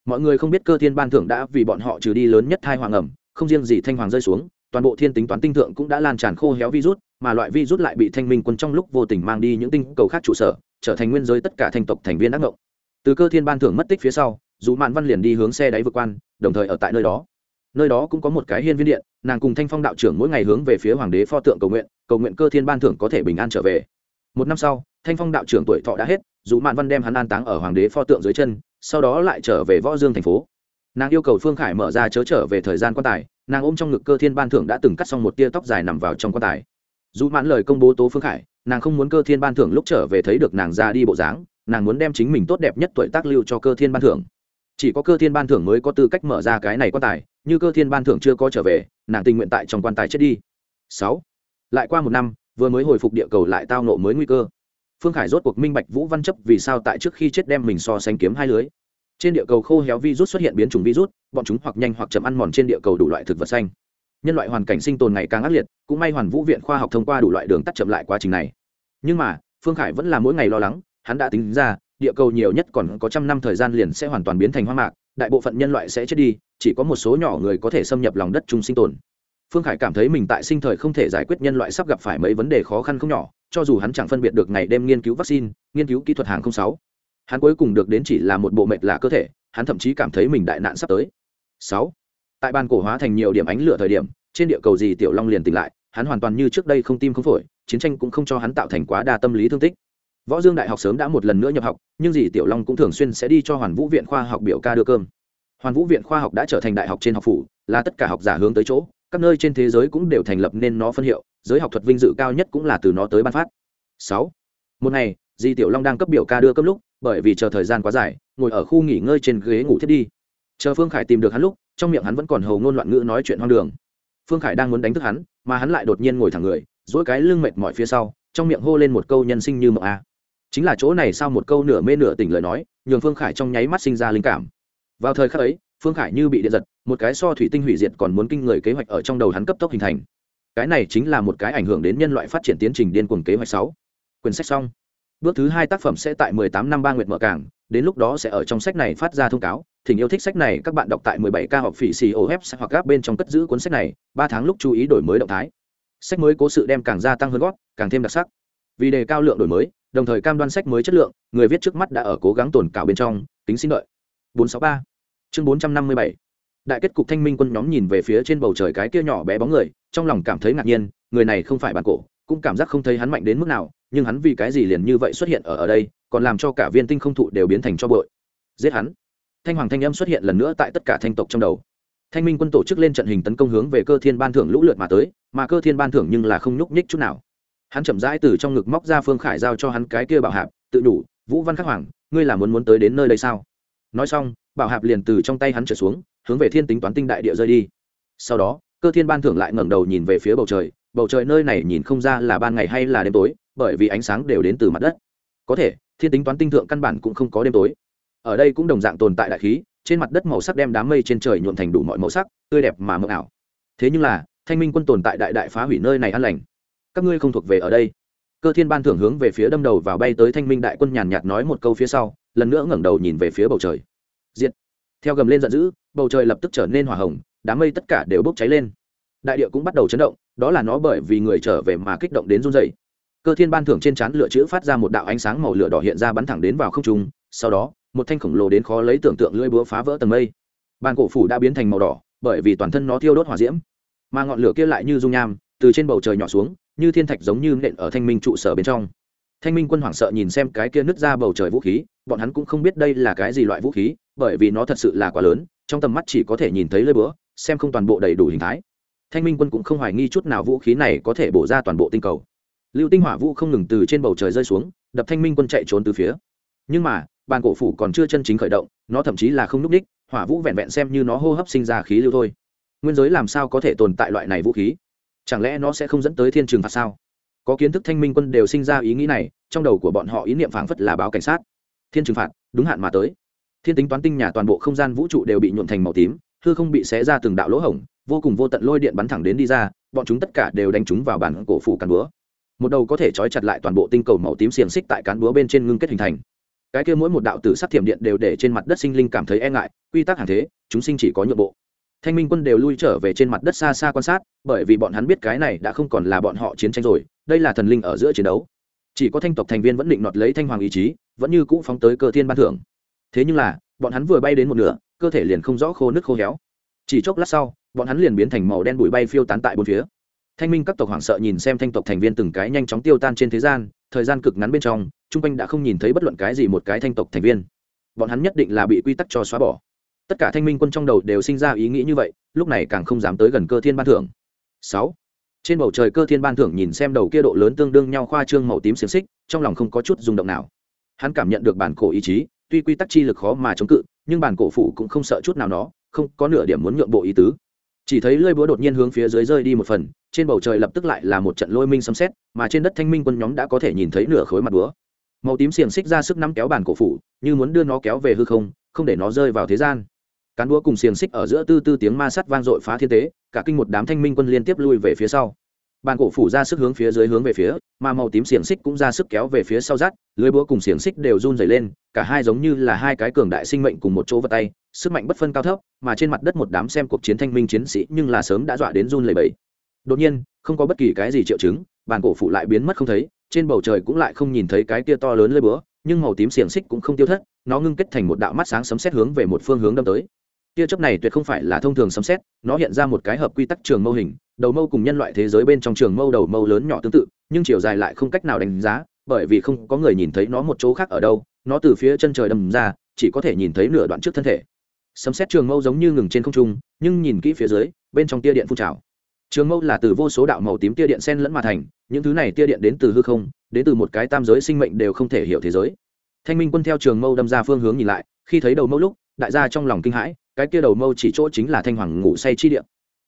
Mọi người không biết cơ thiên ban thưởng đã vì bọn họ trừ đi lớn nhất thai hoàng ẩm, không riêng gì thanh hoàng rơi xuống, toàn bộ thiên tính toán tinh thượng cũng đã lan tràn khô héo virus, mà loại virus lại bị thanh minh quân trong lúc vô tình mang đi những tinh cầu khác trụ sở, trở thành nguyên giới tất cả thanh tộc thành viên ác ngộng. Từ cơ thiên ban thưởng mất tích phía sau dù mạn văn liền đi hướng xe đáy vượt quan đồng thời ở tại nơi đó. Nơi đó cũng có một cái hiên viên điện, nàng cùng thanh phong đạo trưởng mỗi ngày hướng về phía hoàng đế pho tượng cầu nguyện cầu nguyện cơ thiên ban thưởng có thể bình an trở về. Một năm sau, thanh phong đạo trưởng tuổi thọ đã hết dù mạn văn đem hắn an táng ở hoàng đế pho tượng dưới chân, sau đó lại trở về võ dương thành phố. Nàng yêu cầu phương khải mở ra chớ trở về thời gian quan tài, nàng ôm trong ngực cơ thiên ban thưởng đã từng cắt xong một tia tóc dài nằm vào trong quan tài. Dù mãn lời công bố tố phương khải, nàng không muốn cơ thiên ban thưởng lúc trở về thấy được nàng ra đi bộ dáng, nàng muốn đem chính mình tốt đẹp nhất tuổi tác lưu cho cơ thiên ban thưởng chỉ có cơ thiên ban thưởng mới có tư cách mở ra cái này quan tài, như cơ thiên ban thưởng chưa có trở về, nàng tình nguyện tại trong quan tài chết đi. Sáu. Lại qua một năm, vừa mới hồi phục địa cầu lại tao nộ mới nguy cơ. Phương khải rốt cuộc minh bạch vũ văn chấp vì sao tại trước khi chết đem mình so sánh kiếm hai lưới. Trên địa cầu khô héo virus xuất hiện biến chủng virus, bọn chúng hoặc nhanh hoặc chậm ăn mòn trên địa cầu đủ loại thực vật xanh. Nhân loại hoàn cảnh sinh tồn ngày càng ác liệt, cũng may hoàn vũ viện khoa học thông qua đủ loại đường tắt chậm lại quá trình này. Nhưng mà, phương khải vẫn là mỗi ngày lo lắng, hắn đã tính ra địa cầu nhiều nhất còn có trăm năm thời gian liền sẽ hoàn toàn biến thành hoang mạc, đại bộ phận nhân loại sẽ chết đi, chỉ có một số nhỏ người có thể xâm nhập lòng đất chung sinh tồn. Phương khải cảm thấy mình tại sinh thời không thể giải quyết nhân loại sắp gặp phải mấy vấn đề khó khăn không nhỏ, cho dù hắn chẳng phân biệt được ngày đêm nghiên cứu vaccine, nghiên cứu kỹ thuật hàng không sáu. Hắn cuối cùng được đến chỉ là một bộ mệt lạ cơ thể, hắn thậm chí cảm thấy mình đại nạn sắp tới. Sáu. Tại bàn cổ hóa thành nhiều điểm ánh lửa thời điểm, trên địa cầu gì tiểu long liền tỉnh lại, hắn hoàn toàn như trước đây không tim không phổi, chiến tranh cũng không cho hắn tạo thành quá đa tâm lý thương tích võ dương đại học sớm đã một lần nữa nhập học, nhưng dì tiểu long cũng thường xuyên sẽ đi cho hoàn vũ viện khoa học biểu ca đưa cơm. Hoàn vũ viện khoa học đã trở thành đại học trên học phủ, là tất cả học giả hướng tới chỗ, các nơi trên thế giới cũng đều thành lập nên nó phân hiệu, giới học thuật vinh dự cao nhất cũng là từ nó tới ban phát. Sáu. Một ngày di tiểu long đang cấp biểu ca đưa cơm lúc, bởi vì chờ thời gian quá dài, ngồi ở khu nghỉ ngơi trên ghế ngủ thiết đi. Chờ phương khải tìm được hắn lúc, trong miệng hắn vẫn còn hầu ngôn loạn ngữ nói chuyện hoang đường. Phương khải đang muốn đánh thức hắn, mà hắn lại đột nhiên ngồi thẳng người dỗi cái lưng mệt mỏi phía sau, trong miệng hô lên một câu nhân sinh như mộng a chính là chỗ này sau một câu nửa mê nửa tỉnh lời nói, nhường phương khải trong nháy mắt sinh ra linh cảm. Vào thời khắc ấy, phương khải như bị điện giật, một cái so thủy tinh hủy diệt còn muốn kinh người kế hoạch ở trong đầu hắn cấp tốc hình thành. Cái này chính là một cái ảnh hưởng đến nhân loại phát triển tiến trình điên cuồng kế hoạch sáu. Quyển sách xong. Bước thứ hai tác phẩm sẽ tại 18 năm ba nguyệt mở cảng, đến lúc đó sẽ ở trong sách này phát ra thông cáo, thỉnh yêu thích sách này, các bạn đọc tại 17 ca học phỉ xì OF hoặc gáp bên trong cất giữ cuốn sách này, ba tháng lúc chú ý đổi mới động thái. Sách mới cố sự đem càng gia tăng hơn gót, càng thêm đặc sắc. Vì đề cao lượng đổi mới đồng thời cam đoan sách mới chất lượng, người viết trước mắt đã ở cố gắng tồn cảo bên trong tính xin đợi. 463 chương 457 đại kết cục thanh minh quân nhóm nhìn về phía trên bầu trời cái kia nhỏ bé bóng người, trong lòng cảm thấy ngạc nhiên, người này không phải bản cổ, cũng cảm giác không thấy hắn mạnh đến mức nào, nhưng hắn vì cái gì liền như vậy xuất hiện ở ở đây, còn làm cho cả viên tinh không thụ đều biến thành cho bội giết hắn. Thanh hoàng thanh âm xuất hiện lần nữa tại tất cả thanh tộc trong đầu. Thanh minh quân tổ chức lên trận hình tấn công hướng về cơ thiên ban thưởng lũ lượt mà tới, mà cơ thiên ban thưởng nhưng là không nhúc nhích chút nào hắn chậm rãi từ trong ngực móc ra phương khải giao cho hắn cái kia bảo hạp, tự đủ vũ văn khắc hoàng, ngươi là muốn muốn tới đến nơi đây sao? Nói xong, bảo hạp liền từ trong tay hắn trở xuống, hướng về thiên tính toán tinh đại địa rơi đi. Sau đó, cơ thiên ban thưởng lại ngẩng đầu nhìn về phía bầu trời bầu trời nơi này nhìn không ra là ban ngày hay là đêm tối, bởi vì ánh sáng đều đến từ mặt đất. Có thể, thiên tính toán tinh thượng căn bản cũng không có đêm tối. Ở đây cũng đồng dạng tồn tại đại khí, trên mặt đất màu sắc đem đám mây trên trời nhuộm thành đủ mọi màu sắc, tươi đẹp mà mờ ảo. Thế nhưng là, thanh minh quân tồn tại đại đại phá hủy nơi này an lành các ngươi không thuộc về ở đây. Cơ thiên ban thưởng hướng về phía đâm đầu vào bay tới thanh minh đại quân nhàn nhạt nói một câu phía sau, lần nữa ngẩng đầu nhìn về phía bầu trời. Diện theo gầm lên giận dữ, bầu trời lập tức trở nên hỏa hồng, đám mây tất cả đều bốc cháy lên. Đại địa cũng bắt đầu chấn động, đó là nó bởi vì người trở về mà kích động đến run dày cơ thiên ban thưởng trên trán lửa chữ phát ra một đạo ánh sáng màu lửa đỏ hiện ra bắn thẳng đến vào không trung, sau đó, một thanh khổng lồ đến khó lấy tưởng tượng lưỡi búa phá vỡ tầng mây. Bàn cổ phủ đã biến thành màu đỏ, bởi vì toàn thân nó thiêu đốt hỏa diễm. Mà ngọn lửa kia lại như dung nham, từ trên bầu trời nhỏ xuống như thiên thạch giống như nện ở thanh minh trụ sở bên trong. Thanh minh quân hoảng sợ nhìn xem cái kia nứt ra bầu trời vũ khí, bọn hắn cũng không biết đây là cái gì loại vũ khí, bởi vì nó thật sự là quá lớn, trong tầm mắt chỉ có thể nhìn thấy lơi búa, xem không toàn bộ đầy đủ hình thái. Thanh minh quân cũng không hoài nghi chút nào vũ khí này có thể bổ ra toàn bộ tinh cầu. Lưu tinh hỏa vũ không ngừng từ trên bầu trời rơi xuống, đập thanh minh quân chạy trốn từ phía. Nhưng mà, bàn cổ phủ còn chưa chân chính khởi động, nó thậm chí là không n ú c đích, hỏa vũ vẹn vẹn xem như nó hô hấp sinh ra khí lưu thôi. Nguyên giới làm sao có thể tồn tại loại này vũ khí? Chẳng lẽ nó sẽ không dẫn tới thiên trường phạt sao? Có kiến thức thanh minh quân đều sinh ra ý nghĩ này, trong đầu của bọn họ ý niệm phảng phất là báo cảnh sát. Thiên trừng phạt, đúng hạn mà tới. Thiên tính toán tinh nhà toàn bộ không gian vũ trụ đều bị nhuộn thành màu tím, hư không bị xé ra từng đạo lỗ hổng, vô cùng vô tận lôi điện bắn thẳng đến đi ra, bọn chúng tất cả đều đánh trúng vào bản cổ phủ cán búa. Một đầu có thể trói chặt lại toàn bộ tinh cầu màu tím xiềng xích tại cán búa bên trên ngưng kết hình thành. Cái kia mỗi một đạo tử sắc thiểm điện đều để trên mặt đất sinh linh cảm thấy e ngại, quy tắc hàng thế, chúng sinh chỉ có nhượng bộ thanh minh quân đều lui trở về trên mặt đất xa xa quan sát, bởi vì bọn hắn biết cái này đã không còn là bọn họ chiến tranh rồi, đây là thần linh ở giữa chiến đấu. Chỉ có thanh tộc thành viên vẫn định nọt lấy thanh hoàng ý chí, vẫn như cũ phóng tới cơ thiên ban thưởng. Thế nhưng là, bọn hắn vừa bay đến một nửa, cơ thể liền không rõ khô nước khô héo. Chỉ chốc lát sau, bọn hắn liền biến thành màu đen bụi bay phiêu tán tại bốn phía. Thanh minh các tộc hoảng sợ nhìn xem thanh tộc thành viên từng cái nhanh chóng tiêu tan trên thế gian, thời gian cực ngắn bên trong, Chung quanh đã không nhìn thấy bất luận cái gì một cái thanh tộc thành viên. Bọn hắn nhất định là bị quy tắc cho xóa bỏ tất cả thanh minh quân trong đầu đều sinh ra ý nghĩ như vậy, lúc này càng không dám tới gần cơ thiên ban thưởng. Sáu. Trên bầu trời cơ thiên ban thưởng nhìn xem đầu kia độ lớn tương đương nhau khoa trương màu tím xiềng xích, trong lòng không có chút rung động nào. Hắn cảm nhận được bản cổ ý chí, tuy quy tắc chi lực khó mà chống cự, nhưng bản cổ phụ cũng không sợ chút nào nó, không có nửa điểm muốn nhượng bộ ý tứ. Chỉ thấy lơi búa đột nhiên hướng phía dưới rơi đi một phần, trên bầu trời lập tức lại là một trận lôi minh xâm xét, mà trên đất thanh minh quân nhóm đã có thể nhìn thấy nửa khối mặt búa. Màu tím xiềng xích ra sức nắm kéo bản cổ phủ, như muốn đưa nó kéo về hư không không để nó rơi vào thế gian cán búa cùng xiềng xích ở giữa tư tư tiếng ma sắt vang dội phá thiên tế, cả kinh một đám thanh minh quân liên tiếp lui về phía sau. Bàn cổ phủ ra sức hướng phía dưới hướng về phía, mà màu tím xiềng xích cũng ra sức kéo về phía sau rát, lưới búa cùng xiềng xích đều run dày lên, cả hai giống như là hai cái cường đại sinh mệnh cùng một chỗ vật tay, sức mạnh bất phân cao thấp, mà trên mặt đất một đám xem cuộc chiến thanh minh chiến sĩ nhưng là sớm đã dọa đến run lầy bẫy đột nhiên, không có bất kỳ cái gì triệu chứng, bàn cổ phủ lại biến mất không thấy, trên bầu trời cũng lại không nhìn thấy cái kia to lớn lơi búa, nhưng màu tím xiềng xích cũng không tiêu thất, nó ngưng kết thành một đạo mắt sáng sấm xét hướng về một phương hướng đâm tới tia chớp này tuyệt không phải là thông thường sấm xét nó hiện ra một cái hợp quy tắc trường mâu hình, đầu mâu cùng nhân loại thế giới bên trong trường mâu đầu mâu lớn nhỏ tương tự, nhưng chiều dài lại không cách nào đánh giá, bởi vì không có người nhìn thấy nó một chỗ khác ở đâu, nó từ phía chân trời đâm ra, chỉ có thể nhìn thấy nửa đoạn trước thân thể. Sấm xét trường mâu giống như ngừng trên không trung, nhưng nhìn kỹ phía dưới, bên trong tia điện phun trào. Trường mâu là từ vô số đạo màu tím tia điện sen lẫn mà thành, những thứ này tia điện đến từ hư không, đến từ một cái tam giới sinh mệnh đều không thể hiểu thế giới. Thanh minh quân theo trường mâu đâm ra phương hướng nhìn lại, khi thấy đầu mâu lúc, đại gia trong lòng kinh hãi cái kia đầu mâu chỉ chỗ chính là thanh hoàng ngủ say chi điện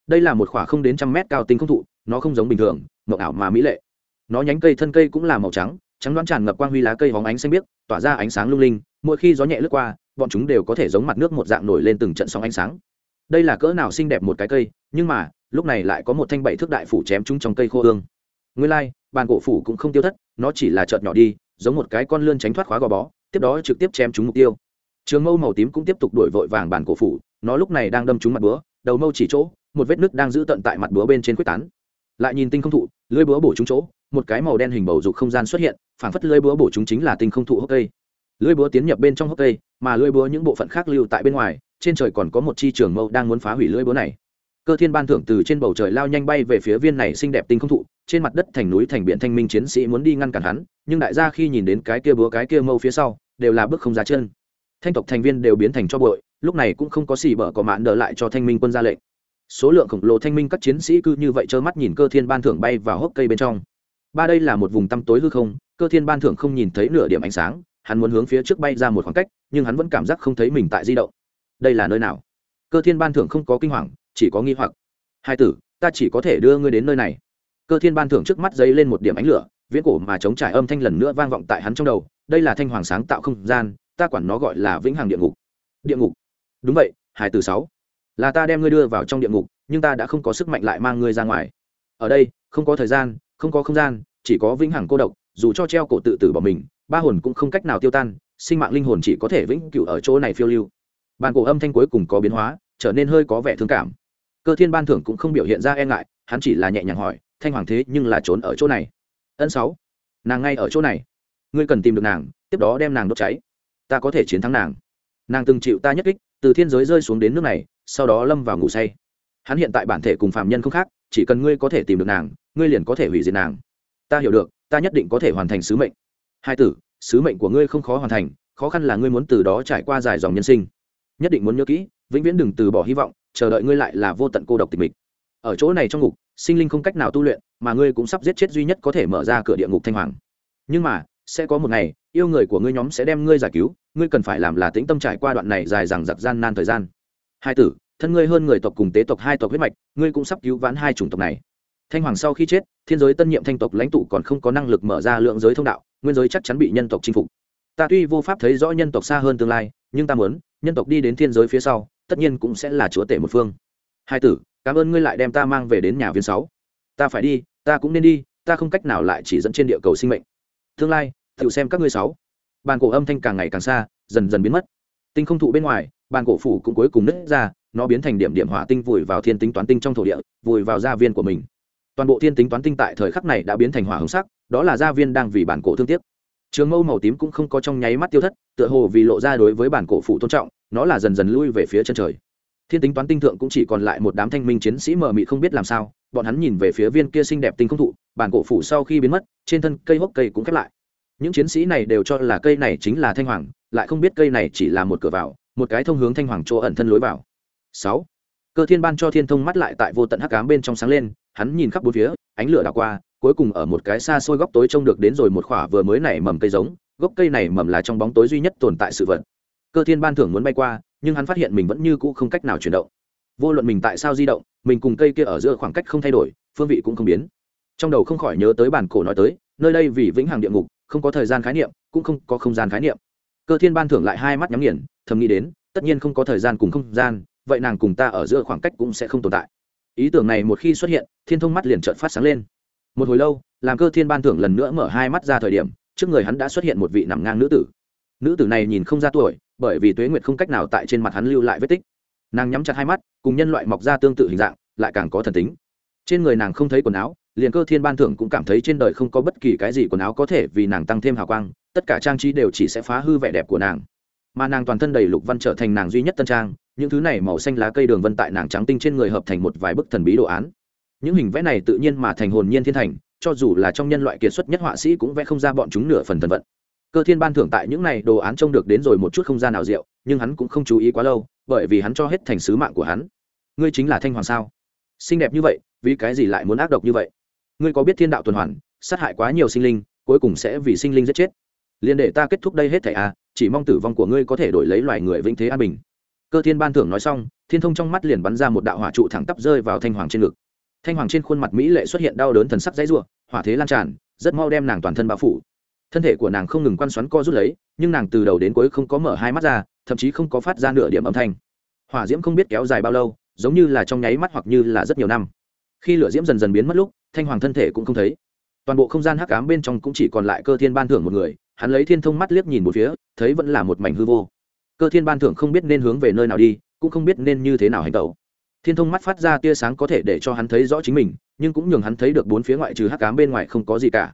đây là một khỏa không đến trăm mét cao tinh không thụ nó không giống bình thường mộng ảo mà mỹ lệ. Nó nhánh cây thân cây cũng là màu trắng trắng đoán tràn ngập quang huy lá cây hóng ánh xanh biếc tỏa ra ánh sáng lung linh mỗi khi gió nhẹ lướt qua bọn chúng đều có thể giống mặt nước một dạng nổi lên từng trận sóng ánh sáng. Đây là cỡ nào xinh đẹp một cái cây nhưng mà lúc này lại có một thanh bảy thước đại phủ chém chúng trong cây khô hương. Nguyên lai、like, bàn cổ phủ cũng không tiêu thất nó chỉ là chợt nhỏ đi giống một cái con lươn tránh thoát khóa gò bó tiếp đó trực tiếp chém chúng mục tiêu trường mâu màu tím cũng tiếp tục đuổi vội vàng bàn cổ phủ, nó lúc này đang đâm trúng mặt búa, đầu mâu chỉ chỗ, một vết nứt đang giữ tận tại mặt búa bên trên quyết tán. Lại nhìn tinh không thụ lưỡi búa bổ trúng chỗ, một cái màu đen hình bầu dục không gian xuất hiện phản phất lưỡi búa bổ trúng chính là tinh không thụ hốc cây. Lưỡi búa tiến nhập bên trong hốc cây, mà lưỡi búa những bộ phận khác lưu tại bên ngoài, trên trời còn có một chi trường mâu đang muốn phá hủy lưỡi búa này. Cơ thiên ban thưởng từ trên bầu trời lao nhanh bay về phía viên này xinh đẹp tinh không thụ, trên mặt đất thành núi thành biển thanh minh chiến sĩ muốn đi ngăn cản hắn, nhưng đại gia khi nhìn đến cái kia búa cái kia mâu phía sau, đều là bước không ra chân thanh tộc thành viên đều biến thành cho bội lúc này cũng không có xì bở có mạn đỡ lại cho thanh minh quân ra lệnh. Số lượng khổng lồ thanh minh các chiến sĩ cứ như vậy trơ mắt nhìn cơ thiên ban thưởng bay vào hốc cây bên trong. Ba đây là một vùng tăm tối hư không, cơ thiên ban thưởng không nhìn thấy nửa điểm ánh sáng, hắn muốn hướng phía trước bay ra một khoảng cách, nhưng hắn vẫn cảm giác không thấy mình tại di động. Đây là nơi nào? Cơ thiên ban thưởng không có kinh hoàng, chỉ có nghi hoặc. Hai tử, ta chỉ có thể đưa ngươi đến nơi này. Cơ thiên ban thưởng trước mắt dấy lên một điểm ánh lửa, viễn cổ mà chống trải âm thanh lần nữa vang vọng tại hắn trong đầu, đây là thanh hoàng sáng tạo không gian ta quản nó gọi là vĩnh hằng địa ngục. Địa ngục? Đúng vậy, hai từ sáu. Là ta đem ngươi đưa vào trong địa ngục, nhưng ta đã không có sức mạnh lại mang ngươi ra ngoài. Ở đây, không có thời gian, không có không gian, chỉ có vĩnh hằng cô độc, dù cho treo cổ tự tử bỏ mình, ba hồn cũng không cách nào tiêu tan, sinh mạng linh hồn chỉ có thể vĩnh cửu ở chỗ này phiêu lưu. Bàn cổ âm thanh cuối cùng có biến hóa, trở nên hơi có vẻ thương cảm. Cơ thiên ban thưởng cũng không biểu hiện ra e ngại, hắn chỉ là nhẹ nhàng hỏi, thanh hoàng thế nhưng là trốn ở chỗ này? Ân sáu. Nàng ngay ở chỗ này. Ngươi cần tìm được nàng, tiếp đó đem nàng đốt cháy ta có thể chiến thắng nàng. Nàng từng chịu ta nhất kích, từ thiên giới rơi xuống đến nước này, sau đó lâm vào ngủ say. Hắn hiện tại bản thể cùng phạm nhân không khác, chỉ cần ngươi có thể tìm được nàng, ngươi liền có thể hủy diệt nàng. Ta hiểu được, ta nhất định có thể hoàn thành sứ mệnh. Hai tử, sứ mệnh của ngươi không khó hoàn thành, khó khăn là ngươi muốn từ đó trải qua dài dòng nhân sinh. Nhất định muốn nhớ kỹ, vĩnh viễn đừng từ bỏ hy vọng, chờ đợi ngươi lại là vô tận cô độc tịch mịch. Ở chỗ này trong ngục, sinh linh không cách nào tu luyện, mà ngươi cũng sắp giết chết duy nhất có thể mở ra cửa địa ngục thanh hoàng. Nhưng mà sẽ có một ngày, yêu người của ngươi nhóm sẽ đem ngươi giải cứu, ngươi cần phải làm là tĩnh tâm trải qua đoạn này dài dằng dặc gian nan thời gian. Hai tử, thân ngươi hơn người tộc cùng tế tộc hai tộc huyết mạch, ngươi cũng sắp cứu vãn hai chủng tộc này. Thanh hoàng sau khi chết, thiên giới tân nhiệm thanh tộc lãnh tụ còn không có năng lực mở ra lượng giới thông đạo, nguyên giới chắc chắn bị nhân tộc chinh phục. Ta tuy vô pháp thấy rõ nhân tộc xa hơn tương lai, nhưng ta muốn, nhân tộc đi đến thiên giới phía sau, tất nhiên cũng sẽ là chúa tể một phương. Hai tử, cảm ơn ngươi lại đem ta mang về đến nhà viên sáu. Ta phải đi, ta cũng nên đi, ta không cách nào lại chỉ dẫn trên địa cầu sinh mệnh tương lai tự xem các ngươi sáu. Bàn cổ âm thanh càng ngày càng xa, dần dần biến mất. Tinh không thụ bên ngoài, bàn cổ phủ cũng cuối cùng nứt ra, nó biến thành điểm điểm hỏa tinh vùi vào thiên tính toán tinh trong thổ địa, vùi vào gia viên của mình. Toàn bộ thiên tính toán tinh tại thời khắc này đã biến thành hỏa hồng sắc, đó là gia viên đang vì bản cổ thương tiếc. Trường mâu màu tím cũng không có trong nháy mắt tiêu thất, tựa hồ vì lộ ra đối với bản cổ phụ tôn trọng, nó là dần dần lui về phía chân trời thiên tính toán tinh thượng cũng chỉ còn lại một đám thanh minh chiến sĩ mờ mị không biết làm sao, bọn hắn nhìn về phía viên kia xinh đẹp tinh không thụ, bản cổ phủ sau khi biến mất, trên thân cây hốc cây cũng khép lại. Những chiến sĩ này đều cho là cây này chính là thanh hoàng, lại không biết cây này chỉ là một cửa vào, một cái thông hướng thanh hoàng chỗ ẩn thân lối vào. Sáu. Cơ thiên ban cho thiên thông mắt lại tại vô tận hắc ám bên trong sáng lên, hắn nhìn khắp bốn phía, ánh lửa đảo qua, cuối cùng ở một cái xa xôi góc tối trông được đến rồi một khỏa vừa mới nảy mầm cây giống, gốc cây này mầm là trong bóng tối duy nhất tồn tại sự vật. Cơ thiên ban thưởng muốn bay qua nhưng hắn phát hiện mình vẫn như cũ không cách nào chuyển động. Vô luận mình tại sao di động, mình cùng cây kia ở giữa khoảng cách không thay đổi, phương vị cũng không biến. Trong đầu không khỏi nhớ tới bản cổ nói tới, nơi đây vì vĩnh hằng địa ngục, không có thời gian khái niệm, cũng không có không gian khái niệm. Cơ thiên ban thưởng lại hai mắt nhắm nghiền, thầm nghĩ đến, tất nhiên không có thời gian cùng không gian, vậy nàng cùng ta ở giữa khoảng cách cũng sẽ không tồn tại. Ý tưởng này một khi xuất hiện, thiên thông mắt liền trợn phát sáng lên. Một hồi lâu, làm cơ thiên ban thưởng lần nữa mở hai mắt ra thời điểm, trước người hắn đã xuất hiện một vị nằm ngang nữ tử. Nữ tử này nhìn không ra tuổi bởi vì tuế nguyệt không cách nào tại trên mặt hắn lưu lại vết tích. Nàng nhắm chặt hai mắt, cùng nhân loại mọc ra tương tự hình dạng, lại càng có thần tính. Trên người nàng không thấy quần áo, liền cơ thiên ban thưởng cũng cảm thấy trên đời không có bất kỳ cái gì quần áo có thể vì nàng tăng thêm hào quang, tất cả trang trí đều chỉ sẽ phá hư vẻ đẹp của nàng. Mà nàng toàn thân đầy lục văn trở thành nàng duy nhất tân trang, những thứ này màu xanh lá cây đường vân tại nàng trắng tinh trên người hợp thành một vài bức thần bí đồ án. Những hình vẽ này tự nhiên mà thành hồn nhiên thiên thành, cho dù là trong nhân loại kiệt xuất nhất họa sĩ cũng vẽ không ra bọn chúng nửa phần thần vận cơ thiên ban thưởng tại những này đồ án trông được đến rồi một chút không gian nào rượu, nhưng hắn cũng không chú ý quá lâu bởi vì hắn cho hết thành sứ mạng của hắn. Ngươi chính là thanh hoàng sao? Xinh đẹp như vậy vì cái gì lại muốn ác độc như vậy? Ngươi có biết thiên đạo tuần hoàn sát hại quá nhiều sinh linh cuối cùng sẽ vì sinh linh giết chết. Liền để ta kết thúc đây hết thảy à chỉ mong tử vong của ngươi có thể đổi lấy loài người vĩnh thế an bình. Cơ thiên ban thưởng nói xong thiên thông trong mắt liền bắn ra một đạo hỏa trụ thẳng tắp rơi vào thanh hoàng trên ngực. Thanh hoàng trên khuôn mặt mỹ lệ xuất hiện đau đớn thần sắc dãy r u ộ hỏa thế lan tràn rất mau đem nàng toàn thân bao phủ thân thể của nàng không ngừng quan xoắn co rút lấy, nhưng nàng từ đầu đến cuối không có mở hai mắt ra, thậm chí không có phát ra nửa điểm âm thanh. Hỏa diễm không biết kéo dài bao lâu, giống như là trong nháy mắt hoặc như là rất nhiều năm. Khi lửa diễm dần dần biến mất lúc, thanh hoàng thân thể cũng không thấy. Toàn bộ không gian hắc ám bên trong cũng chỉ còn lại cơ thiên ban thưởng một người, hắn lấy thiên thông mắt liếc nhìn một phía, thấy vẫn là một mảnh hư vô. Cơ thiên ban thưởng không biết nên hướng về nơi nào đi, cũng không biết nên như thế nào hành tẩu. Thiên thông mắt phát ra tia sáng có thể để cho hắn thấy rõ chính mình, nhưng cũng nhường hắn thấy được bốn phía ngoại trừ hắc cám bên ngoài không có gì cả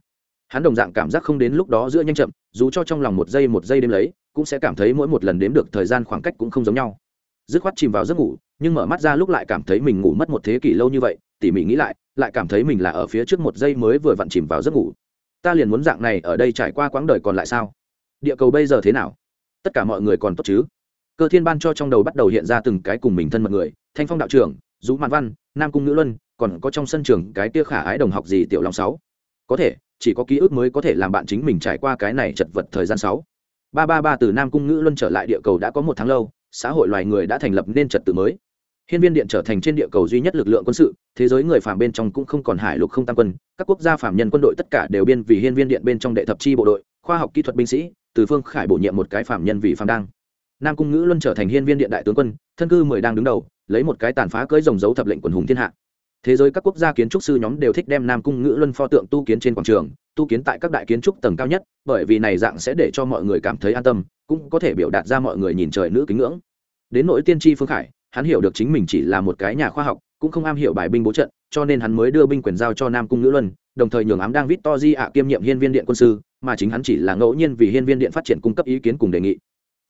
hắn đồng dạng cảm giác không đến lúc đó giữa nhanh chậm, dù cho trong lòng một giây một giây đêm lấy, cũng sẽ cảm thấy mỗi một lần đếm được thời gian khoảng cách cũng không giống nhau. Dứt khoát chìm vào giấc ngủ, nhưng mở mắt ra lúc lại cảm thấy mình ngủ mất một thế kỷ lâu như vậy, tỉ mỉ nghĩ lại lại cảm thấy mình là ở phía trước một giây mới vừa vặn chìm vào giấc ngủ. Ta liền muốn dạng này ở đây trải qua quãng đời còn lại sao? Địa cầu bây giờ thế nào? Tất cả mọi người còn tốt chứ? Cơ thiên ban cho trong đầu bắt đầu hiện ra từng cái cùng mình thân mật người, thanh phong đạo trưởng, dũ mạn văn, nam cung nữ luân, còn có trong sân trường cái tia khả ái đồng học gì tiểu long sáu. Có thể chỉ có ký ức mới có thể làm bạn chính mình trải qua cái này chật vật thời gian sáu. Ba ba ba từ nam cung ngữ luân trở lại địa cầu đã có một tháng lâu, xã hội loài người đã thành lập nên trật tự mới. Hiên viên điện trở thành trên địa cầu duy nhất lực lượng quân sự, thế giới người phàm bên trong cũng không còn hải lục không tam quân, các quốc gia phàm nhân quân đội tất cả đều biên vì hiên viên điện bên trong đệ thập chi bộ đội, khoa học kỹ thuật binh sĩ, từ phương khải bổ nhiệm một cái phàm nhân vì phàm đang nam cung ngữ luân trở thành hiên viên điện đại tướng quân, thân cư mười đang đứng đầu, lấy một cái tàn phá cưỡi rồng dấu thập lệnh quần hùng thiên hạ thế giới các quốc gia kiến trúc sư nhóm đều thích đem nam cung ngữ luân pho tượng tu kiến trên quảng trường, tu kiến tại các đại kiến trúc tầng cao nhất, bởi vì này dạng sẽ để cho mọi người cảm thấy an tâm, cũng có thể biểu đạt ra mọi người nhìn trời nữ kính ngưỡng. Đến nỗi tiên tri phương khải, hắn hiểu được chính mình chỉ là một cái nhà khoa học, cũng không am hiểu bài binh bố trận, cho nên hắn mới đưa binh quyền giao cho nam cung ngữ luân, đồng thời nhường ám đang vít to di ạ kiêm nhiệm hiên viên điện quân sư, mà chính hắn chỉ là ngẫu nhiên vì hiên viên điện phát triển cung cấp ý kiến cùng đề nghị.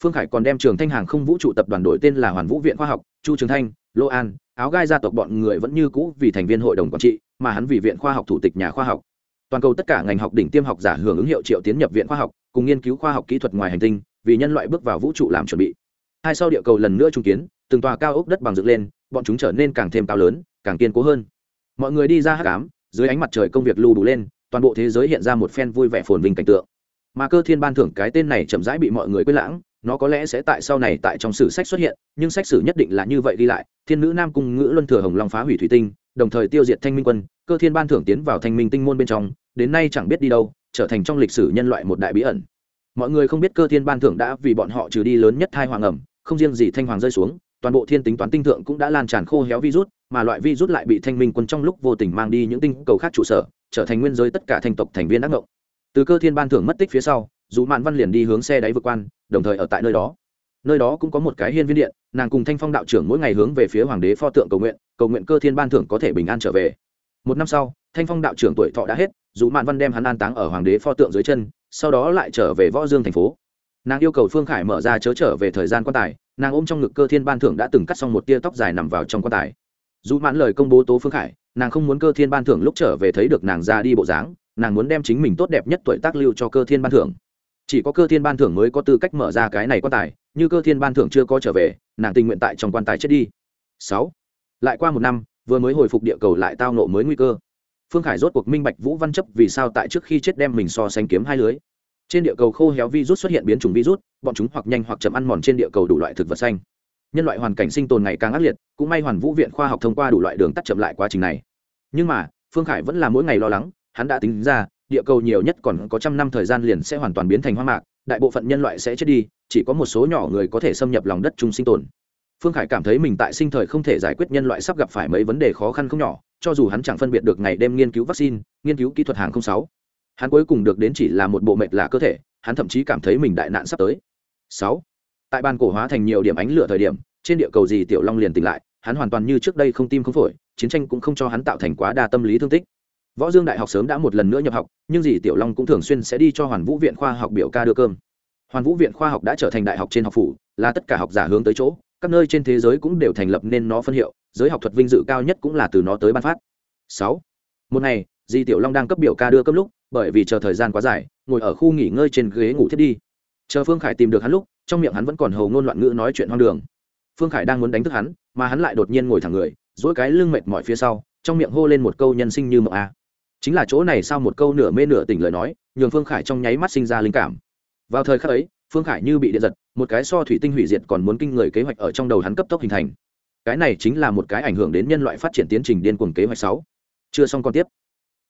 Phương khải còn đem trường thanh hàng không vũ trụ tập đoàn đổi tên là hoàn vũ viện khoa học, chu trường thanh, lô an áo gai gia tộc bọn người vẫn như cũ vì thành viên hội đồng quản trị, mà hắn vì viện khoa học thủ tịch nhà khoa học. Toàn cầu tất cả ngành học đỉnh tiêm học giả hưởng ứng hiệu triệu tiến nhập viện khoa học, cùng nghiên cứu khoa học kỹ thuật ngoài hành tinh, vì nhân loại bước vào vũ trụ làm chuẩn bị. Hai sau địa cầu lần nữa trung kiến, từng tòa cao ốc đất bằng dựng lên, bọn chúng trở nên càng thêm cao lớn, càng kiên cố hơn. Mọi người đi ra hát cám dưới ánh mặt trời công việc lưu đủ lên, toàn bộ thế giới hiện ra một phen vui vẻ phồn vinh cảnh tượng. Mà cơ thiên ban thưởng cái tên này chậm rãi bị mọi người quên lãng nó có lẽ sẽ tại sau này tại trong sử sách xuất hiện, nhưng sách sử nhất định là như vậy đi lại. Thiên nữ nam cung ngữ luân thừa hồng long phá hủy thủy tinh, đồng thời tiêu diệt thanh minh quân, cơ thiên ban thưởng tiến vào thanh minh tinh môn bên trong, đến nay chẳng biết đi đâu, trở thành trong lịch sử nhân loại một đại bí ẩn. Mọi người không biết cơ thiên ban thưởng đã vì bọn họ trừ đi lớn nhất thai hoàng ẩm, không riêng gì thanh hoàng rơi xuống, toàn bộ thiên tính toán tinh thượng cũng đã lan tràn khô héo virus mà loại virus lại bị thanh minh quân trong lúc vô tình mang đi những tinh cầu khác trụ sở, trở thành nguyên giới tất cả thành tộc thành viên ác ngộng. Từ cơ thiên ban thưởng mất tích phía sau dù mạn văn liền đi hướng xe đáy vượt quan, đồng thời ở tại nơi đó. Nơi đó cũng có một cái hiên viên điện, nàng cùng thanh phong đạo trưởng mỗi ngày hướng về phía hoàng đế pho tượng cầu nguyện cầu nguyện cơ thiên ban thưởng có thể bình an trở về. Một năm sau, thanh phong đạo trưởng tuổi thọ đã hết, dù mạn văn đem hắn an táng ở hoàng đế pho tượng dưới chân, sau đó lại trở về võ dương thành phố. Nàng yêu cầu phương khải mở ra chớ trở về thời gian quan tài, nàng ôm trong ngực cơ thiên ban thưởng đã từng cắt xong một tia tóc dài nằm vào trong quan tài. Dù mãn lời công bố tố phương khải, nàng không muốn cơ thiên ban thưởng lúc trở về thấy được nàng ra đi bộ dáng, nàng muốn đem chính mình tốt đẹp nhất tuổi tác lưu cho cơ thiên ban thưởng chỉ có cơ thiên ban thưởng mới có tư cách mở ra cái này quan tài, như cơ thiên ban thưởng chưa có trở về, nàng tình nguyện tại trong quan tài chết đi. Sáu. Lại qua một năm, vừa mới hồi phục địa cầu lại tao nộ mới nguy cơ. Phương khải rốt cuộc minh bạch vũ văn chấp vì sao tại trước khi chết đem mình so sánh kiếm hai lưới. Trên địa cầu khô héo virus xuất hiện biến chủng virus, bọn chúng hoặc nhanh hoặc chậm ăn mòn trên địa cầu đủ loại thực vật xanh. Nhân loại hoàn cảnh sinh tồn ngày càng ác liệt, cũng may hoàn vũ viện khoa học thông qua đủ loại đường tắt chậm lại quá trình này. Nhưng mà, phương khải vẫn là mỗi ngày lo lắng, hắn đã tính ra địa cầu nhiều nhất còn có trăm năm thời gian liền sẽ hoàn toàn biến thành hoang mạc, đại bộ phận nhân loại sẽ chết đi, chỉ có một số nhỏ người có thể xâm nhập lòng đất chung sinh tồn. Phương khải cảm thấy mình tại sinh thời không thể giải quyết nhân loại sắp gặp phải mấy vấn đề khó khăn không nhỏ, cho dù hắn chẳng phân biệt được ngày đêm nghiên cứu vaccine, nghiên cứu kỹ thuật hàng không sáu. Hắn cuối cùng được đến chỉ là một bộ mệt là cơ thể, hắn thậm chí cảm thấy mình đại nạn sắp tới. Sáu. Tại bàn cổ hóa thành nhiều điểm ánh lửa thời điểm, trên địa cầu gì tiểu long liền tỉnh lại, hắn hoàn toàn như trước đây không tim không phổi, chiến tranh cũng không cho hắn tạo thành quá đa tâm lý thương tích võ dương đại học sớm đã một lần nữa nhập học, nhưng dì tiểu long cũng thường xuyên sẽ đi cho hoàn vũ viện khoa học biểu ca đưa cơm. Hoàn vũ viện khoa học đã trở thành đại học trên học phủ, là tất cả học giả hướng tới chỗ, các nơi trên thế giới cũng đều thành lập nên nó phân hiệu, giới học thuật vinh dự cao nhất cũng là từ nó tới ban phát. Sáu. Một ngày di tiểu long đang cấp biểu ca đưa cơm lúc, bởi vì chờ thời gian quá dài, ngồi ở khu nghỉ ngơi trên ghế ngủ thiết đi. Chờ phương khải tìm được hắn lúc, trong miệng hắn vẫn còn hầu ngôn loạn ngữ nói chuyện hoang đường. Phương khải đang muốn đánh thức hắn, mà hắn lại đột nhiên ngồi thẳng người dỗi cái lưng mệt mỏi phía sau, trong miệng hô lên một câu nhân sinh như mộng a chính là chỗ này sau một câu nửa mê nửa tỉnh lời nói, nhường phương khải trong nháy mắt sinh ra linh cảm. Vào thời khắc ấy, phương khải như bị điện giật, một cái so thủy tinh hủy diệt còn muốn kinh người kế hoạch ở trong đầu hắn cấp tốc hình thành. Cái này chính là một cái ảnh hưởng đến nhân loại phát triển tiến trình điên cuồng kế hoạch sáu. Chưa xong còn tiếp.